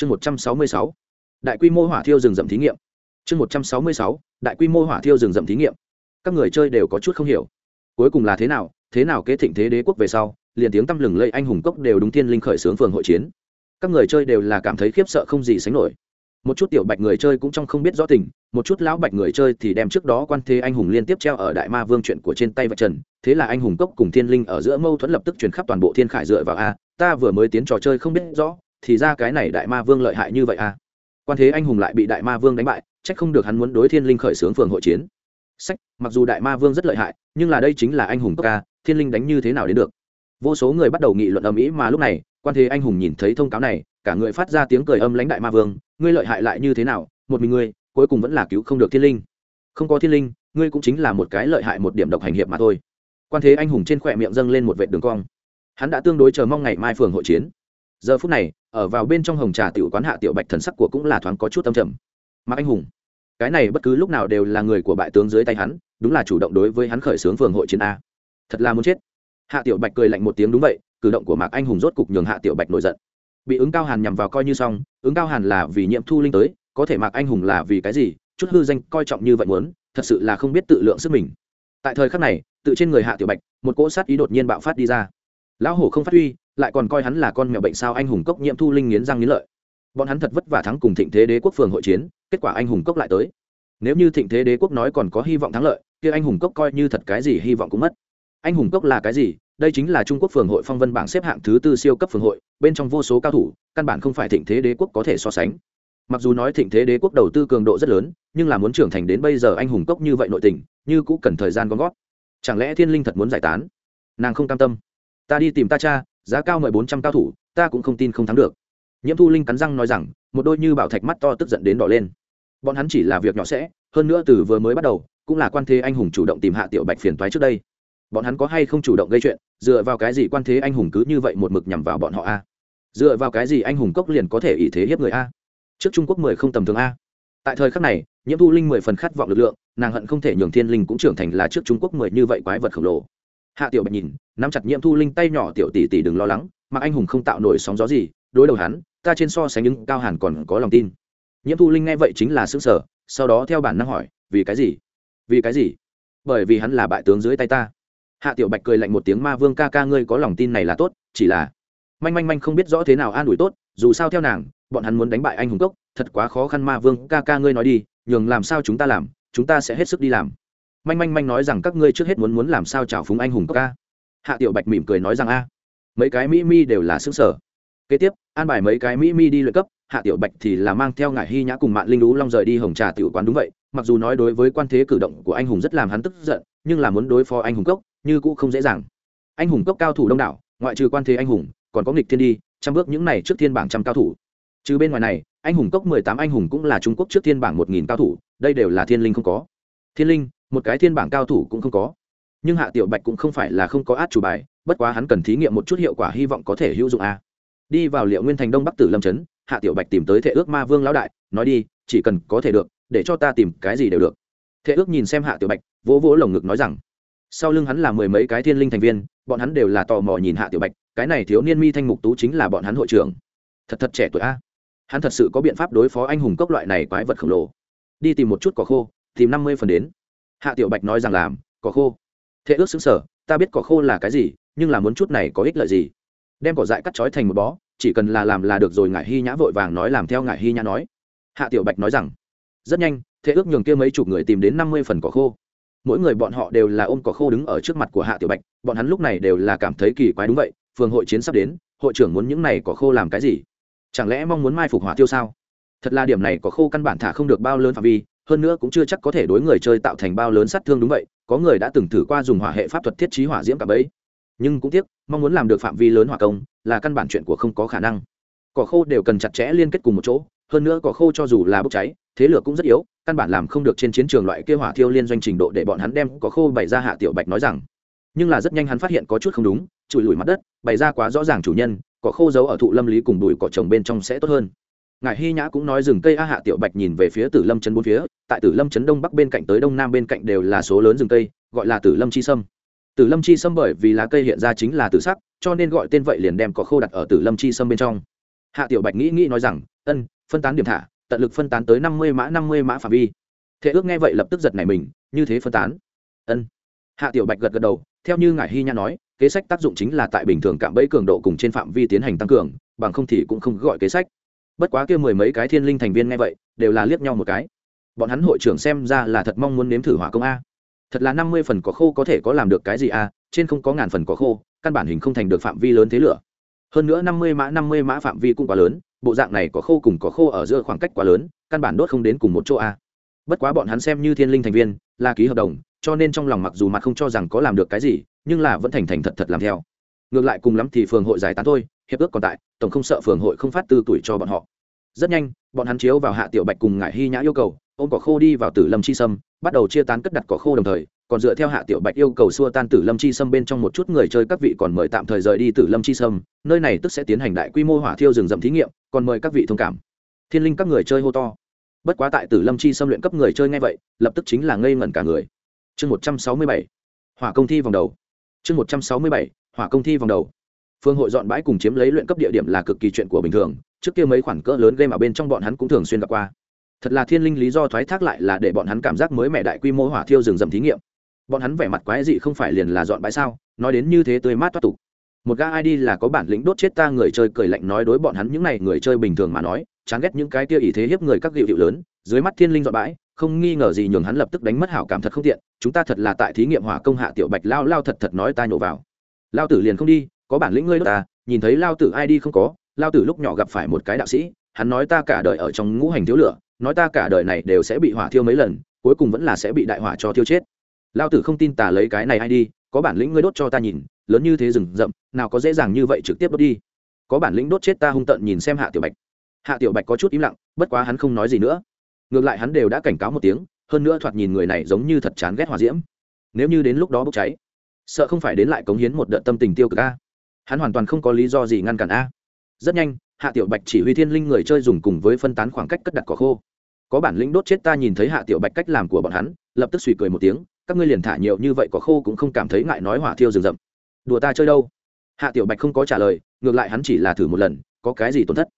chương một trăm sáu mươi sáu, đại quy mô hỏa thiêu rừng rậm thí nghiệm. Chương một trăm sáu mươi sáu, đại quy mô hỏa thiêu rừng rậm thí nghiệm. Các người chơi đều có chút không hiểu. Cuối cùng là thế nào thế nào kế thịnh thế đế quốc về sau, liền tiếng tăm lừng lây anh hùng cốc đều đúng thiên linh khởi xướng phường hội chiến. Các người chơi đều là cảm thấy khiếp sợ không gì sánh nổi. Một chút tiểu bạch người chơi cũng trong không biết rõ tình, một chút lão bạch người chơi thì đem trước đó quan thế anh hùng liên tiếp treo ở đại ma vương chuyện của trên tay vạch trần, thế là anh hùng cốc cùng thiên linh ở giữa mâu thuẫn lập tức truyền khắp toàn bộ thiên khải dựa vào a, ta vừa mới tiến trò chơi không biết rõ thì ra cái này đại ma vương lợi hại như vậy à? quan thế anh hùng lại bị đại ma vương đánh bại trách không được hắn muốn đối thiên linh khởi xướng phường hội chiến. Sách, mặc dù đại ma vương rất lợi hại, nhưng là đây chính là anh hùng cốc a thiên linh đánh như thế nào đến được? Vô số người bắt đầu nghị luận ầm ĩ mà lúc này, quan thế anh hùng nhìn thấy thông cáo này, cả người phát ra tiếng cười âm lãnh đại ma vương, ngươi lợi hại lại như thế nào? Một mình ngươi, cuối cùng vẫn là cứu không được thiên linh. Không có thiên linh, ngươi cũng chính là một cái lợi hại một điểm độc hành hiệp mà thôi. Quan thế anh hùng trên khỏe miệng dâng lên một vệ đường cong. Hắn đã tương đối chờ mong ngày mai phường hội chiến giờ phút này, ở vào bên trong hồng trà tiểu quán hạ tiểu bạch thần sắc của cũng là thoáng có chút tâm trầm. Mạc anh hùng, cái này bất cứ lúc nào đều là người của bại tướng dưới tay hắn, đúng là chủ động đối với hắn khởi xướng phường hội chiến a. Thật là muốn chết. Hạ tiểu bạch cười lạnh một tiếng đúng vậy, cử động của mạc anh hùng rốt cục nhường hạ tiểu bạch nổi giận. Bị ứng cao hàn nhằm vào coi như xong, ứng cao hàn là vì nhiễm thu linh tới, có thể mạc anh hùng là vì cái gì, chút hư danh coi trọng như vậy muốn, thật sự là không biết tự lượng sức mình. Tại thời khắc này, tự trên người hạ tiểu bạch, một cỗ sát ý đột nhiên bạo phát đi ra. Lão hổ không phát huy lại còn coi hắn là con mèo bệnh sao anh hùng cốc nhiễm thu linh nghiến răng nghiến lợi. Bọn hắn thật vất vả thắng cùng thịnh thế đế quốc phường hội chiến, kết quả anh hùng cốc lại tới. Nếu như thịnh thế đế quốc nói còn có hy vọng thắng lợi, kia anh hùng cốc coi như thật cái gì hy vọng cũng mất. Anh hùng cốc là cái gì? Đây chính là trung quốc phường hội phong vân bảng xếp hạng thứ tư siêu cấp phường hội, bên trong vô số cao thủ, căn bản không phải thịnh thế đế quốc có thể so sánh. Mặc dù nói thịnh thế đế quốc đầu tư cường độ rất lớn, nhưng là muốn trưởng thành đến bây giờ anh hùng cốc như vậy nội tình, như cũng cần thời gian gom gót chẳng lẽ thiên linh thật muốn giải tán? Nàng không cam tâm. Ta đi tìm ta cha giá cao mười bốn trăm cao thủ, ta cũng không tin không thắng được. Nhiễm thu linh cắn răng nói rằng, một đôi như bảo thạch mắt to tức giận đến đỏ lên. Bọn hắn chỉ là việc nhỏ sẽ, hơn nữa từ vừa mới bắt đầu, cũng là quan thế anh hùng chủ động tìm hạ tiểu bạch phiền toái trước đây. Bọn hắn có hay không chủ động gây chuyện, dựa vào cái gì quan thế anh hùng cứ như vậy một mực nhằm vào bọn họ a? Dựa vào cái gì anh hùng cốc liền có thể ý thế hiếp người a? Trước trung quốc mười không tầm thường a. Tại thời khắc này, nhiễm thu linh mười phần khát vọng lực lượng, nàng hận không thể nhường thiên linh cũng trưởng thành là trước trung quốc mười như vậy quái vật khổng lồ hạ tiểu bạch nhìn, nắm chặt nhiễm thu linh tay nhỏ, tiểu tỷ tỷ đừng lo lắng mà anh hùng không tạo nổi sóng gió gì, đối đầu hắn, ta trên so sánh những cao hàn còn có lòng tin. Nhiễm thu linh nghe vậy chính là xứng sở sau đó theo bản năng hỏi, vì cái gì? Vì cái gì? Bởi vì hắn là bại tướng dưới tay ta. Hạ tiểu bạch cười lạnh một tiếng, ma vương ca ca ngươi có lòng tin này là tốt, chỉ là manh manh manh không biết rõ thế nào an ủi tốt, dù sao theo nàng, bọn hắn muốn đánh bại anh hùng cốc, thật quá khó khăn, ma vương ca ca ngươi nói đi, nhường làm sao chúng ta làm, chúng ta sẽ hết sức đi làm manh manh manh nói rằng các ngươi trước hết muốn muốn làm sao chào phúng anh hùng ca hạ tiểu bạch mỉm cười nói rằng a. Mấy cái mỹ mi đều là xứ sở kế tiếp, an bài mấy cái mỹ mi đi luyện cấp, hạ tiểu bạch thì là mang theo ngải hy nhã cùng mạng linh lũ long rời đi hồng trà tiểu quán đúng vậy, mặc dù nói đối với quan thế cử động của anh hùng rất làm hắn tức giận, nhưng là muốn đối phó anh hùng cốc, như cũ không dễ dàng. Anh hùng cốc cao thủ đông đảo, ngoại trừ quan thế anh hùng, còn có nghịch thiên đi, trăm bước những này trước thiên bảng trăm cao thủ. Trừ bên ngoài này, anh hùng cốc mười tám anh hùng cũng là trung quốc trước thiên bảng một nghìn cao thủ, đây đều là thiên linh không có. Thiên linh một cái thiên bảng cao thủ cũng không có. Nhưng hạ tiểu bạch cũng không phải là không có át chủ bài, bất quá hắn cần thí nghiệm một chút hiệu quả hy vọng có thể hữu dụng a. Đi vào liệu nguyên thành đông bắc tử lâm trấn, hạ tiểu bạch tìm tới thệ ước ma vương lão đại, nói đi, chỉ cần có thể được, để cho ta tìm cái gì đều được. Thệ ước nhìn xem hạ tiểu bạch, vỗ vỗ lồng ngực nói rằng, sau lưng hắn là mười mấy cái thiên linh thành viên, bọn hắn đều là tò mò nhìn hạ tiểu bạch, cái này thiếu niên mi thanh mục tú chính là bọn hắn hội trưởng. Thật thật trẻ tuổi a. Hắn thật sự có biện pháp đối phó anh hùng cốc loại này quái vật khổng lồ. Đi tìm một chút cỏ khô, tìm năm mươi phần đến hạ tiểu bạch nói rằng làm, cỏ khô. Thế ước xứng sở, ta biết cỏ khô là cái gì, nhưng là muốn chút này có ích lợi gì? Đem cỏ dại cắt trói thành một bó, chỉ cần là làm là được rồi ngải hy nhã vội vàng nói làm theo ngải hy nhã nói. Hạ tiểu bạch nói rằng, rất nhanh thế ước nhường kia mấy chục người tìm đến năm mươi phần cỏ khô. Mỗi người bọn họ đều là ôm cỏ khô đứng ở trước mặt của hạ tiểu bạch, bọn hắn lúc này đều là cảm thấy kỳ quái đúng vậy, phường hội chiến sắp đến, hội trưởng muốn những này cỏ khô làm cái gì? Chẳng lẽ mong muốn mai phục hỏa tiêu sao? Thật là điểm này có khô căn bản thả không được bao lớn phạm vi hơn nữa cũng chưa chắc có thể đối người chơi tạo thành bao lớn sát thương đúng vậy, có người đã từng thử qua dùng hỏa hệ pháp thuật thiết trí hỏa diễm cả bấy nhưng cũng tiếc, mong muốn làm được phạm vi lớn hỏa công là căn bản chuyện của không có khả năng. Cỏ khô đều cần chặt chẽ liên kết cùng một chỗ, hơn nữa cỏ khô cho dù là bốc cháy, thế lửa cũng rất yếu, căn bản làm không được trên chiến trường loại kia hỏa thiêu liên doanh trình độ để bọn hắn đem cỏ khô bày ra hạ tiểu bạch nói rằng. Nhưng là rất nhanh hắn phát hiện có chút không đúng, chùi lùi mặt đất, bày ra quá rõ ràng chủ nhân, cỏ khô giấu ở thụ lâm lý cùng đùi cỏ trồng bên trong sẽ tốt hơn ngài hy nhã cũng nói rừng cây a hạ tiểu bạch nhìn về phía tử lâm trấn bốn phía, tại tử lâm trấn đông bắc bên cạnh tới đông nam bên cạnh đều là số lớn rừng cây, gọi là tử lâm chi sâm. Tử lâm chi sâm bởi vì lá cây hiện ra chính là tử sắc, cho nên gọi tên vậy liền đem cỏ khô đặt ở tử lâm chi sâm bên trong. Hạ tiểu bạch nghĩ nghĩ nói rằng, ân, phân tán điểm thả, tận lực phân tán tới năm mươi mã, năm mươi mã phạm vi. Thế ước nghe vậy lập tức giật này mình, như thế phân tán? Ân. Hạ tiểu bạch gật gật đầu, theo như ngài hy Nhã nói, kế sách tác dụng chính là tại bình thường cạm bẫy cường độ cùng trên phạm vi tiến hành tăng cường, bằng không thì cũng không gọi kế sách bất quá kia mười mấy cái thiên linh thành viên nghe vậy, đều là liếc nhau một cái. Bọn hắn hội trưởng xem ra là thật mong muốn nếm thử hỏa công a. Thật là năm mươi phần có khô có thể có làm được cái gì a, trên không có ngàn phần có khô, căn bản hình không thành được phạm vi lớn thế lửa. Hơn nữa năm mươi mã, năm mươi mã phạm vi cũng quá lớn, bộ dạng này có khô cùng có khô ở giữa khoảng cách quá lớn, căn bản đốt không đến cùng một chỗ a. Bất quá bọn hắn xem như thiên linh thành viên, là ký hợp đồng, cho nên trong lòng mặc dù mặt không cho rằng có làm được cái gì, nhưng là vẫn thành thành thật thật làm theo. Ngược lại cùng lắm thì phường hội giải tán thôi hiệp ước còn tại, tổng không sợ phường hội không phát tư tuổi cho bọn họ. Rất nhanh, bọn hắn chiếu vào hạ tiểu bạch cùng ngải hy nhã yêu cầu, ôm cỏ khô đi vào tử lâm chi sâm, bắt đầu chia tán cất đặt cỏ khô đồng thời, còn dựa theo hạ tiểu bạch yêu cầu xua tan tử lâm chi sâm bên trong một chút người chơi các vị còn mời tạm thời rời đi tử lâm chi sâm, nơi này tức sẽ tiến hành đại quy mô hỏa thiêu rừng rậm thí nghiệm, còn mời các vị thông cảm. Thiên linh các người chơi hô to. Bất quá tại tử lâm chi xâm luyện cấp người chơi ngay vậy, lập tức chính là ngây ngẩn cả người. Chương một trăm sáu mươi bảy, hỏa công thi vòng đầu. Chương một trăm sáu mươi bảy, hỏa công thi vòng đầu phương hội dọn bãi cùng chiếm lấy luyện cấp địa điểm là cực kỳ chuyện của bình thường, trước kia mấy khoản cỡ lớn game ở bên trong bọn hắn cũng thường xuyên gặp qua. Thật là thiên linh lý do thoái thác lại là để bọn hắn cảm giác mới mẻ đại quy mô hỏa thiêu rừng rầm thí nghiệm. Bọn hắn vẻ mặt quái dị không phải liền là dọn bãi sao, nói đến như thế tươi mát toát tục. Một gã id là có bản lĩnh đốt chết ta người chơi cười lạnh nói đối bọn hắn những n à y người chơi bình thường mà nói, chán ghét những cái kia ỷ thế hiếp người các hiệu hiệu lớn, dưới mắt thiên linh dọn bãi, không nghi ngờ gì nhường hắn lập tức đánh mất hảo cảm thật không tiện, chúng ta thật là tại thí nghiệm hỏa công hạ tiểu bạch lao lao thật thật nói ta nhổ vào. Lao tử liền không đi có bản lĩnh ngươi đốt ta, nhìn thấy lao tử ai đi không có, lao tử lúc nhỏ gặp phải một cái đạo sĩ, hắn nói ta cả đời ở trong ngũ hành thiếu lửa, nói ta cả đời này đều sẽ bị hỏa thiêu mấy lần, cuối cùng vẫn là sẽ bị đại hỏa cho thiêu chết. Lao tử không tin tả lấy cái này ai đi, có bản lĩnh ngươi đốt cho ta nhìn, lớn như thế rừng rậm, nào có dễ dàng như vậy trực tiếp đốt đi. Có bản lĩnh đốt chết ta hung tận nhìn xem hạ tiểu bạch. Hạ tiểu bạch có chút im lặng, bất quá hắn không nói gì nữa. Ngược lại hắn đều đã cảnh cáo một tiếng, hơn nữa thoạt nhìn người này giống như thật chán ghét hòa diễm. Nếu như đến lúc đó bốc cháy, sợ không phải đến lại cống hiến một đợt tâm tình tiêu cực a hắn hoàn toàn không có lý do gì ngăn cản a. Rất nhanh, hạ tiểu bạch chỉ huy thiên linh người chơi dùng cùng với phân tán khoảng cách cất đặt cỏ khô. Có bản lĩnh đốt chết ta nhìn thấy hạ tiểu bạch cách làm của bọn hắn, lập tức suy cười một tiếng, các ngươi liền thả nhiều như vậy cỏ khô cũng không cảm thấy ngại nói hỏa thiêu rừng rậm. Đùa ta chơi đâu? Hạ tiểu bạch không có trả lời, ngược lại hắn chỉ là thử một lần, có cái gì tổn thất?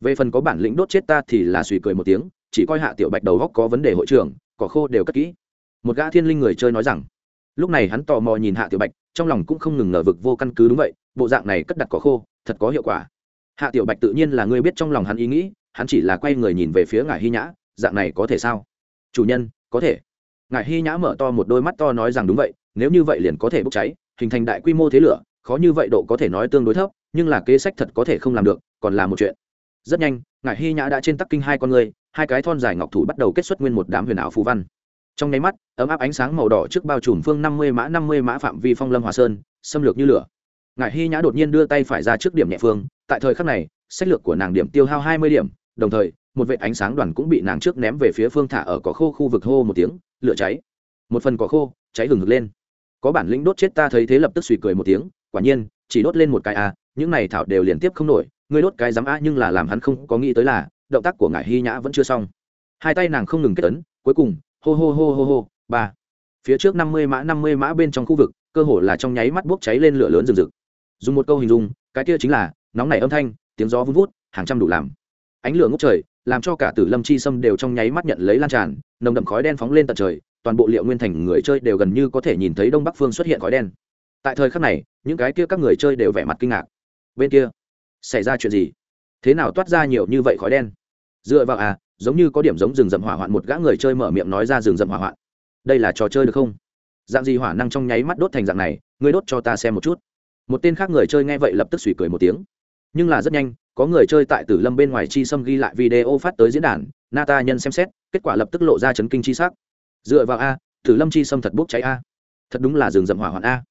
Về phần có bản lĩnh đốt chết ta thì là suy cười một tiếng, chỉ coi hạ tiểu bạch đầu góc có vấn đề hội trưởng, cỏ khô đều cất kỹ. Một gã thiên linh người chơi nói rằng, lúc này hắn tò mò nhìn hạ tiểu bạch, trong lòng cũng không ngừng ngờ vực vô căn cứ đúng vậy bộ dạng này cất đặt cỏ khô, thật có hiệu quả. Hạ tiểu bạch tự nhiên là người biết trong lòng hắn ý nghĩ, hắn chỉ là quay người nhìn về phía ngài hy nhã, dạng này có thể sao? Chủ nhân, có thể. Ngài hy nhã mở to một đôi mắt to nói rằng đúng vậy, nếu như vậy liền có thể bốc cháy, hình thành đại quy mô thế lửa, khó như vậy độ có thể nói tương đối thấp, nhưng là kế sách thật có thể không làm được, còn là một chuyện. Rất nhanh ngài hy nhã đã trên tắc kinh hai con người, hai cái thon dài ngọc thủ bắt đầu kết xuất nguyên một đám huyền ảo phù văn. Trong nháy mắt, ấm áp ánh sáng màu đỏ trước bao trùm phương năm mươi mã năm mươi mã phạm vi phong lâm hòa sơn, xâm lược như lửa ngài hy nhã đột nhiên đưa tay phải ra trước điểm nhẹ phương tại thời khắc này sách lược của nàng điểm tiêu hao hai mươi điểm đồng thời một vệ ánh sáng đoàn cũng bị nàng trước ném về phía phương thả ở cỏ khô khu vực hô một tiếng lửa cháy. Một phần cỏ khô cháy hừng hực lên. Có bản lĩnh đốt chết ta thấy thế lập tức suy cười một tiếng quả nhiên chỉ đốt lên một cái a à, những này thảo đều liên tiếp không nổi ngươi đốt cái dám a nhưng là làm hắn không có nghĩ tới là động tác của ngải hy nhã vẫn chưa xong. Hai tay nàng không ngừng kết tấn cuối cùng hô hô hô hô hô ba. Phía trước năm mươi mã năm mươi mã bên trong khu vực cơ hồ là trong nháy mắt bốc cháy lên lửa lớn rừng rực dùng một câu hình dung, cái kia chính là, nóng nảy âm thanh, tiếng gió vun vút, hàng trăm đủ làm. Ánh lửa ngốc trời, làm cho cả tử lâm chi sâm đều trong nháy mắt nhận lấy lan tràn, nồng đậm khói đen phóng lên tận trời, toàn bộ liệu nguyên thành người chơi đều gần như có thể nhìn thấy đông bắc phương xuất hiện khói đen. Tại thời khắc này, những cái kia các người chơi đều vẻ mặt kinh ngạc. Bên kia, xảy ra chuyện gì? Thế nào toát ra nhiều như vậy khói đen? Dựa vào à giống như có điểm giống rừng rậm hỏa hoạn một gã người chơi mở miệng nói ra rừng rậm hỏa hoạn. Đây là trò chơi được không? Dạng gì hỏa năng trong nháy mắt đốt thành dạng này, ngươi đốt cho ta xem một chút một tên khác người chơi nghe vậy lập tức suy cười một tiếng. Nhưng là rất nhanh, có người chơi tại tử lâm bên ngoài chi xâm ghi lại video phát tới diễn đàn, nata nhân xem xét, kết quả lập tức lộ ra chấn kinh chi sắc. Dựa vào a, tử lâm chi xâm thật bốc cháy a. Thật đúng là rừng rậm hỏa hoạn a.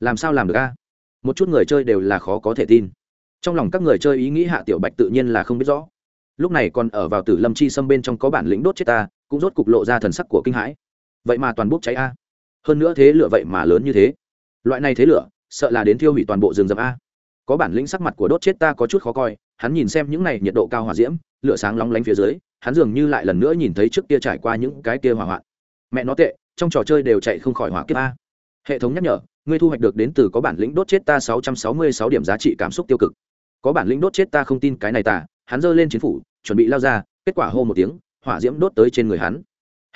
Làm sao làm được a? Một chút người chơi đều là khó có thể tin. Trong lòng các người chơi ý nghĩ hạ tiểu bạch tự nhiên là không biết rõ. Lúc này còn ở vào tử lâm chi xâm bên trong có bản lĩnh đốt chết ta cũng rốt cục lộ ra thần sắc của kinh hãi. Vậy mà toàn bốc cháy a. Hơn nữa thế lửa vậy mà lớn như thế. Loại này thế lửa sợ là đến thiêu hủy toàn bộ rừng rậm a. Có bản lĩnh sắc mặt của đốt chết ta có chút khó coi, hắn nhìn xem những này nhiệt độ cao hỏa diễm, lửa sáng lóng lánh phía dưới, hắn dường như lại lần nữa nhìn thấy trước kia trải qua những cái kia hỏa hoạn. Mẹ nó tệ, trong trò chơi đều chạy không khỏi hỏa kiếp a. Hệ thống nhắc nhở, ngươi thu hoạch được đến từ có bản lĩnh đốt chết ta sáu trăm sáu mươi sáu điểm giá trị cảm xúc tiêu cực. Có bản lĩnh đốt chết ta không tin cái này ta, hắn giơ lên chiến phủ, chuẩn bị lao ra, kết quả hô một tiếng, hỏa diễm đốt tới trên người hắn.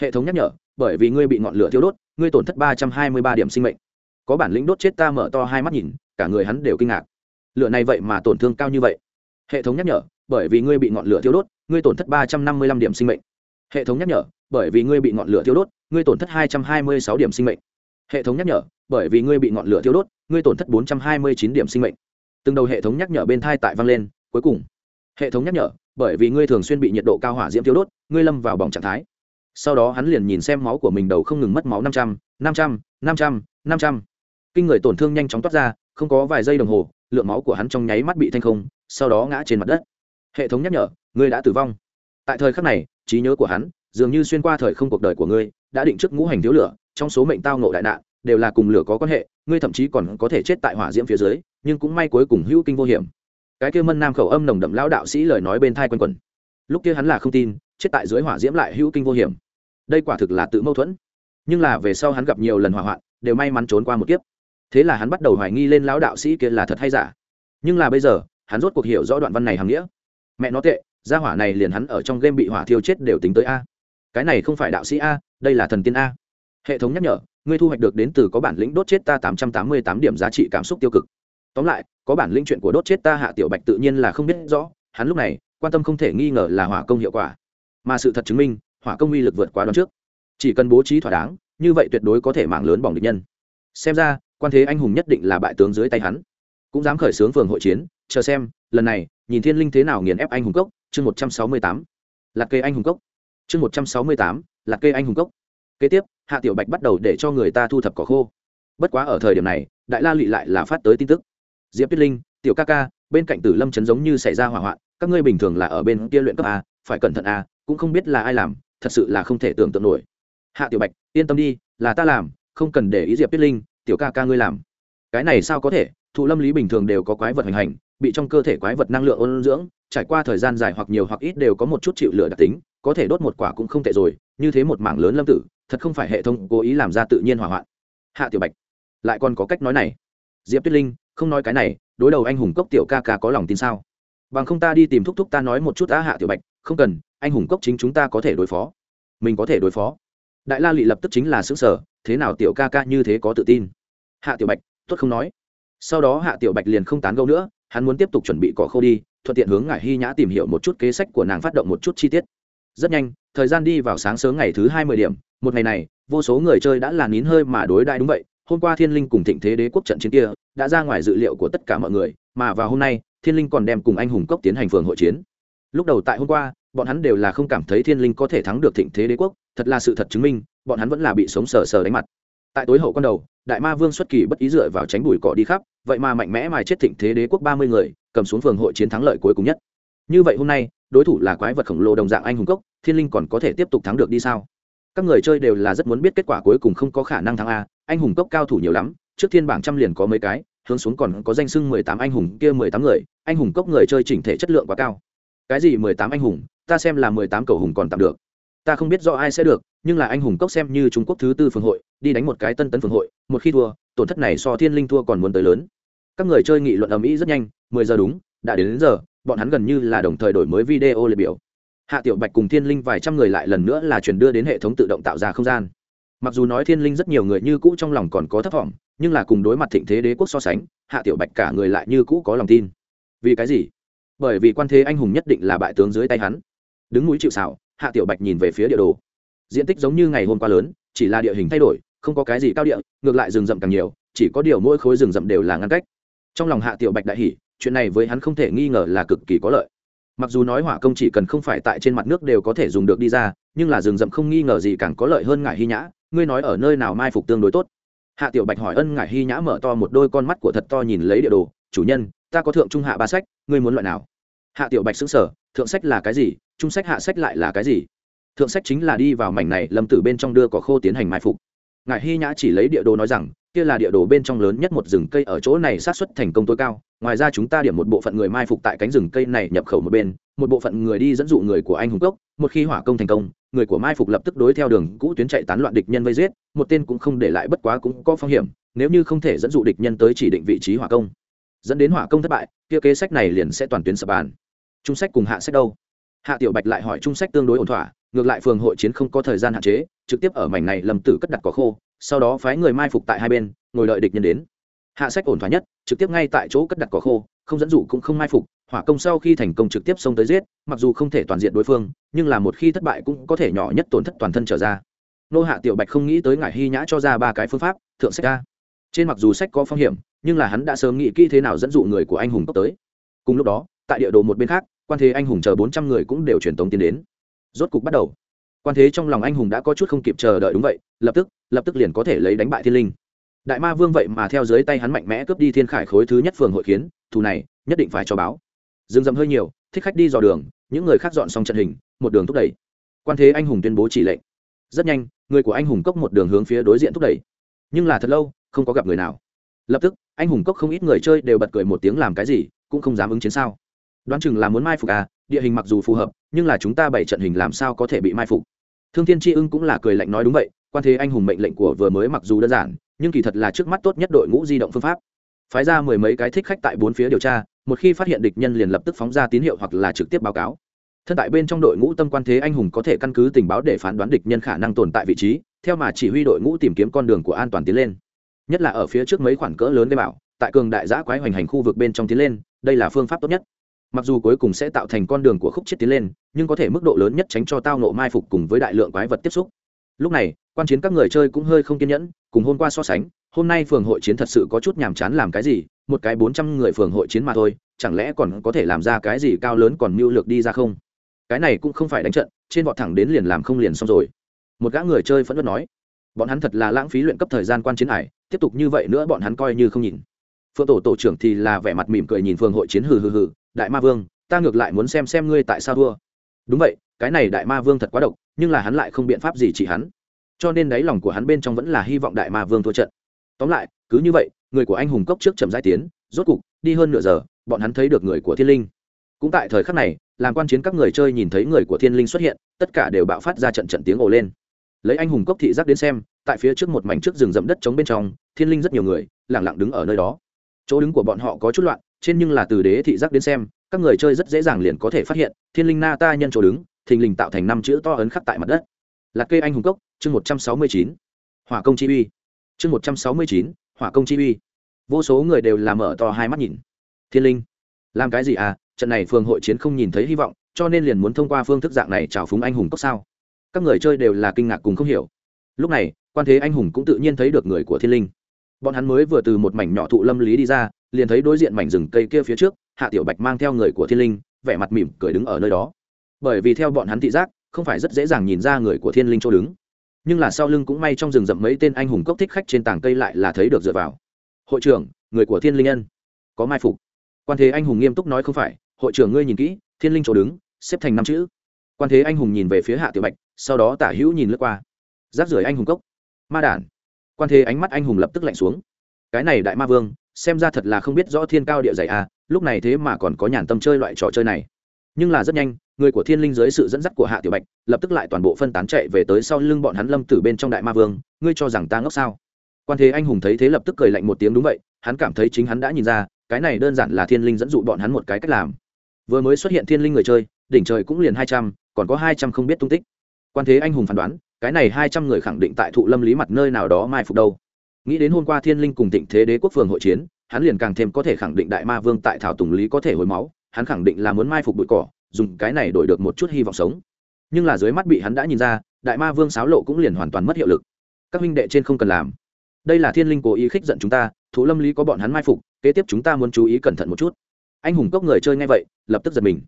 Hệ thống nhắc nhở, bởi vì ngươi bị ngọn lửa thiêu đốt, ngươi tổn thất ba trăm hai mươi ba điểm sinh mệnh có bản lĩnh đốt chết ta mở to hai mắt nhìn, cả người hắn đều kinh ngạc. Lửa này vậy mà tổn thương cao như vậy. Hệ thống nhắc nhở, bởi vì ngươi bị ngọn lửa thiêu đốt, ngươi tổn thất ba trăm năm mươi lăm điểm sinh mệnh. Hệ thống nhắc nhở, bởi vì ngươi bị ngọn lửa thiêu đốt, ngươi tổn thất hai trăm hai mươi sáu điểm sinh mệnh. Hệ thống nhắc nhở, bởi vì ngươi bị ngọn lửa thiêu đốt, ngươi tổn thất bốn trăm hai mươi chín điểm sinh mệnh. Từng đầu hệ thống nhắc nhở bên thai tại vang lên, cuối cùng. Hệ thống nhắc nhở, bởi vì ngươi thường xuyên bị nhiệt độ cao hỏa diễm thiêu đốt, ngươi lâm vào bỏng trạng thái. Sau đó hắn liền nhìn xem máu của mình đầu không ngừng mất máu năm trăm năm trăm năm trăm năm trăm kinh người tổn thương nhanh chóng toát ra, không có vài giây đồng hồ, lượng máu của hắn trong nháy mắt bị thanh không, sau đó ngã trên mặt đất. Hệ thống nhắc nhở, ngươi đã tử vong. Tại thời khắc này, trí nhớ của hắn, dường như xuyên qua thời không cuộc đời của ngươi, đã định trước ngũ hành thiếu lửa, trong số mệnh tao nộ đại nạn, đều là cùng lửa có quan hệ, ngươi thậm chí còn có thể chết tại hỏa diễm phía dưới, nhưng cũng may cuối cùng hữu kinh vô hiểm. Cái kia mân nam khẩu âm nồng đậm lão đạo sĩ lời nói bên thai quanh quẩn. Lúc kia hắn là không tin, chết tại dưới hỏa diễm lại hữu kinh vô hiểm. Đây quả thực là tự mâu thuẫn. Nhưng là về sau hắn gặp nhiều lần hỏa hoạn, đều may mắn trốn qua một kiếp thế là hắn bắt đầu hoài nghi lên lão đạo sĩ kia là thật hay giả. Nhưng là bây giờ, hắn rốt cuộc hiểu rõ đoạn văn này hàm nghĩa. Mẹ nó tệ, gia hỏa này liền hắn ở trong game bị hỏa thiêu chết đều tính tới a. Cái này không phải đạo sĩ a, đây là thần tiên a. Hệ thống nhắc nhở, ngươi thu hoạch được đến từ có bản lĩnh đốt chết ta tám trăm tám mươi tám điểm giá trị cảm xúc tiêu cực. Tóm lại, có bản lĩnh chuyện của đốt chết ta hạ tiểu bạch tự nhiên là không biết rõ, hắn lúc này, quan tâm không thể nghi ngờ là hỏa công hiệu quả. Mà sự thật chứng minh, hỏa công uy lực vượt quá đoán trước. Chỉ cần bố trí thỏa đáng, như vậy tuyệt đối có thể mạng lớn bỏng địch nhân. Xem ra quan thế anh hùng nhất định là bại tướng dưới tay hắn. Cũng dám khởi xướng phường hội chiến, chờ xem, lần này, nhìn thiên linh thế nào nghiền ép anh hùng cốc, chương một trăm sáu mươi tám. Là kê anh hùng cốc. Chương một trăm sáu mươi tám là kê anh hùng cốc. Kế tiếp, hạ tiểu bạch bắt đầu để cho người ta thu thập cỏ khô. Bất quá ở thời điểm này, đại la lụy lại là phát tới tin tức. Diệp tuyết linh, tiểu ca ca, bên cạnh tử lâm chấn giống như xảy ra hỏa hoạn, các ngươi bình thường là ở bên kia luyện cấp a, phải cẩn thận a, cũng không biết là ai làm, thật sự là không thể tưởng tượng nổi. Hạ tiểu bạch, yên tâm đi, là ta làm, không cần để ý diệp tuyết linh tiểu ca ca ngươi làm. Cái này sao có thể? Thụ lâm lý bình thường đều có quái vật hành hành, bị trong cơ thể quái vật năng lượng ôn dưỡng, trải qua thời gian dài hoặc nhiều hoặc ít đều có một chút chịu lửa đặc tính, có thể đốt một quả cũng không tệ rồi, như thế một mảng lớn lâm tử, thật không phải hệ thống cố ý làm ra tự nhiên hỏa hoạn. Hạ tiểu bạch, lại còn có cách nói này. Diệp tuyết linh, không nói cái này, đối đầu anh hùng cốc tiểu ca ca có lòng tin sao? Bằng không ta đi tìm thúc thúc ta nói một chút á hạ tiểu bạch, không cần, anh hùng cốc chính chúng ta có thể đối phó. Mình có thể đối phó. Đại la lị lập tức chính là xứ sở thế nào tiểu ca ca như thế có tự tin? Hạ tiểu bạch tuất không nói. Sau đó hạ tiểu bạch liền không tán gâu nữa, hắn muốn tiếp tục chuẩn bị cỏ khô đi, thuận tiện hướng ngải hy nhã tìm hiểu một chút kế sách của nàng phát động một chút chi tiết. Rất nhanh, thời gian đi vào sáng sớm ngày thứ hai mươi điểm, một ngày này, vô số người chơi đã là nín hơi mà đối đại đúng vậy. Hôm qua thiên linh cùng thịnh thế đế quốc trận chiến kia, đã ra ngoài dự liệu của tất cả mọi người, mà vào hôm nay, thiên linh còn đem cùng anh hùng cốc tiến hành phường hội chiến. Lúc đầu tại hôm qua, bọn hắn đều là không cảm thấy thiên linh có thể thắng được thịnh thế đế quốc, thật là sự thật chứng minh bọn hắn vẫn là bị sống sờ sờ đánh mặt. Tại tối hậu con đầu, đại ma vương xuất kỳ bất ý dựa vào tránh bụi cỏ đi khắp, vậy mà mạnh mẽ mài chết thịnh thế đế quốc ba mươi người, cầm xuống phường hội chiến thắng lợi cuối cùng nhất. Như vậy hôm nay, đối thủ là quái vật khổng lồ đồng dạng anh hùng cốc, thiên linh còn có thể tiếp tục thắng được đi sao? Các người chơi đều là rất muốn biết kết quả cuối cùng không có khả năng thắng a, anh hùng cốc cao thủ nhiều lắm, trước thiên bảng trăm liền có mấy cái, hướng xuống còn có danh sưng mười tám anh hùng kia mười tám người, anh hùng cốc người chơi chỉnh thể chất lượng quá cao. Cái gì mười tám anh hùng, ta xem là mười tám cầu hùng còn tạm được ta không biết do ai sẽ được nhưng là anh hùng cốc xem như trung quốc thứ tư phường hội đi đánh một cái tân tấn phường hội một khi thua tổn thất này so thiên linh thua còn muốn tới lớn. Các người chơi nghị luận ầm ĩ rất nhanh mười giờ đúng đã đến, đến giờ bọn hắn gần như là đồng thời đổi mới video liệt biểu. Hạ tiểu bạch cùng thiên linh vài trăm người lại lần nữa là chuyển đưa đến hệ thống tự động tạo ra không gian. Mặc dù nói thiên linh rất nhiều người như cũ trong lòng còn có thất vọng nhưng là cùng đối mặt thịnh thế đế quốc so sánh hạ tiểu bạch cả người lại như cũ có lòng tin. Vì cái gì? Bởi vì quan thế anh hùng nhất định là bại tướng dưới tay hắn. Đứng núi chịu xảo hạ tiểu bạch nhìn về phía địa đồ. Diện tích giống như ngày hôm qua lớn, chỉ là địa hình thay đổi, không có cái gì cao địa, ngược lại rừng rậm càng nhiều, chỉ có điều mỗi khối rừng rậm đều là ngăn cách. Trong lòng hạ tiểu bạch đại hỉ, chuyện này với hắn không thể nghi ngờ là cực kỳ có lợi. Mặc dù nói hỏa công chỉ cần không phải tại trên mặt nước đều có thể dùng được đi ra, nhưng là rừng rậm không nghi ngờ gì càng có lợi hơn ngải hy nhã, ngươi nói ở nơi nào mai phục tương đối tốt? Hạ tiểu bạch hỏi ân ngải hy nhã mở to một đôi con mắt của thật to nhìn lấy địa đồ, chủ nhân, ta có thượng trung hạ ba sách, ngươi muốn loại nào? Hạ tiểu bạch xứng sở thượng sách là cái gì, trung sách hạ sách lại là cái gì? Thượng sách chính là đi vào mảnh này, lâm tử bên trong đưa cỏ khô tiến hành mai phục. Ngài hy nhã chỉ lấy địa đồ nói rằng, kia là địa đồ bên trong lớn nhất một rừng cây ở chỗ này sát xuất thành công tối cao. Ngoài ra chúng ta điểm một bộ phận người mai phục tại cánh rừng cây này nhập khẩu một bên, một bộ phận người đi dẫn dụ người của anh hùng cốc. Một khi hỏa công thành công, người của mai phục lập tức đối theo đường cũ tuyến chạy tán loạn địch nhân vây giết, một tên cũng không để lại bất quá cũng có phong hiểm, nếu như không thể dẫn dụ địch nhân tới chỉ định vị trí hỏa công. Dẫn đến hỏa công thất bại, kia kế sách này liền sẽ toàn tuyến sập bàn trung sách cùng hạ sách đâu? Hạ tiểu bạch lại hỏi trung sách tương đối ổn thỏa, ngược lại phường hội chiến không có thời gian hạn chế, trực tiếp ở mảnh này lầm tử cất đặt cỏ khô, sau đó phái người mai phục tại hai bên, ngồi đợi địch nhân đến. Hạ sách ổn thỏa nhất, trực tiếp ngay tại chỗ cất đặt cỏ khô, không dẫn dụ cũng không mai phục, hỏa công sau khi thành công trực tiếp xông tới giết, mặc dù không thể toàn diện đối phương, nhưng là một khi thất bại cũng có thể nhỏ nhất tổn thất toàn thân trở ra. Nô hạ tiểu bạch không nghĩ tới ngải hy nhã cho ra ba cái phương pháp, thượng sách ca trên mặc dù sách có phong hiểm, nhưng là hắn đã sớm nghĩ kỹ thế nào dẫn dụ người của anh hùng tốc tới. Cùng lúc đó tại địa đồ một bên khác, quan thế anh hùng chờ bốn trăm người cũng đều truyền tống tiến đến. Rốt cục bắt đầu. Quan thế trong lòng anh hùng đã có chút không kịp chờ đợi đúng vậy, lập tức lập tức liền có thể lấy đánh bại thiên linh. Đại ma vương vậy mà theo dưới tay hắn mạnh mẽ cướp đi thiên khải khối thứ nhất phường hội kiến, thù này, nhất định phải cho báo. Dừng dầm hơi nhiều, thích khách đi dò đường, những người khác dọn xong trận hình, một đường thúc đẩy. Quan thế anh hùng tuyên bố chỉ lệnh. Rất nhanh, người của anh hùng cốc một đường hướng phía đối diện thúc đẩy. Nhưng là thật lâu, không có gặp người nào. Lập tức, anh hùng cốc không ít người chơi đều bật cười một tiếng làm cái gì, cũng không dám ứng chiến sao đoán chừng là muốn mai phục à địa hình mặc dù phù hợp, nhưng là chúng ta bảy trận hình làm sao có thể bị mai phục? Thương thiên tri ưng cũng là cười lạnh nói đúng vậy, quan thế anh hùng mệnh lệnh của vừa mới mặc dù đơn giản, nhưng kỳ thật là trước mắt tốt nhất đội ngũ di động phương pháp. Phái ra mười mấy cái thích khách tại bốn phía điều tra, một khi phát hiện địch nhân liền lập tức phóng ra tín hiệu hoặc là trực tiếp báo cáo. Thân tại bên trong đội ngũ tâm quan thế anh hùng có thể căn cứ tình báo để phán đoán địch nhân khả năng tồn tại vị trí, theo mà chỉ huy đội ngũ tìm kiếm con đường của an toàn tiến lên. Nhất là ở phía trước mấy khoản cỡ lớn gây bảo tại cường đại giã quái hoành hành khu vực bên trong tiến lên, đây là phương pháp tốt nhất mặc dù cuối cùng sẽ tạo thành con đường của khúc chết tiến lên, nhưng có thể mức độ lớn nhất tránh cho tao nộ mai phục cùng với đại lượng quái vật tiếp xúc. Lúc này, quan chiến các người chơi cũng hơi không kiên nhẫn, cùng hôm qua so sánh, hôm nay phường hội chiến thật sự có chút nhàm chán làm cái gì, một cái bốn trăm người phường hội chiến mà thôi, chẳng lẽ còn có thể làm ra cái gì cao lớn còn mưu lược đi ra không? Cái này cũng không phải đánh trận, trên bọn thẳng đến liền làm không liền xong rồi. Một gã người chơi phẫn nộ nói, bọn hắn thật là lãng phí luyện cấp thời gian quan chiến ải, tiếp tục như vậy nữa bọn hắn coi như không nhìn. Phượng tổ tổ trưởng thì là vẻ mặt mỉm cười nhìn phường hội chiến hừ hừ hừ đại ma vương, ta ngược lại muốn xem xem ngươi tại sao thua. Đúng vậy, cái này đại ma vương thật quá độc, nhưng là hắn lại không biện pháp gì chỉ hắn. Cho nên đáy lòng của hắn bên trong vẫn là hy vọng đại ma vương thua trận. Tóm lại, cứ như vậy, người của anh hùng cốc trước chậm giai tiến, rốt cục, đi hơn nửa giờ, bọn hắn thấy được người của thiên linh. Cũng tại thời khắc này, làm quan chiến các người chơi nhìn thấy người của thiên linh xuất hiện, tất cả đều bạo phát ra trận trận tiếng ồ lên. Lấy anh hùng cốc thị giác đến xem, tại phía trước một mảnh trước rừng rậm đất trống bên trong, thiên linh rất nhiều người lẳng lặng đứng ở nơi đó. Chỗ đứng của bọn họ có chút loạn trên nhưng là từ đế thị giác đến xem, các người chơi rất dễ dàng liền có thể phát hiện, thiên linh na ta nhân chỗ đứng, thình lình tạo thành năm chữ to ấn khắc tại mặt đất. Lạc kê anh hùng cốc, chương một trăm sáu mươi chín. Hỏa công chi uy. Chương một trăm sáu mươi chín, hỏa công chi uy. Vô số người đều làm mở to hai mắt nhìn. Thiên linh, làm cái gì à? Trận này phường hội chiến không nhìn thấy hy vọng, cho nên liền muốn thông qua phương thức dạng này trào phúng anh hùng cốc sao? Các người chơi đều là kinh ngạc cùng không hiểu. Lúc này, quan thế anh hùng cũng tự nhiên thấy được người của thiên linh. Bọn hắn mới vừa từ một mảnh nhỏ thụ lâm lý đi ra liền thấy đối diện mảnh rừng cây kia phía trước, hạ tiểu bạch mang theo người của thiên linh, vẻ mặt mỉm cười đứng ở nơi đó. Bởi vì theo bọn hắn thị giác, không phải rất dễ dàng nhìn ra người của thiên linh chỗ đứng. Nhưng là sau lưng cũng may trong rừng rậm mấy tên anh hùng cốc thích khách trên tảng cây lại là thấy được dựa vào. Hội trưởng, người của thiên linh nhân, có mai phục. Quan thế anh hùng nghiêm túc nói không phải, hội trưởng ngươi nhìn kỹ, thiên linh chỗ đứng, xếp thành năm chữ. Quan thế anh hùng nhìn về phía hạ tiểu bạch, sau đó tả hữu nhìn lướt qua. Giáp rưỡi anh hùng cốc. Ma đản. Quan thế ánh mắt anh hùng lập tức lạnh xuống. Cái này đại ma vương xem ra thật là không biết rõ thiên cao địa dày à lúc này thế mà còn có nhàn tâm chơi loại trò chơi này. Nhưng là rất nhanh, người của thiên linh dưới sự dẫn dắt của hạ tiểu bạch, lập tức lại toàn bộ phân tán chạy về tới sau lưng bọn hắn lâm tử bên trong đại ma vương, ngươi cho rằng ta ngốc sao? Quan thế anh hùng thấy thế lập tức cười lạnh một tiếng đúng vậy, hắn cảm thấy chính hắn đã nhìn ra, cái này đơn giản là thiên linh dẫn dụ bọn hắn một cái cách làm. Vừa mới xuất hiện thiên linh người chơi, đỉnh trời cũng liền hai trăm, còn có hai trăm không biết tung tích. Quan thế anh hùng phán đoán, cái này hai trăm người khẳng định tại thụ lâm lý mặt nơi nào đó mai phục đâu nghĩ đến hôm qua thiên linh cùng tịnh thế đế quốc phường hội chiến, hắn liền càng thêm có thể khẳng định đại ma vương tại thảo tùng lý có thể hồi máu, hắn khẳng định là muốn mai phục bụi cỏ, dùng cái này đổi được một chút hy vọng sống. Nhưng là dưới mắt bị hắn đã nhìn ra, đại ma vương sáo lộ cũng liền hoàn toàn mất hiệu lực. Các huynh đệ trên không cần làm. Đây là thiên linh cố ý khích giận chúng ta thủ lâm lý có bọn hắn mai phục, kế tiếp chúng ta muốn chú ý cẩn thận một chút. Anh hùng cốc người chơi ngay vậy, lập tức giật mình.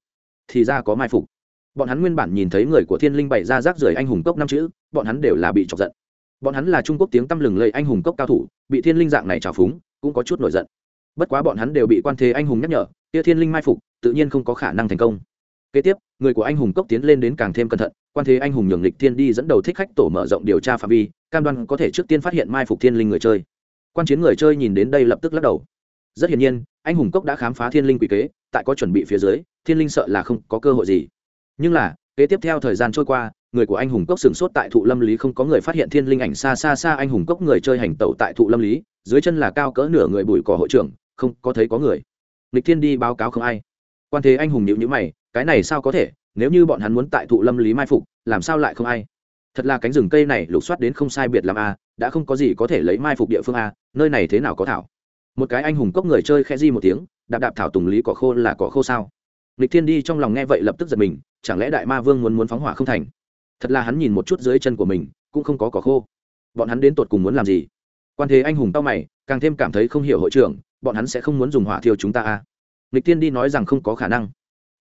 Thì ra có mai phục. Bọn hắn nguyên bản nhìn thấy người của thiên linh bày ra rác rưởi anh hùng cốc năm chữ, bọn hắn đều là bị chọc giận bọn hắn là trung quốc tiếng tăm lừng lây anh hùng cốc cao thủ, bị thiên linh dạng này trào phúng, cũng có chút nổi giận. Bất quá bọn hắn đều bị quan thế anh hùng nhắc nhở, kia thiên linh mai phục, tự nhiên không có khả năng thành công. Kế tiếp, người của anh hùng cốc tiến lên đến càng thêm cẩn thận, quan thế anh hùng nhường lịch thiên đi dẫn đầu thích khách tổ mở rộng điều tra phạm vi, cam đoan có thể trước tiên phát hiện mai phục thiên linh người chơi. Quan chiến người chơi nhìn đến đây lập tức lắc đầu. Rất hiển nhiên, anh hùng cốc đã khám phá thiên linh quỷ kế, tại có chuẩn bị phía dưới, thiên linh sợ là không có cơ hội gì. Nhưng là kế tiếp theo thời gian trôi qua, người của anh hùng cốc sửng sốt tại thụ lâm lý không có người phát hiện thiên linh ảnh xa xa xa anh hùng cốc người chơi hành tẩu tại thụ lâm lý, dưới chân là cao cỡ nửa người bùi cỏ hội trưởng, không có thấy có người. Lịch thiên đi báo cáo không ai. Quan thế anh hùng nhịu nhữ mày, cái này sao có thể, nếu như bọn hắn muốn tại thụ lâm lý mai phục, làm sao lại không ai? Thật là cánh rừng cây này lục soát đến không sai biệt làm a, đã không có gì có thể lấy mai phục địa phương a, nơi này thế nào có thảo? Một cái anh hùng cốc người chơi khẽ di một tiếng, đạp đạp thảo tùng lý cỏ khô là cỏ khô sao? Lịch thiên đi trong lòng nghe vậy lập tức giật mình, chẳng lẽ đại ma vương muốn muốn phóng hỏa không thành? Thật là hắn nhìn một chút dưới chân của mình, cũng không có cỏ khô. Bọn hắn đến tột cùng muốn làm gì? Quan thế anh hùng tao mày, càng thêm cảm thấy không hiểu hội trưởng, bọn hắn sẽ không muốn dùng hỏa thiêu chúng ta à? Lịch Thiên đi nói rằng không có khả năng.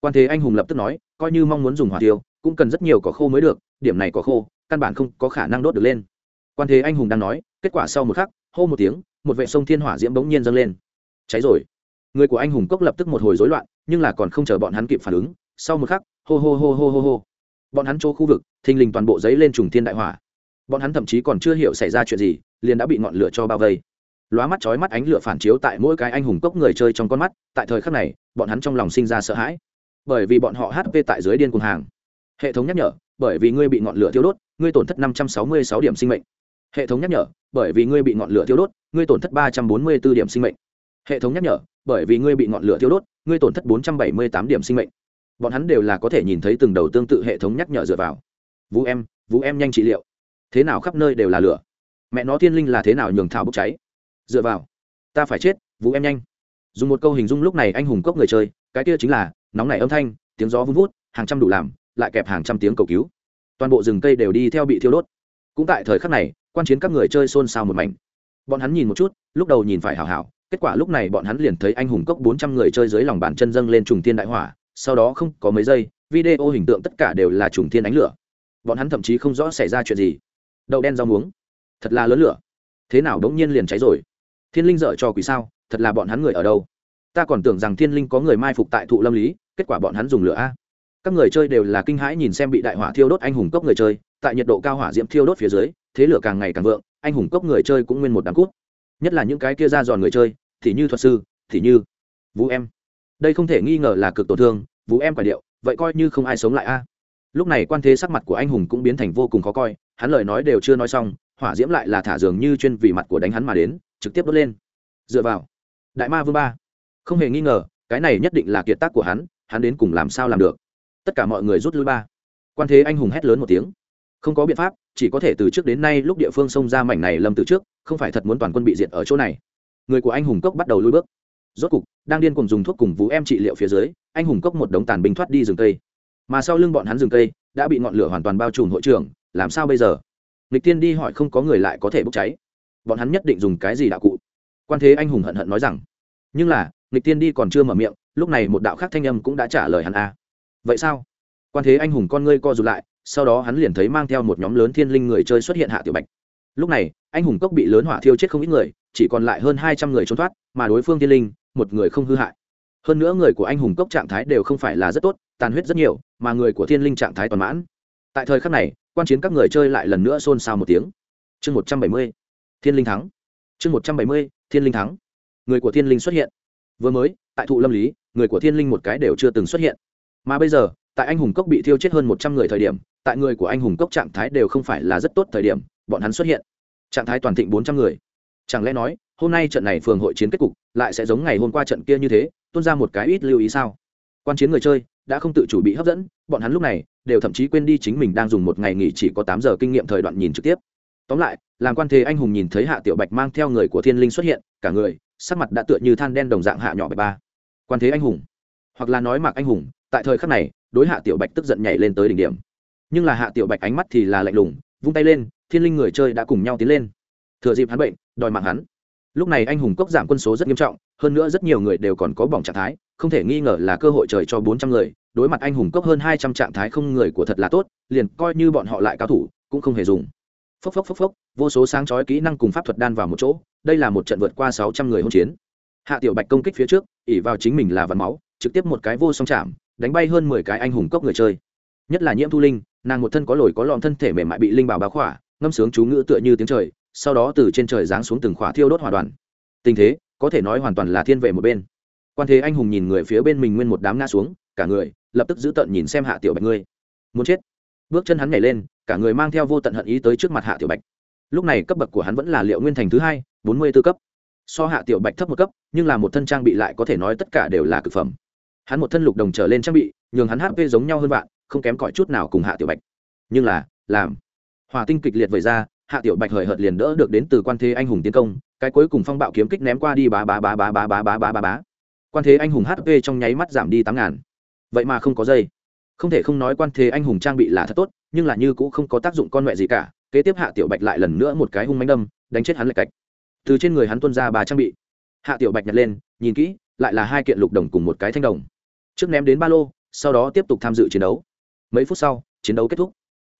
Quan thế anh hùng lập tức nói, coi như mong muốn dùng hỏa thiêu, cũng cần rất nhiều cỏ khô mới được, điểm này cỏ khô, căn bản không có khả năng đốt được lên. Quan thế anh hùng đang nói, kết quả sau một khắc, hô một tiếng, một vệ sông thiên hỏa diễm bỗng nhiên dâng lên. Cháy rồi. Người của anh hùng cốc lập tức một hồi rối loạn nhưng là còn không chờ bọn hắn kịp phản ứng, sau một khắc, hô hô hô hô hô hô. Bọn hắn chỗ khu vực, thình lình toàn bộ giấy lên trùng thiên đại hỏa. Bọn hắn thậm chí còn chưa hiểu xảy ra chuyện gì, liền đã bị ngọn lửa cho bao vây. Lóa mắt chói mắt ánh lửa phản chiếu tại mỗi cái anh hùng cốc người chơi trong con mắt, tại thời khắc này, bọn hắn trong lòng sinh ra sợ hãi. Bởi vì bọn họ hp tại dưới điên cùng hàng. Hệ thống nhắc nhở, bởi vì ngươi bị ngọn lửa thiêu đốt, ngươi tổn thất năm trăm sáu mươi sáu điểm sinh mệnh. Hệ thống nhắc nhở, bởi vì ngươi bị ngọn lửa thiêu đốt, ngươi tổn thất ba trăm bốn mươi b ố điểm sinh mệnh. Hệ thống nhắc nhở, bởi vì ngươi bị ngọn lửa thiêu đốt ngươi tổn thất bốn trăm bảy mươi tám điểm sinh mệnh. Bọn hắn đều là có thể nhìn thấy từng đầu tương tự hệ thống nhắc nhở dựa vào. Vũ em vũ em nhanh trị liệu. Thế nào khắp nơi đều là lửa. Mẹ nó thiên linh là thế nào nhường thảo bốc cháy. Dựa vào. Ta phải chết, vũ em nhanh. Dùng một câu hình dung lúc này anh hùng cốc người chơi, cái kia chính là, nóng nảy âm thanh, tiếng gió vun vút, hàng trăm đủ làm, lại kẹp hàng trăm tiếng cầu cứu. Toàn bộ rừng cây đều đi theo bị thiêu đốt. Cũng tại thời khắc này, quan chiến các người chơi xôn xao một mảnh. Bọn hắn nhìn một chút, lúc đầu nhìn phải hảo hảo kết quả lúc này bọn hắn liền thấy anh hùng cốc bốn trăm người chơi dưới lòng bàn chân dâng lên trùng thiên đại hỏa, sau đó không có mấy giây, video hình tượng tất cả đều là trùng thiên ánh lửa. Bọn hắn thậm chí không rõ xảy ra chuyện gì. Đậu đen rau muống. Thật là lớn lửa. Thế nào đống nhiên liền cháy rồi? Thiên linh dở cho quỷ sao? Thật là bọn hắn người ở đâu? Ta còn tưởng rằng thiên linh có người mai phục tại thụ lâm lý, kết quả bọn hắn dùng lửa a. Các người chơi đều là kinh hãi nhìn xem bị đại hỏa thiêu đốt anh hùng cốc người chơi, tại nhiệt độ cao hỏa diễm thiêu đốt phía dưới, thế lửa càng ngày càng vượng, anh hùng cốc người chơi cũng nguyên một đám cút. Nhất là những cái kia ra giòn người chơi thì như thuật sư, thì như vũ em. Đây không thể nghi ngờ là cực tổn thương, vũ em quả điệu, vậy coi như không ai sống lại a. Lúc này quan thế sắc mặt của anh hùng cũng biến thành vô cùng khó coi, hắn lời nói đều chưa nói xong, hỏa diễm lại là thả dường như chuyên vì mặt của đánh hắn mà đến, trực tiếp đốt lên. Dựa vào, đại ma vương ba. Không hề nghi ngờ, cái này nhất định là kiệt tác của hắn hắn đến cùng làm sao làm được. Tất cả mọi người rút lui ba. Quan thế anh hùng hét lớn một tiếng. Không có biện pháp, chỉ có thể từ trước đến nay lúc địa phương xông ra mảnh này lâm từ trước, không phải thật muốn toàn quân bị diệt ở chỗ này người của anh hùng cốc bắt đầu lui bước. Rốt cục, đang điên cùng dùng thuốc cùng vũ em trị liệu phía dưới, anh hùng cốc một đống tàn binh thoát đi rừng cây. Mà sau lưng bọn hắn rừng cây, đã bị ngọn lửa hoàn toàn bao trùm hội trưởng, làm sao bây giờ? Lịch tiên đi hỏi không có người lại có thể bốc cháy. Bọn hắn nhất định dùng cái gì đạo cụ? Quan thế anh hùng hận hận nói rằng, nhưng là lịch tiên đi còn chưa mở miệng, lúc này một đạo khác thanh âm cũng đã trả lời hắn a. Vậy sao? Quan thế anh hùng con ngươi co rụt lại, sau đó hắn liền thấy mang theo một nhóm lớn thiên linh người chơi xuất hiện hạ tiểu bạch. Lúc này, anh hùng cốc bị lớn hỏa thiêu chết không ít người chỉ còn lại hơn hai trăm người trốn thoát, mà đối phương thiên linh, một người không hư hại. Hơn nữa người của anh hùng cốc trạng thái đều không phải là rất tốt, tàn huyết rất nhiều, mà người của thiên linh trạng thái toàn mãn. Tại thời khắc này, quan chiến các người chơi lại lần nữa xôn xao một tiếng. Chương một trăm bảy mươi, thiên linh thắng. Chương một trăm bảy mươi, thiên linh thắng. Người của thiên linh xuất hiện. Vừa mới, tại thụ lâm lý, người của thiên linh một cái đều chưa từng xuất hiện. Mà bây giờ, tại anh hùng cốc bị thiêu chết hơn một trăm người thời điểm, tại người của anh hùng cốc trạng thái đều không phải là rất tốt thời điểm, bọn hắn xuất hiện. Trạng thái toàn thịnh bốn trăm người chẳng lẽ nói, hôm nay trận này phường hội chiến kết cục lại sẽ giống ngày hôm qua trận kia như thế, tuôn ra một cái ít lưu ý sao? Quan chiến người chơi đã không tự chủ bị hấp dẫn, bọn hắn lúc này đều thậm chí quên đi chính mình đang dùng một ngày nghỉ chỉ có tám giờ kinh nghiệm thời đoạn nhìn trực tiếp. Tóm lại, làm quan thế anh hùng nhìn thấy hạ tiểu bạch mang theo người của thiên linh xuất hiện, cả người, sắc mặt đã tựa như than đen đồng dạng hạ nhỏ bạch ba. Quan thế anh hùng, hoặc là nói mạc anh hùng, tại thời khắc này, đối hạ tiểu bạch tức giận nhảy lên tới đỉnh điểm. Nhưng là hạ tiểu bạch ánh mắt thì là lạnh lùng, vung tay lên, thiên linh người chơi đã cùng nhau tiến lên. Thừa dịp hắn bệnh đòi mạng hắn. Lúc này anh hùng cốc giảm quân số rất nghiêm trọng, hơn nữa rất nhiều người đều còn có bỏng trạng thái, không thể nghi ngờ là cơ hội trời cho bốn trăm người, đối mặt anh hùng cốc hơn hai trăm trạng thái không người của thật là tốt, liền coi như bọn họ lại cao thủ, cũng không hề dùng. Phốc phốc phốc phốc, vô số sáng chói kỹ năng cùng pháp thuật đan vào một chỗ, đây là một trận vượt qua sáu trăm người hỗn chiến. Hạ tiểu bạch công kích phía trước, ỉ vào chính mình là vắn máu, trực tiếp một cái vô song chạm, đánh bay hơn mười cái anh hùng cốc người chơi. Nhất là nhiễm thu linh, nàng một thân có lồi có lọn thân thể mềm mại bị linh bảo bá khỏa, ngâm sướng chú ngữ tựa như tiếng trời sau đó từ trên trời giáng xuống từng khỏa thiêu đốt hỏa đoàn. Tình thế, có thể nói hoàn toàn là thiên vệ một bên. Quan thế anh hùng nhìn người phía bên mình nguyên một đám ngã xuống, cả người, lập tức giữ tận nhìn xem hạ tiểu bạch ngươi. Muốn chết. Bước chân hắn nhảy lên, cả người mang theo vô tận hận ý tới trước mặt hạ tiểu bạch. Lúc này cấp bậc của hắn vẫn là liệu nguyên thành thứ hai, bốn mươi b ố cấp. So hạ tiểu bạch thấp một cấp, nhưng là một thân trang bị lại có thể nói tất cả đều là cực phẩm. Hắn một thân lục đồng trở lên trang bị, nhường hắn hp giống nhau hơn bạn không kém cỏi chút nào cùng hạ tiểu bạch. Nhưng là, làm. Hỏa tinh kịch liệt vẩy ra hạ tiểu bạch hời hợt liền đỡ được đến từ quan thế anh hùng tiến công, cái cuối cùng phong bạo kiếm kích ném qua đi bá bá bá bá bá bá bá bá bá bá. Quan thế anh hùng hp trong nháy mắt giảm đi tám ngàn. Vậy mà không có dây. Không thể không nói quan thế anh hùng trang bị là thật tốt, nhưng là như cũng không có tác dụng con mẹ gì cả, kế tiếp hạ tiểu bạch lại lần nữa một cái hung mánh đâm, đánh chết hắn lệch cạch. Từ trên người hắn tuân ra ba trang bị. Hạ tiểu bạch nhặt lên, nhìn kỹ, lại là hai kiện lục đồng cùng một cái thanh đồng. Trước ném đến ba lô, sau đó tiếp tục tham dự chiến đấu. Mấy phút sau, chiến đấu kết thúc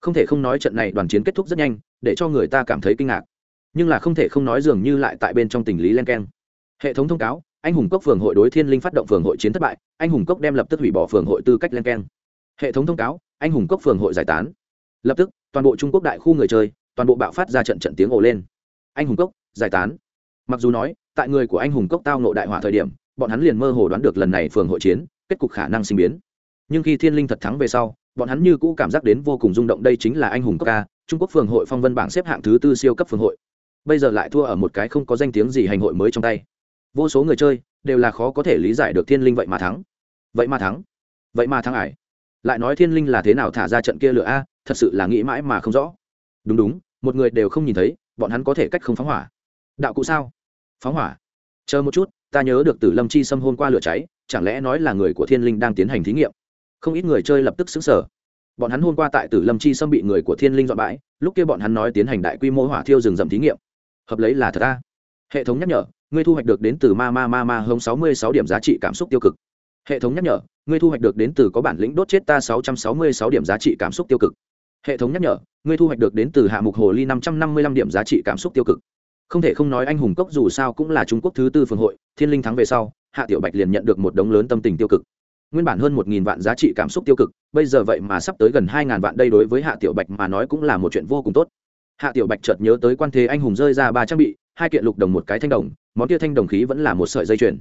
không thể không nói trận này đoàn chiến kết thúc rất nhanh, để cho người ta cảm thấy kinh ngạc. Nhưng là không thể không nói dường như lại tại bên trong tình lý len keng. Hệ thống thông cáo, anh hùng cốc phường hội đối thiên linh phát động phường hội chiến thất bại, anh hùng cốc đem lập tức hủy bỏ phường hội tư cách len keng. Hệ thống thông cáo, anh hùng cốc phường hội giải tán. Lập tức, toàn bộ trung quốc đại khu người chơi, toàn bộ bạo phát ra trận trận tiếng ồ lên. Anh hùng cốc, giải tán. Mặc dù nói, tại người của anh hùng cốc tao nộ đại hỏa thời điểm, bọn hắn liền mơ hồ đoán được lần này phường hội chiến, kết cục khả năng sinh biến. Nhưng khi thiên linh thật thắng về sau bọn hắn như cũ cảm giác đến vô cùng rung động, đây chính là anh hùng cấp ca, trung quốc phường hội phong vân bảng xếp hạng thứ tư siêu cấp phường hội. Bây giờ lại thua ở một cái không có danh tiếng gì hành hội mới trong tay. Vô số người chơi đều là khó có thể lý giải được thiên linh vậy mà thắng. Vậy mà thắng. Vậy mà thắng ải. Lại nói thiên linh là thế nào thả ra trận kia lửa a, thật sự là nghĩ mãi mà không rõ. Đúng đúng, một người đều không nhìn thấy, bọn hắn có thể cách không phóng hỏa. Đạo cụ sao? Phóng hỏa. Chờ một chút, ta nhớ được tử lâm chi xâm hôn qua lửa cháy, chẳng lẽ nói là người của thiên linh đang tiến hành thí nghiệm? Không ít người chơi lập tức xứng sở. Bọn hắn hôm qua tại tử lâm chi xâm bị người của thiên linh dọn bãi, lúc kia bọn hắn nói tiến hành đại quy mô hỏa thiêu rừng rậm thí nghiệm. Hợp lấy là thật ta hệ thống nhắc nhở, ngươi thu hoạch được đến từ ma ma ma ma hông sáu mươi sáu điểm giá trị cảm xúc tiêu cực. Hệ thống nhắc nhở, ngươi thu hoạch được đến từ có bản lĩnh đốt chết ta sáu trăm sáu mươi sáu điểm giá trị cảm xúc tiêu cực. Hệ thống nhắc nhở, ngươi thu hoạch được đến từ hạ mục hồ ly năm trăm năm mươi lăm điểm giá trị cảm xúc tiêu cực. Không thể không nói anh hùng cốc dù sao cũng là trung quốc thứ tư phường hội, thiên linh thắng về sau, hạ tiểu bạch liền nhận được một đống lớn tâm tình tiêu cực nguyên bản hơn một nghìn vạn giá trị cảm xúc tiêu cực, bây giờ vậy mà sắp tới gần hai ngàn vạn đây đối với hạ tiểu bạch mà nói cũng là một chuyện vô cùng tốt. Hạ tiểu bạch chợt nhớ tới quan thế anh hùng rơi ra ba trang bị, hai kiện lục đồng một cái thanh đồng, món kia thanh đồng khí vẫn là một sợi dây chuyền.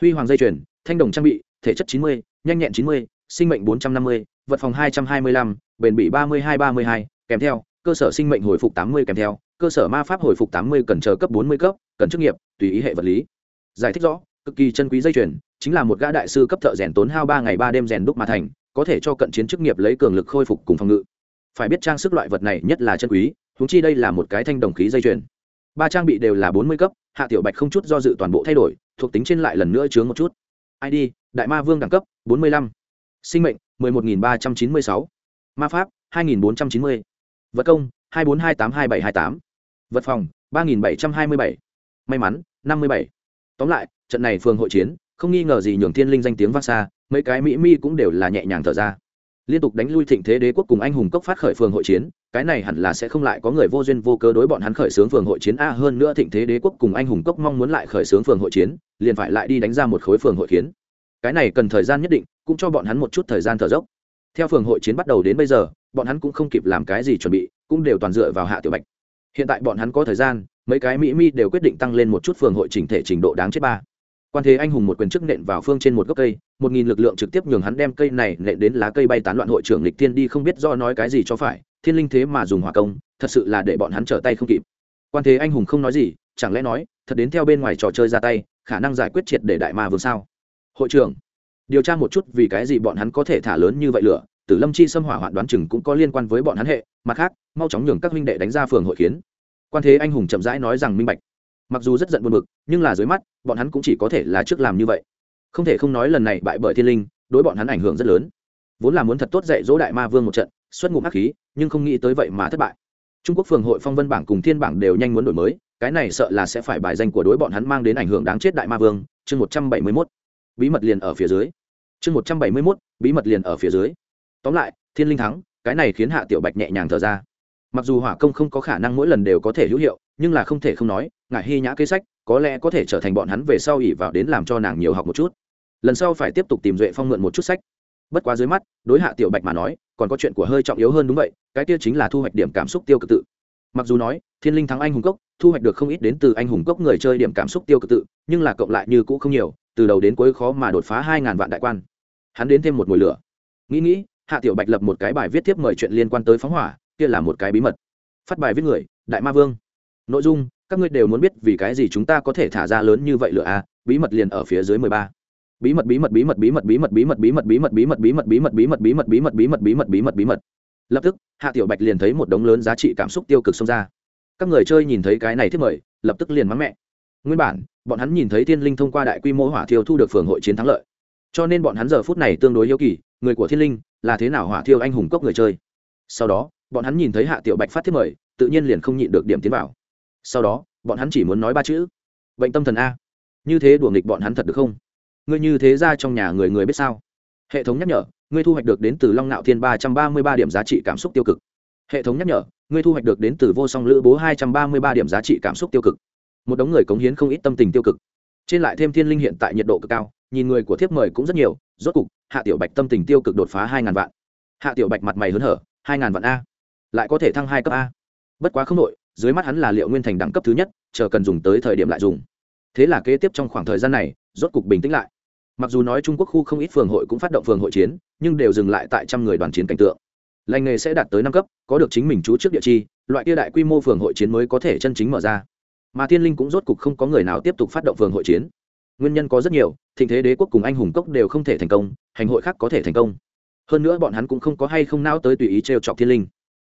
Huy hoàng dây chuyền, thanh đồng trang bị, thể chất chín mươi, nhanh nhẹn chín mươi, sinh mệnh bốn trăm năm mươi, vật phòng hai trăm hai mươi lăm, bền bỉ ba mươi hai ba mươi hai, kèm theo, cơ sở sinh mệnh hồi phục tám mươi kèm theo, cơ sở ma pháp hồi phục tám mươi cần chờ cấp bốn mươi cấp, cần chức nghiệp, tùy ý hệ vật lý. Giải thích rõ, cực kỳ chân quý dây chuyền chính là một gã đại sư cấp thợ rèn tốn hao ba ngày ba đêm rèn đúc mà thành, có thể cho cận chiến chức nghiệp lấy cường lực khôi phục cùng phòng ngự. Phải biết trang sức loại vật này nhất là chân quý húng chi đây là một cái thanh đồng khí dây chuyền. Ba trang bị đều là bốn mươi cấp, hạ tiểu bạch không chút do dự toàn bộ thay đổi, thuộc tính trên lại lần nữa chướng một chút. Id đại ma vương đẳng cấp, bốn mươi lăm. Sinh mệnh, mười một nghìn ba trăm chín mươi sáu. Ma pháp, hai nghìn bốn trăm chín mươi. Vật công, hai bốn hai tám hai bảy hai tám. Vật phòng, ba nghìn bảy trăm hai mươi bảy. May mắn, năm mươi bảy. Tóm lại, trận này phường hội chiến không nghi ngờ gì nhường thiên linh danh tiếng vang xa, mấy cái mỹ mi cũng đều là nhẹ nhàng thở ra. Liên tục đánh lui thịnh thế đế quốc cùng anh hùng cốc phát khởi phường hội chiến, cái này hẳn là sẽ không lại có người vô duyên vô cớ đối bọn hắn khởi xướng phường hội chiến. A, hơn nữa thịnh thế đế quốc cùng anh hùng cốc mong muốn lại khởi xướng phường hội chiến, liền phải lại đi đánh ra một khối phường hội chiến cái này cần thời gian nhất định, cũng cho bọn hắn một chút thời gian thở dốc. Theo phường hội chiến bắt đầu đến bây giờ, bọn hắn cũng không kịp làm cái gì chuẩn bị, cũng đều toàn dựa vào hạ tiểu bạch. Hiện tại bọn hắn có thời gian, mấy cái mỹ mi đều quyết định tăng lên một chút phường hội chỉnh thể trình độ đáng chết ba quan thế anh hùng một quyền chức nện vào phương trên một gốc cây, một nghìn lực lượng trực tiếp nhường hắn đem cây này nện đến lá cây bay tán loạn hội trưởng lịch thiên đi không biết do nói cái gì cho phải, thiên linh thế mà dùng hỏa công, thật sự là để bọn hắn trở tay không kịp. Quan thế anh hùng không nói gì, chẳng lẽ nói, thật đến theo bên ngoài trò chơi ra tay, khả năng giải quyết triệt để đại ma vương sao? Hội trưởng, điều tra một chút vì cái gì bọn hắn có thể thả lớn như vậy lửa, tử lâm chi xâm hỏa hoạn đoán chừng cũng có liên quan với bọn hắn hệ, mặt khác, mau chóng nhường các huynh đệ đánh ra phường hội kiến. Quan thế anh hùng chậm rãi nói rằng minh bạch mặc dù rất giận buồn bực, nhưng là dưới mắt, bọn hắn cũng chỉ có thể là trước làm như vậy. Không thể không nói lần này bại bởi thiên linh, đối bọn hắn ảnh hưởng rất lớn. Vốn là muốn thật tốt dạy dỗ đại ma vương một trận, xuất ngụm hắc khí, nhưng không nghĩ tới vậy mà thất bại. Trung quốc phường hội phong vân bảng cùng thiên bảng đều nhanh muốn đổi mới, cái này sợ là sẽ phải bài danh của đối bọn hắn mang đến ảnh hưởng đáng chết đại ma vương, chương một trăm bảy mươi mốt. Bí mật liền ở phía dưới. Chương một trăm bảy mươi mốt, bí mật liền ở phía dưới. Tóm lại, thiên linh thắng, cái này khiến hạ tiểu bạch nhẹ nhàng thở ra. Mặc dù hỏa công không có khả năng mỗi lần đều có thể hữu hiệu, nhưng là không thể không nói ngại hy nhã kế sách, có lẽ có thể trở thành bọn hắn về sau ỉ vào đến làm cho nàng nhiều học một chút. Lần sau phải tiếp tục tìm duệ phong mượn một chút sách. Bất quá dưới mắt, đối hạ tiểu bạch mà nói, còn có chuyện của hơi trọng yếu hơn đúng vậy, cái kia chính là thu hoạch điểm cảm xúc tiêu cực tự. Mặc dù nói, thiên linh thắng anh hùng cốc, thu hoạch được không ít đến từ anh hùng cốc người chơi điểm cảm xúc tiêu cực tự, nhưng là cộng lại như cũ không nhiều, từ đầu đến cuối khó mà đột phá hai ngàn vạn đại quan. Hắn đến thêm một mùi lửa. Nghĩ nghĩ, hạ tiểu bạch lập một cái bài viết tiếp mời chuyện liên quan tới phóng hỏa, kia là một cái bí mật. Phát bài viết người, đại ma vương. Nội dung các ngươi đều muốn biết vì cái gì chúng ta có thể thả ra lớn như vậy lửa a bí mật liền ở phía dưới mười ba bí mật bí mật bí mật bí mật bí mật bí mật bí mật bí mật bí mật bí mật bí mật bí mật bí mật bí mật bí mật bí mật bí mật bí mật lập tức hạ tiểu bạch liền thấy một đống lớn giá trị cảm xúc tiêu cực xông ra các người chơi nhìn thấy cái này thiết mời lập tức liền mắng mẹ nguyên bản bọn hắn nhìn thấy thiên linh thông qua đại quy mô hỏa thiêu thu được phường hội chiến thắng lợi cho nên bọn hắn giờ phút này tương đối hiếu kỳ người của thiên linh là thế nào hỏa thiêu anh hùng cốc người chơi sau đó bọn hắn nhìn thấy hạ tiểu bạch phát thiết mời tự nhiên liền không nhịn được điểm tiến vào sau đó, bọn hắn chỉ muốn nói ba chữ. Bệnh tâm thần a. Như thế đùa nghịch bọn hắn thật được không? Ngươi như thế ra trong nhà người người biết sao? Hệ thống nhắc nhở, ngươi thu hoạch được đến từ long nạo thiên ba trăm ba mươi ba điểm giá trị cảm xúc tiêu cực. Hệ thống nhắc nhở, ngươi thu hoạch được đến từ vô song lữ bố hai trăm ba mươi ba điểm giá trị cảm xúc tiêu cực. Một đống người cống hiến không ít tâm tình tiêu cực. Trên lại thêm thiên linh hiện tại nhiệt độ cực cao, nhìn người của thiếp mời cũng rất nhiều, rốt cục, hạ tiểu bạch tâm tình tiêu cực đột phá hai ngàn vạn. Hạ tiểu bạch mặt mày hớn hở, hai ngàn vạn a. Lại có thể thăng hai cấp a. Bất quá không nội dưới mắt hắn là liệu nguyên thành đẳng cấp thứ nhất, chờ cần dùng tới thời điểm lại dùng. Thế là kế tiếp trong khoảng thời gian này, rốt cục bình tĩnh lại. Mặc dù nói trung quốc khu không ít phường hội cũng phát động phường hội chiến, nhưng đều dừng lại tại trăm người đoàn chiến cảnh tượng. Lành nghề sẽ đạt tới năm cấp, có được chính mình chú trước địa chi, loại kia đại quy mô phường hội chiến mới có thể chân chính mở ra. Mà thiên linh cũng rốt cục không có người nào tiếp tục phát động phường hội chiến. Nguyên nhân có rất nhiều, thịnh thế đế quốc cùng anh hùng cốc đều không thể thành công, hành hội khác có thể thành công. Hơn nữa bọn hắn cũng không có hay không nao tới tùy ý t r e o chọc thiên linh.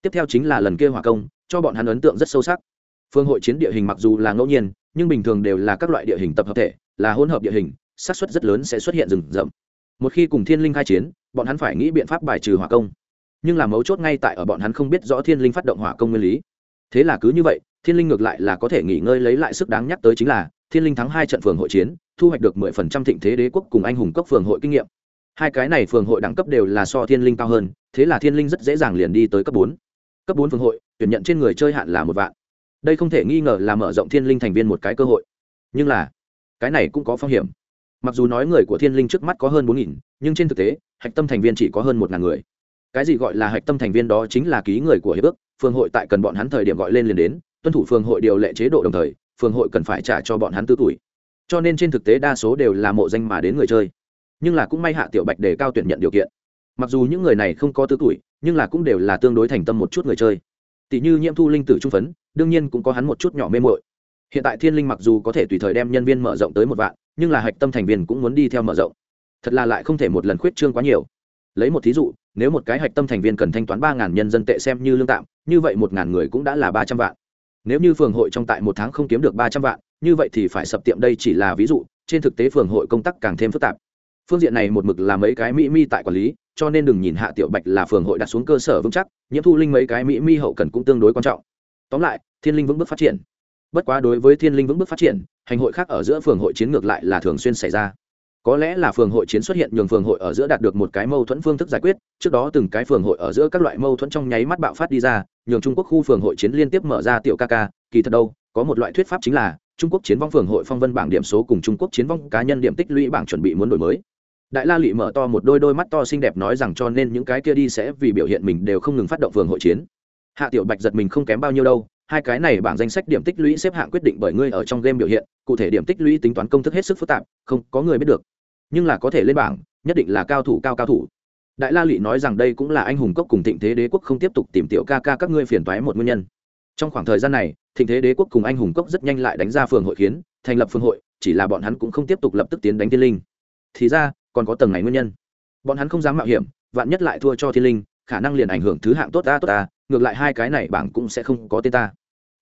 Tiếp theo chính là lần kia hỏa công cho bọn hắn ấn tượng rất sâu sắc. Phương hội chiến địa hình mặc dù là ngẫu nhiên, nhưng bình thường đều là các loại địa hình tập hợp thể, là hỗn hợp địa hình, xác suất rất lớn sẽ xuất hiện rừng rậm. Một khi cùng thiên linh khai chiến, bọn hắn phải nghĩ biện pháp bài trừ hỏa công. Nhưng là mấu chốt ngay tại ở bọn hắn không biết rõ thiên linh phát động hỏa công nguyên lý. Thế là cứ như vậy, thiên linh ngược lại là có thể nghỉ ngơi lấy lại sức đáng nhắc tới chính là, thiên linh thắng hai trận phường hội chiến, thu hoạch được mười phần trăm thịnh thế đế quốc cùng anh hùng cấp phường hội kinh nghiệm. Hai cái này phường hội đẳng cấp đều là so thiên linh cao hơn, thế là thiên linh rất dễ dàng liền đi tới cấp bốn. Cấp bốn phường hội tuyển nhận trên người chơi hạn là một vạn. Đây không thể nghi ngờ là mở rộng thiên linh thành viên một cái cơ hội. Nhưng là, cái này cũng có phong hiểm. Mặc dù nói người của thiên linh trước mắt có hơn bốn nghìn, nhưng trên thực tế, hạch tâm thành viên chỉ có hơn một ngàn người. Cái gì gọi là hạch tâm thành viên đó chính là ký người của hiệp ước phường hội tại cần bọn hắn thời điểm gọi lên liền đến, tuân thủ phường hội điều lệ chế độ đồng thời phường hội cần phải trả cho bọn hắn tư tuổi. Cho nên trên thực tế đa số đều là mộ danh mà đến người chơi. Nhưng là cũng may hạ tiểu bạch để cao tuyển nhận điều kiện. Mặc dù những người này không có tư tuổi, nhưng là cũng đều là tương đối thành tâm một chút người chơi tỷ như nhiễm thu linh tử trung phấn, đương nhiên cũng có hắn một chút nhỏ mê mội hiện tại thiên linh mặc dù có thể tùy thời đem nhân viên mở rộng tới một vạn, nhưng là hạch tâm thành viên cũng muốn đi theo mở rộng. Thật là lại không thể một lần khuyết trương quá nhiều. Lấy một thí dụ, nếu một cái hạch tâm thành viên cần thanh toán ba ngàn nhân dân tệ xem như lương tạm, như vậy một ngàn người cũng đã là ba trăm vạn. Nếu như phường hội trong tại một tháng không kiếm được ba trăm vạn, như vậy thì phải sập tiệm đây chỉ là ví dụ, trên thực tế phường hội công tác càng thêm phức tạp phương diện này một mực là mấy cái mỹ mi tại quản lý, cho nên đừng nhìn hạ tiểu bạch là phường hội đặt xuống cơ sở vững chắc, nhiễm thu linh mấy cái mỹ mi hậu cần cũng tương đối quan trọng. Tóm lại, thiên linh vững bước phát triển. Bất quá đối với thiên linh vững bước phát triển, hành hội khác ở giữa phường hội chiến ngược lại là thường xuyên xảy ra. Có lẽ là phường hội chiến xuất hiện nhường phường hội ở giữa đạt được một cái mâu thuẫn phương thức giải quyết, trước đó từng cái phường hội ở giữa các loại mâu thuẫn trong nháy mắt bạo phát đi ra, nhường trung quốc khu phường hội chiến liên tiếp mở ra tiểu ca ca, kỳ thật đâu, có một loại thuyết pháp chính là, trung quốc chiến vong phường hội phong vân bảng điểm số cùng trung quốc chiến vong cá nhân điểm tích lũy bảng chuẩn bị muốn đổi mới đại la lị mở to một đôi đôi mắt to xinh đẹp nói rằng cho nên những cái kia đi sẽ vì biểu hiện mình đều không ngừng phát động phường hội chiến. Hạ tiểu bạch giật mình không kém bao nhiêu đâu, hai cái này bảng danh sách điểm tích lũy xếp hạng quyết định bởi ngươi ở trong game biểu hiện, cụ thể điểm tích lũy tính toán công thức hết sức phức tạp, không có người biết được. Nhưng là có thể lên bảng, nhất định là cao thủ cao cao thủ. Đại la lị nói rằng đây cũng là anh hùng cốc cùng thịnh thế đế quốc không tiếp tục tìm tiểu ca ca các ngươi phiền toái một nguyên nhân. Trong khoảng thời gian này, thịnh thế đế quốc cùng anh hùng cốc rất nhanh lại đánh ra phường hội kiến, thành lập phường hội, chỉ là bọn hắn cũng không tiếp tục lập tức tiến đánh tiên linh. Thì ra còn có tầng này nguyên nhân. Bọn hắn không dám mạo hiểm, vạn nhất lại thua cho thiên linh, khả năng liền ảnh hưởng thứ hạng tốt ta tốt ta, ngược lại hai cái này bảng cũng sẽ không có tên ta.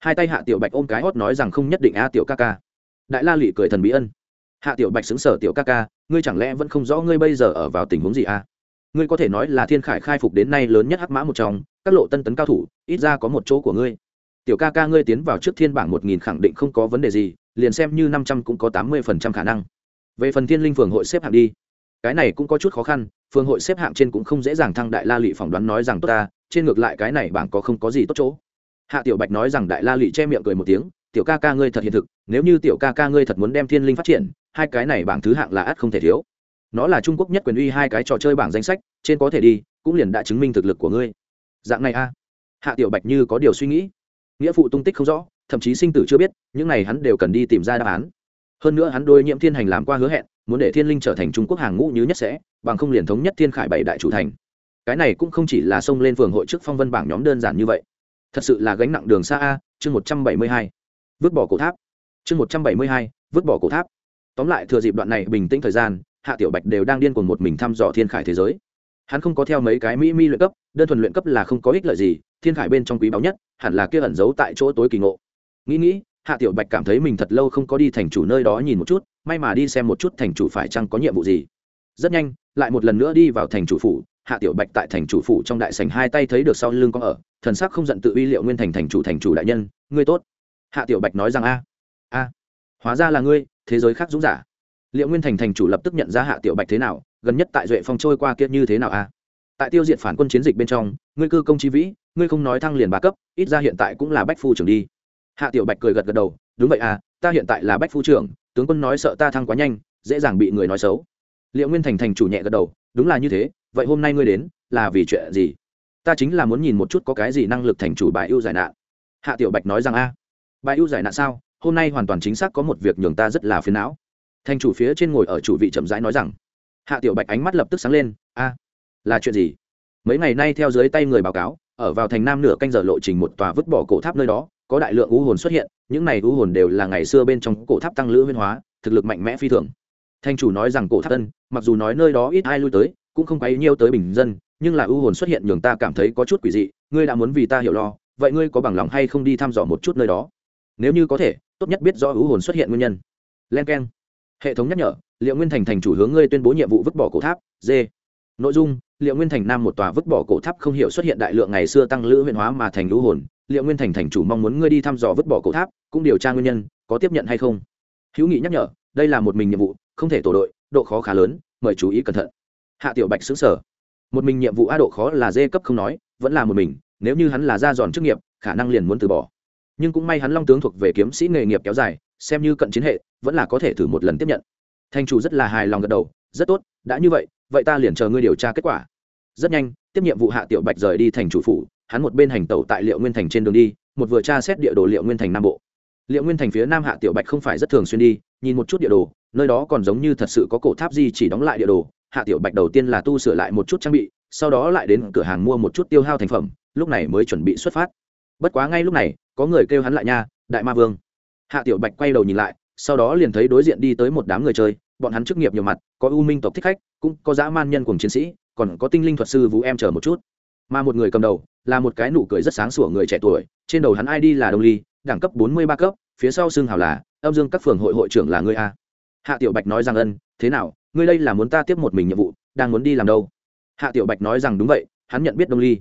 Hai tay hạ tiểu bạch ôm cái hót nói rằng không nhất định a tiểu ca ca. Đại la lụy cười thần bí ân. Hạ tiểu bạch xứng sở tiểu ca ca, ngươi chẳng lẽ vẫn không rõ ngươi bây giờ ở vào tình huống gì a? Ngươi có thể nói là thiên khải khai phục đến nay lớn nhất hắc mã một trong, các lộ tân tấn cao thủ, ít ra có một chỗ của ngươi. Tiểu ca ca ngươi tiến vào trước thiên bảng một nghìn khẳng định không có vấn đề gì, liền xem như năm trăm cũng có tám mươi phần trăm khả năng. Về phần thiên linh phường hội xếp hạng đi cái này cũng có chút khó khăn, phương hội xếp hạng trên cũng không dễ dàng thăng đại la lụy phỏng đoán nói rằng tốt ta, trên ngược lại cái này bảng có không có gì tốt chỗ. Hạ tiểu bạch nói rằng đại la lụy che miệng cười một tiếng, tiểu ca ca ngươi thật hiện thực, nếu như tiểu ca ca ngươi thật muốn đem thiên linh phát triển, hai cái này bảng thứ hạng là ắt không thể thiếu. Nó là trung quốc nhất quyền uy hai cái trò chơi bảng danh sách, trên có thể đi, cũng liền đã chứng minh thực lực của ngươi. Dạng này a. Hạ tiểu bạch như có điều suy nghĩ. Nghĩa phụ tung tích không rõ, thậm chí sinh tử chưa biết, những này hắn đều cần đi tìm ra đáp án hơn nữa hắn đôi nhiễm thiên hành làm qua hứa hẹn, muốn để thiên linh trở thành trung quốc hàng ngũ như nhất sẽ, bằng không liền thống nhất thiên khải bảy đại chủ thành. Cái này cũng không chỉ là xông lên phường hội chức phong vân bảng nhóm đơn giản như vậy. Thật sự là gánh nặng đường xa a, chương một trăm bảy mươi hai. Vứt bỏ cổ tháp. Chương một trăm bảy mươi hai, vứt bỏ cổ tháp. Tóm lại thừa dịp đoạn này bình tĩnh thời gian, hạ tiểu bạch đều đang điên cuồng một mình thăm dò thiên khải thế giới. Hắn không có theo mấy cái mỹ mi luyện cấp, đơn thuần luyện cấp là không có ích lợi gì, thiên khải bên trong quý báu nhất, hẳn là kia ẩn giấu tại chỗ tối kỳ ngộ. Nghĩ nghĩ hạ tiểu bạch cảm thấy mình thật lâu không có đi thành chủ nơi đó nhìn một chút, may mà đi xem một chút thành chủ phải chăng có nhiệm vụ gì. Rất nhanh, lại một lần nữa đi vào thành chủ phủ, hạ tiểu bạch tại thành chủ phủ trong đại sành hai tay thấy được sau lưng có ở, thần sắc không giận tự uy liệu nguyên thành thành chủ thành chủ đại nhân, ngươi tốt. Hạ tiểu bạch nói rằng, a a, hóa ra là ngươi, thế giới khác dũng giả. Liệu nguyên thành thành chủ lập tức nhận ra hạ tiểu bạch thế nào, gần nhất tại duệ phong trôi qua kia như thế nào, a? Tại tiêu diệt phản quân chiến dịch bên trong, ngươi cư công chi vĩ, ngươi không nói thăng liền ba cấp, ít ra hiện tại cũng là bách phu trưởng đi hạ tiểu bạch cười gật gật đầu, đúng vậy à ta hiện tại là bách phu trưởng, tướng quân nói sợ ta thăng quá nhanh, dễ dàng bị người nói xấu. Liệu nguyên thành thành chủ nhẹ gật đầu, đúng là như thế, vậy hôm nay ngươi đến, là vì chuyện gì? Ta chính là muốn nhìn một chút có cái gì năng lực thành chủ bài ưu giải nạn. Hạ tiểu bạch nói rằng, a, bài ưu giải nạn sao? Hôm nay hoàn toàn chính xác có một việc nhường ta rất là phiền não. Thành chủ phía trên ngồi ở chủ vị chậm rãi nói rằng, hạ tiểu bạch ánh mắt lập tức sáng lên, a, là chuyện gì? Mấy ngày nay theo dưới tay người báo cáo, ở vào thành nam nửa canh giờ lộ trình một tòa vứt bỏ cổ tháp nơi đó có đại lượng u hồn xuất hiện, những này u hồn đều là ngày xưa bên trong cổ tháp tăng lữ huyên hóa, thực lực mạnh mẽ phi thường. Thanh chủ nói rằng cổ tháp tân mặc dù nói nơi đó ít ai lui tới, cũng không quấy nhiêu tới bình dân, nhưng là u hồn xuất hiện nhường ta cảm thấy có chút quỷ dị, ngươi đã muốn vì ta hiểu lo, vậy ngươi có bằng lòng hay không đi thăm dò một chút nơi đó? Nếu như có thể, tốt nhất biết rõ u hồn xuất hiện nguyên nhân. Len k e n hệ thống nhắc nhở, liệu nguyên thành thành chủ hướng ngươi tuyên bố nhiệm vụ vứt bỏ cổ tháp d nội dung, liệu nguyên thành nam một tòa vứt bỏ cổ tháp không hiểu xuất hiện đại lượng ngày xưa tăng lữ huyện hóa mà thành lũ hồn liệu nguyên thành thành chủ mong muốn ngươi đi thăm dò vứt bỏ cổ tháp, cũng điều tra nguyên nhân, có tiếp nhận hay không? Hữu nghị nhắc nhở, đây là một mình nhiệm vụ, không thể tổ đội, độ khó khá lớn, mời chú ý cẩn thận. Hạ tiểu bạch xứng sở một mình nhiệm vụ a độ khó là dê cấp không nói, vẫn là một mình, nếu như hắn là ra giòn chức nghiệp, khả năng liền muốn từ bỏ. Nhưng cũng may hắn long tướng thuộc về kiếm sĩ nghề nghiệp kéo dài, xem như cận chiến hệ, vẫn là có thể thử một lần tiếp nhận. Thành chủ rất là hài lòng gật đầu, rất tốt, đã như vậy vậy ta liền chờ ngươi điều tra kết quả. Rất nhanh, tiếp nhiệm vụ hạ tiểu bạch rời đi thành chủ phủ hắn một bên hành tẩu tại liệu nguyên thành trên đường đi, một vừa tra xét địa đồ liệu nguyên thành nam bộ. Liệu nguyên thành phía nam hạ tiểu bạch không phải rất thường xuyên đi, nhìn một chút địa đồ, nơi đó còn giống như thật sự có cổ tháp gì chỉ đóng lại địa đồ. Hạ tiểu bạch đầu tiên là tu sửa lại một chút trang bị, sau đó lại đến cửa hàng mua một chút tiêu hao thành phẩm, lúc này mới chuẩn bị xuất phát. Bất quá ngay lúc này, có người kêu hắn lại nha, đại ma vương. Hạ tiểu bạch quay đầu nhìn lại, sau đó liền thấy đối diện đi tới một đám người chơi, bọn hắn chức nghiệp nhiều mặt, có u minh tộc thích khách, cũng có dã man nhân cùng chiến sĩ, còn có tinh linh thuật sư vũ em chờ một chút. Mà một người cầm đầu là một cái nụ cười rất sáng sủa người trẻ tuổi, trên đầu hắn id là đông ly, đẳng cấp bốn mươi ba cấp, phía sau xương hào là, âm dương các phường hội hội trưởng là ngươi a. Hạ tiểu bạch nói rằng ân, thế nào, ngươi đây là muốn ta tiếp một mình nhiệm vụ, đang muốn đi làm đâu? Hạ tiểu bạch nói rằng đúng vậy, hắn nhận biết đông ly.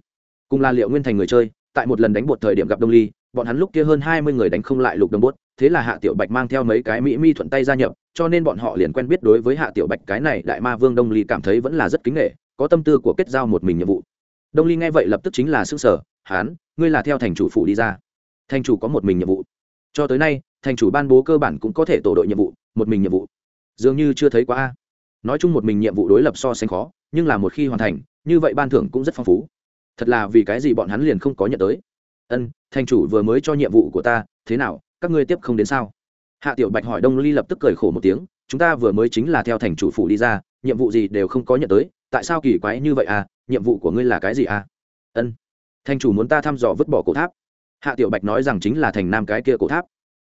Cùng là liệu nguyên thành người chơi, tại một lần đánh bột thời điểm gặp đông ly, bọn hắn lúc kia hơn hai mươi người đánh không lại lục đồng bốt thế là hạ tiểu bạch mang theo mấy cái mỹ mi thuận tay gia nhập, cho nên bọn họ liền quen biết đối với hạ tiểu bạch cái này đại ma vương đông ly cảm thấy vẫn là rất kính nghệ có tâm tư của kết giao một mình nhiệm vụ đông ly nghe vậy lập tức chính là xương sở hán, ngươi là theo thành chủ phủ đi ra. Thành chủ có một mình nhiệm vụ. Cho tới nay, thành chủ ban bố cơ bản cũng có thể tổ đội nhiệm vụ, một mình nhiệm vụ. Dường như chưa thấy quá a. Nói chung một mình nhiệm vụ đối lập so sánh khó, nhưng là một khi hoàn thành, như vậy ban thưởng cũng rất phong phú. Thật là vì cái gì bọn hắn liền không có nhận tới? Ân, thành chủ vừa mới cho nhiệm vụ của ta, thế nào, các ngươi tiếp không đến sao? Hạ tiểu bạch hỏi đông ly lập tức cười khổ một tiếng, chúng ta vừa mới chính là theo thành chủ phủ đi ra, nhiệm vụ gì đều không có nhận tới, tại sao kỳ quái như vậy à? Nhiệm vụ của ngươi là cái gì à? Ân. Thành chủ muốn ta thăm dò vứt bỏ cổ tháp. Hạ tiểu bạch nói rằng chính là thành nam cái kia cổ tháp.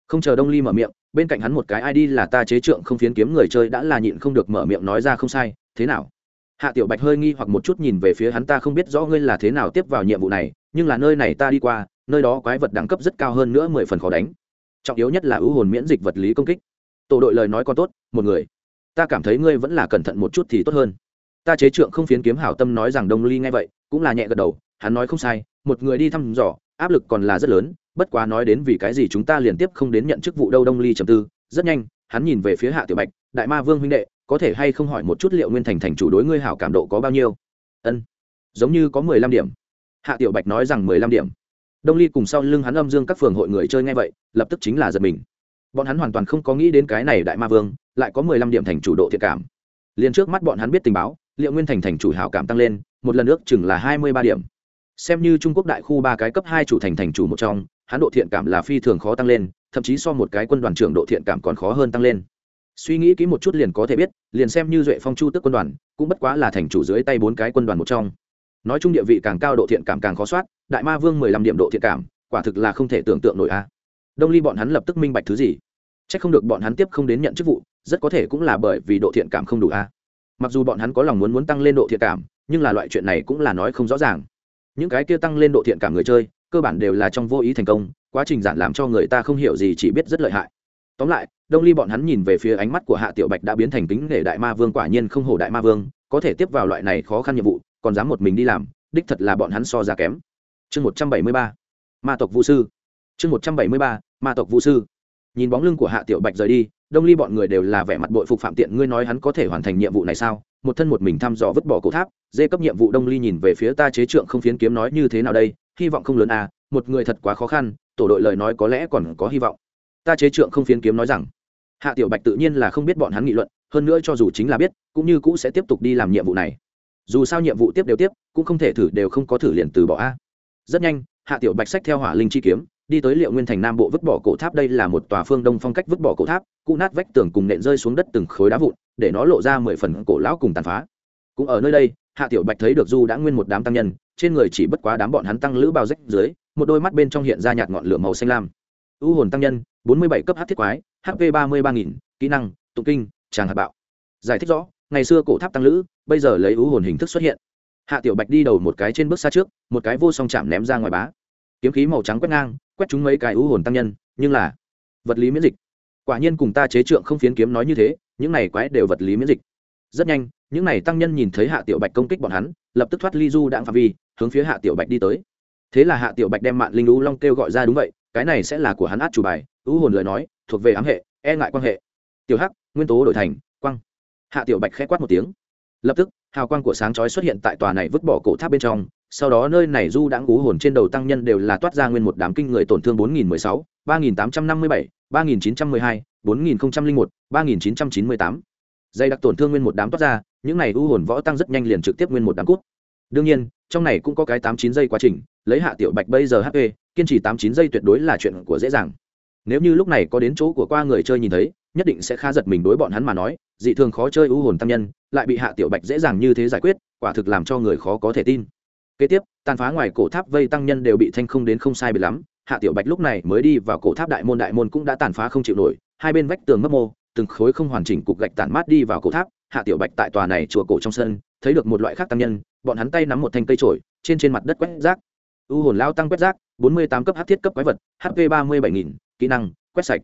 Không chờ đông ly mở miệng, bên cạnh hắn một cái id là ta chế trượng không phiến kiếm người chơi đã là nhịn không được mở miệng nói ra không sai, thế nào? Hạ tiểu bạch hơi nghi hoặc một chút nhìn về phía hắn, ta không biết rõ ngươi là thế nào tiếp vào nhiệm vụ này, nhưng là nơi này ta đi qua, nơi đó quái vật đẳng cấp rất cao hơn nữa mười phần khó đánh. Trọng yếu nhất là ưu hồn miễn dịch vật lý công kích. Tổ đội lời nói còn tốt, một người. Ta cảm thấy ngươi vẫn là cẩn thận một chút thì tốt hơn ta chế trượng không phiến kiếm hảo tâm nói rằng đông ly nghe vậy, cũng là nhẹ gật đầu, hắn nói không sai, một người đi thăm dò, áp lực còn là rất lớn, bất quá nói đến vì cái gì chúng ta liên tiếp không đến nhận chức vụ đâu đông ly trầm tư, rất nhanh, hắn nhìn về phía hạ tiểu bạch, đại ma vương huynh đệ, có thể hay không hỏi một chút liệu nguyên thành thành chủ đối ngươi hảo cảm độ có bao nhiêu? Ân, giống như có mười lăm điểm. Hạ tiểu bạch nói rằng mười lăm điểm. Đông ly cùng sau lưng hắn âm dương các phường hội người chơi ngay vậy, lập tức chính là giật mình. Bọn hắn hoàn toàn không có nghĩ đến cái này đại ma vương, lại có mười lăm điểm thành chủ độ thiệt cảm. Liền trước mắt bọn hắn biết tình báo liệu nguyên thành thành chủ hảo cảm tăng lên, một lần ước chừng là hai mươi ba điểm. Xem như trung quốc đại khu ba cái cấp hai chủ thành thành chủ một trong hắn độ thiện cảm là phi thường khó tăng lên, thậm chí so một cái quân đoàn trưởng độ thiện cảm còn khó hơn tăng lên. Suy nghĩ kỹ một chút liền có thể biết, liền xem như duệ phong chu tức quân đoàn, cũng bất quá là thành chủ dưới tay bốn cái quân đoàn một trong. Nói chung địa vị càng cao độ thiện cảm càng khó soát, đại ma vương mười lăm điểm độ thiện cảm, quả thực là không thể tưởng tượng nổi a. Đông ly bọn hắn lập tức minh bạch thứ gì. C h ắ c không được bọn hắn tiếp không đến nhận chức vụ, rất có thể cũng là bởi vì độ thiện cảm không đủ a mặc dù bọn hắn có lòng muốn muốn tăng lên độ thiện cảm, nhưng là loại chuyện này cũng là nói không rõ ràng. Những cái kia tăng lên độ thiện cảm người chơi, cơ bản đều là trong vô ý thành công, quá trình giản làm cho người ta không hiểu gì chỉ biết rất lợi hại. Tóm lại, đông ly bọn hắn nhìn về phía ánh mắt của hạ tiểu bạch đã biến thành kính để đại ma vương quả nhiên không hổ đại ma vương, có thể tiếp vào loại này khó khăn nhiệm vụ, còn dám một mình đi làm, đích thật là bọn hắn so ra kém. Chương một trăm bảy mươi ba, ma tộc vũ sư. Chương một trăm bảy mươi ba, ma tộc vũ sư. Nhìn bóng lưng của hạ tiểu bạch rời đi đông ly bọn người đều là vẻ mặt bội phục phạm tiện, ngươi nói hắn có thể hoàn thành nhiệm vụ này sao? Một thân một mình thăm dò vứt bỏ cổ tháp, dê cấp nhiệm vụ đông ly nhìn về phía ta chế trượng không phiến kiếm nói như thế nào đây? Hy vọng không lớn à một người thật quá khó khăn, tổ đội lời nói có lẽ còn có hy vọng. Ta chế trượng không phiến kiếm nói rằng, hạ tiểu bạch tự nhiên là không biết bọn hắn nghị luận, hơn nữa cho dù chính là biết, cũng như cũ sẽ tiếp tục đi làm nhiệm vụ này. Dù sao nhiệm vụ tiếp đều tiếp, cũng không thể thử đều không có thử liền từ bỏ a. Rất nhanh, hạ tiểu bạch sách theo hỏa linh chi kiếm đi tới liệu nguyên thành nam bộ vứt bỏ cổ tháp đây là một tòa phương đông phong cách vứt bỏ cổ tháp, cụ nát vách tường cùng nện rơi xuống đất từng khối đá vụn, để nó lộ ra mười phần cổ lão cùng tàn phá. Cũng ở nơi đây, hạ tiểu bạch thấy được du đã nguyên một đám tăng nhân, trên người chỉ bất quá đám bọn hắn tăng lữ bao rách dưới, một đôi mắt bên trong hiện ra nhạt ngọn lửa màu xanh lam. U hồn tăng nhân, bốn mươi bảy cấp hát thiết quái hp ba mươi ba nghìn, kỹ năng, tụng kinh, tràng hạt bạo. Giải thích rõ, ngày xưa cổ tháp tăng lữ, bây giờ lấy u hồn hình thức xuất hiện. Hạ tiểu bạch đi đầu một cái trên bước xa trước, một cái vô song chạm ném ra ngoài bá kiếm khí màu trắng quét ngang, quét chúng mấy cái u hồn tăng nhân, nhưng là vật lý miễn dịch. Quả nhiên cùng ta chế trượng không phiến kiếm nói như thế, những này quái đều vật lý miễn dịch. Rất nhanh, những này tăng nhân nhìn thấy hạ tiểu bạch công kích bọn hắn, lập tức thoát ly du đạn phạm vi, hướng phía hạ tiểu bạch đi tới. Thế là hạ tiểu bạch đem mạng linh u long kêu gọi ra đúng vậy, cái này sẽ là của hắn át chủ bài u hồn lời nói, thuộc về ám hệ e ngại quan hệ. Tiểu hắc, nguyên tố đổi thành, quang. Hạ tiểu bạch khẽ quát một tiếng. Lập tức, hào quang của sáng chói xuất hiện tại tòa này vứt bỏ cổ tháp bên trong sau đó nơi này du đãng cú hồn trên đầu tăng nhân đều là toát ra nguyên một đám kinh người tổn thương 4016, 3857, 3912, 4001, 3998. Dây đặc tổn thương nguyên một đám toát ra, những này u hồn võ tăng rất nhanh liền trực tiếp nguyên một đám cút. Đương nhiên, trong này cũng có cái 89 giây quá trình, lấy hạ tiểu bạch bây giờ HP, kiên trì 89 giây tuyệt đối là chuyện của dễ dàng. Nếu như lúc này có đến chỗ của qua người chơi nhìn thấy, nhất định sẽ khá giật mình đối bọn hắn mà nói, dị thường khó chơi u hồn tăng nhân, lại bị hạ tiểu bạch dễ dàng như thế giải quyết, quả thực làm cho người khó có thể tin kế tiếp, tàn phá ngoài cổ tháp vây tăng nhân đều bị thanh không đến không sai bị lắm. Hạ tiểu bạch lúc này mới đi vào cổ tháp đại môn đại môn cũng đã tàn phá không chịu nổi. Hai bên vách tường mấp mô, từng khối không hoàn chỉnh cục gạch tản mát đi vào cổ tháp. Hạ tiểu bạch tại tòa này chùa cổ trong sân, thấy được một loại khác tăng nhân. Bọn hắn tay nắm một thanh cây trổi trên trên mặt đất quét rác. U hồn lao tăng quét rác, bốn mươi tám cấp hát thiết cấp quái vật hp ba mươi bảy nghìn, kỹ năng, quét sạch.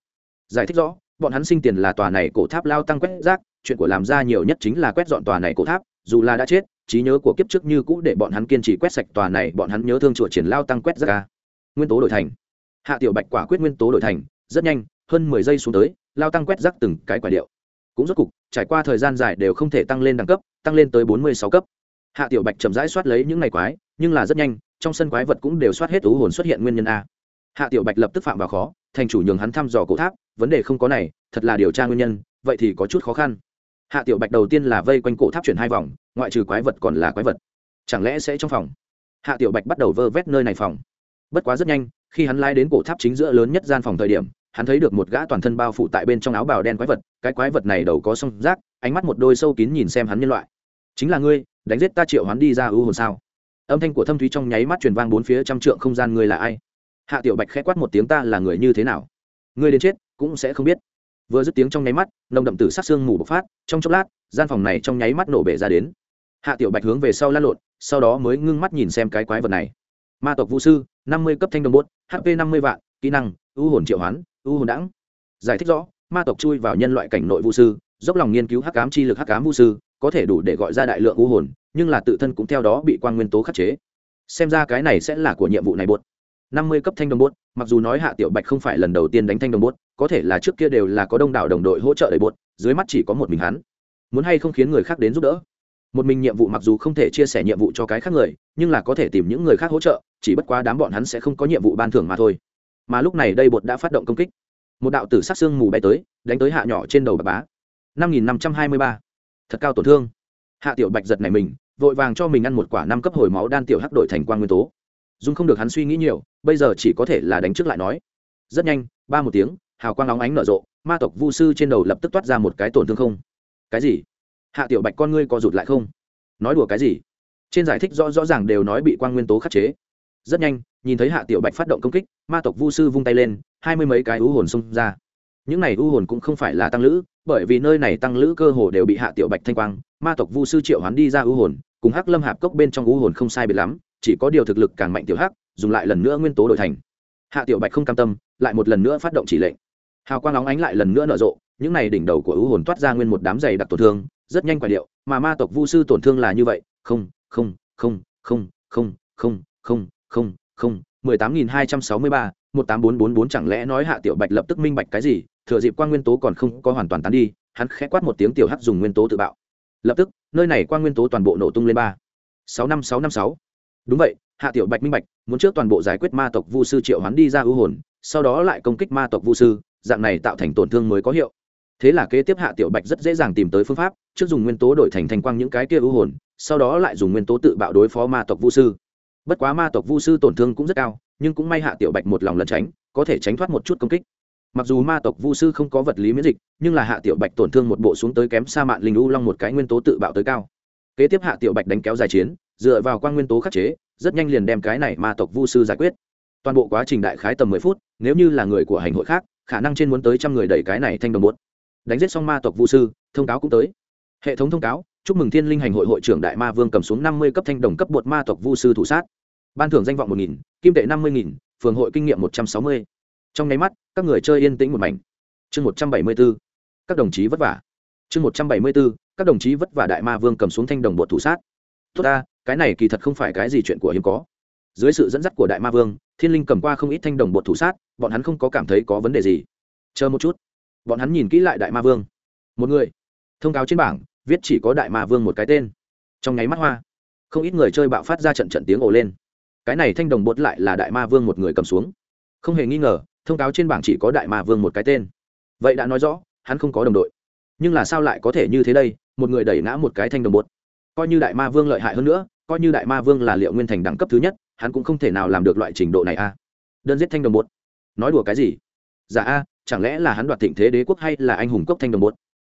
Giải thích rõ, bọn hắn sinh tiền là tòa này cổ tháp lao tăng quét rác, chuyện của làm ra nhiều nhất chính là quét dọn tòa này cổ tháp dù là đã chết, trí nhớ của kiếp trước như cũ để bọn hắn kiên trì quét sạch tòa này, bọn hắn nhớ thương chùa triển lao tăng quét ra ca nguyên tố đổi thành. Hạ tiểu bạch quả quyết nguyên tố đổi thành, rất nhanh, hơn mười giây xuống tới, lao tăng quét rác từng cái quả điệu. Cũng rốt cục, trải qua thời gian dài đều không thể tăng lên đẳng cấp, tăng lên tới bốn mươi sáu cấp. Hạ tiểu bạch chậm rãi soát lấy những ngày quái, nhưng là rất nhanh, trong sân quái vật cũng đều soát hết ú hồn xuất hiện nguyên nhân a. Hạ tiểu bạch lập tức phạm vào khó, thành chủ nhường hắn thăm dò cổ tháp, vấn đề không có này, thật là điều tra nguyên nhân, vậy thì có chút khó khăn hạ tiểu bạch đầu tiên là vây quanh cổ tháp chuyển hai vòng, ngoại trừ quái vật còn là quái vật. Chẳng lẽ sẽ trong phòng? Hạ tiểu bạch bắt đầu vơ vét nơi này phòng. Bất quá rất nhanh, khi hắn lai đến cổ tháp chính giữa lớn nhất gian phòng thời điểm, hắn thấy được một gã toàn thân bao phủ tại bên trong áo bào đen quái vật, cái quái vật này đầu có song rác, ánh mắt một đôi sâu kín nhìn xem hắn nhân loại. Chính là ngươi, đánh giết ta triệu hắn đi ra ưu hồn sao? Âm thanh của thâm thúy trong nháy mắt truyền vang bốn phía trăm trượng không gian ngươi là ai? Hạ tiểu bạch khẽ quát một tiếng, ta là người như thế nào? Ngươi đến chết, cũng sẽ không biết vừa dứt tiếng trong nháy mắt, nồng đậm tử sát xương mù bộc phát, trong chốc lát, gian phòng này trong nháy mắt nổ bể ra đến. Hạ tiểu bạch hướng về sau lăn lộn, sau đó mới ngưng mắt nhìn xem cái quái vật này. Ma tộc vũ sư, năm mươi cấp thanh đồng bốt hp năm mươi vạn, kỹ năng u hồn triệu hoán u hồn đãng. giải thích rõ, ma tộc chui vào nhân loại cảnh nội vũ sư, dốc lòng nghiên cứu hắc ám chi lực hắc ám vũ sư, có thể đủ để gọi ra đại lượng u hồn, nhưng là tự thân cũng theo đó bị quan nguyên tố khắc chế. Xem ra cái này sẽ là của nhiệm vụ này buốt năm mươi cấp thanh đồng bốt, mặc dù nói hạ tiểu bạch không phải lần đầu tiên đánh thanh đồng bốt, có thể là trước kia đều là có đông đảo đồng đội hỗ trợ đầy bốt, dưới mắt chỉ có một mình hắn. Muốn hay không khiến người khác đến giúp đỡ? Một mình nhiệm vụ mặc dù không thể chia sẻ nhiệm vụ cho cái khác người, nhưng là có thể tìm những người khác hỗ trợ, chỉ bất quá đám bọn hắn sẽ không có nhiệm vụ ban thưởng mà thôi. Mà lúc này đây bột đã phát động công kích. Một đạo tử sát xương mù bay tới, đánh tới hạ nhỏ trên đầu bà bá. năm nghìn năm trăm hai mươi ba. Thật cao tổn thương. Hạ tiểu bạch giật này mình, vội vàng cho mình ăn một quả năm cấp hồi máu đan tiểu hắc đổi thành quan nguyên tố dung không được hắn suy nghĩ nhiều, bây giờ chỉ có thể là đánh trước lại nói. Rất nhanh, ba một tiếng, hào quang óng ánh nở rộ, ma tộc vu sư trên đầu lập tức toát ra một cái tổn thương không. Cái gì? Hạ tiểu bạch con ngươi co rụt lại không? Nói đùa cái gì? Trên giải thích rõ rõ ràng đều nói bị quan nguyên tố khắc chế. Rất nhanh, nhìn thấy hạ tiểu bạch phát động công kích, ma tộc vu sư vung tay lên, hai mươi mấy cái u hồn xông ra. Những này u hồn cũng không phải là tăng lữ, bởi vì nơi này tăng lữ cơ hồ đều bị hạ tiểu bạch thanh quang, ma tộc vu sư triệu hoán đi ra ưu hồn, cùng hắc lâm hạp cốc bên trong ưu hồn không sai biệt lắm chỉ có điều thực lực càng mạnh tiểu hắc, dùng lại lần nữa nguyên tố đổi thành. Hạ tiểu bạch không cam tâm, lại một lần nữa phát động chỉ lệnh. Hào quang óng ánh lại lần nữa nở rộ, những này đỉnh đầu của ưu hồn toát ra nguyên một đám dày đặc tổn thương, rất nhanh quả điệu, mà ma tộc vu sư tổn thương là như vậy, không không không không không không không không không, mười tám nghìn hai trăm sáu mươi ba, một tám bốn bốn bốn chẳng lẽ nói hạ tiểu bạch lập tức minh bạch cái gì, thừa dịp quan nguyên tố còn không có hoàn toàn tán đi, hắn khẽ quát một tiếng tiểu hắc dùng nguyên tố tự bạo. Lập tức, nơi này quan nguyên tố toàn bộ nổ tung lên ba. Sáu năm sáu năm, sáu đúng vậy, hạ tiểu bạch minh bạch, muốn trước toàn bộ giải quyết ma tộc vu sư triệu hắn đi ra ưu hồn, sau đó lại công kích ma tộc vu sư, dạng này tạo thành tổn thương mới có hiệu. Thế là kế tiếp hạ tiểu bạch rất dễ dàng tìm tới phương pháp, trước dùng nguyên tố đổi thành thành quang những cái kia ưu hồn, sau đó lại dùng nguyên tố tự bạo đối phó ma tộc vu sư. Bất quá ma tộc vu sư tổn thương cũng rất cao, nhưng cũng may hạ tiểu bạch một lòng lẩn tránh, có thể tránh thoát một chút công kích. Mặc dù ma tộc vu sư không có vật lý miễn dịch, nhưng là hạ tiểu bạch tổn thương một bộ xuống tới kém sa mạn linh u long một cái nguyên tố tự bạo tới cao. Kế tiếp hạ tiểu bạch đánh kéo dài chiến dựa vào quan nguyên tố khắc chế, rất nhanh liền đem cái này ma tộc vu sư giải quyết. Toàn bộ quá trình đại khái tầm mười phút, nếu như là người của hành hội khác, khả năng trên muốn tới trăm người đẩy cái này thanh đồng bột. Đánh giết xong ma tộc vu sư, thông cáo cũng tới. Hệ thống thông cáo, chúc mừng thiên linh hành hội hội trưởng đại ma vương cầm xuống năm mươi cấp thanh đồng cấp bột ma tộc vu sư thủ sát. Ban thưởng danh vọng một nghìn, kim tệ năm mươi nghìn, phường hội kinh nghiệm một trăm sáu mươi. Trong nháy mắt, các người chơi yên tĩnh một mảnh. Chương một trăm bảy mươi b ố các đồng chí vất vả. Chương một trăm bảy mươi b ố các đồng chí vất vả đại ma vương cầm xuống thanh đồng bột thủ sát. Tốt ta cái này kỳ thật không phải cái gì chuyện của hiếm có. Dưới sự dẫn dắt của đại ma vương, thiên linh cầm qua không ít thanh đồng bột thủ sát, bọn hắn không có cảm thấy có vấn đề gì. Chờ một chút. Bọn hắn nhìn kỹ lại đại ma vương. Một người. Thông cáo trên bảng, viết chỉ có đại ma vương một cái tên. Trong nháy mắt hoa, không ít người chơi bạo phát ra trận trận tiếng ồ lên. Cái này thanh đồng bột lại là đại ma vương một người cầm xuống. Không hề nghi ngờ, thông cáo trên bảng chỉ có đại ma vương một cái tên. Vậy đã nói rõ, hắn không có đồng đội. Nhưng là sao lại có thể như thế đây, một người đẩy ngã một cái thanh đồng bột? Coi như đại ma vương lợi hại hơn nữa coi như đại ma vương là liệu nguyên thành đẳng cấp thứ nhất, hắn cũng không thể nào làm được loại trình độ này a. Đơn giết thanh đồng bột. Nói đùa cái gì? Giả dạ a, chẳng lẽ là hắn đoạt thịnh thế đế quốc hay là anh hùng cốc thanh đồng bột?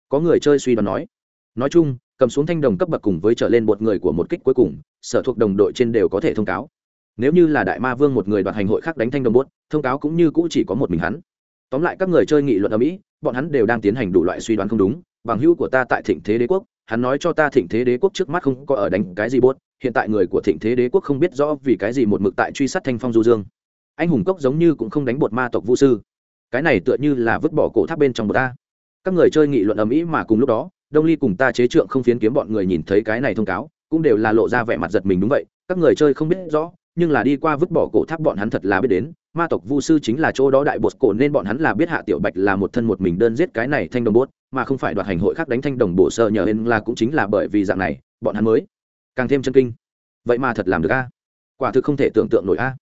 Có người chơi suy đoán nói. Nói chung, cầm xuống thanh đồng cấp bậc cùng với trở lên một người của một kích cuối cùng, sở thuộc đồng đội trên đều có thể thông cáo. Nếu như là đại ma vương một người đoạt hành hội khác đánh thanh đồng bốt thông cáo cũng như cũ chỉ có một mình hắn. Tóm lại các người chơi nghị luận ở mỹ, bọn hắn đều đang tiến hành đủ loại suy đoán không đúng, bằng hữu của ta tại thịnh thế đế quốc, hắn nói cho ta thịnh thế đế quốc trước mắt không có ở đánh cái gì bốt hiện tại người của thịnh thế đế quốc không biết rõ vì cái gì một mực tại truy sát thanh phong du dương. Anh hùng cốc giống như cũng không đánh bột ma tộc vũ sư. Cái này tựa như là vứt bỏ cổ tháp bên trong bột ta. Các người chơi nghị luận ầm ĩ mà cùng lúc đó, đông ly cùng ta chế trượng không phiến kiếm bọn người nhìn thấy cái này thông cáo, cũng đều là lộ ra vẻ mặt giật mình đúng vậy. Các người chơi không biết rõ, nhưng là đi qua vứt bỏ cổ tháp bọn hắn thật là biết đến, ma tộc vu sư chính là chỗ đó đại bột cổ nên bọn hắn là biết hạ tiểu bạch là một thân một mình đơn giết cái này thanh đồng bốt mà không phải đoạt hành hội khác đánh thanh đồng bổ sơ nhờ hên là cũng chính là bởi vì dạng này, bọn hắn mới càng thêm chân kinh. Vậy mà thật làm được a. Quả thực không thể tưởng tượng nổi a.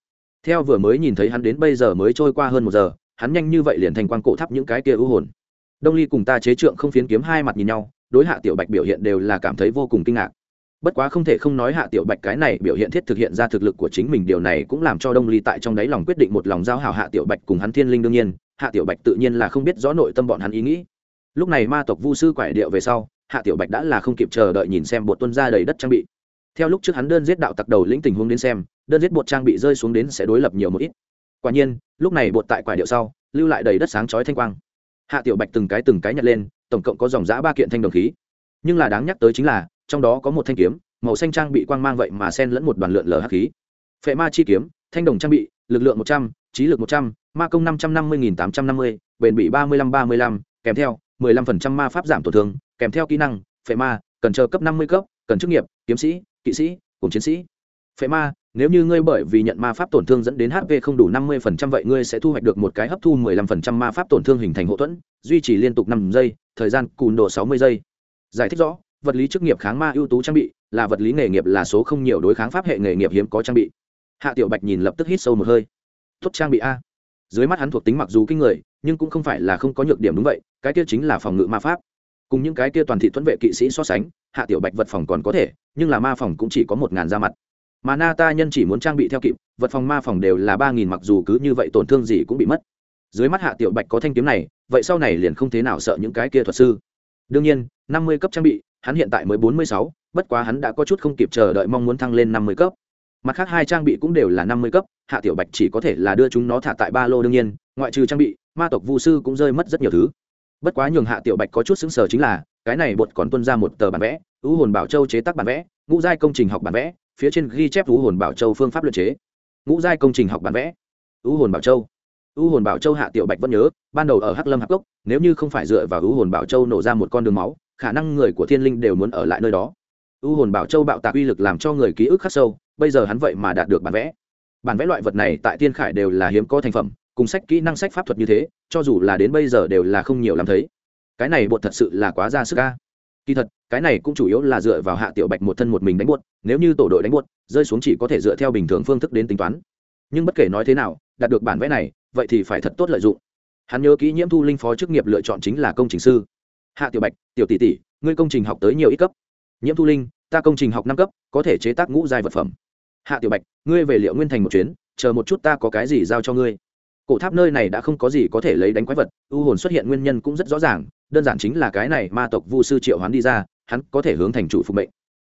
Theo vừa mới nhìn thấy hắn đến bây giờ mới trôi qua hơn một giờ, hắn nhanh như vậy liền thành quan cổ tháp những cái kia ưu hồn. Đông ly cùng ta chế trượng không phiến kiếm hai mặt nhìn nhau, đối hạ tiểu bạch biểu hiện đều là cảm thấy vô cùng kinh ngạc. Bất quá không thể không nói hạ tiểu bạch cái này biểu hiện thiết thực hiện ra thực lực của chính mình, điều này cũng làm cho đông ly tại trong đáy lòng quyết định một lòng giao hảo hạ tiểu bạch cùng hắn thiên linh đương nhiên, hạ tiểu bạch tự nhiên là không biết rõ nội tâm bọn hắn ý nghĩ. Lúc này ma tộc vu sư quải điệu về sau, hạ tiểu bạch đã là không kịp chờ đợi nhìn xem bột tuân ra đầy đất trang bị theo lúc trước hắn đơn giết đạo tặc đầu lĩnh tình huống đến xem, đơn giết bột trang bị rơi xuống đến sẽ đối lập nhiều một ít. Quả nhiên, lúc này bột tại quải điệu sau, lưu lại đầy đất sáng chói thanh quang. Hạ tiểu bạch từng cái từng cái nhặt lên, tổng cộng có dòng giã ba kiện thanh đồng khí. Nhưng là đáng nhắc tới chính là, trong đó có một thanh kiếm, màu xanh trang bị quang mang vậy mà sen lẫn một đoàn lượn lờ hắc khí. Phệ ma chi kiếm, thanh đồng trang bị, lực lượng một trăm, trí lực một trăm, ma công năm trăm năm mươi nghìn tám trăm năm mươi, bền bị ba mươi lăm ba mươi lăm, kèm theo, mười lăm phần trăm ma pháp giảm tổn thương, kèm theo kỹ năng, phệ ma, cần chờ cấp năm mươi cấp, cần chức nghiệp, kiếm sĩ kỵ sĩ, cùng chiến sĩ. Phệ ma, nếu như ngươi bởi vì nhận ma pháp tổn thương dẫn đến hp không đủ năm mươi phần trăm vậy ngươi sẽ thu hoạch được một cái hấp thu mười lăm phần trăm ma pháp tổn thương hình thành hậu thuẫn, duy trì liên tục năm giây, thời gian cùn độ sáu mươi giây. Giải thích rõ, vật lý chức nghiệp kháng ma ưu tú trang bị là vật lý nghề nghiệp là số không nhiều đối kháng pháp hệ nghề nghiệp hiếm có trang bị. Hạ tiểu bạch nhìn lập tức hít sâu một hơi. Tốt trang bị a. Dưới mắt hắn thuộc tính mặc dù kinh người, nhưng cũng không phải là không có nhược điểm đúng vậy, cái kia chính là phòng ngự ma pháp. Cùng những cái kia toàn thị thuẫn vệ kỵ sĩ so sánh hạ tiểu bạch vật phòng còn có thể, nhưng là ma phòng cũng chỉ có một ngàn ra mặt. Mà na ta nhân chỉ muốn trang bị theo kịp, vật phòng ma phòng đều là ba nghìn mặc dù cứ như vậy tổn thương gì cũng bị mất. Dưới mắt hạ tiểu bạch có thanh kiếm này, vậy sau này liền không thế nào sợ những cái kia thuật sư. Đương nhiên, năm mươi cấp trang bị, hắn hiện tại mới bốn mươi sáu, bất quá hắn đã có chút không kịp chờ đợi mong muốn thăng lên năm mươi cấp. Mặt khác hai trang bị cũng đều là năm mươi cấp, hạ tiểu bạch chỉ có thể là đưa chúng nó thả tại ba lô đương nhiên, ngoại trừ trang bị, ma tộc vu sư cũng rơi mất rất nhiều thứ. Bất quá nhường hạ tiểu bạch có chút xứng sở chính là cái này bột còn tuân ra một tờ bản vẽ ưu hồn bảo châu chế tác bản vẽ, ngũ giai công trình học bản vẽ, phía trên ghi chép ưu hồn bảo châu phương pháp luật chế. Ngũ giai công trình học bản vẽ. Ưu hồn bảo châu. Ưu hồn bảo châu hạ tiểu bạch vẫn nhớ, ban đầu ở hắc lâm hắc gốc nếu như không phải dựa vào ưu hồn bảo châu nổ ra một con đường máu, khả năng người của thiên linh đều muốn ở lại nơi đó. Ưu hồn bảo châu bạo tạc uy lực làm cho người ký ức khắc sâu, bây giờ hắn vậy mà đạt được bản vẽ. Bản vẽ loại vật này tại tiên khải đều là hiếm có thành phẩm, cùng sách kỹ năng sách pháp thuật như thế, cho dù là đến bây giờ đều là không nhiều làm thấy cái này bột thật sự là quá ra sức ca kỳ thật, cái này cũng chủ yếu là dựa vào hạ tiểu bạch một thân một mình đánh buốt nếu như tổ đội đánh buốt rơi xuống chỉ có thể dựa theo bình thường phương thức đến tính toán. Nhưng bất kể nói thế nào, đạt được bản vẽ này, vậy thì phải thật tốt lợi dụng. Hắn nhớ kỹ nhiễm thu linh phó chức nghiệp lựa chọn chính là công trình sư. Hạ tiểu bạch, tiểu tỷ tỷ, ngươi công trình học tới nhiều ít cấp? Nhiễm thu linh, ta công trình học năm cấp, có thể chế tác ngũ giai vật phẩm. Hạ tiểu bạch, ngươi về liệu nguyên thành một chuyến, chờ một chút ta có cái gì giao cho ngươi cổ tháp nơi này đã không có gì có thể lấy đánh quái vật, u hồn xuất hiện nguyên nhân cũng rất rõ ràng, đơn giản chính là cái này ma tộc vu sư triệu hoán đi ra, hắn có thể hướng thành chủ phục mệnh.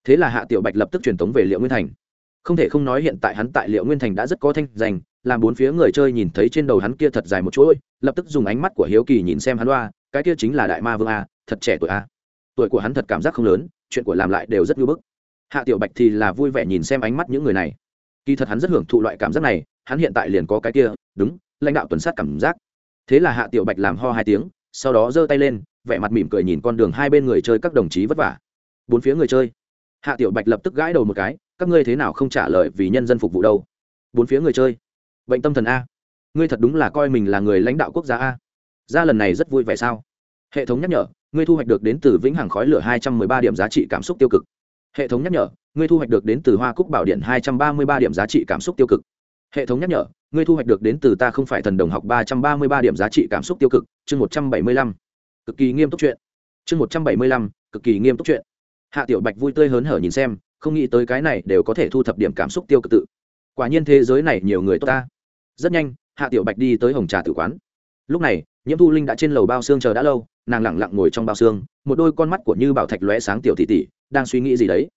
Thế là hạ tiểu bạch lập tức truyền tống về liệu nguyên thành. Không thể không nói hiện tại hắn tại liệu nguyên thành đã rất có thanh danh, làm bốn phía người chơi nhìn thấy trên đầu hắn kia thật dài một chuỗi, lập tức dùng ánh mắt của hiếu kỳ nhìn xem hắn loa cái kia chính là đại ma vương a, thật trẻ tuổi a. Tuổi của hắn thật cảm giác không lớn, chuyện của làm lại đều rất ngưỡng bức. Hạ tiểu bạch thì là vui vẻ nhìn xem ánh mắt những người này. Kỳ thật hắn rất hưởng thụ loại cảm giác này, hắn hiện tại liền có cái kia, đúng lãnh đạo tuần sát cảm giác. Thế là hạ tiểu bạch làm ho hai tiếng, sau đó giơ tay lên, vẻ mặt mỉm cười nhìn con đường hai bên người chơi các đồng chí vất vả. Bốn phía người chơi. Hạ tiểu bạch lập tức gãi đầu một cái, các ngươi thế nào không trả lời vì nhân dân phục vụ đâu? Bốn phía người chơi. Bệnh tâm thần a. Ngươi thật đúng là coi mình là người lãnh đạo quốc gia a. Ra lần này rất vui vẻ sao? Hệ thống nhắc nhở, ngươi thu hoạch được đến từ vĩnh hằng khói lửa hai trăm mười ba điểm giá trị cảm xúc tiêu cực. Hệ thống nhắc nhở, ngươi thu hoạch được đến từ hoa cúc bảo điện hai trăm ba mươi ba điểm giá trị cảm xúc tiêu cực hệ thống nhắc nhở, ngươi thu hoạch được đến từ ta không phải thần đồng học ba trăm ba mươi ba điểm giá trị cảm xúc tiêu cực, chương một trăm bảy mươi lăm. Cực kỳ nghiêm túc chuyện. Chương một trăm bảy mươi lăm, cực kỳ nghiêm túc chuyện. Hạ tiểu bạch vui tươi hớn hở nhìn xem, không nghĩ tới cái này đều có thể thu thập điểm cảm xúc tiêu cực tự. Quả nhiên thế giới này nhiều người tốt ta. Rất nhanh, hạ tiểu bạch đi tới hồng trà tử quán. Lúc này, nhiễm thu linh đã trên lầu bao xương chờ đã lâu, nàng lẳng lặng ngồi trong bao xương, một đôi con mắt của như bảo thạch lóe sáng tiểu tỷ tỷ đang suy nghĩ gì đấy.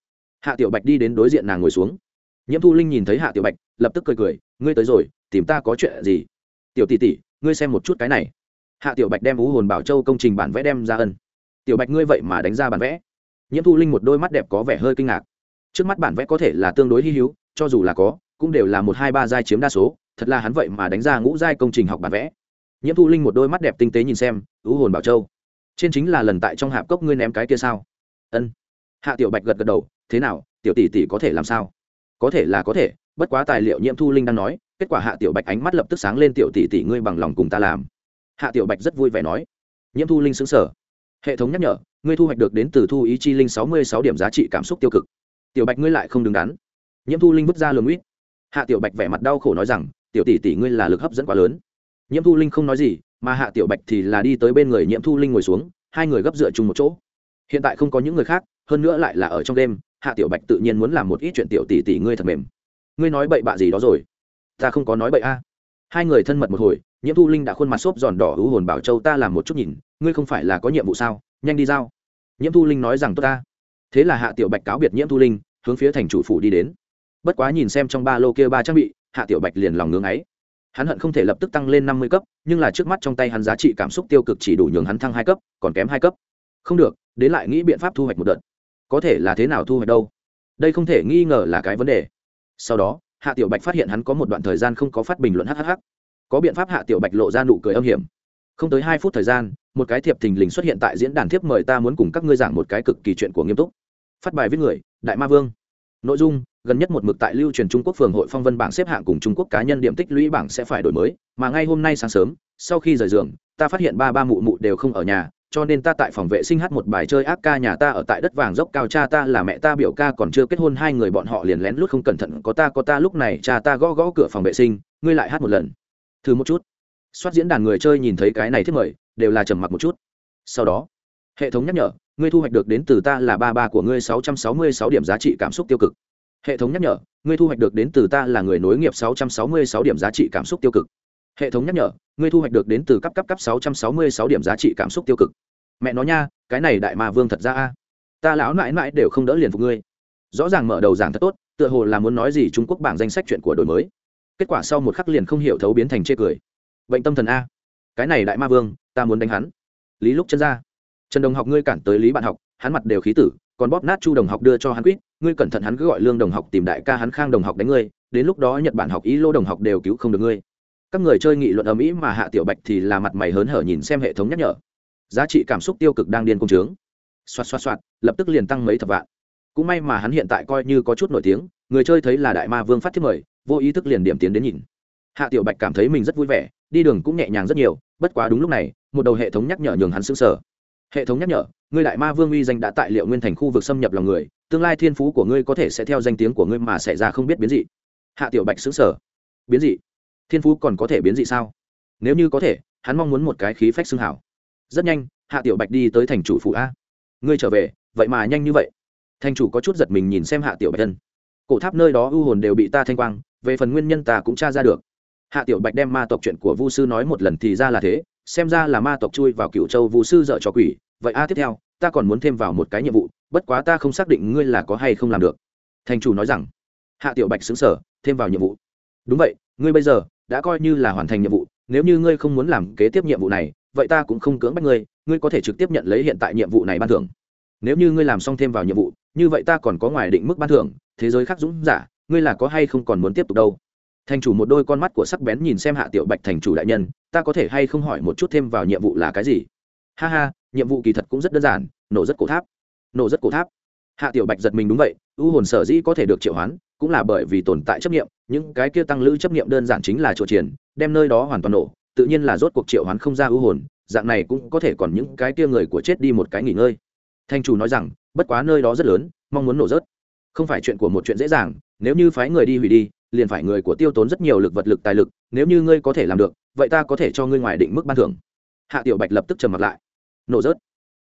Hạ tiểu bạch đi đến đối diện nàng ngồi xuống nhiễm thu linh nhìn thấy hạ tiểu bạch, lập tức cười cười, ngươi tới rồi, tìm ta có chuyện gì? Tiểu tỷ tỷ, ngươi xem một chút cái này. Hạ tiểu bạch đem ú hồn bảo châu công trình bản vẽ đem ra ân. Tiểu bạch ngươi vậy mà đánh ra bản vẽ? Nhiễm thu linh một đôi mắt đẹp có vẻ hơi kinh ngạc. Trước mắt bản vẽ có thể là tương đối hy hữu, cho dù là có, cũng đều là một hai ba giai chiếm đa số, thật là hắn vậy mà đánh ra ngũ giai công trình học bản vẽ. Nhiễm thu linh một đôi mắt đẹp tinh tế nhìn xem, ú hồn bảo châu, trên chính là lần tại trong hạp cốc ngươi ném cái kia sao? Ân. Hạ tiểu bạch gật gật đầu, thế nào, tiểu tỷ tỷ có thể làm sao? Có thể là có thể, bất quá tài liệu nhiễm thu linh đang nói, kết quả hạ tiểu bạch ánh mắt lập tức sáng lên, tiểu tỷ tỷ ngươi bằng lòng cùng ta làm. Hạ tiểu bạch rất vui vẻ nói. Nhiễm thu linh xứng sở hệ thống nhắc nhở, ngươi thu hoạch được đến từ thu ý chi linh sáu mươi sáu điểm giá trị cảm xúc tiêu cực. Tiểu bạch ngươi lại không đứng đắn. Nhiễm thu linh vứt ra lường uýt hạ tiểu bạch vẻ mặt đau khổ nói rằng, tiểu tỷ tỷ ngươi là lực hấp dẫn quá lớn. Nhiễm thu linh không nói gì, mà hạ tiểu bạch thì là đi tới bên người nhiễm thu linh ngồi xuống, hai người gấp dựa chung một chỗ. Hiện tại không có những người khác hơn nữa lại là ở trong đêm, hạ tiểu bạch tự nhiên muốn làm một ít chuyện tiểu tỷ tỷ ngươi thật mềm. Ngươi nói bậy bạ gì đó rồi? Ta không có nói bậy a. Hai người thân mật một hồi, nhiễm thu linh đã khuôn mặt xốp giòn đỏ hữu hồn bảo châu ta làm một chút nhìn, ngươi không phải là có nhiệm vụ sao? Nhanh đi giao. Nhiễm thu linh nói rằng tốt ta. Thế là hạ tiểu bạch cáo biệt nhiễm thu linh, hướng phía thành chủ phủ đi đến. Bất quá nhìn xem trong ba lô kia ba trang bị, hạ tiểu bạch liền lòng ngưng ấy. Hắn hận không thể lập tức tăng lên năm mươi cấp, nhưng là trước mắt trong tay hắn giá trị cảm xúc tiêu cực chỉ đủ nhường hắn thăng hai cấp, còn kém hai cấp. Không được, đến lại nghĩ biện pháp thu hoạch một đợt có thể là thế nào thu hoạch đâu. Đây không thể nghi ngờ là cái vấn đề. Sau đó, hạ tiểu bạch phát hiện hắn có một đoạn thời gian không có phát bình luận hhh có biện pháp hạ tiểu bạch lộ ra nụ cười âm hiểm. Không tới hai phút thời gian, một cái thiệp thình lình xuất hiện tại diễn đàn thiếp mời ta muốn cùng các ngươi giảng một cái cực kỳ chuyện của nghiêm túc. Phát bài viết người, đại ma vương. Nội dung, gần nhất một mực tại lưu truyền trung quốc phường hội phong vân bảng xếp hạng cùng trung quốc cá nhân điểm tích lũy bảng sẽ phải đổi mới, mà ngay hôm nay sáng sớm, sau khi rời giường, ta phát hiện ba ba mụ mụ đều không ở nhà cho nên ta tại phòng vệ sinh hát một bài chơi ác ca nhà ta ở tại đất vàng dốc cao cha ta là mẹ ta biểu ca còn chưa kết hôn hai người bọn họ liền lén lút không cẩn thận, có ta có ta lúc này cha ta gõ gõ cửa phòng vệ sinh, ngươi lại hát một lần. Thử một chút. Soát diễn đàn người chơi nhìn thấy cái này thiết mời, đều là trầm mặc một chút. Sau đó, hệ thống nhắc nhở, ngươi thu hoạch được đến từ ta là ba ba của ngươi sáu trăm sáu mươi sáu điểm giá trị cảm xúc tiêu cực. Hệ thống nhắc nhở, ngươi thu hoạch được đến từ ta là người nối nghiệp sáu trăm sáu mươi sáu điểm giá trị cảm xúc tiêu cực. Hệ thống nhắc nhở ngươi thu hoạch được đến từ cấp cấp cấp sáu trăm sáu mươi sáu điểm giá trị cảm xúc tiêu cực. Mẹ nói nha, cái này đại ma vương thật ra a. Ta lão mãi mãi đều không đỡ liền phục ngươi. Rõ ràng mở đầu giảng thật tốt, tựa hồ là muốn nói gì trung quốc bảng danh sách chuyện của đổi mới. Kết quả sau một khắc liền không hiểu thấu biến thành chê cười. Bệnh tâm thần a. Cái này đại ma vương, ta muốn đánh hắn. Lý lúc chân ra. Trần đồng học ngươi cản tới lý bạn học, hắn mặt đều khí tử, còn bóp nát chu đồng học đưa cho hắn quýt, ngươi cẩn thận hắn cứ gọi lương đồng học tìm đại ca hắn khang đồng học đánh ngươi, đến lúc đó nhật bản học ý lô đồng học đều cứu không được ngươi các người chơi nghị luận ở mỹ mà hạ tiểu bạch thì là mặt mày hớn hở nhìn xem hệ thống nhắc nhở. Giá trị cảm xúc tiêu cực đang điên công trướng. Xoạt xoạt xoạt, lập tức liền tăng mấy thập vạn. Cũng may mà hắn hiện tại coi như có chút nổi tiếng, người chơi thấy là đại ma vương phát thiết mời, vô ý thức liền điểm tiến đến nhìn. Hạ tiểu bạch cảm thấy mình rất vui vẻ, đi đường cũng nhẹ nhàng rất nhiều, bất quá đúng lúc này, một đầu hệ thống nhắc nhở nhường hắn sững sờ. Hệ thống nhắc nhở, ngươi đại ma vương uy danh đã tại liệu nguyên thành khu vực xâm nhập lòng người, tương lai thiên phú của ngươi có thể sẽ theo danh tiếng của ngươi mà xảy ra không biết biến dị. Hạ tiểu bạch xứng sở biến dị? Thiên phú còn có thể biến dị sao? Nếu như có thể, hắn mong muốn một cái khí phách xương hảo. Rất nhanh, hạ tiểu bạch đi tới thành chủ phủ a. Ngươi trở về, vậy mà nhanh như vậy. Thành chủ có chút giật mình nhìn xem hạ tiểu bạch thân. Cổ tháp nơi đó ưu hồn đều bị ta thanh quang, về phần nguyên nhân ta cũng tra ra được. Hạ tiểu bạch đem ma tộc chuyện của vu sư nói một lần thì ra là thế, xem ra là ma tộc chui vào cựu châu vu sư dợ cho quỷ. Vậy a, tiếp theo, ta còn muốn thêm vào một cái nhiệm vụ, bất quá ta không xác định ngươi là có hay không làm được. Thành chủ nói rằng. Hạ tiểu bạch xứng sở thêm vào nhiệm vụ. Đúng vậy, ngươi bây giờ đã coi như là hoàn thành nhiệm vụ, nếu như ngươi không muốn làm kế tiếp nhiệm vụ này, vậy ta cũng không cưỡng bắt ngươi ngươi có thể trực tiếp nhận lấy hiện tại nhiệm vụ này ban thưởng. Nếu như ngươi làm xong thêm vào nhiệm vụ, như vậy ta còn có ngoài định mức ban thưởng, thế giới khác dũng giả, ngươi là có hay không còn muốn tiếp tục đâu? Thành chủ một đôi con mắt của sắc bén nhìn xem hạ tiểu bạch thành chủ đại nhân, ta có thể hay không hỏi một chút thêm vào nhiệm vụ là cái gì? Ha ha, nhiệm vụ kỳ thật cũng rất đơn giản, nổ rất cổ tháp. Nổ rất cổ tháp. Hạ tiểu bạch giật mình đúng vậy, u hồn sở dĩ có thể được triệu hoán cũng là bởi vì tồn tại chấp nghiệm những cái kia tăng lữ chấp nghiệm đơn giản chính là chỗ triển, đem nơi đó hoàn toàn nổ, tự nhiên là rốt cuộc triệu hoán không ra ưu hồn, dạng này cũng có thể còn những cái kia người của chết đi một cái nghỉ ngơi. Thanh chủ nói rằng, bất quá nơi đó rất lớn, mong muốn nổ rớt. Không phải chuyện của một chuyện dễ dàng, nếu như phái người đi hủy đi, liền phải người của tiêu tốn rất nhiều lực vật lực tài lực, nếu như ngươi có thể làm được, vậy ta có thể cho ngươi ngoài định mức ban thưởng. Hạ tiểu bạch lập tức trầm mặt lại. Nổ rớt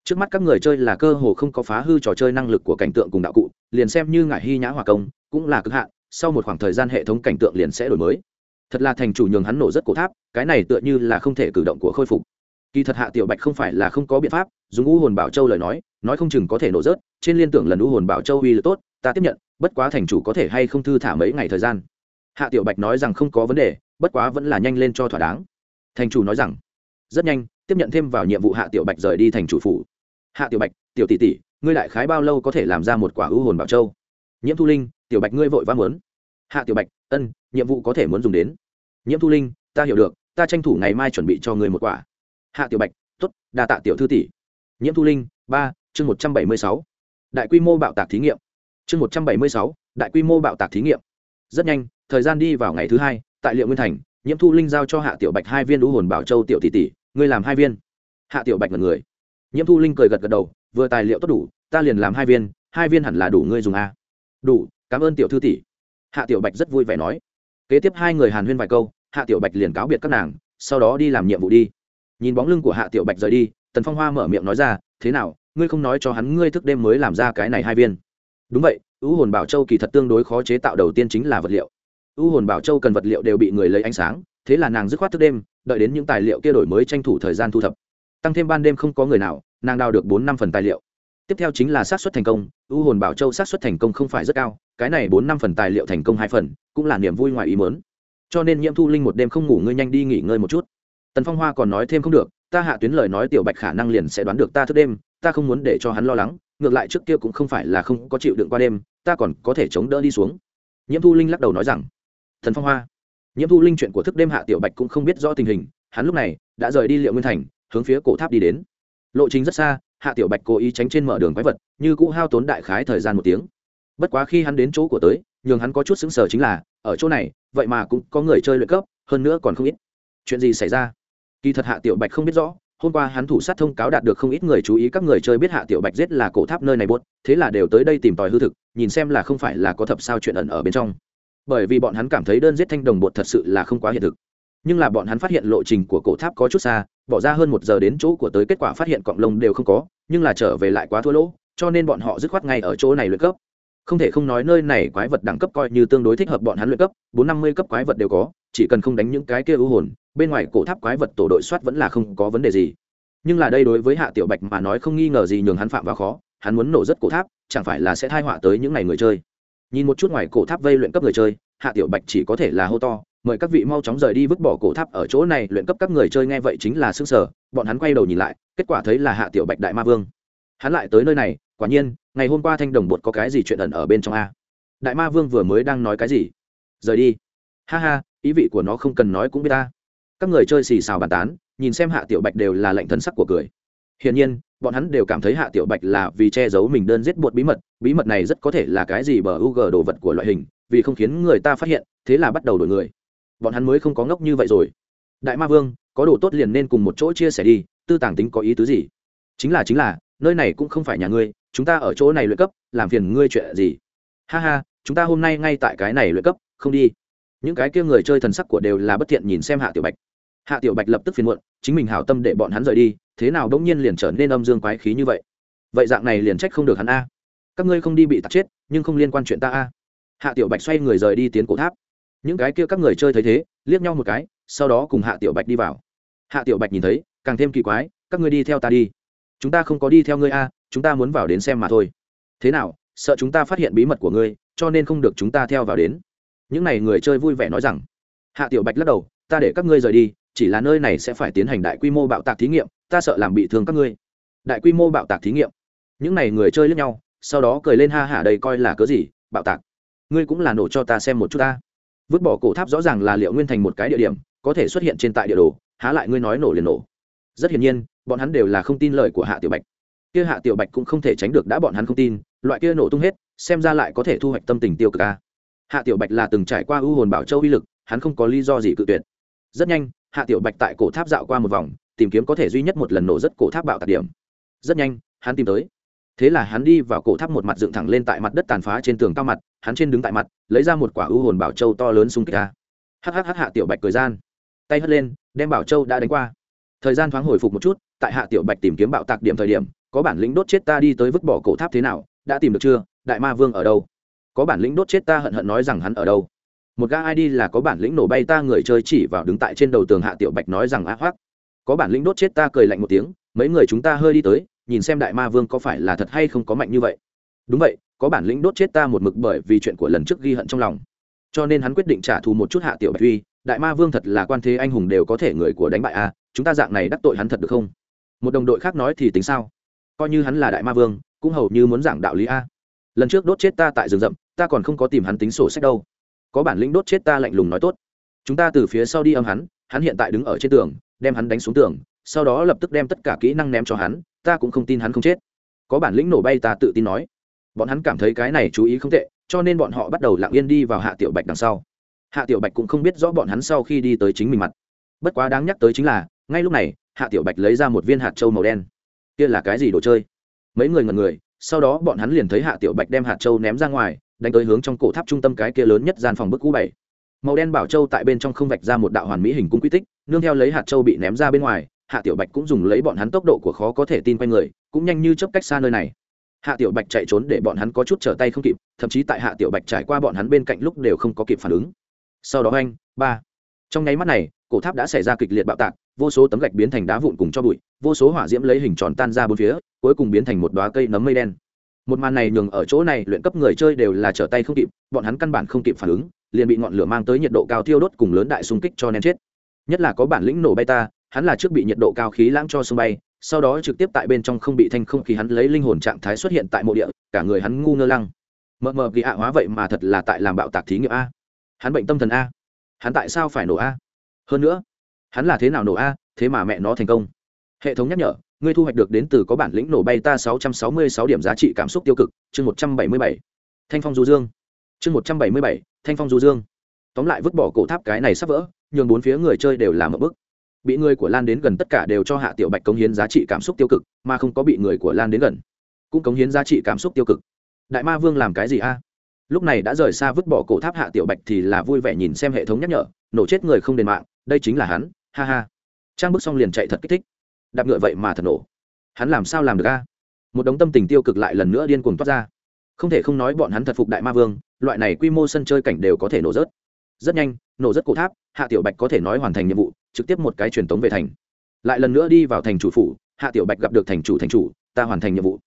trước mắt các người chơi là cơ hồ không có phá hư trò chơi năng lực của cảnh tượng cùng đạo cụ, liền xem như ngải hy nhã hòa công, cũng là cực hạn, sau một khoảng thời gian hệ thống cảnh tượng liền sẽ đổi mới. Thật là thành chủ nhường hắn nổ rất cổ tháp, cái này tựa như là không thể cử động của khôi phục. Kỳ thật hạ tiểu bạch không phải là không có biện pháp, dùng u hồn bảo châu lời nói nói không chừng có thể nổ rớt, trên liên tưởng lần u hồn bảo châu uy lực tốt, ta tiếp nhận, bất quá thành chủ có thể hay không thư thả mấy ngày thời gian. Hạ tiểu bạch nói rằng không có vấn đề, bất quá vẫn là nhanh lên cho thỏa đáng. Thành chủ nói rằng, rất nhanh, tiếp nhận thêm vào nhiệm vụ hạ tiểu bạch rời đi thành chủ phủ hạ tiểu bạch, tiểu tỷ tỷ, ngươi lại khái bao lâu có thể làm ra một quả ưu hồn bảo châu? Nhiễm thu linh, tiểu bạch ngươi vội vã muốn. Hạ tiểu bạch, ân, nhiệm vụ có thể muốn dùng đến. Nhiễm thu linh, ta hiểu được, ta tranh thủ ngày mai chuẩn bị cho ngươi một quả. Hạ tiểu bạch t ố t đa tạ tiểu thư tỷ. Nhiễm thu linh, ba, chương một trăm bảy mươi sáu. Đại quy mô bạo tạc thí nghiệm. Chương một trăm bảy mươi sáu, đại quy mô bạo tạc thí nghiệm. Rất nhanh, thời gian đi vào ngày thứ hai, tại liệu nguyên thành, nhiễm thu linh giao cho hạ tiểu bạch hai viên đũ hồn bảo châu tiểu tỷ tỷ, ngươi làm hai viên. Hạ tiểu bạch là người nhiễm thu linh cười gật gật đầu, vừa tài liệu tốt đủ, ta liền làm hai viên hai viên hẳn là đủ ngươi dùng a đủ, cảm ơn tiểu thư tỷ. Hạ tiểu bạch rất vui vẻ nói. Kế tiếp hai người hàn huyên vài câu, hạ tiểu bạch liền cáo biệt các nàng, sau đó đi làm nhiệm vụ đi. Nhìn bóng lưng của hạ tiểu bạch rời đi, tần phong hoa mở miệng nói ra, thế nào, ngươi không nói cho hắn ngươi thức đêm mới làm ra cái này hai viên? Đúng vậy, U hồn bảo châu kỳ thật tương đối khó chế tạo đầu tiên chính là vật liệu. U hồn bảo châu cần vật liệu đều bị người lấy ánh sáng, thế là nàng dứt khoát thức đêm, đợi đến những tài liệu kia đổi mới tranh thủ thời gian thu thập tăng thêm ban đêm không có người nào, nàng đào được bốn năm phần tài liệu. Tiếp theo chính là xác suất thành công u hồn bảo châu xác suất thành công không phải rất cao, cái này bốn năm phần tài liệu thành công hai phần, cũng là niềm vui ngoài ý mớn cho nên nhiễm thu linh một đêm không ngủ ngươi nhanh đi nghỉ ngơi một chút. Tần phong hoa còn nói thêm không được, ta hạ tuyến lời nói tiểu bạch khả năng liền sẽ đoán được ta thức đêm, ta không muốn để cho hắn lo lắng, ngược lại trước kia cũng không phải là không có chịu đựng qua đêm, ta còn có thể chống đỡ đi xuống. Nhiễm thu linh lắc đầu nói rằng thần phong hoa, nhiễm thu linh chuyện của thức đêm hạ tiểu bạch cũng không biết rõ tình hình, hắn lúc này đã rời đi liệu nguyên thành hướng phía cổ tháp đi đến. Lộ trình rất xa, hạ tiểu bạch cố ý tránh trên mở đường quái vật, như cũ hao tốn đại khái thời gian một tiếng. Bất quá khi hắn đến chỗ của tới, nhường hắn có chút xứng sở chính là, ở chỗ này, vậy mà cũng có người chơi luyện cấp, hơn nữa còn không ít. Chuyện gì xảy ra? Kỳ thật hạ tiểu bạch không biết rõ, hôm qua hắn thủ sát thông cáo đạt được không ít người chú ý các người chơi biết hạ tiểu bạch giết là cổ tháp nơi này buốt, thế là đều tới đây tìm tòi hư thực, nhìn xem là không phải là có thập sao chuyện ẩn ở bên trong. Bởi vì bọn hắn cảm thấy đơn giết thanh đồng bột thật sự là không quá hiện thực nhưng là bọn hắn phát hiện lộ trình của cổ tháp có chút xa, bỏ ra hơn một giờ đến chỗ của tới kết quả phát hiện cọng lông đều không có, nhưng là trở về lại quá thua lỗ, cho nên bọn họ dứt khoát ngay ở chỗ này luyện cấp. Không thể không nói nơi này quái vật đẳng cấp coi như tương đối thích hợp bọn hắn luyện cấp, bốn năm mươi cấp quái vật đều có, chỉ cần không đánh những cái kia ưu hồn, bên ngoài cổ tháp quái vật tổ đội soát vẫn là không có vấn đề gì. Nhưng là đây đối với hạ tiểu bạch mà nói không nghi ngờ gì nhường hắn phạm vào khó, hắn muốn nổ rất cổ tháp, chẳng phải là sẽ thai họa tới những ngày người chơi. Nhìn một chút ngoài cổ tháp vây luyện cấp người chơi, hạ tiểu bạch chỉ có thể là hô to mời các vị mau chóng rời đi vứt bỏ cổ tháp ở chỗ này, luyện cấp các người chơi nghe vậy chính là xương sở bọn hắn quay đầu nhìn lại, kết quả thấy là hạ tiểu bạch đại ma vương. Hắn lại tới nơi này, quả nhiên, ngày hôm qua thanh đồng bột có cái gì chuyện ẩn ở bên trong a? Đại ma vương vừa mới đang nói cái gì? Rời đi. Ha ha, ý vị của nó không cần nói cũng biết ta. Các người chơi xì xào bàn tán, nhìn xem hạ tiểu bạch đều là lệnh thần sắc của cười. Hiển nhiên, bọn hắn đều cảm thấy hạ tiểu bạch là vì che giấu mình đơn giết bột bí mật bí mật này rất có thể là cái gì bờ u g đồ vật của loại hình, vì không khiến người ta phát hiện, thế là bắt đầu đổi người bọn hắn mới không có ngốc như vậy rồi. Đại ma vương, có đồ tốt liền nên cùng một chỗ chia sẻ đi, tư tàng tính có ý tứ gì? Chính là chính là, nơi này cũng không phải nhà ngươi, chúng ta ở chỗ này luyện cấp, làm phiền ngươi chuyện gì? Ha ha, chúng ta hôm nay ngay tại cái này luyện cấp, không đi. Những cái kia người chơi thần sắc của đều là bất thiện nhìn xem hạ tiểu bạch. Hạ tiểu bạch lập tức phiền muộn, chính mình hảo tâm để bọn hắn rời đi, thế nào đông nhiên liền trở nên âm dương quái khí như vậy? Vậy dạng này liền trách không được hắn a. Các ngươi không đi bị tạt chết, nhưng không liên quan chuyện ta a. Hạ tiểu bạch xoay người rời đi tiến cổ tháp những cái kia các người chơi thấy thế, liếc nhau một cái, sau đó cùng hạ tiểu bạch đi vào. Hạ tiểu bạch nhìn thấy, càng thêm kỳ quái, các ngươi đi theo ta đi. Chúng ta không có đi theo ngươi a, chúng ta muốn vào đến xem mà thôi. Thế nào, sợ chúng ta phát hiện bí mật của ngươi, cho nên không được chúng ta theo vào đến. Những n à y người chơi vui vẻ nói rằng. Hạ tiểu bạch lắc đầu, ta để các ngươi rời đi, chỉ là nơi này sẽ phải tiến hành đại quy mô bạo tạc thí nghiệm, ta sợ làm bị thương các ngươi. Đại quy mô bạo tạc thí nghiệm. Những n à y người chơi lướt nhau, sau đó cười lên ha hả, đây coi là cớ gì, bạo tạc? Ngươi cũng là nổ cho ta xem một chút ta vứt bỏ cổ tháp rõ ràng là liệu nguyên thành một cái địa điểm, có thể xuất hiện trên tại địa đồ, há lại ngươi nói nổ liền nổ. Rất hiển nhiên, bọn hắn đều là không tin lời của hạ tiểu bạch. Kia hạ tiểu bạch cũng không thể tránh được đã bọn hắn không tin, loại kia nổ tung hết, xem ra lại có thể thu hoạch tâm tình tiêu cực a. Hạ tiểu bạch là từng trải qua ưu hồn bảo châu uy lực, hắn không có lý do gì cự tuyệt. Rất nhanh, hạ tiểu bạch tại cổ tháp dạo qua một vòng, tìm kiếm có thể duy nhất một lần nổ rất cổ tháp bạo tạc điểm. Rất nhanh, hắn tìm tới thế là hắn đi vào cổ tháp một mặt dựng thẳng lên tại mặt đất tàn phá trên tường cao mặt, hắn trên đứng tại mặt, lấy ra một quả ưu hồn bảo châu to lớn xung kích ra. Hắc hắc hạ tiểu bạch cười gian. Tay hất lên, đem bảo châu đã đánh qua. Thời gian thoáng hồi phục một chút, tại hạ tiểu bạch tìm kiếm bạo tạc điểm thời điểm, có bản lĩnh đốt chết ta đi tới vứt bỏ cổ tháp thế nào, đã tìm được chưa, đại ma vương ở đâu? Có bản lĩnh đốt chết ta hận hận nói rằng hắn ở đâu? Một ga id là có bản lĩnh nổ bay ta người chơi chỉ vào đứng tại trên đầu tường hạ tiểu bạch nói rằng á hoác. Có bản lĩnh đốt chết ta cười lạnh một tiếng, mấy người chúng ta hơi đi tới nhìn xem đại ma vương có phải là thật hay không có mạnh như vậy. Đúng vậy, có bản lĩnh đốt chết ta một mực bởi vì chuyện của lần trước ghi hận trong lòng. Cho nên hắn quyết định trả thù một chút hạ tiểu bạch uy, đại ma vương thật là quan thế anh hùng đều có thể người của đánh bại a, chúng ta dạng này đắc tội hắn thật được không? Một đồng đội khác nói thì tính sao? Coi như hắn là đại ma vương, cũng hầu như muốn giảng đạo lý a. Lần trước đốt chết ta tại rừng rậm, ta còn không có tìm hắn tính sổ sách đâu. Có bản lĩnh đốt chết ta lạnh lùng nói tốt. Chúng ta từ phía sau đi âm hắn hắn hiện tại đứng ở trên tường, đem hắn đánh xuống tường sau đó lập tức đem tất cả kỹ năng ném cho hắn, ta cũng không tin hắn không chết. Có bản lĩnh nổ bay ta tự tin nói. Bọn hắn cảm thấy cái này chú ý không tệ, cho nên bọn họ bắt đầu lặng yên đi vào hạ tiểu bạch đằng sau. Hạ tiểu bạch cũng không biết rõ bọn hắn sau khi đi tới chính mình mặt. Bất quá đáng nhắc tới chính là, ngay lúc này, hạ tiểu bạch lấy ra một viên hạt trâu màu đen. Kia là cái gì đồ chơi? Mấy người ngần người, sau đó bọn hắn liền thấy hạ tiểu bạch đem hạt trâu ném ra ngoài, đánh tới hướng trong cổ tháp trung tâm cái kia lớn nhất gian phòng bức cũ bảy. Màu đen bảo châu tại bên trong không vạch ra một đạo hoàn mỹ hình cung quy tích, nương theo lấy hạt châu bị ném ra bên ngoài hạ tiểu bạch cũng dùng lấy bọn hắn tốc độ của khó có thể tin quanh người, cũng nhanh như chớp cách xa nơi này. Hạ tiểu bạch chạy trốn để bọn hắn có chút trở tay không kịp, thậm chí tại hạ tiểu bạch trải qua bọn hắn bên cạnh lúc đều không có kịp phản ứng. Sau đó anh, ba. Trong nháy mắt này, cổ tháp đã xảy ra kịch liệt bạo tạc, vô số tấm gạch biến thành đá vụn cùng cho bụi, vô số hỏa diễm lấy hình tròn tan ra bốn phía, cuối cùng biến thành một đoá cây nấm mây đen. Một màn này nhường ở chỗ này luyện cấp người chơi đều là trở tay không kịp, bọn hắn căn bản không kịp phản ứng, liền bị ngọn lửa mang tới nhiệt độ cao thiêu đốt cùng lớn đại xung kích cho nên chết. Nhất là có bản lĩnh nổ bay ta hắn là trước bị nhiệt độ cao khí lãng cho sông bay sau đó trực tiếp tại bên trong không bị thanh không khí hắn lấy linh hồn trạng thái xuất hiện tại mộ địa cả người hắn ngu ngơ lăng. Mờ mờ kỳ hạ hóa vậy mà thật là tại làm bạo tạc thí nghiệm a. Hắn bệnh tâm thần a. Hắn tại sao phải nổ a? Hơn nữa hắn là thế nào nổ a thế mà mẹ nó thành công. Hệ thống nhắc nhở ngươi thu hoạch được đến từ có bản lĩnh nổ bay ta 666 điểm giá trị cảm xúc tiêu cực chương 177. thanh phong du dương. Chương 177, thanh phong du dương. Tóm lại vứt bỏ cổ tháp cái này sắp vỡ nhường bốn phía người chơi đều làm một bức bị người của lan đến gần tất cả đều cho hạ tiểu bạch cống hiến giá trị cảm xúc tiêu cực, mà không có bị người của lan đến gần, cũng cống hiến giá trị cảm xúc tiêu cực. Đại ma vương làm cái gì a? Lúc này đã rời xa vứt bỏ cổ tháp hạ tiểu bạch thì là vui vẻ nhìn xem hệ thống nhắc nhở, nổ chết người không đền mạng, đây chính là hắn, ha ha. Trang bước xong liền chạy thật kích thích. Đạp ngựa vậy mà thật nổ. Hắn làm sao làm được a? Một đống tâm tình tiêu cực lại lần nữa điên cuồng toát ra. Không thể không nói bọn hắn thật phục đại ma vương, loại này quy mô sân chơi cảnh đều có thể nổ rớt. Rất nhanh, nổ rất cổ tháp, hạ tiểu bạch có thể nói hoàn thành nhiệm vụ trực tiếp một cái truyền tống về thành. Lại lần nữa đi vào thành chủ phủ, hạ tiểu bạch gặp được thành chủ thành chủ, ta hoàn thành nhiệm vụ.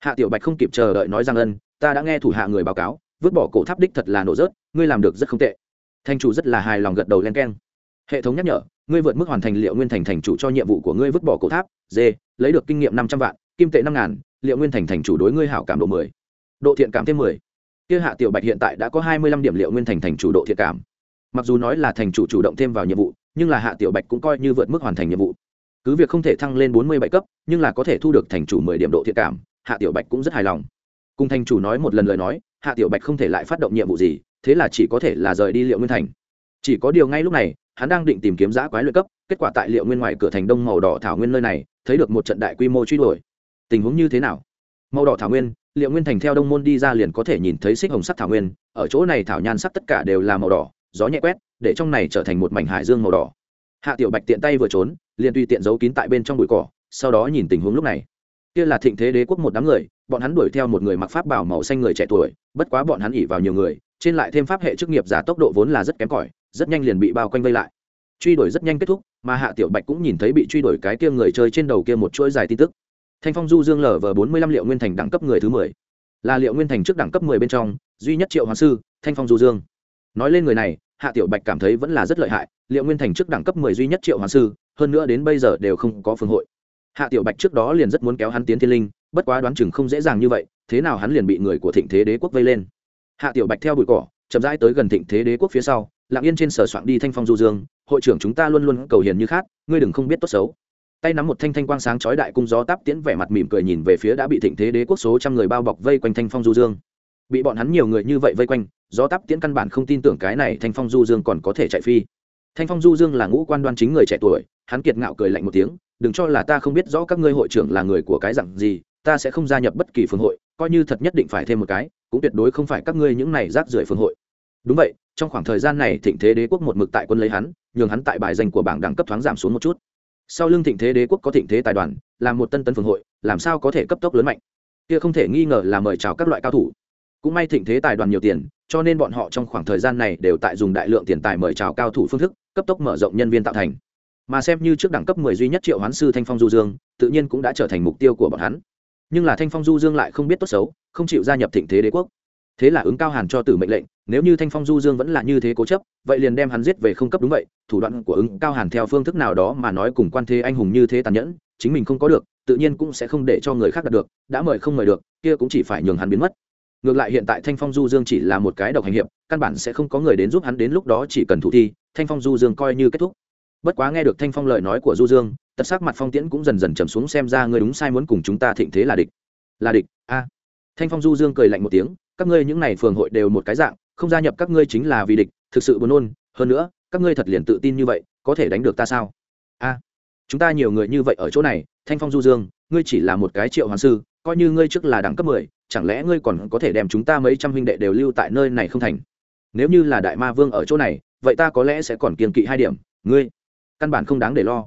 Hạ tiểu bạch không kịp chờ đợi nói rằng ân, ta đã nghe thủ hạ người báo cáo, vứt bỏ cổ tháp đích thật là nổ rớt, ngươi làm được rất không tệ. Thành chủ rất là hài lòng gật đầu len keng. Hệ thống nhắc nhở, ngươi vượt mức hoàn thành liệu nguyên thành thành chủ cho nhiệm vụ của ngươi vứt bỏ cổ tháp d lấy được kinh nghiệm năm trăm vạn, kim tệ năm ngàn, liệu nguyên thành thành chủ đối ngươi hảo cảm độ mười. Độ thiện cảm thêm mười. Kia hạ tiểu bạch hiện tại đã có hai mươi lăm điểm liệu nguyên thành thành chủ độ thiện cảm. Mặc dù nói là thành chủ chủ động thêm vào nhiệm vụ nhưng là hạ tiểu bạch cũng coi như vượt mức hoàn thành nhiệm vụ. Cứ việc không thể thăng lên bốn mươi bảy cấp, nhưng là có thể thu được thành chủ mười điểm độ thiện cảm, hạ tiểu bạch cũng rất hài lòng. Cùng thành chủ nói một lần lời nói, hạ tiểu bạch không thể lại phát động nhiệm vụ gì, thế là chỉ có thể là rời đi liệu nguyên thành. Chỉ có điều ngay lúc này, hắn đang định tìm kiếm giã quái luyện cấp, kết quả tại liệu nguyên ngoài cửa thành đông màu đỏ thảo nguyên nơi này, thấy được một trận đại quy mô truy đuổi. Tình huống như thế nào? Màu đỏ thảo nguyên, liệu nguyên thành theo đông môn đi ra liền có thể nhìn thấy xích hồng sắc thảo nguyên, ở chỗ này thảo nhan sắc tất cả đều là màu đỏ, gió nhẹ quét để trong này trở thành một mảnh hải dương màu đỏ. Hạ tiểu bạch tiện tay vừa trốn, liền tùy tiện giấu kín tại bên trong bụi cỏ, sau đó nhìn tình huống lúc này. Kia là thịnh thế đế quốc một đám người, bọn hắn đuổi theo một người mặc pháp bảo màu xanh người trẻ tuổi, bất quá bọn hắn ỉ vào nhiều người, trên lại thêm pháp hệ chức nghiệp giả tốc độ vốn là rất kém cỏi, rất nhanh liền bị bao quanh vây lại. Truy đuổi rất nhanh kết thúc, mà hạ tiểu bạch cũng nhìn thấy bị truy đuổi cái kia người chơi trên đầu kia một chuỗi dài tin tức. Thanh phong du dương lở vờ bốn mươi lăm liệu nguyên thành đẳng cấp người thứ mười. Là liệu nguyên thành trước đẳng cấp mười bên trong, duy nhất triệu hoàng sư, thanh phong du dương. Nói lên người này hạ tiểu bạch cảm thấy vẫn là rất lợi hại, liệu nguyên thành trước đẳng cấp mười duy nhất triệu hoàng sư, hơn nữa đến bây giờ đều không có phương hội. Hạ tiểu bạch trước đó liền rất muốn kéo hắn tiến thiên linh, bất quá đoán chừng không dễ dàng như vậy, thế nào hắn liền bị người của thịnh thế đế quốc vây lên. Hạ tiểu bạch theo bụi cỏ, chậm rãi tới gần thịnh thế đế quốc phía sau, lặng yên trên sở soạn đi thanh phong du dương, hội trưởng chúng ta luôn luôn cầu hiền như khác ngươi đừng không biết tốt xấu. Tay nắm một thanh thanh quang sáng chói đại cung gió táp tiễn vẻ mặt mỉm cười nhìn về phía đã bị thịnh thế đế quốc số trăm người bao bọc vây quanh thanh phong du dương. Bị bọn hắn nhiều người như vậy vây quanh gió tắp tiễn căn bản không tin tưởng cái này thanh phong du dương còn có thể chạy phi. Thanh phong du dương là ngũ quan đoan chính người trẻ tuổi, hắn kiệt ngạo cười lạnh một tiếng, đừng cho là ta không biết rõ các ngươi hội trưởng là người của cái dặn gì, ta sẽ không gia nhập bất kỳ phương hội, coi như thật nhất định phải thêm một cái, cũng tuyệt đối không phải các ngươi những này rác rưởi phương hội. Đúng vậy, trong khoảng thời gian này thịnh thế đế quốc một mực tại quân lấy hắn, nhường hắn tại bài danh của bảng đẳng cấp thoáng giảm xuống một chút. Sau lưng thịnh thế đế quốc có thịnh thế tài đoàn, là một tân tân phương hội, làm sao có thể cấp tốc lớn mạnh? Kia không thể nghi ngờ là mời chào các loại cao thủ. Cũng may thịnh thế tài đoàn nhiều tiền cho nên bọn họ trong khoảng thời gian này đều tại dùng đại lượng tiền tài mời chào cao thủ phương thức, cấp tốc mở rộng nhân viên tạo thành. Mà xem như trước đẳng cấp mười duy nhất triệu hoán sư thanh phong du dương, tự nhiên cũng đã trở thành mục tiêu của bọn hắn. Nhưng là thanh phong du dương lại không biết tốt xấu, không chịu gia nhập thịnh thế đế quốc. Thế là ứng cao hàn cho tử mệnh lệnh, nếu như thanh phong du dương vẫn là như thế cố chấp, vậy liền đem hắn giết về không cấp đúng vậy, thủ đoạn của ứng cao hàn theo phương thức nào đó mà nói cùng quan thế anh hùng như thế tàn nhẫn, chính mình không có được, tự nhiên cũng sẽ không để cho người khác đạt được, đã mời không mời được, kia cũng chỉ phải nhường hắn biến mất ngược lại hiện tại thanh phong du dương chỉ là một cái độc hành hiệp, căn bản sẽ không có người đến giúp hắn đến lúc đó chỉ cần thủ thi, thanh phong du dương coi như kết thúc. Bất quá nghe được thanh phong lời nói của du dương, tật sắc mặt phong tiễn cũng dần dần trầm xuống xem ra người đúng sai muốn cùng chúng ta thịnh thế là địch. Là địch, a. À. Thanh phong du dương cười lạnh một tiếng, các ngươi những n à y phường hội đều một cái dạng, không gia nhập các ngươi chính là vì địch, thực sự buồn nôn. Hơn nữa, các ngươi thật liền tự tin như vậy, có thể đánh được ta sao? A. À. Chúng ta nhiều người như vậy ở chỗ này, thanh phong du dương, ngươi chỉ là một cái triệu hoàng sư coi như ngươi trước là đẳng cấp mười, chẳng lẽ ngươi còn có thể đem chúng ta mấy trăm huynh đệ đều lưu tại nơi này không thành? Nếu như là đại ma vương ở chỗ này, vậy ta có lẽ sẽ còn kiên kỵ hai điểm. Ngươi, căn bản không đáng để lo.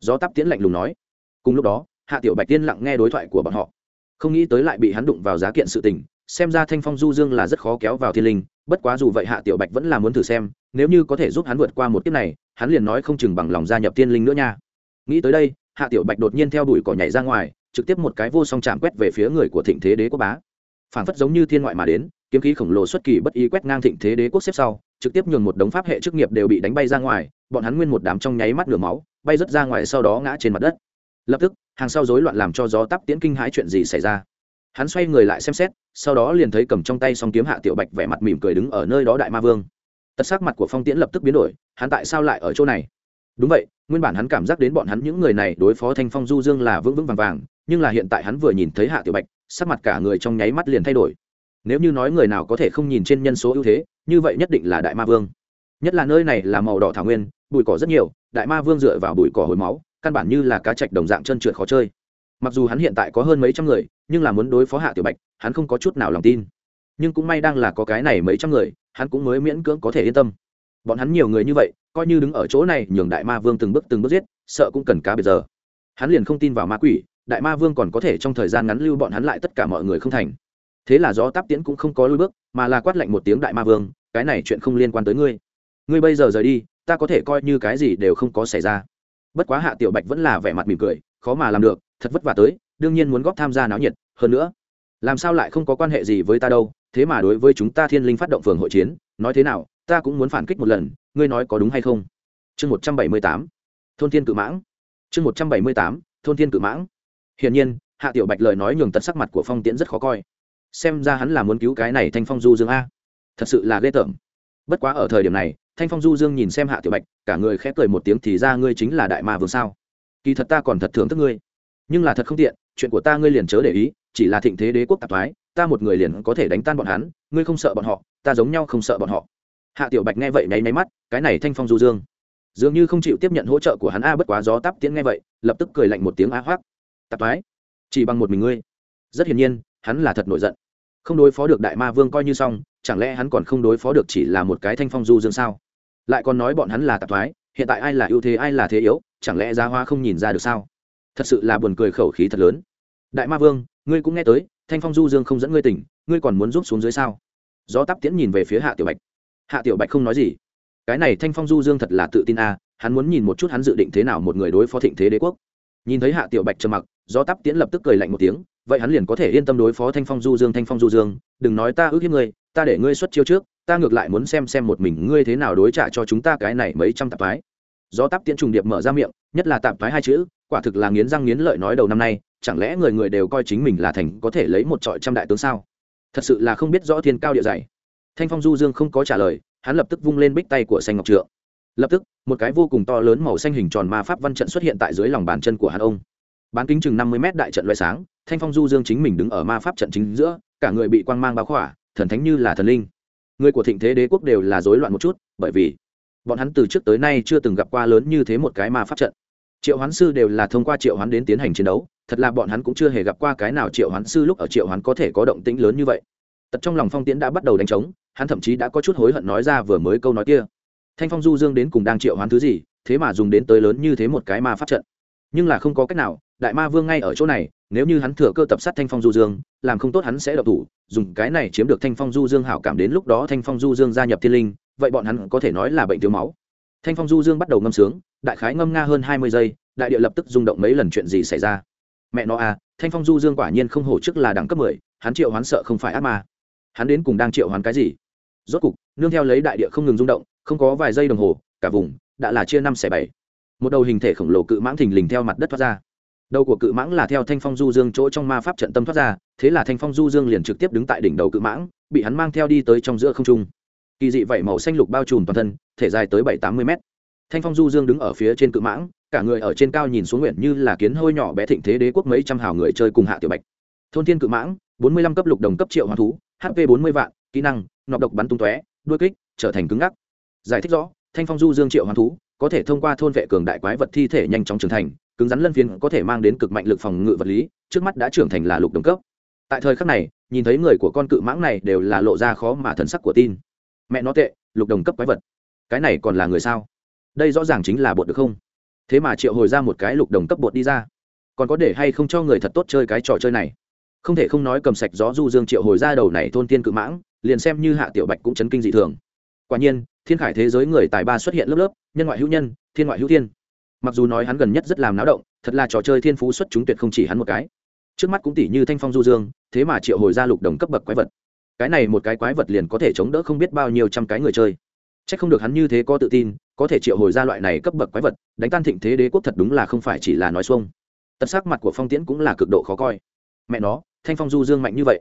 Gió tắp tiễn lạnh lùng nói. Cùng lúc đó, hạ tiểu bạch tiên lặng nghe đối thoại của bọn họ. Không nghĩ tới lại bị hắn đụng vào giá kiện sự tình, xem ra thanh phong du dương là rất khó kéo vào thiên linh, bất quá dù vậy hạ tiểu bạch vẫn là muốn thử xem, nếu như có thể giúp hắn vượt qua một kiếp này, hắn liền nói không chừng bằng lòng gia nhập thiên linh nữa nha. Nghĩ tới đây, hạ tiểu bạch đột nhiên theo đuổi cỏ nhảy ra ngoài trực tiếp một cái vô song chạm quét về phía người của thịnh thế đế quốc bá. Phản phất giống như thiên ngoại mà đến, kiếm khí khổng lồ xuất kỳ bất ý quét ngang thịnh thế đế quốc xếp sau, trực tiếp nhường một đống pháp hệ chức nghiệp đều bị đánh bay ra ngoài, bọn hắn nguyên một đám trong nháy mắt lửa máu, bay rớt ra ngoài sau đó ngã trên mặt đất. Lập tức, hàng sau rối loạn làm cho gió tắp tiễn kinh hãi chuyện gì xảy ra. Hắn xoay người lại xem xét, sau đó liền thấy cầm trong tay song kiếm hạ tiểu bạch vẻ mặt mỉm cười đứng ở nơi đó đại ma vương. Tật sắc mặt của phong tiễn lập tức biến đổi, hắn tại sao lại ở chỗ này? Đúng vậy, nguyên bản hắn cảm giác đến bọn hắn những người này đối phó thanh phong du dương là vững vững vàng vàng nhưng là hiện tại hắn vừa nhìn thấy hạ tiểu bạch, sắc mặt cả người trong nháy mắt liền thay đổi. Nếu như nói người nào có thể không nhìn trên nhân số ưu thế, như vậy nhất định là đại ma vương. Nhất là nơi này là màu đỏ thảo nguyên, bụi cỏ rất nhiều, đại ma vương dựa vào bụi cỏ hồi máu, căn bản như là cá chạch đồng dạng chân trượt khó chơi. Mặc dù hắn hiện tại có hơn mấy trăm người, nhưng là muốn đối phó hạ tiểu bạch, hắn không có chút nào lòng tin. Nhưng cũng may đang là có cái này mấy trăm người, hắn cũng mới miễn cưỡng có thể yên tâm. Bọn hắn nhiều người như vậy, coi như đứng ở chỗ này, nhường đại ma vương từng bước từng bước giết, sợ cũng cần cá biệt giờ. Hắn liền không tin vào ma quỷ đại ma vương còn có thể trong thời gian ngắn lưu bọn hắn lại tất cả mọi người không thành. Thế là gió táp tiễn cũng không có lui bước, mà là quát lạnh một tiếng đại ma vương, cái này chuyện không liên quan tới ngươi. Ngươi bây giờ rời đi, ta có thể coi như cái gì đều không có xảy ra. Bất quá hạ tiểu bạch vẫn là vẻ mặt mỉm cười, khó mà làm được, thật vất vả tới, đương nhiên muốn góp tham gia náo nhiệt, hơn nữa, làm sao lại không có quan hệ gì với ta đâu, thế mà đối với chúng ta thiên linh phát động phường hội chiến, nói thế nào, ta cũng muốn phản kích một lần, ngươi nói có đúng hay không? Chương một trăm bảy mươi tám, thôn thiên cự mãng. Chương một trăm bảy mươi tám, thôn thiên cự mãng hiển nhiên, hạ tiểu bạch lời nói nhường tật sắc mặt của phong tiễn rất khó coi. Xem ra hắn là muốn cứu cái này thanh phong du dương a. Thật sự là ghê tởm. Bất quá ở thời điểm này, thanh phong du dương nhìn xem hạ tiểu bạch, cả người khẽ cười một tiếng thì ra ngươi chính là đại ma vương sao? Kỳ thật ta còn thật thưởng thức ngươi. Nhưng là thật không tiện, chuyện của ta ngươi liền chớ để ý, chỉ là thịnh thế đế quốc tạp thoái, ta một người liền có thể đánh tan bọn hắn, ngươi không sợ bọn họ, ta giống nhau không sợ bọn họ. Hạ tiểu bạch nghe vậy nháy nháy mắt, cái này thanh phong du dương. Dường như không chịu tiếp nhận hỗ trợ của hắn a, bất quá gió tắp tiễn nghe vậy, lập tức cười lạnh một tiếng a hoác tạp thoái. Chỉ bằng một mình ngươi. Rất hiển nhiên, hắn là thật nổi giận. Không đối phó được đại ma vương coi như xong, chẳng lẽ hắn còn không đối phó được chỉ là một cái thanh phong du dương sao? Lại còn nói bọn hắn là tạp thoái, hiện tại ai là ưu thế, ai là thế yếu, chẳng lẽ giá hoa không nhìn ra được sao? Thật sự là buồn cười khẩu khí thật lớn. Đại ma vương, ngươi cũng nghe tới, thanh phong du dương không dẫn ngươi tỉnh, ngươi còn muốn giúp xuống dưới sao? Gió tắp tiễn nhìn về phía hạ tiểu bạch. Hạ tiểu bạch không nói gì. Cái này thanh phong du dương thật là tự tin a hắn muốn nhìn một chút hắn dự định thế nào một người đối phó thịnh thế đế quốc nhìn thấy hạ tiểu bạch trầm mặc do tắp tiễn lập tức cười lạnh một tiếng, vậy hắn liền có thể yên tâm đối phó thanh phong du dương, thanh phong du dương, đừng nói ta ước hiếp ngươi, ta để ngươi xuất chiêu trước, ta ngược lại muốn xem xem một mình ngươi thế nào đối trả cho chúng ta cái này mấy trăm tạp thái do tắp tiễn trùng điệp mở ra miệng, nhất là tạp thái hai chữ, quả thực là nghiến răng nghiến lợi nói đầu năm nay, chẳng lẽ người người đều coi chính mình là thành có thể lấy một trọi trăm đại tướng sao? Thật sự là không biết rõ thiên cao địa dày. Thanh phong du dương không có trả lời, hắn lập tức vung lên bích tay của xanh ngọc trượng lập tức, một cái vô cùng to lớn màu xanh hình tròn ma pháp văn trận xuất hiện tại dưới lòng bàn chân của hắn ông. Bán kính chừng năm mươi m đại trận loại sáng, thanh phong du dương chính mình đứng ở ma pháp trận chính giữa, cả người bị quang mang báo khỏa, thần thánh như là thần linh. Người của thịnh thế đế quốc đều là rối loạn một chút, bởi vì bọn hắn từ trước tới nay chưa từng gặp qua lớn như thế một cái ma pháp trận. Triệu hoán sư đều là thông qua triệu hoán đến tiến hành chiến đấu, thật là bọn hắn cũng chưa hề gặp qua cái nào triệu hoán sư lúc ở triệu hoán có thể có động tĩnh lớn như vậy. Tật trong lòng phong tiễn đã bắt đầu đánh trống, hắn thậm chí đã có chút hối hận nói ra vừa mới câu nói kia thanh phong du dương đến cùng đang triệu hoán thứ gì, thế mà dùng đến tới lớn như thế một cái ma pháp trận. Nhưng là không có cách nào, đại ma vương ngay ở chỗ này, nếu như hắn thừa cơ tập sát thanh phong du dương, làm không tốt hắn sẽ độc thủ, dùng cái này chiếm được thanh phong du dương hảo cảm đến lúc đó thanh phong du dương gia nhập thiên linh, vậy bọn hắn có thể nói là bệnh thiếu máu. Thanh phong du dương bắt đầu ngâm sướng, đại khái ngâm nga hơn hai mươi giây, đại địa lập tức rung động mấy lần chuyện gì xảy ra. Mẹ nó à thanh phong du dương quả nhiên không hổ chức là đẳng cấp mười, hắn triệu hoán sợ không phải ác ma. Hắn đến cùng đang triệu hoán cái gì? Rốt cục, nương theo lấy đại địa không ngừng rung động không có vài giây đồng hồ, cả vùng đã là chia năm xẻ bảy. Một đầu hình thể khổng lồ cự mãng thình lình theo mặt đất thoát ra. Đầu của cự mãng là theo thanh phong du dương chỗ trong ma pháp trận tâm thoát ra, thế là thanh phong du dương liền trực tiếp đứng tại đỉnh đầu cự mãng, bị hắn mang theo đi tới trong giữa không trung. Kỳ dị vậy màu xanh lục bao trùm toàn thân, thể dài tới bảy tám mươi mét. Thanh phong du dương đứng ở phía trên cự mãng, cả người ở trên cao nhìn xuống nguyện như là kiến hôi nhỏ bé thịnh thế đế quốc mấy trăm hào người chơi cùng hạ tiểu bạch. Thôn thiên cự mãng, bốn mươi lăm cấp lục đồng cấp triệu hoàng thú hp bốn mươi vạn, kỹ năng, nọc độc bắn tung tóe, đuôi kích, trở thành cứng ngắc giải thích rõ, thanh phong du dương triệu hoán thú có thể thông qua thôn vệ cường đại quái vật thi thể nhanh chóng trưởng thành, cứng rắn lân phiến có thể mang đến cực mạnh lực phòng ngự vật lý, trước mắt đã trưởng thành là lục đồng cấp. Tại thời khắc này, nhìn thấy người của con cự mãng này đều là lộ ra khó mà thần sắc của tin. Mẹ nó tệ, lục đồng cấp quái vật. Cái này còn là người sao? Đây rõ ràng chính là bột được không? Thế mà triệu hồi ra một cái lục đồng cấp bột đi ra. Còn có để hay không cho người thật tốt chơi cái trò chơi này? Không thể không nói cầm sạch gió du dương triệu hồi ra đầu này thôn tiên cự mãng, liền xem như hạ tiểu bạch cũng chấn kinh dị thường quả nhiên, thiên khải thế giới người tài ba xuất hiện lớp lớp, nhân ngoại hữu nhân, thiên ngoại hữu thiên. Mặc dù nói hắn gần nhất rất làm náo động, thật là trò chơi thiên phú xuất chúng tuyệt không chỉ hắn một cái. Trước mắt cũng tỷ như thanh phong du dương, thế mà triệu hồi ra lục đồng cấp bậc quái vật. Cái này một cái quái vật liền có thể chống đỡ không biết bao nhiêu trăm cái người chơi. C h ắ c không được hắn như thế có tự tin, có thể triệu hồi ra loại này cấp bậc quái vật, đánh tan thịnh thế đế quốc thật đúng là không phải chỉ là nói xuông. Tật sắc mặt của phong tiễn cũng là cực độ khó coi. Mẹ nó, thanh phong du dương mạnh như vậy.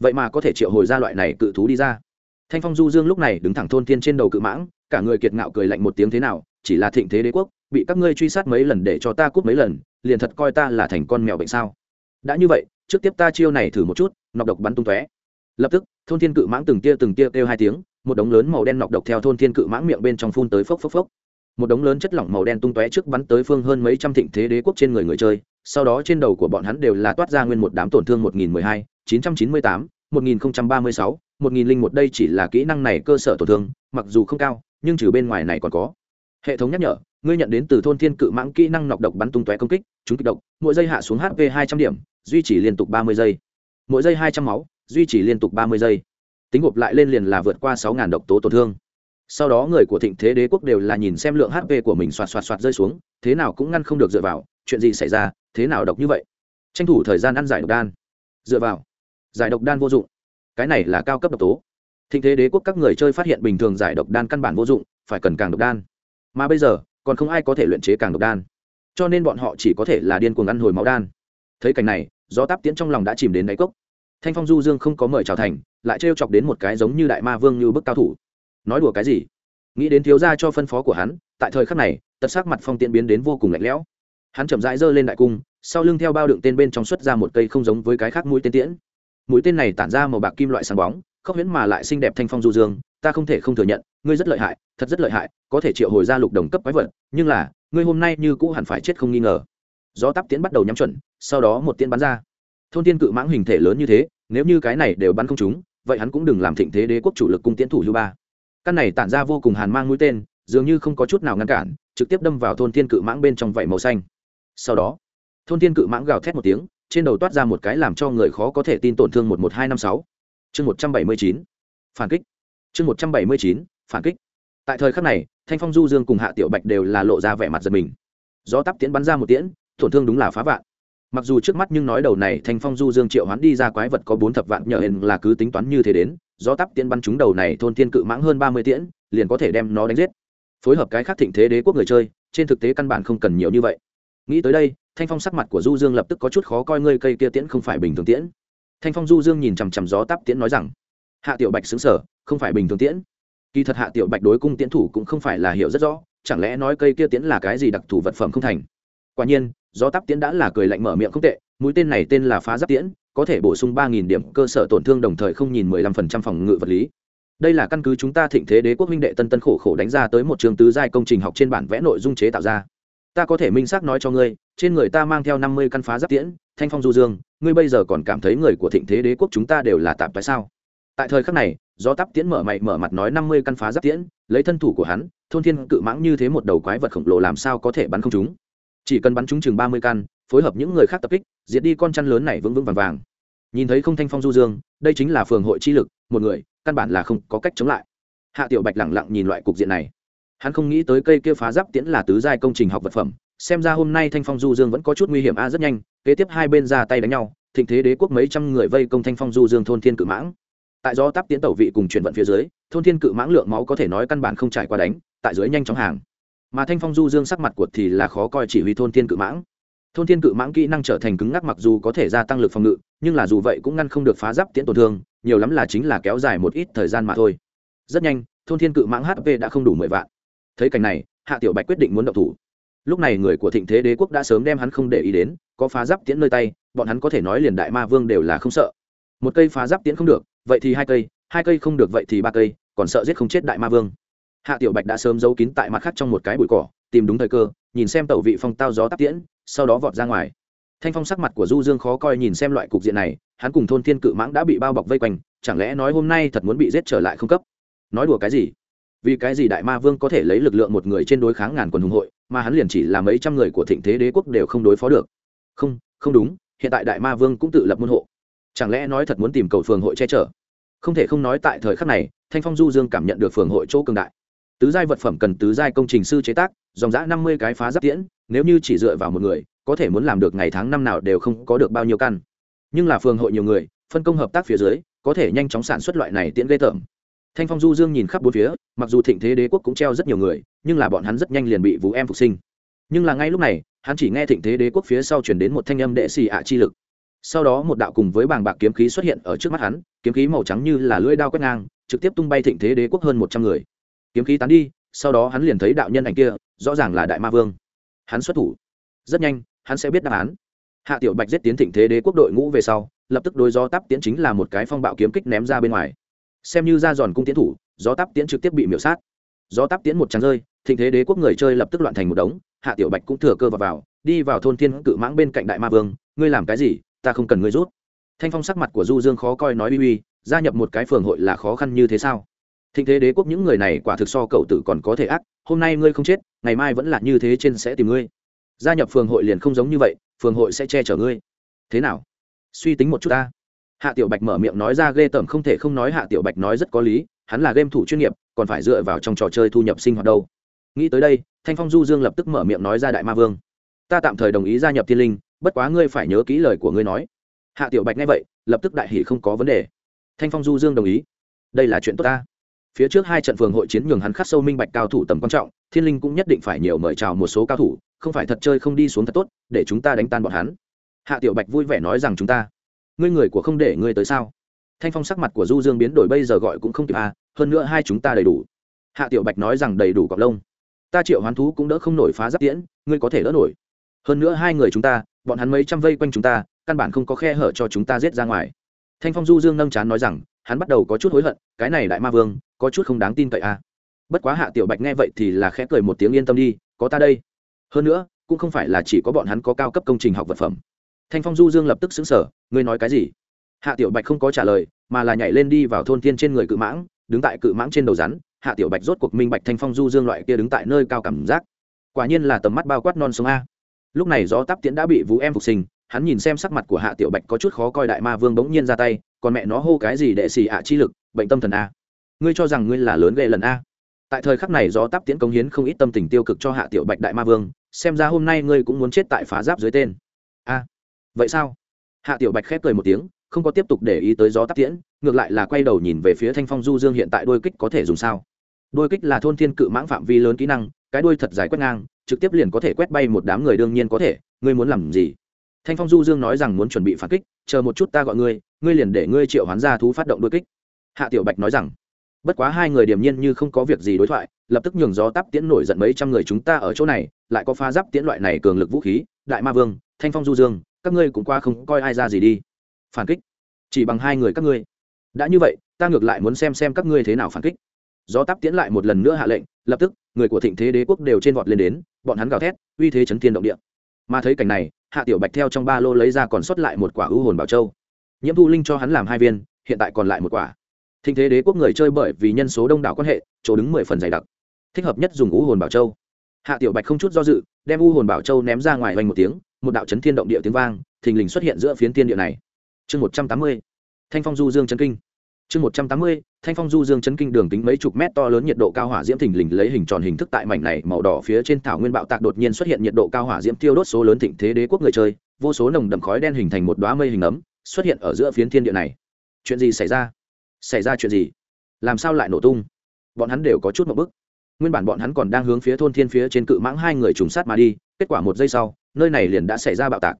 Vậy mà có thể triệu hồi ra loại này cự thú đi ra thanh phong du dương lúc này đứng thẳng thôn thiên trên đầu cự mãng cả người kiệt ngạo cười lạnh một tiếng thế nào chỉ là thịnh thế đế quốc bị các ngươi truy sát mấy lần để cho ta cút mấy lần liền thật coi ta là thành con mèo bệnh sao? Đã như vậy trước tiếp ta chiêu này thử một chút nọc độc bắn tung tóe. Lập tức thôn thiên cự mãng từng tia từng tia kêu hai tiếng một đống lớn màu đen nọc độc theo thôn thiên cự mãng miệng bên trong phun tới phốc phốc phốc. Một đống lớn chất lỏng màu đen tung tóe trước bắn tới phương hơn mấy trăm thịnh thế đế quốc trên người người chơi sau đó trên đầu của bọn hắn đều là toát ra nguyên một đám tổn thương 1012, 998, 1036, một nghìn linh một đây chỉ là kỹ năng này cơ sở tổn thương, mặc dù không cao, nhưng trừ bên ngoài này còn có. Hệ thống nhắc nhở, ngươi nhận đến từ thôn thiên cự mãng kỹ năng nọc độc bắn tung tóe công kích chúng kích độc, mỗi giây hạ xuống hp hai trăm điểm, duy trì liên tục ba mươi giây. Mỗi giây hai trăm máu, duy trì liên tục ba mươi giây. Tính gộp lại lên liền là vượt qua sáu độc tố tổn thương. Sau đó người của thịnh thế đế quốc đều là nhìn xem lượng hp của mình xoạt xoạt xoạt rơi xuống, thế nào cũng ngăn không được dựa vào, chuyện gì xảy ra, thế nào độc như vậy. Tranh thủ thời gian ăn giải độc đan. Dựa vào. Giải độc đan vô dụng cái này là cao cấp độc tố. Thịnh thế đế quốc các người chơi phát hiện bình thường giải độc đan căn bản vô dụng, phải cần càng độc đan. Mà bây giờ, còn không ai có thể luyện chế càng độc đan. Cho nên bọn họ chỉ có thể là điên cuồng ăn hồi máu đan. Thấy cảnh này, gió táp tiễn trong lòng đã chìm đến đáy cốc. Thanh phong du dương không có mời chào thành, lại trêu chọc đến một cái giống như đại ma vương như bức cao thủ. Nói đùa cái gì? Nghĩ đến thiếu gia cho phân phó của hắn, tại thời khắc này, tật sắc mặt phong tiễn biến đến vô cùng lạnh lẽo. Hắn chậm rãi giơ lên đại cung, sau lưng theo bao đựng tên bên trong xuất ra một cây không giống với cái khác mũi tên tiễn mũi tên này tản ra màu bạc kim loại sáng bóng, khốc huyễn mà lại xinh đẹp thanh phong du dương, ta không thể không thừa nhận, ngươi rất lợi hại, thật rất lợi hại, có thể triệu hồi ra lục đồng cấp quái vật, nhưng là, ngươi hôm nay như cũ hẳn phải chết không nghi ngờ. Gió tắp tiễn bắt đầu nhắm chuẩn, sau đó một tiễn bắn ra. Thôn tiên cự mãng hình thể lớn như thế, nếu như cái này đều bắn không chúng vậy hắn cũng đừng làm thịnh thế đế quốc chủ lực cung tiễn thủ lưu ba. Căn này tản ra vô cùng hàn mang mũi tên, dường như không có chút nào ngăn cản, trực tiếp đâm vào thôn tiên cự mãng bên trong vảy màu xanh. Sau đó, thôn tiên cự mãng gào thét một tiếng trên đầu toát ra một cái làm cho người khó có thể tin tổn thương một một hai năm sáu. Chương một trăm bảy mươi chín. Phản kích. Chương một trăm bảy mươi chín, phản kích. Tại thời khắc này, thanh phong, du dương cùng hạ tiểu bạch đều là lộ ra vẻ mặt giật mình. Do tắp tiễn bắn ra một tiễn, tổn thương đúng là phá vạn. Mặc dù trước mắt nhưng nói đầu này thanh phong, du dương triệu hoán đi ra quái vật có bốn thập vạn nhờ hình là cứ tính toán như thế đến do tắp tiễn bắn chúng đầu này thôn thiên cự mãng hơn ba mươi tiễn, liền có thể đem nó đánh giết. Phối hợp cái khác thịnh thế đế quốc người chơi, trên thực tế căn bản không cần nhiều như vậy. Nghĩ tới đây thanh phong sắc mặt của du dương lập tức có chút khó coi, ngươi cây kia tiễn không phải bình thường tiễn. Thanh phong du dương nhìn chằm chằm gió tắp tiễn nói rằng, hạ tiểu bạch xứng sở, không phải bình thường tiễn. Kỳ thật hạ tiểu bạch đối cung tiễn thủ cũng không phải là hiểu rất rõ, chẳng lẽ nói cây kia tiễn là cái gì đặc thù vật phẩm không thành? Quả nhiên, gió tắp tiễn đã là cười lạnh mở miệng không tệ, mũi tên này tên là phá giáp tiễn, có thể bổ sung ba nghìn điểm cơ sở tổn thương đồng thời không nhìn mười lăm phần trăm phòng ngự vật lý. Đây là căn cứ chúng ta thịnh thế đế quốc minh đệ tân tân khổ khổ đánh ra tới một trường tứ giai công trình học trên bản vẽ nội dung chế tạo ra ta có thể minh xác nói cho ngươi, trên người ta mang theo năm mươi căn phá giáp tiễn, thanh phong du dương, ngươi bây giờ còn cảm thấy người của thịnh thế đế quốc chúng ta đều là tạp tại sao? Tại thời khắc này do tắp tiễn mở mày, mở mặt nói năm mươi căn phá giáp tiễn, lấy thân thủ của hắn, thôn thiên cự mãng như thế một đầu quái vật khổng lồ làm sao có thể bắn không chúng? Chỉ cần bắn chúng chừng ba mươi căn, phối hợp những người khác tập kích, diệt đi con chăn lớn này vững vững vàng vàng. Nhìn thấy không thanh phong du dương, đây chính là phường hội chi lực, một người, căn bản là không có cách chống lại. Hạ tiểu bạch lẳng lặng nhìn loại cục diện này hắn không nghĩ tới cây kia phá giáp tiễn là tứ giai công trình học vật phẩm, xem ra hôm nay thanh phong du dương vẫn có chút nguy hiểm a, rất nhanh, kế tiếp hai bên ra tay đánh nhau, thịnh thế đế quốc mấy trăm người vây công thanh phong du dương thôn thiên cự mãng. Tại do tắp tiễn tẩu vị cùng chuyển vận phía dưới, thôn thiên cự mãng lượng máu có thể nói căn bản không trải qua đánh, tại dưới nhanh chóng hàng. Mà thanh phong du dương sắc mặt cuột thì là khó coi chỉ huy thôn thiên cự mãng. Thôn thiên cự mãng kỹ năng trở thành cứng ngắc mặc dù có thể gia tăng lực phòng ngự, nhưng là dù vậy cũng ngăn không được phá giáp tiễn tổn thương, nhiều lắm là chính là kéo dài một ít thời gian mà thôi. Rất nhanh, thôn thiên cự mãng hp đã không đủ mười vạn thấy cảnh này, hạ tiểu bạch quyết định muốn động thủ. Lúc này người của thịnh thế đế quốc đã sớm đem hắn không để ý đến, có phá giáp tiễn nơi tay, bọn hắn có thể nói liền đại ma vương đều là không sợ. Một cây phá giáp tiễn không được, vậy thì hai cây hai cây không được vậy thì ba cây, còn sợ giết không chết đại ma vương. Hạ tiểu bạch đã sớm giấu kín tại mặt khác trong một cái bụi cỏ, tìm đúng thời cơ, nhìn xem tẩu vị phong tao gió tắc tiễn, sau đó vọt ra ngoài. Thanh phong sắc mặt của du dương khó coi nhìn xem loại cục diện này, hắn cùng thôn thiên cự mãng đã bị bao bọc vây quanh, chẳng lẽ nói hôm nay thật muốn bị giết trở lại không cấp? Nói đùa cái gì? Vì cái gì đại ma vương có thể lấy lực lượng một người trên đối kháng ngàn quần hùng hội, mà hắn liền chỉ là mấy trăm người của thịnh thế đế quốc đều không đối phó được. Không không đúng, hiện tại đại ma vương cũng tự lập môn hộ. Chẳng lẽ nói thật muốn tìm cầu phường hội che chở? Không thể không nói tại thời khắc này, thanh phong du dương cảm nhận được phường hội chỗ cường đại. Tứ giai vật phẩm cần tứ giai công trình sư chế tác, dòng giã năm mươi cái phá giáp tiễn, nếu như chỉ dựa vào một người, có thể muốn làm được ngày tháng năm nào đều không có được bao nhiêu căn. Nhưng là phường hội nhiều người, phân công hợp tác phía dưới, có thể nhanh chóng sản xuất loại này tiễn ghê tởm thanh phong du dương nhìn khắp bốn phía, mặc dù thịnh thế đế quốc cũng treo rất nhiều người, nhưng là bọn hắn rất nhanh liền bị vũ em phục sinh. Nhưng là ngay lúc này, hắn chỉ nghe thịnh thế đế quốc phía sau chuyển đến một thanh âm đệ xì ạ chi lực. Sau đó một đạo cùng với bàng bạc kiếm khí xuất hiện ở trước mắt hắn, kiếm khí màu trắng như là lưỡi đao quét ngang, trực tiếp tung bay thịnh thế đế quốc hơn một trăm người. Kiếm khí tán đi, sau đó hắn liền thấy đạo nhân ảnh kia, rõ ràng là đại ma vương. Hắn xuất thủ. Rất nhanh, hắn sẽ biết đáp án. Hạ tiểu bạch giết tiến thịnh thế đế quốc đội ngũ về sau, lập tức đối gió tắp tiến chính là một cái phong bạo kiếm kích ném ra bên ngoài xem như ra giòn cung tiến thủ gió tắp tiến trực tiếp bị miểu sát. Gió tắp tiến một trắng rơi thịnh thế đế quốc người chơi lập tức loạn thành một đống hạ tiểu bạch cũng thừa cơ vào, vào đi vào thôn thiên cự mãng bên cạnh đại ma vương ngươi làm cái gì? Ta không cần ngươi rút. Thanh phong sắc mặt của du dương khó coi nói uy uy gia nhập một cái phường hội là khó khăn như thế sao? Thịnh thế đế quốc những người này quả thực so cậu tử còn có thể ác hôm nay ngươi không chết ngày mai vẫn là như thế trên sẽ tìm ngươi. Gia nhập phường hội liền không giống như vậy phường hội sẽ che chở ngươi. Thế nào? Suy tính một chút ta hạ tiểu bạch mở miệng nói ra ghê tởm không thể không nói hạ tiểu bạch nói rất có lý, hắn là game thủ chuyên nghiệp, còn phải dựa vào trong trò chơi thu nhập sinh hoạt đâu. Nghĩ tới đây, thanh phong du dương lập tức mở miệng nói ra đại ma vương. Ta tạm thời đồng ý gia nhập thiên linh, bất quá ngươi phải nhớ kỹ lời của ngươi nói. Hạ tiểu bạch nghe vậy, lập tức đại hỷ không có vấn đề. Thanh phong du dương đồng ý. Đây là chuyện tốt ta. Phía trước hai trận phường hội chiến nhường hắn khắc sâu minh bạch cao thủ tầm quan trọng, thiên linh cũng nhất định phải nhiều mời chào một số cao thủ, không phải thật chơi không đi xuống thật tốt, để chúng ta đánh tan bọn hắn. Hạ tiểu bạch vui vẻ nói rằng chúng ta ngươi người của không để ngươi tới sao? Thanh phong sắc mặt của du dương biến đổi bây giờ gọi cũng không kịp à hơn nữa hai chúng ta đầy đủ. Hạ tiểu bạch nói rằng đầy đủ cọc lông. Ta triệu hoán thú cũng đỡ không nổi phá giáp tiễn, ngươi có thể đỡ nổi. Hơn nữa hai người chúng ta, bọn hắn mấy trăm vây quanh chúng ta, căn bản không có khe hở cho chúng ta giết ra ngoài. Thanh phong du dương nâng chán nói rằng, hắn bắt đầu có chút hối hận, cái này đại ma vương, có chút không đáng tin cậy à. Bất quá hạ tiểu bạch nghe vậy thì là khẽ cười một tiếng yên tâm đi, có ta đây. Hơn nữa, cũng không phải là chỉ có bọn hắn có cao cấp công trình học vật phẩm thanh phong du dương lập tức xứng sở ngươi nói cái gì? Hạ tiểu bạch không có trả lời, mà là nhảy lên đi vào thôn tiên trên người cự mãng, đứng tại cự mãng trên đầu rắn. Hạ tiểu bạch rốt cuộc minh bạch thanh phong du dương loại kia đứng tại nơi cao cảm giác. Quả nhiên là tầm mắt bao quát non sông a. Lúc này gió táp tiễn đã bị vũ em phục sinh, hắn nhìn xem sắc mặt của hạ tiểu bạch có chút khó coi đại ma vương bỗng nhiên ra tay còn mẹ nó hô cái gì đệ xì ạ chi lực, bệnh tâm thần a. Ngươi cho rằng ngươi là lớn ghê lần a. Tại thời khắc này gió táp tiễn công hiến không ít tâm tình tiêu cực cho hạ tiểu bạch đại ma vương, xem ra hôm nay ngươi cũng muốn chết tại phá giáp dưới tên. A vậy sao? Hạ tiểu bạch khép cười một tiếng, không có tiếp tục để ý tới gió tắc tiễn, ngược lại là quay đầu nhìn về phía thanh phong du dương hiện tại đôi kích có thể dùng sao? Đôi kích là thôn thiên cự mãng phạm vi lớn kỹ năng, cái đuôi thật dài quét ngang, trực tiếp liền có thể quét bay một đám người đương nhiên có thể, ngươi muốn làm gì? Thanh phong du dương nói rằng muốn chuẩn bị phản kích, chờ một chút ta gọi ngươi ngươi liền để ngươi triệu hoán ra thú phát động đôi kích. Hạ tiểu bạch nói rằng, bất quá hai người điềm nhiên như không có việc gì đối thoại, lập tức nhường gió tắp tiễn nổi giận mấy trăm người chúng ta ở chỗ này, lại có pha giáp tiễn loại này cường lực vũ khí, đại ma vương, thanh phong du dương các ngươi cũng qua không coi ai ra gì đi. Phản kích. Chỉ bằng hai người các ngươi. Đã như vậy, ta ngược lại muốn xem xem các ngươi thế nào phản kích. Do táp tiễn lại một lần nữa hạ lệnh, lập tức, người của thịnh thế đế quốc đều trên vọt lên đến, bọn hắn gào thét, uy thế chấn thiên động địa. Mà thấy cảnh này, hạ tiểu bạch theo trong ba lô lấy ra còn sót lại một quả ưu hồn bảo châu. Nhiễm thu linh cho hắn làm hai viên, hiện tại còn lại một quả. Thịnh thế đế quốc người chơi bởi vì nhân số đông đảo quan hệ, chỗ đứng mười phần dày đặc. Thích hợp nhất dùng ưu hồn bảo châu. Hạ tiểu bạch không chút do dự, đem ưu hồn bảo châu ném ra ngoài vanh một tiếng một đạo chấn thiên động địa tiếng vang, thình lình xuất hiện giữa phiến thiên địa này. Chương một trăm tám mươi, thanh phong du dương chấn kinh. Chương một trăm tám mươi, thanh phong du dương chấn kinh đường kính mấy chục mét to lớn nhiệt độ cao hỏa diễm thình lình lấy hình tròn hình thức tại mảnh này màu đỏ phía trên thảo nguyên bạo tạc đột nhiên xuất hiện nhiệt độ cao hỏa diễm tiêu đốt số lớn thịnh thế đế quốc người chơi, vô số nồng đậm khói đen hình thành một đoá mây hình ấm, xuất hiện ở giữa phiến thiên địa này. Chuyện gì xảy ra? Xảy ra chuyện gì? Làm sao lại nổ tung? Bọn hắn đều có chút một bức. Nguyên bản bọn hắn còn đang hướng phía thôn thiên phía trên cự mãng hai người trùng sát mà đi, kết quả một giây sau nơi này liền đã xảy ra bạo tạc.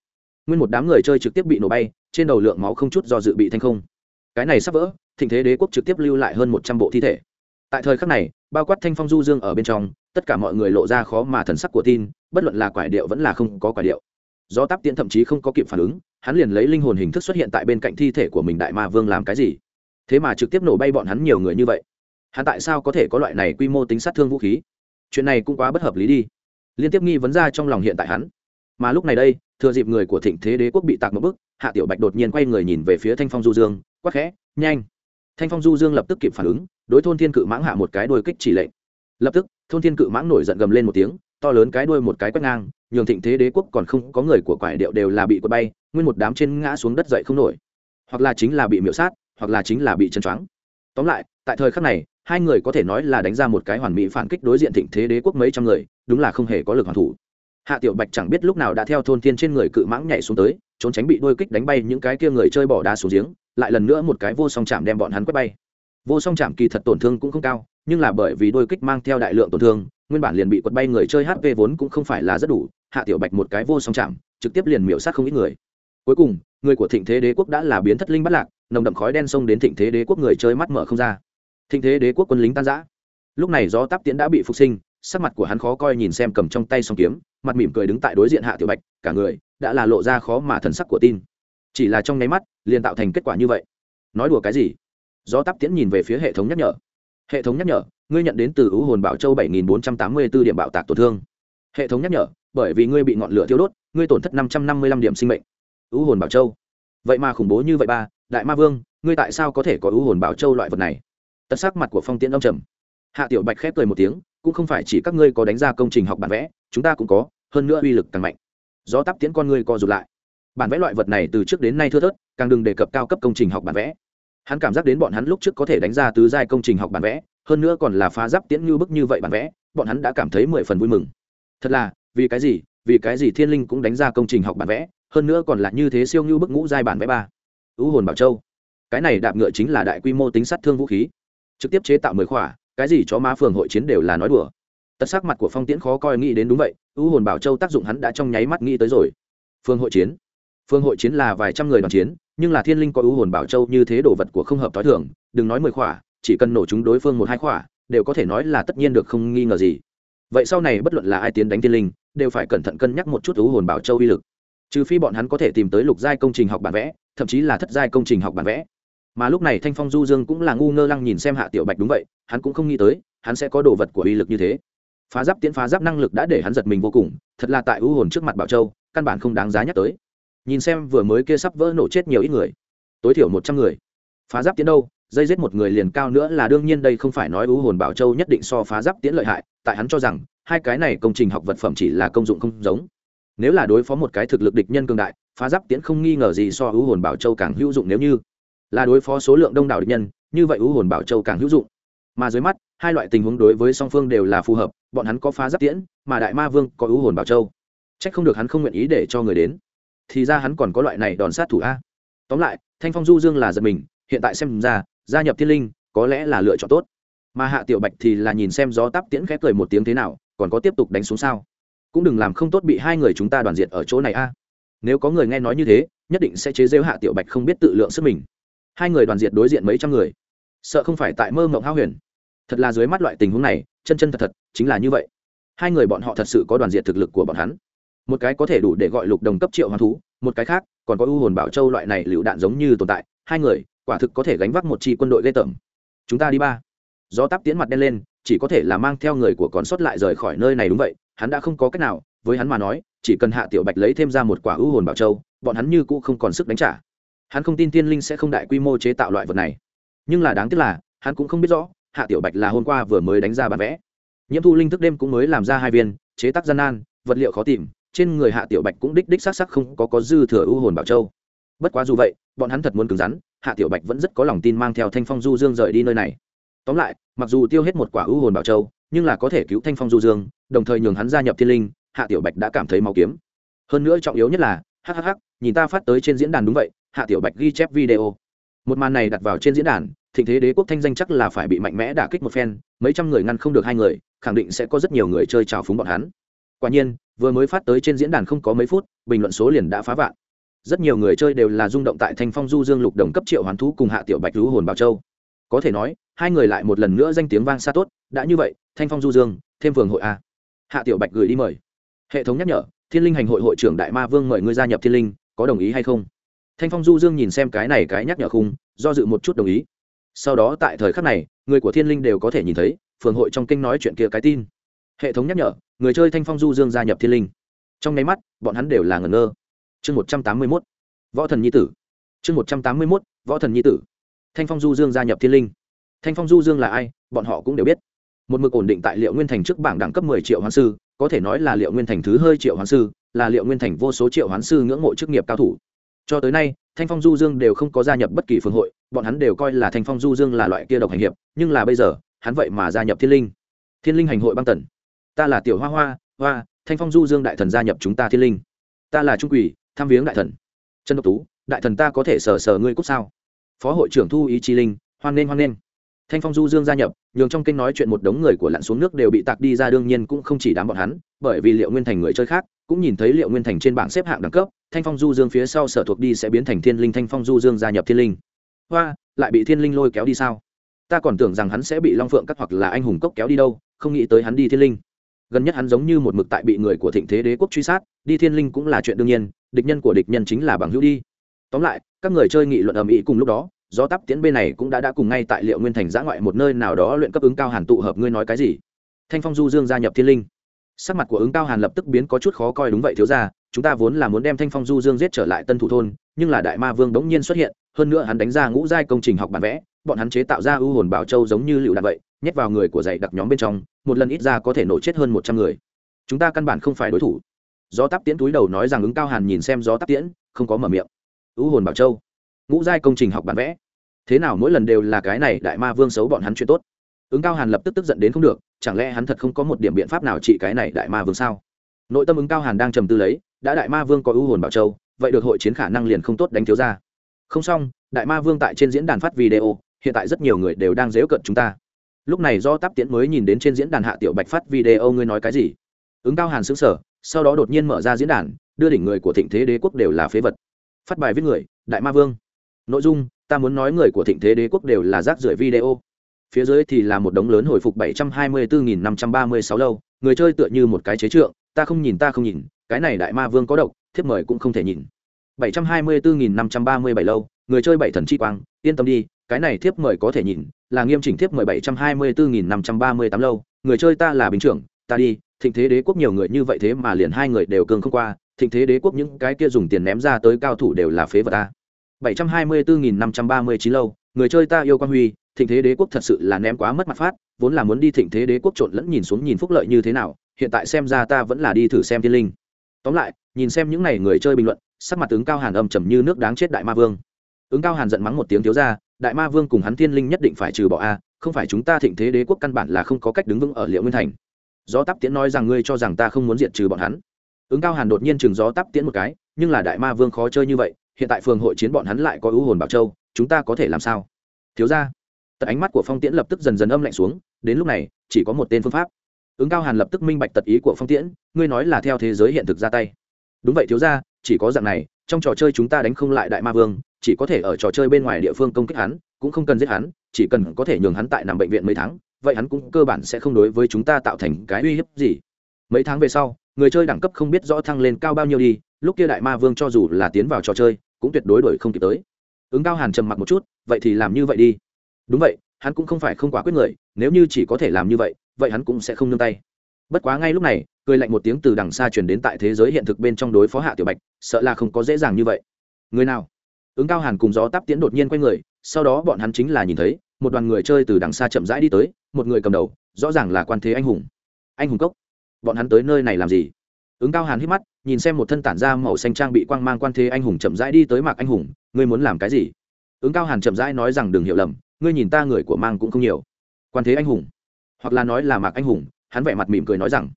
Nguyên một đám người chơi trực tiếp bị nổ bay, trên đầu lượng máu không chút do dự bị thanh không. Cái này sắp vỡ, thịnh thế đế quốc trực tiếp lưu lại hơn một trăm bộ thi thể. Tại thời khắc này, bao quát thanh phong du dương ở bên trong, tất cả mọi người lộ ra khó mà thần sắc của tin, bất luận là quải điệu vẫn là không có quải điệu. Do táp tiễn thậm chí không có kịp phản ứng, hắn liền lấy linh hồn hình thức xuất hiện tại bên cạnh thi thể của mình đại ma vương làm cái gì? Thế mà trực tiếp nổ bay bọn hắn nhiều người như vậy. Hắn tại sao có thể có loại này quy mô tính sát thương vũ khí? Chuyện này cũng quá bất hợp lý đi. Liên tiếp nghi vấn ra trong lòng hiện tại hắn mà lúc này đây, thừa dịp người của thịnh thế đế quốc bị tạc một bức, hạ tiểu bạch đột nhiên quay người nhìn về phía thanh phong du dương quắc khẽ, nhanh! Thanh phong du dương lập tức kịp phản ứng, đối thôn thiên cự mãng hạ một cái đuôi kích chỉ lệnh. Lập tức, thôn thiên cự mãng nổi giận gầm lên một tiếng, to lớn cái đuôi một cái quét ngang, nhường thịnh thế đế quốc còn không có người của quải điệu đều là bị quật bay, nguyên một đám trên ngã xuống đất dậy không nổi. Hoặc là chính là bị miễu sát, hoặc là chính là bị chân choáng. Tóm lại, tại thời khắc này, hai người có thể nói là đánh ra một cái hoàn mỹ phản kích đối diện thịnh thế đế quốc mấy trăm người, đúng là không hề có lực hoàn thủ hạ tiểu bạch chẳng biết lúc nào đã theo thôn thiên trên người cự mãng nhảy xuống tới, trốn tránh bị đôi kích đánh bay những cái kia người chơi bỏ đá xuống giếng, lại lần nữa một cái vô song chạm đem bọn hắn quét bay. Vô song chạm kỳ thật tổn thương cũng không cao, nhưng là bởi vì đôi kích mang theo đại lượng tổn thương, nguyên bản liền bị quật bay người chơi hp vốn cũng không phải là rất đủ, hạ tiểu bạch một cái vô song chạm, trực tiếp liền miểu sát không ít người. Cuối cùng, người của thịnh thế đế quốc đã là biến thất linh bắt lạc, nồng đậm khói đen xông đến thịnh thế đế quốc người chơi mắt mở không ra. Thịnh thế đế quốc quân lính tan giã lúc này do táp tiễn đã bị phục sinh sắc mặt của hắn khó coi nhìn xem cầm trong tay song kiếm, mặt mỉm cười đứng tại đối diện hạ tiểu bạch, cả người đã là lộ ra khó mà thần sắc của tin. Chỉ là trong nháy mắt, liền tạo thành kết quả như vậy. Nói đùa cái gì? Do tắp tiễn nhìn về phía hệ thống nhắc nhở. Hệ thống nhắc nhở, ngươi nhận đến từ ứ hồn bảo châu bảy nghìn bốn trăm tám mươi b ố điểm bạo tạc tổn thương. Hệ thống nhắc nhở, bởi vì ngươi bị ngọn lửa thiêu đốt, ngươi tổn thất năm trăm năm mươi lăm điểm sinh mệnh. Ứ hồn bảo châu. Vậy mà khủng bố như vậy ba, đại ma vương, ngươi tại sao có thể có ứ hồn bảo châu loại vật này? Tất sắc mặt của phong tiễn đông trầm hạ tiểu bạch khép cười một tiếng, cũng không phải chỉ các ngươi có đánh ra công trình học bản vẽ, chúng ta cũng có, hơn nữa uy lực càng mạnh. Do tắp tiễn con ngươi co rụt lại. Bản vẽ loại vật này từ trước đến nay thưa thớt, càng đừng đề cập cao cấp công trình học bản vẽ. Hắn cảm giác đến bọn hắn lúc trước có thể đánh ra tứ giai công trình học bản vẽ, hơn nữa còn là phá giáp tiễn như bức như vậy bản vẽ, bọn hắn đã cảm thấy mười phần vui mừng. Thật là, vì cái gì, vì cái gì thiên linh cũng đánh ra công trình học bản vẽ, hơn nữa còn là như thế siêu như bức ngũ giai bản vẽ ba. Ưu hồn bảo châu. Cái này đạp ngựa chính là đại quy mô tính sát thương vũ khí. Trực tiếp chế tạo mười khỏa cái gì chó má phường hội chiến đều là nói đùa. Tật sắc mặt của phong tiễn khó coi nghĩ đến đúng vậy, u hồn bảo châu tác dụng hắn đã trong nháy mắt nghĩ tới rồi. Phương hội chiến. Phương hội chiến là vài trăm người đoàn chiến, nhưng là thiên linh có u hồn bảo châu như thế đồ vật của không hợp t h o i thường, đừng nói mười khỏa, chỉ cần nổ chúng đối phương một hai khỏa, đều có thể nói là tất nhiên được không nghi ngờ gì. Vậy sau này bất luận là ai tiến đánh thiên linh, đều phải cẩn thận cân nhắc một chút u hồn bảo châu uy lực. Trừ phi bọn hắn có thể tìm tới lục giai công trình học bản vẽ, thậm chí là thất giai công trình học bản vẽ mà lúc này thanh phong du dương cũng là ngu ngơ lăng nhìn xem hạ tiểu bạch đúng vậy, hắn cũng không nghĩ tới, hắn sẽ có đồ vật của uy lực như thế. Phá giáp tiễn phá giáp năng lực đã để hắn giật mình vô cùng, thật là tại ưu hồn trước mặt bảo châu, căn bản không đáng giá nhắc tới. Nhìn xem vừa mới kia sắp vỡ nổ chết nhiều ít người. Tối thiểu một trăm người. Phá giáp tiến đâu, dây giết một người liền cao nữa là đương nhiên đây không phải nói ưu hồn bảo châu nhất định so phá giáp tiến lợi hại, tại hắn cho rằng, hai cái này công trình học vật phẩm chỉ là công dụng không giống. Nếu là đối phó một cái thực lực địch nhân cường đại, phá giáp tiến không nghi ngờ gì so ưu hồn bảo châu càng hữu dụng nếu như là đối phó số lượng đông đảo địch nhân, như vậy ưu hồn bảo châu càng hữu dụng. Mà dưới mắt, hai loại tình huống đối với song phương đều là phù hợp, bọn hắn có phá giáp tiễn, mà đại ma vương có ưu hồn bảo châu. Trách không được hắn không nguyện ý để cho người đến. Thì ra hắn còn có loại này đòn sát thủ a. Tóm lại, thanh phong du dương là giật mình, hiện tại xem ra, gia nhập thiên linh, có lẽ là lựa chọn tốt. Mà hạ tiểu bạch thì là nhìn xem gió tắp tiễn khẽ cười một tiếng thế nào, còn có tiếp tục đánh xuống sao? Cũng đừng làm không tốt bị hai người chúng ta đoàn diện ở chỗ này a. Nếu có người nghe nói như thế, nhất định sẽ chế rêu hạ tiểu bạch không biết tự lượng sức mình hai người đoàn diệt đối diện mấy trăm người. Sợ không phải tại mơ mộng hao huyền. Thật là dưới mắt loại tình huống này, chân chân thật thật, chính là như vậy. Hai người bọn họ thật sự có đoàn diệt thực lực của bọn hắn. Một cái có thể đủ để gọi lục đồng cấp triệu hoán thú, một cái khác, còn có ưu hồn bảo châu loại này lựu đạn giống như tồn tại, hai người, quả thực có thể gánh vác một chi quân đội ghê tởm. Chúng ta đi ba. Gió tắp tiến mặt đen lên, chỉ có thể là mang theo người của còn sót lại rời khỏi nơi này đúng vậy, hắn đã không có cách nào, với hắn mà nói, chỉ cần hạ tiểu bạch lấy thêm ra một quả ưu hồn bảo châu, bọn hắn như cũ không còn sức đánh trả hắn không tin tiên linh sẽ không đại quy mô chế tạo loại vật này. Nhưng là đáng tiếc là, hắn cũng không biết rõ, hạ tiểu bạch là hôm qua vừa mới đánh ra bản vẽ. Nhiễm thu linh thức đêm cũng mới làm ra hai viên, chế tác gian nan, vật liệu khó tìm, trên người hạ tiểu bạch cũng đích đích s á c s á c không có có dư thừa ưu hồn bảo châu. Bất quá dù vậy, bọn hắn thật muốn cứng rắn, hạ tiểu bạch vẫn rất có lòng tin mang theo thanh phong du dương rời đi nơi này. Tóm lại, mặc dù tiêu hết một quả ưu hồn bảo châu, nhưng là có thể cứu thanh phong du dương, đồng thời nhường hắn gia nhập thiên linh, hạ tiểu bạch đã cảm thấy mau kiếm. Hơn nữa trọng yếu nhất là hhh nhìn ta phát tới trên diễn đàn đúng vậy hạ tiểu bạch ghi chép video. Một màn này đặt vào trên diễn đàn, thịnh thế đế quốc thanh danh chắc là phải bị mạnh mẽ đả kích một phen, mấy trăm người ngăn không được hai người, khẳng định sẽ có rất nhiều người chơi trào phúng bọn hắn. Quả nhiên, vừa mới phát tới trên diễn đàn không có mấy phút, bình luận số liền đã phá vạn. Rất nhiều người chơi đều là rung động tại thanh phong du dương lục đồng cấp triệu hoàn thú cùng hạ tiểu bạch lũ hồn bảo châu. Có thể nói, hai người lại một lần nữa danh tiếng vang xa tốt, đã như vậy, thanh phong du dương, thêm phường hội a. Hạ tiểu bạch gửi đi mời. Hệ thống nhắc nhở, thiên linh hành hội hội trưởng đại ma vương mời ngươi gia nhập thiên linh, có đồng ý hay không? Thanh phong du dương nhìn xem cái này cái nhắc nhở khung, do dự một chút đồng ý. Sau đó tại thời khắc này, người của thiên linh đều có thể nhìn thấy, phường hội trong kinh nói chuyện kia cái tin. Hệ thống nhắc nhở, người chơi thanh phong du dương gia nhập thiên linh. Trong nháy mắt, bọn hắn đều là ngẩn ngơ. Chương một trăm tám mươi mốt, võ thần nhi tử. Chương một trăm tám mươi mốt, võ thần nhi tử. Thanh phong du dương gia nhập thiên linh. Thanh phong du dương là ai, bọn họ cũng đều biết. Một mực ổn định tại liệu nguyên thành trước bảng đẳng cấp mười triệu hoán sư, có thể nói là liệu nguyên thành thứ hơi triệu hoán sư, là liệu nguyên thành vô số triệu hoán sư ngưỡng mộ chức nghiệp cao thủ cho tới nay, thanh phong du dương đều không có gia nhập bất kỳ phương hội, bọn hắn đều coi là thanh phong du dương là loại kia độc hành hiệp, nhưng là bây giờ, hắn vậy mà gia nhập thiên linh. Thiên linh hành hội băng tần. Ta là tiểu hoa hoa hoa, thanh phong du dương đại thần gia nhập chúng ta thiên linh. Ta là trung quỷ, tham viếng đại thần. Trần độc tú, đại thần ta có thể sờ sờ ngươi cút sao? Phó hội trưởng thu ý chi linh, hoan nghênh hoan nghênh. Thanh phong du dương gia nhập, nhường trong kênh nói chuyện một đống người của lặn xuống nước đều bị tạc đi ra đương nhiên cũng không chỉ đám bọn hắn, bởi vì liệu nguyên thành người chơi khác, cũng nhìn thấy liệu nguyên thành trên bảng xếp hạng đẳng cấp thanh phong du dương phía sau sở thuộc đi sẽ biến thành thiên linh, thanh phong du dương gia nhập thiên linh. Hoa, lại bị thiên linh lôi kéo đi sao? Ta còn tưởng rằng hắn sẽ bị long phượng cắt hoặc là anh hùng cốc kéo đi đâu, không nghĩ tới hắn đi thiên linh. Gần nhất hắn giống như một mực tại bị người của thịnh thế đế quốc truy sát, đi thiên linh cũng là chuyện đương nhiên, địch nhân của địch nhân chính là bằng hữu đi. Tóm lại, các người chơi nghị luận ầm ĩ cùng lúc đó do tắp tiến bên này cũng đã đã cùng ngay tại liệu nguyên thành giã ngoại một nơi nào đó luyện cấp ứng cao hàn tụ hợp, ngươi nói cái gì? Thanh phong du dương gia nhập thiên linh sắc mặt của ứng cao hàn lập tức biến có chút khó coi đúng vậy thiếu ra chúng ta vốn là muốn đem thanh phong du dương giết trở lại tân thủ thôn, nhưng là đại ma vương bỗng nhiên xuất hiện, hơn nữa hắn đánh ra ngũ giai công trình học bản vẽ, bọn hắn chế tạo ra ưu hồn bảo châu giống như lựu đạn vậy, nhét vào người của dạy đặc nhóm bên trong, một lần ít ra có thể nổ chết hơn một trăm người. Chúng ta căn bản không phải đối thủ. Gió tắp tiễn túi đầu nói rằng ứng cao hàn nhìn xem gió tắp tiễn, không có mở miệng. Ưu hồn bảo châu, ngũ giai công trình học bản vẽ. Thế nào mỗi lần đều là cái này đại ma vương xấu bọn hắn chuyện tốt ứng cao hàn lập tức tức giận đến không được, chẳng lẽ hắn thật không có một điểm biện pháp nào trị cái này đại ma vương sao? Nội tâm ứng cao hàn đang trầm tư lấy, đã đại ma vương có ưu hồn bảo châu, vậy được hội chiến khả năng liền không tốt đánh thiếu ra không xong, đại ma vương tại trên diễn đàn phát video, hiện tại rất nhiều người đều đang dễu cận chúng ta. Lúc này do tắp tiễn mới nhìn đến trên diễn đàn hạ tiểu bạch phát video, ngươi nói cái gì? Ứng cao hàn xứng sở sau đó đột nhiên mở ra diễn đàn, đưa đỉnh người của thịnh thế đế quốc đều là phế vật. Phát bài viết người, đại ma vương. Nội dung, ta muốn nói người của thịnh thế đế quốc đều là rác rưởi video phía dưới thì là một đống lớn hồi phục 724.536 lâu, người chơi tựa như một cái chế trượng, ta không nhìn, ta không nhìn, cái này đại ma vương có độc, thiếp mời cũng không thể nhìn. 724.537 lâu, người chơi bảy thần chi quang, yên tâm đi, cái này thiếp mời có thể nhìn, là nghiêm chỉnh thiếp mời 724.538 lâu, người chơi ta là bình trưởng, ta đi, thịnh thế đế quốc nhiều người như vậy thế mà liền hai người đều cường không qua, thịnh thế đế quốc những cái kia dùng tiền ném ra tới cao thủ đều là phế vật ta. 724.539 lâu, người chơi ta yêu quan huy thịnh thế đế quốc thật sự là ném quá mất mặt phát, vốn là muốn đi thịnh thế đế quốc trộn lẫn nhìn xuống nhìn phúc lợi như thế nào, hiện tại xem ra ta vẫn là đi thử xem thiên linh. Tóm lại, nhìn xem những n à y người chơi bình luận, sắc mặt ứng cao hàn âm trầm như nước đáng chết đại ma vương. Ứng cao hàn giận mắng một tiếng thiếu ra, đại ma vương cùng hắn thiên linh nhất định phải trừ bỏ a, không phải chúng ta thịnh thế đế quốc căn bản là không có cách đứng vững ở liệu nguyên thành. Gió tắp tiễn nói rằng ngươi cho rằng ta không muốn diệt trừ bọn hắn. Ứng cao hàn đột nhiên chừng gió tắp tiễn một cái, nhưng là đại ma vương khó chơi như vậy, hiện tại phường hội chiến bọn hắn lại có ưu hồn bảo châu, chúng ta có thể làm sao? Thiếu ra tật ánh mắt của phong tiễn lập tức dần dần âm lạnh xuống, đến lúc này, chỉ có một tên phương pháp. Ứng cao hàn lập tức minh bạch tật ý của phong tiễn, ngươi nói là theo thế giới hiện thực ra tay. Đúng vậy thiếu ra chỉ có dạng này, trong trò chơi chúng ta đánh không lại đại ma vương, chỉ có thể ở trò chơi bên ngoài địa phương công kích hắn, cũng không cần giết hắn, chỉ cần có thể nhường hắn tại nằm bệnh viện mấy tháng, vậy hắn cũng cơ bản sẽ không đối với chúng ta tạo thành cái uy hiếp gì. Mấy tháng về sau, người chơi đẳng cấp không biết rõ thăng lên cao bao nhiêu đi, lúc kia đại ma vương cho dù là tiến vào trò chơi, cũng tuyệt đối đổi không kịp tới. Ứng cao hàn trầm mặc một chút, vậy thì làm như vậy đi đúng vậy, hắn cũng không phải không quả quyết người, nếu như chỉ có thể làm như vậy vậy hắn cũng sẽ không nương tay. Bất quá ngay lúc này, cười lạnh một tiếng từ đằng xa truyền đến tại thế giới hiện thực bên trong đối phó hạ tiểu bạch, sợ là không có dễ dàng như vậy. Người nào? Ứng cao hàn cùng gió táp tiến đột nhiên quay người, sau đó bọn hắn chính là nhìn thấy, một đoàn người chơi từ đằng xa chậm rãi đi tới, một người cầm đầu, rõ ràng là quan thế anh hùng. Anh hùng cốc. Bọn hắn tới nơi này làm gì? Ứng cao hàn hít mắt, nhìn xem một thân tản ra màu xanh trang bị quang mang quan thế anh hùng chậm rãi đi tới mạc anh hùng, ngươi muốn làm cái gì? Ứng cao hàn chậm rãi nói rằng đừng hiểu lầm ngươi nhìn ta người của mang cũng không nhiều. Quan thế anh hùng. Hoặc là nói là mạc anh hùng, hắn vẻ mặt mỉm cười nói rằng,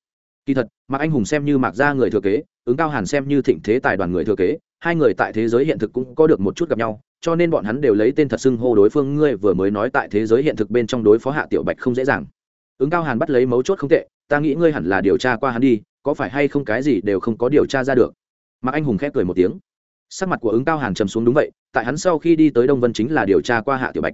kỳ thật, mạc anh hùng xem như mạc gia người thừa kế, ứng cao hàn xem như thịnh thế tài đoàn người thừa kế, hai người tại thế giới hiện thực cũng có được một chút gặp nhau, cho nên bọn hắn đều lấy tên thật xưng hô đối phương ngươi vừa mới nói tại thế giới hiện thực bên trong đối phó hạ tiểu bạch không dễ dàng. Ứng cao hàn bắt lấy mấu chốt không tệ, ta nghĩ ngươi hẳn là điều tra qua hắn đi, có phải hay không cái gì đều không có điều tra ra được. Mạc anh hùng khép cười một tiếng. Sắc mặt của ứng cao hàn trầm xuống đúng vậy, tại hắn sau khi đi tới đông vân chính là điều tra qua hạ tiểu bạch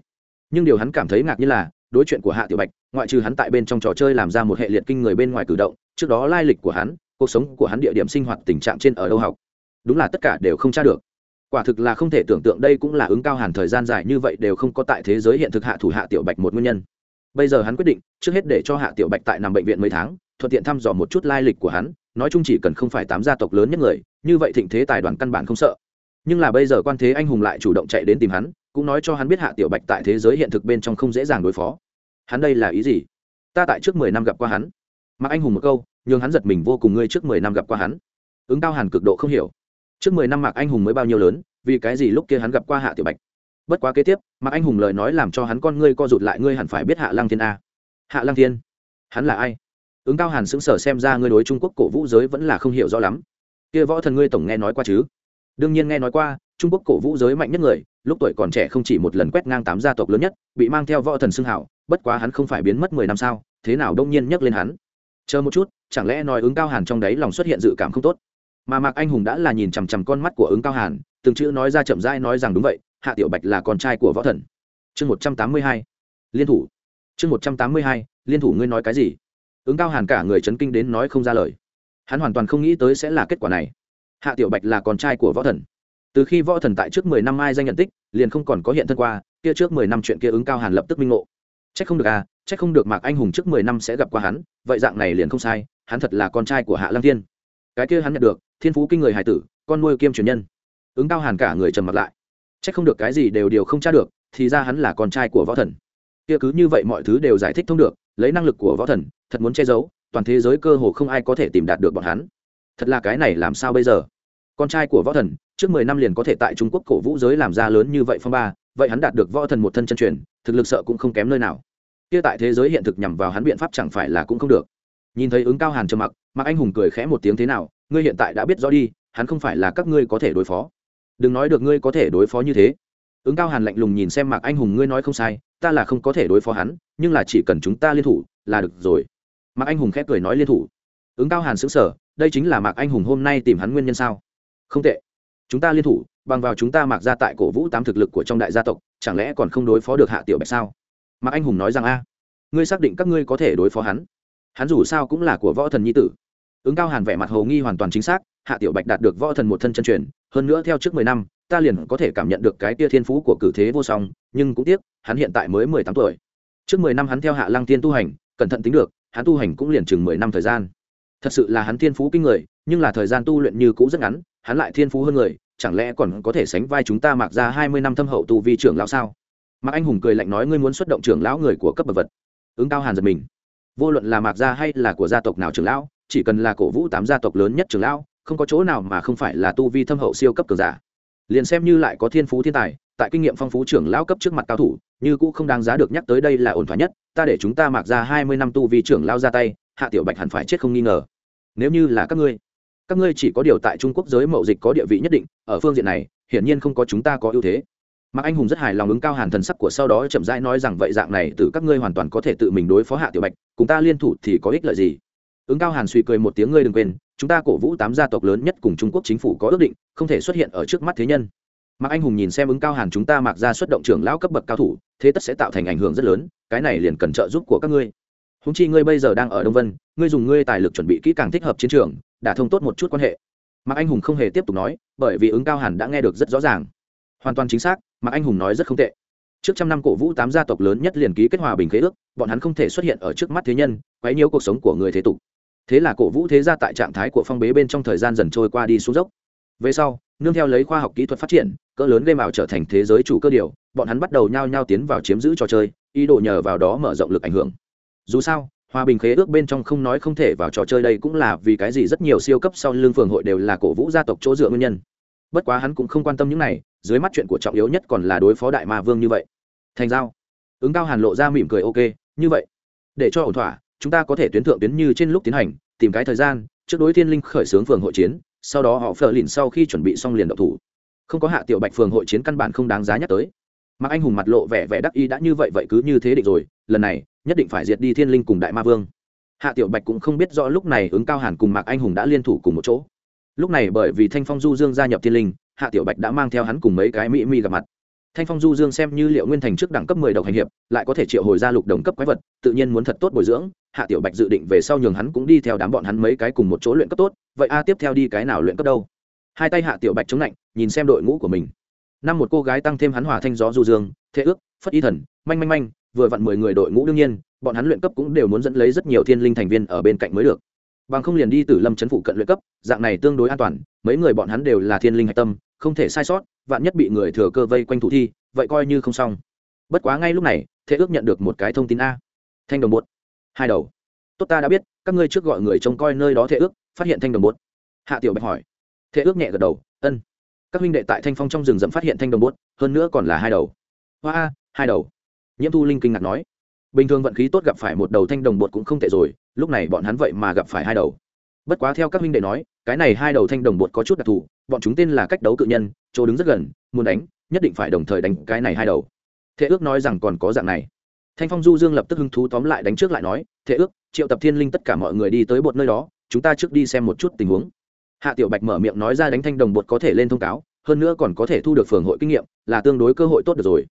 nhưng điều hắn cảm thấy ngạc nhiên là, đối chuyện của hạ tiểu bạch, ngoại trừ hắn tại bên trong trò chơi làm ra một hệ liệt kinh người bên ngoài cử động, trước đó lai lịch của hắn, cuộc sống của hắn, địa điểm sinh hoạt, tình trạng trên ở đâu học, đúng là tất cả đều không tra được. Quả thực là không thể tưởng tượng đây cũng là ứng cao hàn thời gian dài như vậy đều không có tại thế giới hiện thực hạ thủ hạ tiểu bạch một nguyên nhân. Bây giờ hắn quyết định, trước hết để cho hạ tiểu bạch tại nằm bệnh viện mấy tháng, thuận tiện thăm dò một chút lai lịch của hắn, nói chung chỉ cần không phải tám gia tộc lớn nhất người, như vậy thịnh thế tài đoàn căn bản không sợ. Nhưng là bây giờ quan thế anh hùng lại chủ động chạy đến tìm hắn cũng nói cho hắn biết hạ tiểu bạch tại thế giới hiện thực bên trong không dễ dàng đối phó. Hắn đây là ý gì? Ta tại trước mười năm gặp qua hắn. Mặc anh hùng một câu nhưng hắn giật mình vô cùng ngươi trước mười năm gặp qua hắn. Ứng cao hàn cực độ không hiểu. Trước mười năm mạc anh hùng mới bao nhiêu lớn, vì cái gì lúc kia hắn gặp qua hạ tiểu bạch? Bất quá kế tiếp, mạc anh hùng lời nói làm cho hắn con ngươi co rụt lại, ngươi hẳn phải biết hạ lăng thiên a. Hạ lăng thiên? Hắn là ai? Ứng cao hàn sững sờ xem ra ngươi đối trung quốc cổ vũ giới vẫn là không hiểu rõ lắm. Kia võ thần ngươi tổng nghe nói qua chứ? Đương nhiên nghe nói qua, trung quốc cổ vũ giới mạnh nhất người lúc tuổi còn trẻ không chỉ một lần quét ngang tám gia tộc lớn nhất, bị mang theo võ thần xưng hảo, bất quá hắn không phải biến mất mười năm sao, thế nào đông nhiên nhắc lên hắn? Chờ một chút, chẳng lẽ nói ứng cao hàn trong đấy lòng xuất hiện dự cảm không tốt? Mà mạc anh hùng đã là nhìn chằm chằm con mắt của ứng cao hàn, từng chữ nói ra chậm rãi nói rằng đúng vậy, hạ tiểu bạch là con trai của võ thần. Chương một trăm tám mươi hai, liên thủ. Chương một trăm tám mươi hai, liên thủ ngươi nói cái gì? Ứng cao hàn cả người chấn kinh đến nói không ra lời. Hắn hoàn toàn không nghĩ tới sẽ là kết quả này. Hạ tiểu bạch là con trai của võ thần từ khi võ thần tại trước mười năm ai danh nhận tích, liền không còn có hiện thân qua, kia trước mười năm chuyện kia ứng cao hàn lập tức minh ngộ. C h ắ c không được à c h ắ c không được mạc anh hùng trước mười năm sẽ gặp qua hắn, vậy dạng này liền không sai, hắn thật là con trai của hạ lăng thiên. Cái kia hắn nhận được, thiên phú kinh người hải tử, con nuôi kiêm truyền nhân. Ứng cao hàn cả người trầm mặt lại. C h ắ c không được cái gì đều điều không tra được, thì ra hắn là con trai của võ thần. Kia cứ như vậy mọi thứ đều giải thích thông được, lấy năng lực của võ thần, thật muốn che giấu, toàn thế giới cơ hồ không ai có thể tìm đạt được bọn hắn. Thật là cái này làm sao bây giờ? Con trai của võ thần trước mười năm liền có thể tại trung quốc cổ vũ giới làm ra lớn như vậy phong ba vậy hắn đạt được võ thần một thân chân truyền thực lực sợ cũng không kém nơi nào. Kia tại thế giới hiện thực nhằm vào hắn biện pháp chẳng phải là cũng không được. Nhìn thấy ứng cao hàn trầm mặc mặc anh hùng cười khẽ một tiếng thế nào ngươi hiện tại đã biết rõ đi hắn không phải là các ngươi có thể đối phó. Đừng nói được ngươi có thể đối phó như thế. Ứng cao hàn lạnh lùng nhìn xem mạc anh hùng ngươi nói không sai ta là không có thể đối phó hắn nhưng là chỉ cần chúng ta liên thủ là được rồi. Mạc anh hùng khẽ cười nói liên thủ. Ứng cao hàn sững sờ, đây chính là mạc anh hùng hôm nay tìm hắn nguyên nhân sao? Không tệ chúng ta liên thủ, bằng vào chúng ta mạc ra tại cổ vũ tám thực lực của trong đại gia tộc, chẳng lẽ còn không đối phó được hạ tiểu bạch sao? Mạc anh hùng nói rằng a. Ngươi xác định các ngươi có thể đối phó hắn? Hắn dù sao cũng là của võ thần nhi tử. Ứng cao hàn vẻ mặt hầu nghi hoàn toàn chính xác, hạ tiểu bạch đạt được võ thần một thân chân truyền, hơn nữa theo trước mười năm, ta liền có thể cảm nhận được cái tia thiên phú của cử thế vô song, nhưng cũng tiếc, hắn hiện tại mới mười tám tuổi. Trước mười năm hắn theo hạ lăng tiên tu hành, cẩn thận tính được, hắn tu hành cũng liền chừng mười năm thời gian. Thật sự là hắn thiên phú kinh người nhưng là thời gian tu luyện như cũ rất ngắn, hắn lại thiên phú hơn người, chẳng lẽ còn có thể sánh vai chúng ta mặc ra hai mươi năm thâm hậu tu vi trưởng lão sao? Mạc anh hùng cười lạnh nói, ngươi muốn xuất động trưởng lão người của cấp bậc vật. Ứng cao hàn giật mình. Vô luận là mạc gia hay là của gia tộc nào trưởng lão, chỉ cần là cổ vũ tám gia tộc lớn nhất trưởng lão, không có chỗ nào mà không phải là tu vi thâm hậu siêu cấp cường giả. Liền xem như lại có thiên phú thiên tài, tại kinh nghiệm phong phú trưởng lão cấp trước mặt cao thủ, như cũng không đáng giá được nhắc tới đây là ổn thỏa nhất, ta để chúng ta mặc ra hai mươi năm tu vi trưởng lao ra tay, hạ tiểu bạch hẳn phải chết không nghi ngờ. Nếu như là các ngươi các ngươi chỉ có điều tại trung quốc giới mậu dịch có địa vị nhất định, ở phương diện này, hiển nhiên không có chúng ta có ưu thế. Mạc anh hùng rất hài lòng ứng cao hàn thần sắc của sau đó chậm rãi nói rằng vậy dạng này từ các ngươi hoàn toàn có thể tự mình đối phó hạ tiểu bạch, cùng ta liên thủ thì có ích lợi gì? Ứng cao hàn suy cười một tiếng, ngươi đừng quên, chúng ta cổ vũ tám gia tộc lớn nhất cùng trung quốc chính phủ có ước định, không thể xuất hiện ở trước mắt thế nhân. Mạc anh hùng nhìn xem ứng cao hàn, chúng ta mặc ra xuất động trưởng lão cấp bậc cao thủ, thế tất sẽ tạo thành ảnh hưởng rất lớn, cái này liền cần trợ giúp của các ngươi. Húng chi ngươi bây giờ đang ở đông vân, ngươi dùng ngươi tài lực chuẩn bị kỹ càng thích hợp chiến trường đã thông tốt một chút quan hệ. Mạc anh hùng không hề tiếp tục nói, bởi vì ứng cao hàn đã nghe được rất rõ ràng. Hoàn toàn chính xác, mạc anh hùng nói rất không tệ. Trước trăm năm cổ vũ tám gia tộc lớn nhất liền ký kết hòa bình khế ước, bọn hắn không thể xuất hiện ở trước mắt thế nhân, quấy nhiễu cuộc sống của người thế tục. Thế là cổ vũ thế gia tại trạng thái của phong bế bên trong thời gian dần trôi qua đi xuống dốc. Về sau, nương theo lấy khoa học kỹ thuật phát triển, cỡ lớn game ảo trở thành thế giới chủ cơ điều, bọn hắn bắt đầu nhao nhao tiến vào chiếm giữ trò chơi, ý đồ nhờ vào đó mở rộng lực ảnh hưởng. Dù sao hòa bình khế ước bên trong không nói không thể vào trò chơi đây cũng là vì cái gì rất nhiều siêu cấp sau lương phường hội đều là cổ vũ gia tộc chỗ dựa nguyên nhân. Bất quá hắn cũng không quan tâm những này, dưới mắt chuyện của trọng yếu nhất còn là đối phó đại ma vương như vậy. Thành giao. Ứng cao hàn lộ ra mỉm cười ok, như vậy. Để cho ổn thỏa, chúng ta có thể tuyến thượng tuyến như trên lúc tiến hành, tìm cái thời gian, trước đối thiên linh khởi xướng phường hội chiến, sau đó họ phờ lìn sau khi chuẩn bị xong liền độc thủ. Không có hạ tiểu bạch phường hội chiến căn bản không đáng giá nhắc tới. Mặc anh hùng mặt lộ vẻ vẻ đắc ý đã như vậy vậy cứ như thế định rồi lần này, nhất định phải diệt đi thiên linh cùng đại ma vương. Hạ tiểu bạch cũng không biết rõ lúc này ứng cao hàn cùng mạc anh hùng đã liên thủ cùng một chỗ. Lúc này bởi vì thanh phong du dương gia nhập thiên linh, hạ tiểu bạch đã mang theo hắn cùng mấy cái mỹ mi gặp mặt. Thanh phong du dương xem như liệu nguyên thành trước đẳng cấp mười độc hành hiệp, lại có thể triệu hồi ra lục đồng cấp quái vật, tự nhiên muốn thật tốt bồi dưỡng. Hạ tiểu bạch dự định về sau nhường hắn cũng đi theo đám bọn hắn mấy cái cùng một chỗ luyện cấp tốt, vậy a tiếp theo đi cái nào luyện cấp đâu? Hai tay hạ tiểu bạch chống lạnh, nhìn xem đội ngũ của mình. Năm một cô gái tăng thêm hắn hòa thanh gió du dương thế ước, phất y thần, manh manh manh vừa vặn mười người đội ngũ đương nhiên, bọn hắn luyện cấp cũng đều muốn dẫn lấy rất nhiều thiên linh thành viên ở bên cạnh mới được. Bằng không liền đi từ lâm chấn phụ cận luyện cấp, dạng này tương đối an toàn, mấy người bọn hắn đều là thiên linh hạch tâm, không thể sai sót, vạn nhất bị người thừa cơ vây quanh thủ thi, vậy coi như không xong. Bất quá ngay lúc này, thế ước nhận được một cái thông tin a. Thanh đồng bột. Hai đầu. Tốt ta đã biết, các ngươi trước gọi người trông coi nơi đó thế ước, phát hiện thanh đồng bột. Hạ tiểu bạch hỏi. Thế ước nhẹ gật đầu, ân. Các huynh đệ tại thanh phong trong rừng rậm phát hiện thanh đồng bột, hơn nữa còn là hai đầu. Hoa hai đầu nhiễm thu linh kinh ngạc nói, bình thường vận khí tốt gặp phải một đầu thanh đồng bột cũng không tệ rồi, lúc này bọn hắn vậy mà gặp phải hai đầu. Bất quá theo các huynh đệ nói, cái này hai đầu thanh đồng bột có chút đặc thù, bọn chúng tên là cách đấu cự nhân, chỗ đứng rất gần, muốn đánh, nhất định phải đồng thời đánh cái này hai đầu. Thế ước nói rằng còn có dạng này. Thanh phong du dương lập tức hứng thú tóm lại đánh trước lại nói thế ước, triệu tập thiên linh tất cả mọi người đi tới bột nơi đó, chúng ta trước đi xem một chút tình huống. Hạ tiểu bạch mở miệng nói ra đánh thanh đồng bột có thể lên thông cáo, hơn nữa còn có thể thu được phường hội kinh nghiệm, là tương đối cơ hội tốt được rồi.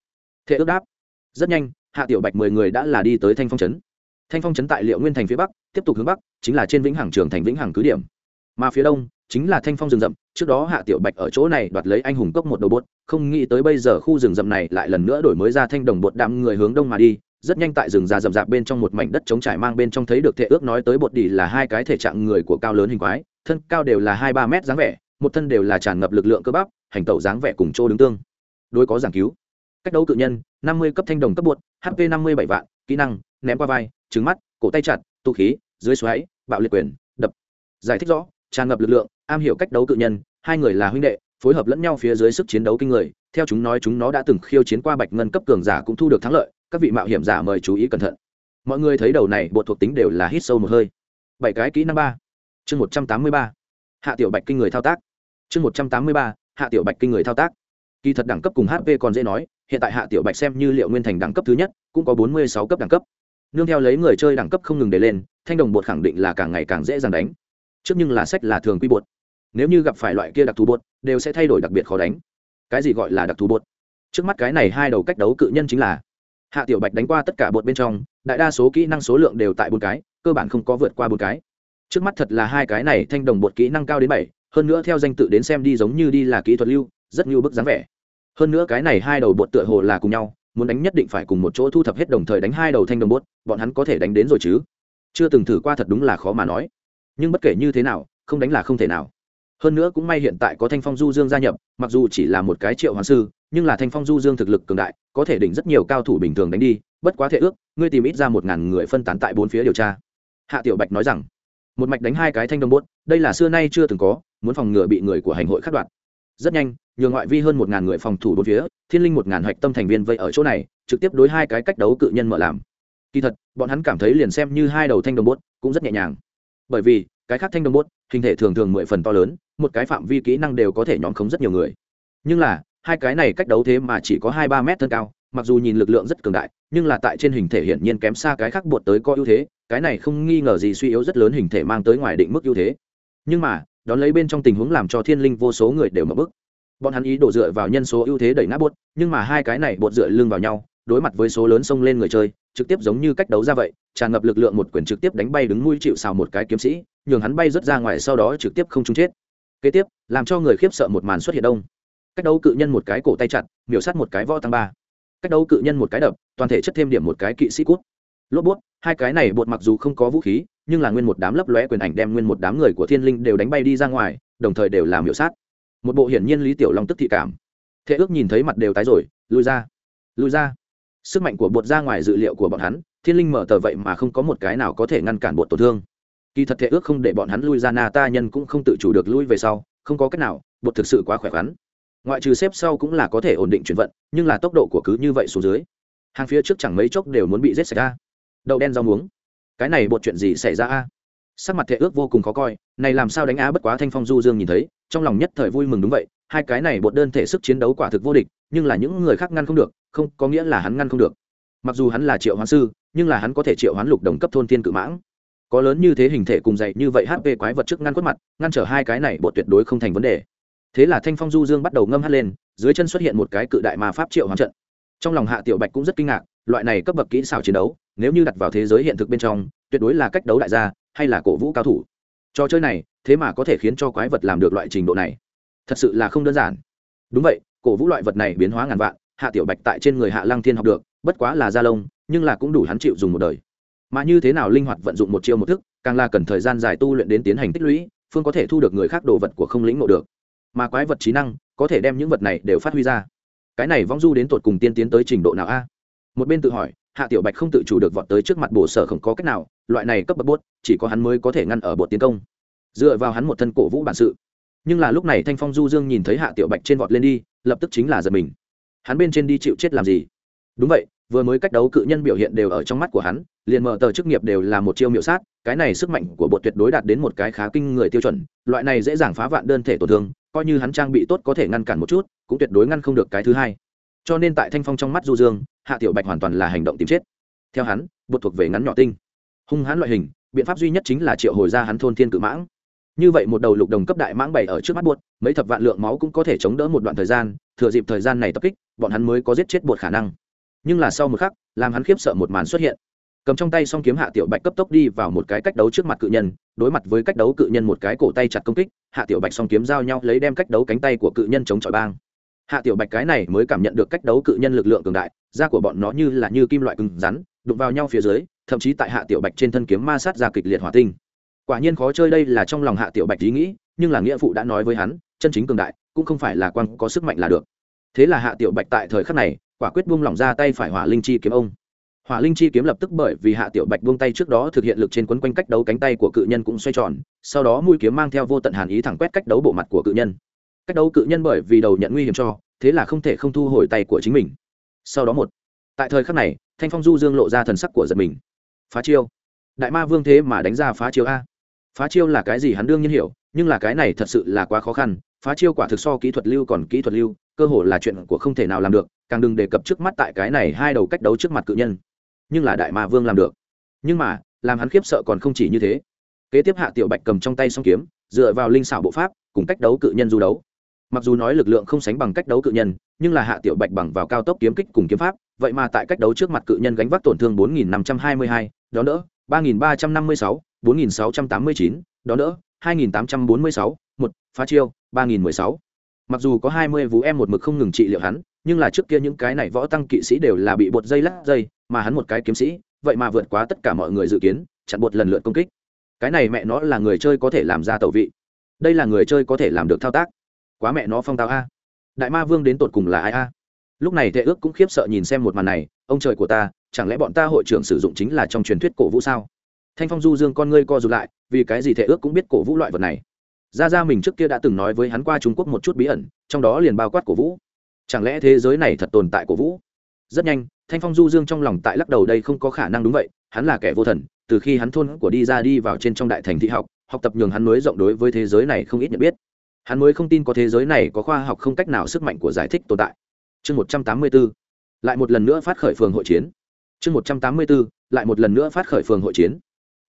Thế ước đáp rất nhanh, hạ tiểu bạch mười người đã là đi tới thanh phong trấn. Thanh phong trấn tại liệu nguyên thành phía bắc, tiếp tục hướng bắc, chính là trên vĩnh hằng trường thành vĩnh hằng cứ điểm. Mà phía đông, chính là thanh phong rừng rậm, trước đó hạ tiểu bạch ở chỗ này đoạt lấy anh hùng cốc một đầu bột, không nghĩ tới bây giờ khu rừng rậm này lại lần nữa đổi mới ra thanh đồng bột đạm người hướng đông mà đi, rất nhanh tại rừng già rậm rạp bên trong một mảnh đất trống trải mang bên trong thấy được thể ước nói tới bột đi là hai cái thể trạng người của cao lớn hình quái, thân cao đều là hai ba mét dáng vẻ, một thân đều là tràn ngập lực lượng cơ bắp, hành tẩu dáng vẻ cùng chỗ đứng tương. Đối có giảng cứu cách đấu cự nhân, năm mươi cấp thanh đồng cấp bột hp năm mươi bảy vạn, kỹ năng, ném qua vai, trứng mắt, cổ tay chặt, tụ khí, dưới xoáy, bạo liệt quyền, đập. Giải thích rõ, tràn ngập lực lượng, am hiểu cách đấu cự nhân, hai người là huynh đệ, phối hợp lẫn nhau phía dưới sức chiến đấu kinh người. Theo chúng nói, chúng nó đã từng khiêu chiến qua bạch ngân cấp cường giả cũng thu được thắng lợi, các vị mạo hiểm giả mời chú ý cẩn thận. Mọi người thấy đầu này bộ thuộc tính đều là hít sâu một hơi. Bảy cái kỹ năng ba. Chương một trăm tám mươi ba. Hạ tiểu bạch kinh người thao tác. Chương một trăm tám mươi ba. Hạ tiểu bạch kinh người thao tác kỳ thật đẳng cấp cùng hp còn dễ nói, hiện tại hạ tiểu bạch xem như liệu nguyên thành đẳng cấp thứ nhất, cũng có bốn mươi sáu cấp đẳng cấp. Nương theo lấy người chơi đẳng cấp không ngừng để lên, thanh đồng bột khẳng định là càng ngày càng dễ dàng đánh. Trước nhưng là sách là thường quy bột. Nếu như gặp phải loại kia đặc thù bột, đều sẽ thay đổi đặc biệt khó đánh. Cái gì gọi là đặc thù bột? Trước mắt cái này hai đầu cách đấu cự nhân chính là, hạ tiểu bạch đánh qua tất cả bột bên trong, đại đa số kỹ năng số lượng đều tại bốn cái, cơ bản không có vượt qua bốn cái. Trước mắt thật là hai cái này thanh đồng bột kỹ năng cao đến bảy, hơn nữa theo danh tự đến xem đi giống như đi là kỹ thuật lưu, rất như bức dáng vẻ hơn nữa cái này hai đầu bột tựa hồ là cùng nhau, muốn đánh nhất định phải cùng một chỗ thu thập hết đồng thời đánh hai đầu thanh đồng bốt bọn hắn có thể đánh đến rồi chứ? Chưa từng thử qua thật đúng là khó mà nói. Nhưng bất kể như thế nào, không đánh là không thể nào. Hơn nữa cũng may hiện tại có thanh phong du dương gia nhập, mặc dù chỉ là một cái triệu hoàng sư, nhưng là thanh phong du dương thực lực cường đại, có thể đỉnh rất nhiều cao thủ bình thường đánh đi, bất quá thể ước, ngươi tìm ít ra một ngàn người phân tán tại bốn phía điều tra. Hạ tiểu bạch nói rằng, một mạch đánh hai cái thanh đồng bốt đây là xưa nay chưa từng có, muốn phòng ngừa bị người của hành hội khắc đoạt rất nhanh, nhường ngoại vi hơn một ngàn người phòng thủ bốn phía, thiên linh một ngàn hạch tâm thành viên vây ở chỗ này, trực tiếp đối hai cái cách đấu cự nhân mở làm. Kỳ thật, bọn hắn cảm thấy liền xem như hai đầu thanh đồng bốt cũng rất nhẹ nhàng. Bởi vì, cái khác thanh đồng bốt, hình thể thường thường mười phần to lớn, một cái phạm vi kỹ năng đều có thể nhóm khống rất nhiều người. Nhưng là, hai cái này cách đấu thế mà chỉ có hai ba mét thân cao, mặc dù nhìn lực lượng rất cường đại, nhưng là tại trên hình thể hiển nhiên kém xa cái khác bột tới có ưu thế, cái này không nghi ngờ gì suy yếu rất lớn hình thể mang tới ngoài định mức ưu thế. Nhưng mà đón lấy bên trong tình huống làm cho thiên linh vô số người đều mở bức. Bọn hắn ý đổ dựa vào nhân số ưu thế đẩy nát bột, nhưng mà hai cái này bột dựa lưng vào nhau, đối mặt với số lớn xông lên người chơi, trực tiếp giống như cách đấu ra vậy, tràn ngập lực lượng một quyền trực tiếp đánh bay đứng mũi chịu xào một cái kiếm sĩ, nhường hắn bay rớt ra ngoài sau đó trực tiếp không trúng chết. Kế tiếp, làm cho người khiếp sợ một màn xuất hiện đông. Cách đấu cự nhân một cái cổ tay chặt, miểu sát một cái võ tăng ba. Cách đấu cự nhân một cái đập, toàn thể chất thêm điểm một cái kỵ sĩ cút. Lốp bút, hai cái này bột mặc dù không có vũ khí nhưng là nguyên một đám lấp lóe quyền ảnh đem nguyên một đám người của thiên linh đều đánh bay đi ra ngoài, đồng thời đều làm hiệu sát. Một bộ hiển nhiên lý tiểu long tức thị cảm. Thế ước nhìn thấy mặt đều tái rồi, lui ra lui ra. Sức mạnh của bột ra ngoài dự liệu của bọn hắn, thiên linh mở tờ vậy mà không có một cái nào có thể ngăn cản bột tổn thương. Kỳ thật thế ước không để bọn hắn lui ra, na ta nhân cũng không tự chủ được lui về sau, không có cách nào, bột thực sự quá khỏe khoắn. Ngoại trừ xếp sau cũng là có thể ổn định chuyển vận, nhưng là tốc độ của cứ như vậy xuống dưới. Hàng phía trước chẳng mấy chốc đều muốn bị rết xảy ra. Đậu đen rau muống cái này bột chuyện gì xảy ra a? Sắc mặt thệ ước vô cùng khó coi, này làm sao đánh á bất quá thanh phong du dương nhìn thấy, trong lòng nhất thời vui mừng đúng vậy, hai cái này bột đơn thể sức chiến đấu quả thực vô địch, nhưng là những người khác ngăn không được, không, có nghĩa là hắn ngăn không được. Mặc dù hắn là triệu hoán sư, nhưng là hắn có thể triệu hoán lục đồng cấp thôn thiên cự mãng. Có lớn như thế hình thể cùng dạy như vậy hp quái vật trước ngăn quất mặt, ngăn trở hai cái này bột tuyệt đối không thành vấn đề. Thế là thanh phong du dương bắt đầu ngâm hát lên, dưới chân xuất hiện một cái cự đại ma pháp triệu hoán trận. Trong lòng hạ tiểu bạch cũng rất kinh ngạc, loại này cấp bậc kỹ xảo chiến đấu nếu như đặt vào thế giới hiện thực bên trong, tuyệt đối là cách đấu đại gia hay là cổ vũ cao thủ. Trò chơi này, thế mà có thể khiến cho quái vật làm được loại trình độ này. Thật sự là không đơn giản. Đúng vậy, cổ vũ loại vật này biến hóa ngàn vạn, hạ tiểu bạch tại trên người hạ lăng thiên học được, bất quá là da lông, nhưng là cũng đủ hắn chịu dùng một đời. Mà như thế nào linh hoạt vận dụng một chiêu một thức, càng là cần thời gian dài tu luyện đến tiến hành tích lũy, phương có thể thu được người khác đồ vật của không lĩnh ngộ được. Mà quái vật trí năng, có thể đem những vật này đều phát huy ra. Cái này vong du đến tột cùng tiên tiến tới trình độ nào a? Một bên tự hỏi hạ tiểu bạch không tự chủ được vọt tới trước mặt bổ sở không có cách nào, loại này cấp bậc bốt, chỉ có hắn mới có thể ngăn ở bột tiến công. Dựa vào hắn một thân cổ vũ bản sự. Nhưng là lúc này thanh phong du dương nhìn thấy hạ tiểu bạch trên vọt lên đi, lập tức chính là giật mình. Hắn bên trên đi chịu chết làm gì? Đúng vậy, vừa mới cách đấu cự nhân biểu hiện đều ở trong mắt của hắn, liền mở tờ chức nghiệp đều là một chiêu miểu sát, cái này sức mạnh của bột tuyệt đối đạt đến một cái khá kinh người tiêu chuẩn, loại này dễ dàng phá vạn đơn thể tổn thương, coi như hắn trang bị tốt có thể ngăn cản một chút, cũng tuyệt đối ngăn không được cái thứ hai cho nên tại thanh phong trong mắt du dương hạ tiểu bạch hoàn toàn là hành động tìm chết. Theo hắn bột thuộc về ngắn nhỏ tinh. Hung hãn loại hình biện pháp duy nhất chính là triệu hồi ra hắn thôn thiên cự mãng. Như vậy một đầu lục đồng cấp đại mãng bày ở trước mắt bột, mấy thập vạn lượng máu cũng có thể chống đỡ một đoạn thời gian thừa dịp thời gian này tập kích bọn hắn mới có giết chết bột khả năng. Nhưng là sau một khắc làm hắn khiếp sợ một màn xuất hiện. Cầm trong tay song kiếm hạ tiểu bạch cấp tốc đi vào một cái cách đấu trước mặt cự nhân đối mặt với cách đấu cự nhân một cái cổ tay chặt công kích hạ tiểu bạch song kiếm giao nhau lấy đem cách đấu cánh tay của cự nhân chống chọi bang hạ tiểu bạch cái này mới cảm nhận được cách đấu cự nhân lực lượng cường đại, da của bọn nó như là như kim loại cứng rắn, đụng vào nhau phía dưới, thậm chí tại hạ tiểu bạch trên thân kiếm ma sát ra kịch liệt hỏa tinh. Quả nhiên khó chơi đây là trong lòng hạ tiểu bạch ý nghĩ, nhưng là nghĩa phụ đã nói với hắn, chân chính cường đại cũng không phải là quan có sức mạnh là được. Thế là hạ tiểu bạch tại thời khắc này, quả quyết buông lỏng ra tay phải hỏa linh chi kiếm ông. Hỏa linh chi kiếm lập tức bởi vì hạ tiểu bạch buông tay trước đó thực hiện lực trên quấn quanh cách đấu cánh tay của cự nhân cũng xoay tròn, sau đó mũi kiếm mang theo vô tận hàn ý thẳng quét cách đấu bộ mặt của cự nhân cách đấu cự nhân bởi vì đầu nhận nguy hiểm cho, thế là không thể không thu hồi tay của chính mình. Sau đó một, tại thời khắc này, thanh phong du dương lộ ra thần sắc của giật mình. Phá chiêu. Đại ma vương thế mà đánh ra phá chiêu a. Phá chiêu là cái gì hắn đương nhiên hiểu, nhưng là cái này thật sự là quá khó khăn, phá chiêu quả thực so kỹ thuật lưu còn kỹ thuật lưu, cơ hồ là chuyện của không thể nào làm được, càng đừng đề cập trước mắt tại cái này hai đầu cách đấu trước mặt cự nhân. Nhưng là đại ma vương làm được. Nhưng mà, làm hắn khiếp sợ còn không chỉ như thế. Kế tiếp hạ tiểu bạch cầm trong tay song kiếm, dựa vào linh xảo bộ pháp, cùng cách đấu cự nhân du đấu mặc dù nói lực lượng không sánh bằng cách đấu cự nhân nhưng là hạ tiểu bạch bằng vào cao tốc kiếm kích cùng kiếm pháp vậy mà tại cách đấu trước mặt cự nhân gánh vác tổn thương 4.522, đó đỡ 3.356, 4.689, đó đỡ 2.846, một phá chiêu 3.016. mặc dù có 20 vũ em một mực không ngừng trị liệu hắn nhưng là trước kia những cái này võ tăng kỵ sĩ đều là bị bột dây lắc dây mà hắn một cái kiếm sĩ vậy mà vượt quá tất cả mọi người dự kiến chặn bột lần lượt công kích. Cái này mẹ nó là người chơi có thể làm ra tẩu vị. Đây là người chơi có thể làm được thao tác quá mẹ nó phong tao a. Đại ma vương đến tột cùng là ai a? Lúc này thệ ước cũng khiếp sợ nhìn xem một màn này, ông trời của ta, chẳng lẽ bọn ta hội trưởng sử dụng chính là trong truyền thuyết cổ vũ sao? Thanh phong du dương con ngươi co rụt lại, vì cái gì thệ ước cũng biết cổ vũ loại vật này? Ra ra mình trước kia đã từng nói với hắn qua trung quốc một chút bí ẩn, trong đó liền bao quát cổ vũ. Chẳng lẽ thế giới này thật tồn tại cổ vũ? Rất nhanh, thanh phong du dương trong lòng tại lắc đầu đây không có khả năng đúng vậy, hắn là kẻ vô thần, từ khi hắn thôn của đi ra đi vào trên trong đại thành thị học học tập nhường hắn mới rộng đối với thế giới này không ít nhận biết hắn mới không tin có thế giới này có khoa học không cách nào sức mạnh của giải thích tồn tại. Chương một trăm tám mươi b ố lại một lần nữa phát khởi phường hội chiến. Chương một trăm tám mươi b ố lại một lần nữa phát khởi phường hội chiến.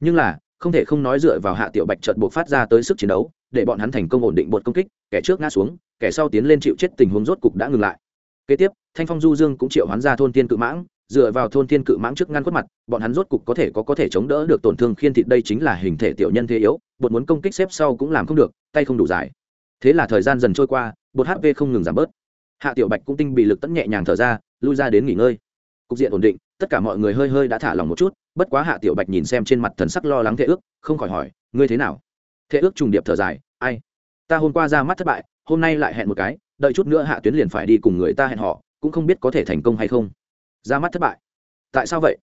Nhưng là, không thể không nói dựa vào hạ tiểu bạch trợt buộc phát ra tới sức chiến đấu, để bọn hắn thành công ổn định bột công kích, kẻ trước ngã xuống, kẻ sau tiến lên chịu chết tình huống rốt cục đã ngừng lại. Kế tiếp, thanh phong du dương cũng triệu hoán ra thôn tiên cự mãng, dựa vào thôn thiên cự mãng trước ngăn khuất mặt, bọn hắn rốt cục có thể có có thể chống đỡ được tổn thương khiên thịt đây chính là hình thể tiểu nhân thế yếu, bột muốn công kích xếp sau cũng làm không được, tay không đủ dài thế là thời gian dần trôi qua, bột hp không ngừng giảm bớt. Hạ tiểu bạch cũng tinh bị lực tẫn nhẹ nhàng thở ra, lui ra đến nghỉ ngơi. Cục diện ổn định, tất cả mọi người hơi hơi đã thả lòng một chút, bất quá hạ tiểu bạch nhìn xem trên mặt thần sắc lo lắng thế ước, không khỏi hỏi, ngươi thế nào? Thế ước trùng điệp thở dài, ai? Ta hôm qua ra mắt thất bại, hôm nay lại hẹn một cái, đợi chút nữa hạ tuyến liền phải đi cùng người ta hẹn họ, cũng không biết có thể thành công hay không. Ra mắt thất bại? Tại sao vậy?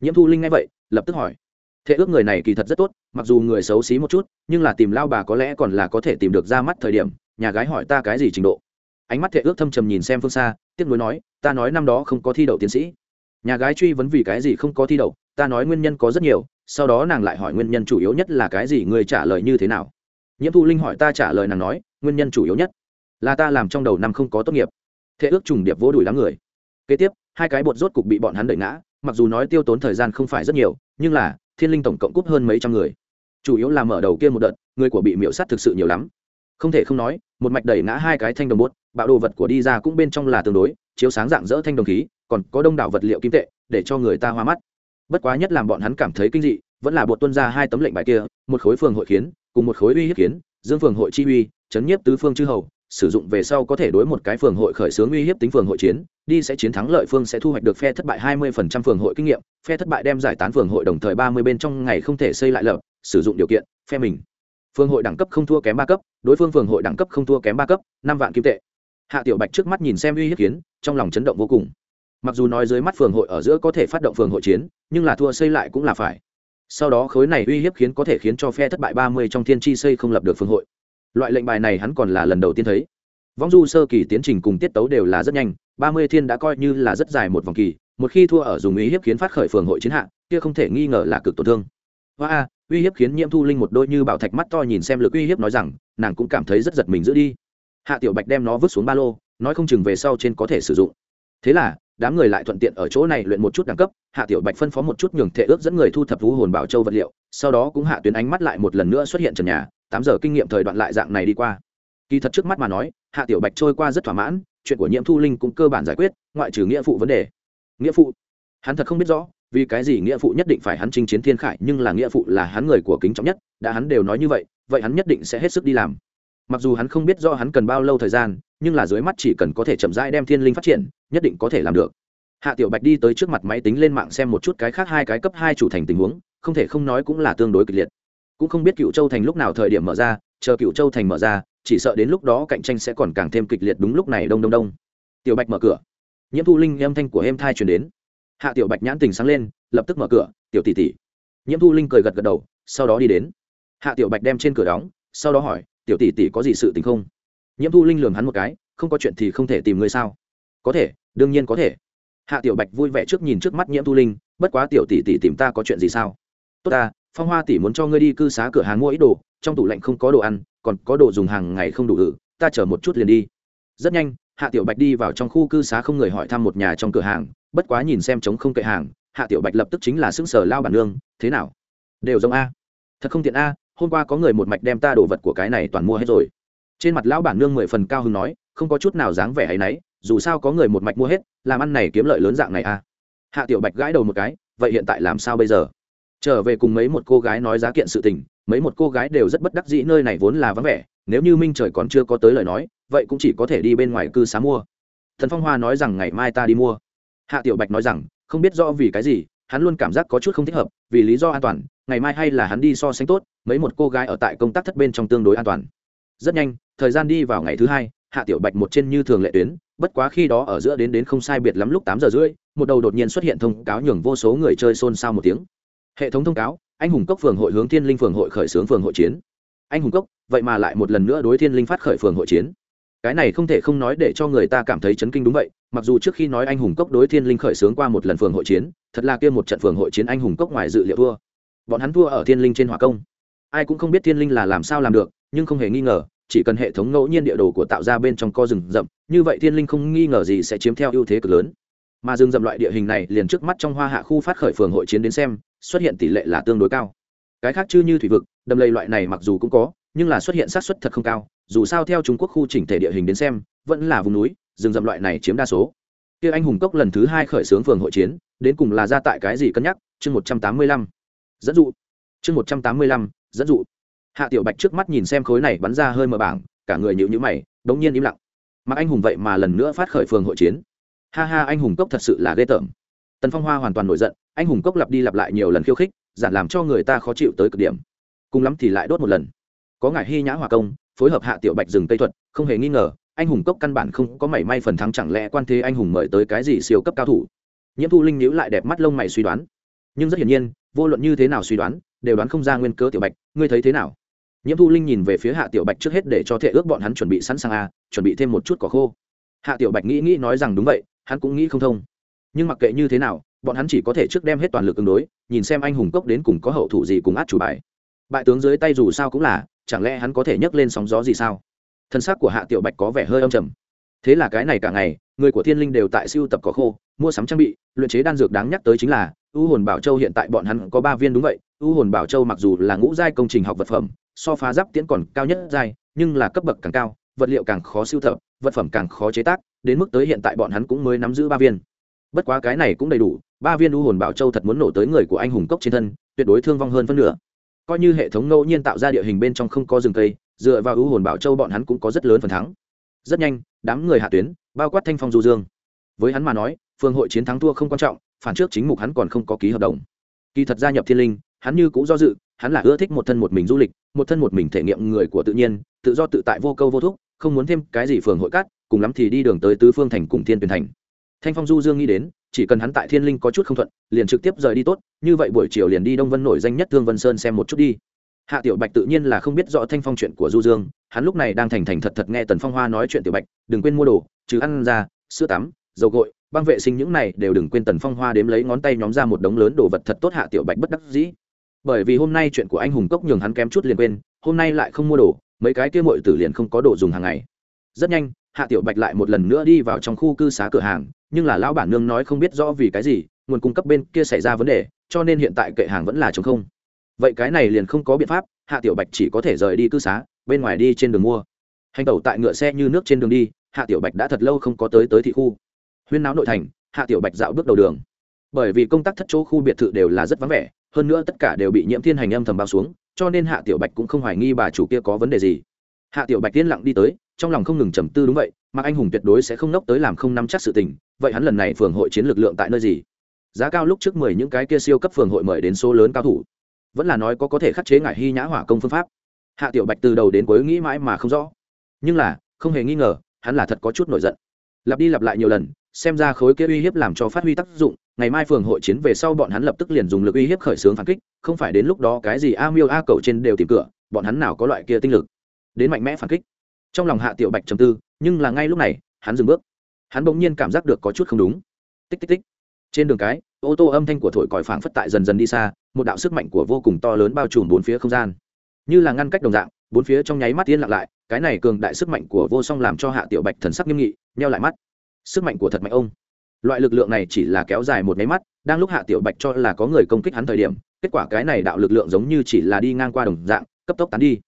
Nhiễm thu linh nghe vậy, lập tức hỏi thế ước người này kỳ thật rất tốt, mặc dù người xấu xí một chút, nhưng là tìm lao bà có lẽ còn là có thể tìm được ra mắt thời điểm, nhà gái hỏi ta cái gì trình độ. Ánh mắt thệ ước thâm trầm nhìn xem phương xa, tiếc nuối nói, ta nói năm đó không có thi đậu tiến sĩ. Nhà gái truy vấn vì cái gì không có thi đậu, ta nói nguyên nhân có rất nhiều, sau đó nàng lại hỏi nguyên nhân chủ yếu nhất là cái gì, người trả lời như thế nào. Nhiễm thu linh hỏi ta trả lời nàng nói, nguyên nhân chủ yếu nhất là ta làm trong đầu năm không có tốt nghiệp. Thế ước trùng điệp vỗ đùi lắm người. Kế tiếp, hai cái bột rốt cục bị bọn hắn đẩy ngã, mặc dù nói tiêu tốn thời gian không phải rất nhiều, nhưng là thiên linh tổng cộng cúp hơn mấy trăm người. Chủ yếu là mở đầu kia một đợt, người của bị miễu sắt thực sự nhiều lắm. Không thể không nói, một mạch đẩy ngã hai cái thanh đồng bốt, bạo đồ vật của đi ra cũng bên trong là tương đối, chiếu sáng dạng dỡ thanh đồng khí, còn có đông đảo vật liệu kim tệ, để cho người ta hoa mắt. Bất quá nhất làm bọn hắn cảm thấy kinh dị, vẫn là bột tuân ra hai tấm lệnh bài kia, một khối phường hội kiến, cùng một khối uy hiếp kiến, dương phường hội chi uy, chấn nhiếp tứ phương chư hầu, sử dụng về sau có thể đối một cái phường hội khởi xướng uy hiếp tính phường hội chiến đi sẽ chiến thắng lợi phương sẽ thu hoạch được phe thất bại 20% phường hội kinh nghiệm, phe thất bại đem giải tán phường hội đồng thời 30 bên trong ngày không thể xây lại lập, sử dụng điều kiện, phe mình. Phường hội đẳng cấp không thua kém ba cấp, đối phương phường hội đẳng cấp không thua kém ba cấp, năm vạn kim tệ. Hạ tiểu bạch trước mắt nhìn xem uy hiếp kiến, trong lòng chấn động vô cùng. Mặc dù nói dưới mắt phường hội ở giữa có thể phát động phường hội chiến, nhưng là thua xây lại cũng là phải. Sau đó khối này uy hiếp khiến có thể khiến cho phe thất bại 30 trong thiên chi xây không lập được phường hội. Loại lệnh bài này hắn còn là lần đầu tiên thấy. Vong du sơ kỳ tiến trình cùng tiết tấu đều là rất nhanh ba mươi thiên đã coi như là rất dài một vòng kỳ, một khi thua ở dùng uy hiếp khiến phát khởi phường hội chiến hạ, kia không thể nghi ngờ là cực tổn thương. Hoa a, uy hiếp khiến nhiễm thu linh một đôi như bảo thạch mắt to nhìn xem lực uy hiếp nói rằng, nàng cũng cảm thấy rất giật mình giữ đi. Hạ tiểu bạch đem nó vứt xuống ba lô, nói không chừng về sau trên có thể sử dụng. Thế là, đám người lại thuận tiện ở chỗ này luyện một chút đẳng cấp, hạ tiểu bạch phân phó một chút nhường thể ước dẫn người thu thập vũ hồn bảo châu vật liệu, sau đó cũng hạ tuyến ánh mắt lại một lần nữa xuất hiện trần nhà, tám giờ kinh nghiệm thời đoạn lại dạng này đi qua. Kỳ thật trước mắt mà nói, hạ tiểu bạch trôi qua rất thỏa mãn chuyện của nhiễm thu linh cũng cơ bản giải quyết, ngoại trừ nghĩa phụ vấn đề. Nghĩa phụ? Hắn thật không biết rõ, vì cái gì nghĩa phụ nhất định phải hắn chinh chiến thiên khải, nhưng là nghĩa phụ là hắn người của kính trọng nhất, đã hắn đều nói như vậy vậy hắn nhất định sẽ hết sức đi làm. Mặc dù hắn không biết do hắn cần bao lâu thời gian, nhưng là dưới mắt chỉ cần có thể chậm rãi đem thiên linh phát triển, nhất định có thể làm được. Hạ tiểu bạch đi tới trước mặt máy tính lên mạng xem một chút cái khác hai cái cấp hai chủ thành tình huống, không thể không nói cũng là tương đối kịch liệt. Cũng không biết cựu châu thành lúc nào thời điểm mở ra, chờ cựu châu thành mở ra chỉ sợ đến lúc đó cạnh tranh sẽ còn càng thêm kịch liệt đúng lúc này đông đông đông. Tiểu bạch mở cửa. Nhiễm thu linh âm thanh của em thai truyền đến. Hạ tiểu bạch nhãn tình sáng lên, lập tức mở cửa, tiểu tỷ tỷ. Nhiễm thu linh cười gật gật đầu, sau đó đi đến. Hạ tiểu bạch đem trên cửa đóng, sau đó hỏi, tiểu tỷ tỷ có gì sự tình không? Nhiễm thu linh lường hắn một cái, không có chuyện thì không thể tìm người sao? Có thể, đương nhiên có thể. Hạ tiểu bạch vui vẻ trước nhìn trước mắt nhiễm thu linh, bất quá tiểu tỷ tỷ tìm ta có chuyện gì sao? Tốt ta, phong hoa tỷ muốn cho ngươi đi cư xá cửa hàng mua ít đồ, trong tủ lạnh không có đồ ăn còn có đồ dùng hàng ngày không đủ ử ta chở một chút liền đi. Rất nhanh, hạ tiểu bạch đi vào trong khu cư xá không người hỏi thăm một nhà trong cửa hàng, bất quá nhìn xem trống không kệ hàng, hạ tiểu bạch lập tức chính là xứng sở lao bản nương, thế nào? Đều giống a. Thật không tiện a, hôm qua có người một mạch đem ta đồ vật của cái này toàn mua hết rồi. Trên mặt lão bản nương mười phần cao hứng nói, không có chút nào dáng vẻ hay náy dù sao có người một mạch mua hết, làm ăn này kiếm lợi lớn dạng này a. Hạ tiểu bạch gãi đầu một cái, vậy hiện tại làm sao bây giờ? Trở về cùng mấy một cô gái nói giá kiện sự tình mấy một cô gái đều rất bất đắc dĩ, nơi này vốn là vắng vẻ, nếu như minh trời còn chưa có tới lời nói, vậy cũng chỉ có thể đi bên ngoài cư xá mua. Thần phong hoa nói rằng ngày mai ta đi mua. Hạ tiểu bạch nói rằng, không biết do vì cái gì, hắn luôn cảm giác có chút không thích hợp, vì lý do an toàn, ngày mai hay là hắn đi so sánh tốt, mấy một cô gái ở tại công tác thất bên trong tương đối an toàn. Rất nhanh, thời gian đi vào ngày thứ hai, hạ tiểu bạch một trên như thường lệ tuyến, bất quá khi đó ở giữa đến đến không sai biệt lắm lúc tám giờ rưỡi, một đầu đột nhiên xuất hiện thông cáo nhường vô số người chơi xôn xao một tiếng. Hệ thống thông cáo anh hùng cốc phường hội hướng thiên linh phường hội khởi xướng phường hội chiến. Anh hùng cốc, vậy mà lại một lần nữa đối thiên linh phát khởi phường hội chiến. Cái này không thể không nói để cho người ta cảm thấy chấn kinh đúng vậy, mặc dù trước khi nói anh hùng cốc đối thiên linh khởi xướng qua một lần phường hội chiến, thật là kia một trận phường hội chiến anh hùng cốc ngoài dự liệu thua. Bọn hắn thua ở thiên linh trên hỏa công. Ai cũng không biết thiên linh là làm sao làm được, nhưng không hề nghi ngờ, chỉ cần hệ thống ngẫu nhiên địa đồ của tạo ra bên trong co rừng rậm, như vậy thiên linh không nghi ngờ gì sẽ chiếm theo ưu thế cực lớn. Mà rừng rậm loại địa hình này liền trước mắt trong hoa hạ khu phát khởi phường hội chiến đến xem xuất hiện tỷ lệ là tương đối cao. Cái khác chứ như thủy vực, đầm lầy loại này mặc dù cũng có, nhưng là xuất hiện xác suất thật không cao, dù sao theo trung quốc khu chỉnh thể địa hình đến xem, vẫn là vùng núi, rừng rậm loại này chiếm đa số. Kia anh hùng cốc lần thứ hai khởi xướng phường hội chiến, đến cùng là ra tại cái gì cân nhắc, chương một trăm tám mươi lăm. Dẫn dụ. Chương một trăm tám mươi lăm, dẫn dụ. Hạ tiểu bạch trước mắt nhìn xem khối này bắn ra hơi mờ bảng, cả người nhịu nhữ mày, đống nhiên im lặng. Mặc anh hùng vậy mà lần nữa phát khởi phường hội chiến. Ha ha, anh hùng cốc thật sự là ghê tởm. Tần phong hoa hoàn toàn nổi giận anh hùng cốc lặp đi lặp lại nhiều lần khiêu khích, giản làm cho người ta khó chịu tới cực điểm. Cùng lắm thì lại đốt một lần. Có ngài hy nhã hòa công, phối hợp hạ tiểu bạch rừng tây thuật, không hề nghi ngờ, anh hùng cốc căn bản không có mảy may phần thắng chẳng lẽ quan thế anh hùng mời tới cái gì siêu cấp cao thủ. Nhiễm thu linh nhíu lại đẹp mắt lông mày suy đoán. Nhưng rất hiển nhiên, vô luận như thế nào suy đoán, đều đoán không ra nguyên cớ tiểu bạch, ngươi thấy thế nào? Nhiễm thu linh nhìn về phía hạ tiểu bạch trước hết để cho thệ ước bọn hắn chuẩn bị sẵn sàng a chuẩn bị thêm một chút cỏ khô. Hạ tiểu bạch nghĩ nghĩ nói rằng đúng vậy, hắn cũng nghĩ không thông. Nhưng mặc kệ như thế nào bọn hắn chỉ có thể trước đem hết toàn lực ứng đối, nhìn xem anh hùng cốc đến cùng có hậu thủ gì cùng át chủ bài. Bại tướng dưới tay dù sao cũng là, chẳng lẽ hắn có thể nhấc lên sóng gió gì sao? Thân xác của hạ tiểu bạch có vẻ hơi âm trầm. Thế là cái này cả ngày, người của thiên linh đều tại siêu tập cỏ khô, mua sắm trang bị, luyện chế đan dược đáng nhắc tới chính là, u hồn bảo châu hiện tại bọn hắn có ba viên đúng vậy, u hồn bảo châu mặc dù là ngũ giai công trình học vật phẩm, so phá giáp tiễn còn cao nhất giai, nhưng là cấp bậc càng cao, vật liệu càng khó siêu tập, vật phẩm càng khó chế tác, đến mức tới hiện tại bọn hắn cũng mới nắm giữ ba viên. Bất quá cái này cũng đầy đủ ba viên u hồn bảo châu thật muốn nổ tới người của anh hùng cốc trên thân, tuyệt đối thương vong hơn phân nửa. Coi như hệ thống ngẫu nhiên tạo ra địa hình bên trong không có rừng cây, dựa vào u hồn bảo châu bọn hắn cũng có rất lớn phần thắng. Rất nhanh, đám người hạ tuyến, bao quát thanh phong du dương. Với hắn mà nói, phương hội chiến thắng thua không quan trọng, phản trước chính mục hắn còn không có ký hợp đồng. Kỳ thật gia nhập thiên linh, hắn như cũng do dự, hắn là ưa thích một thân một mình du lịch, một thân một mình thể nghiệm người của tự nhiên, tự do tự tại vô câu vô thúc, không muốn thêm cái gì phường hội cát, cùng lắm thì đi đường tới tứ phương thành cùng thiên tuyển thành. Thanh phong du dương nghĩ đến chỉ cần hắn tại thiên linh có chút không thuận, liền trực tiếp rời đi tốt, như vậy buổi chiều liền đi đông vân nổi danh nhất thương vân sơn xem một chút đi. Hạ tiểu bạch tự nhiên là không biết rõ thanh phong chuyện của du dương, hắn lúc này đang thành thành thật thật nghe tần phong hoa nói chuyện tiểu bạch, đừng quên mua đồ chứ ăn ra, sữa tắm, dầu gội, băng vệ sinh những này đều đừng quên. Tần phong hoa đếm lấy ngón tay nhóm ra một đống lớn đồ vật thật tốt, hạ tiểu bạch bất đắc dĩ. Bởi vì hôm nay chuyện của anh hùng cốc nhường hắn kém chút liền quên, hôm nay lại không mua đồ, mấy cái kia mội tử liền không có đồ dùng hàng ngày. Rất nhanh hạ tiểu bạch lại một lần nữa đi vào trong khu cư xá cửa hàng, nhưng là lão bản nương nói không biết rõ vì cái gì, nguồn cung cấp bên kia xảy ra vấn đề, cho nên hiện tại kệ hàng vẫn là chống không. Vậy cái này liền không có biện pháp, hạ tiểu bạch chỉ có thể rời đi cư xá, bên ngoài đi trên đường mua. Hành tẩu tại ngựa xe như nước trên đường đi, hạ tiểu bạch đã thật lâu không có tới tới thị khu. Huyên náo nội thành, hạ tiểu bạch dạo bước đầu đường. Bởi vì công tác thất chỗ khu biệt thự đều là rất vắng vẻ, hơn nữa tất cả đều bị nhiễm thiên hành âm thầm bao xuống, cho nên hạ tiểu bạch cũng không hoài nghi bà chủ kia có vấn đề gì. Hạ tiểu bạch tiên lặng đi tới trong lòng không ngừng trầm tư đúng vậy mà anh hùng tuyệt đối sẽ không nốc tới làm không nắm chắc sự tình, vậy hắn lần này phường hội chiến lực lượng tại nơi gì? Giá cao lúc trước mười những cái kia siêu cấp phường hội mời đến số lớn cao thủ. Vẫn là nói có có thể khắc chế ngại hy nhã hỏa công phương pháp. Hạ tiểu bạch từ đầu đến cuối nghĩ mãi mà không rõ. Nhưng là, không hề nghi ngờ, hắn là thật có chút nổi giận. Lặp đi lặp lại nhiều lần, xem ra khối kia uy hiếp làm cho phát huy tác dụng, ngày mai phường hội chiến về sau bọn hắn lập tức liền dùng lực uy hiếp khởi xướng phản kích, không phải đến lúc đó cái gì a miêu a cầu trên đều tìm cửa, bọn hắn nào có loại kia tinh lực. Đến mạnh mẽ phản kích trong lòng hạ tiểu bạch trầm tư, nhưng là ngay lúc này, hắn dừng bước. Hắn bỗng nhiên cảm giác được có chút không đúng. Tích tích tích. Trên đường cái, ô tô âm thanh của thổi còi phảng phất tại dần dần đi xa, một đạo sức mạnh của vô cùng to lớn bao trùm bốn phía không gian. Như là ngăn cách đồng dạng, bốn phía trong nháy mắt yên lặng lại, cái này cường đại sức mạnh của vô song làm cho hạ tiểu bạch thần sắc nghiêm nghị neo lại mắt. Sức mạnh của thật mạnh ông. Loại lực lượng này chỉ là kéo dài một nháy mắt, đang lúc hạ tiểu bạch cho là có người công kích hắn thời điểm, kết quả cái này đạo lực lượng giống như chỉ là đi ngang qua đồng dạng, cấp tốc tán đi.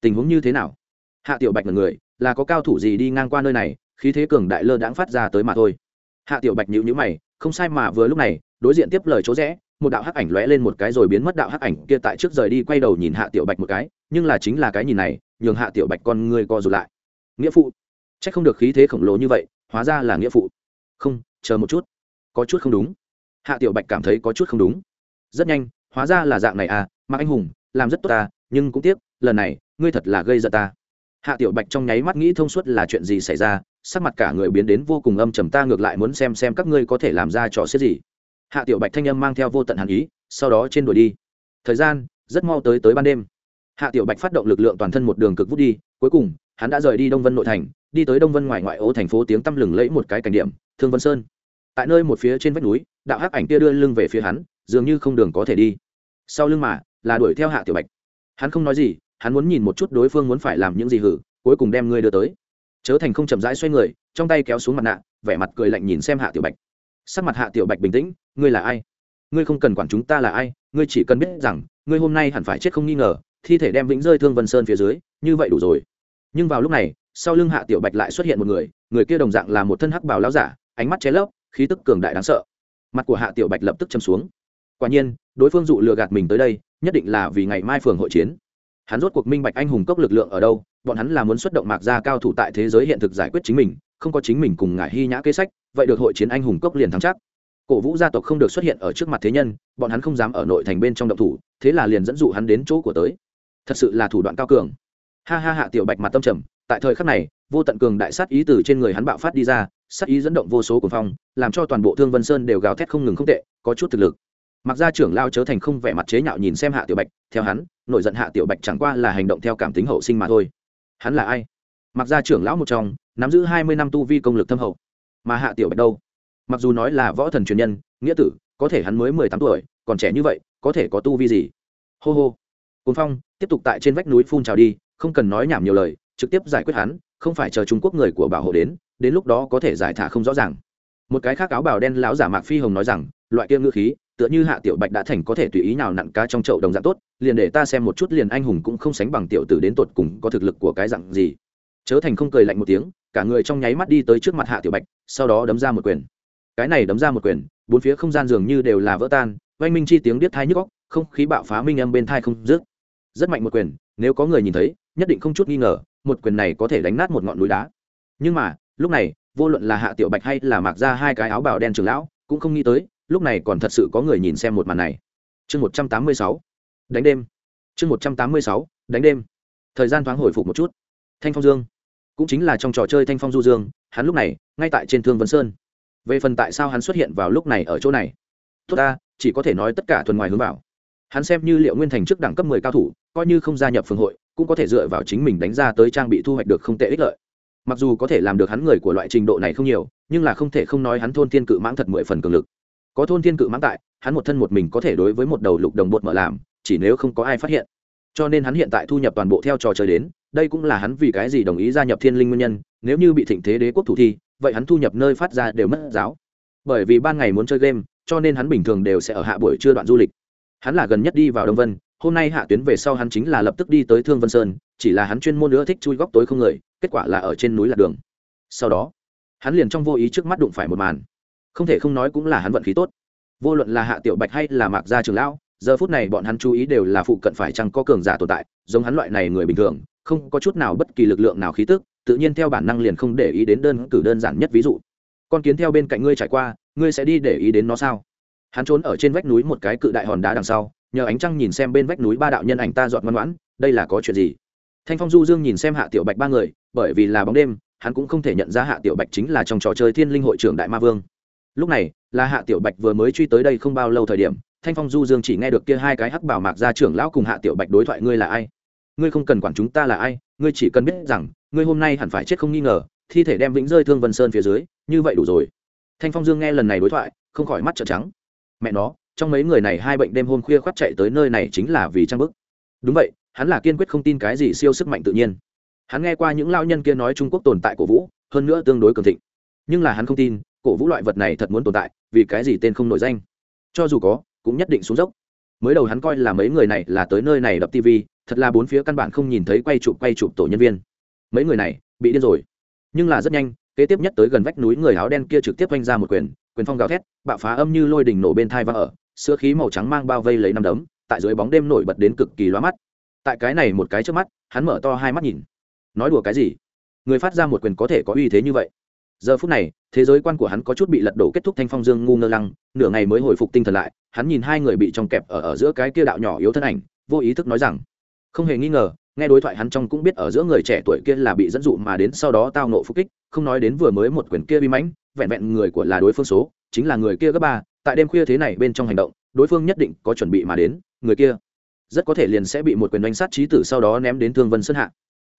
Tình huống như thế nào? Hạ tiểu bạch là người, là có cao thủ gì đi ngang qua nơi này, khí thế cường đại lơ đãng phát ra tới mà thôi. Hạ tiểu bạch nhíu nhíu mày, không sai mà vừa lúc này, đối diện tiếp lời chỗ rẽ, một đạo hắc ảnh lóe lên một cái rồi biến mất đạo hắc ảnh kia tại trước rời đi quay đầu nhìn hạ tiểu bạch một cái, nhưng là chính là cái nhìn này, nhường hạ tiểu bạch con người co rụt lại. Nghĩa phụ c h ắ c không được khí thế khổng lồ như vậy, hóa ra là nghĩa phụ. Không, chờ một chút. Có chút không đúng. Hạ tiểu bạch cảm thấy có chút không đúng. Rất nhanh, hóa ra là dạng này à mặc anh hùng, làm rất tốt ta nhưng cũng tiếc, lần này, ngươi thật là gây giận ta hạ tiểu bạch trong nháy mắt nghĩ thông suốt là chuyện gì xảy ra, sắc mặt cả người biến đến vô cùng âm trầm, ta ngược lại muốn xem xem các ngươi có thể làm ra trò xếp gì. Hạ tiểu bạch thanh âm mang theo vô tận hàn ý, sau đó trên đuổi đi. Thời gian, rất mau tới tới ban đêm. Hạ tiểu bạch phát động lực lượng toàn thân một đường cực vút đi, cuối cùng, hắn đã rời đi đông vân nội thành, đi tới đông vân ngoài ngoại ô thành phố tiếng tăm lừng lẫy một cái cảnh điểm, thương vân sơn. Tại nơi một phía trên vách núi, đạo hắc ảnh kia đưa lưng về phía hắn, dường như không đường có thể đi. Sau lưng mà, là đuổi theo hạ tiểu bạch. Hắn không nói gì hắn muốn nhìn một chút đối phương muốn phải làm những gì hử, cuối cùng đem ngươi đưa tới. Chớ thành không chậm rãi xoay người, trong tay kéo xuống mặt nạ, vẻ mặt cười lạnh nhìn xem hạ tiểu bạch. Sắc mặt hạ tiểu bạch bình tĩnh, ngươi là ai? Ngươi không cần quản chúng ta là ai, ngươi chỉ cần biết rằng, ngươi hôm nay hẳn phải chết không nghi ngờ, thi thể đem vĩnh rơi thương vân sơn phía dưới, như vậy đủ rồi. Nhưng vào lúc này, sau lưng hạ tiểu bạch lại xuất hiện một người người kia đồng dạng là một thân hắc bào lao giả, ánh mắt ché lấp, khí tức cường đại đáng sợ. Mặt của hạ tiểu bạch lập tức châm xuống. Quả nhiên, đối phương dụ lừa gạt mình tới đây, nhất định là vì ngày mai phường hội chiến hắn rốt cuộc minh bạch anh hùng cốc lực lượng ở đâu, bọn hắn là muốn xuất động mạc gia cao thủ tại thế giới hiện thực giải quyết chính mình, không có chính mình cùng ngải hy nhã kế sách, vậy được hội chiến anh hùng cốc liền thắng chắc. Cổ vũ gia tộc không được xuất hiện ở trước mặt thế nhân, bọn hắn không dám ở nội thành bên trong động thủ, thế là liền dẫn dụ hắn đến chỗ của tới. Thật sự là thủ đoạn cao cường. Ha ha hạ tiểu bạch mặt tâm trầm, tại thời khắc này, vô tận cường đại sát ý từ trên người hắn bạo phát đi ra, sát ý dẫn động vô số cuồng phong, làm cho toàn bộ thương vân sơn đều gào thét không ngừng không tệ, có chút thực lực mặc ra trưởng lao chớ thành không vẻ mặt chế nhạo nhìn xem hạ tiểu bạch, theo hắn, nổi giận hạ tiểu bạch chẳng qua là hành động theo cảm tính hậu sinh mà thôi. Hắn là ai? Mặc ra trưởng lão một trong, nắm giữ hai mươi năm tu vi công lực thâm hậu. Mà hạ tiểu bạch đâu? Mặc dù nói là võ thần truyền nhân, nghĩa tử, có thể hắn mới mười tám tuổi, còn trẻ như vậy, có thể có tu vi gì? Hô hô. Cồn phong, tiếp tục tại trên vách núi phun trào đi, không cần nói nhảm nhiều lời, trực tiếp giải quyết hắn, không phải chờ trung quốc người của bảo hộ đến đến lúc đó có thể giải thả không rõ ràng. Một cái khác áo bào đen lão giả mạc phi hồng nói rằng, loại kia ngữ khí tựa như hạ tiểu bạch đã thành có thể tùy ý nào nặn cá trong chậu đồng dạng tốt, liền để ta xem một chút liền anh hùng cũng không sánh bằng tiểu tử đến tột cùng có thực lực của cái dạng gì. Chớ thành không cười lạnh một tiếng, cả người trong nháy mắt đi tới trước mặt hạ tiểu bạch, sau đó đấm ra một quyền. Cái này đấm ra một quyền, bốn phía không gian dường như đều là vỡ tan, oanh minh chi tiếng điếc thai nhức góc không khí bạo phá minh âm bên thai không dứt. Rất mạnh một quyền, nếu có người nhìn thấy, nhất định không chút nghi ngờ, một quyền này có thể đánh nát một ngọn núi đá. Nhưng mà, lúc này, vô luận là hạ tiểu bạch hay là mặc ra hai cái áo bào đen trường lão, cũng không nghĩ tới lúc này còn thật sự có người nhìn xem một màn này. Chương một trăm tám mươi sáu. Đánh đêm. Chương một trăm tám mươi sáu. Đánh đêm. Thời gian thoáng hồi phục một chút. Thanh phong dương. Cũng chính là trong trò chơi thanh phong du dương, hắn lúc này, ngay tại trên thương vân sơn. Về phần tại sao hắn xuất hiện vào lúc này ở chỗ này? Tốt ta, chỉ có thể nói tất cả thuần ngoài hướng vào. Hắn xem như liệu nguyên thành trước đẳng cấp mười cao thủ, coi như không gia nhập phường hội, cũng có thể dựa vào chính mình đánh ra tới trang bị thu hoạch được không tệ ích lợi. Mặc dù có thể làm được hắn người của loại trình độ này không nhiều, nhưng là không thể không nói hắn thôn thiên cự mãng thật mười phần cường lực có thôn thiên cự mãng tại, hắn một thân một mình có thể đối với một đầu lục đồng bột mở làm, chỉ nếu không có ai phát hiện. Cho nên hắn hiện tại thu nhập toàn bộ theo trò chơi đến, đây cũng là hắn vì cái gì đồng ý gia nhập thiên linh nguyên nhân, nếu như bị thịnh thế đế quốc thủ thi, vậy hắn thu nhập nơi phát ra đều mất giáo. Bởi vì ban ngày muốn chơi game, cho nên hắn bình thường đều sẽ ở hạ buổi trưa đoạn du lịch. Hắn là gần nhất đi vào đông vân, hôm nay hạ tuyến về sau hắn chính là lập tức đi tới thương vân sơn, chỉ là hắn chuyên môn nữa thích chui góc tối không người, kết quả là ở trên núi lạc đường. Sau đó, hắn liền trong vô ý trước mắt đụng phải một màn không thể không nói cũng là hắn vận khí tốt. Vô luận là hạ tiểu bạch hay là mạc gia trường lão, giờ phút này bọn hắn chú ý đều là phụ cận phải chăng có cường giả tồn tại, giống hắn loại này người bình thường, không có chút nào bất kỳ lực lượng nào khí tức, tự nhiên theo bản năng liền không để ý đến đơn cử đơn giản nhất ví dụ. Con kiến theo bên cạnh ngươi trải qua, ngươi sẽ đi để ý đến nó sao? Hắn trốn ở trên vách núi một cái cự đại hòn đá đằng sau, nhờ ánh trăng nhìn xem bên vách núi ba đạo nhân ảnh ta dọn ngoan ngoãn, đây là có chuyện gì? Thanh phong du dương nhìn xem hạ tiểu bạch ba người, bởi vì là bóng đêm, hắn cũng không thể nhận ra hạ tiểu bạch chính là trong trò chơi thiên linh hội trưởng đại ma vương lúc này, là hạ tiểu bạch vừa mới truy tới đây không bao lâu thời điểm, thanh phong du dương chỉ nghe được kia hai cái hắc bảo mạc ra trưởng lão cùng hạ tiểu bạch đối thoại, ngươi là ai? Ngươi không cần quản chúng ta là ai, ngươi chỉ cần biết rằng, ngươi hôm nay hẳn phải chết không nghi ngờ, thi thể đem vĩnh rơi thương vân sơn phía dưới, như vậy đủ rồi. Thanh phong dương nghe lần này đối thoại, không khỏi mắt trợn trắng. Mẹ nó, trong mấy người này hai bệnh đêm hôm khuya khoác chạy tới nơi này chính là vì trang bức. Đúng vậy, hắn là kiên quyết không tin cái gì siêu sức mạnh tự nhiên. Hắn nghe qua những lao nhân kia nói trung quốc tồn tại cổ vũ, hơn nữa tương đối cường thịnh. Nhưng là hắn không tin cổ vũ loại vật này thật muốn tồn tại, vì cái gì tên không nổi danh? Cho dù có, cũng nhất định xuống dốc. Mới đầu hắn coi là mấy người này là tới nơi này đập tv thật là bốn phía căn bản không nhìn thấy quay chụp quay chụp tổ nhân viên. Mấy người này, bị điên rồi. Nhưng là rất nhanh, kế tiếp nhất tới gần vách núi người áo đen kia trực tiếp oanh ra một quyền quyền phong gào thét, bạo phá âm như lôi đỉnh nổ bên thai và ở, sữa khí màu trắng mang bao vây lấy năm đấm, tại dưới bóng đêm nổi bật đến cực kỳ loa mắt. Tại cái này một cái trước mắt, hắn mở to hai mắt nhìn. Nói đùa cái gì? Người phát ra một quyền có thể có uy thế như vậy? Giờ phút này thế giới quan của hắn có chút bị lật đổ kết thúc thanh phong dương ngu ngơ lăng nửa ngày mới hồi phục tinh thần lại hắn nhìn hai người bị trong kẹp ở, ở giữa cái kia đạo nhỏ yếu thân ảnh vô ý thức nói rằng không hề nghi ngờ nghe đối thoại hắn trong cũng biết ở giữa người trẻ tuổi kia là bị dẫn dụ mà đến sau đó tao nộ phục kích không nói đến vừa mới một quyền kia bi mãnh vẹn vẹn người của là đối phương số chính là người kia gấp ba tại đêm khuya thế này bên trong hành động đối phương nhất định có chuẩn bị mà đến người kia rất có thể liền sẽ bị một quyền đánh sát trí tử sau đó ném đến thương vân sơn hạ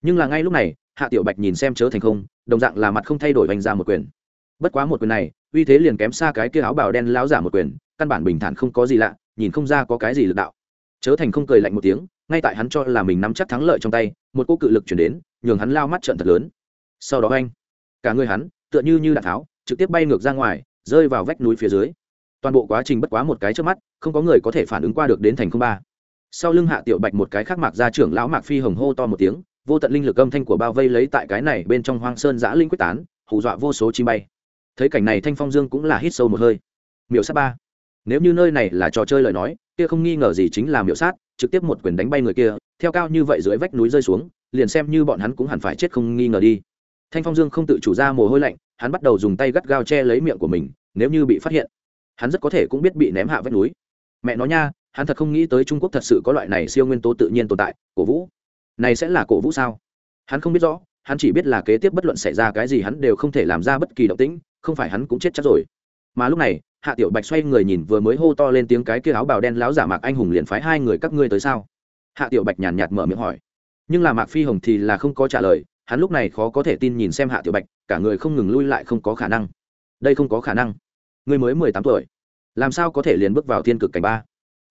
nhưng là ngay lúc này, hạ tiểu bạch nhìn xem chớ thành không, đồng dạng là mặt không thay đổi vành ra một quyền. Bất quá một quyền này, uy thế liền kém xa cái kia áo bào đen láo giả một quyền, căn bản bình thản không có gì lạ, nhìn không ra có cái gì lực đạo. Chớ thành không cười lạnh một tiếng, ngay tại hắn cho là mình nắm chắc thắng lợi trong tay, một cô cự lực chuyển đến, nhường hắn lao mắt trận thật lớn. Sau đó anh cả người hắn, tựa như như đạn tháo, trực tiếp bay ngược ra ngoài, rơi vào vách núi phía dưới. Toàn bộ quá trình bất quá một cái trước mắt, không có người có thể phản ứng qua được đến thành không ba. Sau lưng hạ tiểu bạch một cái khác mạc ra trưởng lão mạc phi hồng hô to một tiếng vô tận linh lực âm thanh của bao vây lấy tại cái này bên trong hoang sơn giã linh quyết tán, hù dọa vô số chim bay. Thấy cảnh này thanh phong dương cũng là hít sâu một hơi. Miểu sát ba. Nếu như nơi này là trò chơi lời nói, kia không nghi ngờ gì chính là miểu sát, trực tiếp một quyền đánh bay người kia, theo cao như vậy dưới vách núi rơi xuống, liền xem như bọn hắn cũng hẳn phải chết không nghi ngờ đi. Thanh phong dương không tự chủ ra mồ hôi lạnh, hắn bắt đầu dùng tay gắt gao che lấy miệng của mình, nếu như bị phát hiện, hắn rất có thể cũng biết bị ném hạ vách núi. Mẹ nói nha, hắn thật không nghĩ tới trung quốc thật sự có loại này siêu nguyên tố tự nhiên tồn tại, cổ vũ này sẽ là cổ vũ sao? Hắn không biết rõ, hắn chỉ biết là kế tiếp bất luận xảy ra cái gì hắn đều không thể làm ra bất kỳ động tĩnh, không phải hắn cũng chết chắc rồi. Mà lúc này, hạ tiểu bạch xoay người nhìn vừa mới hô to lên tiếng cái kia áo bào đen láo giả mạc anh hùng liền phái hai người các ngươi tới sao? Hạ tiểu bạch nhàn nhạt mở miệng hỏi. Nhưng là mạc phi hồng thì là không có trả lời, hắn lúc này khó có thể tin nhìn xem hạ tiểu bạch, cả người không ngừng lui lại không có khả năng. Đây không có khả năng. Người mới mười tám tuổi, làm sao có thể liền bước vào thiên cực cảnh ba?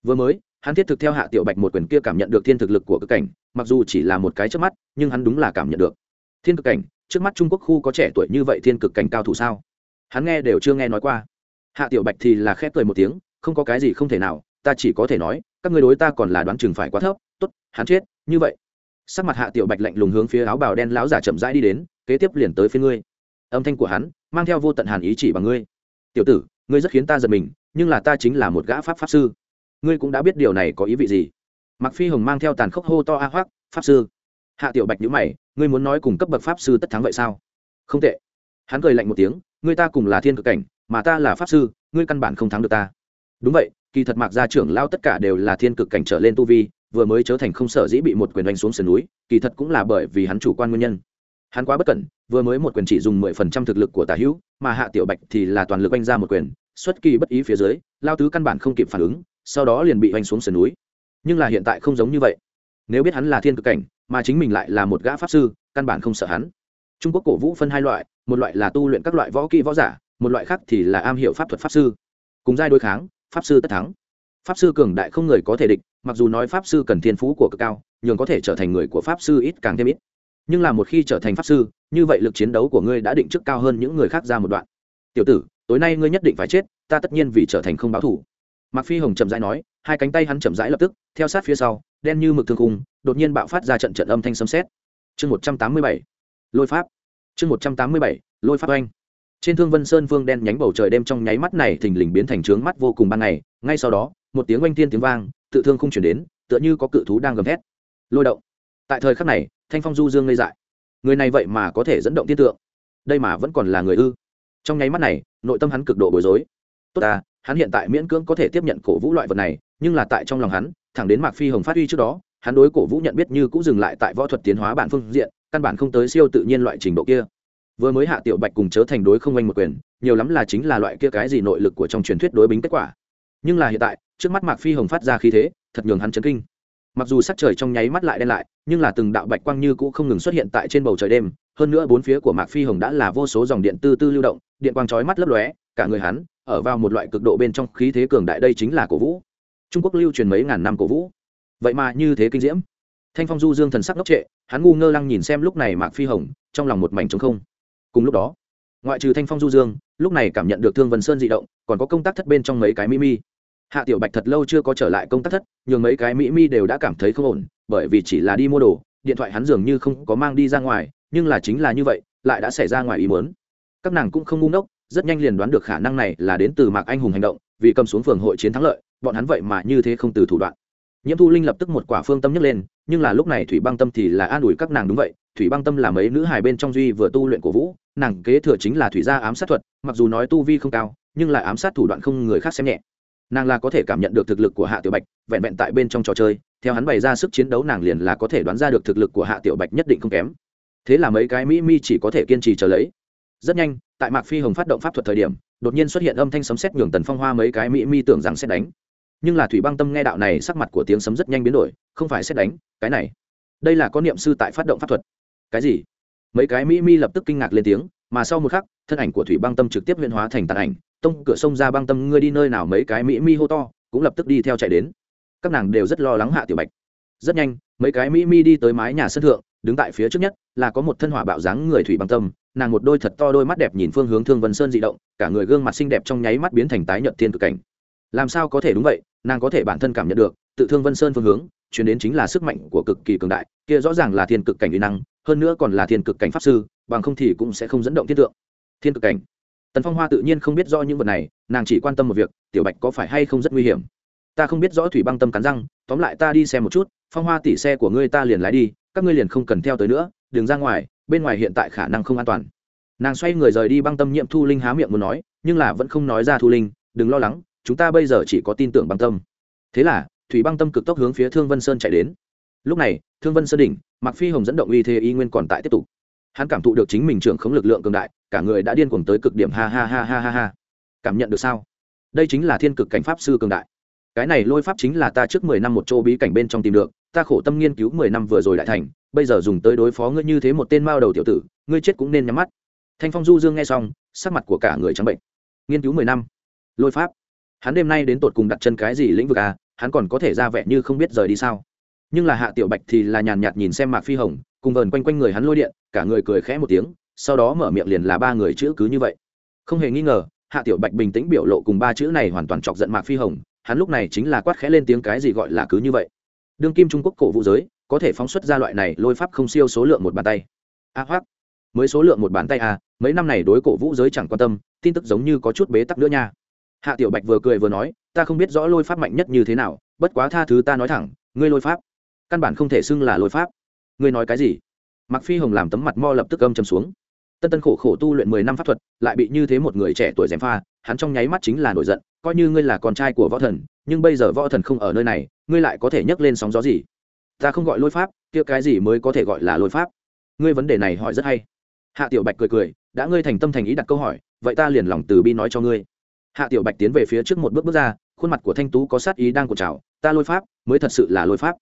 Vừa mới hắn thiết thực theo hạ tiểu bạch một quyền kia cảm nhận được thiên thực lực của cực cảnh, mặc dù chỉ là một cái trước mắt, nhưng hắn đúng là cảm nhận được. Thiên cực cảnh, trước mắt trung quốc khu có trẻ tuổi như vậy thiên cực cảnh cao thủ sao? Hắn nghe đều chưa nghe nói qua. Hạ tiểu bạch thì là khép cười một tiếng, không có cái gì không thể nào, ta chỉ có thể nói, các người đối ta còn là đoán chừng phải quá thấp, tốt, hắn chết, như vậy. Sắc mặt hạ tiểu bạch lạnh lùng hướng phía áo bào đen lão giả chậm rãi đi đến, kế tiếp liền tới phía ngươi. Âm thanh của hắn, mang theo vô tận hàn ý chỉ bằng ngươi. Tiểu tử, ngươi rất khiến ta giật mình, nhưng là ta chính là một gã pháp pháp sư ngươi cũng đã biết điều này có ý vị gì. Mặc phi hồng mang theo tàn khốc hô to a hoác pháp sư. Hạ tiểu bạch nhữ mày, ngươi muốn nói cùng cấp bậc pháp sư tất thắng vậy sao? Không tệ. Hắn cười lạnh một tiếng, ngươi ta cùng là thiên cực cảnh, mà ta là pháp sư, ngươi căn bản không thắng được ta. Đúng vậy, kỳ thật mạc gia trưởng lao tất cả đều là thiên cực cảnh trở lên tu vi, vừa mới trở thành không sở dĩ bị một quyền đánh xuống sườn núi, kỳ thật cũng là bởi vì hắn chủ quan nguyên nhân. Hắn quá bất cẩn, vừa mới một quyền chỉ dùng mười phần trăm thực lực của tả hữu, mà hạ tiểu bạch thì là toàn lực oanh ra một quyền, xuất kỳ bất ý phía dưới, lao tứ căn bản không kịp phản ứng sau đó liền bị oanh xuống sườn núi. Nhưng là hiện tại không giống như vậy. Nếu biết hắn là thiên cực cảnh, mà chính mình lại là một gã pháp sư, căn bản không sợ hắn. Trung quốc cổ vũ phân hai loại, một loại là tu luyện các loại võ kỹ võ giả, một loại khác thì là am hiểu pháp thuật pháp sư. Cùng giai đối kháng, pháp sư tất thắng. Pháp sư cường đại không người có thể địch, mặc dù nói pháp sư cần thiên phú của cực cao nhường có thể trở thành người của pháp sư ít càng thêm ít. Nhưng là một khi trở thành pháp sư, như vậy lực chiến đấu của ngươi đã định trước cao hơn những người khác ra một đoạn. Tiểu tử, tối nay ngươi nhất định phải chết, ta tất nhiên vì trở thành không báo thủ mạc phi hồng chậm rãi nói, hai cánh tay hắn chậm rãi lập tức, theo sát phía sau, đen như mực thương khung, đột nhiên bạo phát ra trận trận âm thanh sấm sét. Chương một trăm tám mươi bảy, lôi pháp. Chương một trăm tám mươi bảy, lôi pháp oanh. Trên thương vân sơn vương đen nhánh bầu trời đêm trong nháy mắt này thình lình biến thành trướng mắt vô cùng ban ngày, ngay sau đó, một tiếng oanh tiên tiếng vang, tự thương không truyền đến, tựa như có cự thú đang gầm thét. Lôi động. Tại thời khắc này, thanh phong du dương ngây dại. Người này vậy mà có thể dẫn động tiên tượng. Đây mà vẫn còn là người ư? Trong nháy mắt này, nội tâm hắn cực độ bối rối tốt ta, hắn hiện tại miễn cưỡng có thể tiếp nhận cổ vũ loại vật này, nhưng là tại trong lòng hắn, thẳng đến mạc phi hồng phát huy trước đó, hắn đối cổ vũ nhận biết như cũng dừng lại tại võ thuật tiến hóa bản phương diện, căn bản không tới siêu tự nhiên loại trình độ kia. Vừa mới hạ tiểu bạch cùng chớ thành đối không oanh một quyền, nhiều lắm là chính là loại kia cái gì nội lực của trong truyền thuyết đối bính kết quả. Nhưng là hiện tại, trước mắt mạc phi hồng phát ra khí thế, thật nhường hắn chấn kinh. Mặc dù sắc trời trong nháy mắt lại đen lại, nhưng là từng đạo bạch quang như cũ không ngừng xuất hiện tại trên bầu trời đêm, hơn nữa bốn phía của mạc phi hồng đã là vô số dòng điện tư tư lưu động, điện quang chói mắt lấp lóe cả người hắn, ở vào một loại cực độ bên trong khí thế cường đại đây chính là cổ vũ. Trung quốc lưu truyền mấy ngàn năm cổ vũ. Vậy mà như thế kinh diễm. Thanh phong du dương thần sắc ngốc trệ, hắn ngu ngơ lăng nhìn xem lúc này mạc phi hồng, trong lòng một mảnh trống không. Cùng lúc đó, ngoại trừ thanh phong du dương, lúc này cảm nhận được thương vân sơn di động, còn có công tác thất bên trong mấy cái mỹ mi. Hạ tiểu bạch thật lâu chưa có trở lại công tác thất, nhường mấy cái mỹ mi đều đã cảm thấy không ổn, bởi vì chỉ là đi mua đồ, điện thoại hắn dường như không có mang đi ra ngoài, nhưng là chính là như vậy, lại đã xảy ra ngoài ý muốn. Các nàng cũng không ngu ngốc rất nhanh liền đoán được khả năng này là đến từ mạc anh hùng hành động, vì cầm xuống phường hội chiến thắng lợi, bọn hắn vậy mà như thế không từ thủ đoạn. Nhiễm thu linh lập tức một quả phương tâm nhấc lên, nhưng là lúc này thủy băng tâm thì là an ủi các nàng đúng vậy, thủy băng tâm là mấy nữ hài bên trong duy vừa tu luyện cổ vũ, nàng kế thừa chính là thủy gia ám sát thuật, mặc dù nói tu vi không cao, nhưng lại ám sát thủ đoạn không người khác xem nhẹ. Nàng là có thể cảm nhận được thực lực của hạ tiểu bạch, vẹn vẹn tại bên trong trò chơi, theo hắn bày ra sức chiến đấu nàng liền là có thể đoán ra được thực lực của hạ tiểu bạch nhất định không kém. Thế là mấy cái mỹ mi chỉ có thể kiên trì chờ lấy rất nhanh, tại mạc phi hồng phát động pháp thuật thời điểm, đột nhiên xuất hiện âm thanh sấm sét nhường tần phong hoa mấy cái mỹ mi tưởng rằng sẽ đánh. Nhưng là thủy băng tâm nghe đạo này, sắc mặt của tiếng sấm rất nhanh biến đổi, không phải xét đánh, cái này. Đây là có niệm sư tại phát động pháp thuật. Cái gì? Mấy cái mỹ mi lập tức kinh ngạc lên tiếng, mà sau một khắc, thân ảnh của thủy băng tâm trực tiếp huyện hóa thành tàn ảnh, tông cửa sông ra băng tâm, ngươi đi nơi nào mấy cái mỹ mi hô to, cũng lập tức đi theo chạy đến. Các nàng đều rất lo lắng hạ tiểu bạch. Rất nhanh, mấy cái mỹ mi đi tới mái nhà sân thượng đứng tại phía trước nhất, là có một thân hỏa bạo dáng người thủy băng tâm, nàng một đôi thật to đôi mắt đẹp nhìn phương hướng thương vân sơn dị động, cả người gương mặt xinh đẹp trong nháy mắt biến thành tái nhợt thiên cực cảnh. Làm sao có thể đúng vậy, nàng có thể bản thân cảm nhận được, tự thương vân sơn phương hướng, chuyển đến chính là sức mạnh của cực kỳ cường đại, kia rõ ràng là thiên cực cảnh uy năng, hơn nữa còn là thiên cực cảnh pháp sư, bằng không thì cũng sẽ không dẫn động thiên tượng. Thiên cực cảnh. Tần phong hoa tự nhiên không biết rõ những vật này, nàng chỉ quan tâm một việc, tiểu bạch có phải hay không rất nguy hiểm? Ta không biết rõ thủy băng tâm cắn răng, tóm lại ta đi xem một chút, phong hoa tỉ xe của ngươi ta liền lái đi các ngươi liền không cần theo tới nữa, đừng ra ngoài, bên ngoài hiện tại khả năng không an toàn. Nàng xoay người rời đi băng tâm nhiệm thu linh há miệng muốn nói, nhưng là vẫn không nói ra thu linh, đừng lo lắng, chúng ta bây giờ chỉ có tin tưởng băng tâm. Thế là, thủy băng tâm cực tốc hướng phía thương vân sơn chạy đến. Lúc này, thương vân sơn đỉnh mặc phi hồng dẫn động uy thế y nguyên còn tại tiếp tục. Hắn cảm thụ được chính mình trưởng khống lực lượng cường đại, cả người đã điên cuồng tới cực điểm, ha ha ha ha ha ha. Cảm nhận được sao? Đây chính là thiên cực cảnh pháp sư cường đại. Cái này lôi pháp chính là ta trước mười năm một chỗ bí cảnh bên trong tìm được ta khổ tâm nghiên cứu mười năm vừa rồi đại thành, bây giờ dùng tới đối phó ngươi như thế một tên mao đầu tiểu tử, ngươi chết cũng nên nhắm mắt. Thanh phong du dương nghe xong, sắc mặt của cả người trắng bệnh. Nghiên cứu mười năm. Lôi pháp. Hắn đêm nay đến tột cùng đặt chân cái gì lĩnh vực à hắn còn có thể ra vẻ như không biết rời đi sao. Nhưng là hạ tiểu bạch thì là nhàn nhạt nhìn xem mạc phi hồng, cùng vờn quanh quanh người hắn lôi điện, cả người cười khẽ một tiếng, sau đó mở miệng liền là ba người chữ cứ như vậy. Không hề nghi ngờ, hạ tiểu bạch bình tĩnh biểu lộ cùng ba chữ này hoàn toàn chọc giận mạc phi hồng, hắn lúc này chính là quát khẽ lên tiếng cái gì gọi là cứ như vậy đương kim trung quốc cổ vũ giới có thể phóng xuất ra loại này lôi pháp không siêu số lượng một bàn tay. A à, hoác mới số lượng một bàn tay à mấy năm này đối cổ vũ giới chẳng quan tâm tin tức giống như có chút bế tắc nữa nha. Hạ tiểu bạch vừa cười vừa nói ta không biết rõ lôi pháp mạnh nhất như thế nào bất quá tha thứ ta nói thẳng ngươi lôi pháp căn bản không thể xưng là lôi pháp. Ngươi nói cái gì? Mặc phi hồng làm tấm mặt mo lập tức âm chầm xuống. Tân tân khổ khổ tu luyện mười năm pháp thuật lại bị như thế một người trẻ tuổi dèm pha hắn trong nháy mắt chính là nổi giận coi như ngươi là con trai của võ thần nhưng bây giờ võ thần không ở nơi này ngươi lại có thể nhấc lên sóng gió gì? Ta không gọi lôi pháp, kia cái gì mới có thể gọi là lôi pháp? Ngươi vấn đề này hỏi rất hay. Hạ tiểu bạch cười cười, đã ngươi thành tâm thành ý đặt câu hỏi, vậy ta liền lòng từ bi nói cho ngươi. Hạ tiểu bạch tiến về phía trước một bước bước ra, khuôn mặt của thanh tú có sát ý đang cột trào, ta lôi pháp, mới thật sự là lôi pháp.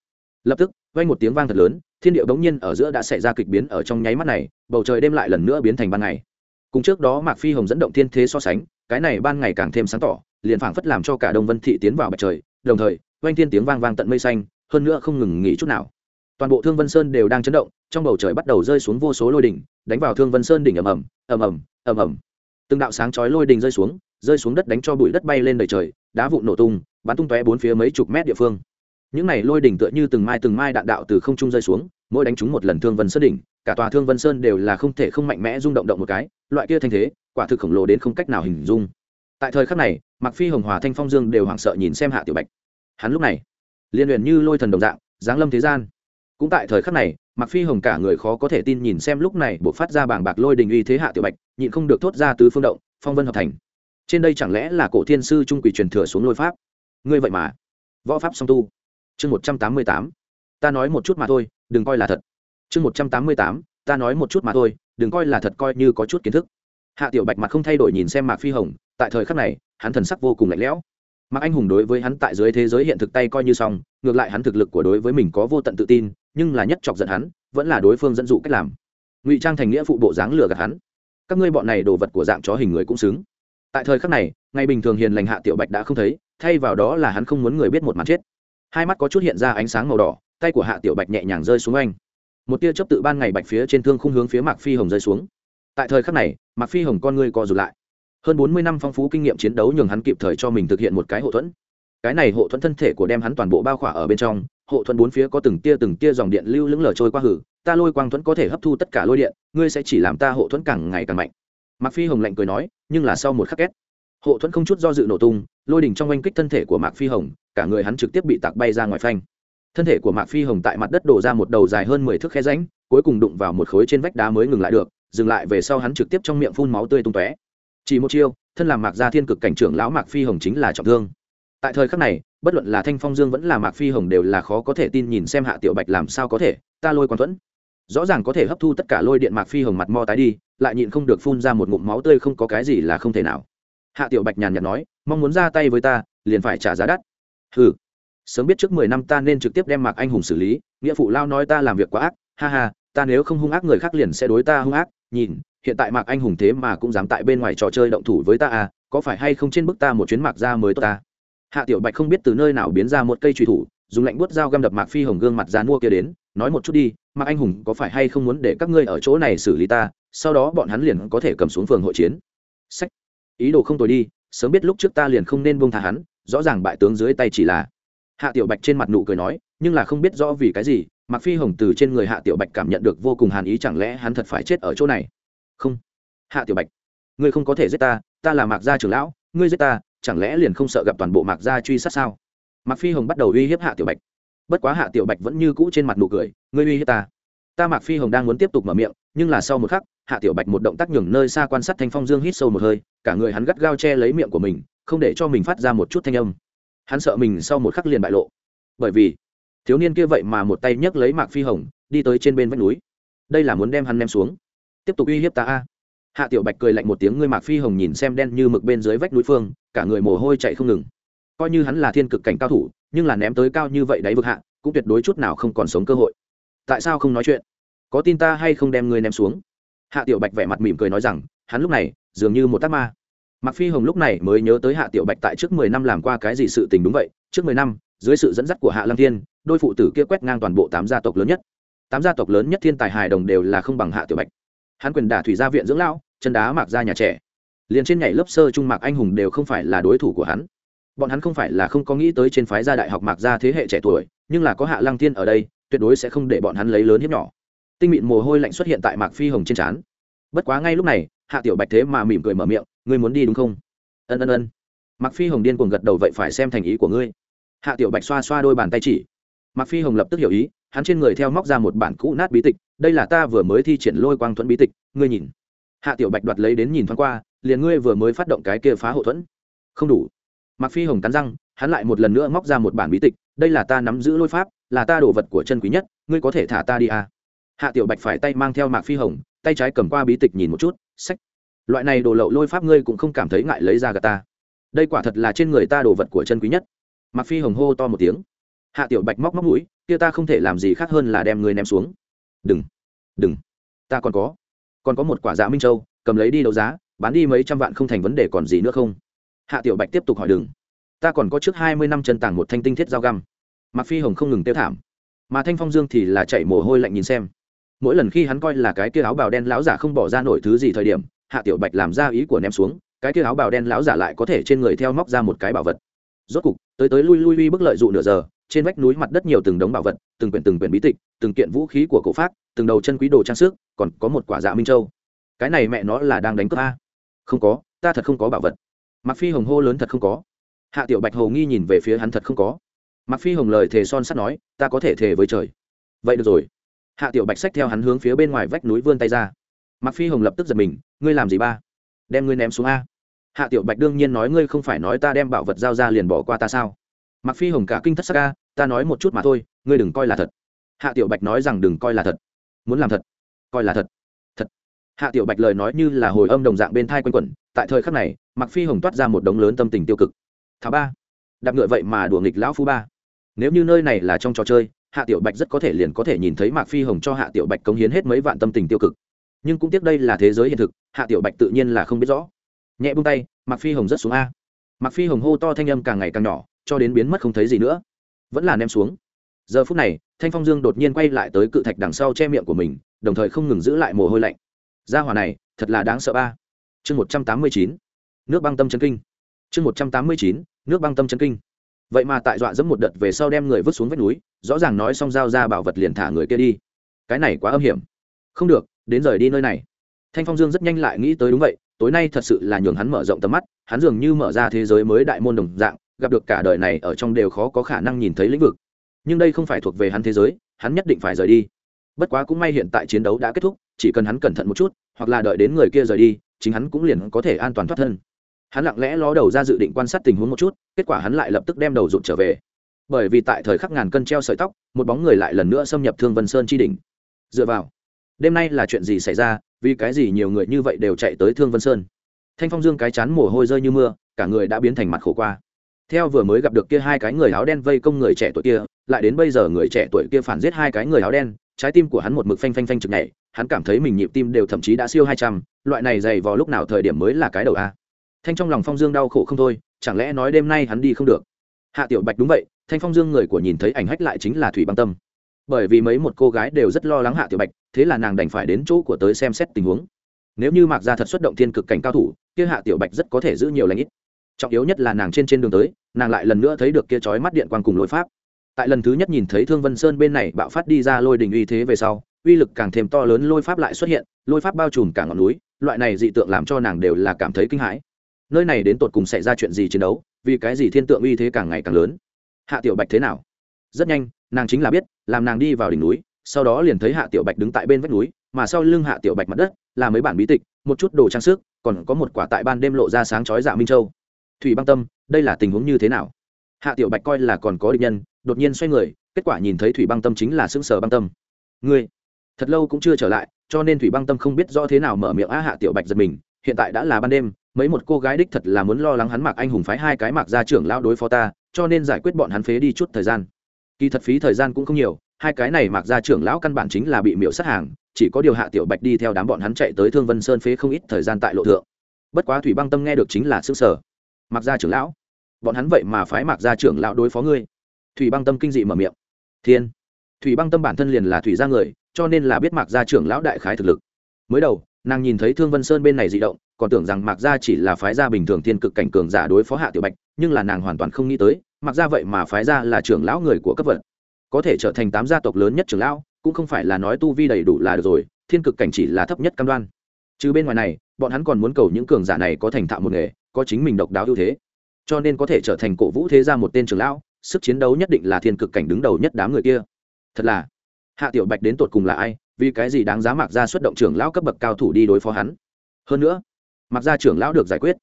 Lập tức, vang một tiếng vang thật lớn, thiên địa bỗng nhiên ở giữa đã xảy ra kịch biến ở trong nháy mắt này, bầu trời đêm lại lần nữa biến thành ban ngày. Cùng trước đó mạc phi hồng dẫn động thiên thế so sánh, cái này ban ngày càng thêm sáng tỏ, liền phảng phất làm cho cả đông vân thị tiến vào bạch trời, đồng thời vang thiên tiếng vang vang tận mây xanh, hơn nữa không ngừng nghỉ chút nào. Toàn bộ thương vân sơn đều đang chấn động, trong bầu trời bắt đầu rơi xuống vô số lôi đỉnh, đánh vào thương vân sơn đỉnh ầm ầm ầm ầm ầm ầm. Từng đạo sáng chói lôi đỉnh rơi xuống rơi xuống đất đánh cho bụi đất bay lên đầy trời, đá vụn nổ tung, bắn tung tóe bốn phía mấy chục mét địa phương. Những này lôi đỉnh tựa như từng mai từng mai đạn đạo từ không trung rơi xuống, mỗi đánh trúng một lần thương vân sơn đỉnh, cả tòa thương vân sơn đều là không thể không mạnh mẽ rung động động một cái, loại kia thanh thế, quả thực khổng lồ đến không cách nào hình dung. Tại thời khắc này mặc phi, hồng hòa, thanh phong dương đều hoảng sợ nhìn xem hạ tiểu bạch hắn lúc này liên luyện như lôi thần đồng dạng, giáng lâm thế gian. Cũng tại thời khắc này mặc phi hồng cả người khó có thể tin nhìn xem lúc này buộc phát ra bảng bạc lôi đình uy thế hạ tiểu bạch, nhịn không được thốt ra tứ phương động, phong vân hợp thành. Trên đây chẳng lẽ là cổ thiên sư trung quỷ truyền thừa xuống lôi pháp? Ngươi vậy mà. Võ pháp song tu. Chương một trăm tám mươi tám. Ta nói một chút mà thôi, đừng coi là thật. Chương một trăm tám mươi tám. Ta nói một chút mà thôi, đừng coi là thật coi như có chút kiến thức. Hạ tiểu bạch mặt không thay đổi nhìn xem mạc phi hồng, tại thời khắc này, hắn thần sắc vô cùng lạnh lẽo mạc anh hùng đối với hắn tại dưới thế giới hiện thực tay coi như xong, ngược lại hắn thực lực của đối với mình có vô tận tự tin, nhưng là nhất chọc giận hắn, vẫn là đối phương dẫn dụ cách làm. Ngụy trang thành nghĩa phụ bộ dáng lừa gạt hắn. Các ngươi bọn này đồ vật của dạng chó hình người cũng xứng. Tại thời khắc này, ngày bình thường hiền lành hạ tiểu bạch đã không thấy, thay vào đó là hắn không muốn người biết một mặt chết. Hai mắt có chút hiện ra ánh sáng màu đỏ, tay của hạ tiểu bạch nhẹ nhàng rơi xuống anh. Một tia chớp tự ban ngày bạch phía trên thương khung hướng phía mạc phi hồng rơi xuống. Tại thời khắc này, mạc phi hồng con ngươi co rụt lại hơn bốn mươi năm phong phú kinh nghiệm chiến đấu nhường hắn kịp thời cho mình thực hiện một cái hộ thuẫn. Cái này hộ thuẫn thân thể của đem hắn toàn bộ bao khỏa ở bên trong hộ thuẫn bốn phía có từng tia từng tia dòng điện lưu lững lờ trôi qua hử, ta lôi quang thuẫn có thể hấp thu tất cả lôi điện, ngươi sẽ chỉ làm ta hộ thuẫn càng ngày càng mạnh. Mạc phi hồng lạnh cười nói, nhưng là sau một khắc két hộ thuẫn không chút do dự nổ tung, lôi đỉnh trong oanh kích thân thể của mạc phi hồng, cả người hắn trực tiếp bị tạc bay ra ngoài phanh. Thân thể của mạc phi hồng tại mặt đất đổ ra một đầu dài hơn mười thước khe ránh cuối cùng đụng vào một khối trên vách đá mới ngừng lại được, dừng lại về sau hắn trực tiếp trong miệng phun máu tươi tung tóe chỉ một chiêu, thân làm mạc gia thiên cực cảnh trưởng lão mạc phi hồng chính là trọng thương. Tại thời khắc này, bất luận là thanh phong dương vẫn là mạc phi hồng đều là khó có thể tin nhìn xem hạ tiểu bạch làm sao có thể, ta lôi quan thuẫn. Rõ ràng có thể hấp thu tất cả lôi điện mạc phi hồng mặt mo tái đi, lại nhịn không được phun ra một ngụm máu tươi không có cái gì là không thể nào. Hạ tiểu bạch nhàn nhạt nói, mong muốn ra tay với ta, liền phải trả giá đắt. Ừ sớm biết trước mười năm ta nên trực tiếp đem mạc anh hùng xử lý, nghĩa phụ lao nói ta làm việc quá ác, ha ha, ta nếu không hung ác người khác liền sẽ đối ta hung ác, nhìn hiện tại mạc anh hùng thế mà cũng dám tại bên ngoài trò chơi động thủ với ta à có phải hay không trên bức ta một chuyến mạc ra mới tốt ta? Hạ tiểu bạch không biết từ nơi nào biến ra một cây truy thủ, dùng lạnh buốt dao găm đập mạc phi hồng gương mặt ra mua kia đến, nói một chút đi, mạc anh hùng có phải hay không muốn để các ngươi ở chỗ này xử lý ta, sau đó bọn hắn liền có thể cầm xuống phường hội chiến. Sách. Ý đồ không tồi đi, sớm biết lúc trước ta liền không nên buông tha hắn, rõ ràng bại tướng dưới tay chỉ là. Hạ tiểu bạch trên mặt nụ cười nói, nhưng là không biết rõ vì cái gì, mạc phi hồng từ trên người hạ tiểu bạch cảm nhận được vô cùng hàn ý, chẳng lẽ hắn thật phải chết ở chỗ này? Không. Hạ tiểu bạch, ngươi không có thể giết ta ta là mạc gia trưởng lão, ngươi giết ta, chẳng lẽ liền không sợ gặp toàn bộ mạc gia truy sát sao? Mạc phi hồng bắt đầu uy hiếp hạ tiểu bạch. Bất quá hạ tiểu bạch vẫn như cũ trên mặt nụ cười, ngươi uy hiếp ta. Ta mạc phi hồng đang muốn tiếp tục mở miệng, nhưng là sau một khắc, hạ tiểu bạch một động tác nhường nơi xa quan sát thanh phong dương hít sâu một hơi, cả người hắn gắt gao che lấy miệng của mình, không để cho mình phát ra một chút thanh âm. Hắn sợ mình sau một khắc liền bại lộ. Bởi vì, thiếu niên kia vậy mà một tay nhấc lấy mạc phi hồng, đi tới trên bên vách núi. Đây là muốn đem hắn ném xuống tiếp tục uy hiếp ta a. Hạ tiểu bạch cười lạnh một tiếng, ngươi mạc phi hồng nhìn xem đen như mực bên dưới vách núi phương, cả người mồ hôi chạy không ngừng. Coi như hắn là thiên cực cảnh cao thủ, nhưng là ném tới cao như vậy đáy vực hạ, cũng tuyệt đối chút nào không còn sống cơ hội. Tại sao không nói chuyện? Có tin ta hay không đem ngươi ném xuống? Hạ tiểu bạch vẻ mặt mỉm cười nói rằng, hắn lúc này, dường như một tác ma. Mạc phi hồng lúc này mới nhớ tới hạ tiểu bạch tại trước mười năm làm qua cái gì sự tình đúng vậy, trước mười năm, dưới sự dẫn dắt của hạ lăng thiên, đôi phụ tử kia quét ngang toàn bộ tám gia tộc lớn nhất. Tám gia tộc lớn nhất thiên tài hài đồng đều là không bằng hạ tiểu bạch hắn quyền đả thủy gia viện dưỡng lão, chân đá mạc ra nhà trẻ. Liền trên nhảy lớp sơ trung mạc anh hùng đều không phải là đối thủ của hắn. Bọn hắn không phải là không có nghĩ tới trên phái gia đại học mạc gia thế hệ trẻ tuổi, nhưng là có hạ lăng thiên ở đây, tuyệt đối sẽ không để bọn hắn lấy lớn hiếp nhỏ. Tinh mịn mồ hôi lạnh xuất hiện tại mạc phi hồng trên trán. Bất quá ngay lúc này, hạ tiểu bạch thế mà mỉm cười mở miệng, ngươi muốn đi đúng không? Ân ân ân. Mạc phi hồng điên cuồng gật đầu, vậy phải xem thành ý của ngươi. Hạ tiểu bạch xoa xoa đôi bàn tay chỉ. Mạc phi hồng lập tức hiểu ý, hắn trên người theo móc ra một bản cũ nát bí tịch đây là ta vừa mới thi triển lôi quang thuẫn bí tịch, ngươi nhìn. Hạ tiểu bạch đoạt lấy đến nhìn thoáng qua, liền ngươi vừa mới phát động cái kia phá hậu thuẫn. Không đủ. Mặc phi hồng cắn răng, hắn lại một lần nữa móc ra một bản bí tịch, đây là ta nắm giữ lôi pháp, là ta đồ vật của chân quý nhất, ngươi có thể thả ta đi à. hạ tiểu bạch phải tay mang theo mạc phi hồng, tay trái cầm qua bí tịch nhìn một chút, sách. Loại này đồ lậu lôi pháp ngươi cũng không cảm thấy ngại lấy ra gà ta. Đây quả thật là trên người ta đồ vật của chân quý nhất. Mạc phi hồng hô to một tiếng. Hạ tiểu bạch móc móc mũi, kia ta không thể làm gì khác hơn là đem ngươi ném xuống đừng. Đừng. Ta còn có. Còn có một quả dạ minh châu, cầm lấy đi đấu giá, bán đi mấy trăm vạn không thành vấn đề còn gì nữa không? Hạ tiểu bạch tiếp tục hỏi đừng. Ta còn có trước hai mươi năm chân tàng một thanh tinh thiết dao găm. Mặc phi hồng không ngừng tiêu thảm. Mà thanh phong dương thì là chạy mồ hôi lạnh nhìn xem. Mỗi lần khi hắn coi là cái kia áo bào đen lão giả không bỏ ra nổi thứ gì thời điểm, hạ tiểu bạch làm ra ý của ném xuống, cái kia áo bào đen lão giả lại có thể trên người theo móc ra một cái bảo vật. Rốt cục, tới tới lui lui uy bức lợi dụ nửa giờ, trên vách núi mặt đất nhiều từng đống bảo vật, từng quyển từng quyển bí tịch từng kiện vũ khí của cổ pháp, từng đầu chân quý đồ trang sức, còn có một quả dạ minh châu. Cái này mẹ nó là đang đánh cướp a? Không có, ta thật không có bảo vật. Mặc phi hồng hô lớn thật không có. Hạ tiểu bạch hầu nghi nhìn về phía hắn thật không có. Mặc phi hồng lời thề son sắt nói, ta có thể thề với trời. Vậy được rồi. Hạ tiểu bạch xách theo hắn hướng phía bên ngoài vách núi vươn tay ra. Mặc phi hồng lập tức giật mình, ngươi làm gì ba? Đem ngươi ném xuống a. Hạ tiểu bạch đương nhiên nói ngươi không phải nói ta đem bảo vật giao ra liền bỏ qua ta sao? Mặc phi hồng cả kinh thất sắc ca ta nói một chút mà thôi, ngươi đừng coi là thật hạ tiểu bạch nói rằng đừng coi là thật. Muốn làm thật, coi là thật thật. Hạ tiểu bạch lời nói như là hồi âm đồng dạng bên thai quanh quẩn, tại thời khắc này mặc phi hồng toát ra một đống lớn tâm tình tiêu cực. Thả ba, đạp ngựa vậy mà đùa nghịch lão phu ba. Nếu như nơi này là trong trò chơi, hạ tiểu bạch rất có thể liền có thể nhìn thấy mạc phi hồng cho hạ tiểu bạch cống hiến hết mấy vạn tâm tình tiêu cực. Nhưng cũng tiếc đây là thế giới hiện thực, hạ tiểu bạch tự nhiên là không biết rõ. Nhẹ bung tay, mạc phi hồng rất xuống a. Mạc phi hồng hô to thanh âm càng ngày càng nhỏ, cho đến biến mất không thấy gì nữa. Vẫn là ném xuống giờ phút này, thanh phong dương đột nhiên quay lại tới cự thạch đằng sau che miệng của mình, đồng thời không ngừng giữ lại mồ hôi lạnh. Gia hỏa này, thật là đáng sợ ba. Chương một trăm tám mươi chín, nước băng tâm chân kinh. Chương một trăm tám mươi chín, nước băng tâm chân kinh. Vậy mà tại dọa dẫm một đợt về sau đem người vứt xuống vách núi, rõ ràng nói xong giao ra bảo vật liền thả người kia đi. Cái này quá âm hiểm. Không được, đến rời đi nơi này. Thanh phong dương rất nhanh lại nghĩ tới đúng vậy, tối nay thật sự là nhường hắn mở rộng tầm mắt, hắn dường như mở ra thế giới mới đại môn đồng dạng, gặp được cả đời này ở trong đều khó có khả năng nhìn thấy lĩnh vực nhưng đây không phải thuộc về hắn thế giới, hắn nhất định phải rời đi. Bất quá cũng may hiện tại chiến đấu đã kết thúc, chỉ cần hắn cẩn thận một chút, hoặc là đợi đến người kia rời đi, chính hắn cũng liền có thể an toàn thoát thân. Hắn lặng lẽ ló đầu ra dự định quan sát tình huống một chút, kết quả hắn lại lập tức đem đầu rụt trở về. Bởi vì tại thời khắc ngàn cân treo sợi tóc, một bóng người lại lần nữa xâm nhập thương vân sơn chi đỉnh. Dựa vào, đêm nay là chuyện gì xảy ra, vì cái gì nhiều người như vậy đều chạy tới thương vân sơn? Thanh phong dương cái chán mồ hôi rơi như mưa, cả người đã biến thành mặt khổ qua theo vừa mới gặp được kia hai cái người áo đen vây công người trẻ tuổi kia, lại đến bây giờ người trẻ tuổi kia phản giết hai cái người áo đen, trái tim của hắn một mực phanh phanh phanh chực nhảy, hắn cảm thấy mình nhịp tim đều thậm chí đã siêu hai trăm, loại này dày vào lúc nào thời điểm mới là cái đầu a. Thanh trong lòng phong dương đau khổ không thôi, chẳng lẽ nói đêm nay hắn đi không được? Hạ tiểu bạch đúng vậy, thanh phong dương người của nhìn thấy ảnh hách lại chính là thủy băng tâm. Bởi vì mấy một cô gái đều rất lo lắng hạ tiểu bạch, thế là nàng đành phải đến chỗ của tới xem xét tình huống. Nếu như mạc gia thật xuất động thiên cực cảnh cao thủ, kia hạ tiểu bạch rất có thể giữ nhiều lãnh ít. Trọng yếu nhất là nàng trên trên đường tới nàng lại lần nữa thấy được kia chói mắt điện quang cùng lôi pháp. Tại lần thứ nhất nhìn thấy thương vân sơn bên này bạo phát đi ra lôi đình uy thế về sau, uy lực càng thêm to lớn lôi pháp lại xuất hiện, lôi pháp bao trùm cả ngọn núi, loại này dị tượng làm cho nàng đều là cảm thấy kinh hãi. Nơi này đến tột cùng xảy ra chuyện gì chiến đấu, vì cái gì thiên tượng uy thế càng ngày càng lớn? Hạ tiểu bạch thế nào? Rất nhanh, nàng chính là biết, làm nàng đi vào đỉnh núi, sau đó liền thấy hạ tiểu bạch đứng tại bên vách núi, mà sau lưng hạ tiểu bạch mặt đất là mấy bản bí tịch, một chút đồ trang sức, còn có một quả tại ban đêm lộ ra sáng chói dạ minh châu. Thủy băng tâm đây là tình huống như thế nào? Hạ tiểu bạch coi là còn có địch nhân, đột nhiên xoay người, kết quả nhìn thấy thủy băng tâm chính là xương sở băng tâm. Ngươi, thật lâu cũng chưa trở lại, cho nên thủy băng tâm không biết rõ thế nào mở miệng á hạ tiểu bạch giật mình, hiện tại đã là ban đêm, mấy một cô gái đích thật là muốn lo lắng hắn mặc anh hùng phái hai cái mặc ra trưởng lao đối phó ta, cho nên giải quyết bọn hắn phế đi chút thời gian. Kỳ thật phí thời gian cũng không nhiều, hai cái này mặc ra trưởng lão căn bản chính là bị miễu sát hàng, chỉ có điều hạ tiểu bạch đi theo đám bọn hắn chạy tới thương vân sơn phế không ít thời gian tại lộ thượng. Bất quá thủy băng tâm nghe được chính là xương sở mặc ra trưởng lão bọn hắn vậy mà phái mặc gia trưởng lão đối phó ngươi. Thủy băng tâm kinh dị mở miệng. Thiên. Thủy băng tâm bản thân liền là thủy gia người, cho nên là biết mặc gia trưởng lão đại khái thực lực. Mới đầu, nàng nhìn thấy thương vân sơn bên này dị động, còn tưởng rằng mặc gia chỉ là phái gia bình thường thiên cực cảnh cường giả đối phó hạ tiểu bạch, nhưng là nàng hoàn toàn không nghĩ tới mặc gia vậy mà phái gia là trưởng lão người của cấp vật. Có thể trở thành tám gia tộc lớn nhất trưởng lão, cũng không phải là nói tu vi đầy đủ là được rồi, thiên cực cảnh chỉ là thấp nhất cam đoan. Chứ bên ngoài này, bọn hắn còn muốn cầu những cường giả này có thành thạo một nghề, có chính mình độc đáo ưu thế cho nên có thể trở thành cổ vũ thế gia một tên trưởng lão, sức chiến đấu nhất định là thiên cực cảnh đứng đầu nhất đám người kia. Thật là, hạ tiểu bạch đến tột cùng là ai, vì cái gì đáng giá mặc gia xuất động trưởng lão cấp bậc cao thủ đi đối phó hắn? Hơn nữa mặc gia trưởng lão được giải quyết.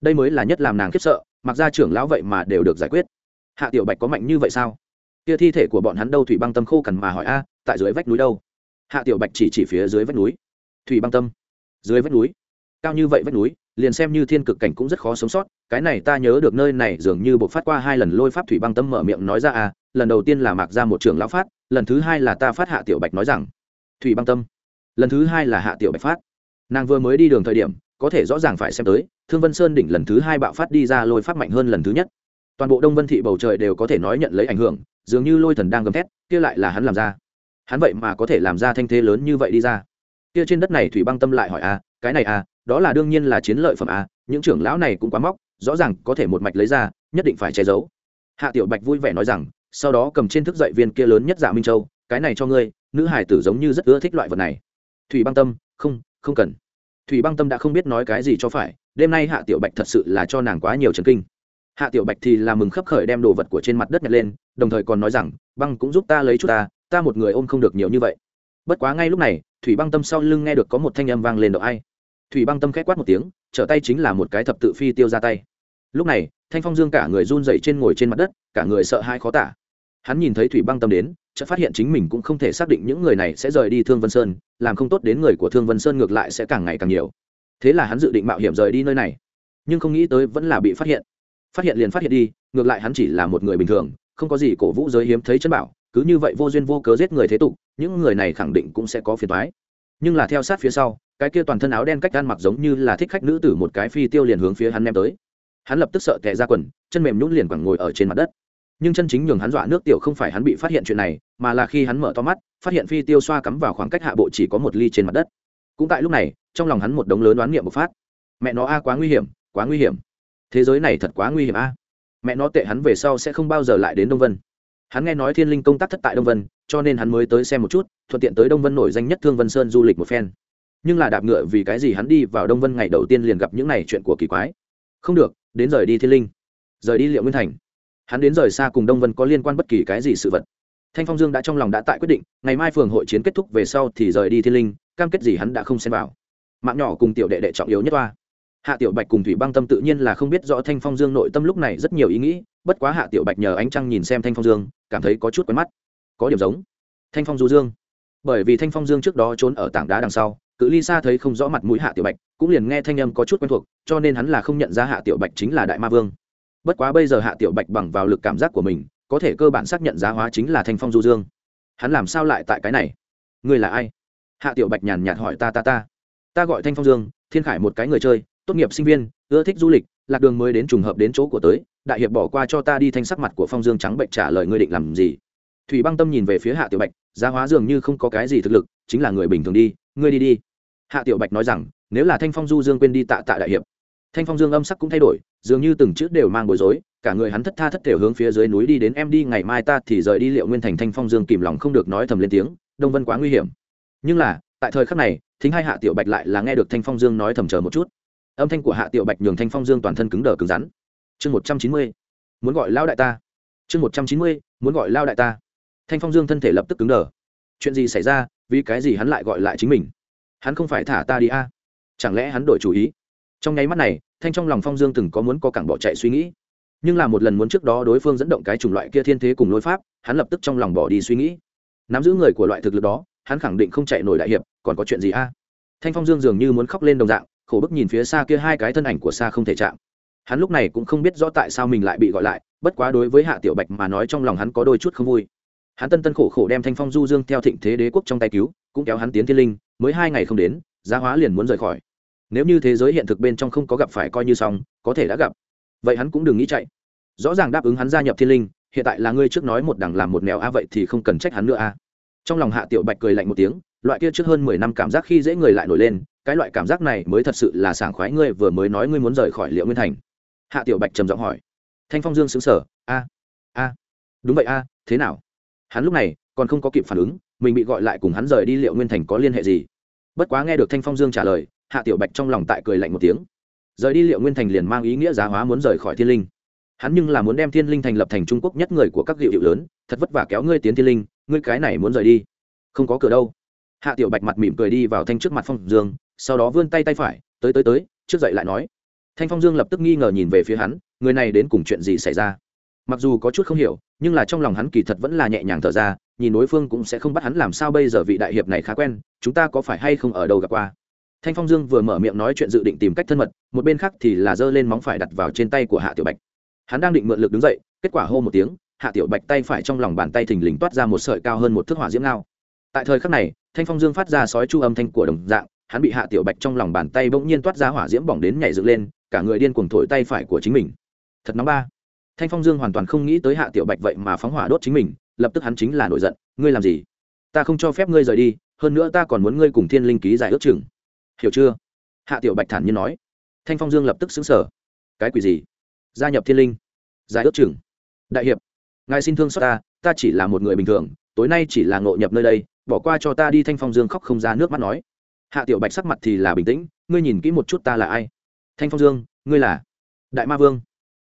Đây mới là nhất làm nàng khiếp sợ mặc gia trưởng lão vậy mà đều được giải quyết. Hạ tiểu bạch có mạnh như vậy sao? Kia thi thể của bọn hắn đâu thủy băng tâm khô cằn mà hỏi a, tại dưới vách núi đâu? Hạ tiểu bạch chỉ chỉ phía dưới vách núi. Thủy băng tâm. Dưới vách núi. Cao như vậy vách núi liền xem như thiên cực cảnh cũng rất khó sống sót cái này ta nhớ được nơi này dường như buộc phát qua hai lần lôi pháp thủy băng tâm mở miệng nói ra à lần đầu tiên là mạc ra một trường lão phát lần thứ hai là ta phát hạ tiểu bạch nói rằng thủy băng tâm lần thứ hai là hạ tiểu bạch phát. Nàng vừa mới đi đường thời điểm có thể rõ ràng phải xem tới thương vân sơn đỉnh lần thứ hai bạo phát đi ra lôi phát mạnh hơn lần thứ nhất. Toàn bộ đông vân thị bầu trời đều có thể nói nhận lấy ảnh hưởng dường như lôi thần đang gầm thét kia lại là hắn làm ra. Hắn vậy mà có thể làm ra thanh thế lớn như vậy đi ra. Kia trên đất này thủy băng tâm lại hỏi a à, cái này à đó là đương nhiên là chiến lợi phẩm à những trưởng lão này cũng quá móc, rõ ràng có thể một mạch lấy ra, nhất định phải che giấu. Hạ tiểu bạch vui vẻ nói rằng, sau đó cầm trên thức dậy viên kia lớn nhất dạ minh châu, cái này cho ngươi, nữ hải tử giống như rất ưa thích loại vật này. Thủy băng tâm, không không cần. Thủy băng tâm đã không biết nói cái gì cho phải, đêm nay hạ tiểu bạch thật sự là cho nàng quá nhiều trần kinh. Hạ tiểu bạch thì là mừng khấp khởi đem đồ vật của trên mặt đất nhặt lên, đồng thời còn nói rằng, băng cũng giúp ta lấy chút ta ta một người ôm không được nhiều như vậy. Bất quá ngay lúc này, thủy băng tâm sau lưng nghe được có một thanh âm vang lên độ ai? Thủy băng tâm k h é quát một tiếng, trở tay chính là một cái thập tự phi tiêu ra tay. Lúc này, thanh phong dương cả người run dậy trên ngồi trên mặt đất, cả người sợ hai khó tả. Hắn nhìn thấy thủy băng tâm đến, chợt phát hiện chính mình cũng không thể xác định những người này sẽ rời đi thương vân sơn, làm không tốt đến người của thương vân sơn ngược lại sẽ càng ngày càng nhiều. Thế là hắn dự định mạo hiểm rời đi nơi này. Nhưng không nghĩ tới vẫn là bị phát hiện. Phát hiện liền phát hiện đi, ngược lại hắn chỉ là một người bình thường, không có gì cổ vũ giới hiếm thấy chân bảo, cứ như vậy vô duyên vô cớ giết người thế tục, những người này khẳng định cũng sẽ có phiền toái. Nhưng là theo sát phía sau cái kia toàn thân áo đen cách ăn mặc giống như là thích khách nữ tử một cái phi tiêu liền hướng phía hắn ném tới. Hắn lập tức sợ tệ ra quần, chân mềm nhún liền quẳng ngồi ở trên mặt đất. Nhưng chân chính nhường hắn dọa nước tiểu không phải hắn bị phát hiện chuyện này, mà là khi hắn mở to mắt, phát hiện phi tiêu xoa cắm vào khoảng cách hạ bộ chỉ có một ly trên mặt đất. Cũng tại lúc này, trong lòng hắn một đống lớn đoán niệm bộc phát. Mẹ nó a, quá nguy hiểm, quá nguy hiểm. Thế giới này thật quá nguy hiểm a. Mẹ nó tệ hắn về sau sẽ không bao giờ lại đến đông vân. Hắn nghe nói thiên linh công tác thất tại đông vân, cho nên hắn mới tới xem một chút, thuận tiện tới đông vân nổi danh nhất thương vân sơn du lịch một phen nhưng là đạp ngựa vì cái gì hắn đi vào đông vân ngày đầu tiên liền gặp những này chuyện của kỳ quái? Không được, đến rời đi thiên linh. Rời đi liệu nguyên thành. Hắn đến rời xa cùng đông vân có liên quan bất kỳ cái gì sự vật. Thanh phong dương đã trong lòng đã tại quyết định, ngày mai phường hội chiến kết thúc về sau thì rời đi thiên linh, cam kết gì hắn đã không xem vào. Mạng nhỏ cùng tiểu đệ đệ trọng yếu nhất toa. Hạ tiểu bạch cùng thủy băng tâm tự nhiên là không biết rõ thanh phong dương nội tâm lúc này rất nhiều ý nghĩ, bất quá hạ tiểu bạch nhờ ánh trăng nhìn xem thanh phong dương, cảm thấy có chút quen mắt. Có điểm giống. Thanh phong du dương. Bởi vì thanh phong dương trước đó trốn ở tảng đá đằng sau cự ly xa thấy không rõ mặt mũi hạ tiểu bạch, cũng liền nghe thanh âm có chút quen thuộc, cho nên hắn là không nhận ra hạ tiểu bạch chính là đại ma vương. Bất quá bây giờ hạ tiểu bạch bằng vào lực cảm giác của mình, có thể cơ bản xác nhận giá hóa chính là thanh phong du dương. Hắn làm sao lại tại cái này? Ngươi là ai? Hạ tiểu bạch nhàn nhạt hỏi ta ta ta. Ta gọi thanh phong dương, thiên khải một cái người chơi, tốt nghiệp sinh viên, ưa thích du lịch, lạc đường mới đến trùng hợp đến chỗ của tới, đại hiệp bỏ qua cho ta đi thanh sắc mặt của phong dương trắng bệnh trả lời ngươi định làm gì? Thủy băng tâm nhìn về phía hạ tiểu bạch, giá hóa dường như không có cái gì thực lực, chính là người bình thường đi ngươi đi đi. Hạ tiểu bạch nói rằng, nếu là thanh phong du dương quên đi tạ tạ đại hiệp, thanh phong dương âm sắc cũng thay đổi, dường như từng chữ đều mang bối rối, cả người hắn thất tha thất thể hướng phía dưới núi đi đến em đi, ngày mai ta thì rời đi liệu nguyên thành, thanh phong dương kìm lòng không được nói thầm lên tiếng, đông vân quá nguy hiểm. Nhưng là, tại thời khắc này, thính hai hạ tiểu bạch lại là nghe được thanh phong dương nói thầm chờ một chút. Âm thanh của hạ tiểu bạch nhường thanh phong dương toàn thân cứng đờ cứng rắn. Chương một trăm chín mươi, muốn gọi lao đại ta. Chương một trăm chín mươi, muốn gọi lao đại ta. Thanh phong dương thân thể lập tức cứng đờ chuyện gì xảy ra, vì cái gì hắn lại gọi lại chính mình? Hắn không phải thả ta đi a? À? chẳng lẽ hắn đổi chủ ý? Trong nháy mắt này, thanh trong lòng phong dương từng có muốn có cảng bỏ chạy suy nghĩ. Nhưng là một lần muốn trước đó đối phương dẫn động cái chủng loại kia thiên thế cùng lối pháp, hắn lập tức trong lòng bỏ đi suy nghĩ. Nắm giữ người của loại thực lực đó, hắn khẳng định không chạy nổi đại hiệp, còn có chuyện gì a? Thanh phong dương dường như muốn khóc lên đồng dạng, khổ bức nhìn phía xa kia hai cái thân ảnh của xa không thể chạm. Hắn lúc này cũng không biết rõ tại sao mình lại bị gọi lại, bất quá đối với hạ tiểu bạch mà nói trong lòng hắn có đôi chút không vui hắn tân tân khổ khổ đem thanh phong du dương theo thịnh thế đế quốc trong tay cứu, cũng kéo hắn tiến thiên linh, mới hai ngày không đến, giá hóa liền muốn rời khỏi. Nếu như thế giới hiện thực bên trong không có gặp phải coi như xong, có thể đã gặp. Vậy hắn cũng đừng nghĩ chạy. Rõ ràng đáp ứng hắn gia nhập thiên linh, hiện tại là ngươi trước nói một đằng làm một mèo a, vậy thì không cần trách hắn nữa a. Trong lòng hạ tiểu bạch cười lạnh một tiếng, loại kia trước hơn mười năm cảm giác khi dễ người lại nổi lên, cái loại cảm giác này mới thật sự là sảng khoái ngươi vừa mới nói ngươi muốn rời khỏi liệu nguyên thành. Hạ tiểu bạch trầm giọng hỏi. Thanh phong dương xứng sở a a, đúng vậy a, thế nào? Hắn lúc này còn không có kịp phản ứng, mình bị gọi lại cùng hắn rời đi liệu nguyên thành có liên hệ gì. Bất quá nghe được thanh phong dương trả lời, hạ tiểu bạch trong lòng tại cười lạnh một tiếng. Rời đi liệu nguyên thành liền mang ý nghĩa giá hóa muốn rời khỏi thiên linh. Hắn nhưng là muốn đem thiên linh thành lập thành trung quốc nhất người của các hiệu hiệu lớn, thật vất vả kéo ngươi tiến thiên linh, ngươi cái này muốn rời đi. Không có cửa đâu. Hạ tiểu bạch mặt mỉm cười đi vào thanh trước mặt phong dương, sau đó vươn tay tay phải, tới tới tới, trước dậy lại nói. Thanh phong dương lập tức nghi ngờ nhìn về phía hắn, người này đến cùng chuyện gì xảy ra? Mặc dù có chút không hiểu, nhưng là trong lòng hắn kỳ thật vẫn là nhẹ nhàng thở ra, nhìn đối phương cũng sẽ không bắt hắn làm sao bây giờ vị đại hiệp này khá quen, chúng ta có phải hay không ở đâu gặp qua? Thanh phong dương vừa mở miệng nói chuyện dự định tìm cách thân mật, một bên khác thì là giơ lên móng phải đặt vào trên tay của hạ tiểu bạch. Hắn đang định mượn lực đứng dậy, kết quả hô một tiếng, hạ tiểu bạch tay phải trong lòng bàn tay thình lình toát ra một sợi cao hơn một thước hỏa diễm ngao. Tại thời khắc này, thanh phong dương phát ra sói chu âm thanh của đồng dạng, hắn bị hạ tiểu bạch trong lòng bàn tay bỗng nhiên toát ra hỏa diễm bỏng đến nhảy dựng lên, cả người điên cuồng thổi tay phải của chính mình. Thật nóng ba thanh phong dương hoàn toàn không nghĩ tới hạ tiểu bạch vậy mà phóng hỏa đốt chính mình, lập tức hắn chính là nổi giận, ngươi làm gì? Ta không cho phép ngươi rời đi, hơn nữa ta còn muốn ngươi cùng thiên linh ký giải ước chừng. Hiểu chưa? Hạ tiểu bạch thản nhiên nói. Thanh phong dương lập tức xứng sở cái quỷ gì? Gia nhập thiên linh? Giải ước chừng? Đại hiệp, ngài xin thương xót ta ta chỉ là một người bình thường, tối nay chỉ là ngộ nhập nơi đây, bỏ qua cho ta đi. Thanh phong dương khóc không ra nước mắt nói. Hạ tiểu bạch sắc mặt thì là bình tĩnh, ngươi nhìn kỹ một chút ta là ai? Thanh phong dương, ngươi là đại ma vương.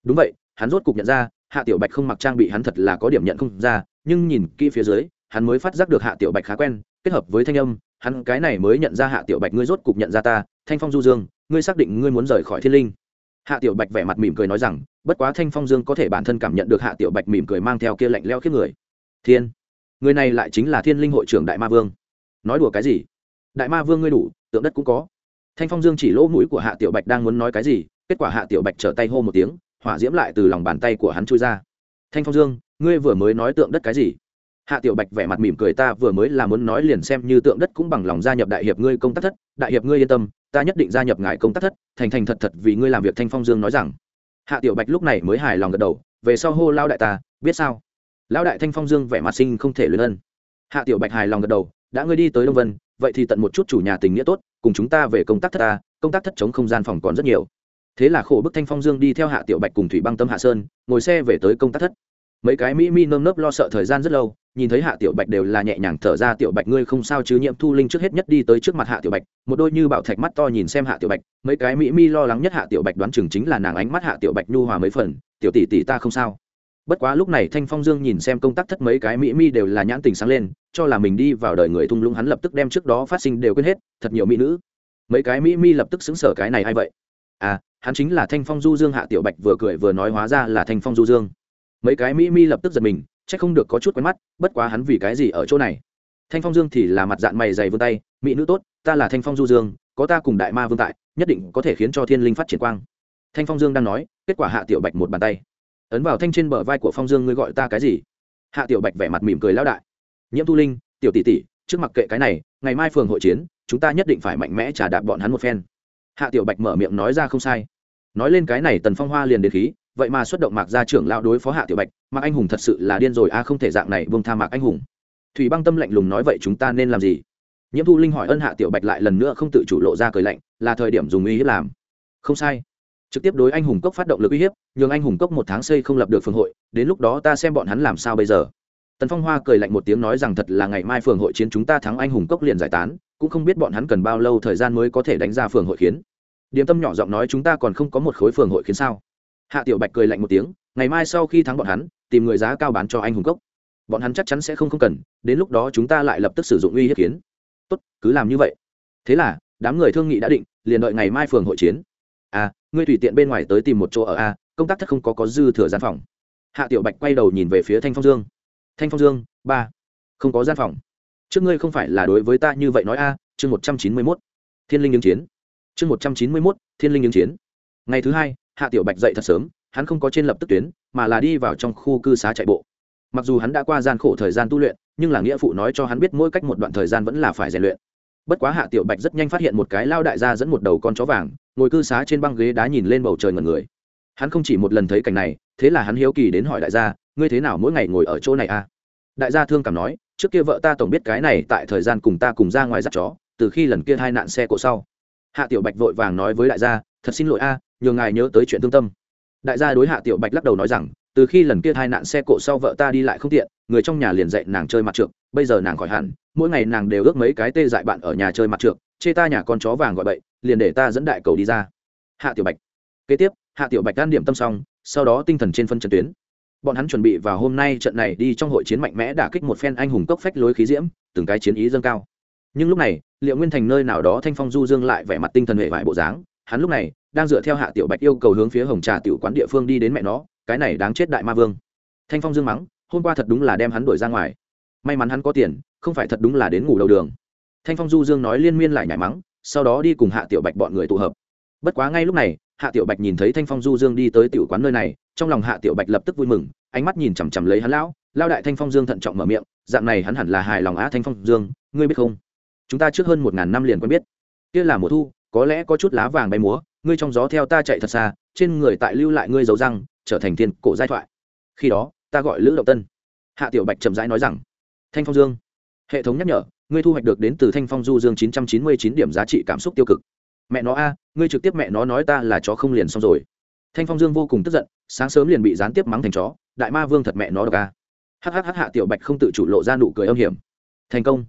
Đúng vậy hắn rốt cục nhận ra, hạ tiểu bạch không mặc trang bị hắn thật là có điểm nhận không ra, nhưng nhìn kỹ phía dưới, hắn mới phát giác được hạ tiểu bạch khá quen, kết hợp với thanh âm, hắn cái này mới nhận ra hạ tiểu bạch ngươi rốt cục nhận ra ta, thanh phong du dương, ngươi xác định ngươi muốn rời khỏi thiên linh. Hạ tiểu bạch vẻ mặt mỉm cười nói rằng, bất quá thanh phong dương có thể bản thân cảm nhận được hạ tiểu bạch mỉm cười mang theo kia lạnh leo kiếp người. Thiên, người này lại chính là thiên linh hội trưởng đại ma vương. Nói đùa cái gì? Đại ma vương ngươi đủ, tượng đất cũng có. Thanh phong dương chỉ lỗ mũi của hạ tiểu bạch đang muốn nói cái gì, kết quả hạ tiểu bạch trở tay hô một tiếng hỏa diễm lại từ lòng bàn tay của hắn chui ra. Thanh phong dương, ngươi vừa mới nói tượng đất cái gì? Hạ tiểu bạch vẻ mặt mỉm cười ta vừa mới là muốn nói liền xem như tượng đất cũng bằng lòng gia nhập đại hiệp ngươi công tác thất, đại hiệp ngươi yên tâm, ta nhất định gia nhập ngài công tác thất, thành thành thật thật vì ngươi làm việc thanh phong dương nói rằng. Hạ tiểu bạch lúc này mới hài lòng gật đầu, về sau hô lao đại ta, biết sao? Lão đại thanh phong dương vẻ mặt sinh không thể luyện ân. Hạ tiểu bạch hài lòng gật đầu, đã ngươi đi tới đông vân, vậy thì tận một chút chủ nhà tình nghĩa tốt, cùng chúng ta về công tác thất ta, công tác thất chống không gian phòng còn rất nhiều thế là khổ bức thanh phong dương đi theo hạ tiểu bạch cùng thủy băng tâm hạ sơn, ngồi xe về tới công tác thất. Mấy cái mỹ mi nơm nớp lo sợ thời gian rất lâu, nhìn thấy hạ tiểu bạch đều là nhẹ nhàng thở ra, tiểu bạch ngươi không sao chứ? Nhiễm thu linh trước hết nhất đi tới trước mặt hạ tiểu bạch. Một đôi như bảo thạch mắt to nhìn xem hạ tiểu bạch, mấy cái mỹ mi lo lắng nhất hạ tiểu bạch đoán chừng chính là nàng ánh mắt hạ tiểu bạch nhu hòa mấy phần, tiểu tỷ tỷ ta không sao. Bất quá lúc này thanh phong dương nhìn xem công tác thất mấy cái mỹ mi đều là nhãn tình sáng lên, cho là mình đi vào đời người thung lũng hắn lập tức đem trước đó phát sinh đều quên hết, thật nhiều mỹ nữ. Mấy cái mỹ mi lập tức xứng sở cái này hay vậy? À hắn chính là thanh phong du dương hạ tiểu bạch vừa cười vừa nói hóa ra là thanh phong du dương. Mấy cái mỹ mi lập tức giật mình c h ắ c không được có chút quen mắt, bất quá hắn vì cái gì ở chỗ này? Thanh phong dương thì là mặt dạng mày dày vươn tay, mỹ nữ tốt, ta là thanh phong du dương, có ta cùng đại ma vương tại, nhất định có thể khiến cho thiên linh phát triển quang. Thanh phong dương đang nói, kết quả hạ tiểu bạch một bàn tay. Ấn vào thanh trên bờ vai của phong dương ngươi gọi ta cái gì? Hạ tiểu bạch vẻ mặt mỉm cười lão đại. Nhiễm thu linh, tiểu tỷ tỷ, trước mặt kệ cái này, ngày mai phường hội chiến, chúng ta nhất định phải mạnh mẽ trả đạp bọn hắn một phen. Hạ tiểu bạch mở miệng nói ra không sai nói lên cái này tần phong hoa liền đến khí, vậy mà xuất động mạc gia trưởng lao đối phó hạ tiểu bạch, mạc anh hùng thật sự là điên rồi a không thể dạng này vương tha mạc anh hùng. Thủy băng tâm lạnh lùng nói, vậy chúng ta nên làm gì? Nhiễm thu linh hỏi, ân hạ tiểu bạch lại lần nữa không tự chủ lộ ra cười lạnh, là thời điểm dùng uy hiếp làm. Không sai. Trực tiếp đối anh hùng cốc phát động lực uy hiếp, nhường anh hùng cốc một tháng xây không lập được phường hội, đến lúc đó ta xem bọn hắn làm sao bây giờ. Tần phong hoa cười lạnh một tiếng nói rằng, thật là ngày mai phường hội chiến chúng ta thắng anh hùng cốc liền giải tán, cũng không biết bọn hắn cần bao lâu thời gian mới có thể đánh ra phường hội khiến điềm tâm nhỏ giọng nói chúng ta còn không có một khối phường hội khiến sao? Hạ tiểu bạch cười lạnh một tiếng, ngày mai sau khi thắng bọn hắn, tìm người giá cao bán cho anh hùng cốc. Bọn hắn chắc chắn sẽ không không cần, đến lúc đó chúng ta lại lập tức sử dụng uy hiếp kiến. Tốt, cứ làm như vậy. Thế là, đám người thương nghị đã định, liền đợi ngày mai phường hội chiến. À ngươi tùy tiện bên ngoài tới tìm một chỗ ở a, công tác thất không có có dư thừa gian phòng. Hạ tiểu bạch quay đầu nhìn về phía thanh phong dương. Thanh phong dương, ba. Không có gian phòng. Trước ngươi không phải là đối với ta như vậy nói a, chương một trăm chín mươi mốt. Thiên linh ứng chiến chương một trăm chín mươi mốt, thiên linh ứng chiến. Ngày thứ hai, hạ tiểu bạch dậy thật sớm, hắn không có trên lập tức tuyến, mà là đi vào trong khu cư xá chạy bộ. Mặc dù hắn đã qua gian khổ thời gian tu luyện, nhưng là nghĩa phụ nói cho hắn biết mỗi cách một đoạn thời gian vẫn là phải rèn luyện. Bất quá hạ tiểu bạch rất nhanh phát hiện một cái lao đại gia dẫn một đầu con chó vàng, ngồi cư xá trên băng ghế đá nhìn lên bầu trời ngần người. Hắn không chỉ một lần thấy cảnh này, thế là hắn hiếu kỳ đến hỏi đại gia, ngươi thế nào mỗi ngày ngồi ở chỗ này a à? đại gia thương cảm nói, trước kia vợ ta tổng biết cái này tại thời gian cùng ta cùng ra ngoài dắt chó, từ khi lần kia hai nạn xe cộ sau hạ tiểu bạch vội vàng nói với đại gia, thật xin lỗi a nhờ ngài nhớ tới chuyện thương tâm. Đại gia đối hạ tiểu bạch lắc đầu nói rằng, từ khi lần kia hai nạn xe cộ sau vợ ta đi lại không tiện, người trong nhà liền dạy nàng chơi mặt trượt bây giờ nàng khỏi hẳn, mỗi ngày nàng đều ước mấy cái tê dại bạn ở nhà chơi mặt trượt chê ta nhà con chó vàng gọi bậy, liền để ta dẫn đại cầu đi ra. Hạ tiểu bạch. Kế tiếp, hạ tiểu bạch đan điểm tâm xong, sau đó tinh thần trên phân trận tuyến. Bọn hắn chuẩn bị vào hôm nay trận này đi trong hội chiến mạnh mẽ đả kích một phen anh hùng cốc phách lối khí diễm, từng cái chiến ý dâng cao nhưng lúc này, liệu nguyên thành nơi nào đó thanh phong du dương lại vẻ mặt tinh thần hệ vải bộ dáng, hắn lúc này đang dựa theo hạ tiểu bạch yêu cầu hướng phía hồng trà tiểu quán địa phương đi đến mẹ nó, cái này đáng chết đại ma vương. Thanh phong dương mắng, hôm qua thật đúng là đem hắn đuổi ra ngoài. May mắn hắn có tiền, không phải thật đúng là đến ngủ đầu đường. Thanh phong du dương nói liên miên lại nhảy mắng, sau đó đi cùng hạ tiểu bạch bọn người tụ hợp. Bất quá ngay lúc này, hạ tiểu bạch nhìn thấy thanh phong du dương đi tới tiểu quán nơi này, trong lòng hạ tiểu bạch lập tức vui mừng, ánh mắt nhìn chằm chằm lấy hắn lão. Lao đại thanh phong dương thận trọng mở miệng, dạng này hắn hẳn là hài lòng á thanh phong dương, ngươi biết không? Chúng ta trước hơn một ngàn năm liền quen biết. Kia là mùa thu, có lẽ có chút lá vàng bay múa, ngươi trong gió theo ta chạy thật xa, trên người tại lưu lại ngươi dấu răng, trở thành thiên cổ giai thoại. Khi đó, ta gọi lữ động tân. Hạ tiểu bạch chậm rãi nói rằng, thanh phong dương, hệ thống nhắc nhở, ngươi thu hoạch được đến từ thanh phong du dương chín trăm chín mươi chín điểm giá trị cảm xúc tiêu cực. Mẹ nó a, ngươi trực tiếp mẹ nó nói ta là chó không liền xong rồi. Thanh phong dương vô cùng tức giận, sáng sớm liền bị gián tiếp mắng thành chó, đại ma vương thật mẹ nó đ ộ a hhh hạ tiểu bạch không tự chủ lộ ra nụ cười âm hiểm. Thành công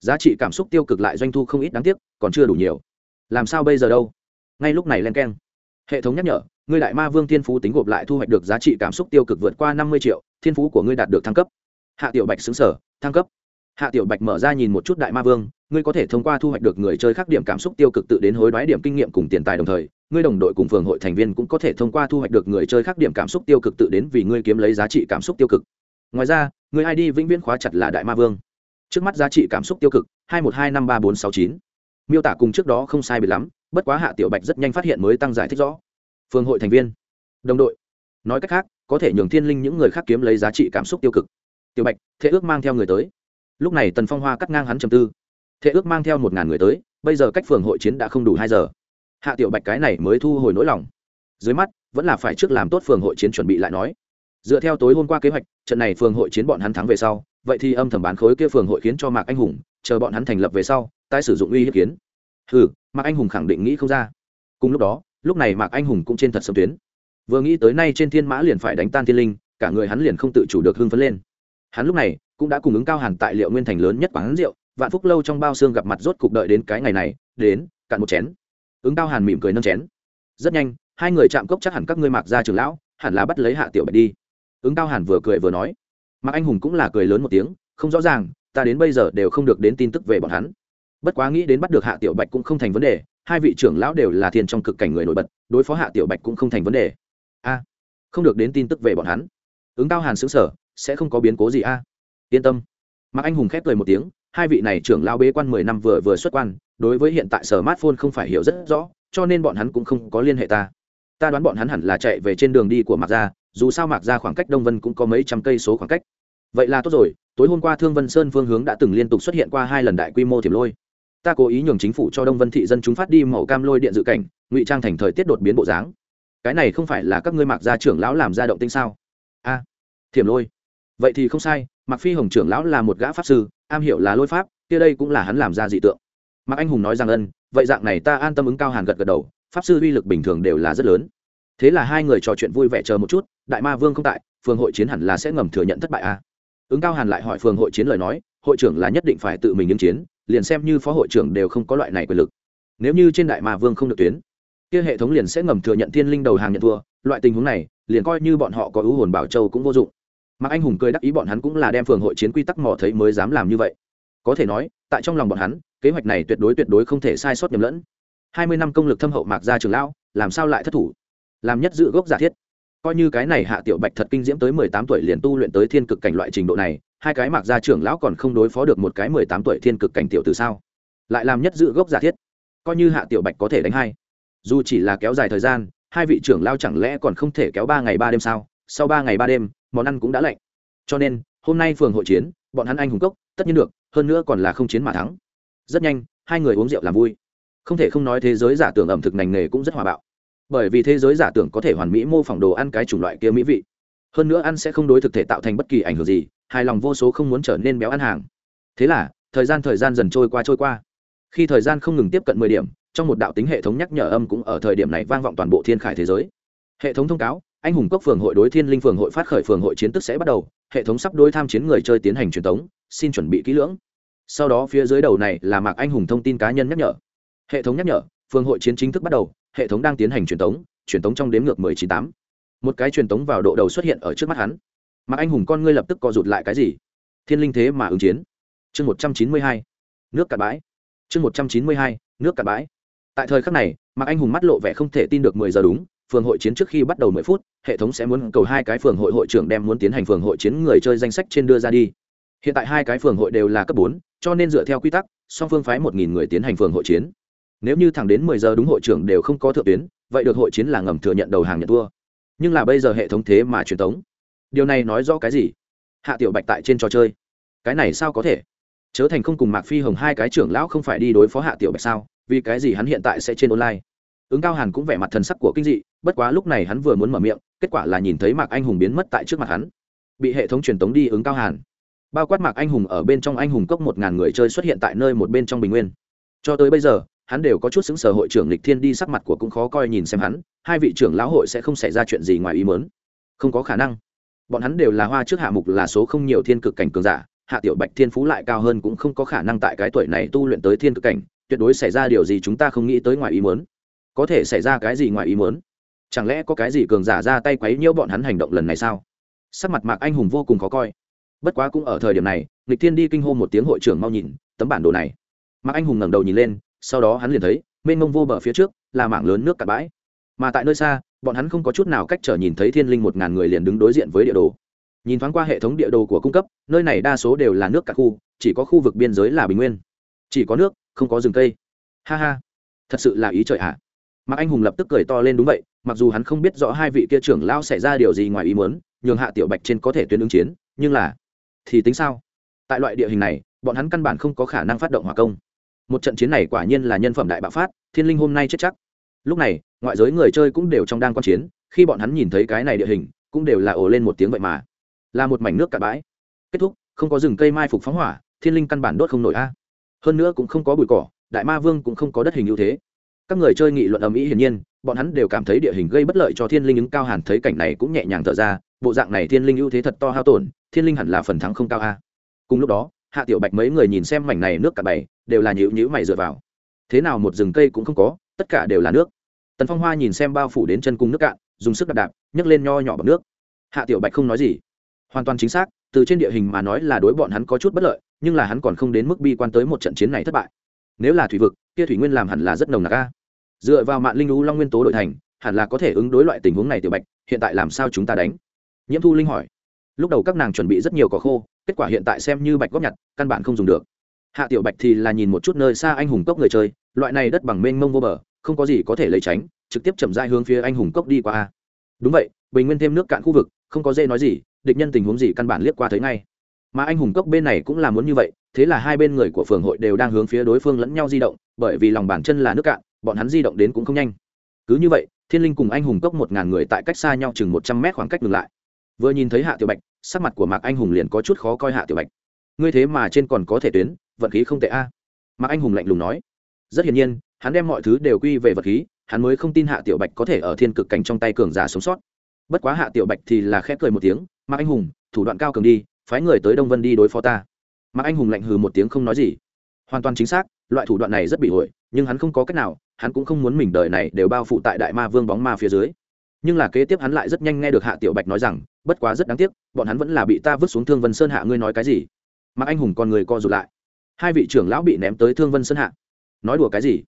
giá trị cảm xúc tiêu cực lại doanh thu không ít đáng tiếc, còn chưa đủ nhiều. Làm sao bây giờ đâu? Ngay lúc này len keng. Hệ thống nhắc nhở, ngươi đại ma vương thiên phú tính gộp lại thu hoạch được giá trị cảm xúc tiêu cực vượt qua năm mươi triệu, thiên phú của ngươi đạt được thăng cấp. Hạ tiểu bạch xứng sở thăng cấp. Hạ tiểu bạch mở ra nhìn một chút đại ma vương, ngươi có thể thông qua thu hoạch được người chơi khác điểm cảm xúc tiêu cực tự đến hối đoái điểm kinh nghiệm cùng tiền tài đồng thời, ngươi đồng đội cùng phường hội thành viên cũng có thể thông qua thu hoạch được người chơi khác điểm cảm xúc tiêu cực tự đến vì ngươi kiếm lấy giá trị cảm xúc tiêu cực. Ngoài ra, người id vĩnh viễn khóa chặt là đại ma vương trước mắt giá trị cảm xúc tiêu cực, hai một hai năm ba bốn sáu chín. Miêu tả cùng trước đó không sai bị lắm, bất quá hạ tiểu bạch rất nhanh phát hiện mới tăng giải thích rõ. Phương hội thành viên. Đồng đội. Nói cách khác, có thể nhường thiên linh những người khác kiếm lấy giá trị cảm xúc tiêu cực. Tiểu bạch thế ước mang theo người tới. Lúc này tần phong hoa cắt ngang hắn trầm tư. Thế ước mang theo một ngàn người tới, bây giờ cách phường hội chiến đã không đủ hai giờ. Hạ tiểu bạch cái này mới thu hồi nỗi lòng. Dưới mắt, vẫn là phải trước làm tốt phường hội chiến chuẩn bị lại nói. Dựa theo tối hôm qua kế hoạch, trận này phường hội chiến bọn hắn thắng về sau vậy thì âm thầm bán khối kia phường hội khiến cho mạc anh hùng, chờ bọn hắn thành lập về sau, tái sử dụng uy hiếp kiến. Ừ mạc anh hùng khẳng định nghĩ không ra. Cùng lúc đó, lúc này mạc anh hùng cũng trên thật sâm tuyến. Vừa nghĩ tới nay trên thiên mã liền phải đánh tan thiên linh, cả người hắn liền không tự chủ được hưng phấn lên. Hắn lúc này cũng đã cùng ứng cao hàn tại liệu nguyên thành lớn nhất quán rượu, vạn phúc lâu trong bao xương gặp mặt rốt cục đợi đến cái ngày này, đến, cạn một chén. Ứng cao hàn mỉm cười nâng chén. Rất nhanh, hai người chạm cốc chắc hẳn các ngươi mạc ra trường lão, hẳn là bắt lấy hạ tiểu bạch đi. Ứng cao hàn vừa cười vừa nói mạc anh hùng cũng là cười lớn một tiếng, không rõ ràng, ta đến bây giờ đều không được đến tin tức về bọn hắn. Bất quá nghĩ đến bắt được hạ tiểu bạch cũng không thành vấn đề, hai vị trưởng lão đều là thiên trong cực cảnh người nổi bật, đối phó hạ tiểu bạch cũng không thành vấn đề. A, không được đến tin tức về bọn hắn. Ứng cao hàn xứng sở sẽ không có biến cố gì a. Yên tâm. Mạc anh hùng khép cười một tiếng, hai vị này trưởng lão bế quan mười năm vừa vừa xuất quan, đối với hiện tại sở smartphone không phải hiểu rất rõ, cho nên bọn hắn cũng không có liên hệ ta. Ta đoán bọn hắn hẳn là chạy về trên đường đi của mạc gia dù sao mạc ra khoảng cách đông vân cũng có mấy trăm cây số khoảng cách. Vậy là tốt rồi, tối hôm qua thương vân sơn phương hướng đã từng liên tục xuất hiện qua hai lần đại quy mô thiểm lôi. Ta cố ý nhường chính phủ cho đông vân thị dân chúng phát đi màu cam lôi điện dự cảnh, ngụy trang thành thời tiết đột biến bộ dáng. Cái này không phải là các ngươi mạc gia trưởng lão làm ra động tinh sao? A, thiểm lôi. Vậy thì không sai, mạc phi hồng trưởng lão là một gã pháp sư, am hiểu là lôi pháp, kia đây cũng là hắn làm ra dị tượng. Mạc anh hùng nói rằng ân, vậy dạng này ta an tâm ứng cao hàn gật gật đầu, pháp sư uy lực bình thường đều là rất lớn thế là hai người trò chuyện vui vẻ chờ một chút, đại ma vương không tại, phường hội chiến hẳn là sẽ ngầm thừa nhận thất bại a ứng cao hàn lại hỏi phường hội chiến lời nói, hội trưởng là nhất định phải tự mình ứng chiến, liền xem như phó hội trưởng đều không có loại này quyền lực. Nếu như trên đại ma vương không được tuyến, kia hệ thống liền sẽ ngầm thừa nhận thiên linh đầu hàng nhận thua, loại tình huống này, liền coi như bọn họ có ưu hồn bảo châu cũng vô dụng. Mà anh hùng cười đắc ý bọn hắn cũng là đem phường hội chiến quy tắc mò thấy mới dám làm như vậy. Có thể nói, tại trong lòng bọn hắn, kế hoạch này tuyệt đối tuyệt đối không thể sai sót nhầm lẫn. Hai mươi năm công lực thâm hậu mạc ra trường lão, làm sao lại thất thủ? Làm nhất dự gốc giả thiết. Coi như cái này hạ tiểu bạch thật kinh diễm tới mười tám tuổi liền tu luyện tới thiên cực cảnh loại trình độ này, hai cái mạc gia trưởng lão còn không đối phó được một cái mười tám tuổi thiên cực cảnh tiểu từ sao? Lại làm nhất dự gốc giả thiết. Coi như hạ tiểu bạch có thể đánh hai. Dù chỉ là kéo dài thời gian, hai vị trưởng lao chẳng lẽ còn không thể kéo ba ngày ba đêm sao? Sau ba ngày ba đêm, món ăn cũng đã lạnh. Cho nên, hôm nay phường hội chiến, bọn hắn anh hùng cốc, tất nhiên được, hơn nữa còn là không chiến mà thắng. Rất nhanh, hai người uống rượu làm vui. Không thể không nói thế giới giả tưởng ẩm thực ngành nghề cũng rất hòa bạo bởi vì thế giới giả tưởng có thể hoàn mỹ mô phỏng đồ ăn cái chủng loại kia mỹ vị. Hơn nữa ăn sẽ không đối thực thể tạo thành bất kỳ ảnh hưởng gì, hài lòng vô số không muốn trở nên béo ăn hàng. Thế là, thời gian thời gian dần trôi qua trôi qua. Khi thời gian không ngừng tiếp cận mười điểm, trong một đạo tính hệ thống nhắc nhở âm cũng ở thời điểm này vang vọng toàn bộ thiên khải thế giới. Hệ thống thông cáo, anh hùng cốc phường hội đối thiên linh phường hội phát khởi phường hội chiến tức sẽ bắt đầu, hệ thống sắp đối tham chiến người chơi tiến hành truyền tống, xin chuẩn bị kỹ lưỡng. Sau đó phía dưới đầu này là mạc anh hùng thông tin cá nhân nhắc nhở. Hệ thống nhắc nhở, phường hội chiến chính thức bắt đầu hệ thống đang tiến hành truyền tống truyền tống trong đếm ngược mười chín tám. Một cái truyền tống vào độ đầu xuất hiện ở trước mắt hắn. Mạc anh hùng con ngươi lập tức co rụt lại cái gì? Thiên linh thế mà ứng chiến. Chương một trăm chín mươi hai, nước cạn bãi. Chương một trăm chín mươi hai, nước cạn bãi. Tại thời khắc này, mạc anh hùng mắt lộ vẻ không thể tin được mười giờ đúng, phường hội chiến trước khi bắt đầu mười phút, hệ thống sẽ muốn cầu hai cái phường hội hội trưởng đem muốn tiến hành phường hội chiến người chơi danh sách trên đưa ra đi. Hiện tại hai cái phường hội đều là cấp bốn, cho nên dựa theo quy tắc, song phương phái một nghìn người tiến hành phường hội chiến nếu như thẳng đến mười giờ đúng hội trưởng đều không có thượng tuyến, vậy được hội chiến là ngầm thừa nhận đầu hàng nhận thua. Nhưng là bây giờ hệ thống thế mà truyền thống điều này nói rõ cái gì? Hạ tiểu bạch tại trên trò chơi. Cái này sao có thể? Chớ thành không cùng mạc phi hồng hai cái trưởng lão không phải đi đối phó hạ tiểu bạch sao? Vì cái gì hắn hiện tại sẽ trên online? Ứng cao hàn cũng vẻ mặt thần sắc của kinh dị, bất quá lúc này hắn vừa muốn mở miệng, kết quả là nhìn thấy mạc anh hùng biến mất tại trước mặt hắn. Bị hệ thống truyền tống đi ứng cao hàn. Bao quát mạc anh hùng ở bên trong anh hùng cốc một ngàn người chơi xuất hiện tại nơi một bên trong bình nguyên. Cho tới bây giờ hắn đều có chút xứng sở hội trưởng lịch thiên đi sắc mặt của cũng khó coi nhìn xem hắn, hai vị trưởng lão hội sẽ không xảy ra chuyện gì ngoài ý mớn không có khả năng. Bọn hắn đều là hoa trước hạ mục là số không nhiều thiên cực cảnh cường giả, hạ tiểu bạch thiên phú lại cao hơn cũng không có khả năng tại cái tuổi này tu luyện tới thiên cực cảnh, tuyệt đối xảy ra điều gì chúng ta không nghĩ tới ngoài ý mớn có thể xảy ra cái gì ngoài ý mớn chẳng lẽ có cái gì cường giả ra tay quấy nhiễu bọn hắn hành động lần này sao? Sắc mặt mạc anh hùng vô cùng khó coi. Bất quá cũng ở thời điểm này, lịch thiên đi kinh hô một tiếng hội trưởng mau nhìn, tấm bản đồ này. Mạc anh hùng ngẩng đầu nhìn lên sau đó hắn liền thấy, mênh mông vô bờ phía trước, là mảng lớn nước cạn bãi. Mà tại nơi xa, bọn hắn không có chút nào cách trở nhìn thấy thiên linh một ngàn người liền đứng đối diện với địa đồ. Nhìn thoáng qua hệ thống địa đồ của cung cấp, nơi này đa số đều là nước cả khu, chỉ có khu vực biên giới là bình nguyên. Chỉ có nước, không có rừng cây. Ha ha. Thật sự là ý trời ạ. À. mạc anh hùng lập tức cười to lên đúng vậy, mặc dù hắn không biết rõ hai vị kia trưởng lao xảy ra điều gì ngoài ý muốn, nhường hạ tiểu bạch trên có thể tuyến ứng chiến, nhưng là, thì tính sao? Tại loại địa hình này, bọn hắn căn bản không có khả năng phát động hỏa công một trận chiến này quả nhiên là nhân phẩm đại bạo phát, thiên linh hôm nay chết chắc. Lúc này, ngoại giới người chơi cũng đều trong đang quan chiến, khi bọn hắn nhìn thấy cái này địa hình, cũng đều là ồ lên một tiếng vậy mà. Là một mảnh nước cạn bãi. Kết thúc, không có rừng cây mai phục phóng hỏa, thiên linh căn bản đốt không nổi a. Hơn nữa cũng không có bụi cỏ, đại ma vương cũng không có đất hình ưu thế. Các người chơi nghị luận ầm ĩ hiển nhiên, bọn hắn đều cảm thấy địa hình gây bất lợi cho thiên linh ứng cao hẳn thấy cảnh này cũng nhẹ nhàng thở ra, bộ dạng này thiên linh ưu thế thật to hao tổn, thiên linh hẳn là phần thắng không cao a. Cùng lúc đó, hạ tiểu bạch mấy người nhìn xem mảnh này nước cả bày đều là nhữ nhữ mày dựa vào. Thế nào một rừng cây cũng không có, tất cả đều là nước. Tần phong hoa nhìn xem bao phủ đến chân cung nước cạn, dùng sức đạp đạp, nhấc lên nho nhỏ bằng nước. Hạ tiểu bạch không nói gì. Hoàn toàn chính xác, từ trên địa hình mà nói là đối bọn hắn có chút bất lợi, nhưng là hắn còn không đến mức bi quan tới một trận chiến này thất bại. Nếu là thủy vực, kia thủy nguyên làm hẳn là rất nồng nặc a. Dựa vào mạng linh lũ long nguyên tố đội thành, hẳn là có thể ứng đối loại tình huống này tiểu bạch, hiện tại làm sao chúng ta đánh? Nhiễm thu linh hỏi. Lúc đầu các nàng chuẩn bị rất nhiều cỏ khô, kết quả hiện tại xem như bạch góp nhặt, căn bản không dùng được hạ tiểu bạch thì là nhìn một chút nơi xa anh hùng cốc người chơi, loại này đất bằng mênh mông vô bờ, không có gì có thể lấy tránh, trực tiếp chậm rãi hướng phía anh hùng cốc đi qua. Đúng vậy, bình nguyên thêm nước cạn khu vực, không có dễ nói gì, địch nhân tình huống gì căn bản liếc qua thấy ngay. Mà anh hùng cốc bên này cũng là muốn như vậy, thế là hai bên người của phường hội đều đang hướng phía đối phương lẫn nhau di động, bởi vì lòng bàn chân là nước cạn, bọn hắn di động đến cũng không nhanh. Cứ như vậy, thiên linh cùng anh hùng cốc một ngàn người tại cách xa nhau chừng một trăm mét khoảng cách ngừng lại. Vừa nhìn thấy hạ tiểu bạch, sắc mặt của mạc anh hùng liền có chút khó coi hạ tiểu bạch. Ngươi thế mà trên còn có thể tuyến vận khí không tệ a. Mạc anh hùng lạnh lùng nói. Rất hiển nhiên, hắn đem mọi thứ đều quy về vật khí, hắn mới không tin hạ tiểu bạch có thể ở thiên cực cảnh trong tay cường giả sống sót. Bất quá hạ tiểu bạch thì là khép cười một tiếng, mạc anh hùng, thủ đoạn cao cường đi, phái người tới đông vân đi đối phó ta. Mạc anh hùng lạnh hừ một tiếng không nói gì. Hoàn toàn chính xác, loại thủ đoạn này rất bị hội nhưng hắn không có cách nào, hắn cũng không muốn mình đời này đều bao phủ tại đại ma vương bóng ma phía dưới. Nhưng là kế tiếp hắn lại rất nhanh nghe được hạ tiểu bạch nói rằng, bất quá rất đáng tiếc, bọn hắn vẫn là bị ta vứt xuống thương vân sơn hạ, ngươi nói cái gì? Mạc anh hùng con người co rụt lại hai vị trưởng lão bị ném tới thương vân sơn hạ. Nói đùa cái gì?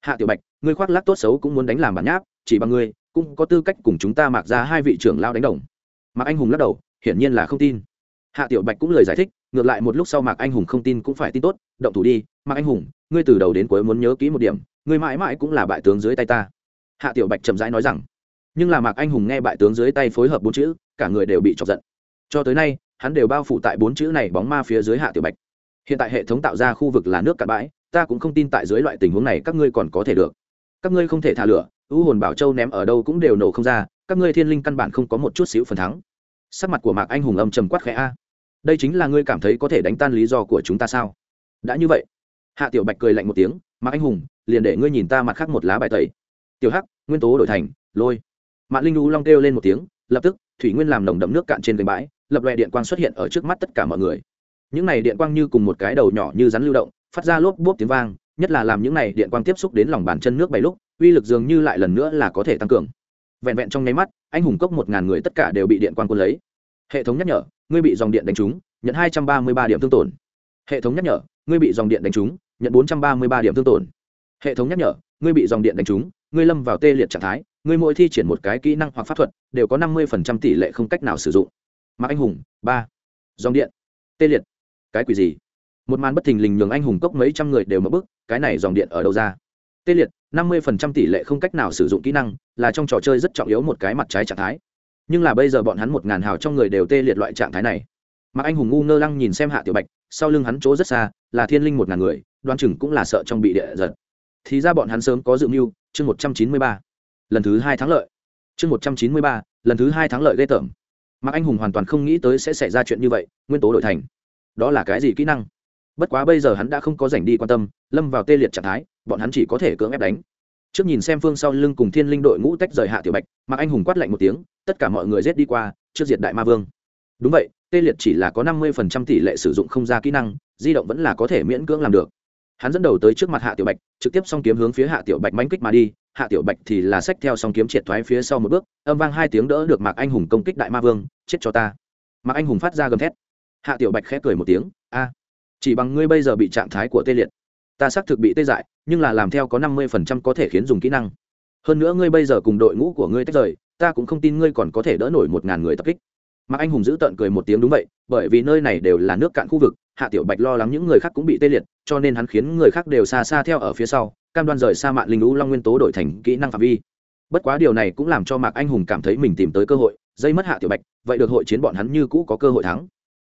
Hạ tiểu bạch, ngươi khoác lác tốt xấu cũng muốn đánh làm bản nháp, chỉ bằng ngươi, cũng có tư cách cùng chúng ta mặc ra hai vị trưởng lão đánh đồng. Mạc anh hùng lắc đầu, hiển nhiên là không tin. Hạ tiểu bạch cũng lời giải thích, ngược lại một lúc sau mạc anh hùng không tin cũng phải tin tốt, động thủ đi. Mạc anh hùng, ngươi từ đầu đến cuối muốn nhớ kỹ một điểm, ngươi mãi mãi cũng là bại tướng dưới tay ta. Hạ tiểu bạch chậm rãi nói rằng. Nhưng là mạc anh hùng nghe bại tướng dưới tay phối hợp bốn chữ, cả người đều bị chọc giận. Cho tới nay, hắn đều bao phủ tại bốn chữ này bóng ma phía dưới hạ tiểu bạch hiện tại hệ thống tạo ra khu vực là nước cạn bãi, ta cũng không tin tại dưới loại tình huống này các ngươi còn có thể được. Các ngươi không thể thả lửa, ưu hồn bảo châu ném ở đâu cũng đều nổ không ra, các ngươi thiên linh căn bản không có một chút xíu phần thắng. Sắc mặt của mạc anh hùng âm trầm quát khẽ a. Đây chính là ngươi cảm thấy có thể đánh tan lý do của chúng ta sao? Đã như vậy. Hạ tiểu bạch cười lạnh một tiếng, mạc anh hùng, liền để ngươi nhìn ta mặt khác một lá bài tẩy. Tiểu hắc, nguyên tố đổi thành, lôi. Mạn linh u long kêu lên một tiếng, lập tức, thủy nguyên làm nồng đậm nước cạn trên gành bãi, lập loè điện quang xuất hiện ở trước mắt tất cả mọi người những này điện quang như cùng một cái đầu nhỏ như rắn lưu động, phát ra lốp bốp tiếng vang, nhất là làm những này điện quang tiếp xúc đến lòng bàn chân nước bảy lúc, uy lực dường như lại lần nữa là có thể tăng cường. Vẹn vẹn trong nháy mắt, anh hùng cốc một ngàn người tất cả đều bị điện quang quân lấy. Hệ thống nhắc nhở, ngươi bị dòng điện đánh trúng, nhận hai trăm ba mươi ba điểm thương tổn. Hệ thống nhắc nhở, ngươi bị dòng điện đánh trúng, nhận bốn trăm ba mươi ba điểm thương tổn. Hệ thống nhắc nhở, ngươi bị dòng điện đánh trúng, ngươi lâm vào tê liệt trạng thái, ngươi mỗi thi triển một cái kỹ năng hoặc pháp thuật, đều có năm mươi tỷ lệ không cách nào sử dụng. Mạc anh hùng, ba. Dòng điện, tê liệt cái quỷ gì? Một màn bất thình lình nhường anh hùng cốc mấy trăm người đều mất bức, cái này dòng điện ở đâu ra? Tê liệt, năm mươi tỷ lệ không cách nào sử dụng kỹ năng, là trong trò chơi rất trọng yếu một cái mặt trái trạng thái. Nhưng là bây giờ bọn hắn một ngàn hào trong người đều tê liệt loại trạng thái này. Mà anh hùng ngu ngơ lăng nhìn xem hạ tiểu bạch, sau lưng hắn chỗ rất xa, là thiên linh một ngàn người, đoan chừng cũng là sợ trong bị địa giật. Thì ra bọn hắn sớm có dự mưu, chương một trăm chín mươi ba, lần thứ hai thắng lợi. Chương một trăm chín mươi ba, lần thứ hai thắng lợi ghê tởm. Mà anh hùng hoàn toàn không nghĩ tới sẽ xảy ra chuyện như vậy, nguyên tố đổi thành đó là cái gì kỹ năng? Bất quá bây giờ hắn đã không có dành đi quan tâm, lâm vào tê liệt trạng thái, bọn hắn chỉ có thể cưỡng ép đánh. Trước nhìn xem phương sau lưng cùng thiên linh đội ngũ tách rời hạ tiểu bạch mặc anh hùng quát lạnh một tiếng, tất cả mọi người rết đi qua, trước diệt đại ma vương. Đúng vậy, tê liệt chỉ là có năm mươi tỷ lệ sử dụng không ra kỹ năng, di động vẫn là có thể miễn cưỡng làm được. Hắn dẫn đầu tới trước mặt hạ tiểu bạch, trực tiếp s kiếm hướng phía hạ tiểu bạch manh kích mà đi, hạ tiểu bạch thì là sách theo s kiếm triệt thoái phía sau một bước, âm vang hai tiếng đỡ được mạc anh hùng công kích đại ma vương, chết cho ta. Mạc anh hùng phát ra gầm thét hạ tiểu bạch khẽ cười một tiếng, a, chỉ bằng ngươi bây giờ bị trạng thái của tê liệt, ta xác thực bị tê dại, nhưng là làm theo có năm mươi phần trăm có thể khiến dùng kỹ năng. Hơn nữa ngươi bây giờ cùng đội ngũ của ngươi tách rời, ta cũng không tin ngươi còn có thể đỡ nổi một ngàn người tập kích. Mạc anh hùng giữ tợn cười một tiếng đúng vậy, bởi vì nơi này đều là nước cạn khu vực, hạ tiểu bạch lo lắng những người khác cũng bị tê liệt, cho nên hắn khiến người khác đều xa xa theo ở phía sau, cam đoan rời xa mạng linh lũ long nguyên tố đổi thành kỹ năng phạm vi. Bất quá điều này cũng làm cho mạc anh hùng cảm thấy mình tìm tới cơ hội, dây mất hạ tiểu bạch, vậy được hội chiến bọn hắn như cũ có cơ hội thắng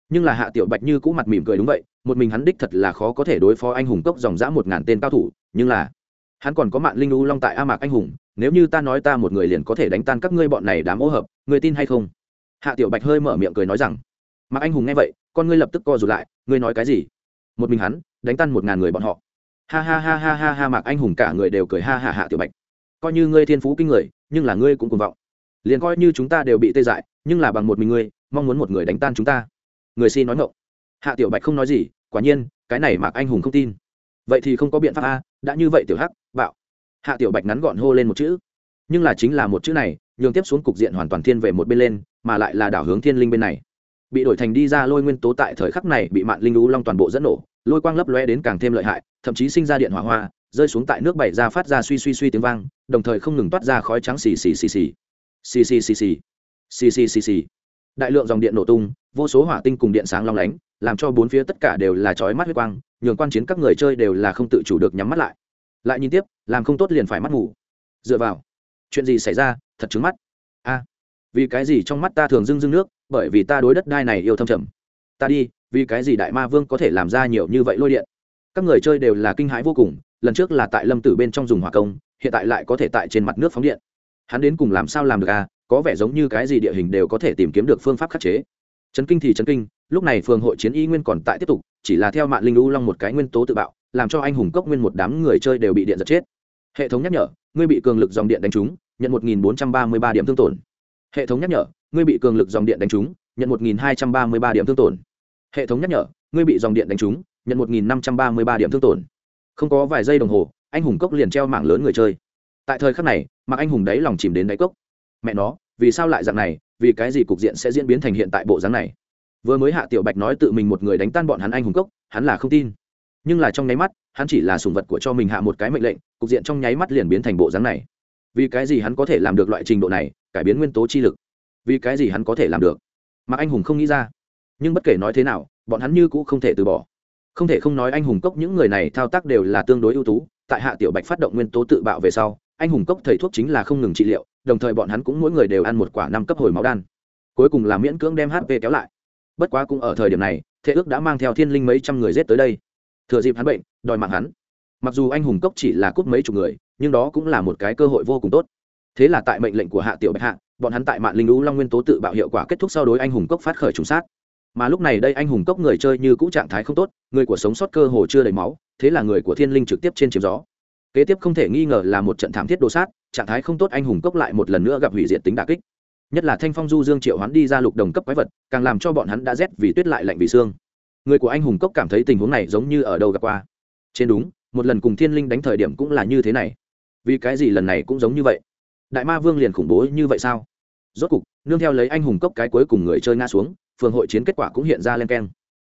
nhưng là hạ tiểu bạch như cũ mặt mỉm cười đúng vậy, một mình hắn đích thật là khó có thể đối phó anh hùng cốc dòng dã một ngàn tên cao thủ, nhưng là hắn còn có mạng linh u long tại a mạc anh hùng, nếu như ta nói ta một người liền có thể đánh tan các ngươi bọn này đám ô hợp người tin hay không? Hạ tiểu bạch hơi mở miệng cười nói rằng, mạc anh hùng nghe vậy, con ngươi lập tức co rụt lại, ngươi nói cái gì? Một mình hắn, đánh tan một ngàn người bọn họ. Ha ha ha ha ha ha, mạc anh hùng cả người đều cười ha hạ hạ tiểu bạch. Coi như ngươi thiên phú kinh người, nhưng là ngươi cũng cuồng vọng. Liền coi như chúng ta đều bị tê dại, nhưng là bằng một mình ngươi, mong muốn một người đánh tan chúng ta người si nói ngộng hạ tiểu bạch không nói gì, quả nhiên, cái này mạc anh hùng không tin. Vậy thì không có biện pháp a, đã như vậy tiểu hắc, bạo. Hạ tiểu bạch ngắn gọn hô lên một chữ. Nhưng là chính là một chữ này, nhường tiếp xuống cục diện hoàn toàn thiên về một bên lên, mà lại là đảo hướng thiên linh bên này. Bị đổi thành đi ra lôi nguyên tố tại thời khắc này bị mạn linh lũ long toàn bộ dẫn nổ, lôi quang lấp lóe đến càng thêm lợi hại, thậm chí sinh ra điện hỏa hoa, rơi xuống tại nước bảy ra phát ra suy suy suy tiếng vang, đồng thời không ngừng toát ra khói trắng xì xì xì xì. Xì xì xì xì. Xì xì xì xì đại lượng dòng điện nổ tung, vô số hỏa tinh cùng điện sáng long lánh, làm cho bốn phía tất cả đều là chói mắt huyết quang, nhường quan chiến các người chơi đều là không tự chủ được nhắm mắt lại. Lại nhìn tiếp, làm không tốt liền phải mắt ngủ. Dựa vào, chuyện gì xảy ra, thật trứng mắt. A, vì cái gì trong mắt ta thường rưng rưng nước, bởi vì ta đối đất đai này yêu thâm trầm. Ta đi, vì cái gì đại ma vương có thể làm ra nhiều như vậy lôi điện? Các người chơi đều là kinh hãi vô cùng, lần trước là tại lâm tử bên trong dùng hỏa công, hiện tại lại có thể tại trên mặt nước phóng điện. Hắn đến cùng làm sao làm được à có vẻ giống như cái gì địa hình đều có thể tìm kiếm được phương pháp khắc chế. Chấn kinh thì chấn kinh, lúc này phường hội chiến y nguyên còn tại tiếp tục, chỉ là theo mạng linh u long một cái nguyên tố tự bạo, làm cho anh hùng cốc nguyên một đám người chơi đều bị điện giật chết. Hệ thống nhắc nhở, ngươi bị cường lực dòng điện đánh trúng, nhận một nghìn bốn trăm ba mươi ba điểm thương tổn. Hệ thống nhắc nhở, ngươi bị cường lực dòng điện đánh trúng, nhận một nghìn hai trăm ba mươi ba điểm thương tổn. Hệ thống nhắc nhở, ngươi bị dòng điện đánh trúng, nhận một nghìn năm trăm ba mươi ba điểm thương tổn. Không có vài giây đồng hồ, anh hùng cốc liền treo mạng lớn người chơi. Tại thời khắc này mặc anh hùng đáy lòng chìm đến đáy cốc mẹ nó, vì sao lại dạng này, vì cái gì cục diện sẽ diễn biến thành hiện tại bộ dáng này? Vừa mới hạ tiểu bạch nói tự mình một người đánh tan bọn hắn anh hùng cốc, hắn là không tin. Nhưng là trong nháy mắt, hắn chỉ là sùng vật của cho mình hạ một cái mệnh lệnh, cục diện trong nháy mắt liền biến thành bộ dáng này. Vì cái gì hắn có thể làm được loại trình độ này, cải biến nguyên tố chi lực? Vì cái gì hắn có thể làm được? Mà anh hùng không nghĩ ra. Nhưng bất kể nói thế nào, bọn hắn như cũng không thể từ bỏ. Không thể không nói anh hùng cốc những người này thao tác đều là tương đối ưu tú, tại hạ tiểu bạch phát động nguyên tố tự bạo về sau anh hùng cốc thầy thuốc chính là không ngừng trị liệu, đồng thời bọn hắn cũng mỗi người đều ăn một quả năm cấp hồi máu đan. Cuối cùng là miễn cưỡng đem hp kéo lại. Bất quá cũng ở thời điểm này thế ước đã mang theo thiên linh mấy trăm người rết tới đây. Thừa dịp hắn bệnh, đòi mạng hắn. Mặc dù anh hùng cốc chỉ là cúp mấy chục người, nhưng đó cũng là một cái cơ hội vô cùng tốt. Thế là tại mệnh lệnh của hạ tiểu bạch hạ, bọn hắn tại mạng linh lũ long nguyên tố tự bạo hiệu quả kết thúc sau đối anh hùng cốc phát khởi trùng sát. Mà lúc này đây anh hùng cốc người chơi như cũ trạng thái không tốt, người của sống sót cơ hồ chưa đầy máu, thế là người của thiên linh trực tiếp trên chiếm gió kế tiếp không thể nghi ngờ là một trận thảm thiết đồ sát, trạng thái không tốt anh hùng cốc lại một lần nữa gặp hủy diệt tính đà kích. Nhất là thanh phong du dương triệu hoán đi ra lục đồng cấp quái vật, càng làm cho bọn hắn đã rét vì tuyết lại lạnh vì xương. Người của anh hùng cốc cảm thấy tình huống này giống như ở đâu gặp qua. Trên đúng, một lần cùng thiên linh đánh thời điểm cũng là như thế này. Vì cái gì lần này cũng giống như vậy? Đại ma vương liền khủng bố như vậy sao? Rốt cục, nương theo lấy anh hùng cốc cái cuối cùng người chơi ngã xuống, phường hội chiến kết quả cũng hiện ra len keng.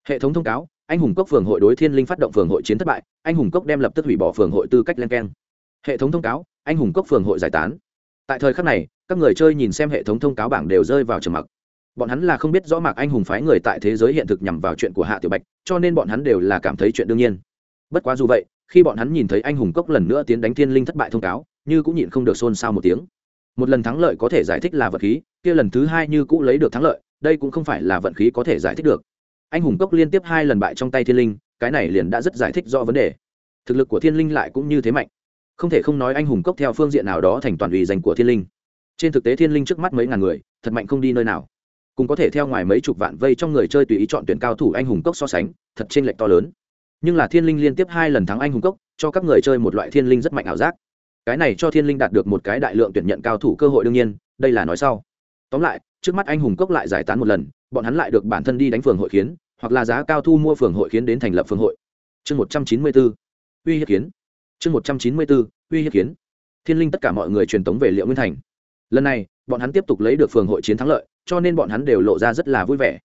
Hệ thống thông cáo anh hùng cốc phường hội đối thiên linh phát động phường hội chiến thất bại, anh hùng cốc đem lập tức hủy bỏ phường hội tư cách len keng. Hệ thống thông cáo, anh hùng cốc phường hội giải tán. Tại thời khắc này, các người chơi nhìn xem hệ thống thông cáo bảng đều rơi vào trầm mặc. Bọn hắn là không biết rõ mạc anh hùng phái người tại thế giới hiện thực nhằm vào chuyện của hạ tiểu bạch, cho nên bọn hắn đều là cảm thấy chuyện đương nhiên. Bất quá dù vậy, khi bọn hắn nhìn thấy anh hùng cốc lần nữa tiến đánh thiên linh thất bại thông cáo, như cũng nhịn không được xôn xao một tiếng. Một lần thắng lợi có thể giải thích là vật khí, kia lần thứ hai như cũ lấy được thắng lợi, đây cũng không phải là vận khí có thể giải thích được anh hùng cốc liên tiếp hai lần bại trong tay thiên linh, cái này liền đã rất giải thích do vấn đề. Thực lực của thiên linh lại cũng như thế mạnh. Không thể không nói anh hùng cốc theo phương diện nào đó thành toàn ủy dành của thiên linh. Trên thực tế thiên linh trước mắt mấy ngàn người, thật mạnh không đi nơi nào. Cũng có thể theo ngoài mấy chục vạn vây trong người chơi tùy ý chọn tuyển cao thủ anh hùng cốc so sánh, thật trên lệch to lớn. Nhưng là thiên linh liên tiếp hai lần thắng anh hùng cốc, cho các người chơi một loại thiên linh rất mạnh ảo giác. Cái này cho thiên linh đạt được một cái đại lượng tuyển nhận cao thủ cơ hội đương nhiên, đây là nói sau. Tóm lại, trước mắt anh hùng cốc lại giải tán một lần bọn hắn lại được bản thân đi đánh phường hội khiến hoặc là giá cao thu mua phường hội khiến đến thành lập phường hội. Chương một trăm chín mươi bốn uy hiếp kiến. Chương một trăm chín mươi bốn uy hiếp kiến. Thiên linh tất cả mọi người truyền tống về liệu nguyên thành. Lần này, bọn hắn tiếp tục lấy được phường hội chiến thắng lợi, cho nên bọn hắn đều lộ ra rất là vui vẻ.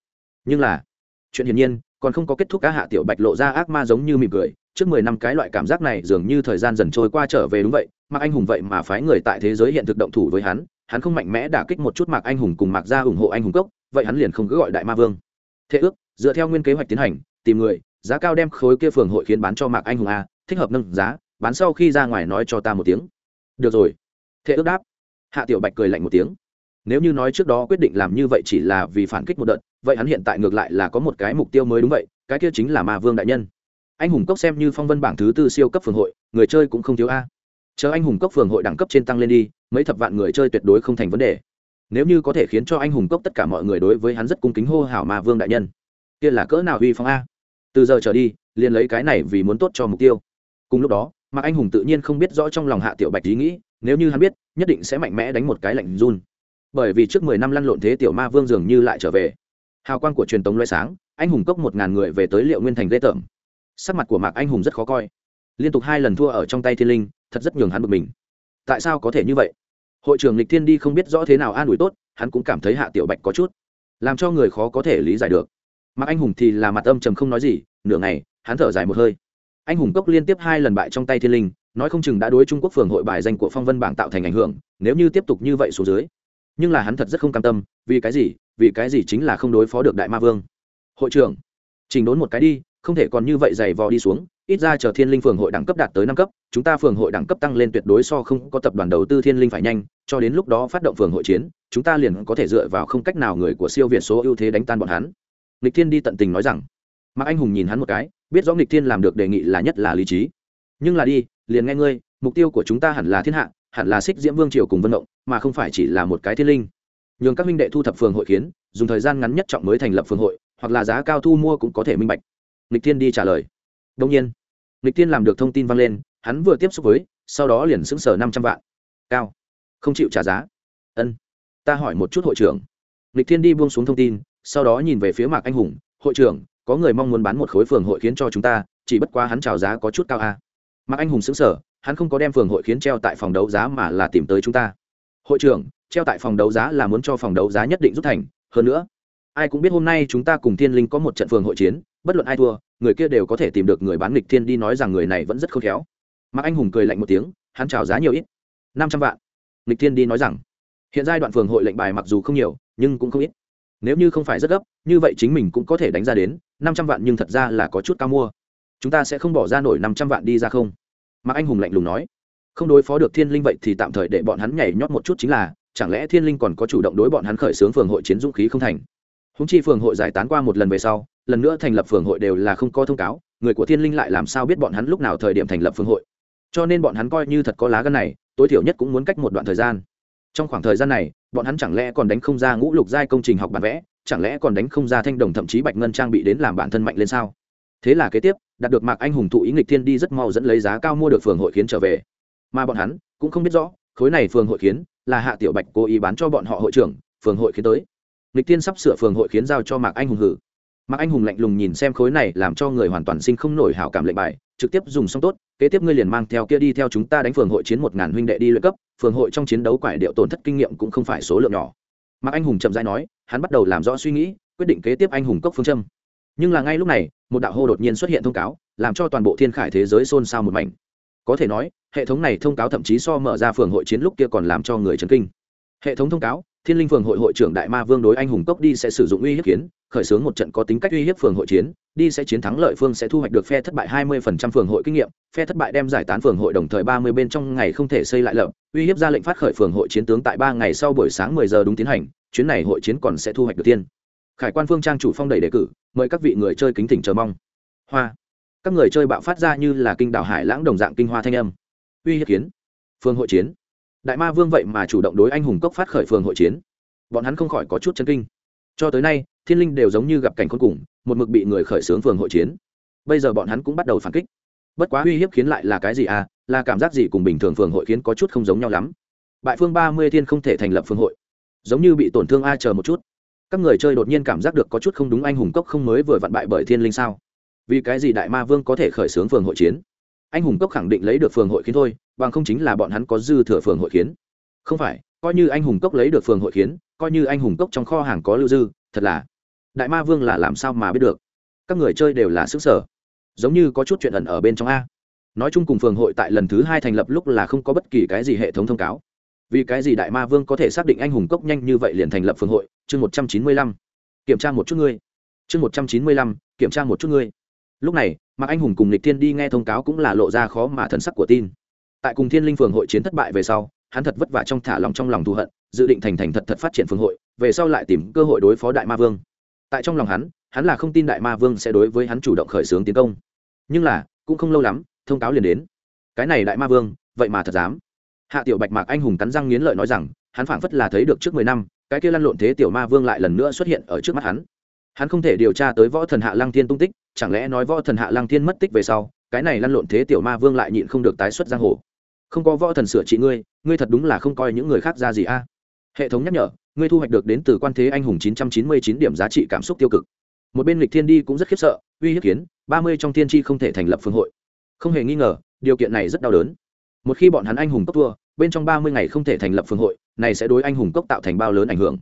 Nhưng là, chuyện hiển nhiên, còn không có kết thúc cá hạ tiểu bạch lộ ra ác ma giống như mỉm cười. Trước mười năm cái loại cảm giác này dường như thời gian dần trôi qua trở về đúng vậy, mạc anh hùng vậy mà phái người tại thế giới hiện thực động thủ với hắn. Hắn không mạnh mẽ đả kích một chút mạc anh hùng cùng mạc ra ủng hộ anh hùng cốc vậy hắn liền không cứ gọi đại ma vương. Thế ước, dựa theo nguyên kế hoạch tiến hành, tìm người, giá cao đem khối kia phường hội khiến bán cho mạc anh hùng a, thích hợp nâng giá, bán sau khi ra ngoài nói cho ta một tiếng. Được rồi. Thế ước đáp. Hạ tiểu bạch cười lạnh một tiếng. Nếu như nói trước đó quyết định làm như vậy chỉ là vì phản kích một đợt, vậy hắn hiện tại ngược lại là có một cái mục tiêu mới đúng vậy, cái kia chính là ma vương đại nhân. Anh hùng cốc xem như phong vân bảng thứ tư siêu cấp phường hội, người chơi cũng không thiếu a. Chờ anh hùng cốc phường hội đẳng cấp trên tăng lên đi, mấy thập vạn người chơi tuyệt đối không thành vấn đề nếu như có thể khiến cho anh hùng cốc tất cả mọi người đối với hắn rất cung kính hô hào ma vương đại nhân, kia là cỡ nào uy phong a? Từ giờ trở đi, liền lấy cái này vì muốn tốt cho mục tiêu. Cùng lúc đó, mạc anh hùng tự nhiên không biết rõ trong lòng hạ tiểu bạch ý nghĩ, nếu như hắn biết, nhất định sẽ mạnh mẽ đánh một cái lạnh run. Bởi vì trước mười năm lăn lộn thế tiểu ma vương dường như lại trở về. Hào quang của truyền tống loay sáng, anh hùng cốc một ngàn người về tới liệu nguyên thành ghê tởm. Sắc mặt của mạc anh hùng rất khó coi. Liên tục hai lần thua ở trong tay thiên linh, thật rất nhường hắn bực mình. Tại sao có thể như vậy? Hội trưởng lịch thiên đi không biết rõ thế nào an ủi tốt, hắn cũng cảm thấy hạ tiểu bạch có chút, làm cho người khó có thể lý giải được. Mặc anh hùng thì là mặt âm trầm không nói gì, nửa ngày, hắn thở dài một hơi. Anh hùng cốc liên tiếp hai lần bại trong tay thiên linh, nói không chừng đã đối trung quốc phường hội bài danh của phong vân bảng tạo thành ảnh hưởng, nếu như tiếp tục như vậy xuống dưới. Nhưng là hắn thật rất không cam tâm, vì cái gì, vì cái gì chính là không đối phó được đại ma vương. Hội trưởng, chỉnh đốn một cái đi không thể còn như vậy dày vò đi xuống, ít ra chờ thiên linh phường hội đẳng cấp đạt tới năm cấp, chúng ta phường hội đẳng cấp tăng lên tuyệt đối so không có tập đoàn đầu tư thiên linh phải nhanh, cho đến lúc đó phát động phường hội chiến, chúng ta liền có thể dựa vào không cách nào người của siêu việt số ưu thế đánh tan bọn hắn. Lịch thiên đi tận tình nói rằng. Mạc anh hùng nhìn hắn một cái, biết rõ lịch thiên làm được đề nghị là nhất là lý trí. Nhưng là đi, liền nghe ngươi, mục tiêu của chúng ta hẳn là thiên hạ, hẳn là xích diễm vương triều cùng vân động, mà không phải chỉ là một cái thiên linh. Nhường các minh đệ thu thập phường hội kiến, dùng thời gian ngắn nhất trọng mới thành lập phường hội, hoặc là giá cao thu mua cũng có thể minh bạch lịch thiên đi trả lời. Đông nhiên lịch thiên làm được thông tin vang lên, hắn vừa tiếp xúc với, sau đó liền xứng sở năm trăm vạn. Cao. Không chịu trả giá. Ân. Ta hỏi một chút hội trưởng. Lịch thiên đi buông xuống thông tin, sau đó nhìn về phía mạc anh hùng. Hội trưởng, có người mong muốn bán một khối phường hội khiến cho chúng ta, chỉ bất quá hắn trào giá có chút cao a. À. mạc anh hùng xứng sở hắn không có đem phường hội khiến treo tại phòng đấu giá mà là tìm tới chúng ta. Hội trưởng, treo tại phòng đấu giá là muốn cho phòng đấu giá nhất định rút thành. Hơn nữa, ai cũng biết hôm nay chúng ta cùng thiên linh có một trận phường hội chiến bất luận ai thua, người kia đều có thể tìm được người bán nghịch thiên đi nói rằng người này vẫn rất khôn khéo. Mạc anh hùng cười lạnh một tiếng, hắn trào giá nhiều ít, năm trăm vạn. Nghịch thiên đi nói rằng, hiện giai đoạn phường hội lệnh bài mặc dù không nhiều, nhưng cũng không ít. Nếu như không phải rất gấp, như vậy chính mình cũng có thể đánh ra đến năm trăm vạn nhưng thật ra là có chút cao mua. Chúng ta sẽ không bỏ ra nổi năm trăm vạn đi ra không? Mạc anh hùng lạnh lùng nói. Không đối phó được thiên linh vậy thì tạm thời để bọn hắn nhảy nhót một chút chính là, chẳng lẽ thiên linh còn có chủ động đối bọn hắn khởi xướng phường hội chiến dũng khí không thành? Húng chi phường hội giải tán qua một lần về sau, lần nữa thành lập phường hội đều là không có thông cáo, người của thiên linh lại làm sao biết bọn hắn lúc nào thời điểm thành lập phường hội. Cho nên bọn hắn coi như thật có lá gân này, tối thiểu nhất cũng muốn cách một đoạn thời gian. Trong khoảng thời gian này, bọn hắn chẳng lẽ còn đánh không ra ngũ lục giai công trình học bản vẽ, chẳng lẽ còn đánh không ra thanh đồng thậm chí bạch ngân trang bị đến làm bản thân mạnh lên sao? Thế là kế tiếp, đạt được mạc anh hùng thụ ý nghịch thiên đi rất mau dẫn lấy giá cao mua được phường hội khiến trở về. Mà bọn hắn cũng không biết rõ, khối này phường hội khiến là hạ tiểu bạch cố ý bán cho bọn họ hội trưởng, phường hội khiến tới lịch thiên sắp sửa phường hội khiến giao cho mạc anh hùng hử. Mạc anh hùng lạnh lùng nhìn xem khối này làm cho người hoàn toàn sinh không nổi hảo cảm lệnh bài, trực tiếp dùng xong tốt, kế tiếp ngươi liền mang theo kia đi theo chúng ta đánh phường hội chiến một ngàn huynh đệ đi luyện cấp, phường hội trong chiến đấu quải điệu tổn thất kinh nghiệm cũng không phải số lượng nhỏ. Mạc anh hùng chậm rãi nói, hắn bắt đầu làm rõ suy nghĩ, quyết định kế tiếp anh hùng cốc phương châm. Nhưng là ngay lúc này, một đạo hô đột nhiên xuất hiện thông cáo, làm cho toàn bộ thiên khải thế giới xôn xao một mảnh. Có thể nói, hệ thống này thông cáo thậm chí so mở ra phường hội chiến lúc kia còn làm cho người chấn kinh. Hệ thống thông cáo thiên linh phường hội hội trưởng đại ma vương đối anh hùng cốc đi sẽ sử dụng uy hiếp kiến, khởi xướng một trận có tính cách uy hiếp phường hội chiến, đi sẽ chiến thắng lợi phương sẽ thu hoạch được phe thất bại 20% phường hội kinh nghiệm, phe thất bại đem giải tán phường hội đồng thời 30 bên trong ngày không thể xây lại lập uy hiếp ra lệnh phát khởi phường hội chiến tướng tại ba ngày sau buổi sáng 10 giờ đúng tiến hành, chuyến này hội chiến còn sẽ thu hoạch được tiên khải quan phương trang chủ phong đẩy đề cử, mời các vị người chơi kính thỉnh chờ mong. Hoa. Các người chơi bạo phát ra như là kinh đảo hải lãng đồng dạng kinh hoa thanh âm. Uy hiếp kiến. Phường hội chiến đại ma vương vậy mà chủ động đối anh hùng cốc phát khởi phường hội chiến. Bọn hắn không khỏi có chút chân kinh. Cho tới nay, thiên linh đều giống như gặp cảnh khốn cùng, một mực bị người khởi xướng phường hội chiến. Bây giờ bọn hắn cũng bắt đầu phản kích. Bất quá uy hiếp khiến lại là cái gì à? Là cảm giác gì cùng bình thường phường hội khiến có chút không giống nhau lắm. Bại phương ba mươi thiên không thể thành lập phương hội. Giống như bị tổn thương a, chờ một chút. Các người chơi đột nhiên cảm giác được có chút không đúng, anh hùng cốc không mới vừa vặn bại bởi thiên linh sao? Vì cái gì đại ma vương có thể khởi xướng phường hội chiến? Anh hùng cốc khẳng định lấy được phường hội khiến thôi, bằng không chính là bọn hắn có dư thừa phường hội khiến. Không phải, coi như anh hùng cốc lấy được phường hội khiến, coi như anh hùng cốc trong kho hàng có lưu dư, thật là, đại ma vương là làm sao mà biết được? Các người chơi đều là xứ sở. Giống như có chút chuyện ẩn ở bên trong a. Nói chung cùng phường hội tại lần thứ hai thành lập lúc là không có bất kỳ cái gì hệ thống thông cáo. Vì cái gì đại ma vương có thể xác định anh hùng cốc nhanh như vậy liền thành lập phường hội? Chương một trăm chín mươi lăm. Kiểm tra một chút ngươi. Chương một trăm chín mươi lăm, kiểm tra một chút ngươi lúc này, mạc anh hùng cùng lịch thiên đi nghe thông cáo cũng là lộ ra khó mà thần sắc của tin. Tại cùng thiên linh phường hội chiến thất bại về sau, hắn thật vất vả trong thả lòng trong lòng thù hận, dự định thành thành thật thật phát triển phường hội, về sau lại tìm cơ hội đối phó đại ma vương. Tại trong lòng hắn hắn là không tin đại ma vương sẽ đối với hắn chủ động khởi xướng tiến công. Nhưng là, cũng không lâu lắm, thông cáo liền đến. Cái này đại ma vương, vậy mà thật dám. Hạ tiểu bạch mạc anh hùng cắn răng nghiến lợi nói rằng, hắn phảng phất là thấy được trước mười năm, cái kia lăn lộn thế tiểu ma vương lại lần nữa xuất hiện ở trước mắt hắn hắn không thể điều tra tới võ thần hạ lăng thiên tung tích, chẳng lẽ nói võ thần hạ lăng thiên mất tích về sau, cái này lăn lộn thế tiểu ma vương lại nhịn không được tái xuất giang hồ. Không có võ thần sửa trị ngươi ngươi thật đúng là không coi những người khác ra gì a. Hệ thống nhắc nhở, ngươi thu hoạch được đến từ quan thế anh hùng 999 điểm giá trị cảm xúc tiêu cực. Một bên lịch thiên đi cũng rất khiếp sợ, uy hiếp kiến, ba mươi trong thiên tri không thể thành lập phương hội. Không hề nghi ngờ, điều kiện này rất đau đớn. Một khi bọn hắn anh hùng cốc thua, bên trong ba mươi ngày không thể thành lập phương hội, này sẽ đối anh hùng cốc tạo thành bao lớn ảnh hưởng.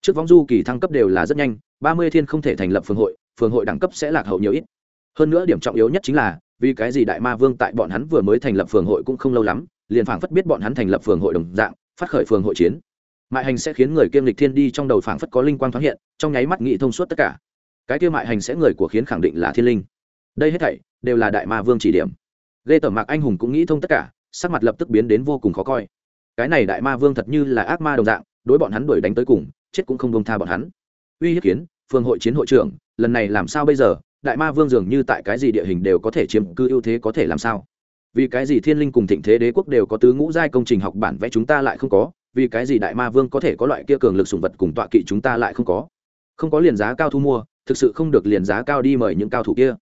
Trước võng du kỳ thăng cấp đều là rất nhanh ba mươi thiên không thể thành lập phường hội phường hội đẳng cấp sẽ lạc hậu nhiều ít. Hơn nữa điểm trọng yếu nhất chính là, vì cái gì đại ma vương tại bọn hắn vừa mới thành lập phường hội cũng không lâu lắm, liền phảng phất biết bọn hắn thành lập phường hội đồng dạng, phát khởi phường hội chiến. Mại hành sẽ khiến người kiêm lịch thiên đi trong đầu phảng phất có linh quang thoáng hiện, trong nháy mắt nghị thông suốt tất cả. Cái kia mại hành sẽ người của khiến khẳng định là thiên linh. Đây hết thảy đều là đại ma vương chỉ điểm. Lê tởm mạc anh hùng cũng nghĩ thông tất cả, sắc mặt lập tức biến đến vô cùng khó coi. Cái này đại ma vương thật như là ác ma đồng dạng, đối bọn hắn đuổi đánh tới cùng, chết cũng không bông tha bọn hắn uy hiếp kiến, phương hội chiến hội trưởng, lần này làm sao bây giờ? Đại ma vương dường như tại cái gì địa hình đều có thể chiếm cư ưu thế có thể làm sao? Vì cái gì thiên linh cùng thịnh thế đế quốc đều có tứ ngũ giai công trình học bản vẽ chúng ta lại không có? Vì cái gì đại ma vương có thể có loại kia cường lực sùng vật cùng tọa kỵ chúng ta lại không có? Không có liền giá cao thu mua, thực sự không được liền giá cao đi mời những cao thủ kia.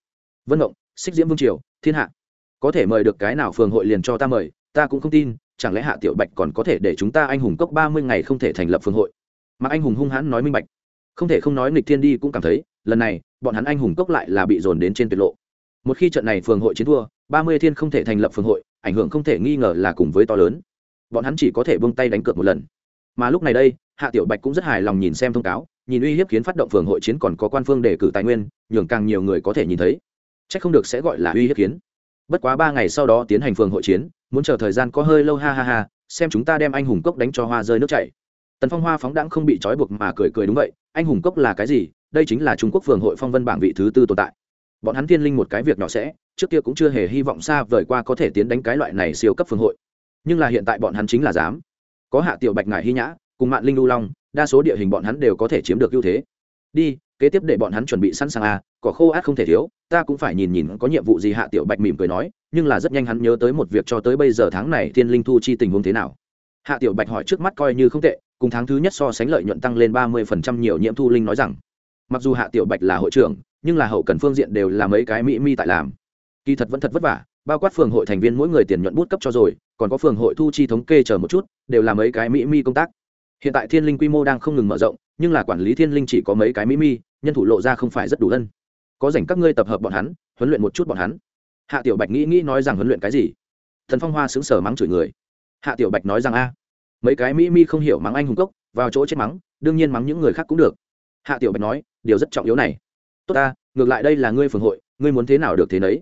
Vân động xích diễm vương triều, thiên hạ. Có thể mời được cái nào phường hội liền cho ta mời, ta cũng không tin, chẳng lẽ hạ tiểu bạch còn có thể để chúng ta anh hùng cốc ba mươi ngày không thể thành lập phường hội? Mà anh hùng hung hãn nói minh bạch không thể không nói nghịch thiên đi cũng cảm thấy, lần này, bọn hắn anh hùng cốc lại là bị dồn đến trên tuyệt lộ. Một khi trận này phường hội chiến thua, ba mươi thiên không thể thành lập phường hội, ảnh hưởng không thể nghi ngờ là cùng với to lớn. Bọn hắn chỉ có thể bông tay đánh cược một lần. Mà lúc này đây, hạ tiểu bạch cũng rất hài lòng nhìn xem thông cáo, nhìn uy hiếp khiến phát động phường hội chiến còn có quan phương đề cử tài nguyên, nhường càng nhiều người có thể nhìn thấy. C h ắ c không được sẽ gọi là uy hiếp kiến bất quá ba ngày sau đó tiến hành phường hội chiến, muốn chờ thời gian có hơi lâu ha ha ha, xem chúng ta đem anh hùng cốc đánh cho hoa rơi nước chảy tần phong hoa phóng đãng không bị trói buộc mà cười cười đúng vậy, anh hùng cốc là cái gì? Đây chính là trung quốc phường hội phong vân bảng vị thứ tư tồn tại. Bọn hắn thiên linh một cái việc nhỏ sẽ, trước kia cũng chưa hề hy vọng xa vời qua có thể tiến đánh cái loại này siêu cấp phường hội. Nhưng là hiện tại bọn hắn chính là dám có hạ tiểu bạch ngải hy nhã, cùng mạng linh lưu long, đa số địa hình bọn hắn đều có thể chiếm được ưu thế. Đi, kế tiếp để bọn hắn chuẩn bị sẵn sàng à cỏ khô át không thể thiếu, ta cũng phải nhìn nhìn có nhiệm vụ gì hạ tiểu bạch mỉm cười nói, nhưng là rất nhanh hắn nhớ tới một việc cho tới bây giờ tháng này thiên linh thu chi tình huống thế nào. Hạ tiểu bạch hỏi trước mắt coi như không tệ cùng tháng thứ nhất so sánh lợi nhuận tăng lên ba mươi phần trăm, nhiều nhiễm thu linh nói rằng, mặc dù hạ tiểu bạch là hội trưởng, nhưng là hậu cần phương diện đều là mấy cái mỹ mi tại làm. Kỳ thật vẫn thật vất vả, bao quát phường hội thành viên mỗi người tiền nhuận bút cấp cho rồi, còn có phường hội thu chi thống kê chờ một chút, đều là mấy cái mỹ mi công tác. Hiện tại thiên linh quy mô đang không ngừng mở rộng, nhưng là quản lý thiên linh chỉ có mấy cái mỹ mi, nhân thủ lộ ra không phải rất đủ ân có dành các ngươi tập hợp bọn hắn, huấn luyện một chút bọn hắn. Hạ tiểu bạch nghĩ nghĩ nói rằng huấn luyện cái gì? Thần phong hoa xứng sở mắng chửi người. Hạ tiểu bạch nói rằng a mấy cái mỹ mi không hiểu mắng anh hùng cốc, vào chỗ chết mắng, đương nhiên mắng những người khác cũng được. Hạ tiểu bạch nói, điều rất trọng yếu này. Tốt ta, ngược lại đây là ngươi phường hội, ngươi muốn thế nào được thế nấy.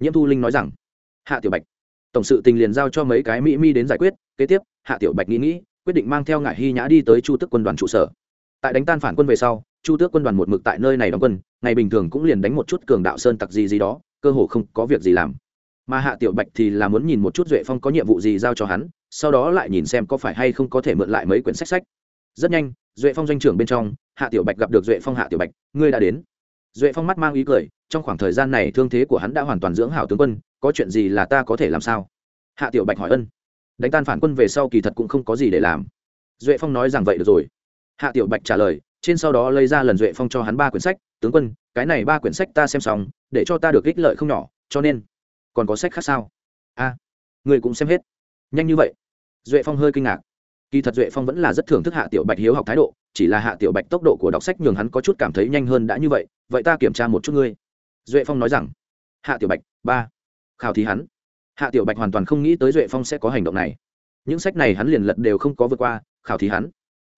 Nhiễm thu linh nói rằng, hạ tiểu bạch, tổng sự tình liền giao cho mấy cái mỹ mi đến giải quyết, kế tiếp, hạ tiểu bạch nghĩ nghĩ, quyết định mang theo ngải hy nhã đi tới chu tước quân đoàn trụ sở. Tại đánh tan phản quân về sau, chu tước quân đoàn một mực tại nơi này đóng quân, ngày bình thường cũng liền đánh một chút cường đạo sơn tặc gì gì đó, cơ hồ không có việc gì làm. Mà hạ tiểu bạch thì là muốn nhìn một chút duệ phong có nhiệm vụ gì giao cho hắn sau đó lại nhìn xem có phải hay không có thể mượn lại mấy quyển sách sách. Rất nhanh, duệ phong doanh trưởng bên trong, hạ tiểu bạch gặp được duệ phong hạ tiểu bạch, ngươi đã đến. Duệ phong mắt mang ý cười, trong khoảng thời gian này thương thế của hắn đã hoàn toàn dưỡng hảo tướng quân, có chuyện gì là ta có thể làm sao? Hạ tiểu bạch hỏi ân. Đánh tan phản quân về sau kỳ thật cũng không có gì để làm. Duệ phong nói rằng vậy được rồi. Hạ tiểu bạch trả lời, trên sau đó lấy ra lần duệ phong cho hắn ba quyển sách, tướng quân, cái này ba quyển sách ta xem xong, để cho ta được ích lợi không nhỏ, cho nên, còn có sách khác sao? A người cũng xem hết. Nhanh như vậy duệ phong hơi kinh ngạc. Kỳ thật duệ phong vẫn là rất thưởng thức hạ tiểu bạch hiếu học thái độ, chỉ là hạ tiểu bạch tốc độ của đọc sách nhường hắn có chút cảm thấy nhanh hơn đã như vậy vậy ta kiểm tra một chút ngươi. Duệ phong nói rằng, hạ tiểu bạch, ba, khảo thí hắn. Hạ tiểu bạch hoàn toàn không nghĩ tới duệ phong sẽ có hành động này. Những sách này hắn liền lật đều không có vượt qua, khảo thí hắn.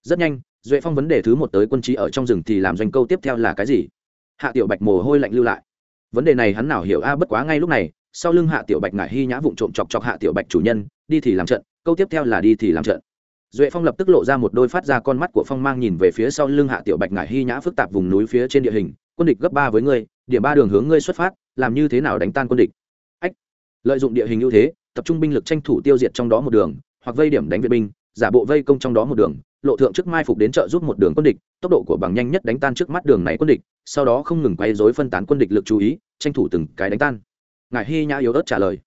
Rất nhanh, duệ phong vấn đề thứ một tới quân trí ở trong rừng thì làm doanh câu tiếp theo là cái gì? Hạ tiểu bạch mồ hôi lạnh lưu lại. Vấn đề này hắn nào hiểu a, bất quá ngay lúc này, sau lưng hạ tiểu bạch ngại hy nhã vụng trộm chọc chọc hạ tiểu bạch chủ nhân, đi thì làm trận câu tiếp theo là đi thì làm trận. Duệ phong lập tức lộ ra một đôi phát ra con mắt của phong mang nhìn về phía sau lưng hạ tiểu bạch ngải hy nhã phức tạp vùng núi phía trên địa hình, quân địch gấp ba với ngươi, điểm ba đường hướng ngươi xuất phát, làm như thế nào đánh tan quân địch? Ách, lợi dụng địa hình ưu thế, tập trung binh lực tranh thủ tiêu diệt trong đó một đường, hoặc vây điểm đánh viện binh, giả bộ vây công trong đó một đường, lộ thượng trước mai phục đến trợ giúp một đường quân địch, tốc độ của bằng nhanh nhất đánh tan trước mắt đường này quân địch, sau đó không ngừng quay dối phân tán quân địch lực chú ý, tranh thủ từng cái đánh tan. Ngài hy nhã yếu ớt trả lời.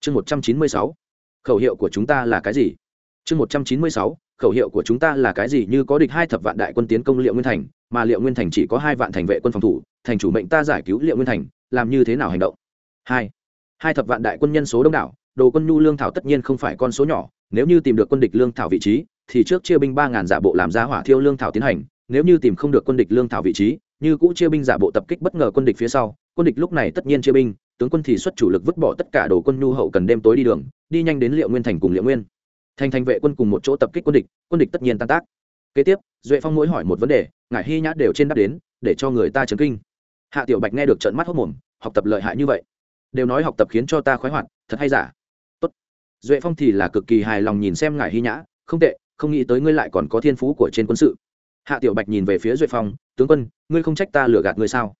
Chương một trăm chín mươi sáu khẩu hiệu của chúng ta là cái gì? Chương một trăm chín mươi sáu, khẩu hiệu của chúng ta là cái gì như có địch hai thập vạn đại quân tiến công liệu nguyên thành, mà liệu nguyên thành chỉ có hai vạn thành vệ quân phòng thủ, thành chủ mệnh ta giải cứu liệu nguyên thành, làm như thế nào hành động? Hai. Hai thập vạn đại quân nhân số đông đảo, đồ quân nhu lương thảo tất nhiên không phải con số nhỏ, nếu như tìm được quân địch lương thảo vị trí, thì trước chia binh ba ngàn giả bộ làm ra hỏa thiêu lương thảo tiến hành, nếu như tìm không được quân địch lương thảo vị trí, như cũ chia binh giả bộ tập kích bất ngờ quân địch phía sau, quân địch lúc này tất nhiên chia binh tướng quân thì xuất chủ lực vứt bỏ tất cả đồ quân nhu hậu cần đêm tối đi đường, đi nhanh đến liệu nguyên thành cùng liệu nguyên. Thành thành vệ quân cùng một chỗ tập kích quân địch quân địch tất nhiên tan tác. Kế tiếp, duệ phong mỗi hỏi một vấn đề, ngải hy nhã đều trên đáp đến, để cho người ta chấn kinh. Hạ tiểu bạch nghe được trận mắt hốc mồm, học tập lợi hại như vậy. Đều nói học tập khiến cho ta khoái hoạt, thật hay giả? Tốt. Duệ phong thì là cực kỳ hài lòng nhìn xem ngải hy nhã, không tệ, không nghĩ tới ngươi lại còn có thiên phú của trên quân sự. Hạ tiểu bạch nhìn về phía duệ phong, tướng quân, ngươi không trách ta lừa gạt ngươi sao?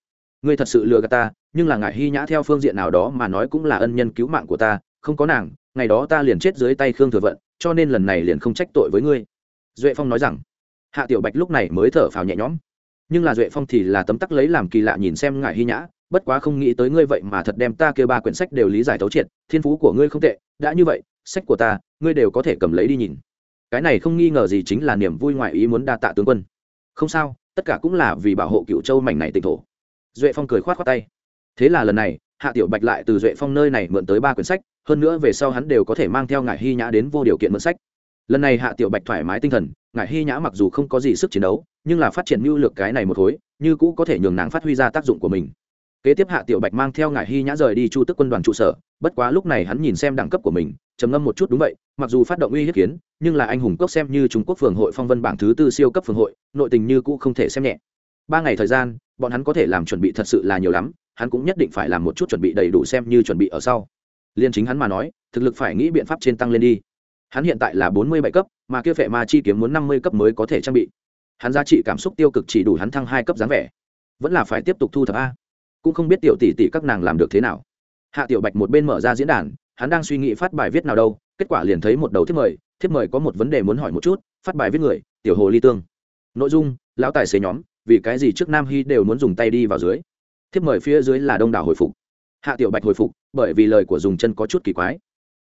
Ngươi thật sự lừa gạt ta, nhưng là ngài hy nhã theo phương diện nào đó mà nói cũng là ân nhân cứu mạng của ta, không có nàng, ngày đó ta liền chết dưới tay khương thừa vận, cho nên lần này liền không trách tội với ngươi. Duệ phong nói rằng. Hạ tiểu bạch lúc này mới thở phào nhẹ nhõm. Nhưng là duệ phong thì là tấm tắc lấy làm kỳ lạ nhìn xem ngài hy nhã, bất quá không nghĩ tới ngươi vậy mà thật đem ta kêu ba quyển sách đều lý giải thấu triệt, thiên phú của ngươi không tệ, đã như vậy, sách của ta, ngươi đều có thể cầm lấy đi nhìn. Cái này không nghi ngờ gì chính là niềm vui ngoại ý muốn đa tạ tướng quân. Không sao, tất cả cũng là vì bảo hộ cựu châu mảnh này tịnh thổ duệ phong cười khoát khoát tay. Thế là lần này, hạ tiểu bạch lại từ duệ phong nơi này mượn tới ba quyển sách, hơn nữa về sau hắn đều có thể mang theo ngải hy nhã đến vô điều kiện mượn sách. Lần này hạ tiểu bạch thoải mái tinh thần, ngải hy nhã mặc dù không có gì sức chiến đấu, nhưng là phát triển mưu lược cái này một khối, như cũ có thể nhường nàng phát huy ra tác dụng của mình. Kế tiếp hạ tiểu bạch mang theo ngải hy nhã rời đi chu tức quân đoàn trụ sở, bất quá lúc này hắn nhìn xem đẳng cấp của mình, trầm ngâm một chút đúng vậy, mặc dù phát động uy hiếp kiến, nhưng là anh hùng cốc xem như trung quốc phường hội phong vân bảng thứ tư siêu cấp phường hội, nội tình như cũ không thể xem nhẹ ba ngày thời gian, bọn hắn có thể làm chuẩn bị thật sự là nhiều lắm, hắn cũng nhất định phải làm một chút chuẩn bị đầy đủ xem như chuẩn bị ở sau. Liên chính hắn mà nói, thực lực phải nghĩ biện pháp trên tăng lên đi. Hắn hiện tại là bốn mươi bảy cấp, mà kia phệ ma chi kiếm muốn năm mươi cấp mới có thể trang bị. Hắn giá trị cảm xúc tiêu cực chỉ đủ hắn thăng hai cấp dáng vẻ. Vẫn là phải tiếp tục thu thập a. Cũng không biết tiểu tỷ tỷ các nàng làm được thế nào. Hạ tiểu bạch một bên mở ra diễn đàn, hắn đang suy nghĩ phát bài viết nào đâu, kết quả liền thấy một đầu thiếp mời thiếp mời có một vấn đề muốn hỏi một chút, phát bài viết người, tiểu hồ ly tương. Nội dung, lão tài xế nhóm vì cái gì trước nam hy đều muốn dùng tay đi vào dưới? Thiếp mời phía dưới là đông đảo hồi phục. Hạ tiểu bạch hồi phục bởi vì lời của dùng chân có chút kỳ quái.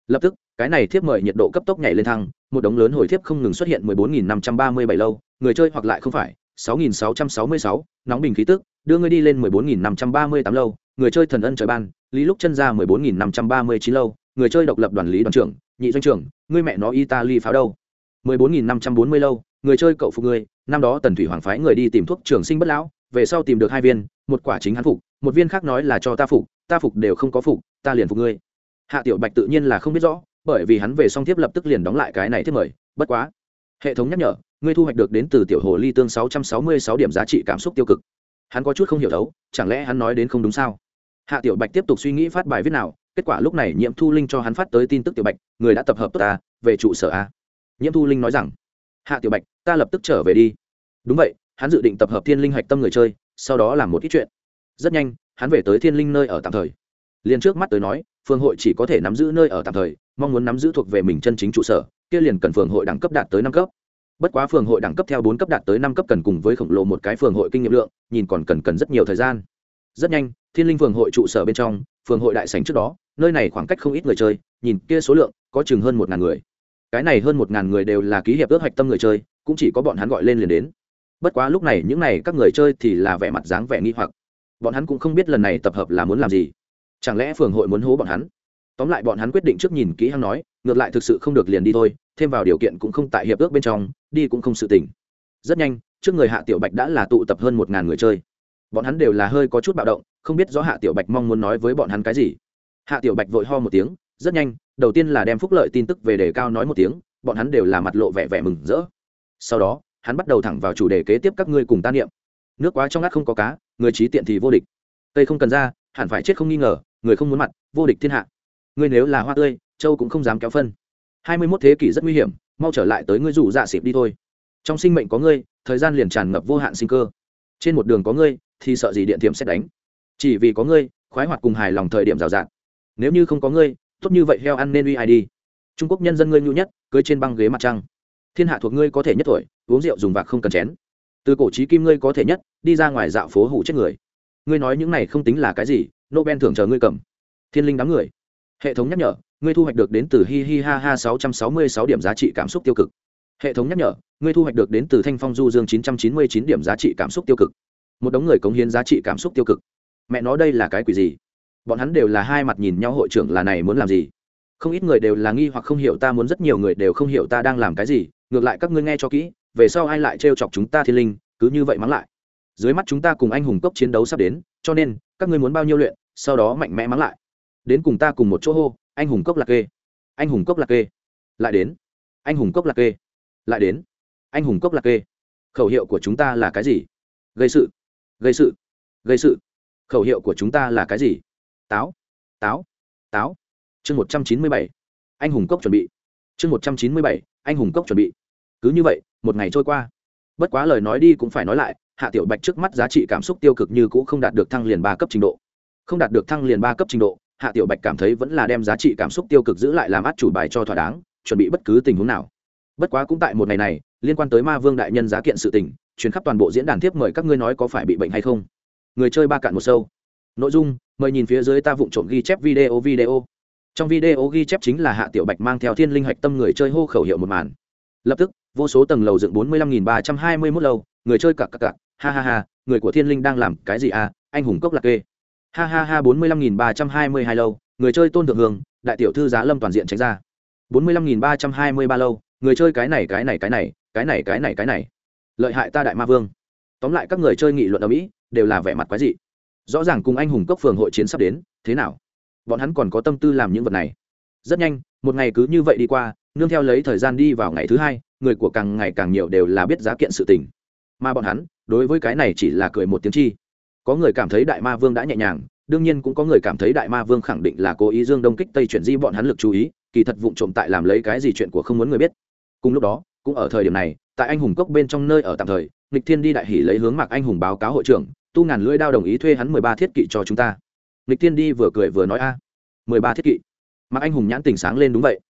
Lập tức cái này thiếp mời nhiệt độ cấp tốc nhảy lên thăng một đống lớn hồi thiếp không ngừng xuất hiện 14.537 lâu người chơi hoặc lại không phải 6.666, nóng bình khí tức đưa ngươi đi lên 14.538 lâu người chơi thần ân trời ban lý lúc chân ra 14.539 lâu người chơi độc lập đoàn lý đoàn trưởng nhị doanh trưởng ngươi mẹ nó italy pháo đâu? 14.540 lâu người chơi cậu phục ngươi năm đó tần thủy hoàng phái người đi tìm thuốc trường sinh bất lão, về sau tìm được hai viên, một quả chính hắn phục, một viên khác nói là cho ta phục ta phục đều không có phục, ta liền phục ngươi. Hạ tiểu bạch tự nhiên là không biết rõ, bởi vì hắn về xong tiếp lập tức liền đóng lại cái này thiết mời, bất quá. Hệ thống nhắc nhở, ngươi thu hoạch được đến từ tiểu hồ ly tương 666 điểm giá trị cảm xúc tiêu cực. Hắn có chút không hiểu thấu, chẳng lẽ hắn nói đến không đúng sao? Hạ tiểu bạch tiếp tục suy nghĩ phát bài viết nào, kết quả lúc này nhiễm thu linh cho hắn phát tới tin tức tiểu bạch, người đã tập hợp tốt ta, về trụ sở a. Nhiễm thu linh nói rằng hạ tiểu bạch, ta lập tức trở về đi. Đúng vậy, hắn dự định tập hợp thiên linh hạch tâm người chơi, sau đó làm một ít chuyện. Rất nhanh, hắn về tới thiên linh nơi ở tạm thời. Liền trước mắt tới nói phường hội chỉ có thể nắm giữ nơi ở tạm thời, mong muốn nắm giữ thuộc về mình chân chính trụ sở, kia liền cần phường hội đẳng cấp đạt tới năm cấp. Bất quá phường hội đẳng cấp theo bốn cấp đạt tới năm cấp cần cùng với khổng lồ một cái phường hội kinh nghiệm lượng, nhìn còn cần cần rất nhiều thời gian. Rất nhanh, thiên linh phường hội trụ sở bên trong phường hội đại sành trước đó, nơi này khoảng cách không ít người chơi, nhìn kia số lượng, có chừng hơn một ngàn người cái này hơn một ngàn người đều là ký hiệp ước hoạch tâm người chơi, cũng chỉ có bọn hắn gọi lên liền đến. Bất quá lúc này những n à y các người chơi thì là vẻ mặt dáng vẻ nghi hoặc. Bọn hắn cũng không biết lần này tập hợp là muốn làm gì. Chẳng lẽ phường hội muốn hố bọn hắn? Tóm lại bọn hắn quyết định trước nhìn kỹ hắn nói, ngược lại thực sự không được liền đi thôi, thêm vào điều kiện cũng không tại hiệp ước bên trong, đi cũng không sự tỉnh rất nhanh, trước người hạ tiểu bạch đã là tụ tập hơn một ngàn người chơi. Bọn hắn đều là hơi có chút bạo động, không biết rõ hạ tiểu bạch mong muốn nói với bọn hắn cái gì. Hạ tiểu bạch vội ho một tiếng rất nhanh, đầu tiên là đem phúc lợi tin tức về đề cao nói một tiếng, bọn hắn đều là mặt lộ vẻ vẻ mừng rỡ. Sau đó, hắn bắt đầu thẳng vào chủ đề kế tiếp các ngươi cùng ta niệm. Nước quá trong ngắt không có cá, người trí tiện thì vô địch. Cây không cần ra, hẳn phải chết không nghi ngờ, người không muốn mặt, vô địch thiên hạ. Ngươi nếu là hoa tươi, châu cũng không dám kéo phân. Hai mươi mốt thế kỷ rất nguy hiểm, mau trở lại tới ngươi rủ dạ xịp đi thôi. Trong sinh mệnh có ngươi, thời gian liền tràn ngập vô hạn sinh cơ. Trên một đường có ngươi, thì sợ gì điện thiểm sẽ đánh. Chỉ vì có ngươi, khoái hoạt cùng hài lòng thời điểm rào rạt. Nếu như không có ngươi tốt như vậy heo ăn nên uy ai đi. Trung quốc nhân dân ngươi nhu nhất, cưới trên băng ghế mặt trăng. Thiên hạ thuộc ngươi có thể nhất tuổi, uống rượu dùng vạc không cần chén. Từ cổ trí kim ngươi có thể nhất, đi ra ngoài dạo phố hủ chết người. Ngươi nói những này không tính là cái gì, nobel thưởng chờ ngươi cầm. Thiên linh đám người. Hệ thống nhắc nhở, ngươi thu hoạch được đến từ hi hi ha ha sáu trăm sáu mươi sáu điểm giá trị cảm xúc tiêu cực. Hệ thống nhắc nhở, ngươi thu hoạch được đến từ thanh phong du dương 999 điểm giá trị cảm xúc tiêu cực. Một đống người cống hiến giá trị cảm xúc tiêu cực. Mẹ nói đây là cái quỷ gì? Bọn hắn đều là hai mặt nhìn nhau, hội trưởng là này muốn làm gì? Không ít người đều là nghi hoặc không hiểu ta muốn, rất nhiều người đều không hiểu ta đang làm cái gì, ngược lại các ngươi nghe cho kỹ, về sau ai lại trêu chọc chúng ta thiên linh, cứ như vậy mắng lại. Dưới mắt chúng ta cùng anh hùng cốc chiến đấu sắp đến, cho nên, các ngươi muốn bao nhiêu luyện, sau đó mạnh mẽ mắng lại. Đến cùng ta cùng một chỗ hô, anh hùng cốc lạc kê. Anh hùng cốc lạc kê. Lại đến. Anh hùng cốc lạc kê. Lại đến. Anh hùng cốc lạc kê. Khẩu hiệu của chúng ta là cái gì? Gây sự. Gây sự. Gây sự. Khẩu hiệu của chúng ta là cái gì? Táo táo táo. Chương một trăm chín mươi bảy, anh hùng cốc chuẩn bị. Chương một trăm chín mươi bảy, anh hùng cốc chuẩn bị. Cứ như vậy, một ngày trôi qua. Bất quá lời nói đi cũng phải nói lại, hạ tiểu bạch trước mắt giá trị cảm xúc tiêu cực như cũ không đạt được thăng liền ba cấp trình độ. Không đạt được thăng liền ba cấp trình độ, hạ tiểu bạch cảm thấy vẫn là đem giá trị cảm xúc tiêu cực giữ lại làm át chủ bài cho thỏa đáng, chuẩn bị bất cứ tình huống nào. Bất quá cũng tại một ngày này, liên quan tới ma vương đại nhân giá kiện sự tình chuyến khắp toàn bộ diễn đàn tiếp mời các ngươi nói có phải bị bệnh hay không. Người chơi ba cạn một sâu nội dung, mời nhìn phía dưới ta vụng trộm ghi chép video video. Trong video ghi chép chính là hạ tiểu bạch mang theo thiên linh hạch tâm người chơi hô khẩu hiệu một màn. Lập tức, vô số tầng lầu dựng bốn mươi lăm nghìn ba trăm hai mươi mốt lâu người chơi cặp cặp cặp ha ha ha, người của thiên linh đang làm cái gì à anh hùng cốc lạc kê. Ha ha ha, bốn mươi lăm nghìn ba trăm hai mươi hai lâu người chơi tôn thượng hương, đại tiểu thư giá lâm toàn diện tránh ra. bốn mươi lăm nghìn ba trăm hai mươi ba lâu người chơi cái này cái này cái này cái này cái này cái này. Lợi hại ta đại ma vương. Tóm lại các người chơi nghị luận ở mỹ, đều là vẻ mặt quái dị rõ ràng cùng anh hùng cốc phường hội chiến sắp đến, thế nào? Bọn hắn còn có tâm tư làm những vật này. Rất nhanh, một ngày cứ như vậy đi qua, nương theo lấy thời gian đi vào ngày thứ hai, người của càng ngày càng nhiều đều là biết giá kiện sự tình. Mà bọn hắn, đối với cái này chỉ là cười một tiếng chi. Có người cảm thấy đại ma vương đã nhẹ nhàng, đương nhiên cũng có người cảm thấy đại ma vương khẳng định là cố ý dương đông kích tây chuyển di bọn hắn lực chú ý, kỳ thật vụng trộm tại làm lấy cái gì chuyện của không muốn người biết. Cùng lúc đó, cũng ở thời điểm này, tại anh hùng cốc bên trong nơi ở tạm thời, nghịch thiên đi đại hỷ lấy hướng mạc anh hùng báo cáo hội trưởng tu ngàn lưỡi đao đồng ý thuê hắn mười ba thiết kỵ cho chúng ta. Nghịch thiên đi vừa cười vừa nói, a, mười ba thiết kỵ? Mặc anh hùng nhãn tình sáng lên, đúng vậy.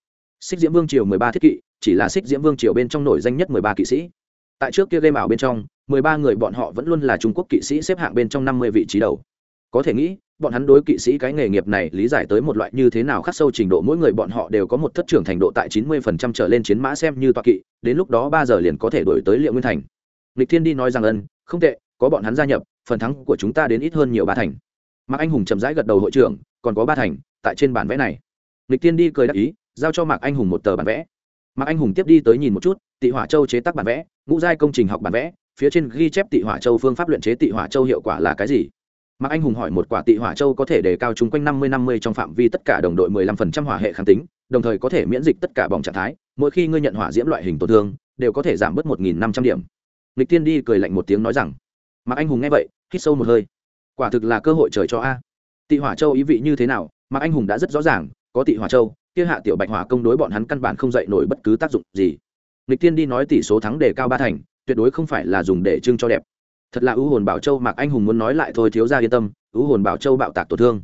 Xích diễm vương triều mười ba thiết kỵ, chỉ là xích diễm vương triều bên trong nổi danh nhất mười ba kỵ sĩ. Tại trước kia game ảo bên trong, mười ba người bọn họ vẫn luôn là trung quốc kỵ sĩ xếp hạng bên trong năm mươi vị trí đầu. Có thể nghĩ, bọn hắn đối kỵ sĩ cái nghề nghiệp này lý giải tới một loại như thế nào khắc sâu trình độ, mỗi người bọn họ đều có một thất trưởng thành độ tại chín mươi phần trăm trở lên chiến mã xem như toa kỵ, đến lúc đó ba giờ liền có thể đổi tới liệu nguyên thành. Lịch thiên đi nói rằng, ân, không tệ, có bọn hắn gia nhập phần thắng của chúng ta đến ít hơn nhiều ba thành. Mạc anh hùng chậm rãi gật đầu hội trưởng, còn có ba thành, tại trên bản vẽ này. Lịch thiên đi cười đáp ý, giao cho mạc anh hùng một tờ bản vẽ. Mạc anh hùng tiếp đi tới nhìn một chút, tị hỏa châu chế tác bản vẽ, ngũ giai công trình học bản vẽ, phía trên ghi chép tị hỏa châu phương pháp luyện chế tị hỏa châu hiệu quả là cái gì? Mạc anh hùng hỏi một quả tị hỏa châu có thể đề cao chung quanh năm mươi năm mươi trong phạm vi tất cả đồng đội mười lăm phần trăm hỏa hệ kháng tính, đồng thời có thể miễn dịch tất cả bỏng trạng thái, mỗi khi ngươi nhận hỏa diễm loại hình tổn thương, đều có thể giảm bớt một nghìn năm trăm điểm. Lịch tiên đi cười lạnh một tiếng nói rằng mạc anh hùng nghe vậy, hít sâu một hơi. Quả thực là cơ hội trời cho a. Tị hỏa châu ý vị như thế nào, mạc anh hùng đã rất rõ ràng, có tị hỏa châu, kia hạ tiểu bạch hỏa công đối bọn hắn căn bản không dậy nổi bất cứ tác dụng gì. Lịch tiên đi nói tỷ số thắng đề cao ba thành, tuyệt đối không phải là dùng để trưng cho đẹp. Thật là ưu hồn bảo châu, mạc anh hùng muốn nói lại thôi, thiếu ra yên tâm ưu hồn bảo châu bạo tạc tổn thương.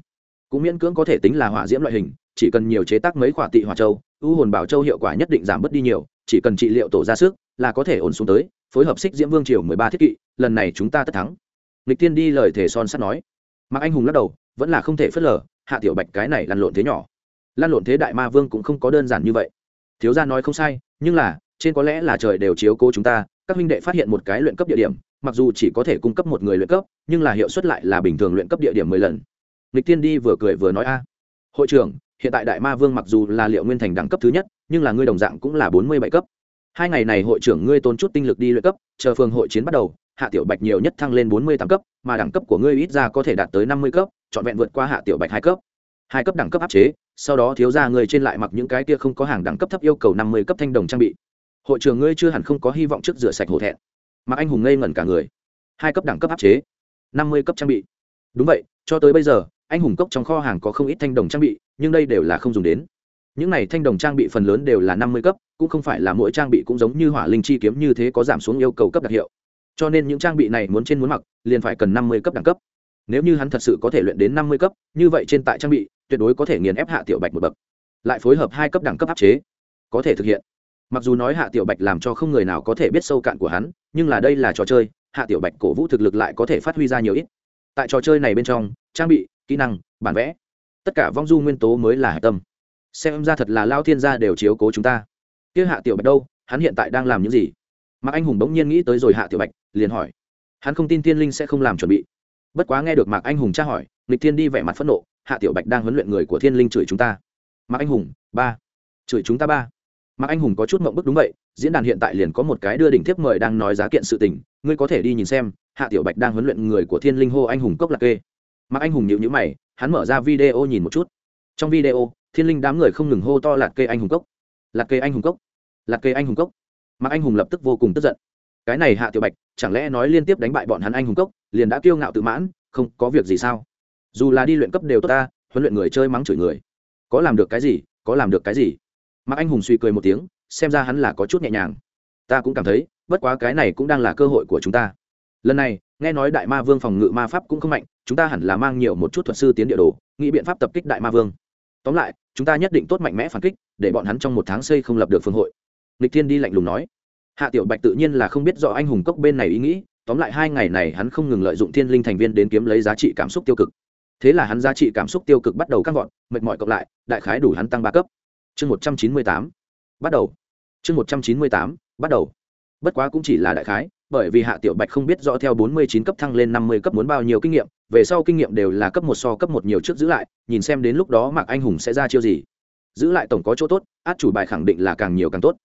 Cũng miễn cưỡng có thể tính là hỏa diễm loại hình, chỉ cần nhiều chế tác mấy khỏa tị hỏa châu ưu hồn bảo châu hiệu quả nhất định giảm bớt đi nhiều chỉ cần trị liệu tổ ra sức là có thể ổn xuống tới, phối hợp xích diễm vương triều mười ba thiết kỵ, lần này chúng ta tất thắng. Lịch tiên đi lời thể son sắt nói. Mặc anh hùng lắc đầu, vẫn là không thể phớt lờ, hạ tiểu bạch cái này lăn lộn thế nhỏ. Lăn lộn thế đại ma vương cũng không có đơn giản như vậy. Thiếu gia nói không sai, nhưng là, trên có lẽ là trời đều chiếu cố chúng ta, các huynh đệ phát hiện một cái luyện cấp địa điểm, mặc dù chỉ có thể cung cấp một người luyện cấp, nhưng là hiệu suất lại là bình thường luyện cấp địa điểm mười lần. Lịch tiên đi vừa cười vừa nói a. Hội trưởng hiện tại đại ma vương mặc dù là liệu nguyên thành đẳng cấp thứ nhất, nhưng là ngươi đồng dạng cũng là bốn mươi bảy cấp. Hai ngày này hội trưởng ngươi tốn chút tinh lực đi luyện cấp, chờ phường hội chiến bắt đầu, hạ tiểu bạch nhiều nhất thăng lên bốn mươi tám cấp, mà đẳng cấp của ngươi ít ra có thể đạt tới năm mươi cấp, trọn vẹn vượt qua hạ tiểu bạch hai cấp. Hai cấp đẳng cấp áp chế, sau đó thiếu ra người trên lại mặc những cái kia không có hàng đẳng cấp thấp yêu cầu năm mươi cấp thanh đồng trang bị. Hội trưởng ngươi chưa hẳn không có hy vọng trước rửa sạch hổ thẹn. Mà anh hùng ngây ngẩn cả người. Hai cấp đẳng cấp áp chế, năm mươi cấp trang bị. Đúng vậy, cho tới bây giờ, anh hùng cốc trong kho hàng có không ít thanh đồng trang bị nhưng đây đều là không dùng đến. Những này thanh đồng trang bị phần lớn đều là năm mươi cấp, cũng không phải là mỗi trang bị cũng giống như hỏa linh chi kiếm như thế có giảm xuống yêu cầu cấp đặc hiệu. Cho nên những trang bị này muốn trên muốn mặc, liền phải cần năm mươi cấp đẳng cấp. Nếu như hắn thật sự có thể luyện đến năm mươi cấp, như vậy trên tại trang bị, tuyệt đối có thể nghiền ép hạ tiểu bạch một bậc. Lại phối hợp hai cấp đẳng cấp áp chế, có thể thực hiện. Mặc dù nói hạ tiểu bạch làm cho không người nào có thể biết sâu cạn của hắn, nhưng là đây là trò chơi, hạ tiểu bạch cổ vũ thực lực lại có thể phát huy ra nhiều ít. Tại trò chơi này bên trong, trang bị, kỹ năng, bản vẽ tất cả vong du nguyên tố mới là hạch tâm. Xem ra thật là lao thiên gia đều chiếu cố chúng ta. Kia hạ tiểu bạch đâu? Hắn hiện tại đang làm những gì? Mạc anh hùng bỗng nhiên nghĩ tới rồi hạ tiểu bạch, liền hỏi. Hắn không tin tiên linh sẽ không làm chuẩn bị. Bất quá nghe được mạc anh hùng tra hỏi, lịch thiên đi vẻ mặt phẫn nộ, hạ tiểu bạch đang huấn luyện người của thiên linh chửi chúng ta. Mạc anh hùng, ba. Chửi chúng ta ba. Mạc anh hùng có chút mộng bức đúng vậy, diễn đàn hiện tại liền có một cái đưa đỉnh thiếp mời đang nói giá kiện sự tình, ngươi có thể đi nhìn xem, hạ tiểu bạch đang huấn luyện người của thiên linh hô anh hùng cốc lạc kê. Mạc anh hùng nhịu nhữ mày hắn mở ra video nhìn một chút. Trong video, thiên linh đám người không ngừng hô to lạc kê anh hùng cốc. Lạc kê anh hùng cốc. Lạc kê anh hùng cốc. Mạc anh hùng lập tức vô cùng tức giận. Cái này hạ tiểu bạch, chẳng lẽ nói liên tiếp đánh bại bọn hắn anh hùng cốc, liền đã kiêu ngạo tự mãn, không có việc gì sao? Dù là đi luyện cấp đều tốt ta, huấn luyện người chơi mắng chửi người. Có làm được cái gì, có làm được cái gì? Mạc anh hùng suy cười một tiếng, xem ra hắn là có chút nhẹ nhàng. Ta cũng cảm thấy, bất quá cái này cũng đang là cơ hội của chúng ta. Lần này nghe nói đại ma vương phòng ngự ma pháp cũng không mạnh, chúng ta hẳn là mang nhiều một chút thuật sư tiến địa đồ, nghĩ biện pháp tập kích đại ma vương. Tóm lại, chúng ta nhất định tốt mạnh mẽ phản kích, để bọn hắn trong một tháng xây không lập được phương hội. Lịch thiên đi lạnh lùng nói. Hạ tiểu bạch tự nhiên là không biết rõ anh hùng cốc bên này ý nghĩ, tóm lại hai ngày này hắn không ngừng lợi dụng thiên linh thành viên đến kiếm lấy giá trị cảm xúc tiêu cực. Thế là hắn giá trị cảm xúc tiêu cực bắt đầu căng vọt mệt mỏi cộng lại, đại khái đủ hắn tăng ba cấp. Chương một trăm chín mươi tám, bắt đầu. Chương một trăm chín mươi tám, bắt đầu. Bất quá cũng chỉ là đại khái bởi vì hạ tiểu bạch không biết rõ theo bốn mươi chín cấp thăng lên năm mươi cấp muốn bao nhiêu kinh nghiệm, về sau kinh nghiệm đều là cấp một so cấp một nhiều trước giữ lại, nhìn xem đến lúc đó mạc anh hùng sẽ ra chiêu gì. Giữ lại tổng có chỗ tốt, át chủ bài khẳng định là càng nhiều càng tốt.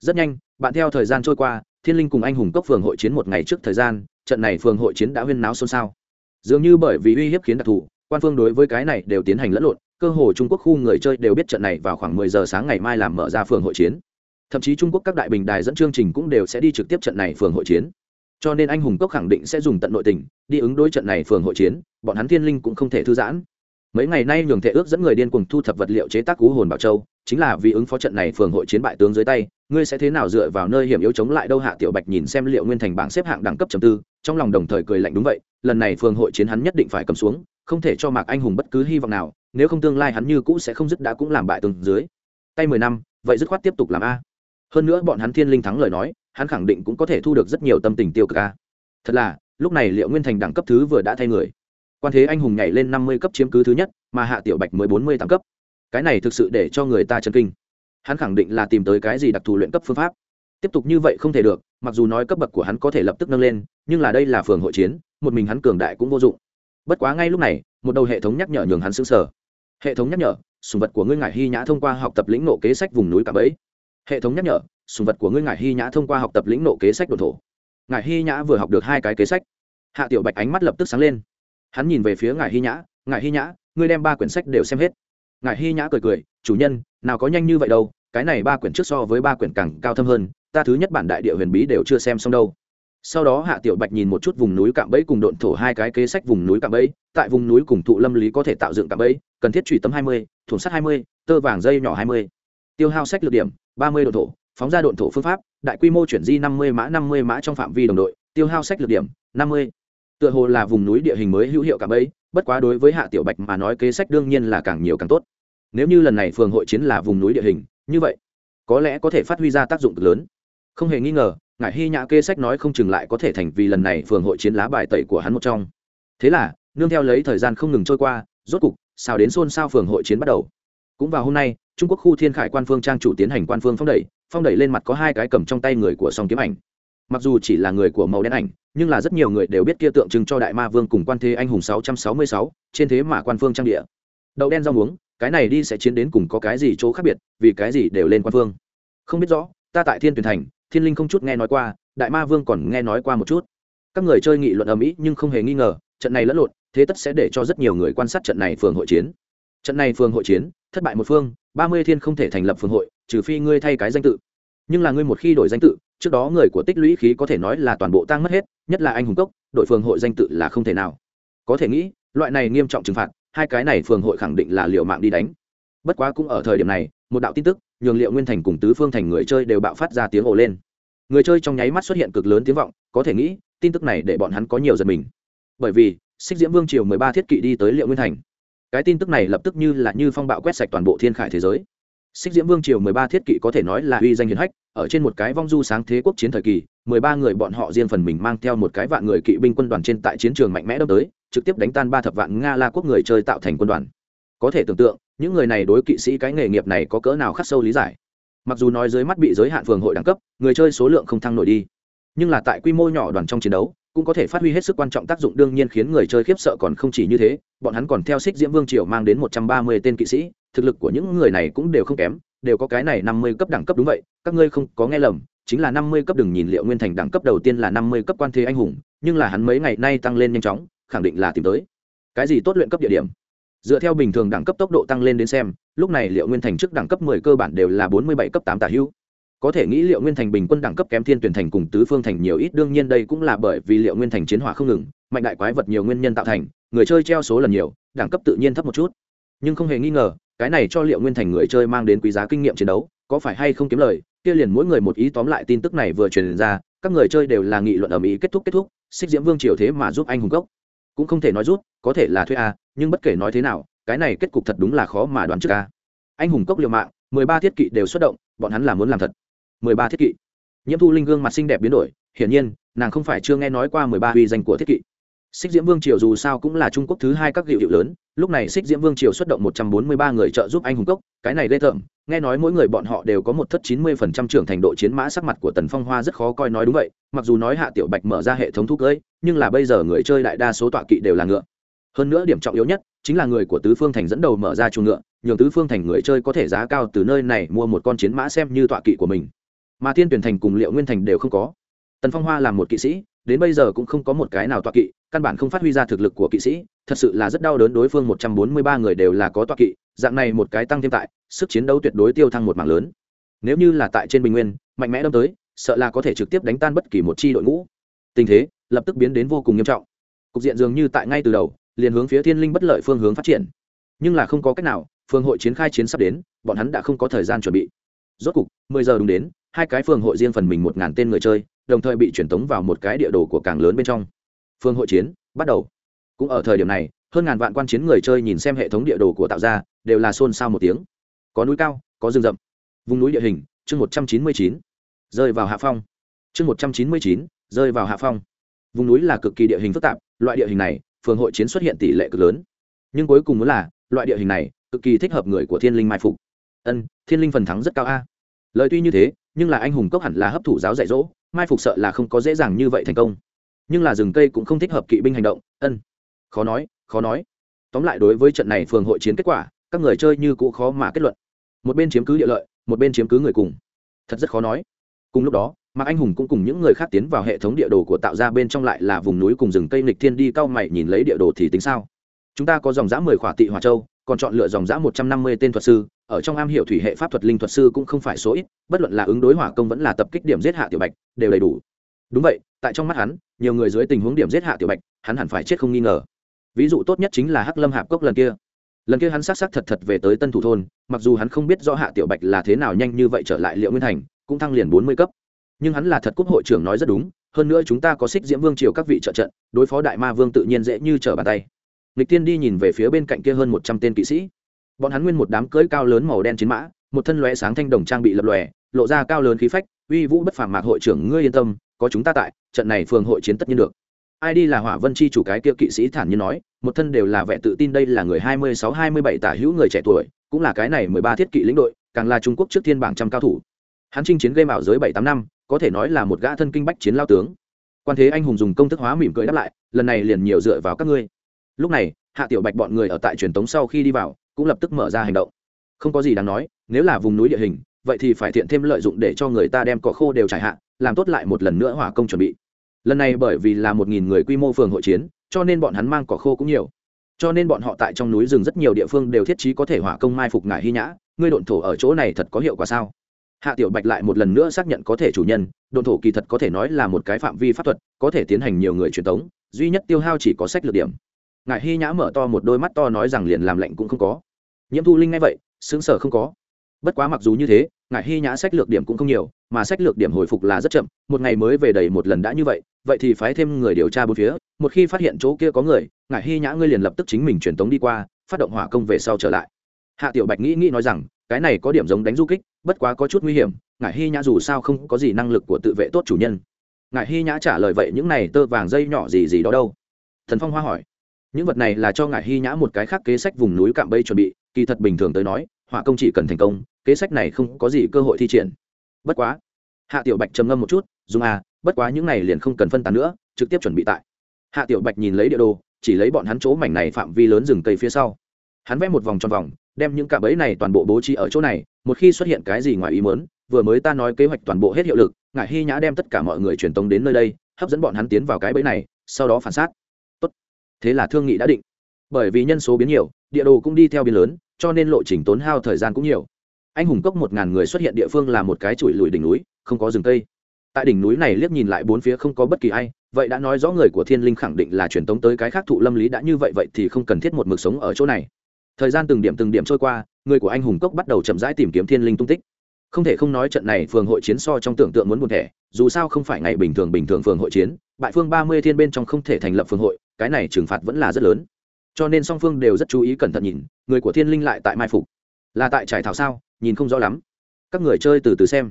Rất nhanh, bạn theo thời gian trôi qua, thiên linh cùng anh hùng cốc phường hội chiến một ngày trước thời gian, trận này phường hội chiến đã huyên náo xôn xao. Dường như bởi vì uy hiếp khiến đặc thù, quan phương đối với cái này đều tiến hành lẫn lộn, cơ hồ trung quốc khu người chơi đều biết trận này vào khoảng mười giờ sáng ngày mai làm mở ra phường hội chiến thậm chí trung quốc các đại bình đài dẫn chương trình cũng đều sẽ đi trực tiếp trận này phường hội chiến cho nên anh hùng cốc khẳng định sẽ dùng tận nội tình đi ứng đối trận này phường hội chiến bọn hắn thiên linh cũng không thể thư giãn mấy ngày nay nhường thể ước dẫn người điên cùng thu thập vật liệu chế tác cú hồn bảo châu chính là vì ứng phó trận này phường hội chiến bại tướng dưới tay ngươi sẽ thế nào dựa vào nơi hiểm yếu chống lại đâu hạ tiểu bạch nhìn xem liệu nguyên thành bảng xếp hạng đẳng cấp chấm tư trong lòng đồng thời cười lạnh đúng vậy lần này phường hội chiến hắn nhất định phải cầm xuống không thể cho mạc anh hùng bất cứ hy vọng nào nếu không tương lai hắn như cũ sẽ không dứt đã cũng làm bại tướng dưới tay mười năm vậy dứt khoát tiếp tục làm a hơn nữa bọn hắn thiên linh thắng lời nói, hắn khẳng định cũng có thể thu được rất nhiều tâm tình tiêu cực ca thật là, lúc này liệu nguyên thành đẳng cấp thứ vừa đã thay người. Quan thế anh hùng nhảy lên năm mươi cấp chiếm cứ thứ nhất, mà hạ tiểu bạch mới bốn mươi tám cấp. Cái này thực sự để cho người ta chấn kinh. Hắn khẳng định là tìm tới cái gì đặc thù luyện cấp phương pháp. Tiếp tục như vậy không thể được, mặc dù nói cấp bậc của hắn có thể lập tức nâng lên, nhưng là đây là phường hội chiến, một mình hắn cường đại cũng vô dụng. Bất quá ngay lúc này, một đầu hệ thống nhắc nhở nhường hắn xứng sở hệ thống nhắc nhở, sùng vật của ngươi ngải hy nhã thông qua học tập lĩnh nộ kế sách vùng núi cạm ấy hệ thống nhắc nhở, sùng vật của ngươi ngải hy nhã thông qua học tập lĩnh nộ kế sách đồn thổ. Ngải hy nhã vừa học được hai cái kế sách. Hạ tiểu bạch ánh mắt lập tức sáng lên. Hắn nhìn về phía ngải hy nhã, ngải hy nhã, ngươi đem ba quyển sách đều xem hết. Ngải hy nhã cười cười, chủ nhân, nào có nhanh như vậy đâu, cái này ba quyển trước so với ba quyển càng cao thâm hơn, ta thứ nhất bản đại địa huyền bí đều chưa xem xong đâu. Sau đó hạ tiểu bạch nhìn một chút vùng núi cạm bẫy cùng độn thổ hai cái kế sách vùng núi cạm bẫy, tại vùng núi cùng thụ lâm lý có thể tạo dựng cạm bẫy, cần thiết trụy tấm hai mươi, thủng sắt hai mươi, tơ vàng dây nhỏ hai mươi. Tiêu hao sách lược điểm ba mươi độn thổ, phóng ra độn thổ phương pháp, đại quy mô chuyển di năm mươi mã, năm mươi mã trong phạm vi đồng đội, tiêu hao sách lược điểm, năm mươi. Tựa hồ là vùng núi địa hình mới hữu hiệu cả bẫy bất quá đối với hạ tiểu bạch mà nói kế sách đương nhiên là càng nhiều càng tốt. Nếu như lần này phường hội chiến là vùng núi địa hình, như vậy, có lẽ có thể phát huy ra tác dụng cực lớn. Không hề nghi ngờ ngài hy nhã kê sách nói không chừng lại có thể thành vì lần này phường hội chiến lá bài tẩy của hắn một trong. Thế là, nương theo lấy thời gian không ngừng trôi qua, rốt cục sao đến xôn xao phường hội chiến bắt đầu cũng vào hôm nay trung quốc khu thiên khải quan phương trang chủ tiến hành quan phương phong đẩy phong đẩy lên mặt có hai cái cầm trong tay người của song kiếm ảnh. Mặc dù chỉ là người của màu đen ảnh nhưng là rất nhiều người đều biết kia tượng trưng cho đại ma vương cùng quan thế anh hùng 666, trên thế mà quan phương trang địa. Đậu đen rau muống cái này đi sẽ chiến đến cùng có cái gì chỗ khác biệt vì cái gì đều lên quan phương. Không biết rõ ta tại thiên tuyển thành thiên linh không chút nghe nói qua đại ma vương còn nghe nói qua một chút. Các người chơi nghị luận ầm ĩ nhưng không hề nghi ngờ trận này lẫn lộn thế tất sẽ để cho rất nhiều người quan sát trận này phường hội chiến trận này phường hội chiến, thất bại một phương, ba mươi thiên không thể thành lập phường hội, trừ phi ngươi thay cái danh tự. Nhưng là ngươi một khi đổi danh tự, trước đó người của tích lũy khí có thể nói là toàn bộ tăng mất hết, nhất là anh hùng cốc đội phường hội danh tự là không thể nào. Có thể nghĩ, loại này nghiêm trọng trừng phạt, hai cái này phường hội khẳng định là liệu mạng đi đánh. Bất quá cũng ở thời điểm này, một đạo tin tức, nhường liệu nguyên thành cùng tứ phương thành người chơi đều bạo phát ra tiếng ồ lên. Người chơi trong nháy mắt xuất hiện cực lớn tiếng vọng, có thể nghĩ, tin tức này để bọn hắn có nhiều giật mình. Bởi vì, xích diễm vương triều mười ba thiết kỵ đi tới liệu nguyên thành cái tin tức này lập tức như là như phong bạo quét sạch toàn bộ thiên khải thế giới. Xích diễm vương triều mười ba thiết kỵ có thể nói là uy danh hiền hách, ở trên một cái vong du sáng thế quốc chiến thời kỳ, mười ba người bọn họ riêng phần mình mang theo một cái vạn người kỵ binh quân đoàn trên tại chiến trường mạnh mẽ đâm tới, trực tiếp đánh tan ba thập vạn nga la quốc người chơi tạo thành quân đoàn. Có thể tưởng tượng, những người này đối kỵ sĩ cái nghề nghiệp này có cỡ nào khắc sâu lý giải. Mặc dù nói dưới mắt bị giới hạn phường hội đẳng cấp, người chơi số lượng không thăng nổi đi, nhưng là tại quy mô nhỏ đoàn trong chiến đấu cũng có thể phát huy hết sức quan trọng tác dụng, đương nhiên khiến người chơi khiếp sợ còn không chỉ như thế, bọn hắn còn theo xích diễm vương triều mang đến một trăm ba mươi tên kỵ sĩ, thực lực của những người này cũng đều không kém, đều có cái này năm mươi cấp đẳng cấp đúng vậy, các ngươi không có nghe lầm, chính là năm mươi cấp đừng nhìn liệu nguyên thành đẳng cấp đầu tiên là năm mươi cấp quan thế anh hùng, nhưng là hắn mấy ngày nay tăng lên nhanh chóng, khẳng định là tìm tới cái gì tốt luyện cấp địa điểm. Dựa theo bình thường đẳng cấp tốc độ tăng lên đến xem, lúc này liệu nguyên thành trước đẳng cấp mười cơ bản đều là bốn mươi bảy cấp tám tả hữu có thể nghĩ liệu nguyên thành bình quân đẳng cấp kém thiên tuyển thành cùng tứ phương thành nhiều ít, đương nhiên đây cũng là bởi vì liệu nguyên thành chiến hỏa không ngừng, mạnh đại quái vật nhiều nguyên nhân tạo thành, người chơi treo số lần nhiều, đẳng cấp tự nhiên thấp một chút. Nhưng không hề nghi ngờ, cái này cho liệu nguyên thành người chơi mang đến quý giá kinh nghiệm chiến đấu, có phải hay không kiếm lời, kia liền mỗi người một ý tóm lại tin tức này vừa truyền ra, các người chơi đều là nghị luận ở mỹ kết thúc kết thúc, xích diễm vương triều thế mà giúp anh hùng gốc. Cũng không thể nói rút có thể là thuê a, nhưng bất kể nói thế nào, cái này kết cục thật đúng là khó mà đoán trước a. Anh hùng cốc liều mạng, mười ba thiết kỵ đều xuất động, bọn hắn là muốn làm thật mười ba thiết kỵ. Nhiễm thu linh gương mặt xinh đẹp biến đổi, hiển nhiên, nàng không phải chưa nghe nói qua mười ba uy danh của thiết kỵ. Xích diễm vương triều dù sao cũng là trung quốc thứ hai các hiệu hiệu lớn, lúc này xích diễm vương triều xuất động một trăm bốn mươi ba người trợ giúp anh hùng cốc, cái này ghê tởm, nghe nói mỗi người bọn họ đều có một thất chín mươi phần trăm trưởng thành độ chiến mã sắc mặt của tần phong hoa rất khó coi nói đúng vậy, mặc dù nói hạ tiểu bạch mở ra hệ thống thu cưới, nhưng là bây giờ người chơi đại đa số tọa kỵ đều là ngựa. Hơn nữa điểm trọng yếu nhất, chính là người của tứ phương thành dẫn đầu mở ra chuồng ngựa, nhường tứ phương thành người chơi có thể giá cao từ nơi này mua một con chiến mã xem như tọa kỵ của mình mà thiên tuyển thành cùng liệu nguyên thành đều không có. Tần phong hoa là một kỵ sĩ, đến bây giờ cũng không có một cái nào tọa kỵ, căn bản không phát huy ra thực lực của kỵ sĩ, thật sự là rất đau đớn đối phương một trăm bốn mươi ba người đều là có tọa kỵ, dạng này một cái tăng thêm tại, sức chiến đấu tuyệt đối tiêu thăng một mảng lớn. Nếu như là tại trên bình nguyên, mạnh mẽ đâm tới, sợ là có thể trực tiếp đánh tan bất kỳ một chi đội ngũ. Tình thế lập tức biến đến vô cùng nghiêm trọng. Cục diện dường như tại ngay từ đầu, liền hướng phía thiên linh bất lợi phương hướng phát triển. Nhưng là không có cách nào, phương hội chiến khai chiến sắp đến, bọn hắn đã không có thời gian chuẩn bị. Rốt cục, mười giờ đúng đến hai cái phường hội riêng phần mình một ngàn tên người chơi, đồng thời bị truyền tống vào một cái địa đồ của càng lớn bên trong. Phương hội chiến, bắt đầu. Cũng ở thời điểm này, hơn ngàn vạn quan chiến người chơi nhìn xem hệ thống địa đồ của tạo ra, đều là xôn xao một tiếng. Có núi cao, có rừng rậm. Vùng núi địa hình, chương một trăm chín mươi chín, rơi vào hạ phong. Chương một trăm chín mươi chín, rơi vào hạ phong. Vùng núi là cực kỳ địa hình phức tạp, loại địa hình này, phường hội chiến xuất hiện tỷ lệ cực lớn. Nhưng cuối cùng muốn là, loại địa hình này, cực kỳ thích hợp người của thiên linh mai phục. Ân, thiên linh phần thắng rất cao a lời tuy như thế, nhưng là anh hùng cốc hẳn là hấp thụ giáo dạy dỗ, mai phục sợ là không có dễ dàng như vậy thành công. Nhưng là rừng cây cũng không thích hợp kỵ binh hành động, ân. Khó nói khó nói. Tóm lại đối với trận này phường hội chiến kết quả, các người chơi như cũ khó mà kết luận. Một bên chiếm cứ địa lợi, một bên chiếm cứ người cùng. Thật rất khó nói. Cùng lúc đó, mạc anh hùng cũng cùng những người khác tiến vào hệ thống địa đồ của tạo ra bên trong lại là vùng núi cùng rừng cây nịch thiên đi cao mày nhìn lấy địa đồ thì tính sao? Chúng ta có dòng giã mười khỏa tị hòa châu, còn chọn lựa dòng giã một trăm năm mươi tên thuật sư ở trong am hiểu thủy hệ pháp thuật linh thuật sư cũng không phải số ít, bất luận là ứng đối hỏa công vẫn là tập kích điểm giết hạ tiểu bạch, đều đầy đủ. Đúng vậy, tại trong mắt hắn, nhiều người dưới tình huống điểm giết hạ tiểu bạch, hắn hẳn phải chết không nghi ngờ. Ví dụ tốt nhất chính là hắc lâm hạp cốc lần kia. Lần kia hắn xác xác thật thật về tới tân thủ thôn, mặc dù hắn không biết rõ hạ tiểu bạch là thế nào nhanh như vậy trở lại liệu nguyên thành, cũng thăng liền bốn mươi cấp. Nhưng hắn là thật quốc hội trưởng nói rất đúng, hơn nữa chúng ta có xích diễm vương triều các vị trợ trận, đối phó đại ma vương tự nhiên dễ như trở bàn tay. Lịch tiên đi nhìn về phía bên cạnh kia hơn một trăm tên kỵ sĩ bọn hắn nguyên một đám cưỡi cao lớn màu đen chiến mã, một thân lóe sáng thanh đồng trang bị lập lòe, lộ ra cao lớn khí phách, uy vũ bất phàm mạc hội trưởng, ngươi yên tâm, có chúng ta tại, trận này phường hội chiến tất nhiên được. Ai đi là hỏa vân chi chủ cái kia kỵ sĩ thản nhiên nói, một thân đều là vẻ tự tin đây là người hai mươi sáu hai mươi bảy tả hữu người trẻ tuổi, cũng là cái này mười ba thiết kỵ lĩnh đội, càng là trung quốc trước thiên bảng trăm cao thủ. Hắn chinh chiến game ảo giới bảy tám năm, có thể nói là một gã thân kinh bách chiến lao tướng. Quan thế anh hùng dùng công thức hóa mỉm cười đáp lại, lần này liền nhiều dựa vào các ngươi. Lúc này, hạ tiểu bạch bọn người ở tại truyền tống sau khi đi vào cũng lập tức mở ra hành động. Không có gì đáng nói, nếu là vùng núi địa hình, vậy thì phải thiện thêm lợi dụng để cho người ta đem cỏ khô đều trải hạ, làm tốt lại một lần nữa hỏa công chuẩn bị. Lần này bởi vì là một nghìn người quy mô phường hội chiến, cho nên bọn hắn mang cỏ khô cũng nhiều. Cho nên bọn họ tại trong núi rừng rất nhiều địa phương đều thiết trí có thể hỏa công mai phục ngải hy nhã, ngươi độn thổ ở chỗ này thật có hiệu quả sao? Hạ tiểu bạch lại một lần nữa xác nhận có thể chủ nhân, độn thổ kỳ thật có thể nói là một cái phạm vi pháp thuật, có thể tiến hành nhiều người truyền tống, duy nhất tiêu hao chỉ có sách lược điểm ngài hy nhã mở to một đôi mắt to nói rằng liền làm lạnh cũng không có. Nhiễm thu linh ngay vậy xứng sở không có. Bất quá mặc dù như thế, ngài hy nhã sách lược điểm cũng không nhiều, mà sách lược điểm hồi phục là rất chậm, một ngày mới về đầy một lần đã như vậy vậy thì phái thêm người điều tra bốn phía, một khi phát hiện chỗ kia có người, ngài hy nhã ngươi liền lập tức chính mình truyền tống đi qua, phát động hỏa công về sau trở lại. Hạ tiểu bạch nghĩ nghĩ nói rằng, cái này có điểm giống đánh du kích, bất quá có chút nguy hiểm, ngài hy nhã dù sao không có gì năng lực của tự vệ tốt chủ nhân. Ngài hy nhã trả lời vậy, những này tơ vàng dây nhỏ gì gì đó đâu? Thần phong hoa hỏi những vật này là cho ngài hy nhã một cái khác kế sách vùng núi cạm bẫy chuẩn bị, kỳ thật bình thường tới nói, họa công chỉ cần thành công, kế sách này không có gì cơ hội thi triển. Bất quá, hạ tiểu bạch trầm ngâm một chút dùng à bất quá những này liền không cần phân tán nữa, trực tiếp chuẩn bị tại. Hạ tiểu bạch nhìn lấy địa đồ, chỉ lấy bọn hắn chỗ mảnh này phạm vi lớn rừng cây phía sau. Hắn vẽ một vòng tròn vòng, đem những cạm bẫy này toàn bộ bố trí ở chỗ này, một khi xuất hiện cái gì ngoài ý muốn, vừa mới ta nói kế hoạch toàn bộ hết hiệu lực, ngài hy nhã đem tất cả mọi người truyền tống đến nơi đây, hấp dẫn bọn hắn tiến vào cái bẫy này, sau đó phản xác thế là thương nghị đã định. Bởi vì nhân số biến nhiều, địa đồ cũng đi theo biến lớn, cho nên lộ trình tốn hao thời gian cũng nhiều. Anh hùng cốc một ngàn người xuất hiện địa phương là một cái chùi lùi đỉnh núi, không có rừng cây. Tại đỉnh núi này liếc nhìn lại bốn phía không có bất kỳ ai, vậy đã nói rõ người của thiên linh khẳng định là truyền tống tới cái khác thụ lâm lý đã như vậy vậy thì không cần thiết một mực sống ở chỗ này. Thời gian từng điểm từng điểm trôi qua, người của anh hùng cốc bắt đầu chậm rãi tìm kiếm thiên linh tung tích. Không thể không nói trận này phường hội chiến so trong tưởng tượng muốn buồn thẻ, dù sao không phải ngày bình thường bình thường phường hội chiến bại phương ba mươi thiên bên trong không thể thành lập phương hội, cái này trừng phạt vẫn là rất lớn. Cho nên song phương đều rất chú ý cẩn thận nhìn, người của thiên linh lại tại mai phục. Là tại trải thảo sao? Nhìn không rõ lắm. Các người chơi từ từ xem.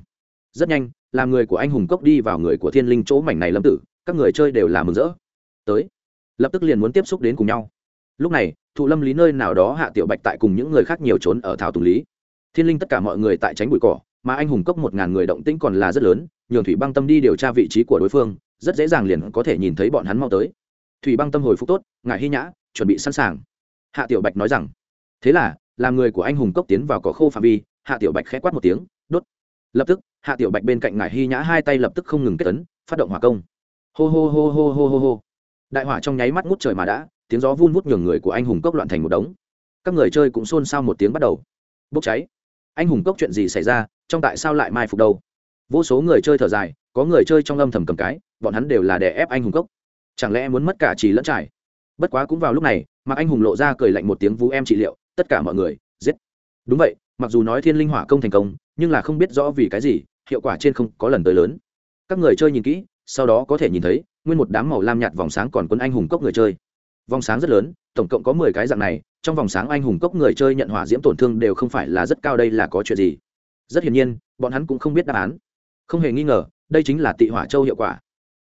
Rất nhanh làm người của anh hùng cốc đi vào người của thiên linh chỗ mảnh này lâm tử, các người chơi đều là mừng rỡ. Tới. Lập tức liền muốn tiếp xúc đến cùng nhau. Lúc này, thụ lâm lý nơi nào đó hạ tiểu bạch tại cùng những người khác nhiều trốn ở thảo tùng lý. Thiên linh tất cả mọi người tại tránh bụi cỏ, mà anh hùng cốc một ngàn người động tĩnh còn là rất lớn, nhường thủy băng tâm đi điều tra vị trí của đối phương rất dễ dàng liền có thể nhìn thấy bọn hắn mau tới. Thủy băng tâm hồi phục tốt, ngài hy nhã, chuẩn bị sẵn sàng. Hạ tiểu bạch nói rằng, thế là, làm người của anh hùng cốc tiến vào cỏ khô phạm vi, hạ tiểu bạch khẽ quát một tiếng, đốt. Lập tức, hạ tiểu bạch bên cạnh ngải hy nhã hai tay lập tức không ngừng kết tấn phát động hỏa công. Hô hô hô hô hô hô hô. Đại hỏa trong nháy mắt ngút trời mà đã, tiếng gió vun vút nhường người của anh hùng cốc loạn thành một đống. Các người chơi cũng xôn xao một tiếng bắt đầu. Bốc cháy. Anh hùng cốc chuyện gì xảy ra, trong tại sao lại mai phục đâu? Vô số người chơi thở dài có người chơi trong âm thầm cầm cái, bọn hắn đều là đè ép anh hùng cốc. Chẳng lẽ muốn mất cả trì lẫn trải? Bất quá cũng vào lúc này mà anh hùng lộ ra cười lạnh một tiếng vũ em trị liệu, tất cả mọi người, giết. Đúng vậy, mặc dù nói thiên linh hỏa công thành công, nhưng là không biết rõ vì cái gì, hiệu quả trên không có lần tới lớn. Các người chơi nhìn kỹ, sau đó có thể nhìn thấy, nguyên một đám màu lam nhạt vòng sáng còn quân anh hùng cốc người chơi. Vòng sáng rất lớn, tổng cộng có mười cái dạng này, trong vòng sáng anh hùng cốc người chơi nhận hỏa diễm tổn thương đều không phải là rất cao, đây là có chuyện gì? Rất hiển nhiên, bọn hắn cũng không biết đáp án. Không hề nghi ngờ đây chính là tị hỏa châu hiệu quả.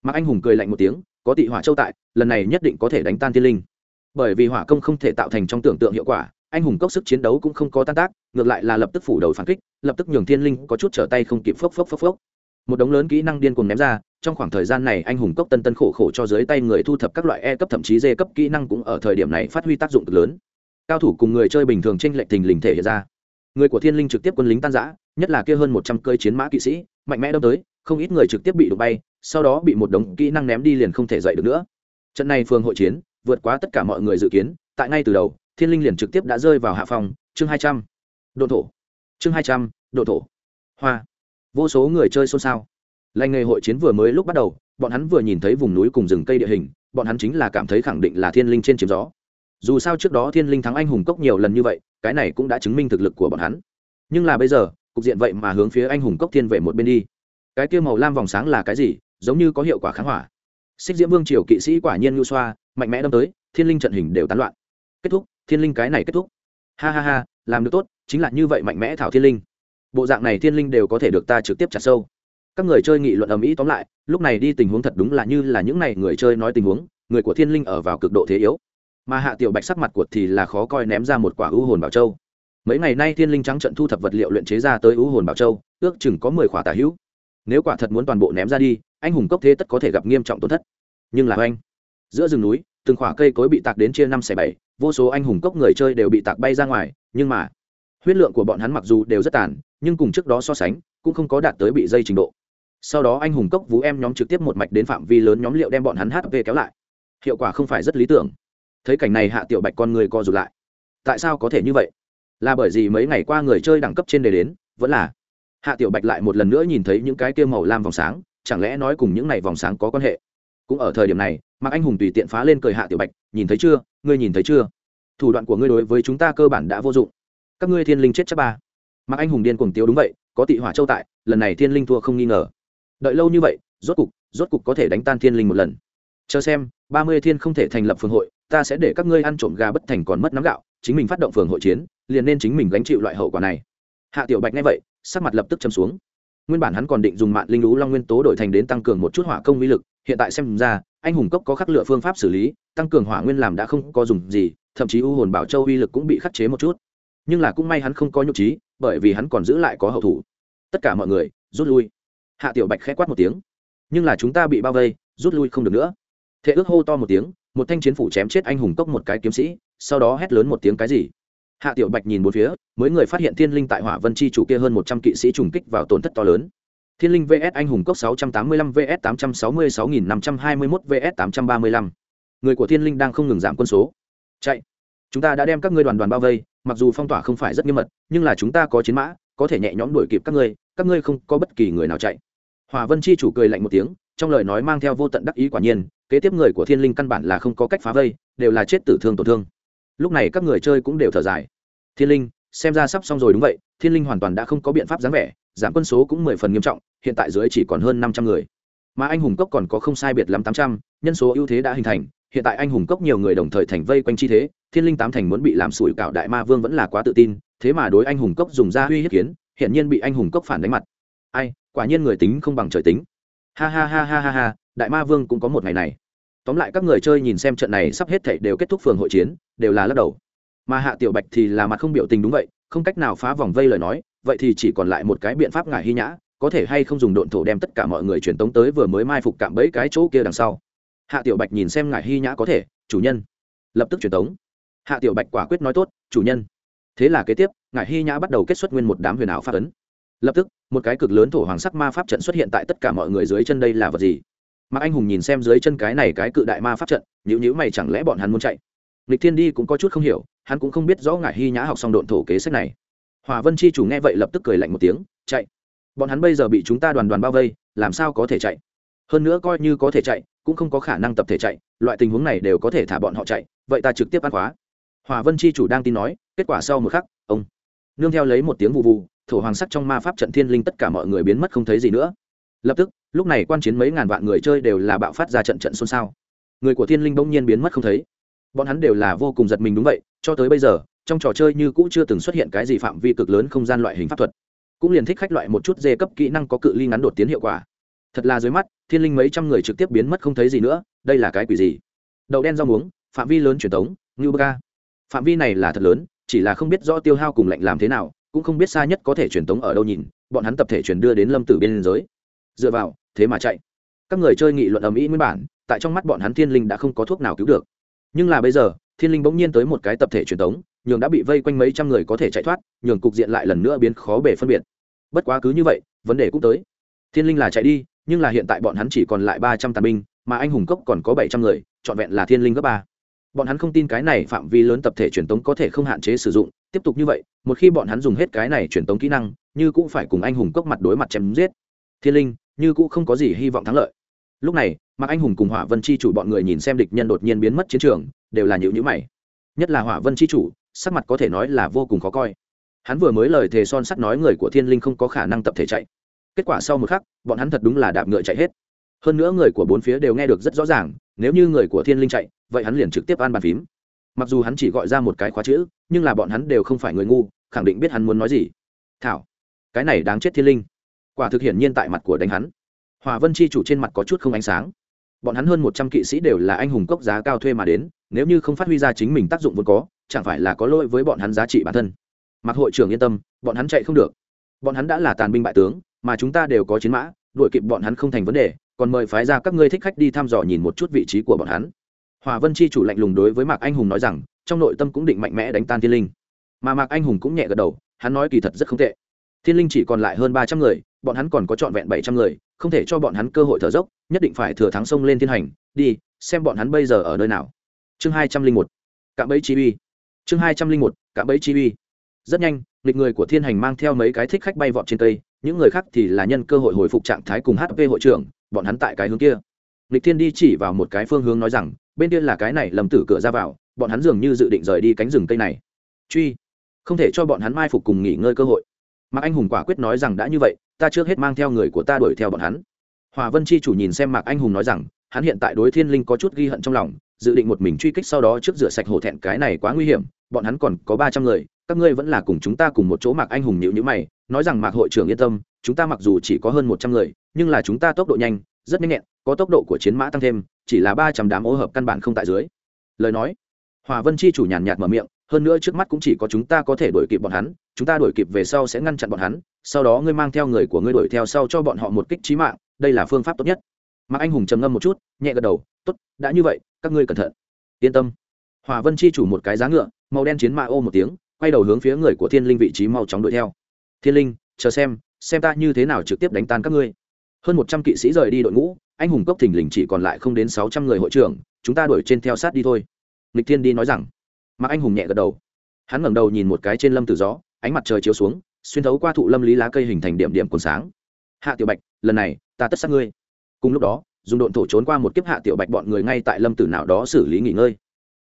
Mạc anh hùng cười lạnh một tiếng, có tị hỏa châu tại, lần này nhất định có thể đánh tan thiên linh. Bởi vì hỏa công không thể tạo thành trong tưởng tượng hiệu quả, anh hùng cốc sức chiến đấu cũng không có tan tác, ngược lại là lập tức phủ đầu phản kích, lập tức nhường thiên linh có chút trở tay không kịp phốc phốc phốc phốc. Một đống lớn kỹ năng điên cuồng ném ra, trong khoảng thời gian này anh hùng cốc tân tân khổ khổ cho dưới tay người thu thập các loại e cấp thậm chí d cấp kỹ năng cũng ở thời điểm này phát huy tác dụng cực lớn. Cao thủ cùng người chơi bình thường tranh lệch thình lình thể hiện ra. Người của thiên linh trực tiếp quân lính tan giã nhất là kia hơn một trăm cơi chiến mã kỵ sĩ, mạnh mẽ đâm tới không ít người trực tiếp bị đụng bay, sau đó bị một đống kỹ năng ném đi liền không thể dậy được nữa. Trận này phường hội chiến, vượt quá tất cả mọi người dự kiến, tại ngay từ đầu, thiên linh liền trực tiếp đã rơi vào hạ phòng chương hai trăm. Độ thổ. Chương hai trăm, độ thổ. Hoa. Vô số người chơi xôn xao. Lành nghề hội chiến vừa mới lúc bắt đầu, bọn hắn vừa nhìn thấy vùng núi cùng rừng cây địa hình, bọn hắn chính là cảm thấy khẳng định là thiên linh trên chiếm gió. Dù sao trước đó thiên linh thắng anh hùng cốc nhiều lần như vậy, cái này cũng đã chứng minh thực lực của bọn hắn. Nhưng là bây giờ, cục diện vậy mà hướng phía anh hùng cốc thiên về một bên đi cái kia màu lam vòng sáng là cái gì, giống như có hiệu quả kháng hỏa. Xích diễm vương triều kỵ sĩ quả nhiên nhu xoa, mạnh mẽ đâm tới, thiên linh trận hình đều tán loạn. Kết thúc, thiên linh cái này kết thúc. Ha ha ha, làm được tốt, chính là như vậy mạnh mẽ thảo thiên linh. Bộ dạng này thiên linh đều có thể được ta trực tiếp chặt sâu. Các người chơi nghị luận ầm ĩ tóm lại, lúc này đi tình huống thật đúng là như là những này người chơi nói tình huống, người của thiên linh ở vào cực độ thế yếu. Mà hạ tiểu bạch sắc mặt của thì là khó coi ném ra một quả ưu hồn bảo châu. Mấy ngày nay thiên linh trắng trận thu thập vật liệu luyện chế ra tới ưu hồn bảo châu, ước chừng có mười khỏa tả hữu nếu quả thật muốn toàn bộ ném ra đi, anh hùng cốc thế tất có thể gặp nghiêm trọng tổn thất. Nhưng là anh giữa rừng núi, từng khoả cây cối bị tạc đến chia năm xẻ bảy, vô số anh hùng cốc người chơi đều bị tạc bay ra ngoài, nhưng mà, huyết lượng của bọn hắn mặc dù đều rất tàn, nhưng cùng trước đó so sánh, cũng không có đạt tới bị dây trình độ. Sau đó anh hùng cốc vú em nhóm trực tiếp một mạch đến phạm vi lớn nhóm liệu đem bọn hắn hp kéo lại. Hiệu quả không phải rất lý tưởng. Thấy cảnh này hạ tiểu bạch con người co rụt lại. Tại sao có thể như vậy? Là bởi vì mấy ngày qua người chơi đẳng cấp trên đề đến, vẫn là hạ tiểu bạch lại một lần nữa nhìn thấy những cái tiêu màu lam vòng sáng, chẳng lẽ nói cùng những này vòng sáng có quan hệ? Cũng ở thời điểm này, mạc anh hùng tùy tiện phá lên cười hạ tiểu bạch, nhìn thấy chưa? Ngươi nhìn thấy chưa? Thủ đoạn của ngươi đối với chúng ta cơ bản đã vô dụng. Các ngươi thiên linh chết chắc ba. Mạc anh hùng điên cuồng tiêu đúng vậy, có tị hỏa châu tại, lần này thiên linh thua không nghi ngờ. Đợi lâu như vậy, rốt cục rốt cục có thể đánh tan thiên linh một lần. Chờ xem, ba mươi thiên không thể thành lập phường hội, ta sẽ để các ngươi ăn trộm gà bất thành còn mất nắm gạo, chính mình phát động phường hội chiến, liền nên chính mình gánh chịu loại hậu quả này. Hạ tiểu bạch nghe vậy sắc mặt lập tức châm xuống. Nguyên bản hắn còn định dùng mạng linh lũ long nguyên tố đổi thành đến tăng cường một chút hỏa công uy lực, hiện tại xem ra, anh hùng cốc có khắc lựa phương pháp xử lý, tăng cường hỏa nguyên làm đã không có dùng gì, thậm chí u hồn bảo châu uy lực cũng bị khắc chế một chút. Nhưng là cũng may hắn không có nhục trí, bởi vì hắn còn giữ lại có hậu thủ. Tất cả mọi người, rút lui. Hạ tiểu bạch khẽ quát một tiếng. Nhưng là chúng ta bị bao vây, rút lui không được nữa. Thế ước hô to một tiếng, một thanh chiến phủ chém chết anh hùng cốc một cái kiếm sĩ, sau đó hét lớn một tiếng cái gì? Hạ tiểu bạch nhìn một phía, mới người phát hiện thiên linh tại hỏa vân chi chủ kia hơn một trăm kỵ sĩ trùng kích vào tổn thất to lớn. Thiên linh vs anh hùng cốc sáu trăm tám mươi lăm vs tám trăm sáu mươi sáu nghìn năm trăm hai mươi mốt vs tám trăm ba mươi lăm. Người của thiên linh đang không ngừng giảm quân số. Chạy. Chúng ta đã đem các ngươi đoàn đoàn bao vây, mặc dù phong tỏa không phải rất nghiêm mật, nhưng là chúng ta có chiến mã, có thể nhẹ nhõm đuổi kịp các ngươi các ngươi không có bất kỳ người nào chạy. Hòa vân chi chủ cười lạnh một tiếng, trong lời nói mang theo vô tận đắc ý quả nhiên, kế tiếp người của thiên linh căn bản là không có cách phá vây, đều là chết tử thương tổn thương lúc này các người chơi cũng đều thở dài. Thiên linh, xem ra sắp xong rồi đúng vậy, thiên linh hoàn toàn đã không có biện pháp dáng vẻ, giảm quân số cũng mười phần nghiêm trọng, hiện tại dưới chỉ còn hơn năm trăm người. Mà anh hùng cốc còn có không sai biệt lắm tám trăm, nhân số ưu thế đã hình thành, hiện tại anh hùng cốc nhiều người đồng thời thành vây quanh chi thế, thiên linh tám thành muốn bị làm sủi cảo đại ma vương vẫn là quá tự tin, thế mà đối anh hùng cốc dùng ra uy hiếp kiến hiện nhiên bị anh hùng cốc phản đánh mặt. Ai, quả nhiên người tính không bằng trời tính. Ha ha ha ha ha ha, đại ma vương cũng có một ngày này tóm lại các người chơi nhìn xem trận này sắp hết thảy đều kết thúc phường hội chiến, đều là lắc đầu. Mà hạ tiểu bạch thì là mặt không biểu tình đúng vậy, không cách nào phá vòng vây lời nói, vậy thì chỉ còn lại một cái biện pháp ngại hy nhã, có thể hay không dùng độn thổ đem tất cả mọi người truyền tống tới vừa mới mai phục cạm bẫy cái chỗ kia đằng sau. Hạ tiểu bạch nhìn xem ngại hy nhã có thể, chủ nhân. Lập tức truyền tống. Hạ tiểu bạch quả quyết nói tốt, chủ nhân. Thế là kế tiếp ngại hy nhã bắt đầu kết xuất nguyên một đám huyền ảo pháp ấn. Lập tức, một cái cực lớn thổ hoàng sắc ma pháp trận xuất hiện tại tất cả mọi người dưới chân đây là vật gì? Mà anh hùng nhìn xem dưới chân cái này cái cự đại ma pháp trận nhữ nhữ mày chẳng lẽ bọn hắn muốn chạy? Lịch thiên đi cũng có chút không hiểu, hắn cũng không biết rõ ngại hy nhã học xong độn thổ kế sách này. Hòa vân chi chủ nghe vậy lập tức cười lạnh một tiếng, chạy. Bọn hắn bây giờ bị chúng ta đoàn đoàn bao vây, làm sao có thể chạy? Hơn nữa coi như có thể chạy, cũng không có khả năng tập thể chạy, loại tình huống này đều có thể thả bọn họ chạy, vậy ta trực tiếp ăn khóa. Hòa vân chi chủ đang tin nói, kết quả sau một khắc, ông. Nương theo lấy một tiếng vụ vụ thổ hoàng sắc trong ma pháp trận thiên linh tất cả mọi người biến mất không thấy gì nữa. Lập tức lúc này quan chiến mấy ngàn vạn người chơi đều là bạo phát ra trận trận xôn xao. Người của thiên linh bỗng nhiên biến mất không thấy. Bọn hắn đều là vô cùng giật mình đúng vậy, cho tới bây giờ, trong trò chơi như cũ chưa từng xuất hiện cái gì phạm vi cực lớn không gian loại hình pháp thuật. Cũng liền thích khách loại một chút dê cấp kỹ năng có cự ly ngắn đột tiến hiệu quả. Thật là dưới mắt, thiên linh mấy trăm người trực tiếp biến mất không thấy gì nữa, đây là cái quỷ gì? Đậu đen rau muống, phạm vi lớn truyền thống ngưu bơ phạm vi này là thật lớn, chỉ là không biết rõ tiêu hao cùng lệnh làm thế nào, cũng không biết xa nhất có thể truyền tống ở đâu nhìn, bọn hắn tập thể truyền đưa đến lâm tử biên giới. Dựa vào thế mà chạy. Các người chơi nghị luận ầm ĩ nguyên bản tại trong mắt bọn hắn thiên linh đã không có thuốc nào cứu được. Nhưng là bây giờ thiên linh bỗng nhiên tới một cái tập thể truyền thống, nhường đã bị vây quanh mấy trăm người có thể chạy thoát nhường cục diện lại lần nữa biến khó bể phân biệt. Bất quá cứ như vậy vấn đề cũng tới. Thiên linh là chạy đi nhưng là hiện tại bọn hắn chỉ còn lại ba trăm tàn binh mà anh hùng cốc còn có bảy trăm người trọn vẹn là thiên linh gấp ba. Bọn hắn không tin cái này phạm vi lớn tập thể truyền tống có thể không hạn chế sử dụng tiếp tục như vậy một khi bọn hắn dùng hết cái này truyền tống kỹ năng như cũng phải cùng anh hùng cốc mặt đối mặt chém giết. Thiên linh như cũng không có gì hy vọng thắng lợi. Lúc này, mạc anh hùng cùng hỏa vân chi chủ bọn người nhìn xem địch nhân đột nhiên biến mất chiến trường, đều là nhữ nhữ mày. Nhất là hỏa vân chi chủ, sắc mặt có thể nói là vô cùng khó coi. Hắn vừa mới lời thề son sắt nói người của thiên linh không có khả năng tập thể chạy. Kết quả sau một khắc, bọn hắn thật đúng là đạp ngựa chạy hết. Hơn nữa người của bốn phía đều nghe được rất rõ ràng, nếu như người của thiên linh chạy, vậy hắn liền trực tiếp an bàn phím. Mặc dù hắn chỉ gọi ra một cái khóa chữ, nhưng là bọn hắn đều không phải người ngu, khẳng định biết hắn muốn nói gì. Thảo, cái này đáng chết thiên linh quả thực hiển nhiên tại mặt của đánh hắn. Hòa vân chi chủ trên mặt có chút không ánh sáng. Bọn hắn hơn một trăm kỵ sĩ đều là anh hùng cốc giá cao thuê mà đến, nếu như không phát huy ra chính mình tác dụng vốn có, chẳng phải là có lỗi với bọn hắn giá trị bản thân. Mặc hội trưởng yên tâm, bọn hắn chạy không được. Bọn hắn đã là tàn binh bại tướng, mà chúng ta đều có chiến mã, đuổi kịp bọn hắn không thành vấn đề, còn mời phái ra các ngươi thích khách đi thăm dò nhìn một chút vị trí của bọn hắn. Hòa vân chi chủ lạnh lùng đối với mạc anh hùng nói rằng, trong nội tâm cũng định mạnh mẽ đánh tan thiên linh. Mà mạc anh hùng cũng nhẹ gật đầu, hắn nói kỳ thật rất không tệ. Thiên linh chỉ còn lại hơn ba trăm người bọn hắn còn có trọn vẹn bảy trăm người, không thể cho bọn hắn cơ hội thở dốc, nhất định phải thừa thắng sông lên thiên hành. Đi, xem bọn hắn bây giờ ở nơi nào. Chương hai trăm linh một, cạm bẫy chi uy. Chương hai trăm linh một, cạm bẫy chi uy. Rất nhanh lịch người của thiên hành mang theo mấy cái thích khách bay vọt trên cây, những người khác thì là nhân cơ hội hồi phục trạng thái cùng hp hội trưởng, bọn hắn tại cái hướng kia. Lịch thiên đi chỉ vào một cái phương hướng nói rằng, bên kia là cái này lầm tử cửa ra vào, bọn hắn dường như dự định rời đi cánh rừng cây này. Truy, không thể cho bọn hắn mai phục cùng nghỉ ngơi cơ hội. Mạc anh hùng quả quyết nói rằng đã như vậy ta trước hết mang theo người của ta đuổi theo bọn hắn. Hòa vân chi chủ nhìn xem mạc anh hùng nói rằng, hắn hiện tại đối thiên linh có chút ghi hận trong lòng, dự định một mình truy kích sau đó trước rửa sạch hổ thẹn cái này quá nguy hiểm, bọn hắn còn có ba trăm người, các ngươi vẫn là cùng chúng ta cùng một chỗ mạc anh hùng nhịu nhữ mày, nói rằng mạc hội trưởng yên tâm, chúng ta mặc dù chỉ có hơn một trăm người, nhưng là chúng ta tốc độ nhanh, rất nhanh nhẹn, có tốc độ của chiến mã tăng thêm, chỉ là ba trăm đám ô hợp căn bản không tại dưới. Lời nói, hòa vân chi chủ nhàn nhạt mở miệng, hơn nữa trước mắt cũng chỉ có chúng ta có thể đuổi kịp bọn hắn chúng ta đuổi kịp về sau sẽ ngăn chặn bọn hắn, sau đó ngươi mang theo người của ngươi đuổi theo sau cho bọn họ một kích trí mạng, đây là phương pháp tốt nhất. Mạc anh hùng trầm ngâm một chút, nhẹ gật đầu t ố t đã như vậy, các ngươi cẩn thận. Yên tâm. Hòa vân chi chủ một cái giá ngựa, màu đen chiến mã ô một tiếng, quay đầu hướng phía người của thiên linh vị trí mau chóng đuổi theo. Thiên linh, chờ xem xem ta như thế nào trực tiếp đánh tan các ngươi. Hơn một trăm kỵ sĩ rời đi đội ngũ, anh hùng cốc thình lình chỉ còn lại không đến sáu trăm người hội trưởng, chúng ta đuổi trên theo sát đi thôi. Lịch thiên đi nói rằng. Mạc anh hùng nhẹ gật đầu. Hắn ngẩng đầu nhìn một cái trên lâm từ gió ánh mặt trời chiếu xuống, xuyên thấu qua thụ lâm lý lá cây hình thành điểm điểm cuốn sáng. Hạ tiểu bạch, lần này, ta tất sát ngươi. Cùng lúc đó, dùng độn thổ trốn qua một kiếp hạ tiểu bạch bọn người ngay tại lâm tử nào đó xử lý nghỉ ngơi.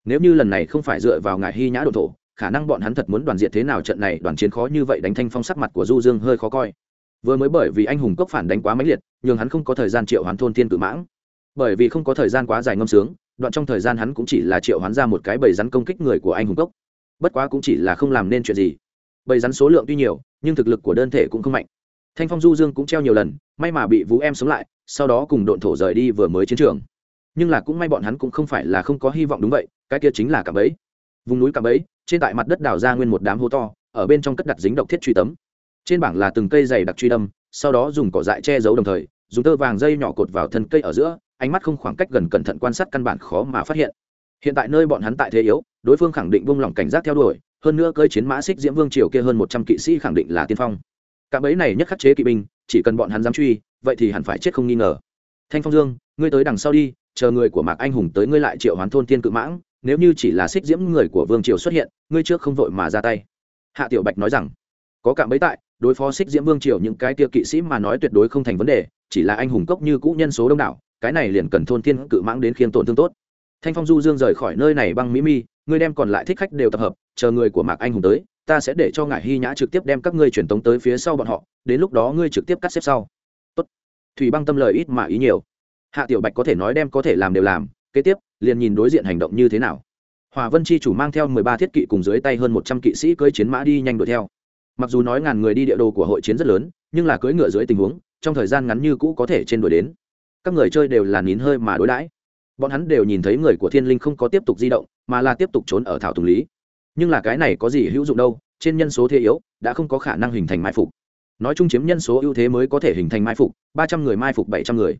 Nếu như lần này không phải dựa vào ngài hy nhã độn thổ, khả năng bọn hắn thật muốn đoàn diện thế nào trận này đoàn chiến khó như vậy đánh thanh phong sắc mặt của du dương hơi khó coi. Vừa mới bởi vì anh hùng cốc phản đánh quá mãnh liệt nhưng hắn không có thời gian triệu hoán thôn thiên cự mãng. Bởi vì không có thời gian quá dài ngâm sướng, đoạn trong thời gian hắn cũng chỉ là triệu hoán ra một cái bầy rắn công kích người của anh hùng cốc. Bất quá cũng chỉ là không làm nên chuyện gì bầy rắn số lượng tuy nhiều, nhưng thực lực của đơn thể cũng không mạnh. Thanh phong du dương cũng treo nhiều lần, may mà bị vũ em sống lại, sau đó cùng độn thổ rời đi vừa mới chiến trường. Nhưng là cũng may bọn hắn cũng không phải là không có hy vọng đúng vậy, cái kia chính là cạm bẫy. Vùng núi cạm bẫy, trên tại mặt đất đào ra nguyên một đám hố to, ở bên trong cất đặt dính độc thiết truy tấm. Trên bảng là từng cây dày đặc truy đâm, sau đó dùng cỏ dại che giấu đồng thời, dùng tơ vàng dây nhỏ cột vào thân cây ở giữa, ánh mắt không khoảng cách gần cẩn thận quan sát căn bản khó mà phát hiện. Hiện tại nơi bọn hắn tại thế yếu, đối phương khẳng định buông lỏng cảnh giác theo đuổi hơn nữa cơi chiến mã xích diễm vương triều kia hơn một trăm kỵ sĩ khẳng định là tiên phong. Cạm bẫy này nhất khắc chế kỵ binh, chỉ cần bọn hắn dám truy, vậy thì hẳn phải chết không nghi ngờ. Thanh phong dương, ngươi tới đằng sau đi, chờ người của mạc anh hùng tới ngươi lại triệu hoán thôn tiên cự mãng, nếu như chỉ là xích diễm người của vương triều xuất hiện, ngươi trước không vội mà ra tay. Hạ tiểu bạch nói rằng, có cạm bấy tại, đối phó xích diễm vương triều những cái tiêu kỵ sĩ mà nói tuyệt đối không thành vấn đề, chỉ là anh hùng cốc như cũ nhân số đông đảo, cái này liền cần thôn tiên cự mãng đến khiên tổn thương tốt thanh phong du dương rời khỏi nơi này băng mỹ mi, ngươi đem còn lại thích khách đều tập hợp, chờ người của mạc anh hùng tới, ta sẽ để cho ngải hy nhã trực tiếp đem các ngươi truyền tống tới phía sau bọn họ, đến lúc đó ngươi trực tiếp cắt xếp sau. Tốt. thủy băng tâm lời ít mà ý nhiều. Hạ tiểu bạch có thể nói đem có thể làm đều làm, kế tiếp, liền nhìn đối diện hành động như thế nào. Hòa vân chi chủ mang theo mười ba thiết kỵ cùng dưới tay hơn một trăm kỵ sĩ cưỡi chiến mã đi nhanh đuổi theo. Mặc dù nói ngàn người đi địa đồ của hội chiến rất lớn, nhưng là cưỡi ngựa dưới tình huống, trong thời gian ngắn như cũ có thể trên đuổi đến. Các người chơi đều là nín hơi mà đối đãi bọn hắn đều nhìn thấy người của thiên linh không có tiếp tục di động, mà là tiếp tục trốn ở thảo tùng lý. Nhưng là cái này có gì hữu dụng đâu, trên nhân số thế yếu, đã không có khả năng hình thành mai phục. Nói chung chiếm nhân số ưu thế mới có thể hình thành mai phục, ba trăm người mai phục bảy trăm người.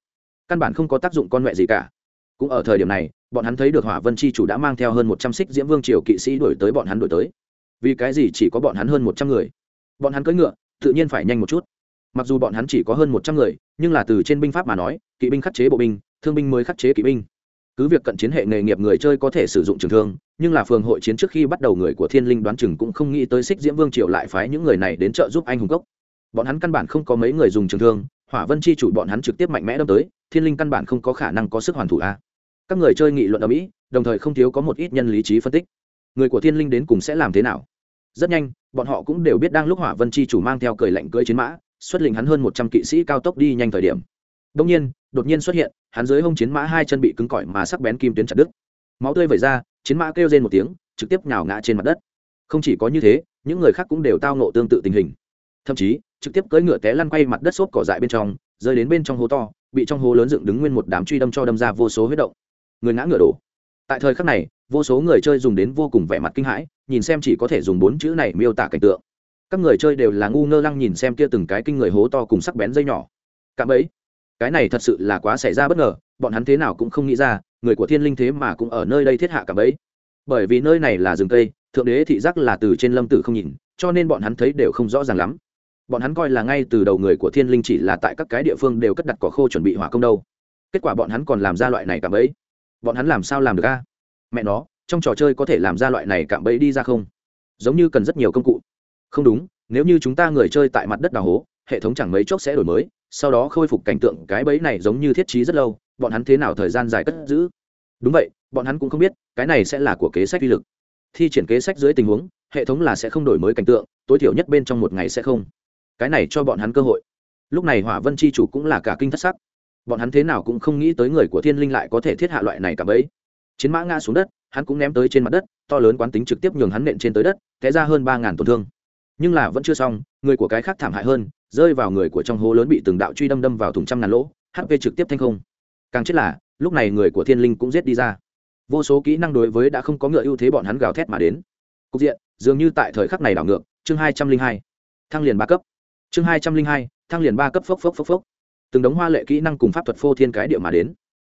Căn bản không có tác dụng con mẹ gì cả. Cũng ở thời điểm này, bọn hắn thấy được hỏa vân chi chủ đã mang theo hơn một trăm xích diễm vương triều kỵ sĩ đổi tới bọn hắn đổi tới. Vì cái gì chỉ có bọn hắn hơn một trăm người? Bọn hắn cưỡi ngựa, tự nhiên phải nhanh một chút. Mặc dù bọn hắn chỉ có hơn một trăm người, nhưng là từ trên binh pháp mà nói, kỵ binh khắc chế bộ binh, thương binh mới khắc chế kỵ binh cứ việc cận chiến hệ nghề nghiệp người chơi có thể sử dụng trường thương, nhưng là phường hội chiến trước khi bắt đầu người của thiên linh đoán chừng cũng không nghĩ tới xích diễm vương triều lại phái những người này đến trợ giúp anh hùng cốc. Bọn hắn căn bản không có mấy người dùng trường thương, hỏa vân chi chủ bọn hắn trực tiếp mạnh mẽ đâm tới, thiên linh căn bản không có khả năng có sức hoàn thủ a. Các người chơi nghị luận ở mỹ, đồng thời không thiếu có một ít nhân lý trí phân tích. Người của thiên linh đến cùng sẽ làm thế nào? Rất nhanh, bọn họ cũng đều biết đang lúc hỏa vân chi chủ mang theo cười lạnh cưỡi chiến mã, xuất lĩnh hắn hơn một trăm kỵ sĩ cao tốc đi nhanh thời điểm. Đông nhiên đột nhiên xuất hiện, hắn dưới hông chiến mã hai chân bị cứng cỏi mà sắc bén kim tuyến chặt đứt. Máu tươi vẩy ra, chiến mã kêu rên một tiếng, trực tiếp nhào ngã trên mặt đất. Không chỉ có như thế, những người khác cũng đều tao nộ tương tự tình hình. Thậm chí, trực tiếp cưỡi ngựa té lăn quay mặt đất xốp cỏ dại bên trong, rơi đến bên trong hố to, bị trong hố lớn dựng đứng nguyên một đám truy đâm cho đâm ra vô số huyết động. Người ngã ngựa đổ. Tại thời khắc này, vô số người chơi dùng đến vô cùng vẻ mặt kinh hãi, nhìn xem chỉ có thể dùng bốn chữ này miêu tả cảnh tượng. Các người chơi đều là ngu ngơ lăng nhìn xem kia từng cái kinh người hố to cùng sắc bén dây nhỏ. Cạm ấy cái này thật sự là quá xảy ra bất ngờ, bọn hắn thế nào cũng không nghĩ ra, người của thiên linh thế mà cũng ở nơi đây thiết hạ cả bấy. bởi vì nơi này là rừng cây, thượng đế thị giác là từ trên lâm tử không nhìn, cho nên bọn hắn thấy đều không rõ ràng lắm. Bọn hắn coi là ngay từ đầu người của thiên linh chỉ là tại các cái địa phương đều cất đặt cỏ khô chuẩn bị hỏa công đâu. Kết quả bọn hắn còn làm ra loại này cạm bẫy. Bọn hắn làm sao làm được a? Mẹ nó, trong trò chơi có thể làm ra loại này cạm bẫy đi ra không? Giống như cần rất nhiều công cụ. Không đúng, nếu như chúng ta người chơi tại mặt đất đào hố, hệ thống chẳng mấy chốc sẽ đổi mới sau đó khôi phục cảnh tượng cái bẫy này giống như thiết trí rất lâu, bọn hắn thế nào thời gian dài cất giữ? Đúng vậy, bọn hắn cũng không biết, cái này sẽ là của kế sách uy lực. Thi triển kế sách dưới tình huống, hệ thống là sẽ không đổi mới cảnh tượng, tối thiểu nhất bên trong một ngày sẽ không. Cái này cho bọn hắn cơ hội. Lúc này hỏa vân chi chủ cũng là cả kinh thất sắc. Bọn hắn thế nào cũng không nghĩ tới người của thiên linh lại có thể thiết hạ loại này cả bẫy. Chiến mã ngã xuống đất, hắn cũng ném tới trên mặt đất, to lớn quán tính trực tiếp nhường hắn nện trên tới đất, té ra hơn ba ngàn tổn thương nhưng là vẫn chưa xong, người của cái khác thảm hại hơn, rơi vào người của trong hố lớn bị từng đạo truy đâm đâm vào thùng trăm ngàn lỗ hp trực tiếp thanh không. Càng chết là, lúc này người của thiên linh cũng giết đi ra. Vô số kỹ năng đối với đã không có ngựa ưu thế bọn hắn gào thét mà đến. Cục diện, dường như tại thời khắc này đảo ngược, chương hai trăm linh hai. Thăng liền ba cấp. Chương hai trăm linh hai, thăng liền ba cấp phốc phốc phốc phốc. Từng đống hoa lệ kỹ năng cùng pháp thuật phô thiên cái địa mà đến.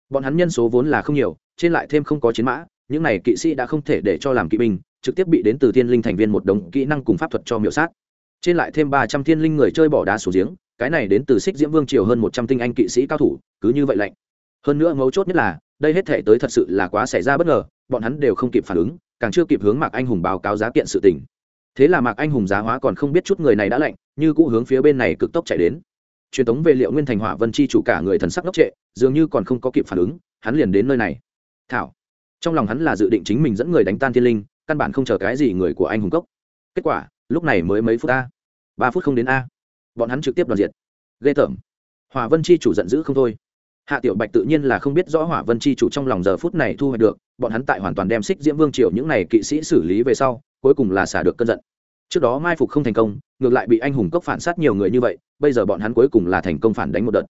Bọn hắn nhân số vốn là không nhiều, trên lại thêm không có chiến mã, những này kỵ sĩ đã không thể để cho làm kỵ binh trực tiếp bị đến từ thiên linh thành viên một đống kỹ năng cùng pháp thuật cho miểu sát. Trên lại thêm ba trăm thiên linh người chơi bỏ đá xuống giếng, cái này đến từ xích diễm vương triều hơn một trăm tinh anh kỵ sĩ cao thủ, cứ như vậy lạnh. Hơn nữa mấu chốt nhất là, đây hết thể tới thật sự là quá xảy ra bất ngờ, bọn hắn đều không kịp phản ứng, càng chưa kịp hướng mạc anh hùng báo cáo giá kiện sự tình. Thế là mạc anh hùng giá hóa còn không biết chút người này đã lạnh, như cũ hướng phía bên này cực tốc chạy đến. Truyền thống về liệu nguyên thành hỏa vân chi chủ cả người thần sắc ngốc trệ, dường như còn không có kịp phản ứng, hắn liền đến nơi này. Thảo. Trong lòng hắn là dự định chính mình dẫn người đánh tan thiên linh căn bản không chờ cái gì người của anh hùng cốc. Kết quả, lúc này mới mấy phút a. Ba phút không đến a. Bọn hắn trực tiếp đoàn diệt. Ghê tởm. Hỏa vân chi chủ giận dữ không thôi. Hạ tiểu bạch tự nhiên là không biết rõ hỏa vân chi chủ trong lòng giờ phút này thu hoạch được, bọn hắn tại hoàn toàn đem xích diễm vương triều những này kỵ sĩ xử lý về sau, cuối cùng là xả được cơn giận. Trước đó mai phục không thành công, ngược lại bị anh hùng cốc phản sát nhiều người như vậy, bây giờ bọn hắn cuối cùng là thành công phản đánh một đợt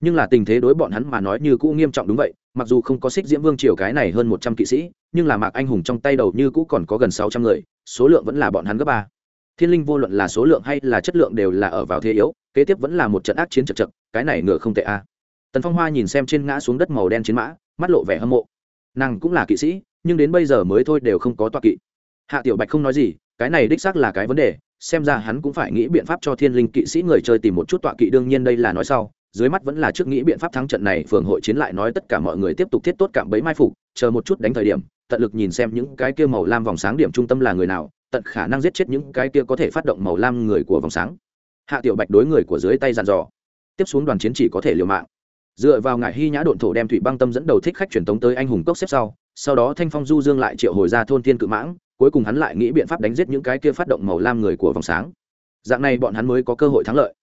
nhưng là tình thế đối bọn hắn mà nói như cũ nghiêm trọng đúng vậy, mặc dù không có xích diễm vương triều cái này hơn một trăm kỵ sĩ, nhưng là mạc anh hùng trong tay đầu như cũ còn có gần sáu trăm người, số lượng vẫn là bọn hắn gấp ba. Thiên linh vô luận là số lượng hay là chất lượng đều là ở vào thế yếu, kế tiếp vẫn là một trận ác chiến chật chật, cái này ngựa không tệ a. Tần phong hoa nhìn xem trên ngã xuống đất màu đen chiến mã, mắt lộ vẻ hâm mộ. Nàng cũng là kỵ sĩ, nhưng đến bây giờ mới thôi đều không có toa kỵ. Hạ tiểu bạch không nói gì, cái này đích xác là cái vấn đề, xem ra hắn cũng phải nghĩ biện pháp cho thiên linh kỵ sĩ người chơi tìm một chút tọa kỵ, đương nhiên đây là nói sau dưới mắt vẫn là trước nghĩ biện pháp thắng trận này, phường hội chiến lại nói tất cả mọi người tiếp tục thiết tốt cạm bẫy mai phục, chờ một chút đánh thời điểm, tận lực nhìn xem những cái kia màu lam vòng sáng điểm trung tâm là người nào, tận khả năng giết chết những cái kia có thể phát động màu lam người của vòng sáng. Hạ tiểu bạch đối người của dưới tay dàn dò. Tiếp xuống đoàn chiến chỉ có thể liều mạng. Dựa vào ngải hy nhã độn thổ đem thủy băng tâm dẫn đầu thích khách truyền tống tới anh hùng cốc xếp sau sau đó thanh phong du dương lại triệu hồi ra thôn thiên cự mãng, cuối cùng hắn lại nghĩ biện pháp đánh giết những cái kia phát động màu lam người của vòng sáng. Dạng này bọn hắn mới có cơ hội thắng lợi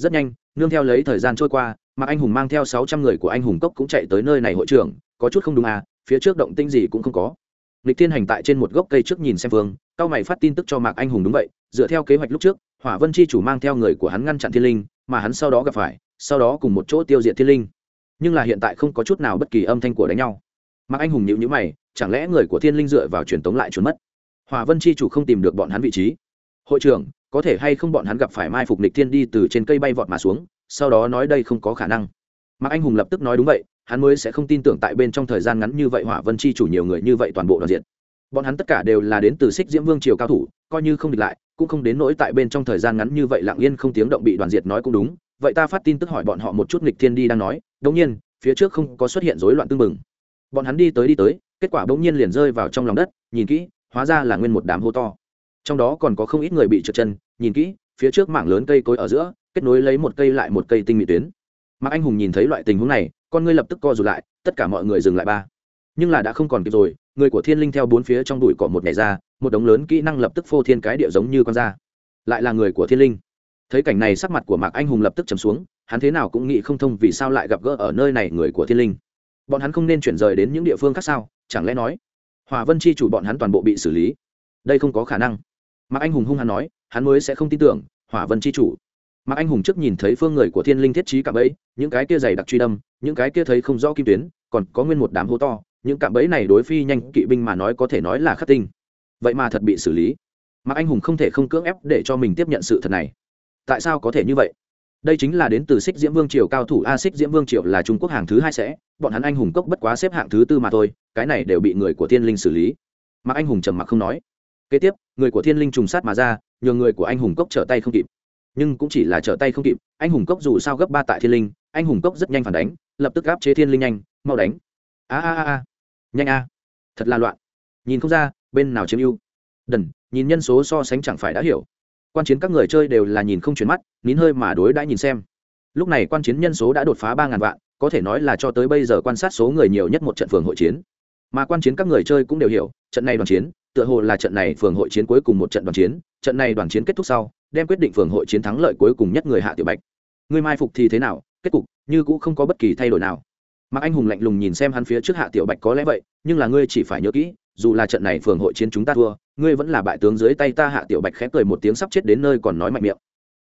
rất nhanh, nương theo lấy thời gian trôi qua, mà anh hùng mang theo sáu trăm người của anh hùng cốc cũng chạy tới nơi này hội trưởng, có chút không đúng à phía trước động tinh gì cũng không có. Lịch thiên hành tại trên một gốc cây trước nhìn xem phương cao mày phát tin tức cho mạc anh hùng đúng vậy, dựa theo kế hoạch lúc trước, hỏa vân chi chủ mang theo người của hắn ngăn chặn thiên linh, mà hắn sau đó gặp phải, sau đó cùng một chỗ tiêu diệt thiên linh. Nhưng là hiện tại không có chút nào bất kỳ âm thanh của đánh nhau. Mạc anh hùng nhịu nhữ mày, chẳng lẽ người của thiên linh dựa vào truyền tống lại trốn mất? Hỏa vân chi chủ không tìm được bọn hắn vị trí hội trưởng, có thể hay không bọn hắn gặp phải mai phục nịch thiên đi từ trên cây bay vọt mà xuống, sau đó nói đây không có khả năng. Mạc anh hùng lập tức nói đúng vậy, hắn mới sẽ không tin tưởng tại bên trong thời gian ngắn như vậy hỏa vân chi chủ nhiều người như vậy toàn bộ đoàn diện. Bọn hắn tất cả đều là đến từ xích diễm vương triều cao thủ, coi như không địch lại, cũng không đến nỗi tại bên trong thời gian ngắn như vậy lặng yên không tiếng động bị đoàn diệt nói cũng đúng. Vậy ta phát tin tức hỏi bọn họ một chút nghịch thiên đi đang nói, đống nhiên, phía trước không có xuất hiện rối loạn tương mừng bọn hắn đi tới đi tới, kết quả bỗng nhiên liền rơi vào trong lòng đất, nhìn kỹ, hóa ra là nguyên một đám hô to trong đó còn có không ít người bị trượt chân, nhìn kỹ, phía trước mảng lớn cây cối ở giữa, kết nối lấy một cây lại một cây tinh mỹ tuyến. Mạc anh hùng nhìn thấy loại tình huống này, con ngươi lập tức co rụt lại, tất cả mọi người dừng lại ba. Nhưng là đã không còn kịp rồi, người của thiên linh theo bốn phía trong đùi cỏ một ngày ra, một đống lớn kỹ năng lập tức phô thiên cái địa giống như con da. Lại là người của thiên linh. Thấy cảnh này sắc mặt của mạc anh hùng lập tức trầm xuống, hắn thế nào cũng nghĩ không thông vì sao lại gặp gỡ ở nơi này người của thiên linh. Bọn hắn không nên chuyển rời đến những địa phương khác sao, chẳng lẽ nói, hòa vân chi chủ bọn hắn toàn bộ bị xử lý? Đây không có khả năng mạc anh hùng hung hắn nói, hắn mới sẽ không tin tưởng, hỏa vân chi chủ. Mạc anh hùng trước nhìn thấy phương người của thiên linh thiết trí cạm bẫy, những cái kia dày đặc truy đâm, những cái kia thấy không rõ kim tuyến, còn có nguyên một đám hố to, những cạm bẫy này đối phi nhanh kỵ binh mà nói có thể nói là khắc tinh. Vậy mà thật bị xử lý. Mạc anh hùng không thể không cưỡng ép để cho mình tiếp nhận sự thật này. Tại sao có thể như vậy? Đây chính là đến từ xích diễm vương triều cao thủ a xích diễm vương triều là trung quốc hàng thứ hai sẽ, bọn hắn anh hùng cốc bất quá xếp hạng thứ tư mà thôi, cái này đều bị người của thiên linh xử lý. Mạc anh hùng trầm mặc không nói. Kế tiếp người của thiên linh trùng sát mà ra, nhờ người của anh hùng cốc trở tay không kịp. Nhưng cũng chỉ là trở tay không kịp, anh hùng cốc dù sao gấp ba tại thiên linh, anh hùng cốc rất nhanh phản đánh, lập tức gáp chế thiên linh nhanh, mau đánh. A a a nhanh a. Thật là loạn. Nhìn không ra, bên nào chiếm ưu. Đần, nhìn nhân số so sánh chẳng phải đã hiểu. Quan chiến các người chơi đều là nhìn không chuyển mắt, nín hơi mà đối đã nhìn xem. Lúc này quan chiến nhân số đã đột phá ba ngàn vạn, có thể nói là cho tới bây giờ quan sát số người nhiều nhất một trận phường hội chiến. Mà quan chiến các người chơi cũng đều hiểu, trận này đoàn chiến tựa hồ là trận này phường hội chiến cuối cùng một trận đoàn chiến, trận này đoàn chiến kết thúc sau, đem quyết định phường hội chiến thắng lợi cuối cùng nhất người hạ tiểu bạch. Người mai phục thì thế nào, kết cục như cũ không có bất kỳ thay đổi nào. Mạc anh hùng lạnh lùng nhìn xem hắn phía trước hạ tiểu bạch có lẽ vậy, nhưng là ngươi chỉ phải nhớ kỹ, dù là trận này phường hội chiến chúng ta thua, ngươi vẫn là bại tướng dưới tay ta hạ tiểu bạch khép cười một tiếng sắp chết đến nơi còn nói mạnh miệng.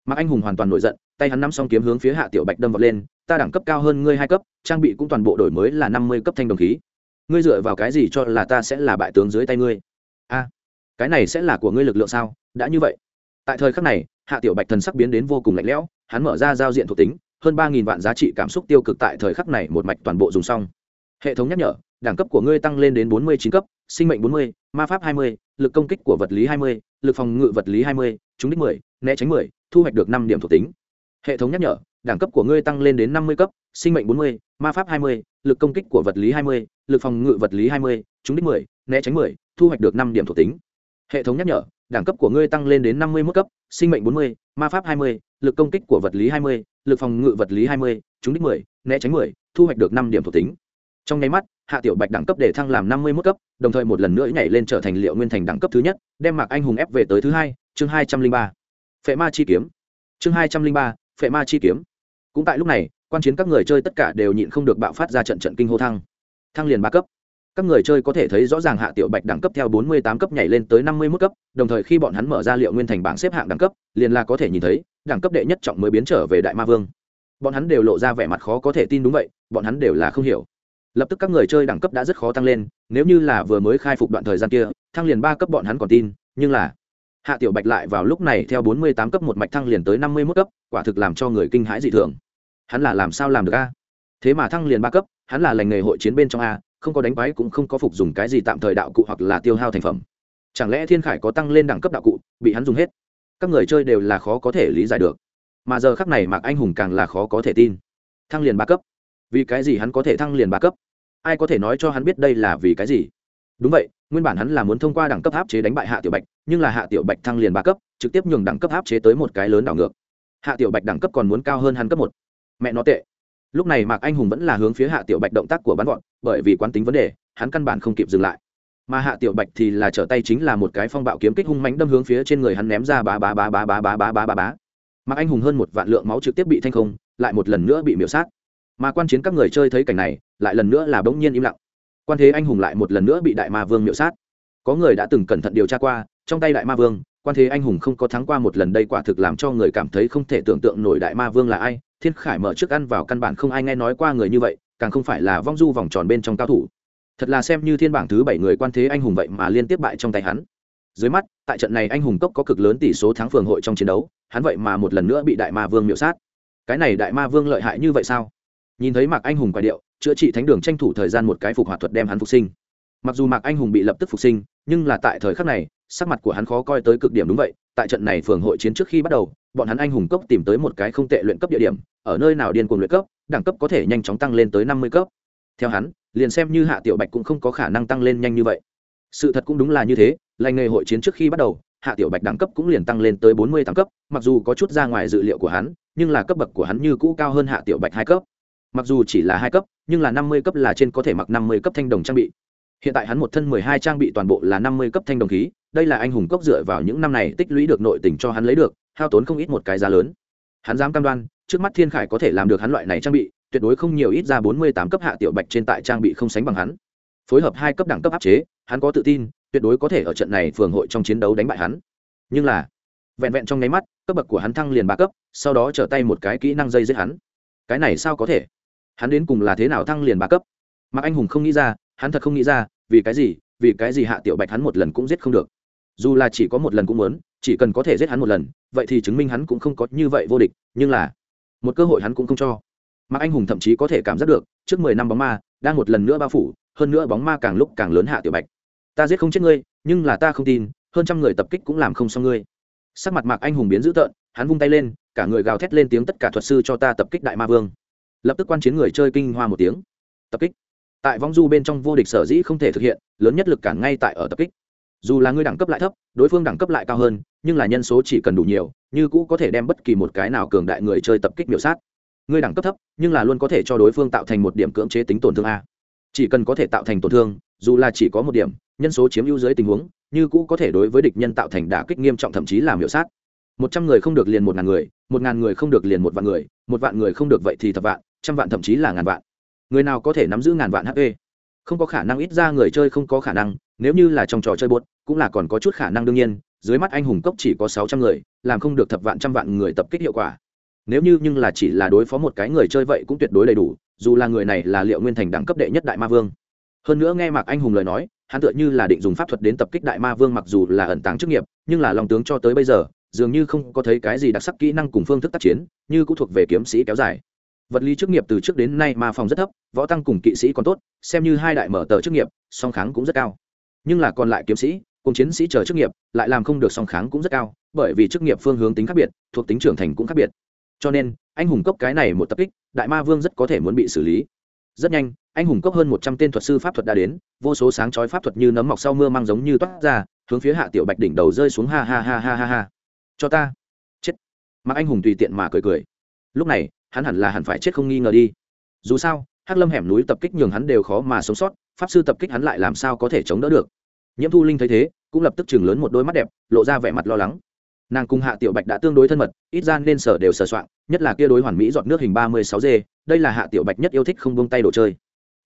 Mạc anh hùng hoàn toàn nổi giận, tay hắn nắm xong kiếm hướng phía hạ tiểu bạch đâm vật lên, ta đẳng cấp cao hơn ngươi hai cấp, trang bị cũng toàn bộ đổi mới là năm mươi cấp thanh đồng khí. Ngươi dựa vào cái gì cho là ta sẽ là bại tướng dưới tay ngươi? A, cái này sẽ là của ngươi lực lượng sao? Đã như vậy. Tại thời khắc này, hạ tiểu bạch thần sắc biến đến vô cùng lạnh lẽo, hắn mở ra giao diện thuộc tính, hơn ba nghìn vạn giá trị cảm xúc tiêu cực tại thời khắc này một mạch toàn bộ dùng xong. Hệ thống nhắc nhở, đẳng cấp của ngươi tăng lên đến bốn mươi chín cấp, sinh mệnh bốn mươi, ma pháp hai mươi, lực công kích của vật lý hai mươi, lực phòng ngự vật lý hai mươi, trúng đích mười, né tránh mười, thu hoạch được năm điểm thuộc tính. Hệ thống nhắc nhở, đẳng cấp của ngươi tăng lên đến năm mươi cấp, sinh mệnh bốn mươi, ma pháp hai mươi, lực công kích của vật lý hai mươi, lực phòng ngự vật lý hai mươi, trúng đích mười, né tránh mười thu hoạch được năm điểm thuộc tính. Hệ thống nhắc nhở, đẳng cấp của ngươi tăng lên đến năm mươi mức cấp, sinh mệnh bốn mươi, ma pháp hai mươi, lực công kích của vật lý hai mươi, lực phòng ngự vật lý hai mươi, trúng đích mười, né tránh mười, thu hoạch được năm điểm thuộc tính. Trong nháy mắt, hạ tiểu bạch đẳng cấp để thăng làm năm mươi mức cấp, đồng thời một lần nữa nhảy lên trở thành liệu nguyên thành đẳng cấp thứ nhất, đem mạc anh hùng ép về tới thứ hai, chương hai trăm linh ba. Phệ ma chi kiếm. Chương hai trăm linh ba, phệ ma chi kiếm. Cũng tại lúc này, quan chiến các người chơi tất cả đều nhịn không được bạo phát ra trận trận kinh hô thăng. Thăng liền ba cấp các người chơi có thể thấy rõ ràng hạ tiểu bạch đẳng cấp theo 48 cấp nhảy lên tới 51 cấp, đồng thời khi bọn hắn mở ra liệu nguyên thành bảng xếp hạng đẳng cấp, liền là có thể nhìn thấy, đẳng cấp đệ nhất trọng mới biến trở về đại ma vương. Bọn hắn đều lộ ra vẻ mặt khó có thể tin đúng vậy, bọn hắn đều là không hiểu. Lập tức các người chơi đẳng cấp đã rất khó tăng lên, nếu như là vừa mới khai phục đoạn thời gian kia, thăng liền ba cấp bọn hắn còn tin, nhưng là hạ tiểu bạch lại vào lúc này theo 48 cấp một mạch thăng liền tới 51 cấp, quả thực làm cho người kinh hãi dị thường. Hắn là làm sao làm được a? Thế mà thăng liền ba cấp, hắn là lành nghề hội chiến bên trong a không có đánh quái cũng không có phục dùng cái gì tạm thời đạo cụ hoặc là tiêu hao thành phẩm. Chẳng lẽ thiên khải có tăng lên đẳng cấp đạo cụ, bị hắn dùng hết? Các người chơi đều là khó có thể lý giải được. Mà giờ khắc này mạc anh hùng càng là khó có thể tin. Thăng liền ba cấp. Vì cái gì hắn có thể thăng liền ba cấp? Ai có thể nói cho hắn biết đây là vì cái gì? Đúng vậy, nguyên bản hắn là muốn thông qua đẳng cấp áp chế đánh bại hạ tiểu bạch, nhưng là hạ tiểu bạch thăng liền ba cấp, trực tiếp nhường đẳng cấp áp chế tới một cái lớn đảo ngược. Hạ tiểu bạch đẳng cấp còn muốn cao hơn hắn cấp một. Mẹ nó tệ lúc này mạc anh hùng vẫn là hướng phía hạ tiểu bạch động tác của bắn gọn, bởi vì quán tính vấn đề, hắn căn bản không kịp dừng lại. Mà hạ tiểu bạch thì là trở tay chính là một cái phong bạo kiếm kích hung mánh đâm hướng phía trên người hắn ném ra bá bá bá bá bá bá bá bá bá bá. Mạc anh hùng hơn một vạn lượng máu trực tiếp bị thanh không, lại một lần nữa bị miễu sát. Mà quan chiến các người chơi thấy cảnh này, lại lần nữa là bỗng nhiên im lặng. Quan thế anh hùng lại một lần nữa bị đại ma vương miễu sát. Có người đã từng cẩn thận điều tra qua, trong tay đại ma vương quan thế anh hùng không có thắng qua một lần đây quả thực làm cho người cảm thấy không thể tưởng tượng nổi đại ma vương là ai. Thiên khải mở trước ăn vào căn bản không ai nghe nói qua người như vậy, càng không phải là vong du vòng tròn bên trong cao thủ. Thật là xem như thiên bảng thứ bảy người quan thế anh hùng vậy mà liên tiếp bại trong tay hắn. Dưới mắt, tại trận này anh hùng cốc có cực lớn tỷ số thắng phường hội trong chiến đấu, hắn vậy mà một lần nữa bị đại ma vương miễu sát. Cái này đại ma vương lợi hại như vậy sao? Nhìn thấy mạc anh hùng quả điệu, chữa trị thánh đường tranh thủ thời gian một cái phục hỏa thuật đem hắn phục sinh. Mặc dù mạc anh hùng bị lập tức phục sinh, nhưng là tại thời khắc này sắc mặt của hắn khó coi tới cực điểm đúng vậy, tại trận này phường hội chiến trước khi bắt đầu, bọn hắn anh hùng cốc tìm tới một cái không tệ luyện cấp địa điểm, ở nơi nào điên cuồng luyện cấp, đẳng cấp có thể nhanh chóng tăng lên tới năm mươi cấp. Theo hắn, liền xem như hạ tiểu bạch cũng không có khả năng tăng lên nhanh như vậy. Sự thật cũng đúng là như thế, lành nghề hội chiến trước khi bắt đầu, hạ tiểu bạch đẳng cấp cũng liền tăng lên tới bốn mươi tám cấp, mặc dù có chút ra ngoài dự liệu của hắn, nhưng là cấp bậc của hắn như cũ cao hơn hạ tiểu bạch hai cấp. Mặc dù chỉ là hai cấp, nhưng là năm mươi cấp là trên có thể mặc năm mươi cấp thanh đồng trang bị hiện tại hắn một thân mười hai trang bị toàn bộ là năm mươi cấp thanh đồng khí, đây là anh hùng cốc dựa vào những năm này tích lũy được nội tình cho hắn lấy được, hao tốn không ít một cái giá lớn. Hắn dám cam đoan, trước mắt thiên khải có thể làm được hắn loại này trang bị, tuyệt đối không nhiều ít ra bốn mươi tám cấp hạ tiểu bạch trên tại trang bị không sánh bằng hắn. Phối hợp hai cấp đẳng cấp áp chế, hắn có tự tin, tuyệt đối có thể ở trận này phường hội trong chiến đấu đánh bại hắn. Nhưng là, vẹn vẹn trong nháy mắt, cấp bậc của hắn thăng liền ba cấp, sau đó trở tay một cái kỹ năng dây giết hắn. Cái này sao có thể? Hắn đến cùng là thế nào thăng liền ba cấp? Mặc anh hùng không nghĩ ra hắn thật không nghĩ ra, vì cái gì, vì cái gì hạ tiểu bạch hắn một lần cũng giết không được. Dù là chỉ có một lần cũng muốn, chỉ cần có thể giết hắn một lần, vậy thì chứng minh hắn cũng không có như vậy vô địch, nhưng là, một cơ hội hắn cũng không cho. Mà anh hùng thậm chí có thể cảm giác được, trước mười năm bóng ma, đang một lần nữa bao phủ, hơn nữa bóng ma càng lúc càng lớn hạ tiểu bạch. Ta giết không chết ngươi, nhưng là ta không tin, hơn trăm người tập kích cũng làm không xong ngươi. Sắc mặt mạc anh hùng biến dữ tợn, hắn vung tay lên, cả người gào thét lên tiếng tất cả thuật sư cho ta tập kích đại ma vương. Lập tức quan chiến người chơi kinh hoa một tiếng. Tập kích tại vong du bên trong vô địch sở dĩ không thể thực hiện, lớn nhất lực cản ngay tại ở tập kích. Dù là ngươi đẳng cấp lại thấp, đối phương đẳng cấp lại cao hơn, nhưng là nhân số chỉ cần đủ nhiều, như cũ có thể đem bất kỳ một cái nào cường đại người chơi tập kích miểu sát. Ngươi đẳng cấp thấp, nhưng là luôn có thể cho đối phương tạo thành một điểm cưỡng chế tính tổn thương a. Chỉ cần có thể tạo thành tổn thương, dù là chỉ có một điểm, nhân số chiếm ưu dưới tình huống, như cũ có thể đối với địch nhân tạo thành đả kích nghiêm trọng thậm chí làm miểu sát. Một trăm người không được liền một ngàn người, một ngàn người không được liền một vạn người, một vạn người không được vậy thì thập vạn, trăm vạn thậm chí là ngàn vạn người nào có thể nắm giữ ngàn vạn hp không có khả năng, ít ra người chơi không có khả năng, nếu như là trong trò chơi bột, cũng là còn có chút khả năng đương nhiên, dưới mắt anh hùng cốc chỉ có sáu trăm người, làm không được thập vạn trăm vạn người tập kích hiệu quả. Nếu như nhưng là chỉ là đối phó một cái người chơi vậy cũng tuyệt đối đầy đủ, dù là người này là liệu nguyên thành đẳng cấp đệ nhất đại ma vương. Hơn nữa nghe mạc anh hùng lời nói, hắn tựa như là định dùng pháp thuật đến tập kích đại ma vương mặc dù là ẩn táng chức nghiệp, nhưng là lòng tướng cho tới bây giờ, dường như không có thấy cái gì đặc sắc kỹ năng cùng phương thức tác chiến, như cũng thuộc về kiếm sĩ kéo dài vật lý chức nghiệp từ trước đến nay ma phòng rất thấp, võ tăng cùng kỵ sĩ còn tốt, xem như hai đại mở tờ chức nghiệp, song kháng cũng rất cao. Nhưng là còn lại kiếm sĩ, cùng chiến sĩ chờ chức nghiệp, lại làm không được song kháng cũng rất cao, bởi vì chức nghiệp phương hướng tính khác biệt, thuộc tính trưởng thành cũng khác biệt. Cho nên, anh hùng cốc cái này một tập kích, đại ma vương rất có thể muốn bị xử lý. Rất nhanh, anh hùng cốc hơn một trăm tên thuật sư pháp thuật đã đến, vô số sáng chói pháp thuật như nấm mọc sau mưa mang giống như toát ra, hướng phía hạ tiểu bạch đỉnh đầu rơi xuống ha ha ha ha ha ha. Cho ta. Chết. Mặc anh hùng tùy tiện mà cười cười. Lúc này hắn hẳn là hẳn phải chết không nghi ngờ đi. Dù sao, hắc lâm hẻm núi tập kích nhường hắn đều khó mà sống sót, pháp sư tập kích hắn lại làm sao có thể chống đỡ được? Nhiễm thu linh thấy thế, cũng lập tức chừng lớn một đôi mắt đẹp, lộ ra vẻ mặt lo lắng. Nàng cùng hạ tiểu bạch đã tương đối thân mật, ít ra nên sở đều sờ soạn, nhất là kia đối hoàn mỹ dọn nước hình ba mươi sáu d, đây là hạ tiểu bạch nhất yêu thích không bông tay đồ chơi.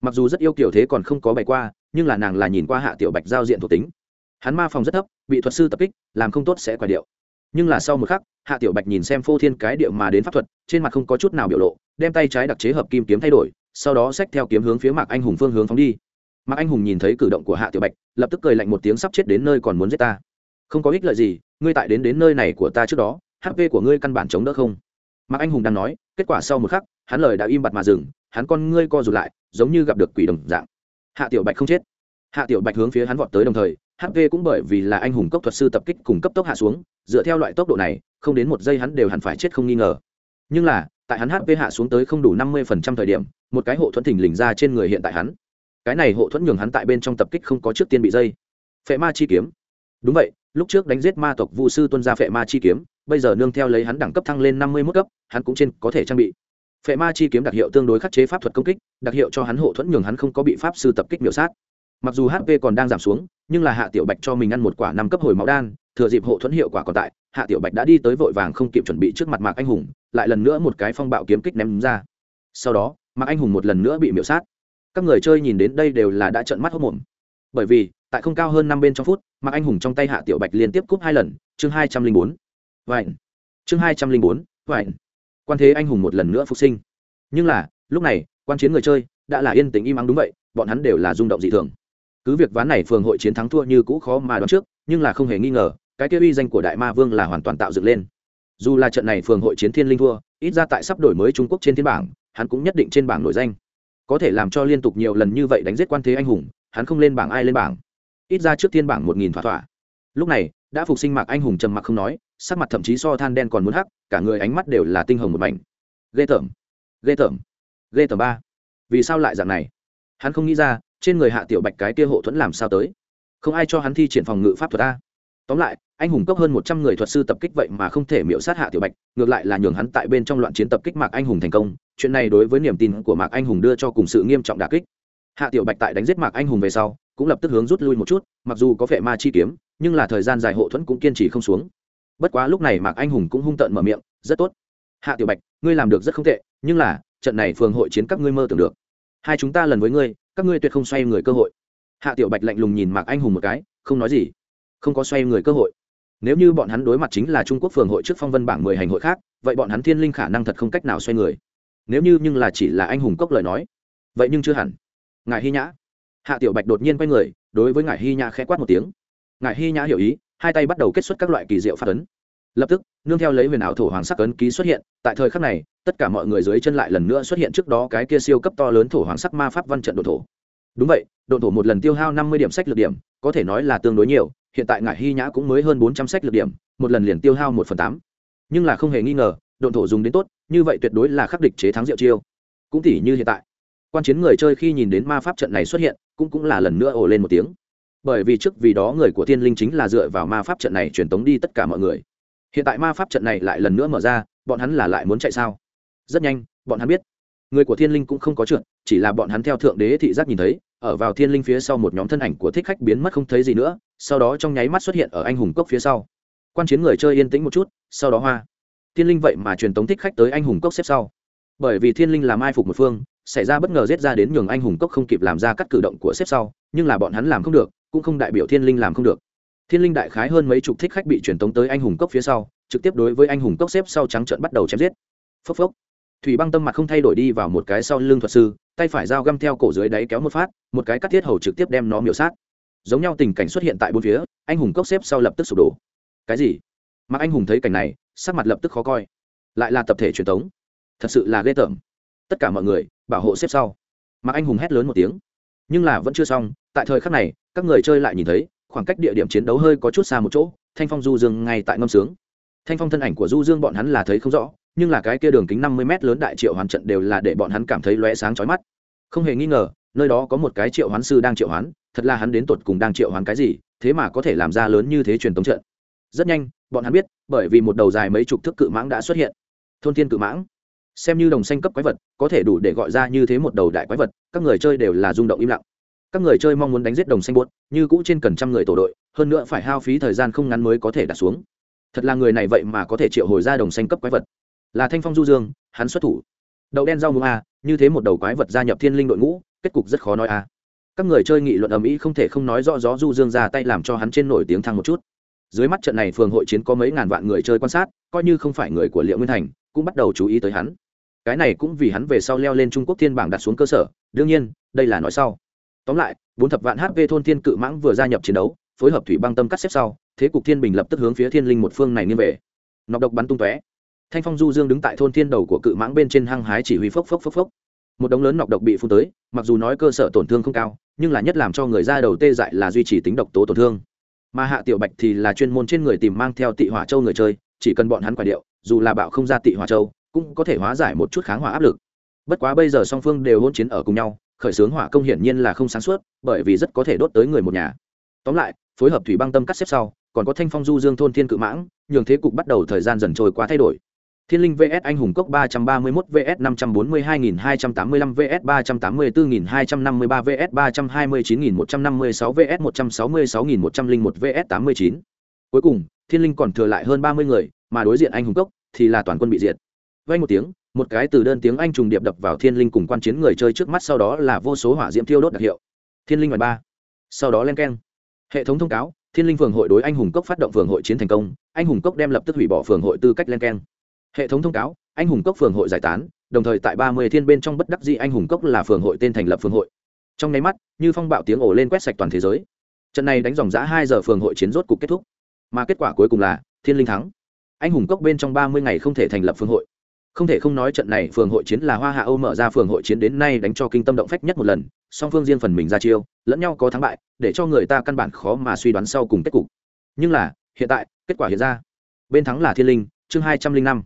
Mặc dù rất yêu kiểu thế còn không có bày qua, nhưng là nàng là nhìn qua hạ tiểu bạch giao diện thuộc tính. Hắn ma phòng rất thấp, bị thuật sư tập kích, làm không tốt sẽ quả điệu nhưng là sau một khắc, hạ tiểu bạch nhìn xem phô thiên cái điệu mà đến pháp thuật, trên mặt không có chút nào biểu lộ, đem tay trái đặc chế hợp kim kiếm thay đổi, sau đó xách theo kiếm hướng phía mạc anh hùng phương hướng phóng đi. Mạc anh hùng nhìn thấy cử động của hạ tiểu bạch, lập tức cười lạnh một tiếng sắp chết đến nơi còn muốn giết ta. Không có ích lợi gì, ngươi tại đến đến nơi này của ta trước đó hp của ngươi căn bản chống đỡ không. Mạc anh hùng đang nói, kết quả sau một khắc, hắn lời đã im bặt mà dừng, hắn con ngươi co rụt lại, giống như gặp được quỷ đồng dạng. Hạ tiểu bạch không chết. Hạ tiểu bạch hướng phía hắn vọt tới đồng thời hp cũng bởi vì là anh hùng cốc thuật sư tập kích cùng cấp tốc hạ xuống dựa theo loại tốc độ này, không đến một giây hắn đều hẳn phải chết không nghi ngờ. Nhưng là, tại hắn hp hạ xuống tới không đủ năm mươi thời điểm, một cái hộ thuẫn thình lình ra trên người hiện tại hắn. Cái này hộ thuẫn nhường hắn tại bên trong tập kích không có trước tiên bị dây. Phệ ma chi kiếm. Đúng vậy, lúc trước đánh giết ma tộc vu sư tuân ra phệ ma chi kiếm, bây giờ nương theo lấy hắn đẳng cấp thăng lên năm mươi mức cấp, hắn cũng trên có thể trang bị. Phệ ma chi kiếm đặc hiệu tương đối khắc chế pháp thuật công kích, đặc hiệu cho hắn hộ thuẫn nhường hắn không có bị pháp sư tập kích miểu sát. Mặc dù hp còn đang giảm xuống, nhưng là hạ tiểu bạch cho mình ăn một quả năm cấp hồi máu đan thừa dịp hộ thuẫn hiệu quả còn tại, hạ tiểu bạch đã đi tới vội vàng không kịp chuẩn bị trước mặt mạc anh hùng, lại lần nữa một cái phong bạo kiếm kích ném ra. Sau đó, mạc anh hùng một lần nữa bị miễu sát. Các người chơi nhìn đến đây đều là đã trợn mắt hốc mồm bởi vì, tại không cao hơn năm bên trong phút, mạc anh hùng trong tay hạ tiểu bạch liên tiếp cúp hai lần, chương hai trăm linh bốn. Vảnh chương hai trăm linh bốn vảnh quan thế anh hùng một lần nữa phục sinh. Nhưng là, lúc này, quan chiến người chơi đã là yên tĩnh im ắng đúng vậy, bọn hắn đều là rung động dị thường. Cứ việc ván này phường hội chiến thắng thua như cũ khó mà đoán trước, nhưng là không hề nghi ngờ cái kia uy danh của đại ma vương là hoàn toàn tạo dựng lên. Dù là trận này phường hội chiến thiên linh thua, ít ra tại sắp đổi mới trung quốc trên thiên bảng, hắn cũng nhất định trên bảng nổi danh. Có thể làm cho liên tục nhiều lần như vậy đánh giết quan thế anh hùng, hắn không lên bảng ai lên bảng. Ít ra trước thiên bảng một nghìn thỏa thỏa. Lúc này, đã phục sinh mạc anh hùng trầm mặc không nói, sắc mặt thậm chí so than đen còn muốn hắc, cả người ánh mắt đều là tinh hồng một mảnh. Ghê tởm ghê tởm ghê tởm ba. Vì sao lại dạng này? Hắn không nghĩ ra, trên người hạ tiểu bạch cái kia hộ thuẫn làm sao tới? Không ai cho hắn thi triển phòng ngự pháp thuật a. Tóm lại anh hùng cốc hơn một trăm người thuật sư tập kích vậy mà không thể miễu sát hạ tiểu bạch, ngược lại là nhường hắn tại bên trong loạn chiến tập kích mạc anh hùng thành công, chuyện này đối với niềm tin của mạc anh hùng đưa cho cùng sự nghiêm trọng đà kích. Hạ tiểu bạch tại đánh giết mạc anh hùng về sau, cũng lập tức hướng rút lui một chút, mặc dù có vẻ ma chi kiếm, nhưng là thời gian dài hộ thuẫn cũng kiên trì không xuống. Bất quá lúc này mạc anh hùng cũng hung tợn mở miệng, rất tốt. Hạ tiểu bạch, ngươi làm được rất không tệ, nhưng là, trận này phường hội chiến các ngươi mơ tưởng được. Hai chúng ta lần với ngươi, các ngươi tuyệt không xoay người cơ hội. Hạ tiểu bạch lạnh lùng nhìn mạc anh hùng một cái, không nói gì. Không có xoay người cơ hội nếu như bọn hắn đối mặt chính là trung quốc phường hội trước phong vân bảng mười hành hội khác, vậy bọn hắn thiên linh khả năng thật không cách nào xoay người. Nếu như nhưng là chỉ là anh hùng cốc lời nói, vậy nhưng chưa hẳn. Ngài hy nhã. Hạ tiểu bạch đột nhiên quay người, đối với ngài hy nhã khẽ quát một tiếng. Ngài hy nhã hiểu ý, hai tay bắt đầu kết xuất các loại kỳ diệu phát ấn. Lập tức, nương theo lấy huyền ảo thổ hoàng sắc ấn ký xuất hiện, tại thời khắc này, tất cả mọi người dưới chân lại lần nữa xuất hiện trước đó cái kia siêu cấp to lớn thổ hoàng sắc ma pháp văn trận đồn thổ. Đúng vậy đồn thổ một lần tiêu hao năm mươi điểm sách lược điểm, có thể nói là tương đối nhiều hiện tại ngải hy nhã cũng mới hơn bốn trăm sách lược điểm, một lần liền tiêu hao một phần tám. Nhưng là không hề nghi ngờ, độn thổ dùng đến tốt, như vậy tuyệt đối là khắc địch chế thắng diệu chiêu. Cũng tỉ như hiện tại, quan chiến người chơi khi nhìn đến ma pháp trận này xuất hiện, cũng cũng là lần nữa ồ lên một tiếng. Bởi vì trước vì đó người của thiên linh chính là dựa vào ma pháp trận này truyền tống đi tất cả mọi người. Hiện tại ma pháp trận này lại lần nữa mở ra, bọn hắn là lại muốn chạy sao? Rất nhanh, bọn hắn biết. Người của thiên linh cũng không có trượt, chỉ là bọn hắn theo thượng đế thị giác nhìn thấy, ở vào thiên linh phía sau một nhóm thân ảnh của thích khách biến mất không thấy gì nữa sau đó trong nháy mắt xuất hiện ở anh hùng cốc phía sau. Quan chiến người chơi yên tĩnh một chút, sau đó hoa. Thiên linh vậy mà truyền tống thích khách tới anh hùng cốc xếp sau. Bởi vì thiên linh làm ai phục một phương, xảy ra bất ngờ giết ra đến nhường anh hùng cốc không kịp làm ra các cử động của xếp sau, nhưng là bọn hắn làm không được, cũng không đại biểu thiên linh làm không được. Thiên linh đại khái hơn mấy chục thích khách bị truyền tống tới anh hùng cốc phía sau, trực tiếp đối với anh hùng cốc xếp sau trắng trợn bắt đầu chém giết. Phốc phốc. Thủy băng tâm mặt không thay đổi đi vào một cái sau lưng thuật sư, tay phải dao găm theo cổ dưới đáy kéo một phát, một cái cắt thiết hầu trực tiếp đem nó miểu sát giống nhau tình cảnh xuất hiện tại bốn phía, anh hùng cốc xếp sau lập tức sụp đổ. Cái gì? Mà anh hùng thấy cảnh này, sắc mặt lập tức khó coi. Lại là tập thể truyền thống. Thật sự là ghê tởm. Tất cả mọi người, bảo hộ xếp sau. Mà anh hùng hét lớn một tiếng. Nhưng là vẫn chưa xong, tại thời khắc này, các người chơi lại nhìn thấy, khoảng cách địa điểm chiến đấu hơi có chút xa một chỗ, thanh phong du dương ngay tại ngâm sướng. Thanh phong thân ảnh của du dương bọn hắn là thấy không rõ, nhưng là cái kia đường kính năm mươi m lớn đại triệu hoàn trận đều là để bọn hắn cảm thấy lóe sáng chói mắt. Không hề nghi ngờ, nơi đó có một cái triệu hoán sư đang triệu hoán thật là hắn đến tột cùng đang triệu hoán cái gì, thế mà có thể làm ra lớn như thế truyền tống trận. Rất nhanh, bọn hắn biết, bởi vì một đầu dài mấy chục thước cự mãng đã xuất hiện. Thôn thiên cự mãng. Xem như đồng xanh cấp quái vật, có thể đủ để gọi ra như thế một đầu đại quái vật, các người chơi đều là rung động im lặng. Các người chơi mong muốn đánh giết đồng xanh buốt, như cũ trên cần trăm người tổ đội, hơn nữa phải hao phí thời gian không ngắn mới có thể đặt xuống. Thật là người này vậy mà có thể triệu hồi ra đồng xanh cấp quái vật. Là thanh phong du dương, hắn xuất thủ. Đậu đen rau muống a, như thế một đầu quái vật gia nhập thiên linh đội ngũ, kết cục rất khó nói a các người chơi nghị luận ầm ĩ không thể không nói rõ rõ du dương ra tay làm cho hắn trên nổi tiếng thăng một chút. Dưới mắt trận này phường hội chiến có mấy ngàn vạn người chơi quan sát, coi như không phải người của liệu nguyên thành, cũng bắt đầu chú ý tới hắn. Cái này cũng vì hắn về sau leo lên trung quốc thiên bảng đặt xuống cơ sở, đương nhiên, đây là nói sau. Tóm lại, bốn thập vạn hp thôn thiên cự mãng vừa gia nhập chiến đấu, phối hợp thủy băng tâm cắt xếp sau, thế cục thiên bình lập tức hướng phía thiên linh một phương này nghiêng về. Nọc độc bắn tung tóe. Thanh phong du dương đứng tại thôn thiên đầu của cự mãng bên trên hăng hái chỉ huy phốc phốc phốc phốc một đống lớn nọc độc bị phun tới, mặc dù nói cơ sở tổn thương không cao, nhưng là nhất làm cho người ra đầu tê dại là duy trì tính độc tố tổn thương. Mà hạ tiểu bạch thì là chuyên môn trên người tìm mang theo tị hỏa châu người chơi, chỉ cần bọn hắn quả điệu, dù là bạo không ra tị hỏa châu, cũng có thể hóa giải một chút kháng hỏa áp lực. Bất quá bây giờ song phương đều hôn chiến ở cùng nhau, khởi xướng hỏa công hiển nhiên là không sáng suốt, bởi vì rất có thể đốt tới người một nhà. Tóm lại, phối hợp thủy băng tâm cắt xếp sau, còn có thanh phong du dương thôn thiên cự mãng, nhường thế cục bắt đầu thời gian dần trôi qua thay đổi. Thiên linh VS anh hùng cốc 331 VS 542285 VS 384253 VS 329156 VS 166101 VS 89. Cuối cùng, Thiên linh còn thừa lại hơn 30 người, mà đối diện anh hùng cốc thì là toàn quân bị diệt. Vang một tiếng, một cái từ đơn tiếng anh trùng điệp đập vào Thiên linh cùng quan chiến người chơi trước mắt sau đó là vô số hỏa diễm thiêu đốt đặc hiệu. Thiên linh ngoài ba. Sau đó lên keng. Hệ thống thông cáo, Thiên linh phường hội đối anh hùng cốc phát động phường hội chiến thành công, anh hùng cốc đem lập tức hủy bỏ phường hội tư cách lên keng hệ thống thông cáo, anh hùng cốc phường hội giải tán, đồng thời tại ba mươi thiên bên trong bất đắc dĩ anh hùng cốc là phường hội tên thành lập phường hội. Trong nháy mắt, như phong bạo tiếng ổ lên quét sạch toàn thế giới. Trận này đánh dòng giã hai giờ phường hội chiến rốt cục kết thúc. Mà kết quả cuối cùng là, thiên linh thắng. Anh hùng cốc bên trong ba mươi ngày không thể thành lập phường hội. Không thể không nói trận này phường hội chiến là hoa hạ âu mở ra phường hội chiến đến nay đánh cho kinh tâm động phách nhất một lần, song phương riêng phần mình ra chiêu, lẫn nhau có thắng bại, để cho người ta căn bản khó mà suy đoán sau cùng kết cục. Nhưng là, hiện tại, kết quả hiện ra. Bên thắng là thiên linh, chương hai trăm linh năm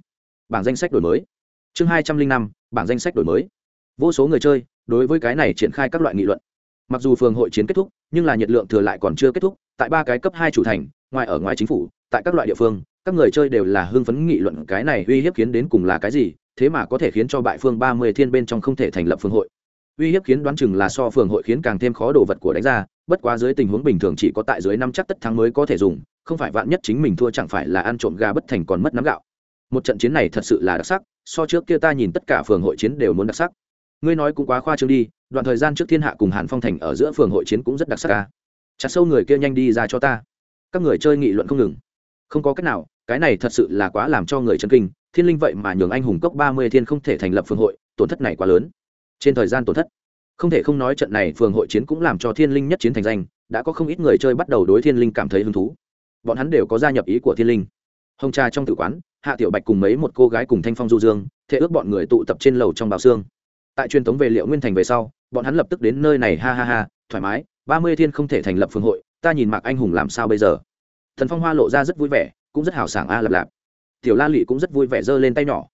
bảng danh sách đổi mới. Chương hai trăm linh năm, bảng danh sách đổi mới. Vô số người chơi, đối với cái này triển khai các loại nghị luận. Mặc dù phường hội chiến kết thúc, nhưng là nhiệt lượng thừa lại còn chưa kết thúc, tại ba cái cấp hai chủ thành, ngoài ở ngoài chính phủ, tại các loại địa phương, các người chơi đều là hưng phấn nghị luận cái này uy hiếp khiến đến cùng là cái gì, thế mà có thể khiến cho bại phương ba mươi thiên bên trong không thể thành lập phường hội. Uy hiếp khiến đoán chừng là so phường hội khiến càng thêm khó đồ vật của đánh ra, bất quá dưới tình huống bình thường chỉ có tại dưới năm chắc tất thắng mới có thể dùng, không phải vạn nhất chính mình thua chẳng phải là ăn trộm gà bất thành còn mất nắm gạo một trận chiến này thật sự là đặc sắc, so trước kia ta nhìn tất cả phường hội chiến đều muốn đặc sắc. Ngươi nói cũng quá khoa trương đi, đoạn thời gian trước thiên hạ cùng hàn phong thành ở giữa phường hội chiến cũng rất đặc sắc ca chặt sâu người kia nhanh đi ra cho ta. Các người chơi nghị luận không ngừng. Không có cách nào, cái này thật sự là quá làm cho người chân kinh, thiên linh vậy mà nhường anh hùng cốc ba mươi thiên không thể thành lập phường hội, tổn thất này quá lớn. Trên thời gian tổn thất, không thể không nói trận này phường hội chiến cũng làm cho thiên linh nhất chiến thành danh, đã có không ít người chơi bắt đầu đối thiên linh cảm thấy hứng thú. Bọn hắn đều có gia nhập ý của thiên linh. Hồng trà trong tử quán hạ tiểu bạch cùng mấy một cô gái cùng thanh phong du dương Thệ ước bọn người tụ tập trên lầu trong bào xương. Tại truyền thống về liệu nguyên thành về sau, bọn hắn lập tức đến nơi này, ha ha ha, thoải mái, ba mươi thiên không thể thành lập phương hội, ta nhìn mạc anh hùng làm sao bây giờ? Thần phong hoa lộ ra rất vui vẻ, cũng rất hào sảng a à lạp. Lạp tiểu la lụy cũng rất vui vẻ giơ lên tay nhỏ.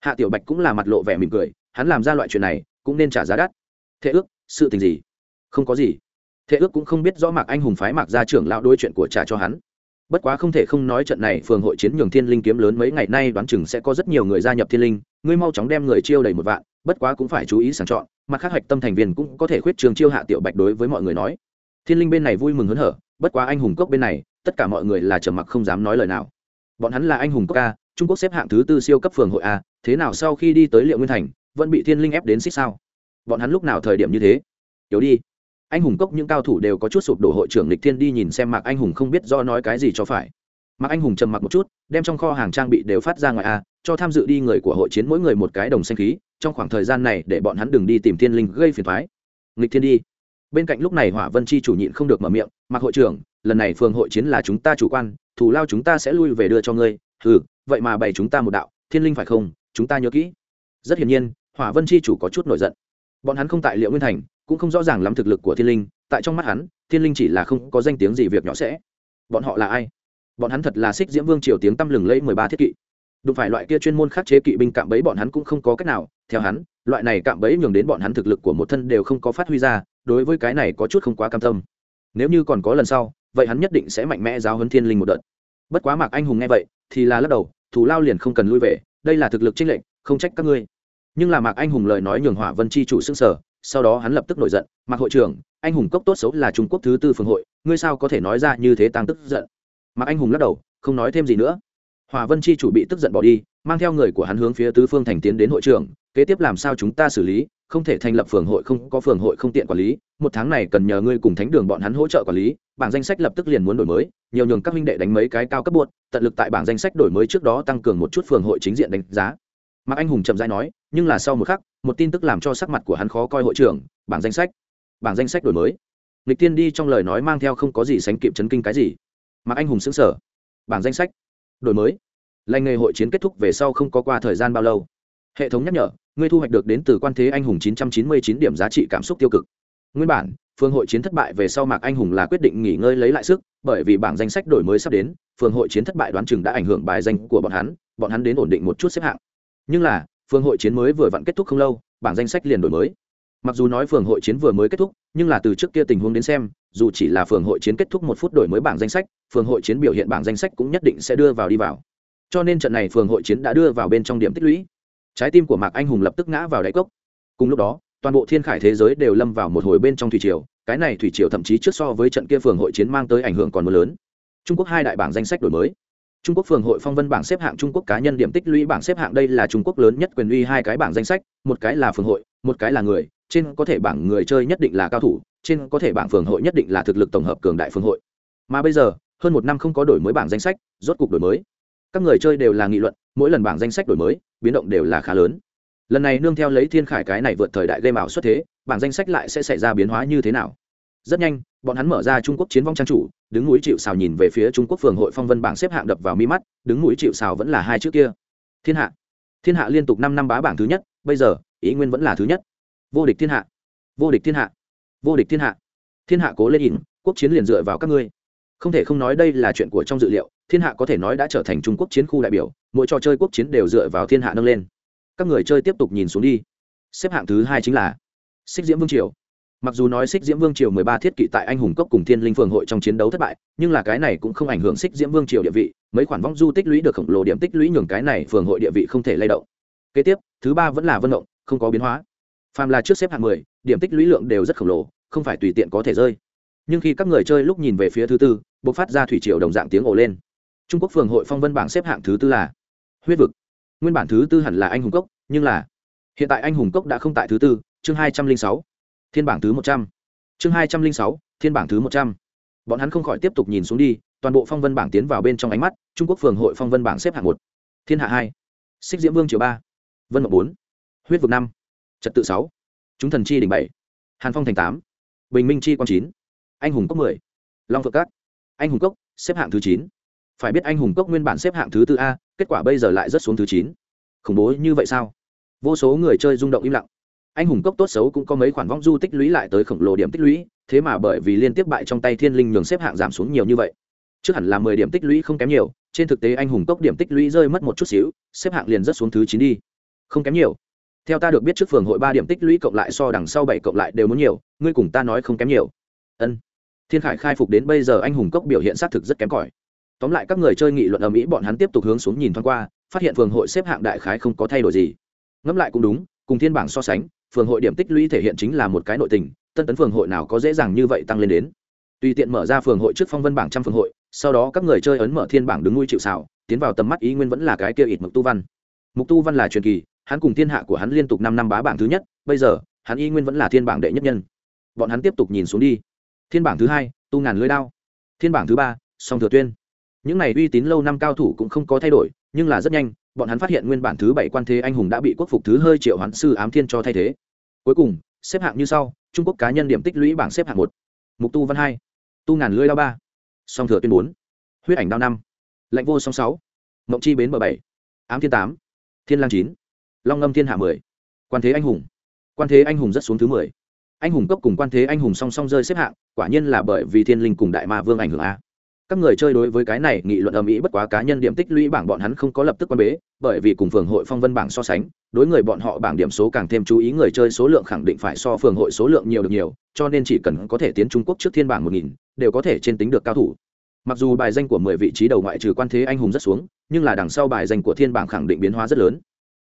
Hạ tiểu bạch cũng là mặt lộ vẻ mỉm cười, hắn làm ra loại chuyện này, cũng nên trả giá đắt. Thế ước, sự tình gì? Không có gì. Thế ước cũng không biết rõ mạc anh hùng phái mạc ra trưởng lão đôi chuyện của trả cho hắn bất quá không thể không nói trận này phường hội chiến nhường thiên linh kiếm lớn mấy ngày nay đoán chừng sẽ có rất nhiều người gia nhập thiên linh, ngươi mau chóng đem người chiêu đầy một vạn, bất quá cũng phải chú ý sàng chọn, mặt khác hạch tâm thành viên cũng có thể khuyết trường chiêu hạ tiểu bạch đối với mọi người nói. Thiên linh bên này vui mừng hớn hở, bất quá anh hùng cốc bên này, tất cả mọi người là trầm mặc không dám nói lời nào. Bọn hắn là anh hùng cốc a, trung quốc xếp hạng thứ tư siêu cấp phường hội a, thế nào sau khi đi tới liệu nguyên thành, vẫn bị thiên linh ép đến xích sao? Bọn hắn lúc nào thời điểm như thế? Yếu đi anh hùng cốc những cao thủ đều có chút sụp đổ, hội trưởng lịch thiên đi nhìn xem mạc anh hùng không biết do nói cái gì cho phải. Mạc anh hùng trầm mặc một chút, đem trong kho hàng trang bị đều phát ra ngoài a, cho tham dự đi người của hội chiến mỗi người một cái đồng xanh khí, trong khoảng thời gian này để bọn hắn đừng đi tìm thiên linh gây phiền thoái nghịch thiên đi. Bên cạnh lúc này hỏa vân chi chủ nhịn không được mở miệng, mạc hội trưởng, lần này phường hội chiến là chúng ta chủ quan thủ lao chúng ta sẽ lui về đưa cho ngươi. Ừ vậy mà bày chúng ta một đạo, thiên linh phải không? Chúng ta nhớ kỹ. Rất hiển nhiên, hỏa vân chi chủ có chút nổi giận. Bọn hắn không tại liệu nguyên thành cũng không rõ ràng lắm thực lực của thiên linh, tại trong mắt hắn, thiên linh chỉ là không có danh tiếng gì việc nhỏ sẽ. Bọn họ là ai? Bọn hắn thật là xích diễm vương triều tiếng tăm lừng lẫy mười ba thiết kỵ. Đụng phải loại kia chuyên môn khắc chế kỵ binh cạm bẫy bọn hắn cũng không có cách nào. Theo hắn, loại này cạm bẫy nhường đến bọn hắn thực lực của một thân đều không có phát huy ra, đối với cái này có chút không quá cam tâm. Nếu như còn có lần sau, vậy hắn nhất định sẽ mạnh mẽ giáo huấn thiên linh một đợt. Bất quá mạc anh hùng nghe vậy, thì là lắc đầu thủ lao liền không cần lui về, đây là thực lực trinh lệnh không trách các ngươi. Nhưng là mạc anh hùng lời nói nhường hỏa vân chi chủ xưng sở sau đó hắn lập tức nổi giận, mạc hội trưởng, anh hùng cốc tốt xấu là trung quốc thứ tư phường hội, ngươi sao có thể nói ra như thế tăng tức giận? Mạc anh hùng lắc đầu, không nói thêm gì nữa. Hòa vân chi chủ bị tức giận bỏ đi, mang theo người của hắn hướng phía tứ phương thành tiến đến hội trưởng, kế tiếp làm sao chúng ta xử lý? Không thể thành lập phường hội không, có phường hội không tiện quản lý, một tháng này cần nhờ ngươi cùng thánh đường bọn hắn hỗ trợ quản lý, bảng danh sách lập tức liền muốn đổi mới, nhiều nhường các minh đệ đánh mấy cái cao cấp buộc, tận lực tại bảng danh sách đổi mới trước đó tăng cường một chút phường hội chính diện đánh giá. Mạc anh hùng chậm rãi nói, nhưng là sau một khắc một tin tức làm cho sắc mặt của hắn khó coi hội trưởng, bảng danh sách. Bảng danh sách đổi mới. Lịch tiên đi trong lời nói mang theo không có gì sánh kịp chấn kinh cái gì. Mặc anh hùng xứng sở bảng danh sách. Đổi mới. Lành nghề hội chiến kết thúc về sau không có qua thời gian bao lâu. Hệ thống nhắc nhở, ngươi thu hoạch được đến từ quan thế anh hùng 999 điểm giá trị cảm xúc tiêu cực. Nguyên bản, phương hội chiến thất bại về sau mạc anh hùng là quyết định nghỉ ngơi lấy lại sức, bởi vì bảng danh sách đổi mới sắp đến, phương hội chiến thất bại đoán chừng đã ảnh hưởng bài danh của bọn hắn bọn hắn đến ổn định một chút xếp hạng. Nhưng là phương hội chiến mới vừa vặn kết thúc không lâu, bảng danh sách liền đổi mới. Mặc dù nói phường hội chiến vừa mới kết thúc, nhưng là từ trước kia tình huống đến xem, dù chỉ là phường hội chiến kết thúc một phút đổi mới bảng danh sách phường hội chiến biểu hiện bảng danh sách cũng nhất định sẽ đưa vào đi vào. Cho nên trận này phường hội chiến đã đưa vào bên trong điểm tích lũy. Trái tim của mạc anh hùng lập tức ngã vào đáy cốc. Cùng lúc đó, toàn bộ thiên khải thế giới đều lâm vào một hồi bên trong thủy triều, cái này thủy triều thậm chí trước so với trận kia phường hội chiến mang tới ảnh hưởng còn mưa lớn. Trung quốc hai đại bảng danh sách đổi mới trung quốc phường hội phong vân bảng xếp hạng trung quốc cá nhân điểm tích lũy bảng xếp hạng đây là trung quốc lớn nhất quyền uy hai cái bảng danh sách, một cái là phường hội, một cái là người, trên có thể bảng người chơi nhất định là cao thủ, trên có thể bảng phường hội nhất định là thực lực tổng hợp cường đại phường hội. Mà bây giờ, hơn một năm không có đổi mới bảng danh sách, rốt cục đổi mới. Các người chơi đều là nghị luận, mỗi lần bảng danh sách đổi mới, biến động đều là khá lớn. Lần này nương theo lấy thiên khải cái này vượt thời đại game ảo xuất thế, bảng danh sách lại sẽ xảy ra biến hóa như thế nào? Rất nhanh bọn hắn mở ra trung quốc chiến vong trang chủ, đứng núi chịu xào nhìn về phía trung quốc phường hội phong vân bảng xếp hạng đập vào mi mắt, đứng núi chịu xào vẫn là hai chữ kia. Thiên hạ. Thiên hạ liên tục năm năm bá bảng thứ nhất, bây giờ, ý nguyên vẫn là thứ nhất. Vô địch thiên hạ. Vô địch thiên hạ. Vô địch thiên hạ. Thiên hạ cố lên ỉn quốc chiến liền dựa vào các ngươi. Không thể không nói đây là chuyện của trong dự liệu, thiên hạ có thể nói đã trở thành trung quốc chiến khu đại biểu, mỗi trò chơi quốc chiến đều dựa vào thiên hạ nâng lên. Các người chơi tiếp tục nhìn xuống đi. Xếp hạng thứ hai chính là xích diễm vương triều mặc dù nói xích diễm vương triều mười ba thiết kỵ tại anh hùng cốc cùng thiên linh phường hội trong chiến đấu thất bại, nhưng là cái này cũng không ảnh hưởng xích diễm vương triều địa vị, mấy khoản vong du tích lũy được khổng lồ điểm tích lũy nhường cái này phường hội địa vị không thể lay động. Kế tiếp, thứ ba vẫn là vân động, không có biến hóa. Phàm là trước xếp hạng mười, điểm tích lũy lượng đều rất khổng lồ, không phải tùy tiện có thể rơi. Nhưng khi các người chơi lúc nhìn về phía thứ tư b ộ c phát ra thủy triều đồng dạng tiếng ồ lên. Trung quốc phường hội phong vân bảng xếp hạng thứ tư là huyết vực. Nguyên bản thứ tư hẳn là anh hùng cốc, nhưng là hiện tại anh hùng cốc đã không tại thứ tư, chương hai trăm linh sáu thiên bảng thứ một trăm. Chương hai trăm linh sáu, thiên bảng thứ một trăm. Bọn hắn không khỏi tiếp tục nhìn xuống đi, toàn bộ phong vân bảng tiến vào bên trong ánh mắt, trung quốc phường hội phong vân bảng xếp hạng một. Thiên hạ hai. Xích diễm vương triều ba. Vân mộng bốn. Huyết vực năm. Trật tự sáu. Chúng thần chi đỉnh bảy. Hàn phong thành tám. Bình minh chi quang chín. Anh hùng cốc mười. Long phượng cát anh hùng cốc, xếp hạng thứ chín. Phải biết anh hùng cốc nguyên bản xếp hạng thứ tư a, kết quả bây giờ lại rất xuống thứ chín. Khủng bố như vậy sao? Vô số người chơi rung động im lặng anh hùng cốc tốt xấu cũng có mấy khoản vong du tích lũy lại tới khổng lồ điểm tích lũy, thế mà bởi vì liên tiếp bại trong tay thiên linh nhường xếp hạng giảm xuống nhiều như vậy. Trước hẳn là mười điểm tích lũy không kém nhiều, trên thực tế anh hùng cốc điểm tích lũy rơi mất một chút xíu, xếp hạng liền rất xuống thứ chín đi. Không kém nhiều. Theo ta được biết trước phường hội ba điểm tích lũy cộng lại so đằng sau bảy cộng lại đều muốn nhiều, ngươi cùng ta nói không kém nhiều. Ân. Thiên khải khai phục đến bây giờ anh hùng cốc biểu hiện xác thực rất kém cỏi. Tóm lại các người chơi nghị luận ở mỹ bọn hắn tiếp tục hướng xuống nhìn thoáng qua, phát hiện phường hội xếp hạng đại khái không có thay đổi gì. Ngẫm lại cũng đúng, cùng thiên bảng so sánh phường hội điểm tích lũy thể hiện chính là một cái nội tình, tân tấn phường hội nào có dễ dàng như vậy tăng lên đến. Tùy tiện mở ra phường hội trước phong vân bảng trăm phường hội, sau đó các người chơi ấn mở thiên bảng đứng nuôi chịu xào tiến vào tầm mắt ý nguyên vẫn là cái kia ít mục tu văn. Mục tu văn là truyền kỳ, hắn cùng thiên hạ của hắn liên tục năm năm bá bảng thứ nhất, bây giờ, hắn y nguyên vẫn là thiên bảng đệ nhất nhân. Bọn hắn tiếp tục nhìn xuống đi. Thiên bảng thứ hai, tu ngàn lưới đao. Thiên bảng thứ ba, song thừa tuyên. Những này uy tín lâu năm cao thủ cũng không có thay đổi, nhưng là rất nhanh, bọn hắn phát hiện nguyên bản thứ bảy quan thế anh hùng đã bị quốc phục thứ hơi triệu hoán sư ám thiên cho thay thế cuối cùng, xếp hạng như sau, trung quốc cá nhân điểm tích lũy bảng xếp hạng một. Mục tu văn hai, tu ngàn lưới lao ba. Song thừa tuyên bốn. Huyết ảnh đao năm. Lạnh vô song sáu. Mộng chi bến bờ bảy. Ám thiên tám. Thiên lang chín. Long ngâm thiên hạ mười. Quan thế anh hùng. Quan thế anh hùng rất xuống thứ mười. Anh hùng cấp cùng quan thế anh hùng song song rơi xếp hạng, quả nhiên là bởi vì thiên linh cùng đại ma vương ảnh hưởng a các người chơi đối với cái này nghị luận âm ý bất quá cá nhân điểm tích lũy bảng bọn hắn không có lập tức quan bế, bởi vì cùng phường hội phong vân bảng so sánh, đối người bọn họ bảng điểm số càng thêm chú ý người chơi số lượng khẳng định phải so phường hội số lượng nhiều được nhiều, cho nên chỉ cần có thể tiến trung quốc trước thiên bảng một nghìn, đều có thể trên tính được cao thủ. Mặc dù bài danh của mười vị trí đầu ngoại trừ quan thế anh hùng rất xuống, nhưng là đằng sau bài danh của thiên bảng khẳng định biến hóa rất lớn.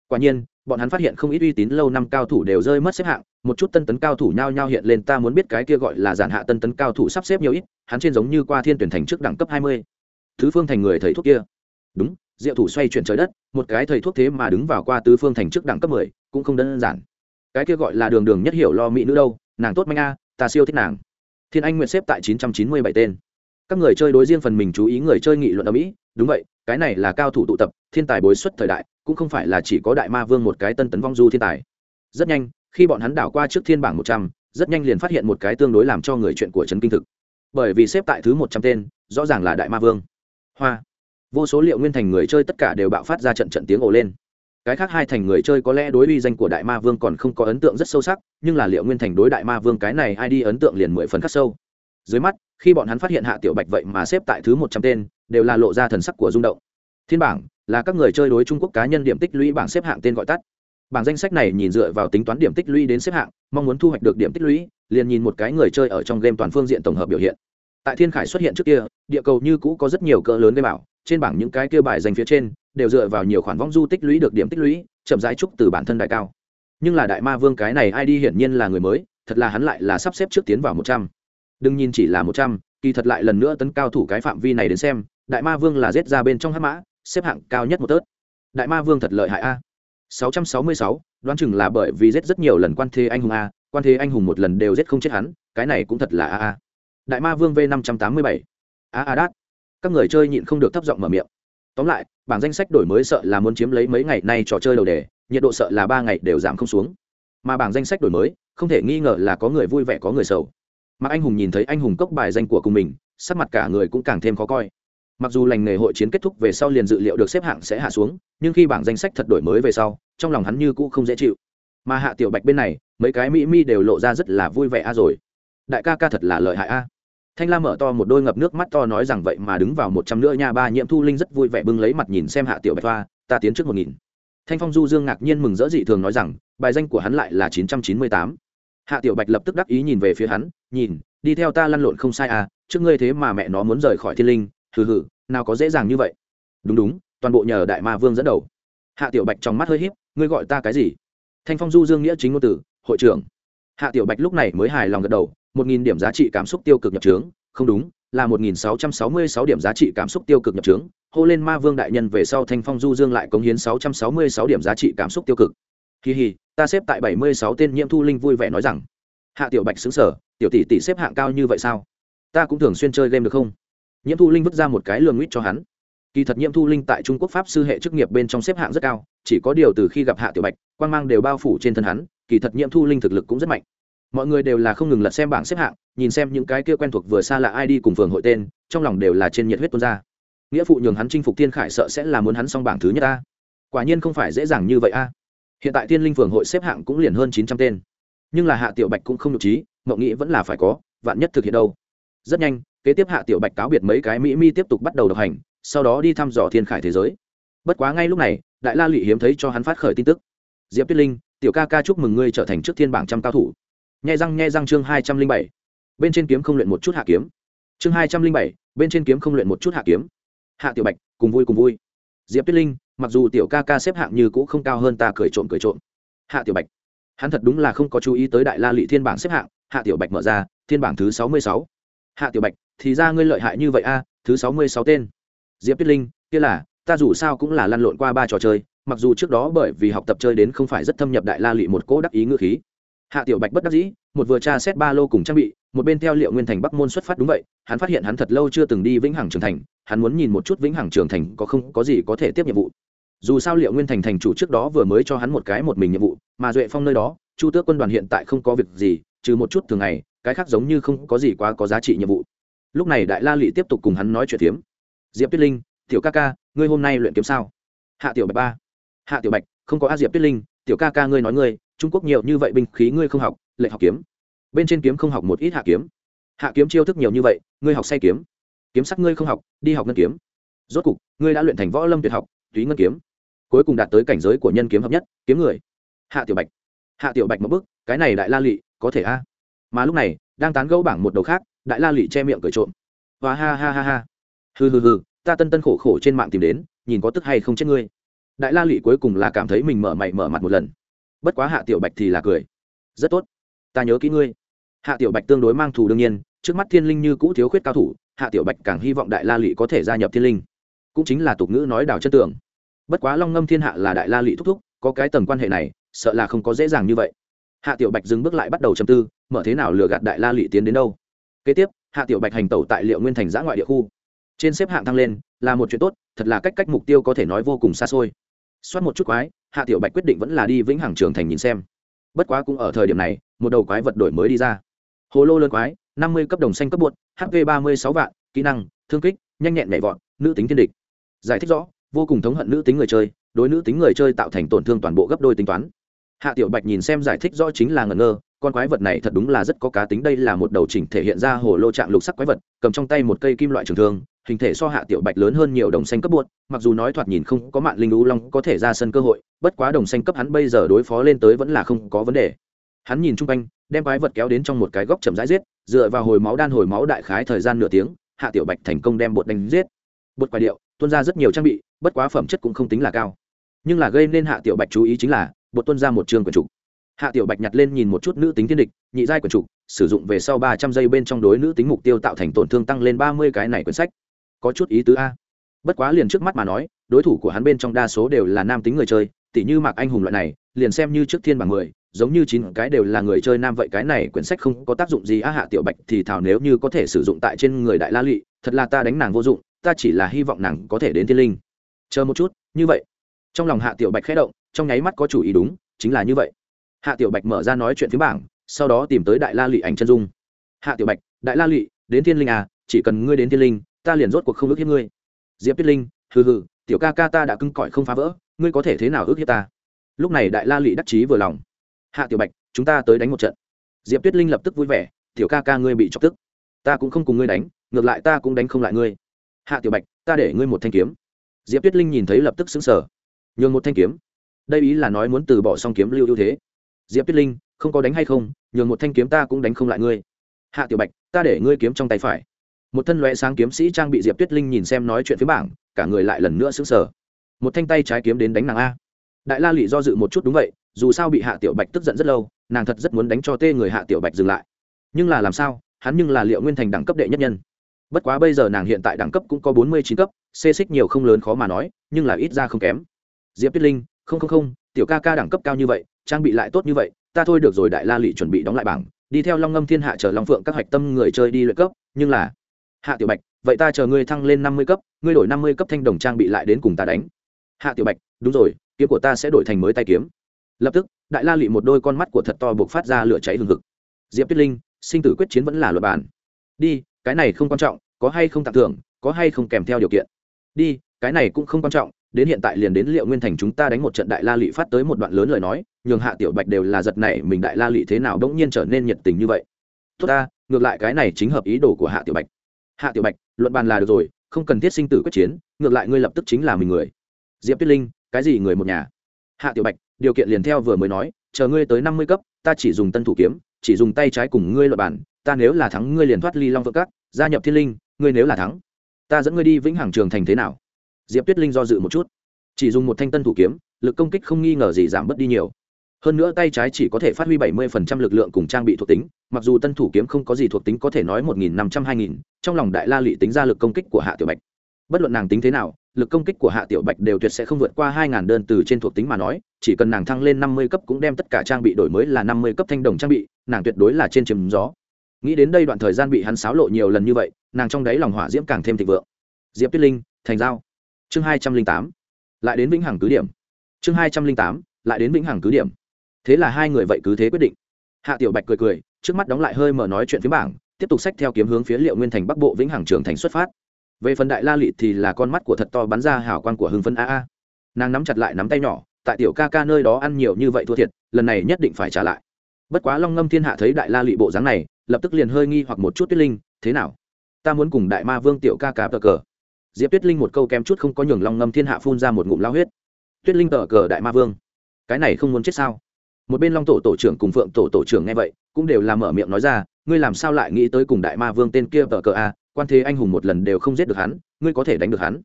Quả nhiên bọn hắn phát hiện không ít uy tín lâu năm cao thủ đều rơi mất xếp hạng, một chút tân tấn cao thủ nhao nhao hiện lên, ta muốn biết cái kia gọi là giản hạ tân tấn cao thủ sắp xếp nhiều ít, hắn trên giống như qua thiên tuyển thành trước đẳng cấp hai mươi. Thứ phương thành người thầy thuốc kia. Đúng, diệu thủ xoay chuyển trời đất, một cái thầy thuốc thế mà đứng vào qua tứ phương thành trước đẳng cấp mười, cũng không đơn giản. Cái kia gọi là đường đường nhất hiểu lo mỹ nữ đâu, nàng tốt manh a, ta siêu thích nàng. Thiên anh nguyện xếp tại chín trăm chín mươi bảy tên. Các người chơi đối riêng phần mình chú ý người chơi nghị luận ở mỹ, đúng vậy, cái này là cao thủ tụ tập thiên tài bối xuất thời đại, cũng không phải là chỉ có đại ma vương một cái tân tấn vong du thiên tài. Rất nhanh, khi bọn hắn đảo qua trước thiên bảng một trăm, rất nhanh liền phát hiện một cái tương đối làm cho người chuyện của trấn kinh thực. Bởi vì xếp tại thứ một trăm tên, rõ ràng là đại ma vương. Hoa. Vô số liệu nguyên thành người chơi tất cả đều bạo phát ra trận trận tiếng ồ lên. Cái khác hai thành người chơi có lẽ đối uy danh của đại ma vương còn không có ấn tượng rất sâu sắc, nhưng là liệu nguyên thành đối đại ma vương cái này ai đi ấn tượng liền mười phần khắc sâu. Dưới mắt, khi bọn hắn phát hiện hạ tiểu bạch vậy mà xếp tại thứ một trăm tên, đều là lộ ra thần sắc của rung động thiên bảng là các người chơi đối trung quốc cá nhân điểm tích lũy bảng xếp hạng tên gọi tắt. Bảng danh sách này nhìn dựa vào tính toán điểm tích lũy đến xếp hạng, mong muốn thu hoạch được điểm tích lũy, liền nhìn một cái người chơi ở trong game toàn phương diện tổng hợp biểu hiện. Tại thiên khải xuất hiện trước kia, địa cầu như cũ có rất nhiều cỡ lớn game bảo, trên bảng những cái kia bài dành phía trên đều dựa vào nhiều khoản vong du tích lũy được điểm tích lũy, chậm rãi trúc từ bản thân đại cao. Nhưng là đại ma vương cái này ai đi hiển nhiên là người mới, thật là hắn lại là sắp xếp trước tiến vào một trăm. Đừng nhìn chỉ là một trăm, kỳ thật lại lần nữa tấn cao thủ cái phạm vi này đến xem, đại ma vương là giết ra bên trong hát mã xếp hạng cao nhất một tớt. Đại ma vương thật lợi hại a. 666, đoán chừng là bởi vì giết rất nhiều lần quan thế anh hùng a quan thế anh hùng một lần đều giết không chết hắn cái này cũng thật là a a. Đại ma vương v 587. a a đát. Các người chơi nhịn không được thấp giọng mở miệng. Tóm lại bảng danh sách đổi mới sợ là muốn chiếm lấy mấy ngày nay trò chơi đầu đề nhiệt độ sợ là ba ngày đều giảm không xuống. Mà bảng danh sách đổi mới không thể nghi ngờ là có người vui vẻ có người sầu. Mà anh hùng nhìn thấy anh hùng cốc bài danh của cùng mình sắc mặt cả người cũng càng thêm khó coi mặc dù lành nghề hội chiến kết thúc về sau liền dự liệu được xếp hạng sẽ hạ xuống, nhưng khi bảng danh sách thật đổi mới về sau, trong lòng hắn như cũ không dễ chịu. Mà hạ tiểu bạch bên này, mấy cái mỹ mi đều lộ ra rất là vui vẻ a rồi. Đại ca ca thật là lợi hại a. Thanh la mở to một đôi ngập nước mắt to nói rằng vậy mà đứng vào một trăm nữa nha, ba nhiễm thu linh rất vui vẻ bưng lấy mặt nhìn xem hạ tiểu bạch toa, ta tiến trước một nghìn. Thanh phong du dương ngạc nhiên mừng rỡ dị thường nói rằng, bài danh của hắn lại là chín trăm chín mươi tám. Hạ tiểu bạch lập tức đắc ý nhìn về phía hắn, nhìn, đi theo ta lăn lộn không sai à trước ngươi thế mà mẹ nó muốn rời khỏi thiên linh hừ hừ, nào có dễ dàng như vậy. Đúng đúng, toàn bộ nhờ đại ma vương dẫn đầu. Hạ tiểu bạch trong mắt hơi híp, ngươi gọi ta cái gì? Thanh phong du dương nghĩa chính ngôn tử, hội trưởng. Hạ tiểu bạch lúc này mới hài lòng gật đầu, một nghìn điểm giá trị cảm xúc tiêu cực nhập trướng. Không đúng, là một nghìn sáu trăm sáu mươi sáu điểm giá trị cảm xúc tiêu cực nhập trướng. Hô lên ma vương đại nhân về sau thanh phong du dương lại cống hiến sáu trăm sáu mươi sáu điểm giá trị cảm xúc tiêu cực. Kỳ hì ta xếp tại bảy mươi sáu tên nhiễm thu linh vui vẻ nói rằng. Hạ tiểu bạch xứng sở tiểu tỷ tỷ xếp hạng cao như vậy sao? Ta cũng thường xuyên chơi game được không? Nhiễm thu linh vứt ra một cái lường nguyết cho hắn. Kỳ thật nhiễm thu linh tại trung quốc pháp sư hệ chức nghiệp bên trong xếp hạng rất cao, chỉ có điều từ khi gặp hạ tiểu bạch quan mang đều bao phủ trên thân hắn, kỳ thật nhiễm thu linh thực lực cũng rất mạnh. Mọi người đều là không ngừng lật xem bảng xếp hạng, nhìn xem những cái kia quen thuộc vừa xa là ai đi cùng phường hội tên, trong lòng đều là trên nhiệt huyết tuôn ra. Nghĩa phụ nhường hắn chinh phục thiên khải sợ sẽ là muốn hắn xong bảng thứ nhất a. Quả nhiên không phải dễ dàng như vậy a. Hiện tại thiên linh phường hội xếp hạng cũng liền hơn chín trăm tên. Nhưng là hạ tiểu bạch cũng không nhục trí mậu nghĩ vẫn là phải có, vạn nhất thực hiện đâu. Rất nhanh kế tiếp hạ tiểu bạch cáo biệt mấy cái mỹ mi tiếp tục bắt đầu độc hành, sau đó đi thăm dò thiên khải thế giới. Bất quá ngay lúc này, đại la lụy hiếm thấy cho hắn phát khởi tin tức. Diệp tuyết linh, tiểu ca ca chúc mừng ngươi trở thành trước thiên bảng trăm cao thủ. Nhai răng nhai răng chương hai trăm linh bảy. Bên trên kiếm không luyện một chút hạ kiếm. Chương hai trăm linh bảy, bên trên kiếm không luyện một chút hạ kiếm. Hạ tiểu bạch, cùng vui cùng vui. Diệp tuyết linh, mặc dù tiểu ca ca xếp hạng như cũ không cao hơn ta cười trộm cười trộm. Hạ tiểu bạch, hắn thật đúng là không có chú ý tới đại la lị thiên bảng xếp hạng. Hạ tiểu bạch mở ra, thiên bảng thứ sáu mươi sáu hạ tiểu bạch, thì ra ngươi lợi hại như vậy a, thứ sáu mươi sáu tên. Diệp tuyết linh, kia là, ta dù sao cũng là lăn lộn qua ba trò chơi, mặc dù trước đó bởi vì học tập chơi đến không phải rất thâm nhập đại la lụy một cỗ đắc ý ngữ khí. Hạ tiểu bạch bất đắc dĩ, một vừa tra xét ba lô cùng trang bị, một bên theo liệu nguyên thành bắc môn xuất phát đúng vậy, hắn phát hiện hắn thật lâu chưa từng đi vĩnh hằng trường thành, hắn muốn nhìn một chút vĩnh hằng trường thành có không có gì có thể tiếp nhiệm vụ. Dù sao liệu nguyên thành thành chủ trước đó vừa mới cho hắn một cái một mình nhiệm vụ, mà duệ phong nơi đó, chu tước quân đoàn hiện tại không có việc gì trừ một chút thường ngày, cái khác giống như không có gì quá có giá trị nhiệm vụ. Lúc này đại la lị tiếp tục cùng hắn nói chuyện tiếm diệp tuyết linh, tiểu ca ca, ngươi hôm nay luyện kiếm sao? Hạ tiểu bạch ba. Hạ tiểu bạch, không có a diệp tuyết linh, tiểu ca ca ngươi nói ngươi, trung quốc nhiều như vậy binh khí ngươi không học, lệ học kiếm. Bên trên kiếm không học một ít hạ kiếm. Hạ kiếm chiêu thức nhiều như vậy, ngươi học say kiếm. Kiếm sắc ngươi không học, đi học ngân kiếm. Rốt cục, ngươi đã luyện thành võ lâm tuyệt học, túy ngân kiếm. Cuối cùng đạt tới cảnh giới của nhân kiếm hợp nhất, kiếm người. Hạ tiểu bạch. Hạ tiểu bạch một bức cái này đại la lị có thể a. Mà lúc này, đang tán gẫu bảng một đầu khác, đại la lụy che miệng cười trộm. Và ha ha ha ha. Hừ hừ hừ, ta tân tân khổ khổ trên mạng tìm đến, nhìn có tức hay không chết ngươi. Đại la lụy cuối cùng là cảm thấy mình mở mày mở mặt một lần. Bất quá hạ tiểu bạch thì là cười. Rất tốt, ta nhớ kỹ ngươi. Hạ tiểu bạch tương đối mang thù đương nhiên, trước mắt thiên linh như cũ thiếu khuyết cao thủ, hạ tiểu bạch càng hy vọng đại la lụy có thể gia nhập thiên linh. Cũng chính là tục ngữ nói đào chất tường. Bất quá long ngâm thiên hạ là đại la lụy thúc thúc, có cái tầng quan hệ này, sợ là không có dễ dàng như vậy hạ tiểu bạch dừng bước lại bắt đầu chầm tư, mở thế nào lừa gạt đại la Lệ tiến đến đâu? Kế tiếp, hạ tiểu bạch hành tẩu tại liệu nguyên thành giã ngoại địa khu. Trên xếp hạng thăng lên, là một chuyện tốt, thật là cách cách mục tiêu có thể nói vô cùng xa xôi. Xoát một chút quái, hạ tiểu bạch quyết định vẫn là đi vĩnh hằng trường thành nhìn xem. Bất quá cũng ở thời điểm này, một đầu quái vật đổi mới đi ra. Hồ lô lớn quái, năm mươi cấp đồng xanh cấp bột hp ba mươi sáu vạn, kỹ năng, thương kích, nhanh nhẹn nhảy vọt, nữ tính thiên địch. Giải thích rõ, vô cùng thống hận nữ tính người chơi, đối nữ tính người chơi tạo thành tổn thương toàn bộ gấp đôi tính toán hạ tiểu bạch nhìn xem giải thích rõ chính là ngẩn ngơ, con quái vật này thật đúng là rất có cá tính, đây là một đầu chỉnh thể hiện ra hồ lô trạng lục sắc quái vật, cầm trong tay một cây kim loại trường thương, hình thể so hạ tiểu bạch lớn hơn nhiều đồng xanh cấp buốt mặc dù nói thoạt nhìn không có mạng linh u long có thể ra sân cơ hội, bất quá đồng xanh cấp hắn bây giờ đối phó lên tới vẫn là không có vấn đề. Hắn nhìn chung quanh, đem quái vật kéo đến trong một cái góc chậm rãi giết, dựa vào hồi máu đan hồi máu đại khái thời gian nửa tiếng, hạ tiểu bạch thành công đem bột đánh giết. Bột quái điệu, tuôn ra rất nhiều trang bị, bất quá phẩm chất cũng không tính là cao. Nhưng là gây nên hạ tiểu bạch chú ý chính là bột tuân ra một trường quyển trục. Hạ tiểu bạch nhặt lên nhìn một chút nữ tính thiên địch, nhị giai quyển trục, sử dụng về sau ba trăm giây bên trong đối nữ tính mục tiêu tạo thành tổn thương tăng lên ba mươi cái này quyển sách. Có chút ý tứ a. Bất quá liền trước mắt mà nói, đối thủ của hắn bên trong đa số đều là nam tính người chơi, tỉ như mạc anh hùng loại này, liền xem như trước thiên bảng mười, giống như chín cái đều là người chơi nam vậy cái này quyển sách không có tác dụng gì á hạ tiểu bạch thì thảo nếu như có thể sử dụng tại trên người đại la lụy thật là ta đánh nàng vô dụng, ta chỉ là hy vọng nàng có thể đến thiên linh. Chờ một chút, như vậy. Trong lòng hạ tiểu bạch khẽ động trong nháy mắt có chủ ý đúng, chính là như vậy. Hạ tiểu bạch mở ra nói chuyện phía bảng, sau đó tìm tới đại la lụy ảnh chân dung. Hạ tiểu bạch, đại la lụy đến thiên linh à chỉ cần ngươi đến thiên linh, ta liền rốt cuộc không ước hiếp ngươi. Diệp tuyết linh, hừ hừ, tiểu ca ca ta đã cưng cõi không phá vỡ, ngươi có thể thế nào ước hiếp ta? Lúc này đại la lụy đắc chí vừa lòng. Hạ tiểu bạch, chúng ta tới đánh một trận. Diệp tuyết linh lập tức vui vẻ, tiểu ca ca ngươi bị chọc tức. Ta cũng không cùng ngươi đánh, ngược lại ta cũng đánh không lại ngươi. Hạ tiểu bạch, ta để ngươi một thanh kiếm. Diệp tuyết linh nhìn thấy lập tức xứng sở nhường một thanh kiếm đây ý là nói muốn từ bỏ song kiếm lưu ưu thế. Diệp tuyết linh, không có đánh hay không, nhường một thanh kiếm ta cũng đánh không lại ngươi. Hạ tiểu bạch, ta để ngươi kiếm trong tay phải. Một thân loại sáng kiếm sĩ trang bị diệp tuyết linh nhìn xem nói chuyện phía bảng, cả người lại lần nữa xứng sở một thanh tay trái kiếm đến đánh nàng a. Đại la lị do dự một chút đúng vậy, dù sao bị hạ tiểu bạch tức giận rất lâu, nàng thật rất muốn đánh cho tê người hạ tiểu bạch dừng lại. Nhưng là làm sao, hắn nhưng là liệu nguyên thành đẳng cấp đệ nhất nhân. Bất quá bây giờ nàng hiện tại đẳng cấp cũng có bốn mươi chín cấp, xê xích nhiều không lớn khó mà nói, nhưng là ít ra không kém. Diệp tuyết linh không không không, tiểu ca ca đẳng cấp cao như vậy, trang bị lại tốt như vậy, ta thôi được rồi đại la lị chuẩn bị đóng lại bảng, đi theo long ngâm thiên hạ chờ long phượng các hạch tâm người chơi đi luyện cấp, nhưng là, hạ tiểu bạch, vậy ta chờ ngươi thăng lên năm mươi cấp, ngươi đổi năm mươi cấp thanh đồng trang bị lại đến cùng ta đánh. Hạ tiểu bạch, đúng rồi, kiếm của ta sẽ đổi thành mới tay kiếm. Lập tức, đại la lị một đôi con mắt của thật to buộc phát ra lửa cháy hừng hực. Diệp tuyết linh, sinh tử quyết chiến vẫn là luật bản. Đi, cái này không quan trọng, có hay không tặng thưởng, có hay không kèm theo điều kiện. Đi, cái này cũng không quan trọng đến hiện tại liền đến liệu nguyên thành chúng ta đánh một trận đại la lị phát tới một đoạn lớn lời nói, nhường hạ tiểu bạch đều là giật này mình đại la lị thế nào bỗng nhiên trở nên nhiệt tình như vậy. Tốt ta, ngược lại cái này chính hợp ý đồ của hạ tiểu bạch. Hạ tiểu bạch, luận bàn là được rồi, không cần thiết sinh tử quyết chiến, ngược lại ngươi lập tức chính là mình người. Diệp tuyết linh, cái gì người một nhà? Hạ tiểu bạch, điều kiện liền theo vừa mới nói, chờ ngươi tới năm mươi cấp, ta chỉ dùng tân thủ kiếm, chỉ dùng tay trái cùng ngươi luận bàn, ta nếu là thắng ngươi liền thoát ly long vợ cát gia nhập thiên linh, ngươi nếu là thắng, ta dẫn ngươi đi vĩnh hằng trường thành thế nào? Diệp tuyết linh do dự một chút. Chỉ dùng một thanh tân thủ kiếm, lực công kích không nghi ngờ gì giảm bớt đi nhiều. Hơn nữa tay trái chỉ có thể phát huy 70% lực lượng cùng trang bị thuộc tính, mặc dù tân thủ kiếm không có gì thuộc tính có thể nói một nghìn năm trăm hai nghìn, trong lòng đại la lị tính ra lực công kích của hạ tiểu bạch. Bất luận nàng tính thế nào, lực công kích của hạ tiểu bạch đều tuyệt sẽ không vượt qua hai ngàn đơn từ trên thuộc tính mà nói, chỉ cần nàng thăng lên năm mươi cấp cũng đem tất cả trang bị đổi mới là năm mươi cấp thanh đồng trang bị, nàng tuyệt đối là trên chiếm gió. Nghĩ đến đây đoạn thời gian bị hắn xáo lộ nhiều lần như vậy, nàng trong đáy lòng hỏa diễm càng thêm thịnh vượng. Diệp tuyết linh, thành giao chương hai trăm linh tám, lại đến vĩnh hằng cứ điểm. Chương hai trăm linh tám, lại đến vĩnh hằng cứ điểm. Thế là hai người vậy cứ thế quyết định. Hạ tiểu bạch cười cười, trước mắt đóng lại hơi mở nói chuyện phía bảng, tiếp tục sách theo kiếm hướng phía liệu nguyên thành bắc bộ vĩnh hằng trường thành xuất phát. Về phần đại la lị thì là con mắt của thật to bắn ra hào quang của hưng phân a a. Nàng nắm chặt lại nắm tay nhỏ, tại tiểu ca ca nơi đó ăn nhiều như vậy thua thiệt, lần này nhất định phải trả lại. Bất quá long ngâm thiên hạ thấy đại la lị bộ dáng này, lập tức liền hơi nghi hoặc một chút tuyết linh, thế nào? Ta muốn cùng đại ma vương tiểu ca cá tờ cờ diệp tuyết linh một câu kém chút không có nhường long ngâm thiên hạ phun ra một ngụm lao huyết. Tuyết linh tờ cờ đại ma vương. Cái này không muốn chết sao? Một bên long tổ tổ trưởng cùng phượng tổ tổ trưởng nghe vậy, cũng đều làm mở miệng nói ra, ngươi làm sao lại nghĩ tới cùng đại ma vương tên kia tờ cờ a? Quan thế anh hùng một lần đều không giết được hắn, ngươi có thể đánh được hắn?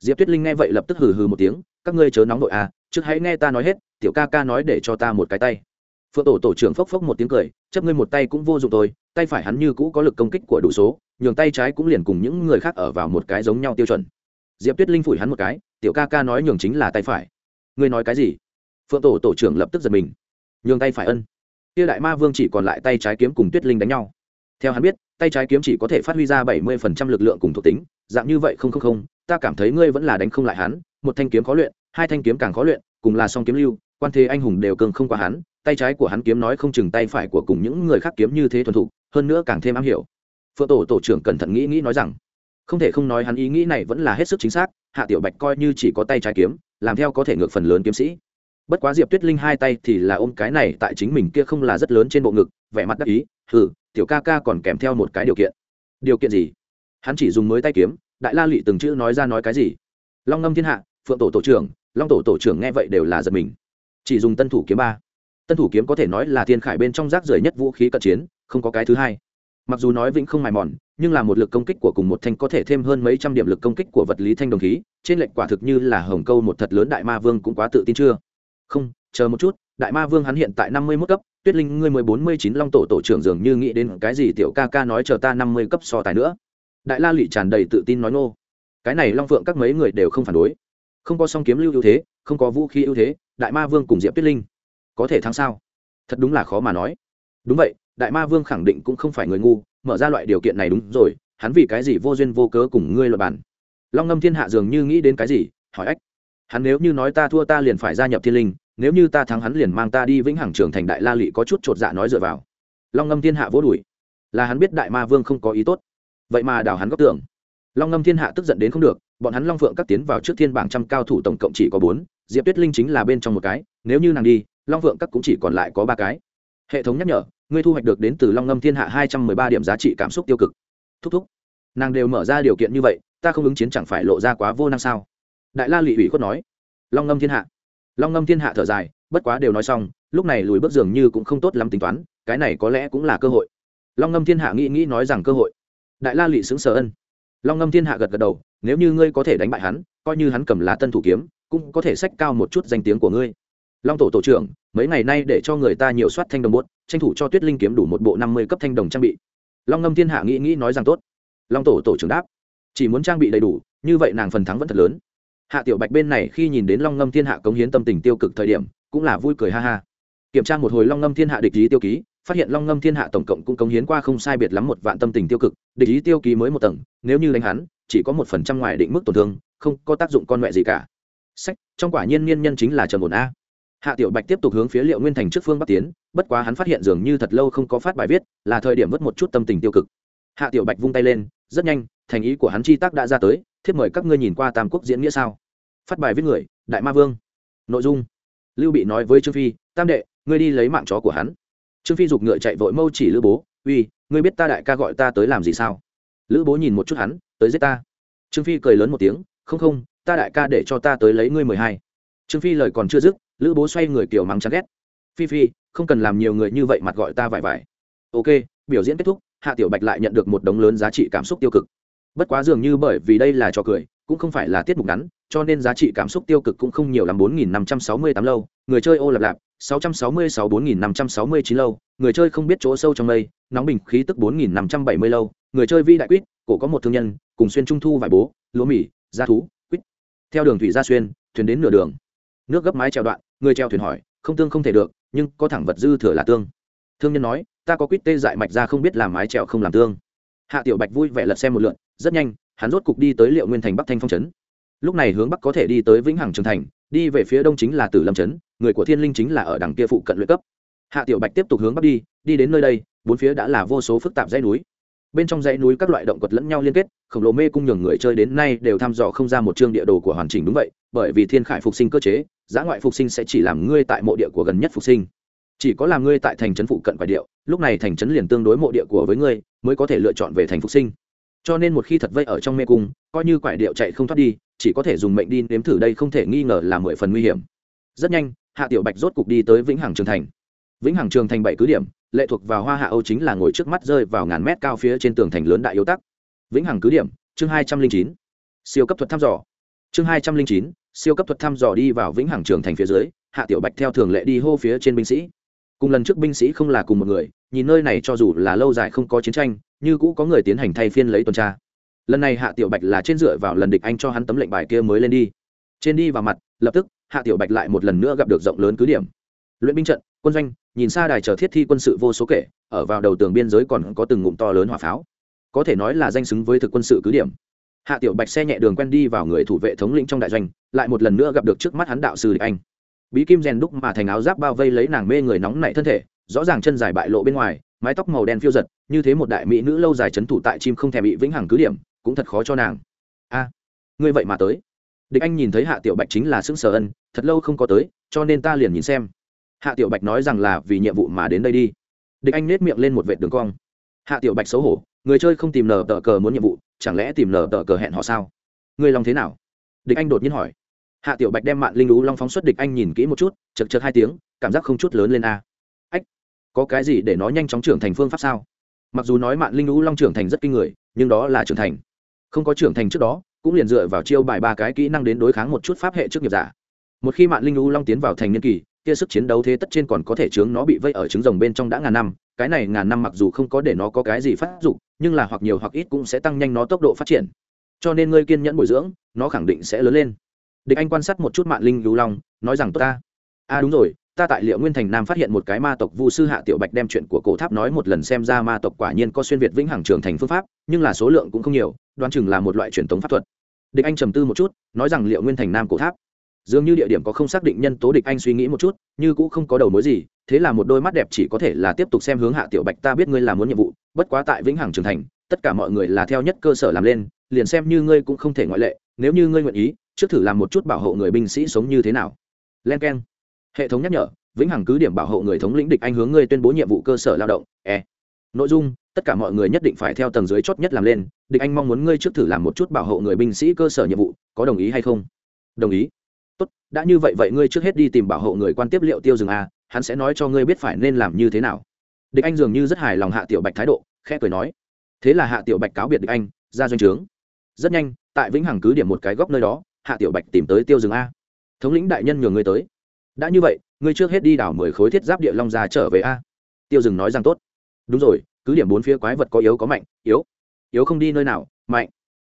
Diệp tuyết linh nghe vậy lập tức hừ hừ một tiếng, các ngươi chớ nóng đội a à, trước hãy nghe ta nói hết, tiểu ca ca nói để cho ta một cái tay. Phượng tổ tổ trưởng phốc phốc một tiếng cười chấp ngươi một tay cũng vô dụng tôi tay phải hắn như cũ có lực công kích của đủ số nhường tay trái cũng liền cùng những người khác ở vào một cái giống nhau tiêu chuẩn. Diệp tuyết linh phủi hắn một cái, tiểu ca ca nói nhường chính là tay phải. Ngươi nói cái gì? Phượng tổ tổ trưởng lập tức giật mình. Nhường tay phải ân. Kia đại ma vương chỉ còn lại tay trái kiếm cùng tuyết linh đánh nhau. Theo hắn biết, tay trái kiếm chỉ có thể phát huy ra bảy mươi phần trăm lực lượng cùng thuộc tính, dạng như vậy không không không, ta cảm thấy ngươi vẫn là đánh không lại hắn, một thanh kiếm khó luyện, hai thanh kiếm càng khó luyện, cùng là song kiếm lưu, quan thế anh hùng đều cường không qua hắn, tay trái của hắn kiếm nói không chừng tay phải của cùng những người khác kiếm như thế thuần thục, hơn nữa càng thêm am hiểu phượng tổ tổ trưởng cẩn thận nghĩ nghĩ nói rằng, không thể không nói hắn ý nghĩ này vẫn là hết sức chính xác, hạ tiểu bạch coi như chỉ có tay trái kiếm, làm theo có thể ngược phần lớn kiếm sĩ. Bất quá diệp tuyết linh hai tay thì là ôm cái này tại chính mình kia không là rất lớn trên bộ ngực, vẻ mặt đắc ý, hừ, tiểu ca ca còn kèm theo một cái điều kiện. Điều kiện gì? Hắn chỉ dùng mới tay kiếm, đại la lụy từng chữ nói ra nói cái gì? Long ngâm thiên hạ, phượng tổ tổ trưởng, long tổ tổ trưởng nghe vậy đều là giật mình. Chỉ dùng tân thủ kiếm ba. Tân thủ kiếm có thể nói là thiên khải bên trong rác rưởi nhất vũ khí cận chiến, không có cái thứ hai mặc dù nói vĩnh không mài mòn, nhưng là một lực công kích của cùng một thanh có thể thêm hơn mấy trăm điểm lực công kích của vật lý thanh đồng khí, trên lệnh quả thực như là hồng câu một thật lớn đại ma vương cũng quá tự tin chưa? Không, chờ một chút, đại ma vương hắn hiện tại năm mươi mốt cấp, tuyết linh ngươi mười bốn mươi chín long tổ tổ trưởng dường như nghĩ đến cái gì tiểu ca ca nói chờ ta năm mươi cấp so tài nữa. Đại la lụy tràn đầy tự tin nói nô cái này long phượng các mấy người đều không phản đối. Không có song kiếm lưu ưu thế, không có vũ khí ưu thế, đại ma vương cùng diệp tuyết linh có thể thắng sao? Thật đúng là khó mà nói. Đúng vậy đại ma vương khẳng định cũng không phải người ngu, mở ra loại điều kiện này đúng rồi, hắn vì cái gì vô duyên vô cớ cùng ngươi luật bản long ngâm thiên hạ dường như nghĩ đến cái gì, hỏi ách. Hắn nếu như nói ta thua ta liền phải gia nhập thiên linh, nếu như ta thắng hắn liền mang ta đi vĩnh hằng trường thành đại la lị có chút chột dạ nói dựa vào. Long ngâm thiên hạ vỗ đùi. Là hắn biết đại ma vương không có ý tốt. Vậy mà đào hắn góc tưởng long ngâm thiên hạ tức giận đến không được, bọn hắn long phượng các tiến vào trước thiên bảng trăm cao thủ tổng cộng chỉ có bốn, diệp tuyết linh chính là bên trong một cái, nếu như nàng đi, long phượng các cũng chỉ còn lại có ba cái. Hệ thống nhắc nhở ngươi thu hoạch được đến từ long ngâm thiên hạ hai trăm mười ba điểm giá trị cảm xúc tiêu cực. Thúc thúc, nàng đều mở ra điều kiện như vậy, ta không ứng chiến chẳng phải lộ ra quá vô năng sao? Đại la lụy ủy khuất nói. Long ngâm thiên hạ. Long ngâm thiên hạ thở dài, bất quá đều nói xong, lúc này lùi bước dường như cũng không tốt lắm tính toán, cái này có lẽ cũng là cơ hội. Long ngâm thiên hạ nghĩ nghĩ nói rằng cơ hội. Đại la lụy xứng sở ân. Long ngâm thiên hạ gật gật đầu, nếu như ngươi có thể đánh bại hắn, coi như hắn cầm lá tân thủ kiếm, cũng có thể sách cao một chút danh tiếng của ngươi long tổ tổ trưởng, mấy ngày nay để cho người ta nhiều soát thanh đồng bốt tranh thủ cho tuyết linh kiếm đủ một bộ năm mươi cấp thanh đồng trang bị. Long ngâm thiên hạ nghĩ nghĩ nói rằng tốt. Long tổ tổ trưởng đáp, chỉ muốn trang bị đầy đủ, như vậy nàng phần thắng vẫn thật lớn. Hạ tiểu bạch bên này khi nhìn đến long ngâm thiên hạ cống hiến tâm tình tiêu cực thời điểm, cũng là vui cười ha ha. Kiểm tra một hồi long ngâm thiên hạ địch ý tiêu ký, phát hiện long ngâm thiên hạ tổng cộng cũng cống hiến qua không sai biệt lắm một vạn tâm tình tiêu cực, địch ý tiêu ký mới một tầng, nếu như đánh hắn, chỉ có một phần trăm ngoài định mức tổn thương, không có tác dụng con mẹ gì cả. Sách, trong quả nhiên niên nhân chính là trần ổn a hạ tiểu bạch tiếp tục hướng phía liệu nguyên thành trước phương bắc tiến, bất quá hắn phát hiện dường như thật lâu không có phát bài viết, là thời điểm vớt một chút tâm tình tiêu cực. Hạ tiểu bạch vung tay lên, rất nhanh, thành ý của hắn chi tác đã ra tới, thiếp mời các ngươi nhìn qua tam quốc diễn nghĩa sao? Phát bài viết người, đại ma vương. Nội dung. Lưu bị nói với trương phi, tam đệ, ngươi đi lấy mạng chó của hắn. Trương phi giục ngựa chạy vội mâu chỉ lữ bố, uy, ngươi biết ta đại ca gọi ta tới làm gì sao? Lữ bố nhìn một chút hắn, tới giết ta. Trương phi cười lớn một tiếng, không không, ta đại ca để cho ta tới lấy ngươi mười hai. Trương phi lời còn chưa dứt lữ bố xoay người kiểu mắng chán ghét. Phi phi, không cần làm nhiều người như vậy mặt gọi ta vải vải. Ok, biểu diễn kết thúc, hạ tiểu bạch lại nhận được một đống lớn giá trị cảm xúc tiêu cực. Bất quá dường như bởi vì đây là trò cười, cũng không phải là tiết mục ngắn, cho nên giá trị cảm xúc tiêu cực cũng không nhiều lắm, bốn nghìn năm trăm sáu mươi tám lâu. Người chơi ô lạp lạp, sáu trăm sáu mươi sáu, bốn nghìn năm trăm sáu mươi chín lâu. Người chơi không biết chỗ sâu trong mây, nóng bình khí tức bốn nghìn năm trăm bảy mươi lâu. Người chơi vi đại quýt, cổ có một thương nhân, cùng xuyên trung thu vải bố, lúa mì gia thú, quýt. Theo đường thủy gia xuyên, thuyền đến nửa đường. Nước gấp mái trèo đoạn người treo thuyền hỏi, không tương không thể được, nhưng có thẳng vật dư thừa là tương. Thương nhân nói, ta có quýt tê dại mạch ra không biết làm mái trèo không làm tương. Hạ tiểu bạch vui vẻ lật xem một lượn, rất nhanh, hắn rốt cục đi tới liệu nguyên thành bắc thanh phong trấn. Lúc này hướng bắc có thể đi tới vĩnh hằng trường thành, đi về phía đông chính là tử lâm trấn, người của thiên linh chính là ở đằng kia phụ cận luyện cấp. Hạ tiểu bạch tiếp tục hướng bắc đi đi đến nơi đây, bốn phía đã là vô số phức tạp dãy núi. Bên trong dãy núi các loại động vật lẫn nhau liên kết, khổng lồ mê cung nhường người chơi đến nay đều thăm dò không ra một chương địa đồ của hoàn chỉnh đúng vậy bởi vì thiên khải phục sinh cơ chế giá ngoại phục sinh sẽ chỉ làm ngươi tại mộ địa của gần nhất phục sinh. Chỉ có làm ngươi tại thành trấn phụ cận quải điệu, lúc này thành trấn liền tương đối mộ địa của với ngươi, mới có thể lựa chọn về thành phục sinh. Cho nên một khi thật vây ở trong mê cung, coi như quải điệu chạy không thoát đi, chỉ có thể dùng mệnh đi nếm thử đây không thể nghi ngờ là mười phần nguy hiểm. Rất nhanh, hạ tiểu bạch rốt cục đi tới vĩnh hằng trường thành. Vĩnh hằng trường thành bảy cứ điểm, lệ thuộc vào hoa hạ âu chính là ngồi trước mắt rơi vào ngàn mét cao phía trên tường thành lớn đại yếu tắc. Vĩnh hằng cứ điểm, chương hai trăm linh chín. Siêu cấp thuật thăm dò chương hai trăm linh chín, siêu cấp thuật thăm dò đi vào vĩnh hằng trường thành phía dưới, hạ tiểu bạch theo thường lệ đi hô phía trên binh sĩ. Cùng lần trước binh sĩ không là cùng một người, nhìn nơi này cho dù là lâu dài không có chiến tranh, như cũ có người tiến hành thay phiên lấy tuần tra. Lần này hạ tiểu bạch là trên dựa vào lần địch anh cho hắn tấm lệnh bài kia mới lên đi. Trên đi vào mặt, lập tức, hạ tiểu bạch lại một lần nữa gặp được rộng lớn cứ điểm. Luyện binh trận, quân doanh, nhìn xa đài chờ thiết thi quân sự vô số kể, ở vào đầu tường biên giới còn có từng ngụm to lớn hỏa pháo. Có thể nói là danh xứng với thực quân sự cứ điểm hạ tiểu bạch xe nhẹ đường quen đi vào người thủ vệ thống lĩnh trong đại doanh, lại một lần nữa gặp được trước mắt hắn đạo sư địch anh. Bí kim rèn đúc mà thành áo giáp bao vây lấy nàng mê người nóng nảy thân thể, rõ ràng chân dài bại lộ bên ngoài, mái tóc màu đen phiêu giật, như thế một đại mỹ nữ lâu dài c h ấ n thủ tại chim không thèm bị vĩnh hằng cứ điểm, cũng thật khó cho nàng. A, ngươi vậy mà tới. Địch anh nhìn thấy hạ tiểu bạch chính là xứng sở ân, thật lâu không có tới, cho nên ta liền nhìn xem. Hạ tiểu bạch nói rằng là vì nhiệm vụ mà đến đây đi. Địch anh nết miệng lên một vệ đường cong. Hạ tiểu bạch xấu hổ người chơi không tìm nở tờ cờ muốn nhiệm vụ, chẳng lẽ tìm nở tờ cờ hẹn họ sao? Người lòng thế nào? Địch anh đột nhiên hỏi. Hạ tiểu bạch đem mạng linh lú long phóng xuất địch anh nhìn kỹ một chút, chật chật hai tiếng, cảm giác không chút lớn lên a. Ách, có cái gì để nó nhanh chóng trưởng thành phương pháp sao? Mặc dù nói mạng linh lú long trưởng thành rất kinh người, nhưng đó là trưởng thành. Không có trưởng thành trước đó, cũng liền dựa vào chiêu bài ba cái kỹ năng đến đối kháng một chút pháp hệ trước nghiệp giả. Một khi mạng linh lú long tiến vào thành niên kỳ kia sức chiến đấu thế tất trên còn có thể chướng nó bị vây ở trứng rồng bên trong đã ngàn năm, cái này ngàn năm mặc dù không có để nó có cái gì phát dụng nhưng là hoặc nhiều hoặc ít cũng sẽ tăng nhanh nó tốc độ phát triển. Cho nên ngươi kiên nhẫn bồi dưỡng, nó khẳng định sẽ lớn lên. Địch anh quan sát một chút mạng linh lưu long, nói rằng, tốt ta. A à đúng rồi, ta tại liệu nguyên thành nam phát hiện một cái ma tộc vu sư hạ tiểu bạch đem chuyện của cổ tháp nói một lần xem ra ma tộc quả nhiên có xuyên việt vĩnh hằng trường thành phương pháp, nhưng là số lượng cũng không nhiều, đoán chừng là một loại truyền thống pháp thuật. Địch anh trầm tư một chút, nói rằng, liệu nguyên thành nam cổ tháp dường như địa điểm có không xác định nhân tố địch anh suy nghĩ một chút, như cũng không có đầu mối gì, thế là một đôi mắt đẹp chỉ có thể là tiếp tục xem hướng hạ tiểu bạch ta biết ngươi là muốn nhiệm vụ, bất quá tại vĩnh hằng trưởng thành, tất cả mọi người là theo nhất cơ sở làm lên, liền xem như ngươi cũng không thể ngoại lệ, nếu như ngươi nguyện ý, trước thử làm một chút bảo hộ người binh sĩ sống như thế nào. Len k e n hệ thống nhắc nhở, vĩnh hằng cứ điểm bảo hộ người thống lĩnh địch anh hướng ngươi tuyên bố nhiệm vụ cơ sở lao động e. Nội dung, tất cả mọi người nhất định phải theo tầng dưới chót nhất làm lên, địch anh mong muốn ngươi trước thử làm một chút bảo hộ người binh sĩ cơ sở nhiệm vụ, có đồng ý hay không? Đồng ý đã như vậy vậy ngươi trước hết đi tìm bảo hộ người quan tiếp liệu tiêu rừng a à, hắn sẽ nói cho ngươi biết phải nên làm như thế nào. Địch anh dường như rất hài lòng hạ tiểu bạch thái độ, khẽ cười nói, thế là hạ tiểu bạch cáo biệt địch anh, ra doanh trướng. Rất nhanh, tại vĩnh hằng cứ điểm một cái góc nơi đó, hạ tiểu bạch tìm tới tiêu rừng a. Thống lĩnh đại nhân nhường ngươi tới. Đã như vậy, ngươi trước hết đi đảo mười khối thiết giáp địa long ra trở về a. Tiêu rừng nói rằng tốt. Đúng rồi, cứ điểm bốn phía quái vật có yếu có mạnh, yếu. Yếu không đi nơi nào, mạnh.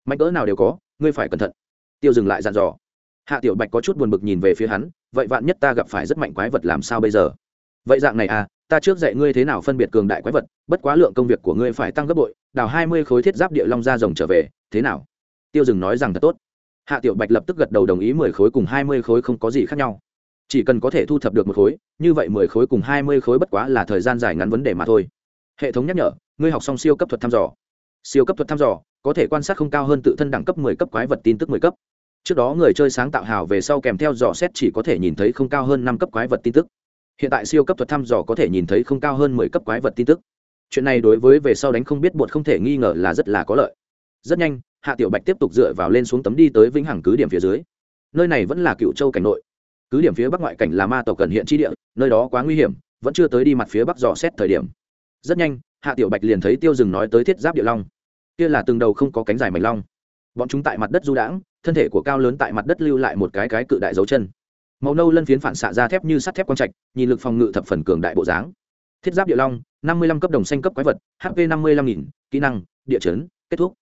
Mạnh cỡ nào đều có, ngươi phải cẩn thận. Tiêu dừng lại dặn dò hạ tiểu bạch có chút buồn bực nhìn về phía hắn, vậy vạn nhất ta gặp phải rất mạnh quái vật làm sao bây giờ? Vậy dạng này à ta trước dạy ngươi thế nào phân biệt cường đại quái vật, bất quá lượng công việc của ngươi phải tăng gấp bội, đào hai mươi khối thiết giáp địa long ra rồng trở về, thế nào? Tiêu dừng nói rằng thật tốt. Hạ tiểu bạch lập tức gật đầu đồng ý mười khối cùng hai mươi khối không có gì khác nhau. Chỉ cần có thể thu thập được một khối, như vậy mười khối cùng hai mươi khối bất quá là thời gian dài ngắn vấn đề mà thôi. Hệ thống nhắc nhở, ngươi học xong siêu cấp thuật thăm dò. Siêu cấp thuật thăm dò, có thể quan sát không cao hơn tự thân đẳng cấp mười cấp quái vật tin tức mười cấp trước đó người chơi sáng tạo hào về sau kèm theo dò xét chỉ có thể nhìn thấy không cao hơn năm cấp quái vật tin tức. Hiện tại siêu cấp thuật thăm dò có thể nhìn thấy không cao hơn mười cấp quái vật tin tức. Chuyện này đối với về sau đánh không biết bột không thể nghi ngờ là rất là có lợi. Rất nhanh, hạ tiểu bạch tiếp tục dựa vào lên xuống tấm đi tới vĩnh hằng cứ điểm phía dưới. Nơi này vẫn là cựu châu cảnh nội. Cứ điểm phía bắc ngoại cảnh là ma tộc cần hiện tri địa, nơi đó quá nguy hiểm, vẫn chưa tới đi mặt phía bắc dò xét thời điểm. Rất nhanh, hạ tiểu bạch liền thấy tiêu rừng nói tới thiết giáp địa long. Kia là từng đầu không có cánh dài mảnh long bọn chúng tại mặt đất du đãng, thân thể của cao lớn tại mặt đất lưu lại một cái cái cự đại dấu chân. Màu nâu lân phiến phản xạ ra thép như sắt thép quang trạch, nhìn lực phòng ngự thập phần cường đại bộ dáng. Thiết giáp địa long, năm mươi lăm cấp đồng xanh cấp quái vật hp năm mươi lăm nghìn, kỹ năng, địa chấn, kết thúc.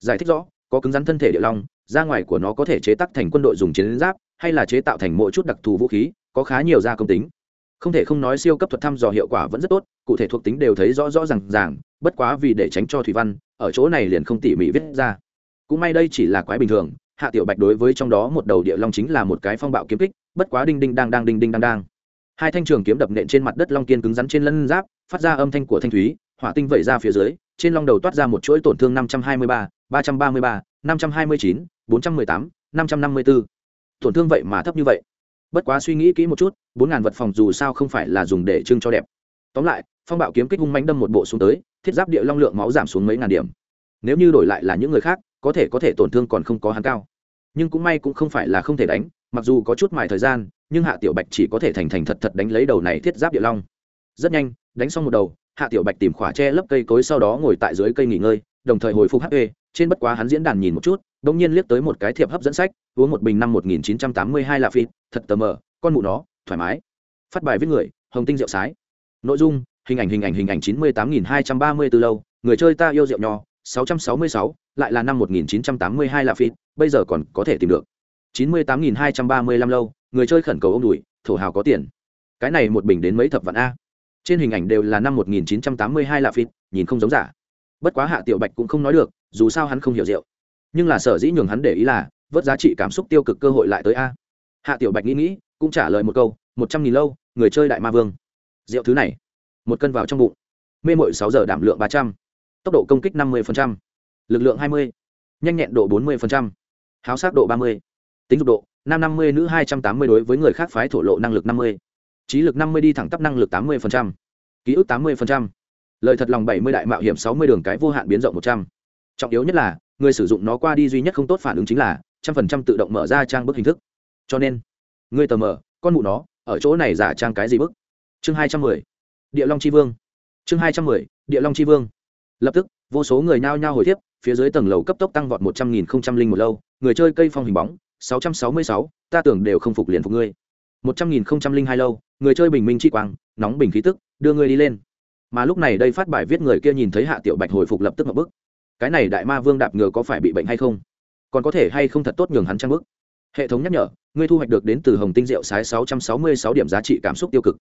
Giải thích rõ, có cứng rắn thân thể địa long ra ngoài của nó có thể chế tác thành quân đội dùng chiến giáp, hay là chế tạo thành mỗi chút đặc thù vũ khí, có khá nhiều gia công tính. Không thể không nói siêu cấp thuật thăm dò hiệu quả vẫn rất tốt, cụ thể thuộc tính đều thấy rõ rõ r à n g ràng, bất quá vì để tránh cho thủy văn, ở chỗ này liền không tỉ mỉ viết ra cũng may đây chỉ là quái bình thường, hạ tiểu bạch đối với trong đó một đầu địa long chính là một cái phong bạo kiếm kích, bất quá đinh đinh đang đang đinh đinh đang đang. Hai thanh trường kiếm đập nện trên mặt đất long kiên cứng rắn trên lân giáp, phát ra âm thanh của thanh thúy, hỏa tinh vẩy ra phía dưới, trên long đầu toát ra một chuỗi tổn thương năm trăm hai mươi ba ba trăm ba mươi ba, năm trăm hai mươi chín, bốn trăm mười tám, năm trăm năm mươi bốn tổn thương vậy mà thấp như vậy. Bất quá suy nghĩ kỹ một chút, bốn ngàn vật phòng dù sao không phải là dùng để trưng cho đẹp. Tóm lại, phong bạo kiếm kích hung mánh đâm một bộ xuống tới, thiết giáp địa long lượng máu giảm xuống mấy ngàn điểm. Nếu như đổi lại là những người khác có thể có thể tổn thương còn không có hắn cao. Nhưng cũng may cũng không phải là không thể đánh, mặc dù có chút mài thời gian, nhưng hạ tiểu bạch chỉ có thể thành thành thật thật đánh lấy đầu này thiết giáp địa long. Rất nhanh, đánh xong một đầu, hạ tiểu bạch tìm khỏa tre lấp cây cối sau đó ngồi tại dưới cây nghỉ ngơi, đồng thời hồi phục hp trên bất quá hắn diễn đàn nhìn một chút đ ỗ n g nhiên liếc tới một cái thiệp hấp dẫn sách, uống một bình năm một nghìn chín trăm tám mươi hai là phi thật tờ mờ, con mụ nó, thoải mái. Phát bài viết người, hồng tinh rượu sái. Nội dung, hình ảnh hình ảnh hình ảnh chín mươi tám nghìn hai trăm ba mươi từ lâu, người chơi ta yêu rượu nho sáu trăm sáu mươi sáu lại là năm một nghìn chín trăm tám mươi hai là phim, bây giờ còn có thể tìm được. chín mươi tám nghìn hai trăm ba mươi lăm lâu người chơi khẩn cầu ông đùi thổ hào có tiền. Cái này một bình đến mấy thập vạn a? Trên hình ảnh đều là năm 1982 là phim, nhìn không giống giả. Bất quá hạ tiểu bạch cũng không nói được dù sao hắn không hiểu rượu. Nhưng là sở dĩ nhường hắn để ý là vớt giá trị cảm xúc tiêu cực cơ hội lại tới a. Hạ tiểu bạch nghĩ nghĩ cũng trả lời một câu một trăm nghìn lâu người chơi đại ma vương. Rượu thứ này một cân vào trong bụng. Mê mội sáu giờ đảm lượng ba trăm tốc độ công kích năm mươi lực lượng hai mươi. Nhanh nhẹn độ bốn mươi háo sát độ ba mươi. Tính dục độ, nam năm mươi, nữ hai trăm tám mươi đối với người khác phái thổ lộ năng lực năm mươi. Trí lực năm mươi đi thẳng tắp năng lực tám mươi ký ức tám mươi lời thật lòng bảy mươi đại mạo hiểm sáu mươi đường cái vô hạn biến rộng một trăm. Trọng yếu nhất là, người sử dụng nó qua đi duy nhất không tốt phản ứng chính là, trăm phần trăm tự động mở ra trang bức hình thức. Cho nên người tờ mở con mụ nó, ở chỗ này giả trang cái gì bức? Chương hai trăm mười. Địa long c h i vương. Chương hai trăm mười. Địa long c h i vương lập tức, vô số người nhao nhao hồi tiếp phía dưới tầng lầu cấp tốc tăng vọt một trăm nghìn không trăm linh một lâu, người chơi cây phong hình bóng, sáu trăm sáu mươi sáu, ta tưởng đều không phục liền phục ngươi. một trăm nghìn không trăm linh hai lâu, người chơi bình minh chi quang, nóng bình khí tức, đưa người đi lên. Mà lúc này đây phát bài viết người kia nhìn thấy hạ tiểu bạch hồi phục lập tức một bức cái này đại ma vương đạp ngựa có phải bị bệnh hay không? Còn có thể hay không thật tốt nhường hắn trang bức? Hệ thống nhắc nhở, ngươi thu hoạch được đến từ hồng tinh rượu sái sáu trăm sáu mươi sáu điểm giá trị cảm xúc tiêu cực.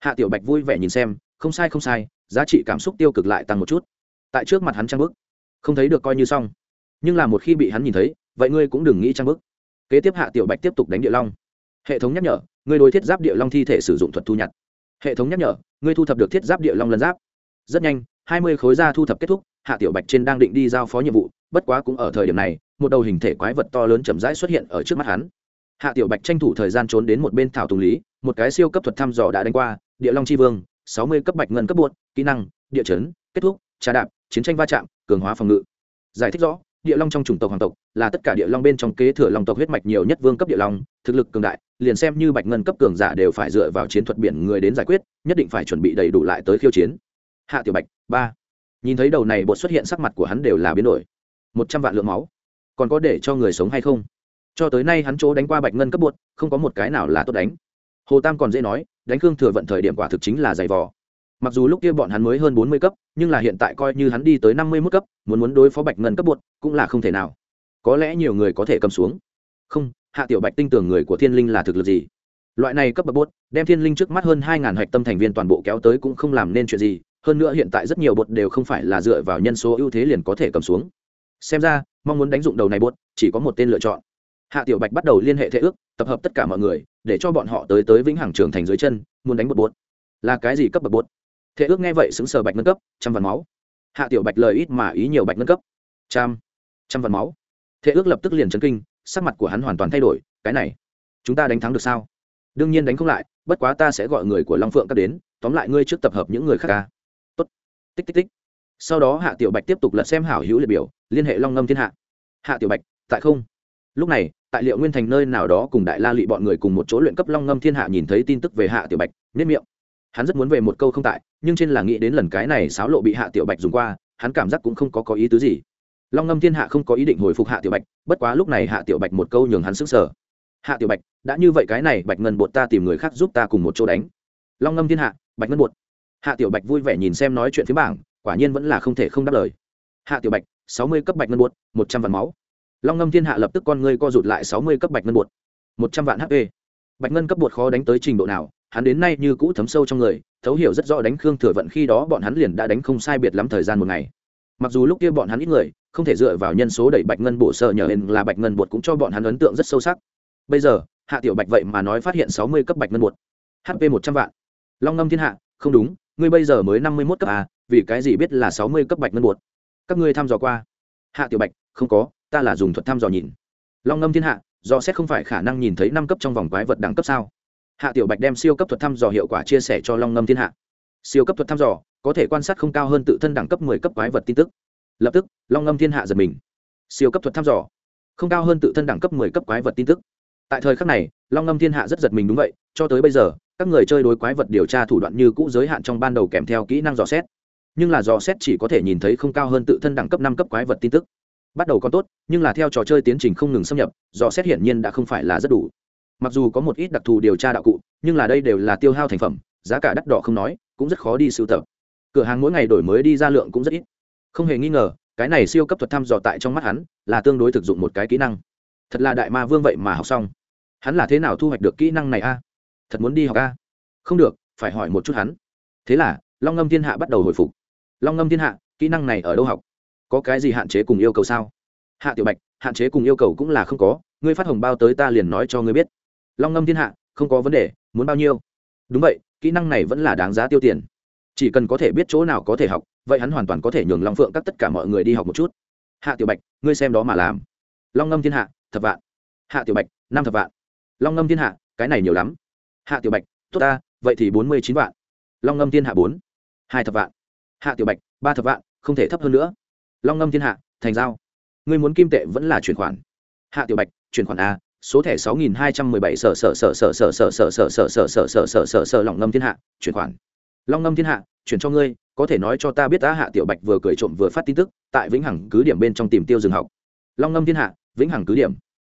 Hạ tiểu bạch vui vẻ nhìn xem, không sai không sai, giá trị cảm xúc tiêu cực lại tăng một chút tại trước mặt hắn trang bức. Không thấy được coi như xong. Nhưng là một khi bị hắn nhìn thấy vậy ngươi cũng đừng nghĩ trang bức. Kế tiếp hạ tiểu bạch tiếp tục đánh địa long. Hệ thống nhắc nhở ngươi đối thiết giáp địa long thi thể sử dụng thuật thu nhặt. Hệ thống nhắc nhở ngươi thu thập được thiết giáp địa long lân giáp. Rất nhanh hai mươi khối da thu thập kết thúc hạ tiểu bạch trên đang định đi giao phó nhiệm vụ bất quá cũng ở thời điểm này một đầu hình thể quái vật to lớn chậm rãi xuất hiện ở trước mắt hắn. Hạ tiểu bạch tranh thủ thời gian trốn đến một bên thảo tùng lý một cái siêu cấp thuật thăm dò đã đánh qua địa long tri vương sáu mươi cấp bạch ngân cấp buôn, kỹ năng địa chấn kết thúc trà đạp chiến tranh va chạm, cường hóa phòng ngự. Giải thích rõ, địa long trong chủng tộc hoàng tộc là tất cả địa long bên trong kế thừa long tộc huyết mạch nhiều nhất vương cấp địa long, thực lực cường đại, liền xem như bạch ngân cấp cường giả đều phải dựa vào chiến thuật biển người đến giải quyết, nhất định phải chuẩn bị đầy đủ lại tới khiêu chiến. Hạ tiểu bạch, ba. Nhìn thấy đầu này bột xuất hiện sắc mặt của hắn đều là biến đổi. Một trăm vạn lượng máu. Còn có để cho người sống hay không? Cho tới nay hắn chỗ đánh qua bạch ngân cấp bột, không có một cái nào là tốt đánh. Hồ tam còn dễ nói, đánh khương thừa vận thời điểm quả thực chính là giày vò mặc dù lúc kia bọn hắn mới hơn bốn mươi cấp, nhưng là hiện tại coi như hắn đi tới năm mươi mức cấp, muốn muốn đối phó bạch ngân cấp bột cũng là không thể nào. Có lẽ nhiều người có thể cầm xuống. Không, hạ tiểu bạch tin tưởng người của thiên linh là thực lực gì? Loại này cấp bậc bột, đem thiên linh trước mắt hơn hai ngàn hạch tâm thành viên toàn bộ kéo tới cũng không làm nên chuyện gì, hơn nữa hiện tại rất nhiều bột đều không phải là dựa vào nhân số ưu thế liền có thể cầm xuống. Xem ra, mong muốn đánh dụng đầu này bột, chỉ có một tên lựa chọn. Hạ tiểu bạch bắt đầu liên hệ thế ước, tập hợp tất cả mọi người, để cho bọn họ tới tới vĩnh hằng trường thành dưới chân, muốn đánh bột bột. Là cái gì cấp bậc bột? Thế ước nghe vậy xứng sờ bạch ngân cấp, trăm vạn máu. Hạ tiểu bạch lời ít mà ý nhiều bạch ngân cấp. Trăm trăm vạn máu. Thế ước lập tức liền chấn kinh, sắc mặt của hắn hoàn toàn thay đổi, cái này, chúng ta đánh thắng được sao? Đương nhiên đánh không lại, bất quá ta sẽ gọi người của long phượng các đến, tóm lại ngươi trước tập hợp những người khác ca. Tốt. Tích tích tích. Sau đó hạ tiểu bạch tiếp tục lật xem hảo hữu liệt biểu, liên hệ long ngâm thiên hạ. Hạ tiểu bạch, tại không? Lúc này, tại liệu nguyên thành nơi nào đó cùng đại la lụy bọn người cùng một chỗ luyện cấp long ngâm thiên hạ nhìn thấy tin tức về hạ tiểu bạch nếp miệng hắn rất muốn về một câu không tại, nhưng trên là nghĩ đến lần cái này sáo lộ bị hạ tiểu bạch dùng qua, hắn cảm giác cũng không có có ý tứ gì. Long ngâm thiên hạ không có ý định hồi phục hạ tiểu bạch, bất quá lúc này hạ tiểu bạch một câu nhường hắn sức sở hạ tiểu bạch, đã như vậy cái này, bạch ngân bột ta tìm người khác giúp ta cùng một chỗ đánh. Long ngâm thiên hạ, bạch ngân bột. Hạ tiểu bạch vui vẻ nhìn xem nói chuyện phía bảng, quả nhiên vẫn là không thể không đáp lời. Hạ tiểu bạch, sáu mươi cấp bạch ngân bột, một trăm vạn máu. Long ngâm thiên hạ lập tức con ngươi co rụt lại, sáu mươi cấp bạch ngân bột, một trăm vạn hp bạch ngân cấp bột khó đánh tới trình độ nào, hắn đến nay như cũ thấm sâu trong người, thấu hiểu rất rõ đánh khương thừa vận khi đó bọn hắn liền đã đánh không sai biệt lắm thời gian một ngày. Mặc dù lúc kia bọn hắn ít người, không thể dựa vào nhân số đẩy bạch ngân bổ sợ nhờ hên là bạch ngân bột cũng cho bọn hắn ấn tượng rất sâu sắc. Bây giờ, hạ tiểu bạch vậy mà nói phát hiện sáu mươi cấp bạch ngân bột. Hp một trăm vạn. Long ngâm thiên hạ, không đúng, ngươi bây giờ mới năm mươi mốt cấp à vì cái gì biết là sáu mươi cấp bạch ngân bột? Các ngươi thăm dò qua. Hạ tiểu bạch, không có, ta là dùng thuật thăm dò nhìn. Long ngâm thiên hạ do xét không phải khả năng nhìn thấy năm cấp trong vòng quái vật đẳng cấp sao? Hạ tiểu bạch đem siêu cấp thuật thăm dò hiệu quả chia sẻ cho long ngâm thiên hạ. Siêu cấp thuật thăm dò, có thể quan sát không cao hơn tự thân đẳng cấp mười cấp quái vật tin tức. Lập tức, long ngâm thiên hạ giật mình. Siêu cấp thuật thăm dò, không cao hơn tự thân đẳng cấp mười cấp quái vật tin tức. Tại thời khắc này, long ngâm thiên hạ rất giật mình đúng vậy, cho tới bây giờ, các người chơi đối quái vật điều tra thủ đoạn như cũ giới hạn trong ban đầu kèm theo kỹ năng dò xét. Nhưng là dò xét chỉ có thể nhìn thấy không cao hơn tự thân đẳng cấp năm cấp quái vật tin tức bắt đầu còn tốt, nhưng là theo trò chơi tiến trình không ngừng xâm nhập, dò xét hiển nhiên đã không phải là rất đủ. Mặc dù có một ít đặc thù điều tra đạo cụ, nhưng là đây đều là tiêu hao thành phẩm, giá cả đắt đỏ không nói, cũng rất khó đi sưu tập. Cửa hàng mỗi ngày đổi mới đi ra lượng cũng rất ít. Không hề nghi ngờ, cái này siêu cấp thuật thăm dò tại trong mắt hắn, là tương đối thực dụng một cái kỹ năng. Thật là đại ma vương vậy mà học xong. Hắn là thế nào thu hoạch được kỹ năng này a? Thật muốn đi học a? Không được, phải hỏi một chút hắn. Thế là, long ngâm thiên hạ bắt đầu hồi phục. Long ngâm thiên hạ, kỹ năng này ở đâu học? Có cái gì hạn chế cùng yêu cầu sao? Hạ tiểu bạch, hạn chế cùng yêu cầu cũng là không có, ngươi phát hồng bao tới ta liền nói cho ngươi biết. Long ngâm thiên hạ, không có vấn đề, muốn bao nhiêu? Đúng vậy, kỹ năng này vẫn là đáng giá tiêu tiền. Chỉ cần có thể biết chỗ nào có thể học, vậy hắn hoàn toàn có thể nhường long phượng các tất cả mọi người đi học một chút. Hạ tiểu bạch, ngươi xem đó mà làm. Long ngâm thiên hạ, thập vạn. Hạ tiểu bạch, năm thập vạn. Long ngâm thiên hạ, cái này nhiều lắm. Hạ tiểu bạch, tốt ta, vậy thì bốn mươi chín vạn. Long ngâm thiên hạ bốn. Hai thập vạn. Hạ tiểu bạch, ba thập vạn, không thể thấp hơn nữa long ngâm thiên hạ thành giao ngươi muốn kim tệ vẫn là chuyển khoản hạ tiểu bạch chuyển khoản a số thẻ sáu nghìn hai trăm mười bảy sở sở sở sở sở sở sở sở sở sở sở sở sở sở sở long ngâm thiên hạ chuyển khoản long ngâm thiên hạ chuyển cho ngươi có thể nói cho ta biết ta hạ tiểu bạch vừa cười trộm vừa phát tin tức tại vĩnh hằng cứ điểm bên trong tìm tiêu rừng học long ngâm thiên hạ vĩnh hằng cứ điểm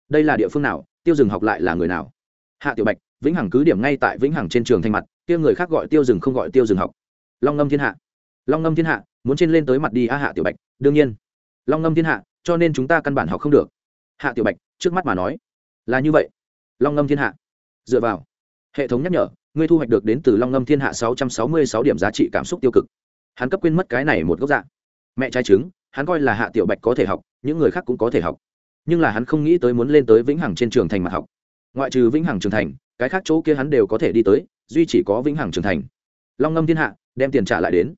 đây là địa phương nào tiêu rừng học lại là người nào hạ tiểu bạch vĩnh hằng cứ điểm ngay tại vĩnh hằng trên trường thanh mặt kia người khác gọi tiêu rừng không gọi tiêu rừng học long ngâm thiên hạ long ngâm thiên hạ muốn trên lên tới mặt đi a hạ tiểu bạch đương nhiên, long ngâm thiên hạ, cho nên chúng ta căn bản học không được. Hạ tiểu bạch, trước mắt mà nói, là như vậy. Long ngâm thiên hạ, dựa vào, hệ thống nhắc nhở, ngươi thu hoạch được đến từ long ngâm thiên hạ sáu trăm sáu mươi sáu điểm giá trị cảm xúc tiêu cực. Hắn cấp quên mất cái này một gốc dạng mẹ trai trứng, hắn coi là hạ tiểu bạch có thể học, những người khác cũng có thể học. Nhưng là hắn không nghĩ tới muốn lên tới vĩnh hằng trên trường thành mặt học. Ngoại trừ vĩnh hằng trường thành, cái khác chỗ kia hắn đều có thể đi tới, duy chỉ có vĩnh hằng trường thành. Long ngâm thiên hạ, đem tiền trả lại đến.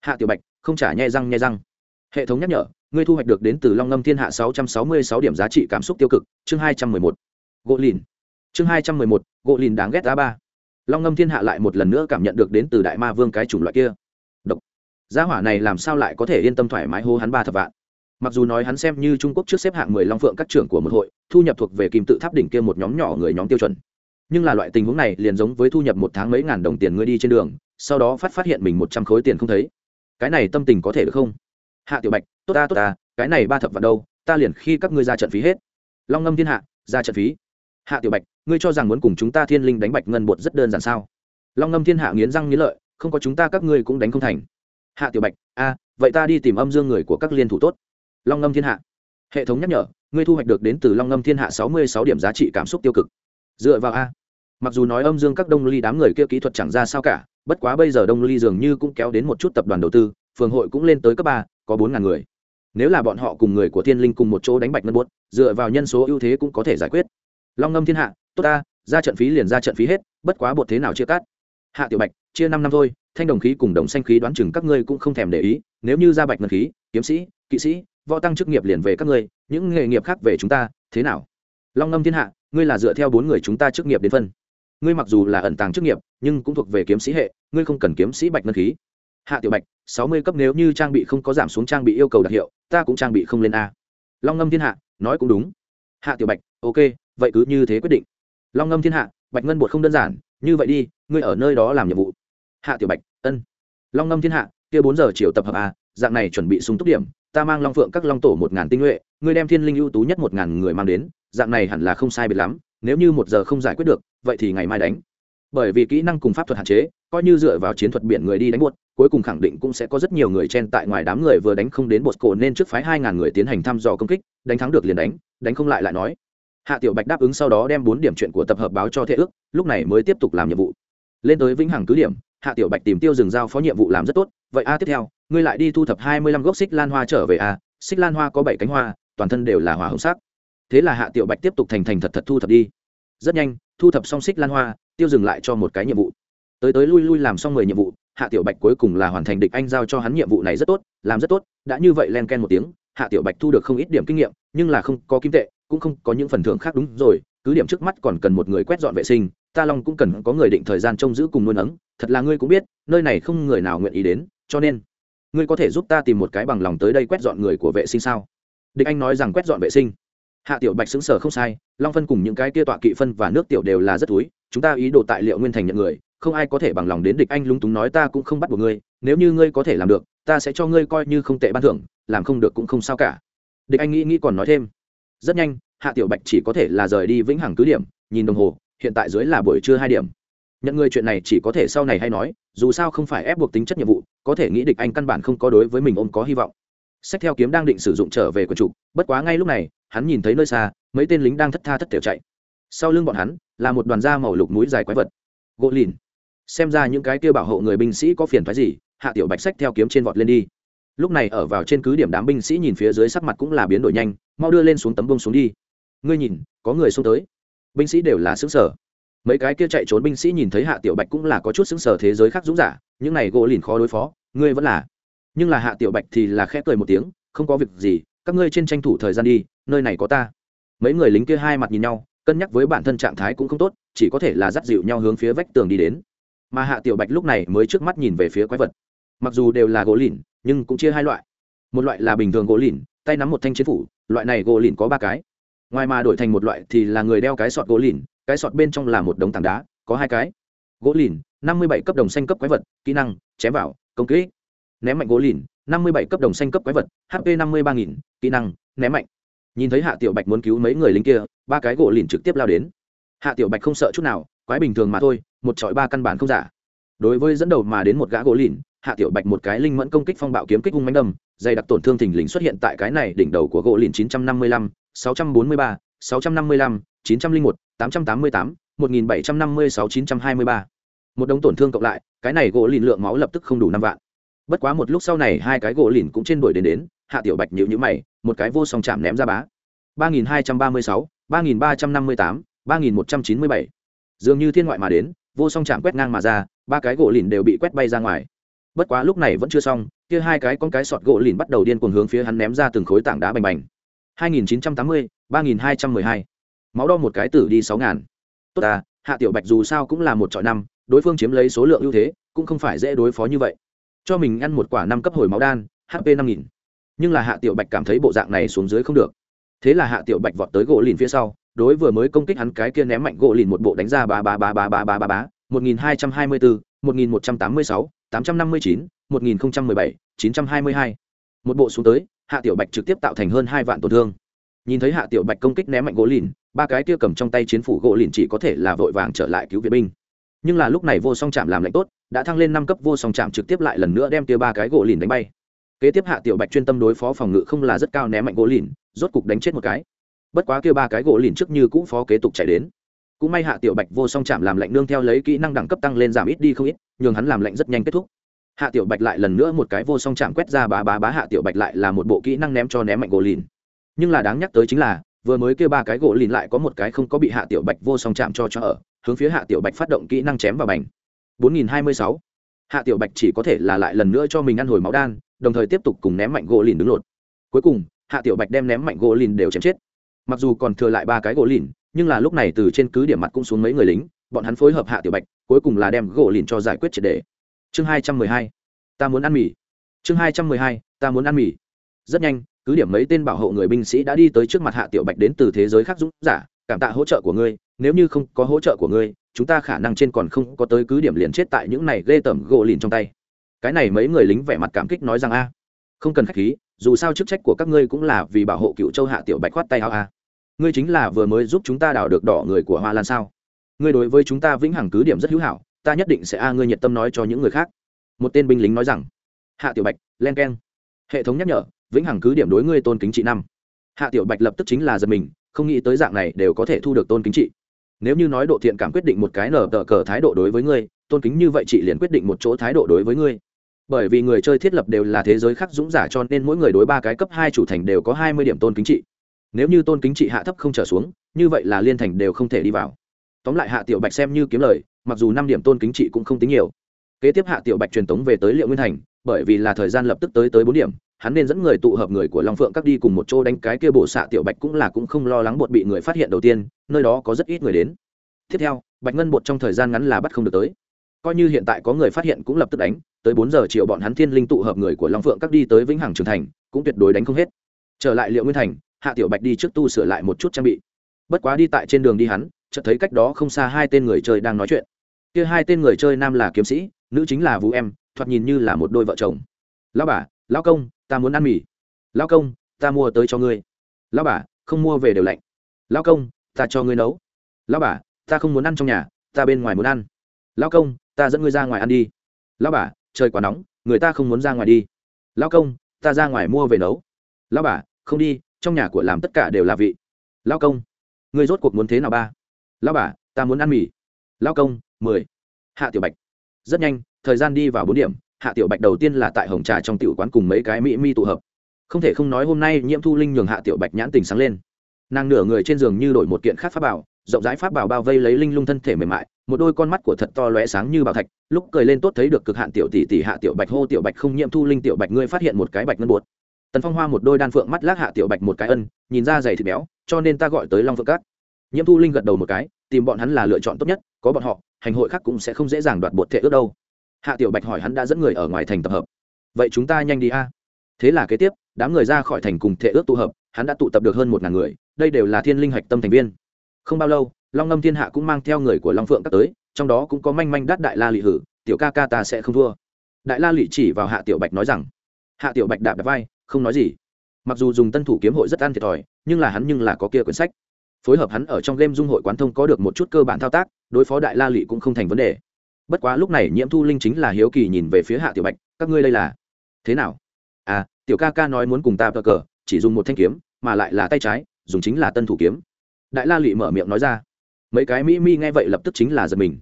Hạ tiểu bạch, không trả nhai răng nhai răng hệ thống nhắc nhở, ngươi thu hoạch được đến từ long ngâm thiên hạ sáu trăm sáu mươi sáu điểm giá trị cảm xúc tiêu cực, chương hai trăm mười một. Gỗ lìn. Chương hai trăm mười một, gỗ lìn đáng ghét a ba. Long ngâm thiên hạ lại một lần nữa cảm nhận được đến từ đại ma vương cái chủng loại kia. Độc. Gia hỏa này làm sao lại có thể yên tâm thoải mái hô hắn ba thập vạn? Mặc dù nói hắn xem như trung quốc trước xếp hạng mười long phượng các trưởng của một hội, thu nhập thuộc về kim tự tháp đỉnh kia một nhóm nhỏ người nhóm tiêu chuẩn. Nhưng là loại tình huống này liền giống với thu nhập một tháng mấy ngàn đồng tiền ngươi đi trên đường, sau đó phát phát hiện mình một trăm khối tiền không thấy. Cái này tâm tình có thể được không? Hạ tiểu bạch, tốt ta tốt ta, cái này ba thập vạn đâu, ta liền khi các ngươi ra trận phí hết. Long ngâm thiên hạ, ra trận phí. Hạ tiểu bạch, ngươi cho rằng muốn cùng chúng ta thiên linh đánh bạch ngân bột rất đơn giản sao? Long ngâm thiên hạ nghiến răng nghiến lợi, không có chúng ta các ngươi cũng đánh không thành. Hạ tiểu bạch, a, vậy ta đi tìm âm dương người của các liên thủ tốt. Long ngâm thiên hạ, hệ thống nhắc nhở, ngươi thu hoạch được đến từ long ngâm thiên hạ sáu mươi sáu điểm giá trị cảm xúc tiêu cực. Dựa vào a. Mặc dù nói âm dương các đông ly đám người kia kỹ thuật chẳng ra sao cả, bất quá bây giờ đông ly dường như cũng kéo đến một chút tập đoàn đầu tư, phường hội cũng lên tới cấp ba có bốn ngàn người. Nếu là bọn họ cùng người của thiên linh cùng một chỗ đánh bạch ngân buốt, dựa vào nhân số ưu thế cũng có thể giải quyết. Long ngâm thiên hạ, tốt ta, ra trận phí liền ra trận phí hết, bất quá bột thế nào chia cắt? Hạ tiểu bạch, chia năm năm thôi, thanh đồng khí cùng đồng xanh khí đoán chừng các ngươi cũng không thèm để ý, nếu như ra bạch ngân khí, kiếm sĩ, kỵ sĩ, võ tăng chức nghiệp liền về các ngươi, những nghề nghiệp khác về chúng ta, thế nào? Long ngâm thiên hạ, ngươi là dựa theo bốn người chúng ta chức nghiệp đến phân. Ngươi mặc dù là ẩn tàng chức nghiệp, nhưng cũng thuộc về kiếm sĩ hệ, ngươi không cần kiếm sĩ bạch ngân khí hạ tiểu bạch, sáu mươi cấp nếu như trang bị không có giảm xuống trang bị yêu cầu đặc hiệu, ta cũng trang bị không lên a. Long ngâm thiên hạ, nói cũng đúng. Hạ tiểu bạch, ok, vậy cứ như thế quyết định. Long ngâm thiên hạ, bạch ngân bột không đơn giản, như vậy đi, ngươi ở nơi đó làm nhiệm vụ. Hạ tiểu bạch, ân. Long ngâm thiên hạ, kia bốn giờ chiều tập hợp a, dạng này chuẩn bị súng túc điểm, ta mang long phượng các long tổ một ngàn tinh nhuệ, ngươi đem thiên linh ưu tú nhất một ngàn người mang đến, dạng này hẳn là không sai biệt lắm, nếu như một giờ không giải quyết được, vậy thì ngày mai đánh bởi vì kỹ năng cùng pháp thuật hạn chế, coi như dựa vào chiến thuật biển người đi đánh buốt, cuối cùng khẳng định cũng sẽ có rất nhiều người chen tại ngoài đám người vừa đánh không đến bột cổ nên trước phái hai ngàn người tiến hành thăm dò công kích, đánh thắng được liền đánh đánh không lại lại nói. Hạ tiểu bạch đáp ứng sau đó đem bốn điểm chuyện của tập hợp báo cho Thệ ước, lúc này mới tiếp tục làm nhiệm vụ. Lên tới vĩnh hằng cứ điểm, hạ tiểu bạch tìm tiêu rừng giao phó nhiệm vụ làm rất tốt, vậy a, tiếp theo, ngươi lại đi thu thập hai mươi lăm gốc xích lan hoa trở về a, xích lan hoa có bảy cánh hoa, toàn thân đều là hỏa hồng sắc. Thế là hạ tiểu bạch tiếp tục thành thành thật thật thu thập đi. Rất nhanh, thu thập xong xích lan hoa tiêu dừng lại cho một cái nhiệm vụ. Tới tới lui lui làm xong mười nhiệm vụ, hạ tiểu bạch cuối cùng là hoàn thành địch anh giao cho hắn nhiệm vụ này rất tốt, làm rất tốt, đã như vậy len ken một tiếng, hạ tiểu bạch thu được không ít điểm kinh nghiệm, nhưng là không có kim tệ, cũng không có những phần thưởng khác đúng rồi, cứ điểm trước mắt còn cần một người quét dọn vệ sinh, ta long cũng cần có người định thời gian trông giữ cùng nuôi nấng, thật là ngươi cũng biết, nơi này không người nào nguyện ý đến, cho nên, ngươi có thể giúp ta tìm một cái bằng lòng tới đây quét dọn người của vệ sinh sao? Địch anh nói rằng quét dọn vệ sinh. Hạ tiểu bạch xứng sở không sai, long phân cùng những cái kia tọa kỵ phân và nước tiểu đều là rất túi chúng ta ý đồ tại liệu nguyên thành nhận người, không ai có thể bằng lòng đến địch anh lúng túng nói ta cũng không bắt buộc ngươi, nếu như ngươi có thể làm được, ta sẽ cho ngươi coi như không tệ ban thưởng, làm không được cũng không sao cả. Địch anh nghĩ nghĩ còn nói thêm, rất nhanh, hạ tiểu bạch chỉ có thể là rời đi vĩnh hằng cứ điểm, nhìn đồng hồ, hiện tại dưới là buổi trưa hai điểm. Nhận người chuyện này chỉ có thể sau này hay nói, dù sao không phải ép buộc tính chất nhiệm vụ, có thể nghĩ địch anh căn bản không có đối với mình ôm có hy vọng. Sách theo kiếm đang định sử dụng trở về quần trục bất quá ngay lúc này, hắn nhìn thấy nơi xa, mấy tên lính đang thất tha thất tiểu chạy. Sau lưng bọn hắn là một đoàn da màu lục núi dài quái vật. Gỗ lìn. Xem ra những cái kia bảo hộ người binh sĩ có phiền phái gì, hạ tiểu bạch sách theo kiếm trên vọt lên đi. Lúc này ở vào trên cứ điểm đám binh sĩ nhìn phía dưới sắc mặt cũng là biến đổi nhanh, mau đưa lên xuống tấm bông xuống đi. Ngươi nhìn, có người xuống tới. Binh sĩ đều là xứng sở mấy cái kia chạy trốn binh sĩ nhìn thấy hạ tiểu bạch cũng là có chút xứng sở thế giới khác dũng giả, những này gỗ lìn khó đối phó, ngươi vẫn là. Nhưng là hạ tiểu bạch thì là khẽ cười một tiếng, không có việc gì, các ngươi trên tranh thủ thời gian đi, nơi này có ta. Mấy người lính kia hai mặt nhìn nhau cân nhắc với bản thân trạng thái cũng không tốt, chỉ có thể là dắt dịu nhau hướng phía vách tường đi đến. Mà hạ tiểu bạch lúc này mới trước mắt nhìn về phía quái vật. Mặc dù đều là gỗ lìn, nhưng cũng chia hai loại. Một loại là bình thường gỗ lìn, tay nắm một thanh chiến phủ, loại này gỗ lìn có ba cái. Ngoài mà đổi thành một loại thì là người đeo cái sọt gỗ lìn, cái sọt bên trong là một đống tảng đá, có hai cái. Gỗ lìn, năm mươi bảy cấp đồng xanh cấp quái vật, kỹ năng, chém vào, công kỹ ném mạnh gỗ lìn, năm mươi bảy cấp đồng xanh cấp quái vật hp năm mươi ba nghìn, kỹ năng, ném mạnh nhìn thấy hạ tiểu bạch muốn cứu mấy người lính kia, ba cái gỗ lìn trực tiếp lao đến. Hạ tiểu bạch không sợ chút nào, quái bình thường mà thôi, một trọi ba căn bản không giả. Đối với dẫn đầu mà đến một gã gỗ lìn, hạ tiểu bạch một cái linh mẫn công kích phong bạo kiếm kích hung mánh đâm, dày đặc tổn thương thình lình xuất hiện tại cái này đỉnh đầu của gỗ lìn chín trăm năm mươi lăm, sáu trăm bốn mươi ba, sáu trăm năm mươi lăm, chín trăm linh một, tám trăm tám mươi tám, một nghìn bảy trăm năm mươi sáu, chín trăm hai mươi ba. Một đống tổn thương cộng lại, cái này gỗ lìn lượng máu lập tức không đủ năm vạn. Bất quá một lúc sau này hai cái gỗ lìn cũng trên đuổi đến đến, hạ tiểu bạch nhịu nhữ mày một cái vô song chạm ném ra bá. ba nghìn hai trăm ba mươi sáu ba nghìn ba trăm năm mươi tám ba nghìn một trăm chín mươi bảy. Dường như thiên ngoại mà đến vô song chạm quét ngang mà ra ba cái gỗ lìn đều bị quét bay ra ngoài. Bất quá lúc này vẫn chưa xong kia hai cái con cái sọt gỗ lìn bắt đầu điên cuồng hướng phía hắn ném ra từng khối tảng đá bành bành. 2980, 3212. máu đo một cái tử đi sáu ngàn. Tốt à hạ tiểu bạch dù sao cũng là một trọi năm đối phương chiếm lấy số lượng ưu thế cũng không phải dễ đối phó như vậy. Cho mình ăn một quả năm cấp hồi máu đan hp năm nghìn nhưng là hạ tiểu bạch cảm thấy bộ dạng này xuống dưới không được. Thế là hạ tiểu bạch vọt tới gỗ lìn phía sau, đối vừa mới công kích hắn cái kia ném mạnh gỗ lìn một bộ đánh ra ba ba ba ba ba ba ba ba một nghìn hai trăm hai mươi bốn một nghìn một trăm tám mươi sáu, tám trăm năm mươi chín, một nghìn bảy, chín trăm hai mươi hai. Một bộ xuống tới, hạ tiểu bạch trực tiếp tạo thành hơn hai vạn tổn thương. Nhìn thấy hạ tiểu bạch công kích ném mạnh gỗ lìn, ba cái kia cầm trong tay chiến phủ gỗ lìn chỉ có thể là vội vàng trở lại cứu viện binh. Nhưng là lúc này vô song chạm làm lạnh tốt, đã thăng lên năm cấp vô song chạm trực tiếp lại lần nữa đem tiêu ba cái gỗ lìn đánh bay kế tiếp hạ tiểu bạch chuyên tâm đối phó phòng ngự không là rất cao ném mạnh gỗ lìn, rốt cục đánh chết một cái. Bất quá kia ba cái gỗ lìn trước như cũ phó kế tục chạy đến. Cũng may hạ tiểu bạch vô song chạm làm lạnh nương theo lấy kỹ năng đẳng cấp tăng lên giảm ít đi không ít, nhường hắn làm lạnh rất nhanh kết thúc. Hạ tiểu bạch lại lần nữa một cái vô song chạm quét ra bá bá bá hạ tiểu bạch lại là một bộ kỹ năng ném cho ném mạnh gỗ lìn. Nhưng là đáng nhắc tới chính là, vừa mới kêu ba cái gỗ lìn lại có một cái không có bị hạ tiểu bạch vô song chạm cho cho ở, hướng phía hạ tiểu bạch phát động kỹ năng chém vào bành. 4026. hạ tiểu bạch chỉ có thể là lại lần nữa cho mình ăn hồi máu đan đồng thời tiếp tục cùng ném mạnh gỗ lìn đứng lột. Cuối cùng, hạ tiểu bạch đem ném mạnh gỗ lìn đều chém chết. Mặc dù còn thừa lại ba cái gỗ lìn, nhưng là lúc này từ trên cứ điểm mặt cũng xuống mấy người lính, bọn hắn phối hợp hạ tiểu bạch, cuối cùng là đem gỗ lìn cho giải quyết triệt đề. Chương hai trăm mười hai, ta muốn ăn mì. Chương hai trăm mười hai, ta muốn ăn mì. Rất nhanh, cứ điểm mấy tên bảo hộ người binh sĩ đã đi tới trước mặt hạ tiểu bạch đến từ thế giới khác dũng giả, cảm tạ hỗ trợ của ngươi, nếu như không có hỗ trợ của ngươi, chúng ta khả năng trên còn không có tới cứ điểm liền chết tại những này ghê tởm gỗ lìn trong tay cái này mấy người lính vẻ mặt cảm kích nói rằng a, không cần khách khí, dù sao chức trách của các ngươi cũng là vì bảo hộ cựu châu hạ tiểu bạch khoát tay áo a. Ngươi chính là vừa mới giúp chúng ta đào được đỏ người của hoa lan sao? Ngươi đối với chúng ta vĩnh hằng cứ điểm rất hữu hảo, ta nhất định sẽ a ngươi nhiệt tâm nói cho những người khác. Một tên binh lính nói rằng. Hạ tiểu bạch, len k e n hệ thống nhắc nhở, vĩnh hằng cứ điểm đối ngươi tôn kính trị năm. Hạ tiểu bạch lập tức chính là giật mình, không nghĩ tới dạng này đều có thể thu được tôn kính trị. Nếu như nói độ thiện cảm quyết định một cái nở tờ cờ thái độ đối với ngươi, tôn kính như vậy chị liền quyết định một chỗ thái độ đối với ngươi bởi vì người chơi thiết lập đều là thế giới khác dũng giả cho nên mỗi người đối ba cái cấp hai chủ thành đều có hai mươi điểm tôn kính trị. Nếu như tôn kính trị hạ thấp không trở xuống, như vậy là liên thành đều không thể đi vào. Tóm lại hạ tiểu bạch xem như kiếm lời, mặc dù năm điểm tôn kính trị cũng không tính nhiều. Kế tiếp hạ tiểu bạch truyền tống về tới liệu nguyên thành, bởi vì là thời gian lập tức tới tới bốn điểm, hắn nên dẫn người tụ hợp người của long phượng các đi cùng một chỗ đánh cái kia bổ xạ tiểu bạch cũng là cũng không lo lắng bột bị người phát hiện đầu tiên, nơi đó có rất ít người đến. Tiếp theo, bạch ngân bột trong thời gian ngắn là bắt không được tới coi như hiện tại có người phát hiện cũng lập tức đánh, tới bốn giờ chiều bọn hắn thiên linh tụ hợp người của long phượng các đi tới vĩnh hằng trường thành, cũng tuyệt đối đánh không hết. Trở lại liệu nguyên thành, hạ tiểu bạch đi trước tu sửa lại một chút trang bị. Bất quá đi tại trên đường đi hắn, chợt thấy cách đó không xa hai tên người chơi đang nói chuyện. Kia hai tên người chơi nam là kiếm sĩ, nữ chính là vũ em, thoạt nhìn như là một đôi vợ chồng. Lão bà, lão công, ta muốn ăn mì. Lão công, ta mua tới cho ngươi. Lão bà, không mua về đều lạnh. Lão công, ta cho ngươi nấu. Lão bà, ta không muốn ăn trong nhà, ta bên ngoài muốn ăn. Lão công ta dẫn ngươi ra ngoài ăn đi. Lão bà, trời quá nóng, người ta không muốn ra ngoài đi. Lão công, ta ra ngoài mua về nấu. Lão bà, không đi, trong nhà của làm tất cả đều là vị. Lão công, ngươi rốt cuộc muốn thế nào ba? Lão bà, ta muốn ăn mì. Lão công, mười. Hạ tiểu bạch. Rất nhanh, thời gian đi vào bốn điểm, hạ tiểu bạch đầu tiên là tại hồng trà trong tiểu quán cùng mấy cái mỹ mi tụ hợp. Không thể không nói hôm nay nhiễm thu linh nhường hạ tiểu bạch nhãn tình sáng lên. Nàng nửa người trên giường như đổi một kiện khác pháp bảo, rộng rãi pháp bảo bao vây lấy linh lung thân thể mềm mại một đôi con mắt của thật to lóe sáng như bảo thạch, lúc cười lên tốt thấy được cực hạn tiểu tỷ tỷ hạ tiểu bạch hô, tiểu bạch không nhiễm thu linh tiểu bạch, ngươi phát hiện một cái bạch ngân bột. Tần phong hoa một đôi đan phượng mắt lác hạ tiểu bạch một cái ân, nhìn ra dày thịt béo, cho nên ta gọi tới long phượng cát. Nhiễm thu linh gật đầu một cái, tìm bọn hắn là lựa chọn tốt nhất, có bọn họ, hành hội khác cũng sẽ không dễ dàng đoạt bột thể ước đâu. Hạ tiểu bạch hỏi hắn đã dẫn người ở ngoài thành tập hợp. Vậy chúng ta nhanh đi a. Thế là kế tiếp, đám người ra khỏi thành cùng thể ước tụ hợp, hắn đã tụ tập được hơn một ngàn người, đây đều là thiên linh hạch tâm thành viên. Không bao lâu long ngâm thiên hạ cũng mang theo người của long phượng các tới, trong đó cũng có manh manh đắt đại la lị hử, tiểu ca ca ta sẽ không thua. Đại la lị chỉ vào hạ tiểu bạch nói rằng, hạ tiểu bạch đạp đạp vai, không nói gì. Mặc dù dùng tân thủ kiếm hội rất ăn thiệt thòi, nhưng là hắn nhưng là có kia quyển sách. Phối hợp hắn ở trong game dung hội quán thông có được một chút cơ bản thao tác, đối phó đại la lị cũng không thành vấn đề. Bất quá lúc này nhiễm thu linh chính là hiếu kỳ nhìn về phía hạ tiểu bạch, các ngươi đây là thế nào? À tiểu ca ca nói muốn cùng ta cờ cờ, chỉ dùng một thanh kiếm, mà lại là tay trái, dùng chính là tân thủ kiếm. Đại la lị mở miệng nói ra mấy cái mỹ mi nghe vậy lập tức chính là giật mình.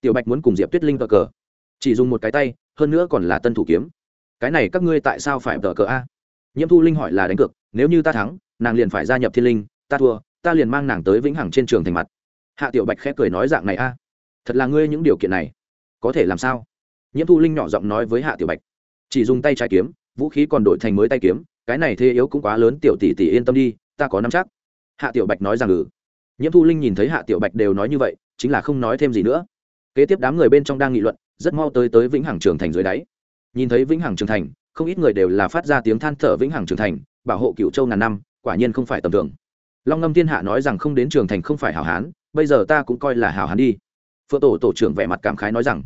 Tiểu bạch muốn cùng diệp tuyết linh cờ cờ. Chỉ dùng một cái tay, hơn nữa còn là tân thủ kiếm. Cái này các ngươi tại sao phải cờ cờ a? Nhiễm thu linh hỏi là đánh cược, nếu như ta thắng, nàng liền phải gia nhập thiên linh, ta thua, ta liền mang nàng tới vĩnh hằng trên trường thành mặt. Hạ tiểu bạch khẽ cười nói dạng này a. Thật là ngươi những điều kiện này. Có thể làm sao? Nhiễm thu linh nhỏ giọng nói với hạ tiểu bạch. Chỉ dùng tay trái kiếm, vũ khí còn đổi thành mới tay kiếm, cái này thế yếu cũng quá lớn, tiểu tỷ tỷ yên tâm đi, ta có nắm chắc. Hạ tiểu bạch nói rằng ừ nhiễm thu linh nhìn thấy hạ tiểu bạch đều nói như vậy, chính là không nói thêm gì nữa. Kế tiếp đám người bên trong đang nghị luận, rất mau tới tới vĩnh hằng trường thành dưới đáy. Nhìn thấy vĩnh hằng trường thành, không ít người đều là phát ra tiếng than thở vĩnh hằng trường thành, bảo hộ cựu châu ngàn năm, quả nhiên không phải tầm thường. Long ngâm thiên hạ nói rằng không đến trường thành không phải hảo hán, bây giờ ta cũng coi là hảo hán đi. Phượng tổ tổ trưởng vẻ mặt cảm khái nói rằng,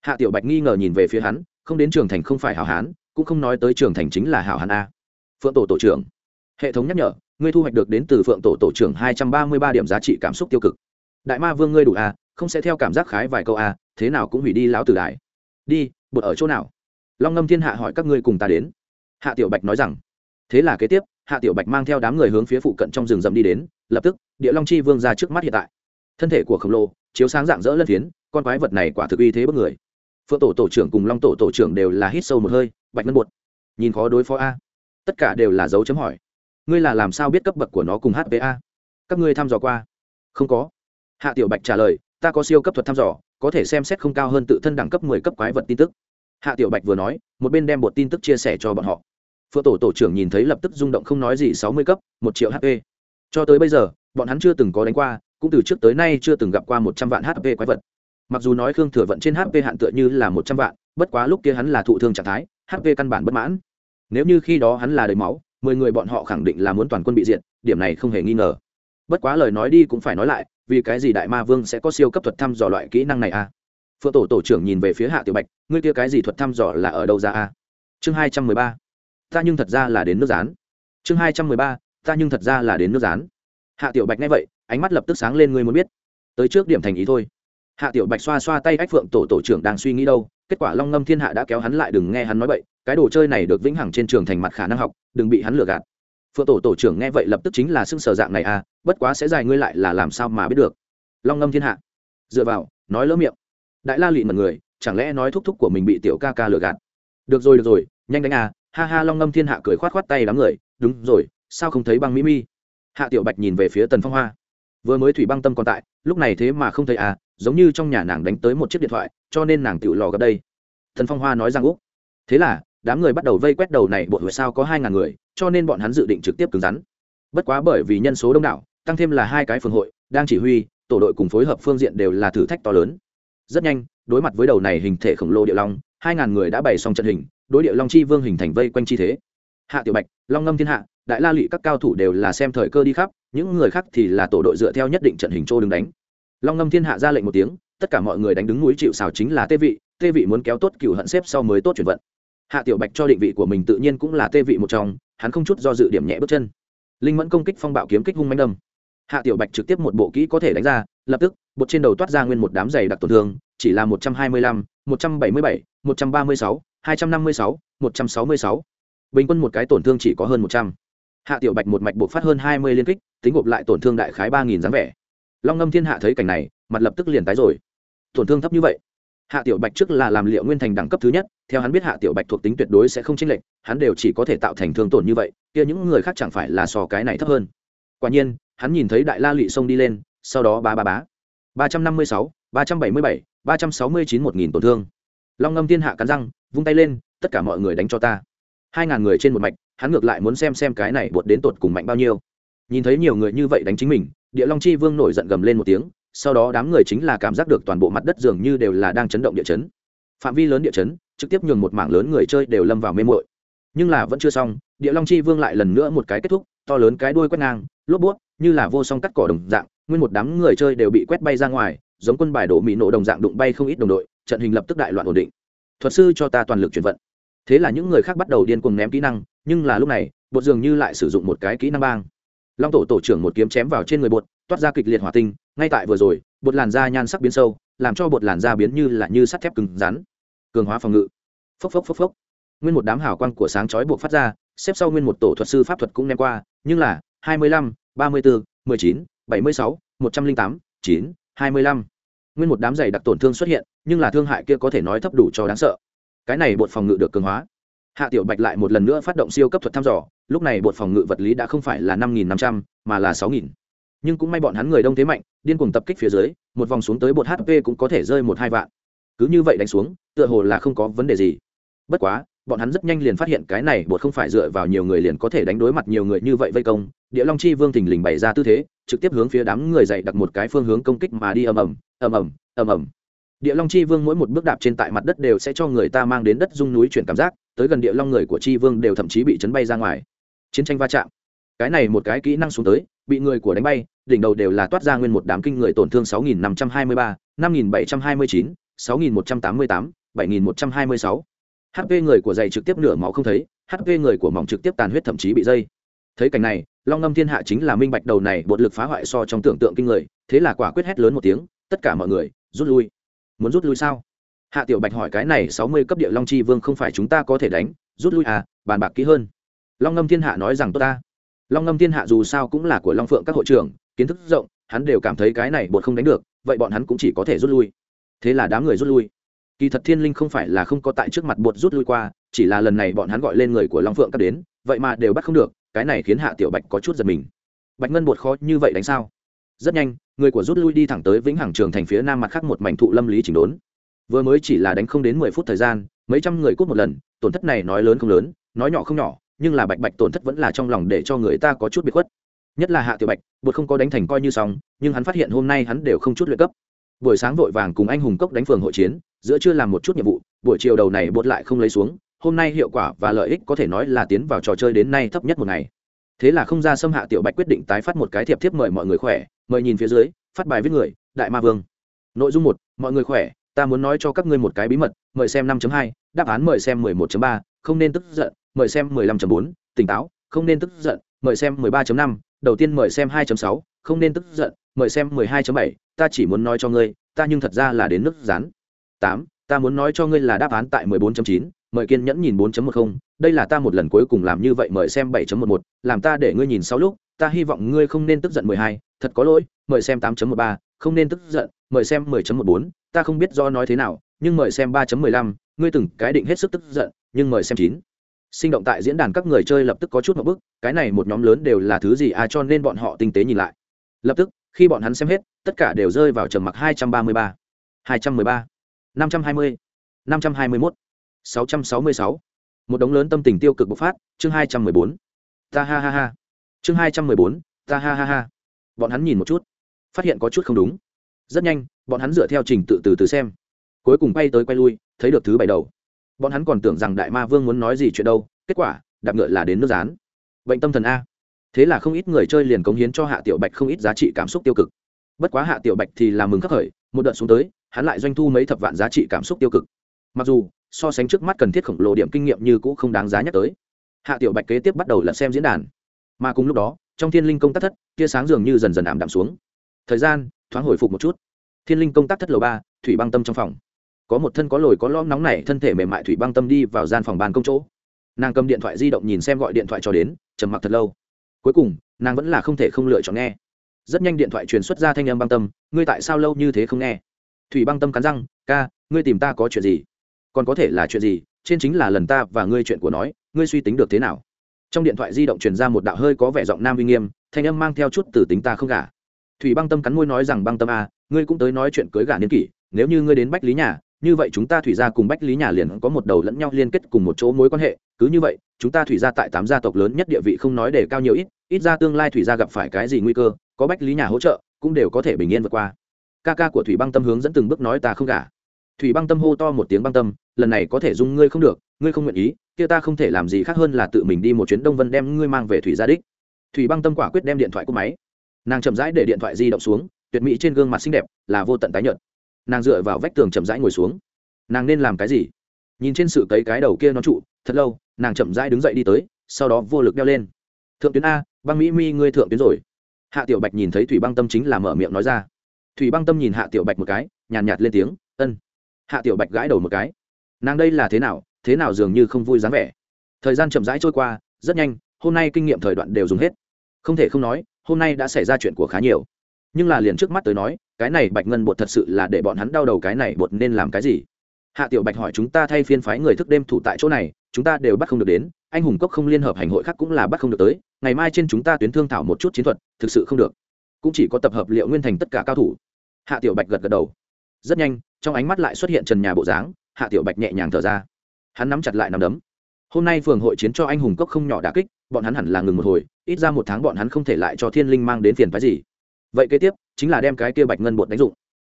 hạ tiểu bạch nghi ngờ nhìn về phía hắn, không đến trường thành không phải hảo hán, cũng không nói tới trường thành chính là hảo hán a. Phượng tổ tổ trưởng, hệ thống nhắc nhở ngươi thu hoạch được đến từ phượng tổ tổ trưởng hai trăm ba mươi ba điểm giá trị cảm xúc tiêu cực. Đại ma vương ngươi đủ a không sẽ theo cảm giác khái vài câu a thế nào cũng hủy đi lão tử đại. Đi bột ở chỗ nào? Long ngâm thiên hạ hỏi các ngươi cùng ta đến. Hạ tiểu bạch nói rằng, thế là kế tiếp, hạ tiểu bạch mang theo đám người hướng phía phụ cận trong rừng rậm đi đến, lập tức, địa long chi vương ra trước mắt hiện tại. Thân thể của khổng lồ, chiếu sáng dạng dỡ lân phiến, con quái vật này quả thực uy thế bất người. Phượng tổ tổ trưởng cùng long tổ tổ trưởng đều là hít sâu một hơi, bạch ngân bột. Nhìn khó đối phó a. Tất cả đều là dấu chấm hỏi ngươi là làm sao biết cấp bậc của nó cùng hpa các ngươi thăm dò qua? Không có. Hạ tiểu bạch trả lời, ta có siêu cấp thuật thăm dò, có thể xem xét không cao hơn tự thân đẳng cấp mười cấp quái vật tin tức. Hạ tiểu bạch vừa nói, một bên đem bộ tin tức chia sẻ cho bọn họ. Phượng tổ tổ trưởng nhìn thấy lập tức rung động không nói gì sáu mươi cấp, một triệu hp cho tới bây giờ, bọn hắn chưa từng có đánh qua, cũng từ trước tới nay chưa từng gặp qua một trăm vạn hp quái vật. Mặc dù nói khương thừa vận trên hp hạn tựa như là một trăm vạn, bất quá lúc kia hắn là thụ thương trạng thái hp căn bản bất mãn. Nếu như khi đó hắn là đầy máu mười người bọn họ khẳng định là muốn toàn quân bị diệt, điểm này không hề nghi ngờ. Bất quá lời nói đi cũng phải nói lại vì cái gì đại ma vương sẽ có siêu cấp thuật thăm dò loại kỹ năng này a à? phượng tổ tổ trưởng nhìn về phía hạ tiểu bạch ngươi kia cái gì thuật thăm dò là ở đâu ra a à? chương hai trăm mười ba. Ta nhưng thật ra là đến nước rán. Chương hai trăm mười ba ta nhưng thật ra là đến nước rán. Hạ tiểu bạch nghe vậy ánh mắt lập tức sáng lên ngươi muốn biết. Tới trước điểm thành ý thôi. Hạ tiểu bạch xoa xoa tay ách phượng tổ tổ trưởng đang suy nghĩ đâu kết quả long ngâm thiên hạ đã kéo hắn lại đừng nghe hắn nói vậy cái đồ chơi này được vĩnh hằng trên trường thành mặt khả năng học, đừng bị hắn lừa gạt. Phượng tổ tổ trưởng nghe vậy lập tức chính là xưng sở dạng này à bất quá sẽ dài ngươi lại là làm sao mà biết được. Long ngâm thiên hạ. Dựa vào, nói lỡ miệng. Đại la lụy mật người, chẳng lẽ nói thúc thúc của mình bị tiểu ca ca lừa gạt? Được rồi được rồi, nhanh đánh à ha ha, long ngâm thiên hạ cười khoát khoát tay đám người, đúng rồi, sao không thấy băng mỹ mi hạ tiểu bạch nhìn về phía tần phong hoa. Vừa mới thủy băng tâm còn tại, lúc này thế mà không thấy à giống như trong nhà nàng đánh tới một chiếc điện thoại, cho nên nàng tự lò gặp đây. Thần phong hoa nói rằng, úc, thế là đám người bắt đầu vây quét đầu này, bộ huệ sao có hai ngàn người, cho nên bọn hắn dự định trực tiếp cứng rắn. Bất quá bởi vì nhân số đông đảo, tăng thêm là hai cái phường hội, đang chỉ huy, tổ đội cùng phối hợp phương diện đều là thử thách to lớn. Rất nhanh, đối mặt với đầu này hình thể khổng lồ địa long, hai ngàn người đã bày xong trận hình, đối địa long chi vương hình thành vây quanh chi thế. Hạ tiểu bạch, long ngâm thiên hạ, đại la lụy các cao thủ đều là xem thời cơ đi khắp, những người khác thì là tổ đội dựa theo nhất định trận hình trô đứng đánh. Long ngâm thiên hạ ra lệnh một tiếng, tất cả mọi người đánh đứng núi chịu xào chính là tê vị tê vị muốn kéo tốt cựu hận xếp sau mới tốt chuyển vận hạ tiểu bạch cho định vị của mình tự nhiên cũng là tê vị một trong, hắn không chút do dự điểm nhẹ bước chân. Linh mẫn công kích phong bạo kiếm kích hung manh đâm. Hạ tiểu bạch trực tiếp một bộ kỹ có thể đánh ra, lập tức, bột trên đầu toát ra nguyên một đám giày đặc tổn thương, chỉ là một trăm hai mươi lăm, một trăm bảy mươi bảy, một trăm ba mươi sáu, hai trăm năm mươi sáu, một trăm sáu mươi sáu. Bình quân một cái tổn thương chỉ có hơn một trăm. Hạ tiểu bạch một mạch bộ phát hơn hai mươi liên kích, tính gộp lại tổn thương đại khái ba nghìn dáng vẻ. Long ngâm thiên hạ thấy cảnh này, mặt lập tức liền tái rồi. Tổn thương thấp như vậy hạ tiểu bạch trước là làm liệu nguyên thành đẳng cấp thứ nhất, theo hắn biết hạ tiểu bạch thuộc tính tuyệt đối sẽ không chênh lệch, hắn đều chỉ có thể tạo thành thương tổn như vậy, kia những người khác chẳng phải là so cái này thấp hơn. Quả nhiên, hắn nhìn thấy đại la lụy sông đi lên, sau đó bá bá bá. ba trăm năm mươi sáu, ba trăm bảy mươi bảy, ba trăm sáu mươi chín một nghìn tổn thương. Long ngâm thiên hạ cắn răng, vung tay lên, tất cả mọi người đánh cho ta. Hai ngàn người trên một mạch, hắn ngược lại muốn xem xem cái này bột đến tột cùng mạnh bao nhiêu. Nhìn thấy nhiều người như vậy đánh chính mình, địa long chi vương nổi giận gầm lên một tiếng sau đó đám người chính là cảm giác được toàn bộ mặt đất dường như đều là đang chấn động địa chấn. Phạm vi lớn địa chấn, trực tiếp nhường một mảng lớn người chơi đều lâm vào mê mội nhưng là vẫn chưa xong, địa long chi vương lại lần nữa một cái kết thúc, to lớn cái đuôi quét ngang, lốp bút, như là vô song cắt cỏ đồng dạng, nguyên một đám người chơi đều bị quét bay ra ngoài, giống quân bài đổ mỹ nổ đồng dạng đụng bay không ít đồng đội, trận hình lập tức đại loạn ổn định. Thuật sư cho ta toàn lực chuyển vận. Thế là những người khác bắt đầu điên cuồng ném kỹ năng, nhưng là lúc này, bột dường như lại sử dụng một cái kỹ năng bang. Long tổ tổ trưởng một kiếm chém vào trên người bột toát ra kịch liệt hỏa tinh, ngay tại vừa rồi, bột làn da nhan sắc biến sâu, làm cho bột làn da biến như là như sắt thép cứng rắn. Cường hóa phòng ngự. Phốc phốc phốc phốc. Nguyên một đám hào quang của sáng chói buộc phát ra, xếp sau nguyên một tổ thuật sư pháp thuật cũng ném qua, nhưng là, hai mươi lăm, ba mươi bốn mười chín, bảy mươi sáu, một trăm linh tám, chín, hai mươi lăm. Nguyên một đám giày đặc tổn thương xuất hiện, nhưng là thương hại kia có thể nói thấp đủ cho đáng sợ. Cái này bột phòng ngự được cường hóa. Hạ tiểu bạch lại một lần nữa phát động siêu cấp thuật thăm dò, lúc này bột phòng ngự vật lý đã không phải là năm nghìn năm trăm, mà là sáu nghìn nhưng cũng may bọn hắn người đông thế mạnh, điên cuồng tập kích phía dưới, một vòng xuống tới bột hp cũng có thể rơi một hai vạn. Cứ như vậy đánh xuống, tựa hồ là không có vấn đề gì. Bất quá, bọn hắn rất nhanh liền phát hiện cái này bột không phải dựa vào nhiều người liền có thể đánh đối mặt nhiều người như vậy vây công. Địa long chi vương thình lình bày ra tư thế, trực tiếp hướng phía đám người dậy đặt một cái phương hướng công kích mà đi ầm ầm ầm ầm ầm ầm. Địa long chi vương mỗi một bước đạp trên tại mặt đất đều sẽ cho người ta mang đến đất dung núi chuyển cảm giác, tới gần địa long người của chi vương đều thậm chí bị chấn bay ra ngoài. Chiến tranh va chạm. Cái này một cái kỹ năng xuống tới, bị người của đánh bay đỉnh đầu đều là toát ra nguyên một đám kinh người tổn thương 6.523, 5.729, 6.188, 7.126. hp người của dày trực tiếp nửa máu không thấy hp người của mỏng trực tiếp tàn huyết thậm chí bị dây. Thấy cảnh này long ngâm thiên hạ chính là minh bạch đầu này bột lực phá hoại so trong tưởng tượng kinh người thế là quả quyết hét lớn một tiếng tất cả mọi người rút lui. Muốn rút lui sao? Hạ tiểu bạch hỏi cái này sáu mươi cấp địa long chi vương không phải chúng ta có thể đánh rút lui à bàn bạc kỹ hơn. Long ngâm thiên hạ nói rằng tốt ta. Long ngâm thiên hạ dù sao cũng là của long phượng các hội trưởng kiến thức rộng, hắn đều cảm thấy cái này bột không đánh được, vậy bọn hắn cũng chỉ có thể rút lui. Thế là đám người rút lui. Kỳ thật thiên linh không phải là không có tại trước mặt bột rút lui qua, chỉ là lần này bọn hắn gọi lên người của long phượng các đến, vậy mà đều bắt không được, cái này khiến hạ tiểu bạch có chút giật mình. Bạch ngân bột khó như vậy đánh sao? Rất nhanh, người của rút lui đi thẳng tới vĩnh hằng trường thành phía nam mặt khác một mảnh thụ lâm lý chỉnh đốn. Vừa mới chỉ là đánh không đến mười phút thời gian, mấy trăm người cút một lần, tổn thất này nói lớn không lớn, nói nhỏ không nhỏ, nhưng là bạch bạch tổn thất vẫn là trong lòng để cho người ta có chút bị khuất nhất là hạ tiểu bạch bột không có đánh thành coi như xong, nhưng hắn phát hiện hôm nay hắn đều không chút luyện cấp. Buổi sáng vội vàng cùng anh hùng cốc đánh phường hội chiến, giữa chưa làm một chút nhiệm vụ, buổi chiều đầu này bột lại không lấy xuống, hôm nay hiệu quả và lợi ích có thể nói là tiến vào trò chơi đến nay thấp nhất một ngày. Thế là không ra xâm hạ tiểu bạch quyết định tái phát một cái thiệp thiếp mời mọi người khỏe, mời nhìn phía dưới, phát bài viết người, đại ma vương. Nội dung một, mọi người khỏe, ta muốn nói cho các ngươi một cái bí mật, mời xem 5 hai, đáp án mời xem 11 ba, không nên tức giận, mời xem 15 bốn, tỉnh táo, không nên tức giận, mời xem 13 năm đầu tiên mời xem 2.6, không nên tức giận mời xem 12.7, ta chỉ muốn nói cho ngươi ta nhưng thật ra là đến nước rán 8, ta muốn nói cho ngươi là đáp án tại 14.9. mời kiên nhẫn nhìn 4.10, đây là ta một lần cuối cùng làm như vậy mời xem 7.11, làm ta để ngươi nhìn sau lúc, ta hy vọng ngươi không nên tức giận 12, thật có lỗi, mời xem 8.13, không nên tức giận, mời xem 10.14, ta không biết do nói thế nào, nhưng mời xem 3.15, ngươi từng cái định hết sức tức giận, nhưng mời xem 9. Sinh động tại diễn đàn các người chơi lập tức có chút một bức, cái này một nhóm lớn đều là thứ gì à cho nên bọn họ tinh tế nhìn lại. Lập tức, khi bọn hắn xem hết, tất cả đều rơi vào trầm mặc 233, 213, 520, 521 666. một đống lớn tâm tình tiêu cực bộc phát chương hai trăm mười bốn. Ta ha ha ha. Chương hai trăm mười bốn ta ha ha ha. Bọn hắn nhìn một chút phát hiện có chút không đúng. Rất nhanh bọn hắn dựa theo trình tự từ từ xem. Cuối cùng bay tới quay lui thấy được thứ bảy đầu bọn hắn còn tưởng rằng đại ma vương muốn nói gì chuyện đâu, kết quả, đạp ngựa là đến nước rán. Bệnh tâm thần a. Thế là không ít người chơi liền cống hiến cho hạ tiểu bạch không ít giá trị cảm xúc tiêu cực. Bất quá hạ tiểu bạch thì làm mừng khắc khởi, một đợt xuống tới, hắn lại doanh thu mấy thập vạn giá trị cảm xúc tiêu cực. Mặc dù, so sánh trước mắt cần thiết khổng lồ điểm kinh nghiệm như cũ không đáng giá nhắc tới. Hạ tiểu bạch kế tiếp bắt đầu lật xem diễn đàn. Mà cùng lúc đó, trong thiên linh công tác thất, tia sáng dường như dần dần ảm đạm xuống. Thời gian, thoáng hồi phục một chút. Thiên linh công tác thất lầu ba, thủy băng tâm trong phòng có một thân có lồi có lõm nóng này thân thể mềm mại thủy băng tâm đi vào gian phòng bàn công chỗ. Nàng cầm điện thoại di động nhìn xem gọi điện thoại cho đến trầm mặc thật lâu. Cuối cùng nàng vẫn là không thể không lựa chọn nghe. Rất nhanh điện thoại truyền xuất ra thanh âm băng tâm ngươi tại sao lâu như thế không nghe? Thủy băng tâm cắn răng ca ngươi tìm ta có chuyện gì? Còn có thể là chuyện gì? Trên chính là lần ta và ngươi chuyện của nói ngươi suy tính được thế nào? Trong điện thoại di động truyền ra một đạo hơi có vẻ giọng nam uy nghiêm thanh âm mang theo chút từ tính ta không gả. Thủy băng tâm cắn môi nói rằng băng tâm a à, ngươi cũng tới nói chuyện cưới gả niên kỷ nếu như ngươi đến bách lý nhà như vậy chúng ta thủy gia cùng bách lý nhà liền có một đầu lẫn nhau liên kết cùng một chỗ mối quan hệ. Cứ như vậy, chúng ta thủy gia tại tám gia tộc lớn nhất địa vị không nói để cao nhiều ít ít ra tương lai thủy gia gặp phải cái gì nguy cơ, có bách lý nhà hỗ trợ, cũng đều có thể bình yên vượt qua. Ca ca của thủy băng tâm hướng dẫn từng bước nói ta không cả thủy băng tâm hô to một tiếng băng tâm, lần này có thể dung ngươi không được, ngươi không nguyện ý, kia ta không thể làm gì khác hơn là tự mình đi một chuyến đông vân đem ngươi mang về thủy gia đích. Thủy băng tâm quả quyết đem điện thoại của máy. Nàng chậm rãi để điện thoại di động xuống, tuyệt mỹ trên gương mặt xinh đẹp, là vô tận tái nhợt nàng dựa vào vách tường chậm rãi ngồi xuống. Nàng nên làm cái gì? Nhìn trên sự cấy cái đầu kia nó trụ thật lâu nàng chậm rãi đứng dậy đi tới sau đó vô lực đeo lên. Thượng tuyến a băng mỹ mi ngươi thượng tuyến rồi. Hạ tiểu bạch nhìn thấy thủy băng tâm chính là mở miệng nói ra. Thủy băng tâm nhìn hạ tiểu bạch một cái nhàn nhạt, nhạt lên tiếng ân. Hạ tiểu bạch gãi đầu một cái. Nàng đây là thế nào? Thế nào dường như không vui dáng vẻ? Thời gian chậm rãi trôi qua rất nhanh hôm nay kinh nghiệm thời đoạn đều dùng hết. Không thể không nói hôm nay đã xảy ra chuyện của khá nhiều nhưng là liền trước mắt tới nói, cái này bạch ngân bột thật sự là để bọn hắn đau đầu cái này bột nên làm cái gì? Hạ tiểu bạch hỏi chúng ta thay phiên phái người thức đêm thủ tại chỗ này, chúng ta đều bắt không được đến, anh hùng cốc không liên hợp hành hội khác cũng là bắt không được tới, ngày mai trên chúng ta tuyến thương thảo một chút chiến thuật, thực sự không được. Cũng chỉ có tập hợp liệu nguyên thành tất cả cao thủ. Hạ tiểu bạch gật gật đầu. Rất nhanh, trong ánh mắt lại xuất hiện trần nhà bộ dáng, hạ tiểu bạch nhẹ nhàng thở ra. Hắn nắm chặt lại nắm đấm. Hôm nay phường hội chiến cho anh hùng cốc không nhỏ đà kích, bọn hắn hẳn là ngừng một hồi, ít ra một tháng bọn hắn không thể lại cho thiên linh mang đến phiền phái gì vậy kế tiếp, chính là đem cái kia bạch ngân bột đánh dụng.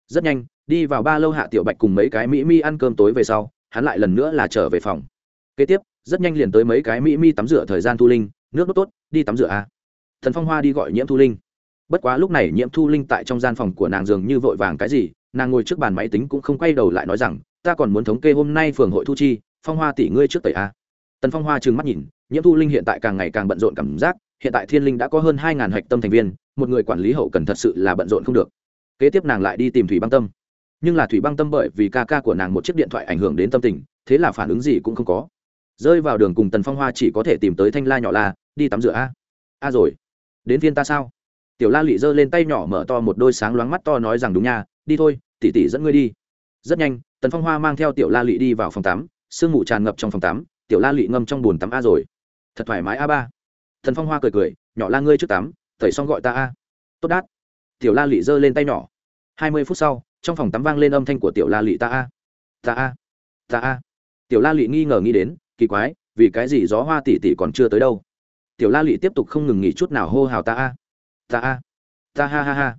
Rất nhanh, đi vào ba lâu hạ tiểu bạch cùng mấy cái mỹ mi ăn cơm tối về sau, hắn lại lần nữa là trở về phòng. Kế tiếp, rất nhanh liền tới mấy cái mỹ mi tắm rửa thời gian thu linh, nước đốt tốt, đi tắm rửa a thần phong hoa đi gọi nhiễm thu linh. Bất quá lúc này nhiễm thu linh tại trong gian phòng của nàng dường như vội vàng cái gì, nàng ngồi trước bàn máy tính cũng không quay đầu lại nói rằng, ta còn muốn thống kê hôm nay phường hội thu chi, phong hoa tỷ ngươi trước tẩy a tần phong hoa trừng mắt nhìn, nhiễm thu linh hiện tại càng ngày càng bận rộn cảm giác, hiện tại thiên linh đã có hơn hai ngàn hạch tâm thành viên một người quản lý hậu cần thật sự là bận rộn không được. Kế tiếp nàng lại đi tìm thủy băng tâm. Nhưng là thủy băng tâm bởi vì ca ca của nàng một chiếc điện thoại ảnh hưởng đến tâm tình, thế là phản ứng gì cũng không có. Rơi vào đường cùng tần phong hoa chỉ có thể tìm tới thanh la nhỏ la, đi tắm rửa a. A rồi. Đến viên ta sao? Tiểu la lị giơ lên tay nhỏ mở to một đôi sáng loáng mắt to nói rằng đúng nha, đi thôi tỉ tỉ dẫn ngươi đi. Rất nhanh, tần phong hoa mang theo tiểu la lị đi vào phòng tắm, sương mù tràn ngập trong phòng tắm, tiểu la lị ngâm trong bồn tắm a rồi. Thật thoải mái a ba. Thần phong hoa cười cười, nhỏ la ngươi trước tắm tẩy xong gọi ta a. Tốt đát. Tiểu la lị giơ lên tay nhỏ. Hai mươi phút sau, trong phòng tắm vang lên âm thanh của tiểu la lị ta a. Ta a. Ta a. Tiểu la lị nghi ngờ nghĩ đến, kỳ quái, vì cái gì gió hoa tỉ tỉ còn chưa tới đâu? Tiểu la lị tiếp tục không ngừng nghỉ chút nào hô hào ta a. Ta a. Ta ha ha ha.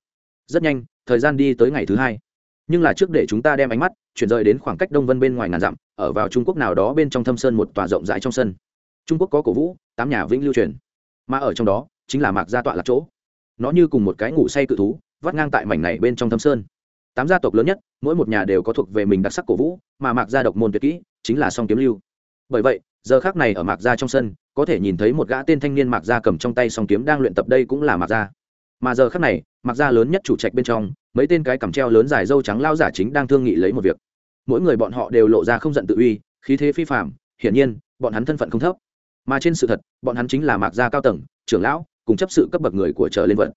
Rất nhanh, thời gian đi tới ngày thứ hai. Nhưng là trước để chúng ta đem ánh mắt chuyển rời đến khoảng cách đông vân bên ngoài ngàn dặm, ở vào trung quốc nào đó bên trong thâm sơn một tòa rộng rãi trong sân. Trung quốc có cổ vũ, tám nhà vĩnh lưu truyền. Mà ở trong đó chính là mạc gia tọa lạc chỗ. Nó như cùng một cái ngủ say cự thú, vắt ngang tại mảnh này bên trong thâm sơn. Tám gia tộc lớn nhất, mỗi một nhà đều có thuộc về mình đặc sắc cổ vũ, mà mạc gia độc môn tuyệt kỹ, chính là song kiếm lưu. Bởi vậy, giờ khác này ở mạc gia trong sân, có thể nhìn thấy một gã tên thanh niên mạc gia cầm trong tay song kiếm đang luyện tập đây cũng là mạc gia. Mà giờ khác này, mạc gia lớn nhất chủ trạch bên trong, mấy tên cái cầm treo lớn dài dâu trắng lao giả chính đang thương nghị lấy một việc. Mỗi người bọn họ đều lộ ra không giận tự uy, khí thế phi phạm hiển nhiên, bọn hắn thân phận không thấp. Mà trên sự thật, bọn hắn chính là mạc gia cao tầng, trưởng lão cùng chấp sự cấp bậc người của trở lên vận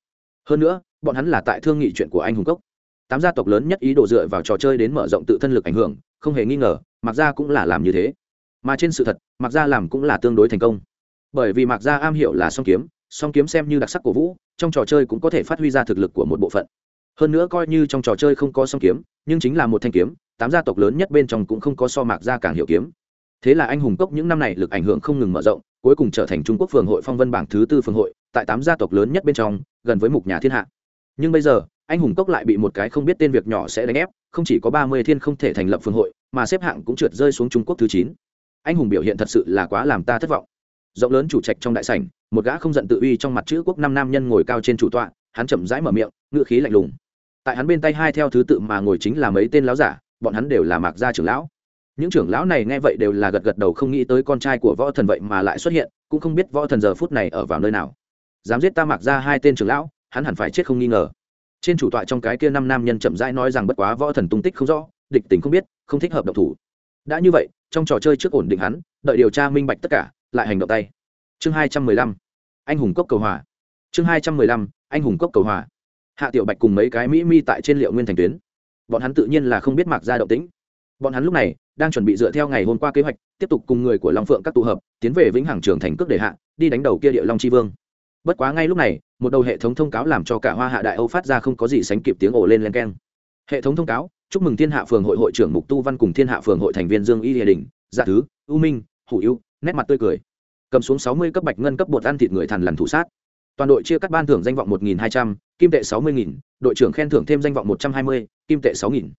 hơn nữa, bọn hắn là tại thương nghị chuyện của anh hùng cốc. Tám gia tộc lớn nhất ý đồ dựa vào trò chơi đến mở rộng tự thân lực ảnh hưởng, không hề nghi ngờ, mạc gia cũng là làm như thế. Mà trên sự thật, mạc gia làm cũng là tương đối thành công. Bởi vì mạc gia am hiểu là song kiếm song kiếm xem như đặc sắc của vũ, trong trò chơi cũng có thể phát huy ra thực lực của một bộ phận. Hơn nữa coi như trong trò chơi không có song kiếm, nhưng chính là một thanh kiếm, tám gia tộc lớn nhất bên trong cũng không có so mạc gia càng hiểu kiếm thế là anh hùng cốc những năm này lực ảnh hưởng không ngừng mở rộng, cuối cùng trở thành trung quốc phường hội phong vân bảng thứ tư phường hội, tại tám gia tộc lớn nhất bên trong, gần với mục nhà thiên hạ. Nhưng bây giờ, anh hùng cốc lại bị một cái không biết tên việc nhỏ sẽ đánh ép, không chỉ có ba mươi thiên không thể thành lập phường hội, mà xếp hạng cũng trượt rơi xuống trung quốc thứ chín. Anh hùng biểu hiện thật sự là quá làm ta thất vọng. Rộng lớn chủ trạch trong đại sảnh, một gã không giận tự uy trong mặt chữ quốc năm nam nhân ngồi cao trên chủ tọa, hắn chậm rãi mở miệng ngựa khí lạnh lùng. Tại hắn bên tay hai theo thứ tự mà ngồi chính là mấy tên láo giả, bọn hắn đều là mạc gia trưởng lão những trưởng lão này nghe vậy đều là gật gật đầu không nghĩ tới con trai của võ thần vậy mà lại xuất hiện, cũng không biết võ thần giờ phút này ở vào nơi nào. Dám giết ta mặc ra hai tên trưởng lão, hắn hẳn phải chết không nghi ngờ. Trên chủ tọa trong cái kia năm nam nhân chậm rãi nói rằng bất quá võ thần tung tích không rõ, địch tình không biết, không thích hợp độc thủ. Đã như vậy, trong trò chơi trước ổn định hắn, đợi điều tra minh bạch tất cả, lại hành động tay. Chương hai trăm mười lăm, anh hùng cốc cầu hòa. Chương hai trăm mười lăm, anh hùng cốc cầu hòa. Hạ tiểu bạch cùng mấy cái mỹ mi tại trên liệu nguyên thành tuyến. Bọn hắn tự nhiên là không biết mặc ra động tĩnh bọn hắn lúc này đang chuẩn bị dựa theo ngày hôm qua kế hoạch, tiếp tục cùng người của long phượng các tụ hợp, tiến về vĩnh hằng trường thành cước để hạ, đi đánh đầu kia địa long tri vương. Bất quá ngay lúc này, một đầu hệ thống thông cáo làm cho cả hoa hạ đại âu phát ra không có gì sánh kịp tiếng ồ lên len keng. Hệ thống thông cáo, chúc mừng thiên hạ phường hội hội trưởng mục tu văn cùng thiên hạ phường hội thành viên dương y địa đình dạ thứ, u minh, hủ yêu nét mặt tươi cười. Cầm xuống sáu mươi cấp bạch ngân cấp bột ăn thịt người thằn lằn thủ sát. Toàn đội chia cắt ban thưởng danh vọng một nghìn hai trăm, kim tệ sáu mươi nghìn, đội trưởng khen thưởng thêm danh vọng một trăm hai mươi, kim tệ sáu nghìn.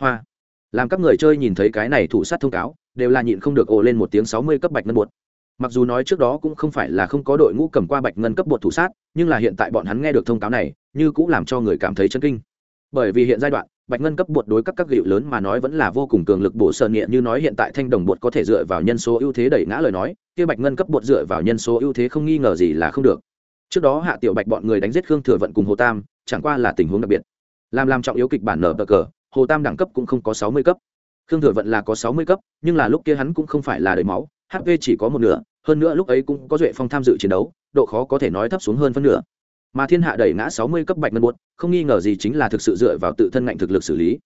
Hoa làm các người chơi nhìn thấy cái này thủ sát thông cáo, đều là nhịn không được ồ lên một tiếng sáu mươi cấp bạch ngân bột. Mặc dù nói trước đó cũng không phải là không có đội ngũ cầm qua bạch ngân cấp bột thủ sát nhưng là hiện tại bọn hắn nghe được thông cáo này, như cũng làm cho người cảm thấy chân kinh. Bởi vì hiện giai đoạn, bạch ngân cấp bột đối các các gịu lớn mà nói vẫn là vô cùng cường lực bổ sợ nghĩa như nói hiện tại thanh đồng bột có thể dựa vào nhân số ưu thế đẩy ngã lời nói, kia bạch ngân cấp bột dựa vào nhân số ưu thế không nghi ngờ gì là không được. Trước đó hạ tiểu bạch bọn người đánh giết khương thừa vận cùng hồ tam, chẳng qua là tình huống đặc biệt. Làm làm trọng yếu kịch bản nở bờ cờ hồ tam đẳng cấp cũng không có sáu mươi cấp. Khương thừa vận là có sáu mươi cấp nhưng là lúc kia hắn cũng không phải là đời máu hp chỉ có một nửa hơn nữa lúc ấy cũng có duệ phong tham dự chiến đấu độ khó có thể nói thấp xuống hơn phân nửa. Mà thiên hạ đẩy ngã sáu mươi cấp bạch ngân bột, không nghi ngờ gì chính là thực sự dựa vào tự thân ngạnh thực lực xử lý.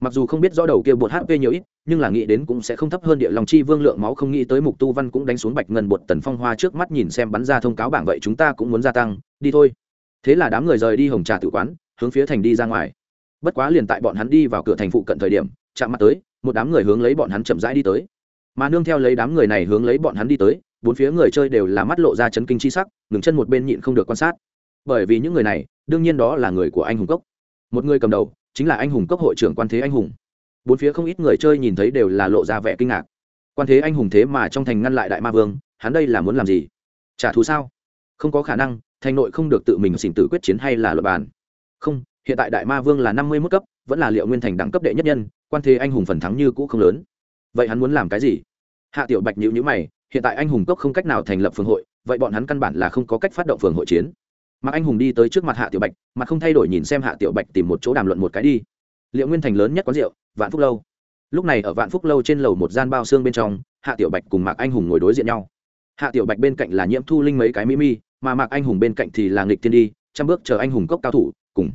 Mặc dù không biết rõ đầu kia bột hp nhiều ít nhưng là nghĩ đến cũng sẽ không thấp hơn địa lòng chi vương lượng máu không nghĩ tới mục tu văn cũng đánh xuống bạch ngân bột tần phong hoa trước mắt nhìn xem bắn ra thông cáo bảng vậy chúng ta cũng muốn gia tăng đi thôi. Thế là đám người rời đi hồng trà tự quán hướng phía thành đi ra ngoài bất quá liền tại bọn hắn đi vào cửa thành phụ cận thời điểm, chạm mặt tới, một đám người hướng lấy bọn hắn chậm rãi đi tới. Mà nương theo lấy đám người này hướng lấy bọn hắn đi tới, bốn phía người chơi đều là mắt lộ ra chấn kinh chi sắc, ngừng chân một bên nhịn không được quan sát. Bởi vì những người này, đương nhiên đó là người của anh hùng cốc. Một người cầm đầu, chính là anh hùng cốc hội trưởng quan thế anh hùng. Bốn phía không ít người chơi nhìn thấy đều là lộ ra vẻ kinh ngạc. Quan thế anh hùng thế mà trong thành ngăn lại đại ma vương, hắn đây là muốn làm gì? Trả thù sao? Không có khả năng, thành nội không được tự mình xỉn tử quyết chiến hay là luật bàn. Không hiện tại đại ma vương là năm mươi mức cấp, vẫn là liệu nguyên thành đẳng cấp đệ nhất nhân, quan thế anh hùng phần thắng như cũ không lớn. Vậy hắn muốn làm cái gì? Hạ tiểu bạch nhữ nhữ mày, hiện tại anh hùng cốc không cách nào thành lập phường hội, vậy bọn hắn căn bản là không có cách phát động phường hội chiến. Mà anh hùng đi tới trước mặt hạ tiểu bạch, mà không thay đổi nhìn xem hạ tiểu bạch tìm một chỗ đàm luận một cái đi. Liệu nguyên thành lớn nhất quán rượu, vạn phúc lâu. Lúc này ở vạn phúc lâu trên lầu một gian bao xương bên trong, hạ tiểu bạch cùng mạc anh hùng ngồi đối diện nhau. Hạ tiểu bạch bên cạnh là nhiễm thu linh mấy cái mỹ mi, mà mạc anh hùng bên cạnh thì là nghịch tiên đi, trăm bước chờ anh hùng cốc cao thủ, cùng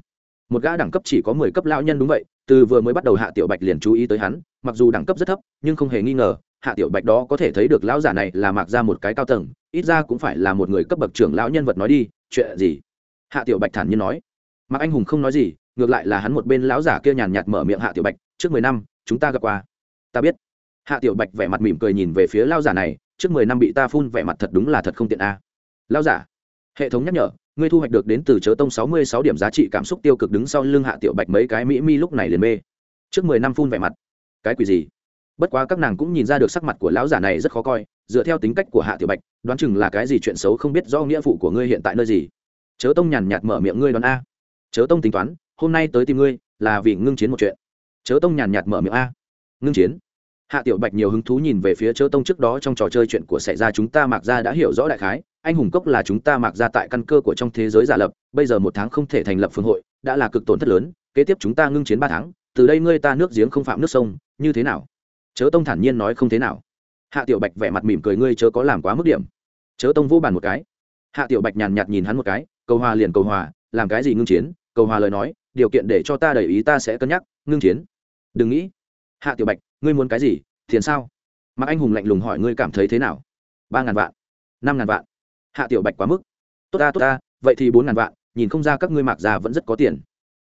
một gã đẳng cấp chỉ có mười cấp lão nhân đúng vậy, từ vừa mới bắt đầu hạ tiểu bạch liền chú ý tới hắn, mặc dù đẳng cấp rất thấp, nhưng không hề nghi ngờ, hạ tiểu bạch đó có thể thấy được lão giả này là mặc ra một cái cao tầng, ít ra cũng phải là một người cấp bậc trưởng lão nhân vật nói đi, chuyện gì? Hạ tiểu bạch thản nhiên nói. Mạc anh hùng không nói gì, ngược lại là hắn một bên lão giả kia nhàn nhạt mở miệng hạ tiểu bạch, trước mười năm, chúng ta gặp qua. Ta biết. Hạ tiểu bạch vẻ mặt mỉm cười nhìn về phía lão giả này, trước mười năm bị ta phun, vẻ mặt thật đúng là thật không tiện a. À. lão giả, hệ thống nhắc nhở ngươi thu hoạch được đến từ chớ tông sáu mươi sáu điểm giá trị cảm xúc tiêu cực đứng sau lưng hạ tiểu bạch mấy cái mỹ mi lúc này liền mê. Trước mười năm phun vẻ mặt. Cái quỷ gì? Bất quá các nàng cũng nhìn ra được sắc mặt của lão giả này rất khó coi, dựa theo tính cách của hạ tiểu bạch, đoán chừng là cái gì chuyện xấu không biết do nghĩa phụ của ngươi hiện tại nơi gì. Chớ tông nhàn nhạt mở miệng ngươi đoán a. Chớ tông tính toán, hôm nay tới tìm ngươi, là vì ngưng chiến một chuyện. Chớ tông nhàn nhạt mở miệng a. Ngưng chiến? Hạ tiểu bạch nhiều hứng thú nhìn về phía chớ tông trước đó trong trò chơi chuyện của xảy ra chúng ta mặc ra đã hiểu rõ đại khái anh hùng cốc là chúng ta mặc ra tại căn cơ của trong thế giới giả lập, bây giờ một tháng không thể thành lập phương hội, đã là cực tổn thất lớn, kế tiếp chúng ta ngưng chiến ba tháng, từ đây ngươi ta nước giếng không phạm nước sông, như thế nào? Chớ tông thản nhiên nói không thế nào. Hạ tiểu bạch vẻ mặt mỉm cười, ngươi chớ có làm quá mức điểm. Chớ tông vô bàn một cái. Hạ tiểu bạch nhàn nhạt nhìn hắn một cái, cầu hòa liền cầu hòa, làm cái gì ngưng chiến, cầu hòa lời nói, điều kiện để cho ta đầy ý ta sẽ cân nhắc, ngưng chiến. Đừng nghĩ. Hạ tiểu bạch, ngươi muốn cái gì, tiền sao? Mạc anh hùng lạnh lùng hỏi, ngươi cảm thấy thế nào? Ba ngàn vạn. Năm ngàn vạn hạ tiểu bạch quá mức. Tốt ta tốt ta, vậy thì bốn ngàn vạn, nhìn không ra các ngươi mạc già vẫn rất có tiền.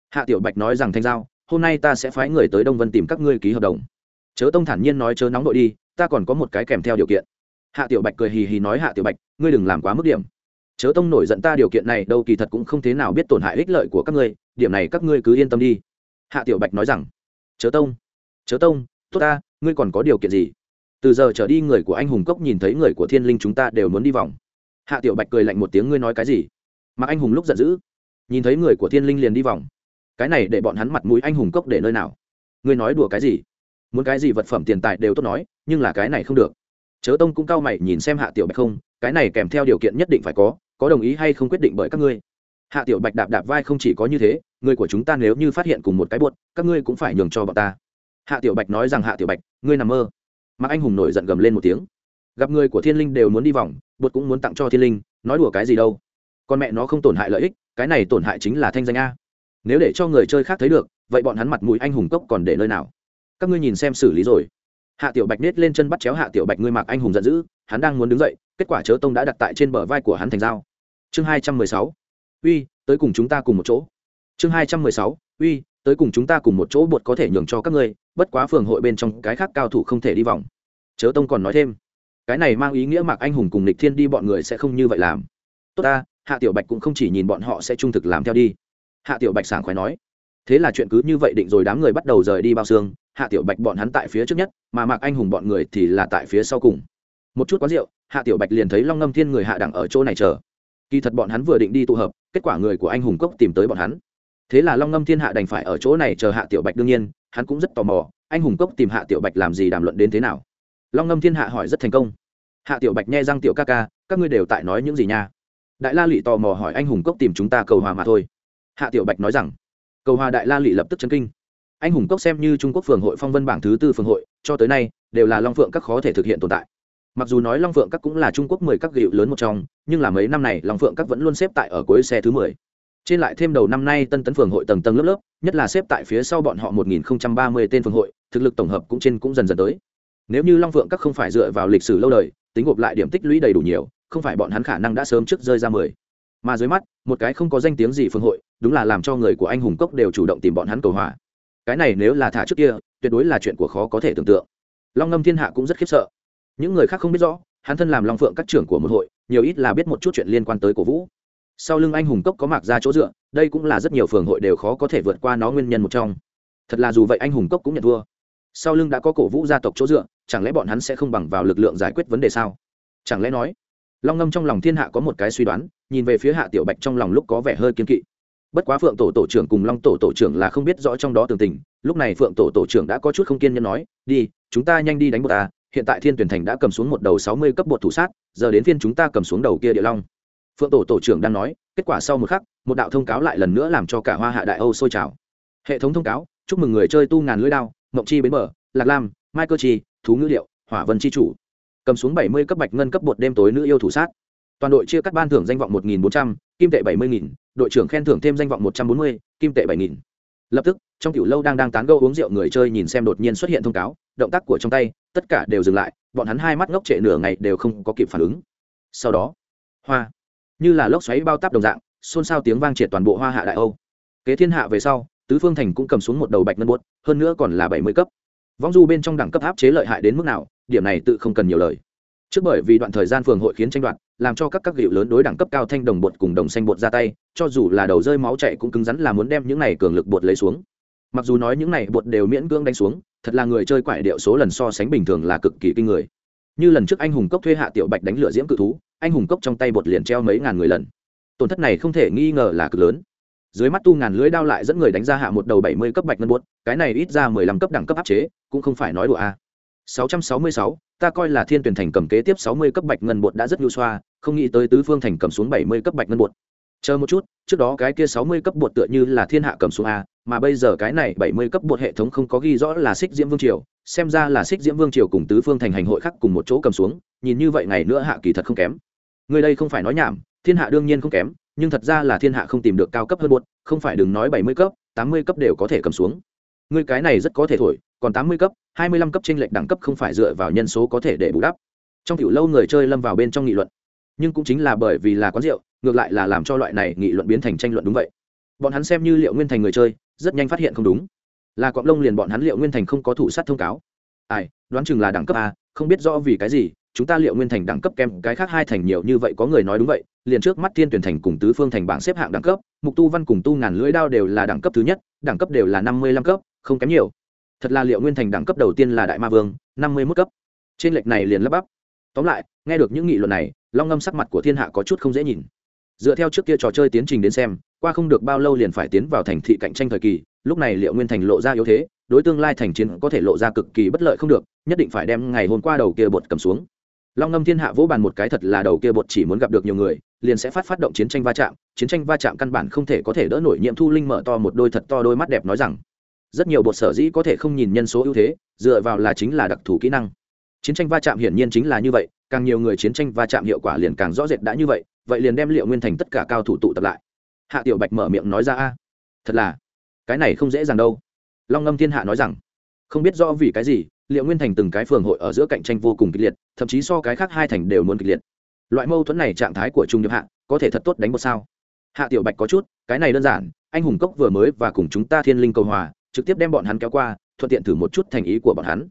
Hạ tiểu bạch nói rằng thanh giao, hôm nay ta sẽ phái người tới đông vân tìm các ngươi ký hợp đồng. Chớ tông thản nhiên nói chớ nóng nội đi, ta còn có một cái kèm theo điều kiện. Hạ tiểu bạch cười hì hì nói hạ tiểu bạch, ngươi đừng làm quá mức điểm. Chớ tông nổi giận ta điều kiện này, đâu kỳ thật cũng không thế nào biết tổn hại ích lợi của các ngươi, điểm này các ngươi cứ yên tâm đi. Hạ tiểu bạch nói rằng, chớ tông chớ tông, tốt ta, ngươi còn có điều kiện gì? Từ giờ trở đi người của anh hùng cốc nhìn thấy người của thiên linh chúng ta đều muốn đi vòng hạ tiểu bạch cười lạnh một tiếng, ngươi nói cái gì? Mặc anh hùng lúc giận dữ, nhìn thấy người của thiên linh liền đi vòng. Cái này để bọn hắn mặt mũi anh hùng cốc để nơi nào? Ngươi nói đùa cái gì? Muốn cái gì vật phẩm tiền tài đều tốt nói, nhưng là cái này không được. Chớ tông cũng cao mày nhìn xem hạ tiểu bạch không, cái này kèm theo điều kiện nhất định phải có có đồng ý hay không quyết định bởi các ngươi. Hạ tiểu bạch đạp đạp vai, không chỉ có như thế, người của chúng ta nếu như phát hiện cùng một cái buột, các ngươi cũng phải nhường cho bọn ta. Hạ tiểu bạch nói rằng, hạ tiểu bạch, ngươi nằm mơ. Mặc anh hùng nổi giận gầm lên một tiếng gặp người của thiên linh đều muốn đi vòng, bột cũng muốn tặng cho thiên linh, nói đùa cái gì đâu. Con mẹ nó không tổn hại lợi ích, cái này tổn hại chính là thanh danh a. Nếu để cho người chơi khác thấy được, vậy bọn hắn mặt mũi anh hùng cốc còn để nơi nào? Các ngươi nhìn xem xử lý rồi. Hạ tiểu bạch nết lên chân bắt chéo hạ tiểu bạch ngươi mặc anh hùng giận dữ, hắn đang muốn đứng dậy, kết quả chớ tông đã đặt tại trên bờ vai của hắn thành dao. Chương hai trăm mười sáu. Uy, tới cùng chúng ta cùng một chỗ. Chương hai trăm mười sáu. Uy, tới cùng chúng ta cùng một chỗ bột có thể nhường cho các ngươi, bất quá phường hội bên trong cái khác cao thủ không thể đi vòng. Chớ tông còn nói thêm cái này mang ý nghĩa mạc anh hùng cùng nịch thiên đi bọn người sẽ không như vậy làm. Tốt ta, hạ tiểu bạch cũng không chỉ nhìn bọn họ sẽ trung thực làm theo đi. Hạ tiểu bạch sảng khoái nói, thế là chuyện cứ như vậy định rồi đám người bắt đầu rời đi bao xương. Hạ tiểu bạch bọn hắn tại phía trước nhất, mà mạc anh hùng bọn người thì là tại phía sau cùng. Một chút quán rượu, hạ tiểu bạch liền thấy long ngâm thiên người hạ đẳng ở chỗ này chờ. Kỳ thật bọn hắn vừa định đi tụ hợp, kết quả người của anh hùng cốc tìm tới bọn hắn. Thế là long ngâm thiên hạ đành phải ở chỗ này chờ hạ tiểu bạch đương nhiên, hắn cũng rất tò mò, anh hùng cốc tìm hạ tiểu bạch làm gì đàm luận đến thế nào long ngâm thiên hạ hỏi rất thành công. Hạ tiểu bạch nghe răng tiểu ca ca, các ngươi đều tại nói những gì nha? Đại la lị tò mò hỏi anh hùng cốc tìm chúng ta cầu hòa mà thôi. Hạ tiểu bạch nói rằng, cầu hòa đại la lị lập tức chấn kinh. Anh hùng cốc xem như trung quốc phường hội phong vân bảng thứ tư phường hội, cho tới nay, đều là long phượng các khó thể thực hiện tồn tại. Mặc dù nói long phượng các cũng là trung quốc mười các gịu lớn một trong, nhưng là mấy năm này long phượng các vẫn luôn xếp tại ở cuối xe thứ mười. Trên lại thêm đầu năm nay tân tấn phường hội tầng tầng lớp lớp, nhất là xếp tại phía sau bọn họ một nghìn ba mươi tên phường hội, thực lực tổng hợp cũng trên cũng dần dần tới nếu như long phượng các không phải dựa vào lịch sử lâu đời, tính gộp lại điểm tích lũy đầy đủ nhiều, không phải bọn hắn khả năng đã sớm trước rơi ra mười. Mà dưới mắt, một cái không có danh tiếng gì phương hội, đúng là làm cho người của anh hùng cốc đều chủ động tìm bọn hắn cầu hòa. Cái này nếu là thả trước kia, tuyệt đối là chuyện của khó có thể tưởng tượng. Long ngâm thiên hạ cũng rất khiếp sợ. Những người khác không biết rõ, hắn thân làm long phượng các trưởng của một hội, nhiều ít là biết một chút chuyện liên quan tới cổ vũ. Sau lưng anh hùng cốc có mặc ra chỗ dựa, đây cũng là rất nhiều phường hội đều khó có thể vượt qua nó nguyên nhân một trong. Thật là dù vậy anh hùng cốc cũng nhận thua. Sau lưng đã có cổ vũ gia tộc chỗ dựa chẳng lẽ bọn hắn sẽ không bằng vào lực lượng giải quyết vấn đề sao? Chẳng lẽ nói, long ngâm trong lòng thiên hạ có một cái suy đoán, nhìn về phía hạ tiểu bạch trong lòng lúc có vẻ hơi kiên kỵ. Bất quá phượng tổ tổ trưởng cùng long tổ tổ trưởng là không biết rõ trong đó tường tình, lúc này phượng tổ tổ trưởng đã có chút không kiên nhẫn nói, đi, chúng ta nhanh đi đánh bột ta, hiện tại thiên tuyển thành đã cầm xuống một đầu sáu mươi cấp bột thủ sát, giờ đến phiên chúng ta cầm xuống đầu kia địa long. Phượng tổ tổ trưởng đang nói, kết quả sau một khắc, một đạo thông cáo lại lần nữa làm cho cả hoa hạ đại âu sôi trào. Hệ thống thông cáo, chúc mừng người chơi tu ngàn lưỡi đao, mộng chi bến bờ, lạc lam, mai cơ chi thú ngữ liệu hỏa vân chi chủ. Cầm xuống bảy mươi cấp bạch ngân cấp bột đêm tối nữ yêu thủ sát. Toàn đội chia cắt ban thưởng danh vọng một nghìn bốn trăm, kim tệ bảy mươi nghìn, đội trưởng khen thưởng thêm danh vọng một trăm bốn mươi, kim tệ bảy nghìn. Lập tức, trong tiểu lâu đang đang tán gẫu uống rượu người chơi nhìn xem đột nhiên xuất hiện thông cáo, động tác của trong tay, tất cả đều dừng lại, bọn hắn hai mắt ngốc trệ nửa ngày đều không có kịp phản ứng. Sau đó, hoa, như là lốc xoáy bao táp đồng dạng, xôn xao tiếng vang triệt toàn bộ hoa hạ đại âu. Kế thiên hạ về sau, tứ phương thành cũng cầm xuống một đầu bạch ngân buốt hơn nữa còn là bảy mươi cấp vong du bên trong đẳng cấp áp chế lợi hại đến mức nào, điểm này tự không cần nhiều lời. Trước bởi vì đoạn thời gian phường hội khiến tranh đoạt, làm cho các các hiệu lớn đối đẳng cấp cao thanh đồng bột cùng đồng xanh bột ra tay, cho dù là đầu rơi máu chạy cũng cứng rắn là muốn đem những này cường lực bột lấy xuống. Mặc dù nói những này bột đều miễn cưỡng đánh xuống, thật là người chơi quại điệu số lần so sánh bình thường là cực kỳ kinh người. Như lần trước anh hùng cốc thuê hạ tiểu bạch đánh lửa diễm cự thú, anh hùng cốc trong tay bột liền treo mấy ngàn người lần. Tổn thất này không thể nghi ngờ là cực lớn dưới mắt tu ngàn lưới đao lại dẫn người đánh ra hạ một đầu bảy mươi cấp bạch ngân bột cái này ít ra mười lăm cấp đẳng cấp áp chế, cũng không phải nói đùa a. Sáu trăm sáu mươi sáu, ta coi là thiên tuyển thành cầm kế tiếp sáu mươi cấp bạch ngân bột đã rất nhu xoa, không nghĩ tới tứ phương thành cầm xuống bảy mươi cấp bạch ngân bột chờ một chút, trước đó cái kia sáu mươi cấp bột tựa như là thiên hạ cầm xuống a, mà bây giờ cái này bảy mươi cấp bột hệ thống không có ghi rõ là xích diễm vương triều, xem ra là xích diễm vương triều cùng tứ phương thành hành hội khác cùng một chỗ cầm xuống, nhìn như vậy ngày nữa hạ kỳ thật không kém. Người đây không phải nói nhảm, thiên hạ đương nhiên không kém nhưng thật ra là thiên hạ không tìm được cao cấp hơn một không phải đừng nói bảy mươi cấp, tám mươi cấp đều có thể cầm xuống. Người cái này rất có thể thổi, còn tám mươi cấp, hai mươi lăm cấp tranh lệch đẳng cấp không phải dựa vào nhân số có thể để bù đắp. Trong kiểu lâu người chơi lâm vào bên trong nghị luận. Nhưng cũng chính là bởi vì là quán rượu, ngược lại là làm cho loại này nghị luận biến thành tranh luận đúng vậy. Bọn hắn xem như liệu nguyên thành người chơi, rất nhanh phát hiện không đúng. Là cọp lông liền bọn hắn liệu nguyên thành không có thủ sát thông cáo. Ai, đoán chừng là đẳng cấp a, không biết rõ vì cái gì chúng ta liệu nguyên thành đẳng cấp kém, cái khác hai thành nhiều như vậy có người nói đúng vậy, liền trước mắt thiên tuyển thành cùng tứ phương thành bảng xếp hạng đẳng cấp, mục tu văn cùng tu ngàn lưỡi đao đều là đẳng cấp thứ nhất, đẳng cấp đều là năm mươi lăm cấp, không kém nhiều. Thật là liệu nguyên thành đẳng cấp đầu tiên là đại ma vương, năm mươi mức cấp. Trên lệch này liền lấp bắp. Tóm lại, nghe được những nghị luận này, long ngâm sắc mặt của thiên hạ có chút không dễ nhìn. Dựa theo trước kia trò chơi tiến trình đến xem, qua không được bao lâu liền phải tiến vào thành thị cạnh tranh thời kỳ, lúc này liệu nguyên thành lộ ra yếu thế, đối tương lai thành chiến có thể lộ ra cực kỳ bất lợi không được, nhất định phải đem ngày hôm qua đầu kia bột cầm xuống long ngâm thiên hạ vỗ bàn một cái thật là đầu kia bột chỉ muốn gặp được nhiều người, liền sẽ phát phát động chiến tranh va chạm, chiến tranh va chạm căn bản không thể có thể đỡ nổi nhiệm thu linh mở to một đôi thật to đôi mắt đẹp nói rằng, rất nhiều bột sở dĩ có thể không nhìn nhân số ưu thế, dựa vào là chính là đặc thù kỹ năng. Chiến tranh va chạm hiển nhiên chính là như vậy, càng nhiều người chiến tranh va chạm hiệu quả liền càng rõ rệt đã như vậy vậy liền đem liệu nguyên thành tất cả cao thủ tụ tập lại. Hạ tiểu bạch mở miệng nói ra, a, thật là, cái này không dễ dàng đâu. Long ngâm thiên hạ nói rằng, không biết rõ vì cái gì liệu nguyên thành từng cái phường hội ở giữa cạnh tranh vô cùng kịch liệt, thậm chí so cái khác hai thành đều muốn kịch liệt. Loại mâu thuẫn này trạng thái của trung điệp hạ có thể thật tốt đánh một sao? Hạ tiểu bạch có chút, cái này đơn giản, anh hùng cốc vừa mới và cùng chúng ta thiên linh cầu hòa, trực tiếp đem bọn hắn kéo qua, thuận tiện thử một chút thành ý của bọn hắn.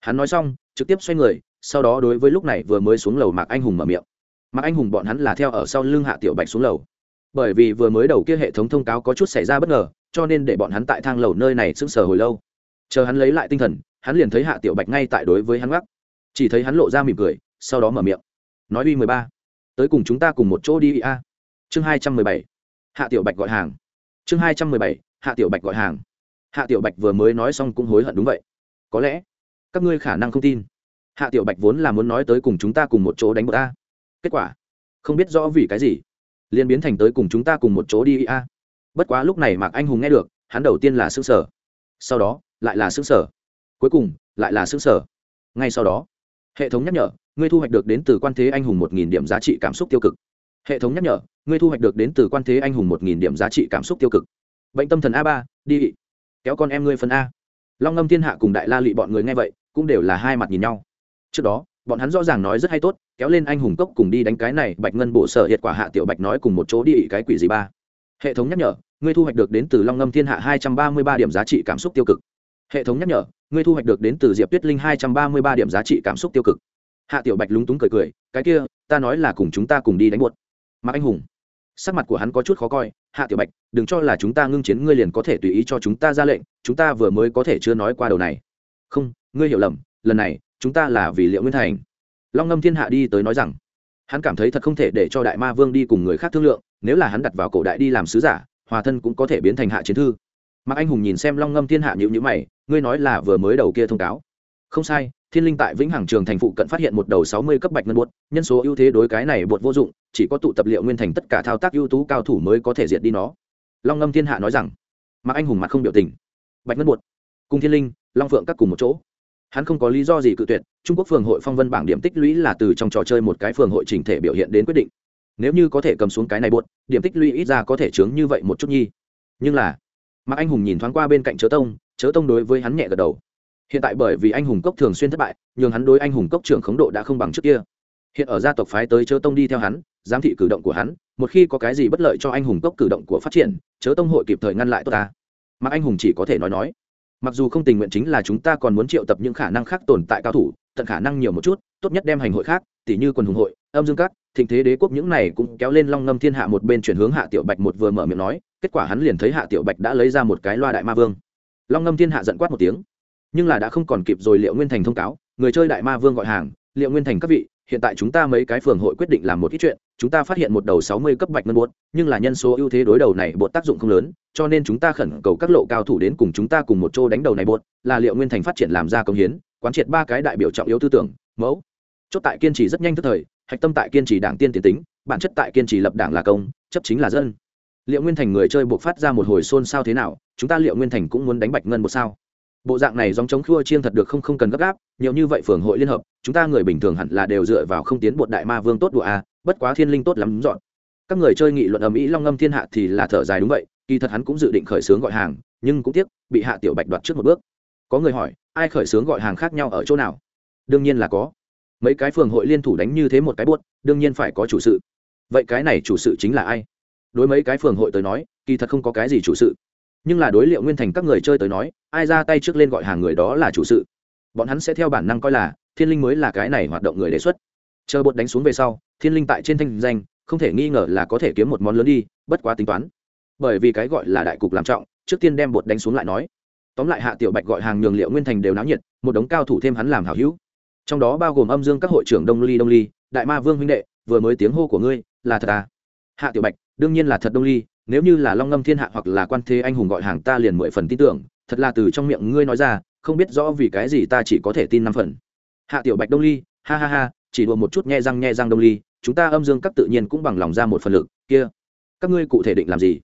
Hắn nói xong, trực tiếp xoay người, sau đó đối với lúc này vừa mới xuống lầu mạc anh hùng mở miệng. Mạc anh hùng bọn hắn là theo ở sau lưng hạ tiểu bạch xuống lầu. Bởi vì vừa mới đầu kia hệ thống thông cáo có chút xảy ra bất ngờ, cho nên để bọn hắn tại thang lầu nơi này sững sờ hồi lâu. Chờ hắn lấy lại tinh thần hắn liền thấy hạ tiểu bạch ngay tại đối với hắn gác chỉ thấy hắn lộ ra mỉm cười, sau đó mở miệng. Nói uy mười ba. Tới cùng chúng ta cùng một chỗ đi a chương hai trăm mười bảy. Hạ tiểu bạch gọi hàng. Chương hai trăm mười bảy. Hạ tiểu bạch gọi hàng. Hạ tiểu bạch vừa mới nói xong cũng hối hận đúng vậy. Có lẽ, các ngươi khả năng không tin. Hạ tiểu bạch vốn là muốn nói tới cùng chúng ta cùng một chỗ đánh bột a. Kết quả, không biết rõ vì cái gì, liền biến thành tới cùng chúng ta cùng một chỗ đi a bất quá lúc này mạc anh hùng nghe được, hắn đầu tiên là xương sở sau đó, lại là xương sở cuối cùng lại là xứng sở. Ngay sau đó, hệ thống nhắc nhở, ngươi thu hoạch được đến từ quan thế anh hùng một nghìn điểm giá trị cảm xúc tiêu cực. Hệ thống nhắc nhở, ngươi thu hoạch được đến từ quan thế anh hùng một nghìn điểm giá trị cảm xúc tiêu cực. Bệnh tâm thần a ba, đi kéo con em ngươi phân a. Long ngâm thiên hạ cùng đại la lụy bọn người nghe vậy, cũng đều là hai mặt nhìn nhau. Trước đó, bọn hắn rõ ràng nói rất hay tốt, kéo lên anh hùng cốc cùng đi đánh cái này, bạch ngân bộ sở hiệt quả hạ tiểu bạch nói cùng một chỗ đi cái quỷ gì ba. Hệ thống nhắc nhở, ngươi thu hoạch được đến từ long ngâm thiên hạ hai trăm ba mươi ba điểm giá trị cảm xúc tiêu cực hệ thống nhắc nhở, ngươi thu hoạch được đến từ diệp tuyết linh hai trăm ba mươi ba điểm giá trị cảm xúc tiêu cực. Hạ tiểu bạch lúng túng cười cười, cái kia, ta nói là cùng chúng ta cùng đi đánh buột. Mạc anh hùng, sắc mặt của hắn có chút khó coi, hạ tiểu bạch, đừng cho là chúng ta ngưng chiến, ngươi liền có thể tùy ý cho chúng ta ra lệnh, chúng ta vừa mới có thể chưa nói qua đầu này. Không, ngươi hiểu lầm, lần này, chúng ta là vì liệu nguyên thành. Long ngâm thiên hạ đi tới nói rằng, hắn cảm thấy thật không thể để cho đại ma vương đi cùng người khác thương lượng, nếu là hắn đặt vào cổ đại đi làm sứ giả, hòa thân cũng có thể biến thành hạ chiến thư. Mạc anh hùng nhìn xem long ngâm thiên hạ nhịu nhữ mày ngươi nói là vừa mới đầu kia thông cáo. Không sai, thiên linh tại vĩnh hằng trường thành phụ cận phát hiện một đầu sáu mươi cấp bạch ngân bột, nhân số ưu thế đối cái này bột vô dụng, chỉ có tụ tập liệu nguyên thành tất cả thao tác ưu tú cao thủ mới có thể diệt đi nó. Long ngâm thiên hạ nói rằng, mạc anh hùng mặt không biểu tình. Bạch ngân bột, cùng thiên linh, long phượng các cùng một chỗ. Hắn không có lý do gì cự tuyệt, trung quốc phường hội phong vân bảng điểm tích lũy là từ trong trò chơi một cái phường hội chỉnh thể biểu hiện đến quyết định. Nếu như có thể cầm xuống cái này buột điểm tích lũy ít ra có thể chướng như vậy một chút nhi. Nhưng là mà anh hùng nhìn thoáng qua bên cạnh chớ tông chớ tông đối với hắn nhẹ gật đầu. Hiện tại bởi vì anh hùng cốc thường xuyên thất bại, nhường hắn đối anh hùng cốc trưởng khống độ đã không bằng trước kia. Hiện ở gia tộc phái tới chớ tông đi theo hắn, giám thị cử động của hắn, một khi có cái gì bất lợi cho anh hùng cốc cử động của phát triển, chớ tông hội kịp thời ngăn lại tốt ta. Mà anh hùng chỉ có thể nói nói. Mặc dù không tình nguyện chính là chúng ta còn muốn triệu tập những khả năng khác tồn tại cao thủ, tận khả năng nhiều một chút, tốt nhất đem hành hội khác tỷ như quần hùng hội, âm dương các, thịnh thế đế quốc những này cũng kéo lên long ngâm thiên hạ một bên chuyển hướng hạ tiểu bạch một vừa mở miệng nói kết quả hắn liền thấy hạ tiểu bạch đã lấy ra một cái loa đại ma vương. Long ngâm thiên hạ giận quát một tiếng. Nhưng là đã không còn kịp rồi liệu nguyên thành thông cáo, người chơi đại ma vương gọi hàng, liệu nguyên thành các vị, hiện tại chúng ta mấy cái phường hội quyết định làm một ít chuyện, chúng ta phát hiện một đầu sáu mươi cấp bạch ngân bột, nhưng là nhân số ưu thế đối đầu này bột tác dụng không lớn, cho nên chúng ta khẩn cầu các lộ cao thủ đến cùng chúng ta cùng một chỗ đánh đầu này bột, là liệu nguyên thành phát triển làm ra công hiến, quán triệt ba cái đại biểu trọng yếu tư tưởng, mẫu. Chốt tại kiên trì rất nhanh tức thời, hạch tâm tại kiên trì đảng tiên tiến tính, bản chất tại kiên trì lập đảng là công, chấp chính là dân liệu nguyên thành người chơi buộc phát ra một hồi xôn xao thế nào? Chúng ta liệu nguyên thành cũng muốn đánh bạch ngân một sao? Bộ dạng này dòng chống khua chiên thật được không không cần gấp gáp, nhiều như vậy phường hội liên hợp, chúng ta người bình thường hẳn là đều dựa vào không tiến bột đại ma vương tốt đùa a bất quá thiên linh tốt lắm dọn. Các người chơi nghị luận ầm ĩ long ngâm thiên hạ thì là thở dài đúng vậy, kỳ thật hắn cũng dự định khởi xướng gọi hàng, nhưng cũng tiếc, bị hạ tiểu bạch đoạt trước một bước. Có người hỏi, ai khởi xướng gọi hàng khác nhau ở chỗ nào? Đương nhiên là có. Mấy cái phường hội liên thủ đánh như thế một cái buốt, đương nhiên phải có chủ sự. Vậy cái này chủ sự chính là ai? Đối mấy cái phường hội tới nói, kỳ thật không có cái gì chủ sự. Nhưng là đối liệu nguyên thành các người chơi tới nói, ai ra tay trước lên gọi hàng người đó là chủ sự. Bọn hắn sẽ theo bản năng coi là, thiên linh mới là cái này hoạt động người đề xuất. Chờ bột đánh xuống về sau, thiên linh tại trên thanh danh, không thể nghi ngờ là có thể kiếm một món lớn đi, bất quá tính toán. Bởi vì cái gọi là đại cục làm trọng, trước tiên đem bột đánh xuống lại nói. Tóm lại hạ tiểu bạch gọi hàng nhường liệu nguyên thành đều náo nhiệt, một đống cao thủ thêm hắn làm hảo hữu. Trong đó bao gồm âm dương các hội trưởng đông ly đông ly, đại ma vương huynh đệ, vừa mới tiếng hô của ngươi, là thật à? Hạ tiểu bạch đương nhiên là thật đông ly, nếu như là long ngâm thiên hạ hoặc là quan thế anh hùng gọi hàng ta liền mười phần tin tưởng, thật là từ trong miệng ngươi nói ra, không biết rõ vì cái gì ta chỉ có thể tin năm phần. Hạ tiểu bạch đông ly, ha ha ha, chỉ đùa một chút nghe răng nghe răng đông ly, chúng ta âm dương các tự nhiên cũng bằng lòng ra một phần lực, kia, các ngươi cụ thể định làm gì?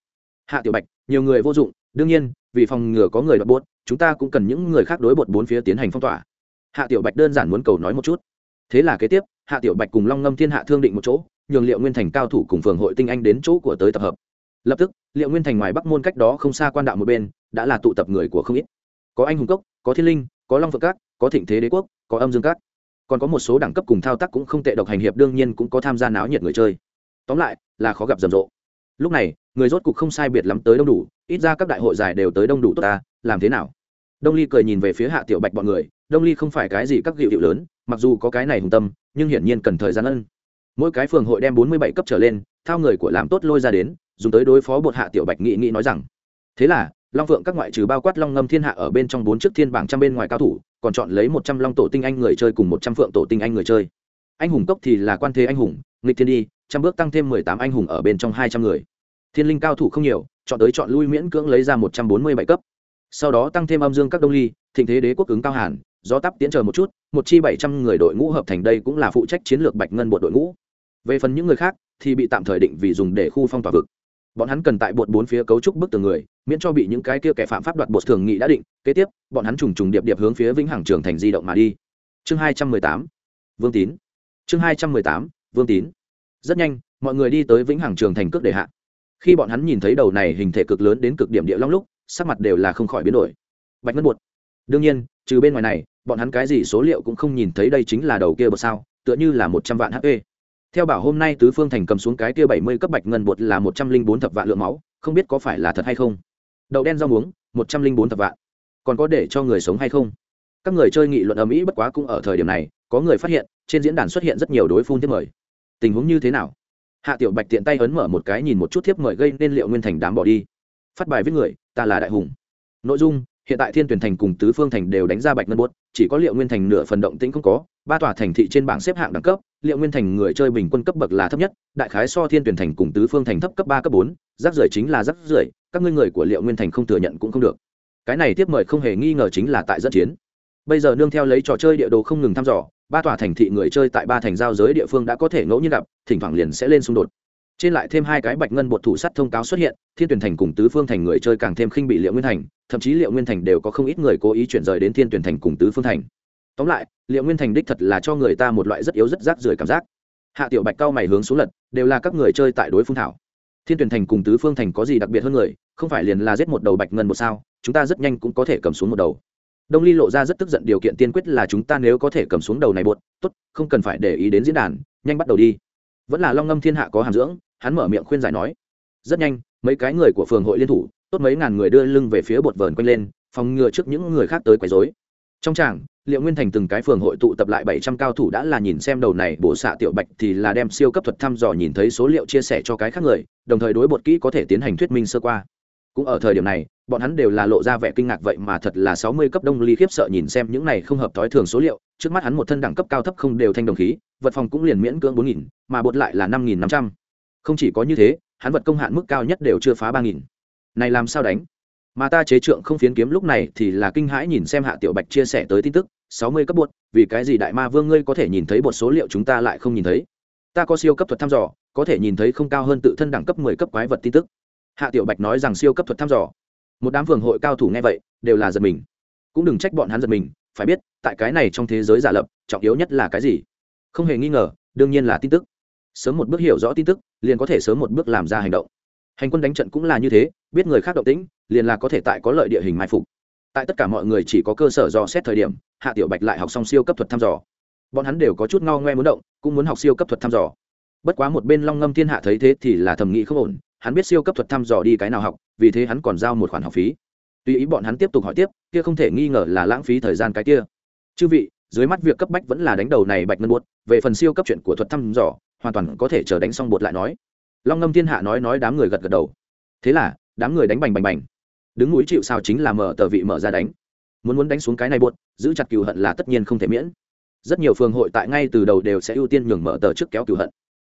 Hạ tiểu bạch, nhiều người vô dụng, đương nhiên, vì phòng ngừa có người đoạt bốt chúng ta cũng cần những người khác đối bột bốn phía tiến hành phong tỏa. Hạ tiểu bạch đơn giản muốn cầu nói một chút. Thế là kế tiếp, hạ tiểu bạch cùng long ngâm thiên hạ thương định một chỗ nhường liệu nguyên thành cao thủ cùng phường hội tinh anh đến chỗ của tới tập hợp. Lập tức, liệu nguyên thành ngoài bắc môn cách đó không xa quan đạo một bên, đã là tụ tập người của không ít. Có anh hùng cốc, có thiên linh, có long phượng cát có thịnh thế đế quốc, có âm dương cát còn có một số đẳng cấp cùng thao tác cũng không tệ độc hành hiệp đương nhiên cũng có tham gia náo nhiệt người chơi. Tóm lại, là khó gặp rầm rộ. Lúc này, người rốt cục không sai biệt lắm tới đông đủ, ít ra các đại hội giải đều tới đông đủ tốt ta, làm thế nào? Đông ly cười nhìn về phía hạ tiểu bạch bọn người, đông ly không phải cái gì các dịu hiệu lớn, mặc dù có cái này hùng tâm, nhưng hiển nhiên cần thời gian ân mỗi cái phường hội đem bốn mươi bảy cấp trở lên, thao người của làm tốt lôi ra đến, dùng tới đối phó bột hạ tiểu bạch nghị nghị nói rằng, thế là, long phượng các ngoại trừ bao quát long ngâm thiên hạ ở bên trong bốn chiếc thiên bảng trăm bên ngoài cao thủ, còn chọn lấy một trăm long tổ tinh anh người chơi cùng một trăm phượng tổ tinh anh người chơi. Anh hùng cốc thì là quan thế anh hùng, nghịch thiên đi, trăm bước tăng thêm mười tám anh hùng ở bên trong hai trăm người. Thiên linh cao thủ không nhiều, chọn tới chọn lui miễn cưỡng lấy ra một trăm bốn mươi bảy cấp. Sau đó tăng thêm âm dương các đông ly, thịnh thế đế quốc ứng cao hàn do tắp tiến chờ một chút, một chi bảy trăm người đội ngũ hợp thành đây cũng là phụ trách chiến lược bạch ngân bộ đội ngũ về phần những người khác, thì bị tạm thời định vì dùng để khu phong tỏa vực. Bọn hắn cần tại bột bốn phía cấu trúc bức tường người, miễn cho bị những cái kia kẻ phạm pháp đoạt bột thường nghị đã định. Kế tiếp, bọn hắn trùng trùng điệp điệp hướng phía vĩnh hằng trường thành di động mà đi. Chương hai trăm mười tám, vương tín. Chương hai trăm mười tám, vương tín. Rất nhanh, mọi người đi tới vĩnh hằng trường thành cước để hạ. Khi bọn hắn nhìn thấy đầu này hình thể cực lớn đến cực điểm địa long lúc, sắc mặt đều là không khỏi biến đổi. Bạch ngân bột. Đương nhiên, trừ bên ngoài này, bọn hắn cái gì số liệu cũng không nhìn thấy đây chính là đầu kia bột sao, tựa như là một trăm vạn hp theo bảo hôm nay tứ phương thành cầm xuống cái kia bảy mươi cấp bạch ngân bột là một trăm linh bốn thập vạn lượng máu, không biết có phải là thật hay không? Đậu đen rau muống, một trăm linh bốn thập vạn. Còn có để cho người sống hay không? Các người chơi nghị luận ở mỹ bất quá cũng ở thời điểm này, có người phát hiện, trên diễn đàn xuất hiện rất nhiều đối phun tiếp mời. Tình huống như thế nào? Hạ tiểu bạch tiện tay ấn mở một cái nhìn một chút thiếp mời gây nên liệu nguyên thành đám bỏ đi. Phát bài viết người, ta là đại hùng. Nội dung, hiện tại thiên tuyển thành cùng tứ phương thành đều đánh ra bạch ngân buốt chỉ có liệu nguyên thành nửa phần động tĩnh không có, ba tòa thành thị trên bảng xếp hạng đẳng cấp liệu nguyên thành người chơi bình quân cấp bậc là thấp nhất, đại khái so thiên tuyển thành cùng tứ phương thành thấp cấp ba, cấp bốn rác rưởi chính là rác rưởi, các ngươi người của liệu nguyên thành không thừa nhận cũng không được. Cái này tiếp mời không hề nghi ngờ chính là tại dẫn chiến. Bây giờ nương theo lấy trò chơi địa đồ không ngừng thăm dò, ba tòa thành thị người chơi tại ba thành giao giới địa phương đã có thể ngẫu nhiên gặp, thỉnh thoảng liền sẽ lên xung đột. Trên lại thêm hai cái bạch ngân bột thủ sắt thông cáo xuất hiện, thiên tuyển thành cùng tứ phương thành người chơi càng thêm khinh bị liệu nguyên thành, thậm chí liệu nguyên thành đều có không ít người cố ý chuyển rời đến thiên tuyển thành cùng tứ phương thành tóm lại, liệu nguyên thành đích thật là cho người ta một loại rất yếu rất rác rưởi cảm giác. Hạ tiểu bạch cao mày hướng xuống lật, đều là các người chơi tại đối phương thảo. Thiên tuyển thành cùng tứ phương thành có gì đặc biệt hơn người, không phải liền là giết một đầu bạch ngân một sao, chúng ta rất nhanh cũng có thể cầm xuống một đầu. Đông ly lộ ra rất tức giận điều kiện tiên quyết là chúng ta nếu có thể cầm xuống đầu này bột tốt, không cần phải để ý đến diễn đàn, nhanh bắt đầu đi. Vẫn là long ngâm thiên hạ có hàm dưỡng, hắn mở miệng khuyên giải nói, rất nhanh, mấy cái người của phường hội liên thủ, tốt mấy ngàn người đưa lưng về phía bột vờn quanh lên, phòng ngừa trước những người khác tới quấy rối trong tràng, liệu nguyên thành từng cái phường hội tụ tập lại bảy trăm cao thủ đã là nhìn xem đầu này bộ xạ tiểu bạch thì là đem siêu cấp thuật thăm dò nhìn thấy số liệu chia sẻ cho cái khác người, đồng thời đối bột kỹ có thể tiến hành thuyết minh sơ qua. Cũng ở thời điểm này, bọn hắn đều là lộ ra vẻ kinh ngạc vậy mà thật là sáu mươi cấp đông ly khiếp sợ nhìn xem những này không hợp thói thường số liệu, trước mắt hắn một thân đẳng cấp cao thấp không đều thanh đồng khí, vật phòng cũng liền miễn cưỡng bốn nghìn, mà bột lại là năm nghìn năm trăm. Không chỉ có như thế, hắn vật công hạn mức cao nhất đều chưa phá ba nghìn. Này làm sao đánh? Mà ta chế trượng không phiến kiếm lúc này thì là kinh hãi nhìn xem hạ tiểu bạch chia sẻ tới tin tức, sáu mươi cấp bột, vì cái gì đại ma vương ngươi có thể nhìn thấy bột số liệu chúng ta lại không nhìn thấy? Ta có siêu cấp thuật thăm dò, có thể nhìn thấy không cao hơn tự thân đẳng cấp mười cấp quái vật tin tức. Hạ tiểu bạch nói rằng siêu cấp thuật thăm dò. Một đám phường hội cao thủ nghe vậy, đều là giật mình. Cũng đừng trách bọn hắn giật mình, phải biết, tại cái này trong thế giới giả lập, trọng yếu nhất là cái gì? Không hề nghi ngờ, đương nhiên là tin tức. Sớm một bước hiểu rõ tin tức, liền có thể sớm một bước làm ra hành động hành quân đánh trận cũng là như thế, biết người khác động tĩnh, liền là có thể tại có lợi địa hình mai phục. Tại tất cả mọi người chỉ có cơ sở dò xét thời điểm, hạ tiểu bạch lại học xong siêu cấp thuật thăm dò. Bọn hắn đều có chút ngao ngoe muốn động, cũng muốn học siêu cấp thuật thăm dò. Bất quá một bên long ngâm thiên hạ thấy thế thì là thầm nghĩ không ổn, hắn biết siêu cấp thuật thăm dò đi cái nào học, vì thế hắn còn giao một khoản học phí. Tùy ý bọn hắn tiếp tục hỏi tiếp, kia không thể nghi ngờ là lãng phí thời gian cái kia. Chư vị, dưới mắt việc cấp bách vẫn là đánh đầu này bạch ngân buốt, về phần siêu cấp chuyện của thuật thăm dò, hoàn toàn có thể chờ đánh xong bột lại nói long ngâm thiên hạ nói nói đám người gật gật đầu. Thế là, đám người đánh bành bành bành. Đứng núi chịu sao chính là mở tờ vị mở ra đánh. Muốn muốn đánh xuống cái này buột giữ chặt cừu hận là tất nhiên không thể miễn. Rất nhiều phường hội tại ngay từ đầu đều sẽ ưu tiên nhường mở tờ trước kéo cừu hận.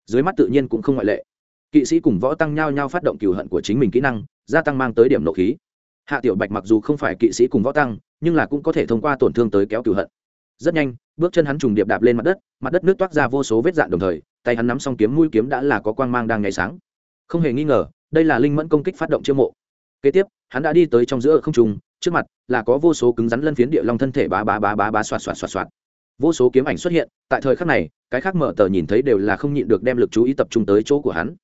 Dưới mắt tự nhiên cũng không ngoại lệ. Kỵ sĩ cùng võ tăng nhau nhau phát động cừu hận của chính mình kỹ năng, gia tăng mang tới điểm nộ khí. Hạ tiểu bạch mặc dù không phải kỵ sĩ cùng võ tăng, nhưng là cũng có thể thông qua tổn thương tới kéo cừu hận. Rất nhanh, bước chân hắn trùng điệp đạp lên mặt đất mặt đất nước toát ra vô số vết dạn đồng thời tay hắn nắm xong kiếm mũi kiếm đã là có quang mang đang ngày sáng. Không hề nghi ngờ, đây là linh mẫn công kích phát động chiêu mộ. Kế tiếp, hắn đã đi tới trong giữa không trùng trước mặt là có vô số cứng rắn lân phiến địa long thân thể bá bá bá bá bá xoạt xoạt xoạt xoạt. Vô số kiếm ảnh xuất hiện, tại thời khắc này, cái khác mở tờ nhìn thấy đều là không nhịn được đem lực chú ý tập trung tới chỗ của hắn.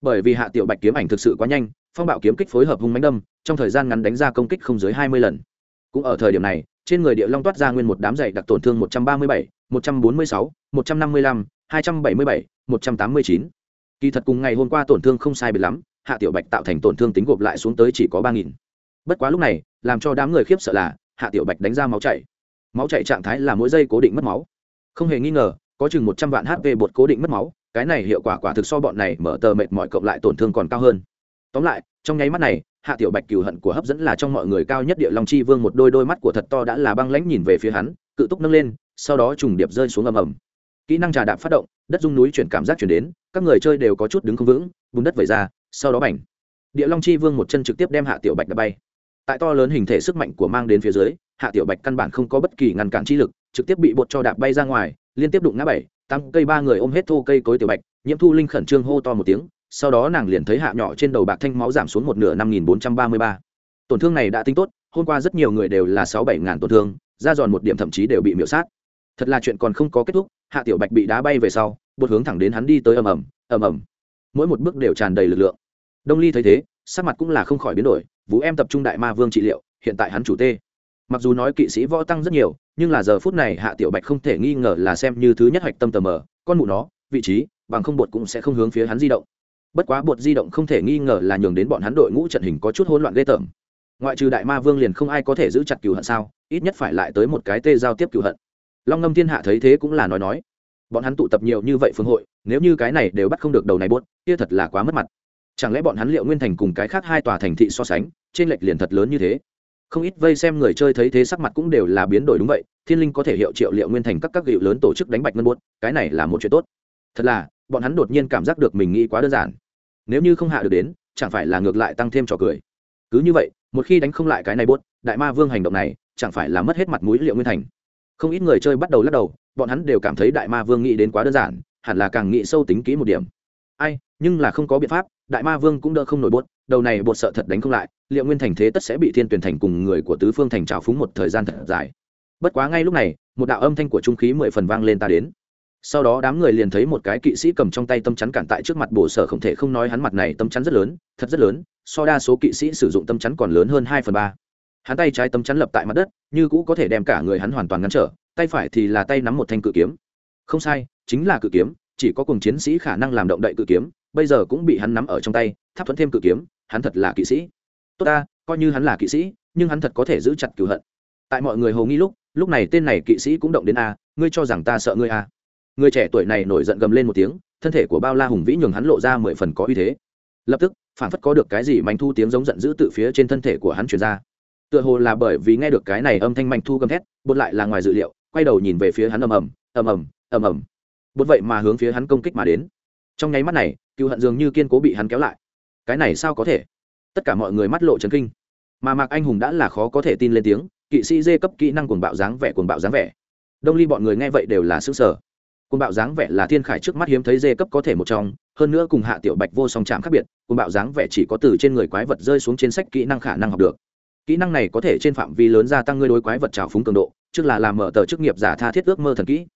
Bởi vì hạ tiểu bạch kiếm ảnh thực sự quá nhanh, phong bạo kiếm kích phối hợp hung mánh đâm, trong thời gian ngắn đánh ra công kích không dưới hai mươi lần. Cũng ở thời điểm này, trên người địa long toát ra nguyên một đám dày đặc tổn thương một trăm ba mươi bảy, một trăm bốn mươi sáu, một trăm năm mươi lăm hai trăm bảy mươi bảy, một trăm tám mươi chín. Kỳ thật cùng ngày hôm qua tổn thương không sai biệt lắm, hạ tiểu bạch tạo thành tổn thương tính gộp lại xuống tới chỉ có ba nghìn. Bất quá lúc này, làm cho đám người khiếp sợ là, hạ tiểu bạch đánh ra máu chảy. Máu chảy trạng thái là mỗi giây cố định mất máu. Không hề nghi ngờ, có chừng một trăm vạn hp bột cố định mất máu, cái này hiệu quả quả thực so bọn này mở tờ mệt mỏi cộng lại tổn thương còn cao hơn. Tóm lại, trong nháy mắt này, hạ tiểu bạch cừu hận của hấp dẫn là trong mọi người cao nhất địa long chi vương một đôi đôi mắt của thật to đã là băng lãnh nhìn về phía hắn, cự túc nâng lên, sau đó trùng điệp rơi xuống ầm ầm kỹ năng trà đạp phát động, đất dung núi chuyển cảm giác chuyển đến, các người chơi đều có chút đứng không vững, bùn đất vẩy ra, sau đó bành. Địa long chi vương một chân trực tiếp đem hạ tiểu bạch đã bay. Tại to lớn hình thể sức mạnh của mang đến phía dưới, hạ tiểu bạch căn bản không có bất kỳ ngăn cản chi lực, trực tiếp bị bột cho đạp bay ra ngoài, liên tiếp đụng ngã bảy tăng cây ba người ôm hết thô cây cối tiểu bạch, nhiễm thu linh khẩn trương hô to một tiếng, sau đó nàng liền thấy hạ nhỏ trên đầu bạc thanh máu giảm xuống một nửa năm nghìn bốn trăm ba mươi ba. Tổn thương này đã tính tốt, hôm qua rất nhiều người đều là sáu bảy ngàn tổn thương, ra giòn một điểm thậm chí đều bị miễu sát. Thật là chuyện còn không có kết thúc hạ tiểu bạch bị đá bay về sau bột hướng thẳng đến hắn đi tới ầm ầm ầm ầm. Mỗi một bước đều tràn đầy lực lượng. Đông ly thấy thế, sắc mặt cũng là không khỏi biến đổi, vũ em tập trung đại ma vương trị liệu, hiện tại hắn chủ tê. Mặc dù nói kỵ sĩ võ tăng rất nhiều, nhưng là giờ phút này hạ tiểu bạch không thể nghi ngờ là xem như thứ nhất hạch tâm tờ mờ, con mụ nó, vị trí, bằng không bột cũng sẽ không hướng phía hắn di động. Bất quá bột di động không thể nghi ngờ là nhường đến bọn hắn đội ngũ trận hình có chút hỗn loạn ghê tởm. Ngoại trừ đại ma vương liền không ai có thể giữ chặt cựu hận sao, ít nhất phải lại tới một cái tê giao tiếp cựu hận long ngâm thiên hạ thấy thế cũng là nói nói. Bọn hắn tụ tập nhiều như vậy phương hội, nếu như cái này đều bắt không được đầu này buốt, kia thật là quá mất mặt. Chẳng lẽ bọn hắn liệu nguyên thành cùng cái khác hai tòa thành thị so sánh, trên lệch liền thật lớn như thế? Không ít vây xem người chơi thấy thế sắc mặt cũng đều là biến đổi đúng vậy, thiên linh có thể hiệu triệu liệu nguyên thành các các hiệu lớn tổ chức đánh bạch ngân buốt, cái này là một chuyện tốt. Thật là, bọn hắn đột nhiên cảm giác được mình nghĩ quá đơn giản. Nếu như không hạ được đến, chẳng phải là ngược lại tăng thêm trò cười. Cứ như vậy, một khi đánh không lại cái này buốt, đại ma vương hành động này, chẳng phải là mất hết mặt mũi liệu nguyên thành không ít người chơi bắt đầu lắc đầu, bọn hắn đều cảm thấy đại ma vương nghĩ đến quá đơn giản, hẳn là càng nghĩ sâu tính kỹ một điểm. Ai, nhưng là không có biện pháp, đại ma vương cũng đỡ không nổi bột, đầu này bột sợ thật đánh không lại, liệu nguyên thành thế tất sẽ bị thiên tuyển thành cùng người của tứ phương thành trào phúng một thời gian thật dài. Bất quá ngay lúc này, một đạo âm thanh của trung khí mười phần vang lên ta đến. Sau đó đám người liền thấy một cái kỵ sĩ cầm trong tay tâm chắn cản tại trước mặt bổ sở không thể không nói hắn mặt này tâm chắn rất lớn, thật rất lớn, so đa số kỵ sĩ sử dụng tâm chắn còn lớn hơn hai phần ba hắn tay trái tấm chắn lập tại mặt đất, như cũ có thể đem cả người hắn hoàn toàn ngăn trở, tay phải thì là tay nắm một thanh cự kiếm. Không sai, chính là cự kiếm, chỉ có cùng chiến sĩ khả năng làm động đậy cự kiếm, bây giờ cũng bị hắn nắm ở trong tay, tháp thuẫn thêm cự kiếm, hắn thật là kỵ sĩ. Tốt ta, coi như hắn là kỵ sĩ, nhưng hắn thật có thể giữ chặt cửu hận. Tại mọi người hầu nghi lúc lúc này tên này kỵ sĩ cũng động đến a, ngươi cho rằng ta sợ ngươi a? Người trẻ tuổi này nổi giận gầm lên một tiếng, thân thể của bao la hùng vĩ nhường hắn lộ ra mười phần có uy thế. Lập tức, phản phất có được cái gì manh thu tiếng giống giận dữ từ phía trên thân thể của hắn truyền ra tựa hồ là bởi vì nghe được cái này âm thanh mạnh thu gầm thét, bột lại là ngoài dự liệu, quay đầu nhìn về phía hắn ầm ầm ầm ầm ầm ầm. Bột vậy mà hướng phía hắn công kích mà đến. Trong nháy mắt này, cựu hận dường như kiên cố bị hắn kéo lại. Cái này sao có thể? Tất cả mọi người mắt lộ trấn kinh. Mà mạc anh hùng đã là khó có thể tin lên tiếng, kỵ sĩ dê cấp kỹ năng cuồng bạo dáng vẻ, cuồng bạo dáng vẻ. Đông ly bọn người nghe vậy đều là xứ sở cuồng bạo dáng vẻ là thiên khải trước mắt hiếm thấy dê cấp có thể một trong, hơn nữa cùng hạ tiểu bạch vô song chạm khác biệt, cuồng bạo dáng vẻ chỉ có từ trên người quái vật rơi xuống trên sách kỹ năng khả năng học được kỹ năng này có thể trên phạm vi lớn gia tăng ngươi đối quái vật trào phúng cường độ, trước là làm mở tờ chức nghiệp giả tha thiết ước mơ thần kỹ.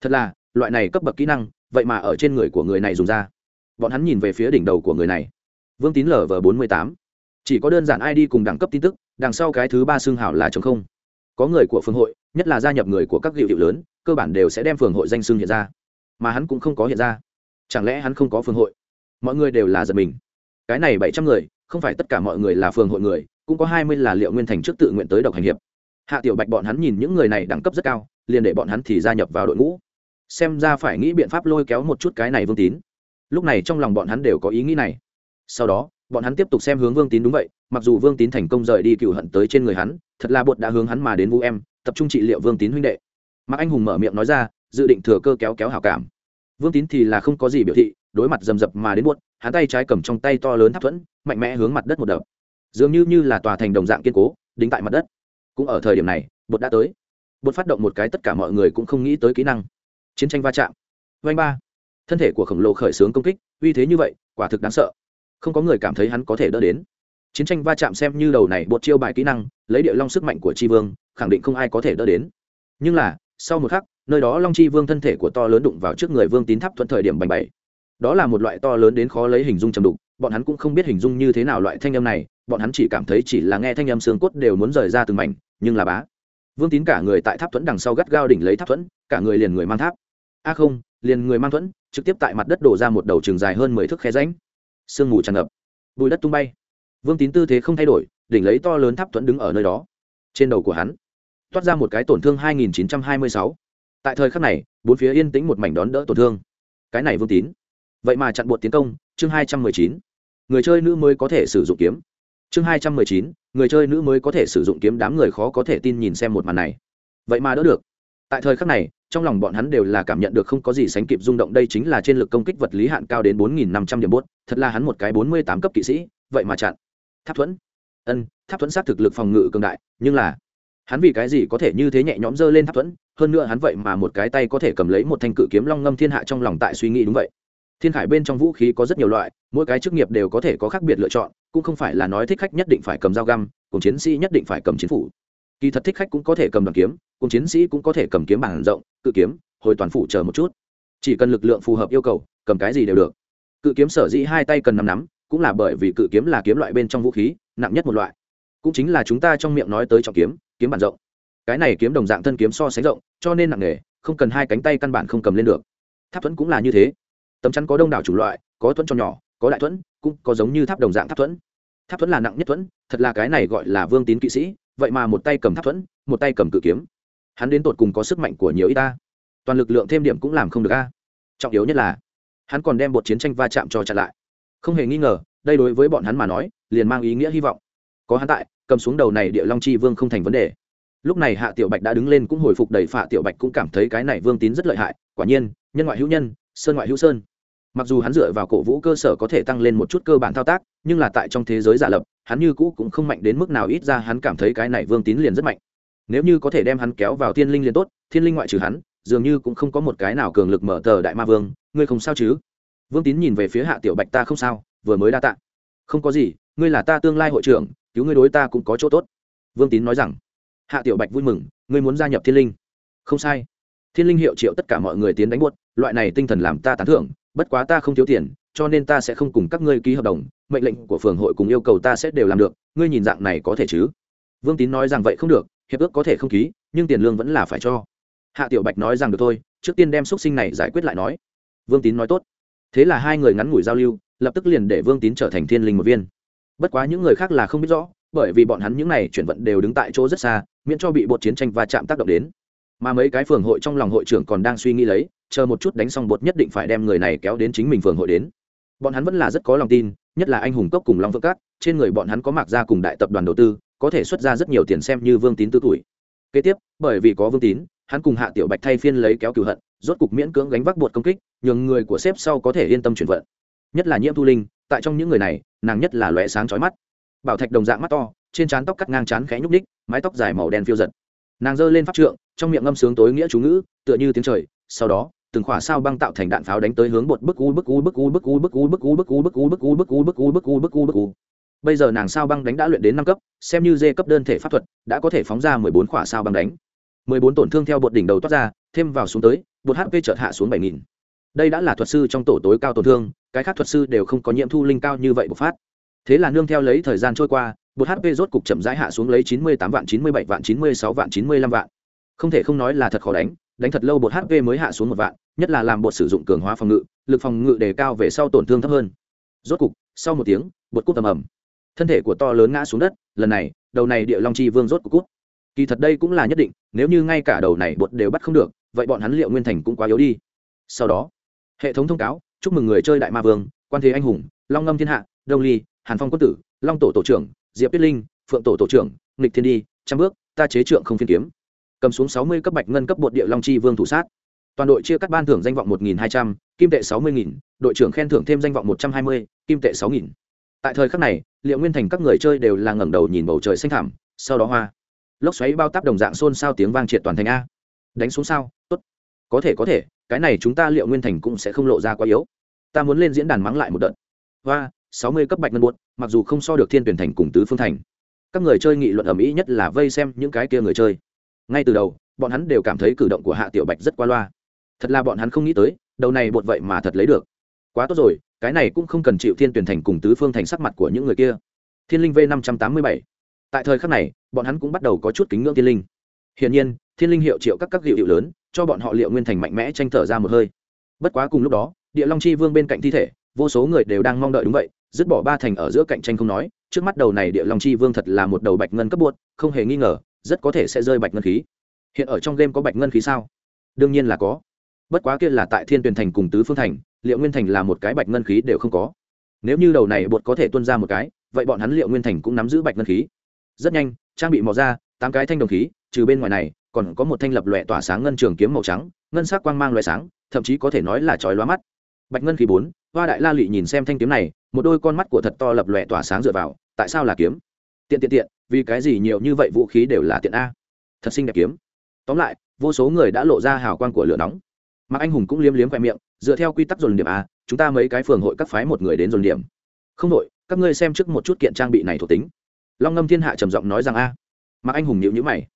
Thật là, loại này cấp bậc kỹ năng, vậy mà ở trên người của người này dùng ra. Bọn hắn nhìn về phía đỉnh đầu của người này. Vương tín lv bốn mươi tám. Chỉ có đơn giản id cùng đẳng cấp tin tức, đằng sau cái thứ ba xương hảo là chống không. Có người của phương hội, nhất là gia nhập người của các hiệu hiệu lớn, cơ bản đều sẽ đem phường hội danh xương hiện ra. Mà hắn cũng không có hiện ra. Chẳng lẽ hắn không có phương hội? Mọi người đều là giật mình. Cái này bảy trăm người, không phải tất cả mọi người là phường hội người cũng có hai mươi là liệu nguyên thành trước tự nguyện tới độc hành hiệp. Hạ tiểu bạch bọn hắn nhìn những người này đẳng cấp rất cao, liền để bọn hắn thì gia nhập vào đội ngũ. Xem ra phải nghĩ biện pháp lôi kéo một chút cái này vương tín. Lúc này trong lòng bọn hắn đều có ý nghĩ này. Sau đó, bọn hắn tiếp tục xem hướng vương tín đúng vậy, mặc dù vương tín thành công rời đi cựu hận tới trên người hắn, thật là bột đã hướng hắn mà đến vũ em, tập trung trị liệu vương tín huynh đệ. Mạc anh hùng mở miệng nói ra, dự định thừa cơ kéo kéo hảo cảm. Vương tín thì là không có gì biểu thị, đối mặt rầm rập mà đến buốt hắn tay trái cầm trong tay to lớn tháp thuẫn, mạnh mẽ hướng mặt đất một đập dường như như là tòa thành đồng dạng kiên cố, đính tại mặt đất. Cũng ở thời điểm này, bột đã tới. Bột phát động một cái tất cả mọi người cũng không nghĩ tới kỹ năng. Chiến tranh va chạm. Vanh ba. Thân thể của khổng lồ khởi xướng công kích, uy thế như vậy, quả thực đáng sợ. Không có người cảm thấy hắn có thể đỡ đến. Chiến tranh va chạm xem như đầu này bột chiêu bài kỹ năng, lấy địa long sức mạnh của tri vương, khẳng định không ai có thể đỡ đến. Nhưng là, sau một khắc, nơi đó long chi vương thân thể của to lớn đụng vào trước người vương tín tháp thuận thời điểm bành bảy đó là một loại to lớn đến khó lấy hình dung trầm đục bọn hắn cũng không biết hình dung như thế nào loại thanh âm này, bọn hắn chỉ cảm thấy chỉ là nghe thanh âm xương cốt đều muốn rời ra từng mảnh, nhưng là bá. Vương tín cả người tại tháp thuẫn đằng sau gắt gao đỉnh lấy tháp thuẫn, cả người liền người mang tháp. A à không, liền người mang thuẫn, trực tiếp tại mặt đất đổ ra một đầu trường dài hơn mười thước khe ránh sương mù tràn ngập. Bùi đất tung bay. Vương tín tư thế không thay đổi, đỉnh lấy to lớn tháp thuẫn đứng ở nơi đó. Trên đầu của hắn, toát ra một cái tổn thương 2926. tại thời khắc này, bốn phía yên tĩnh một mảnh đón đỡ tổn thương. Cái này vương tín, vậy mà chặn buộc tiến công chương 219. người chơi nữ mới có thể sử dụng kiếm. Chương 219. người chơi nữ mới có thể sử dụng kiếm, đám người khó có thể tin nhìn xem một màn này. Vậy mà đỡ được. Tại thời khắc này, trong lòng bọn hắn đều là cảm nhận được không có gì sánh kịp rung động, đây chính là trên lực công kích vật lý hạn cao đến 4.500 điểm bốt, thật là hắn một cái 48 cấp kỵ sĩ, vậy mà chặn. Tháp thuẫn. Ân, tháp thuẫn sát thực lực phòng ngự cường đại, nhưng là, hắn vì cái gì có thể như thế nhẹ nhõm dơ lên tháp thuẫn? Hơn nữa hắn vậy mà một cái tay có thể cầm lấy một thanh cự kiếm long ngâm thiên hạ trong lòng tại suy nghĩ đúng vậy thiên khải bên trong vũ khí có rất nhiều loại, mỗi cái chức nghiệp đều có thể có khác biệt lựa chọn, cũng không phải là nói thích khách nhất định phải cầm dao găm, cùng chiến sĩ nhất định phải cầm chiến phủ. Kỳ thật thích khách cũng có thể cầm đoàn kiếm, cùng chiến sĩ cũng có thể cầm kiếm bản rộng, cự kiếm, hồi toàn phủ chờ một chút. Chỉ cần lực lượng phù hợp yêu cầu, cầm cái gì đều được. Cự kiếm sở dĩ hai tay cần nắm nắm, cũng là bởi vì cự kiếm là kiếm loại bên trong vũ khí, nặng nhất một loại. Cũng chính là chúng ta trong miệng nói tới trọng kiếm kiếm bản rộng. Cái này kiếm đồng dạng thân kiếm so sánh rộng, cho nên nặng nghề không cần hai cánh tay căn bản không cầm lên được. Tháp thuẫn cũng là như thế tấm chắn có đông đảo chủng loại, có thuẫn cho nhỏ, có đại thuẫn, cũng có giống như tháp đồng dạng tháp thuẫn. Tháp thuẫn là nặng nhất thuẫn, thật là cái này gọi là vương tín kỵ sĩ, vậy mà một tay cầm tháp thuẫn, một tay cầm cự kiếm. Hắn đến tột cùng có sức mạnh của nhiều y ta? Toàn lực lượng thêm điểm cũng làm không được a. Trọng yếu nhất là, hắn còn đem một chiến tranh va chạm cho chặn lại. Không hề nghi ngờ, đây đối với bọn hắn mà nói, liền mang ý nghĩa hy vọng. Có hắn tại, cầm xuống đầu này địa long chi vương không thành vấn đề. Lúc này hạ tiểu bạch đã đứng lên cũng hồi phục đầy phạ tiểu bạch cũng cảm thấy cái này vương tín rất lợi hại. Quả nhiên, nhân ngoại hữu nhân, sơn ngoại hữu sơn mặc dù hắn dựa vào cổ vũ cơ sở có thể tăng lên một chút cơ bản thao tác, nhưng là tại trong thế giới giả lập, hắn như cũ cũng không mạnh đến mức nào ít ra hắn cảm thấy cái này vương tín liền rất mạnh. Nếu như có thể đem hắn kéo vào thiên linh liền tốt, thiên linh ngoại trừ hắn, dường như cũng không có một cái nào cường lực mở tờ đại ma vương, ngươi không sao chứ? Vương tín nhìn về phía hạ tiểu bạch ta không sao, vừa mới đa tạ. Không có gì, ngươi là ta tương lai hội trưởng, cứu ngươi đối ta cũng có chỗ tốt. Vương tín nói rằng. Hạ tiểu bạch vui mừng, ngươi muốn gia nhập thiên linh. Không sai. Thiên linh hiệu triệu tất cả mọi người tiến đánh buốt, loại này tinh thần làm ta tán thưởng bất quá ta không thiếu tiền, cho nên ta sẽ không cùng các ngươi ký hợp đồng, mệnh lệnh của phường hội cùng yêu cầu ta sẽ đều làm được, ngươi nhìn dạng này có thể chứ? Vương tín nói rằng vậy không được, hiệp ước có thể không ký, nhưng tiền lương vẫn là phải cho. Hạ tiểu bạch nói rằng được thôi, trước tiên đem x u ấ t sinh này giải quyết lại nói. Vương tín nói tốt. Thế là hai người ngắn ngủi giao lưu, lập tức liền để vương tín trở thành thiên linh một viên. Bất quá những người khác là không biết rõ, bởi vì bọn hắn những n à y chuyển vận đều đứng tại chỗ rất xa, miễn cho bị bột chiến tranh và chạm tác động đến mà mấy cái phường hội trong lòng hội trưởng còn đang suy nghĩ lấy, chờ một chút đánh xong bột nhất định phải đem người này kéo đến chính mình phường hội đến. Bọn hắn vẫn là rất có lòng tin, nhất là anh hùng cốc cùng long vượng cát trên người bọn hắn có mặc ra cùng đại tập đoàn đầu tư, có thể xuất ra rất nhiều tiền xem như vương tín tư tuổi. Kế tiếp, bởi vì có vương tín, hắn cùng hạ tiểu bạch thay phiên lấy kéo cửu hận, rốt cục miễn cưỡng gánh vác bột công kích, nhường người của sếp sau có thể yên tâm chuyển vận. Nhất là nhiễm thu linh, tại trong những người này, nàng nhất là lóe sáng chói mắt. Bảo thạch đồng dạng mắt to, trên trán tóc cắt ngang trán khẽ nhúc ních mái tóc dài màu đen phiêu giật nàng giơ lên pháp trượng trong miệng ngâm sướng tối nghĩa chú ngữ tựa như tiếng trời sau đó từng khỏa sao băng tạo thành đạn pháo đánh tới hướng bột bức u bức u bức u bức u bức u bức u bức u bức u bức u bức u bức u bức u bức u bức u bây giờ nàng sao băng đánh đã luyện đến năm cấp xem như dê cấp đơn thể pháp thuật đã có thể phóng ra mười bốn khỏa sao băng đánh mười bốn tổn thương theo bột đỉnh đầu toát ra thêm vào xuống tới bột hp chợt hạ xuống bảy nghìn đây đã là thuật sư trong tổ tối cao tổn thương cái khác thuật sư đều không có nhiễm thu linh cao như vậy bộc phát thế là nương theo lấy thời gian trôi qua bột hp rốt cục chậm rãi hạ xuống lấy chín mươi tám vạn, chín mươi bảy vạn, chín mươi sáu vạn, chín mươi lăm vạn. Không thể không nói là thật khó đánh đánh thật lâu bột hp mới hạ xuống một vạn, nhất là làm bột sử dụng cường hóa phòng ngự, lực phòng ngự đề cao về sau tổn thương thấp hơn. Rốt cục, sau một tiếng, bột cút tầm ẩm thân thể của to lớn ngã xuống đất, lần này, đầu này địa long chi vương rốt cục kỳ thật đây cũng là nhất định, nếu như ngay cả đầu này bột đều bắt không được, vậy bọn hắn liệu nguyên thành cũng quá yếu đi. Sau đó, hệ thống thông cáo, chúc mừng người chơi đại ma vương, quan thế anh hùng, long ngâm thiên hạ, đông ly, hàn phong quân tử, long tổ tổ trưởng diệp tuyết linh, phượng tổ tổ trưởng, nghịch thiên đi, trăm bước, ta chế trượng không phiên kiếm. Cầm xuống sáu mươi cấp bạch ngân cấp bột địa long chi vương thủ sát. Toàn đội chia cắt ban thưởng danh vọng một nghìn hai trăm, kim tệ sáu mươi nghìn, đội trưởng khen thưởng thêm danh vọng một trăm hai mươi, kim tệ sáu nghìn. Tại thời khắc này, liệu nguyên thành các người chơi đều là ngẩng đầu nhìn bầu trời xanh thảm sau đó hoa. Lốc xoáy bao táp đồng dạng xôn xao tiếng vang triệt toàn thành a. Đánh xuống sao? Tốt. Có thể có thể, cái này chúng ta liệu nguyên thành cũng sẽ không lộ ra quá yếu. Ta muốn lên diễn đàn mắng lại một đợt. Hoa sáu mươi cấp bạch ngân buốt, mặc dù không so được thiên tuyển thành cùng tứ phương thành. Các người chơi nghị luận ầm ĩ nhất là vây xem những cái kia người chơi. Ngay từ đầu, bọn hắn đều cảm thấy cử động của hạ tiểu bạch rất qua loa. Thật là bọn hắn không nghĩ tới, đầu này bột vậy mà thật lấy được. Quá tốt rồi, cái này cũng không cần chịu thiên tuyển thành cùng tứ phương thành sắc mặt của những người kia. Thiên linh v năm trăm tám mươi bảy. Tại thời khắc này, bọn hắn cũng bắt đầu có chút kính ngưỡng thiên linh. Hiển nhiên, thiên linh hiệu triệu các các hiệu hiệu lớn, cho bọn họ liệu nguyên thành mạnh mẽ tranh thở ra một hơi. Bất quá cùng lúc đó, địa long chi vương bên cạnh thi thể vô số người đều đang mong đợi đúng vậy, dứt bỏ ba thành ở giữa cạnh tranh không nói, trước mắt đầu này địa long chi vương thật là một đầu bạch ngân cấp buốt không hề nghi ngờ, rất có thể sẽ rơi bạch ngân khí. Hiện ở trong game có bạch ngân khí sao? Đương nhiên là có. Bất quá kia là tại thiên tuyền thành cùng tứ phương thành, liệu nguyên thành là một cái bạch ngân khí đều không có. Nếu như đầu này bột có thể tuân ra một cái, vậy bọn hắn liệu nguyên thành cũng nắm giữ bạch ngân khí. Rất nhanh, trang bị mò ra tám cái thanh đồng khí, trừ bên ngoài này, còn có một thanh lập lòe tỏa sáng ngân trường kiếm màu trắng, ngân sắc quang mang loại sáng, thậm chí có thể nói là chói lóa mắt. Bạch ngân khí bốn hoa đại la lị nhìn xem thanh kiếm này, một đôi con mắt của thật to lập lòe tỏa sáng dựa vào, tại sao là kiếm? Tiện tiện tiện, vì cái gì nhiều như vậy vũ khí đều là tiện a? Thật xinh đẹp kiếm. Tóm lại, vô số người đã lộ ra hào quang của lửa nóng. Mà anh hùng cũng liếm liếm khoe miệng, dựa theo quy tắc dồn điểm a, chúng ta mấy cái phường hội các phái một người đến dồn điểm. Không đội các ngươi xem trước một chút kiện trang bị này thuộc tính. Long ngâm thiên hạ trầm giọng nói rằng a. Mà anh hùng nhịu nhữ mày.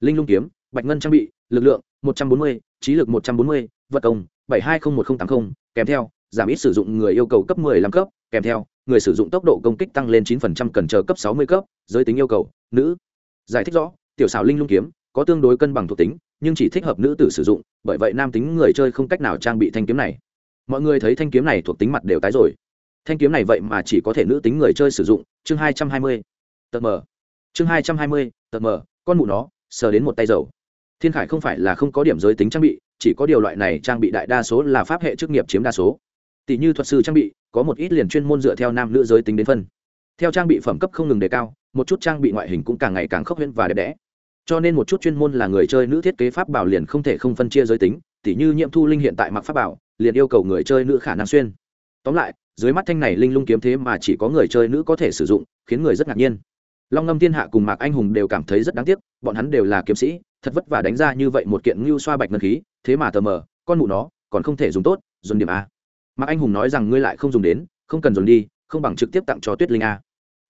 Linh lung kiếm, bạch ngân trang bị, lực lượng một trăm bốn mươi, trí lực một trăm bốn mươi, vật công bảy hai không một nghìn tám mươi kèm theo giảm ít sử dụng người yêu cầu cấp 15 cấp, kèm theo, người sử dụng tốc độ công kích tăng lên 9% cần chờ cấp 60 cấp, giới tính yêu cầu, nữ. Giải thích rõ, tiểu xảo linh lung kiếm có tương đối cân bằng thuộc tính, nhưng chỉ thích hợp nữ tử sử dụng, bởi vậy nam tính người chơi không cách nào trang bị thanh kiếm này. Mọi người thấy thanh kiếm này thuộc tính mặt đều tái rồi. Thanh kiếm này vậy mà chỉ có thể nữ tính người chơi sử dụng, chương 220. tật mở. Chương 220, tật mở, con mụ nó, sờ đến một tay dầu. Thiên Khải không phải là không có điểm giới tính trang bị, chỉ có điều loại này trang bị đại đa số là pháp hệ chức nghiệp chiếm đa số tỷ như thuật sư trang bị, có một ít liền chuyên môn dựa theo nam nữ giới tính đến phân. Theo trang bị phẩm cấp không ngừng đề cao, một chút trang bị ngoại hình cũng càng ngày càng khốc huyễn và đẹp đẽ. Cho nên một chút chuyên môn là người chơi nữ thiết kế pháp bảo liền không thể không phân chia giới tính, tỷ như nhiệm thu linh hiện tại mặc pháp bảo, liền yêu cầu người chơi nữ khả năng xuyên. Tóm lại, dưới mắt thanh này linh lung kiếm thế mà chỉ có người chơi nữ có thể sử dụng, khiến người rất ngạc nhiên. Long ngâm thiên hạ cùng mạc anh hùng đều cảm thấy rất đáng tiếc, bọn hắn đều là kiếm sĩ, thật vất vả đánh ra như vậy một kiện ngưu xoa bạch ngân khí, thế mà tờ mờ, con mụ nó, còn không thể dùng tốt, dùng điểm a mạc anh hùng nói rằng ngươi lại không dùng đến, không cần dồn đi, không bằng trực tiếp tặng cho tuyết linh a.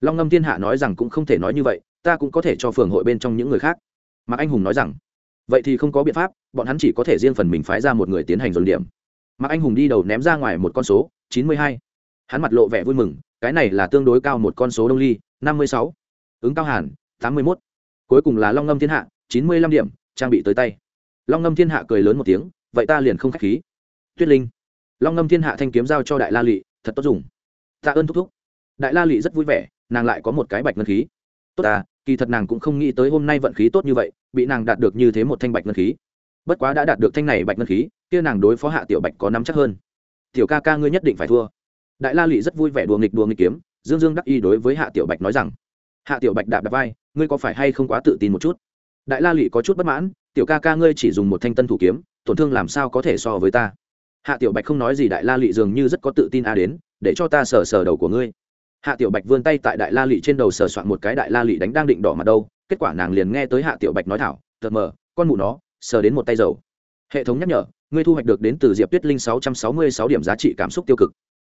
Long ngâm thiên hạ nói rằng cũng không thể nói như vậy, ta cũng có thể cho phường hội bên trong những người khác. Mạc anh hùng nói rằng, vậy thì không có biện pháp, bọn hắn chỉ có thể riêng phần mình phái ra một người tiến hành dồn điểm. Mạc anh hùng đi đầu ném ra ngoài một con số, chín mươi hai. Hắn mặt lộ vẻ vui mừng, cái này là tương đối cao một con số đông ly, năm mươi sáu. Ứng cao hàn, tám mươi mốt. Cuối cùng là long ngâm thiên hạ, chín mươi lăm điểm, trang bị tới tay. Long ngâm thiên hạ cười lớn một tiếng, vậy ta liền không k h á c h khí. Tuyết linh long ngâm thiên hạ thanh kiếm giao cho đại la lị, thật tốt dùng. Tạ ơn thúc thúc. Đại la lị rất vui vẻ, nàng lại có một cái bạch ngân khí. Tốt à kỳ thật nàng cũng không nghĩ tới hôm nay vận khí tốt như vậy, bị nàng đạt được như thế một thanh bạch ngân khí. Bất quá đã đạt được thanh này bạch ngân khí, kia nàng đối phó hạ tiểu bạch có nắm chắc hơn. Tiểu ca ca ngươi nhất định phải thua. Đại la lị rất vui vẻ đùa nghịch đùa nghịch kiếm, dương dương đắc y đối với hạ tiểu bạch nói rằng, hạ tiểu bạch đạp đạp vai, ngươi có phải hay không quá tự tin một chút? Đại la lị có chút bất mãn, tiểu ca ca ngươi chỉ dùng một thanh tân thủ kiếm, tổn thương làm sao có thể so với ta? Hạ tiểu bạch không nói gì đại la lị dường như rất có tự tin a đến, để cho ta sờ sờ đầu của ngươi. Hạ tiểu bạch vươn tay tại đại la lị trên đầu sờ soạn một cái đại la lị đánh đang định đỏ mặt đâu, kết quả nàng liền nghe tới hạ tiểu bạch nói thảo thật mờ, con mụ nó, sờ đến một tay dầu. Hệ thống nhắc nhở, ngươi thu hoạch được đến từ diệp tuyết linh sáu trăm sáu mươi sáu điểm giá trị cảm xúc tiêu cực.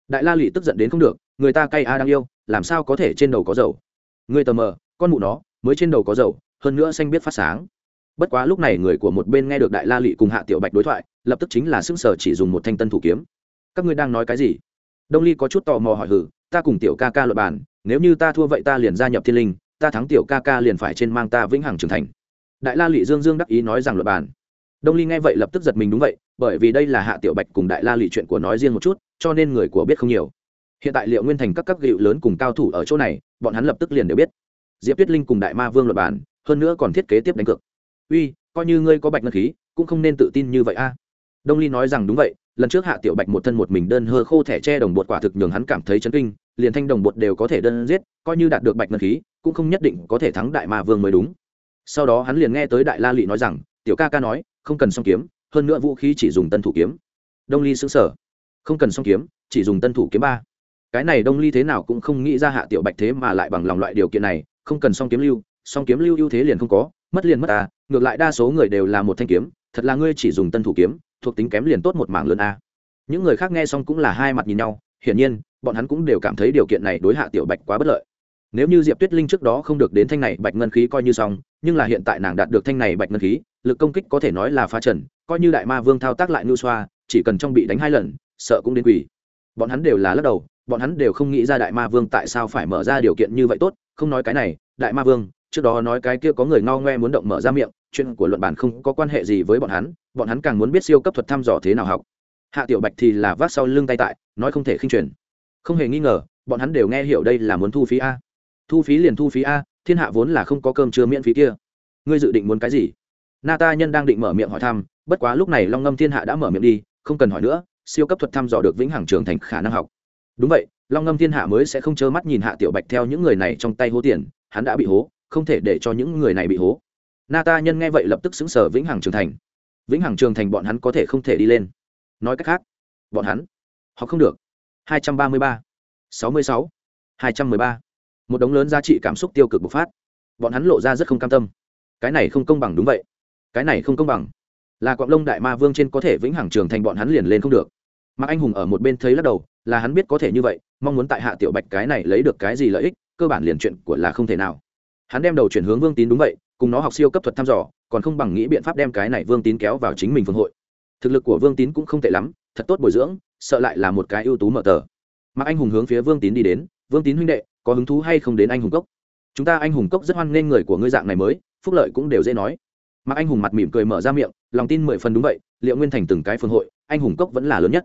Đại la lị tức giận đến không được, người ta cay a đang yêu, làm sao có thể trên đầu có dầu? Ngươi tờ mờ, con mụ nó, mới trên đầu có dầu, hơn nữa xanh biết phát sáng. Bất quá lúc này người của một bên nghe được đại la lị cùng hạ tiểu bạch đối thoại lập tức chính là xưng sở chỉ dùng một thanh tân thủ kiếm. Các ngươi đang nói cái gì? Đông ly có chút tò mò hỏi hử, ta cùng tiểu ca ca luật bàn, nếu như ta thua vậy ta liền gia nhập thiên linh, ta thắng tiểu ca ca liền phải trên mang ta vĩnh hằng trưởng thành. Đại la lị dương dương đắc ý nói rằng luật bàn. Đông ly nghe vậy lập tức giật mình đúng vậy, bởi vì đây là hạ tiểu bạch cùng đại la lị chuyện của nói riêng một chút, cho nên người của biết không nhiều. Hiện tại liệu nguyên thành các cấp gịu lớn cùng cao thủ ở chỗ này, bọn hắn lập tức liền đều biết. Diệp tuyết linh cùng đại ma vương luật bàn, hơn nữa còn thiết kế tiếp đánh cược. Uy, coi như ngươi có bạch ngân khí, cũng không nên tự tin như vậy a đông ly nói rằng đúng vậy, lần trước hạ tiểu bạch một thân một mình đơn hơ khô thẻ tre đồng bột quả thực nhường hắn cảm thấy chấn kinh, liền thanh đồng bột đều có thể đơn giết, coi như đạt được bạch ngân khí, cũng không nhất định có thể thắng đại ma vương mới đúng. Sau đó hắn liền nghe tới đại la lị nói rằng, tiểu ca ca nói, không cần song kiếm, hơn nữa vũ khí chỉ dùng tân thủ kiếm. Đông ly xứng sở không cần song kiếm, chỉ dùng tân thủ kiếm ba. Cái này đông ly thế nào cũng không nghĩ ra hạ tiểu bạch thế mà lại bằng lòng loại điều kiện này, không cần song kiếm lưu, song kiếm lưu ưu thế liền không có, mất liền mất à ngược lại đa số người đều là một thanh kiếm, thật là ngươi chỉ dùng tân thủ kiếm thuộc tính kém liền tốt một mảng lớn a. Những người khác nghe xong cũng là hai mặt nhìn nhau, hiển nhiên, bọn hắn cũng đều cảm thấy điều kiện này đối hạ tiểu bạch quá bất lợi. Nếu như diệp tuyết linh trước đó không được đến thanh này bạch ngân khí coi như xong, nhưng là hiện tại nàng đạt được thanh này bạch ngân khí, lực công kích có thể nói là phá trần, coi như đại ma vương thao tác lại ngưu xoa, chỉ cần trong bị đánh hai lần, sợ cũng đến quỷ. Bọn hắn đều là lắc đầu, bọn hắn đều không nghĩ ra đại ma vương tại sao phải mở ra điều kiện như vậy tốt, không nói cái này, đại ma vương, trước đó nói cái kia có người ngao ngoe muốn động mở ra miệng chuyện của luận bản không có quan hệ gì với bọn hắn bọn hắn càng muốn biết siêu cấp thuật thăm dò thế nào học. Hạ tiểu bạch thì là vác sau lưng tay tại, nói không thể khinh truyền. Không hề nghi ngờ, bọn hắn đều nghe hiểu đây là muốn thu phí a. Thu phí liền thu phí a, thiên hạ vốn là không có cơm chưa miễn phí kia. Ngươi dự định muốn cái gì? Na ta nhân đang định mở miệng hỏi thăm, bất quá lúc này long ngâm thiên hạ đã mở miệng đi, không cần hỏi nữa, siêu cấp thuật thăm dò được vĩnh hằng trường thành khả năng học. Đúng vậy, long ngâm thiên hạ mới sẽ không trơ mắt nhìn hạ tiểu bạch theo những người này trong tay hố tiền, hắn đã bị hố, không thể để cho những người này bị hố na ta nhân nghe vậy lập tức xứng sở vĩnh hằng trường thành. Vĩnh hằng trường thành bọn hắn có thể không thể đi lên. Nói cách khác, bọn hắn, họ không được. Hai trăm ba mươi ba, sáu mươi sáu, hai trăm mười ba. Một đống lớn giá trị cảm xúc tiêu cực bộc phát. Bọn hắn lộ ra rất không cam tâm. Cái này không công bằng đúng vậy. Cái này không công bằng. Là quạng lông đại ma vương trên có thể vĩnh hằng trường thành bọn hắn liền lên không được. Mạc anh hùng ở một bên thấy lắc đầu, là hắn biết có thể như vậy, mong muốn tại hạ tiểu bạch cái này lấy được cái gì lợi ích, cơ bản liền chuyện của là không thể nào. Hắn đem đầu chuyển hướng vương tín đúng vậy cùng nó học siêu cấp thuật thăm dò, còn không bằng nghĩ biện pháp đem cái này vương tín kéo vào chính mình phương hội. Thực lực của vương tín cũng không tệ lắm, thật tốt bồi dưỡng, sợ lại là một cái ưu tú mở tờ. Mặc anh hùng hướng phía vương tín đi đến, vương tín huynh đệ, có hứng thú hay không đến anh hùng cốc? Chúng ta anh hùng cốc rất hoan nghênh người của ngươi dạng này mới, phúc lợi cũng đều dễ nói. Mặc anh hùng mặt mỉm cười mở ra miệng, lòng tin mười phần đúng vậy, liệu nguyên thành từng cái phương hội, anh hùng cốc vẫn là lớn nhất.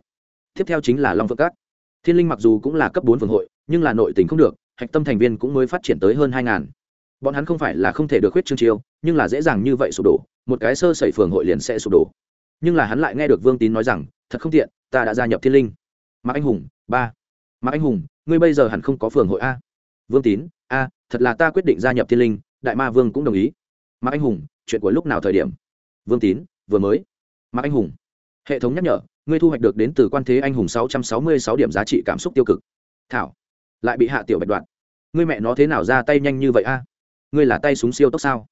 Tiếp theo chính là long phượng cát. Thiên linh mặc dù cũng là cấp bốn phương hội, nhưng là nội tình không được, hạch tâm thành viên cũng mới phát triển tới hơn hai ngàn bọn hắn không phải là không thể được huyết trương chiêu, nhưng là dễ dàng như vậy sụp đổ, một cái sơ sẩy phường hội liền sẽ sụp đổ. Nhưng là hắn lại nghe được vương tín nói rằng, thật không tiện, ta đã gia nhập thiên linh. Mạc anh hùng, ba. Mạc anh hùng, ngươi bây giờ hẳn không có phường hội a. Vương tín, a, thật là ta quyết định gia nhập thiên linh, đại ma vương cũng đồng ý. Mạc anh hùng, chuyện của lúc nào thời điểm? Vương tín, vừa mới. Mạc anh hùng, hệ thống nhắc nhở, ngươi thu hoạch được đến từ quan thế anh hùng sáu trăm sáu mươi sáu điểm giá trị cảm xúc tiêu cực. Thảo, lại bị hạ tiểu bạch đoạn ngươi mẹ nó thế nào ra tay nhanh như vậy a? Ngươi là tay súng siêu tốc sao?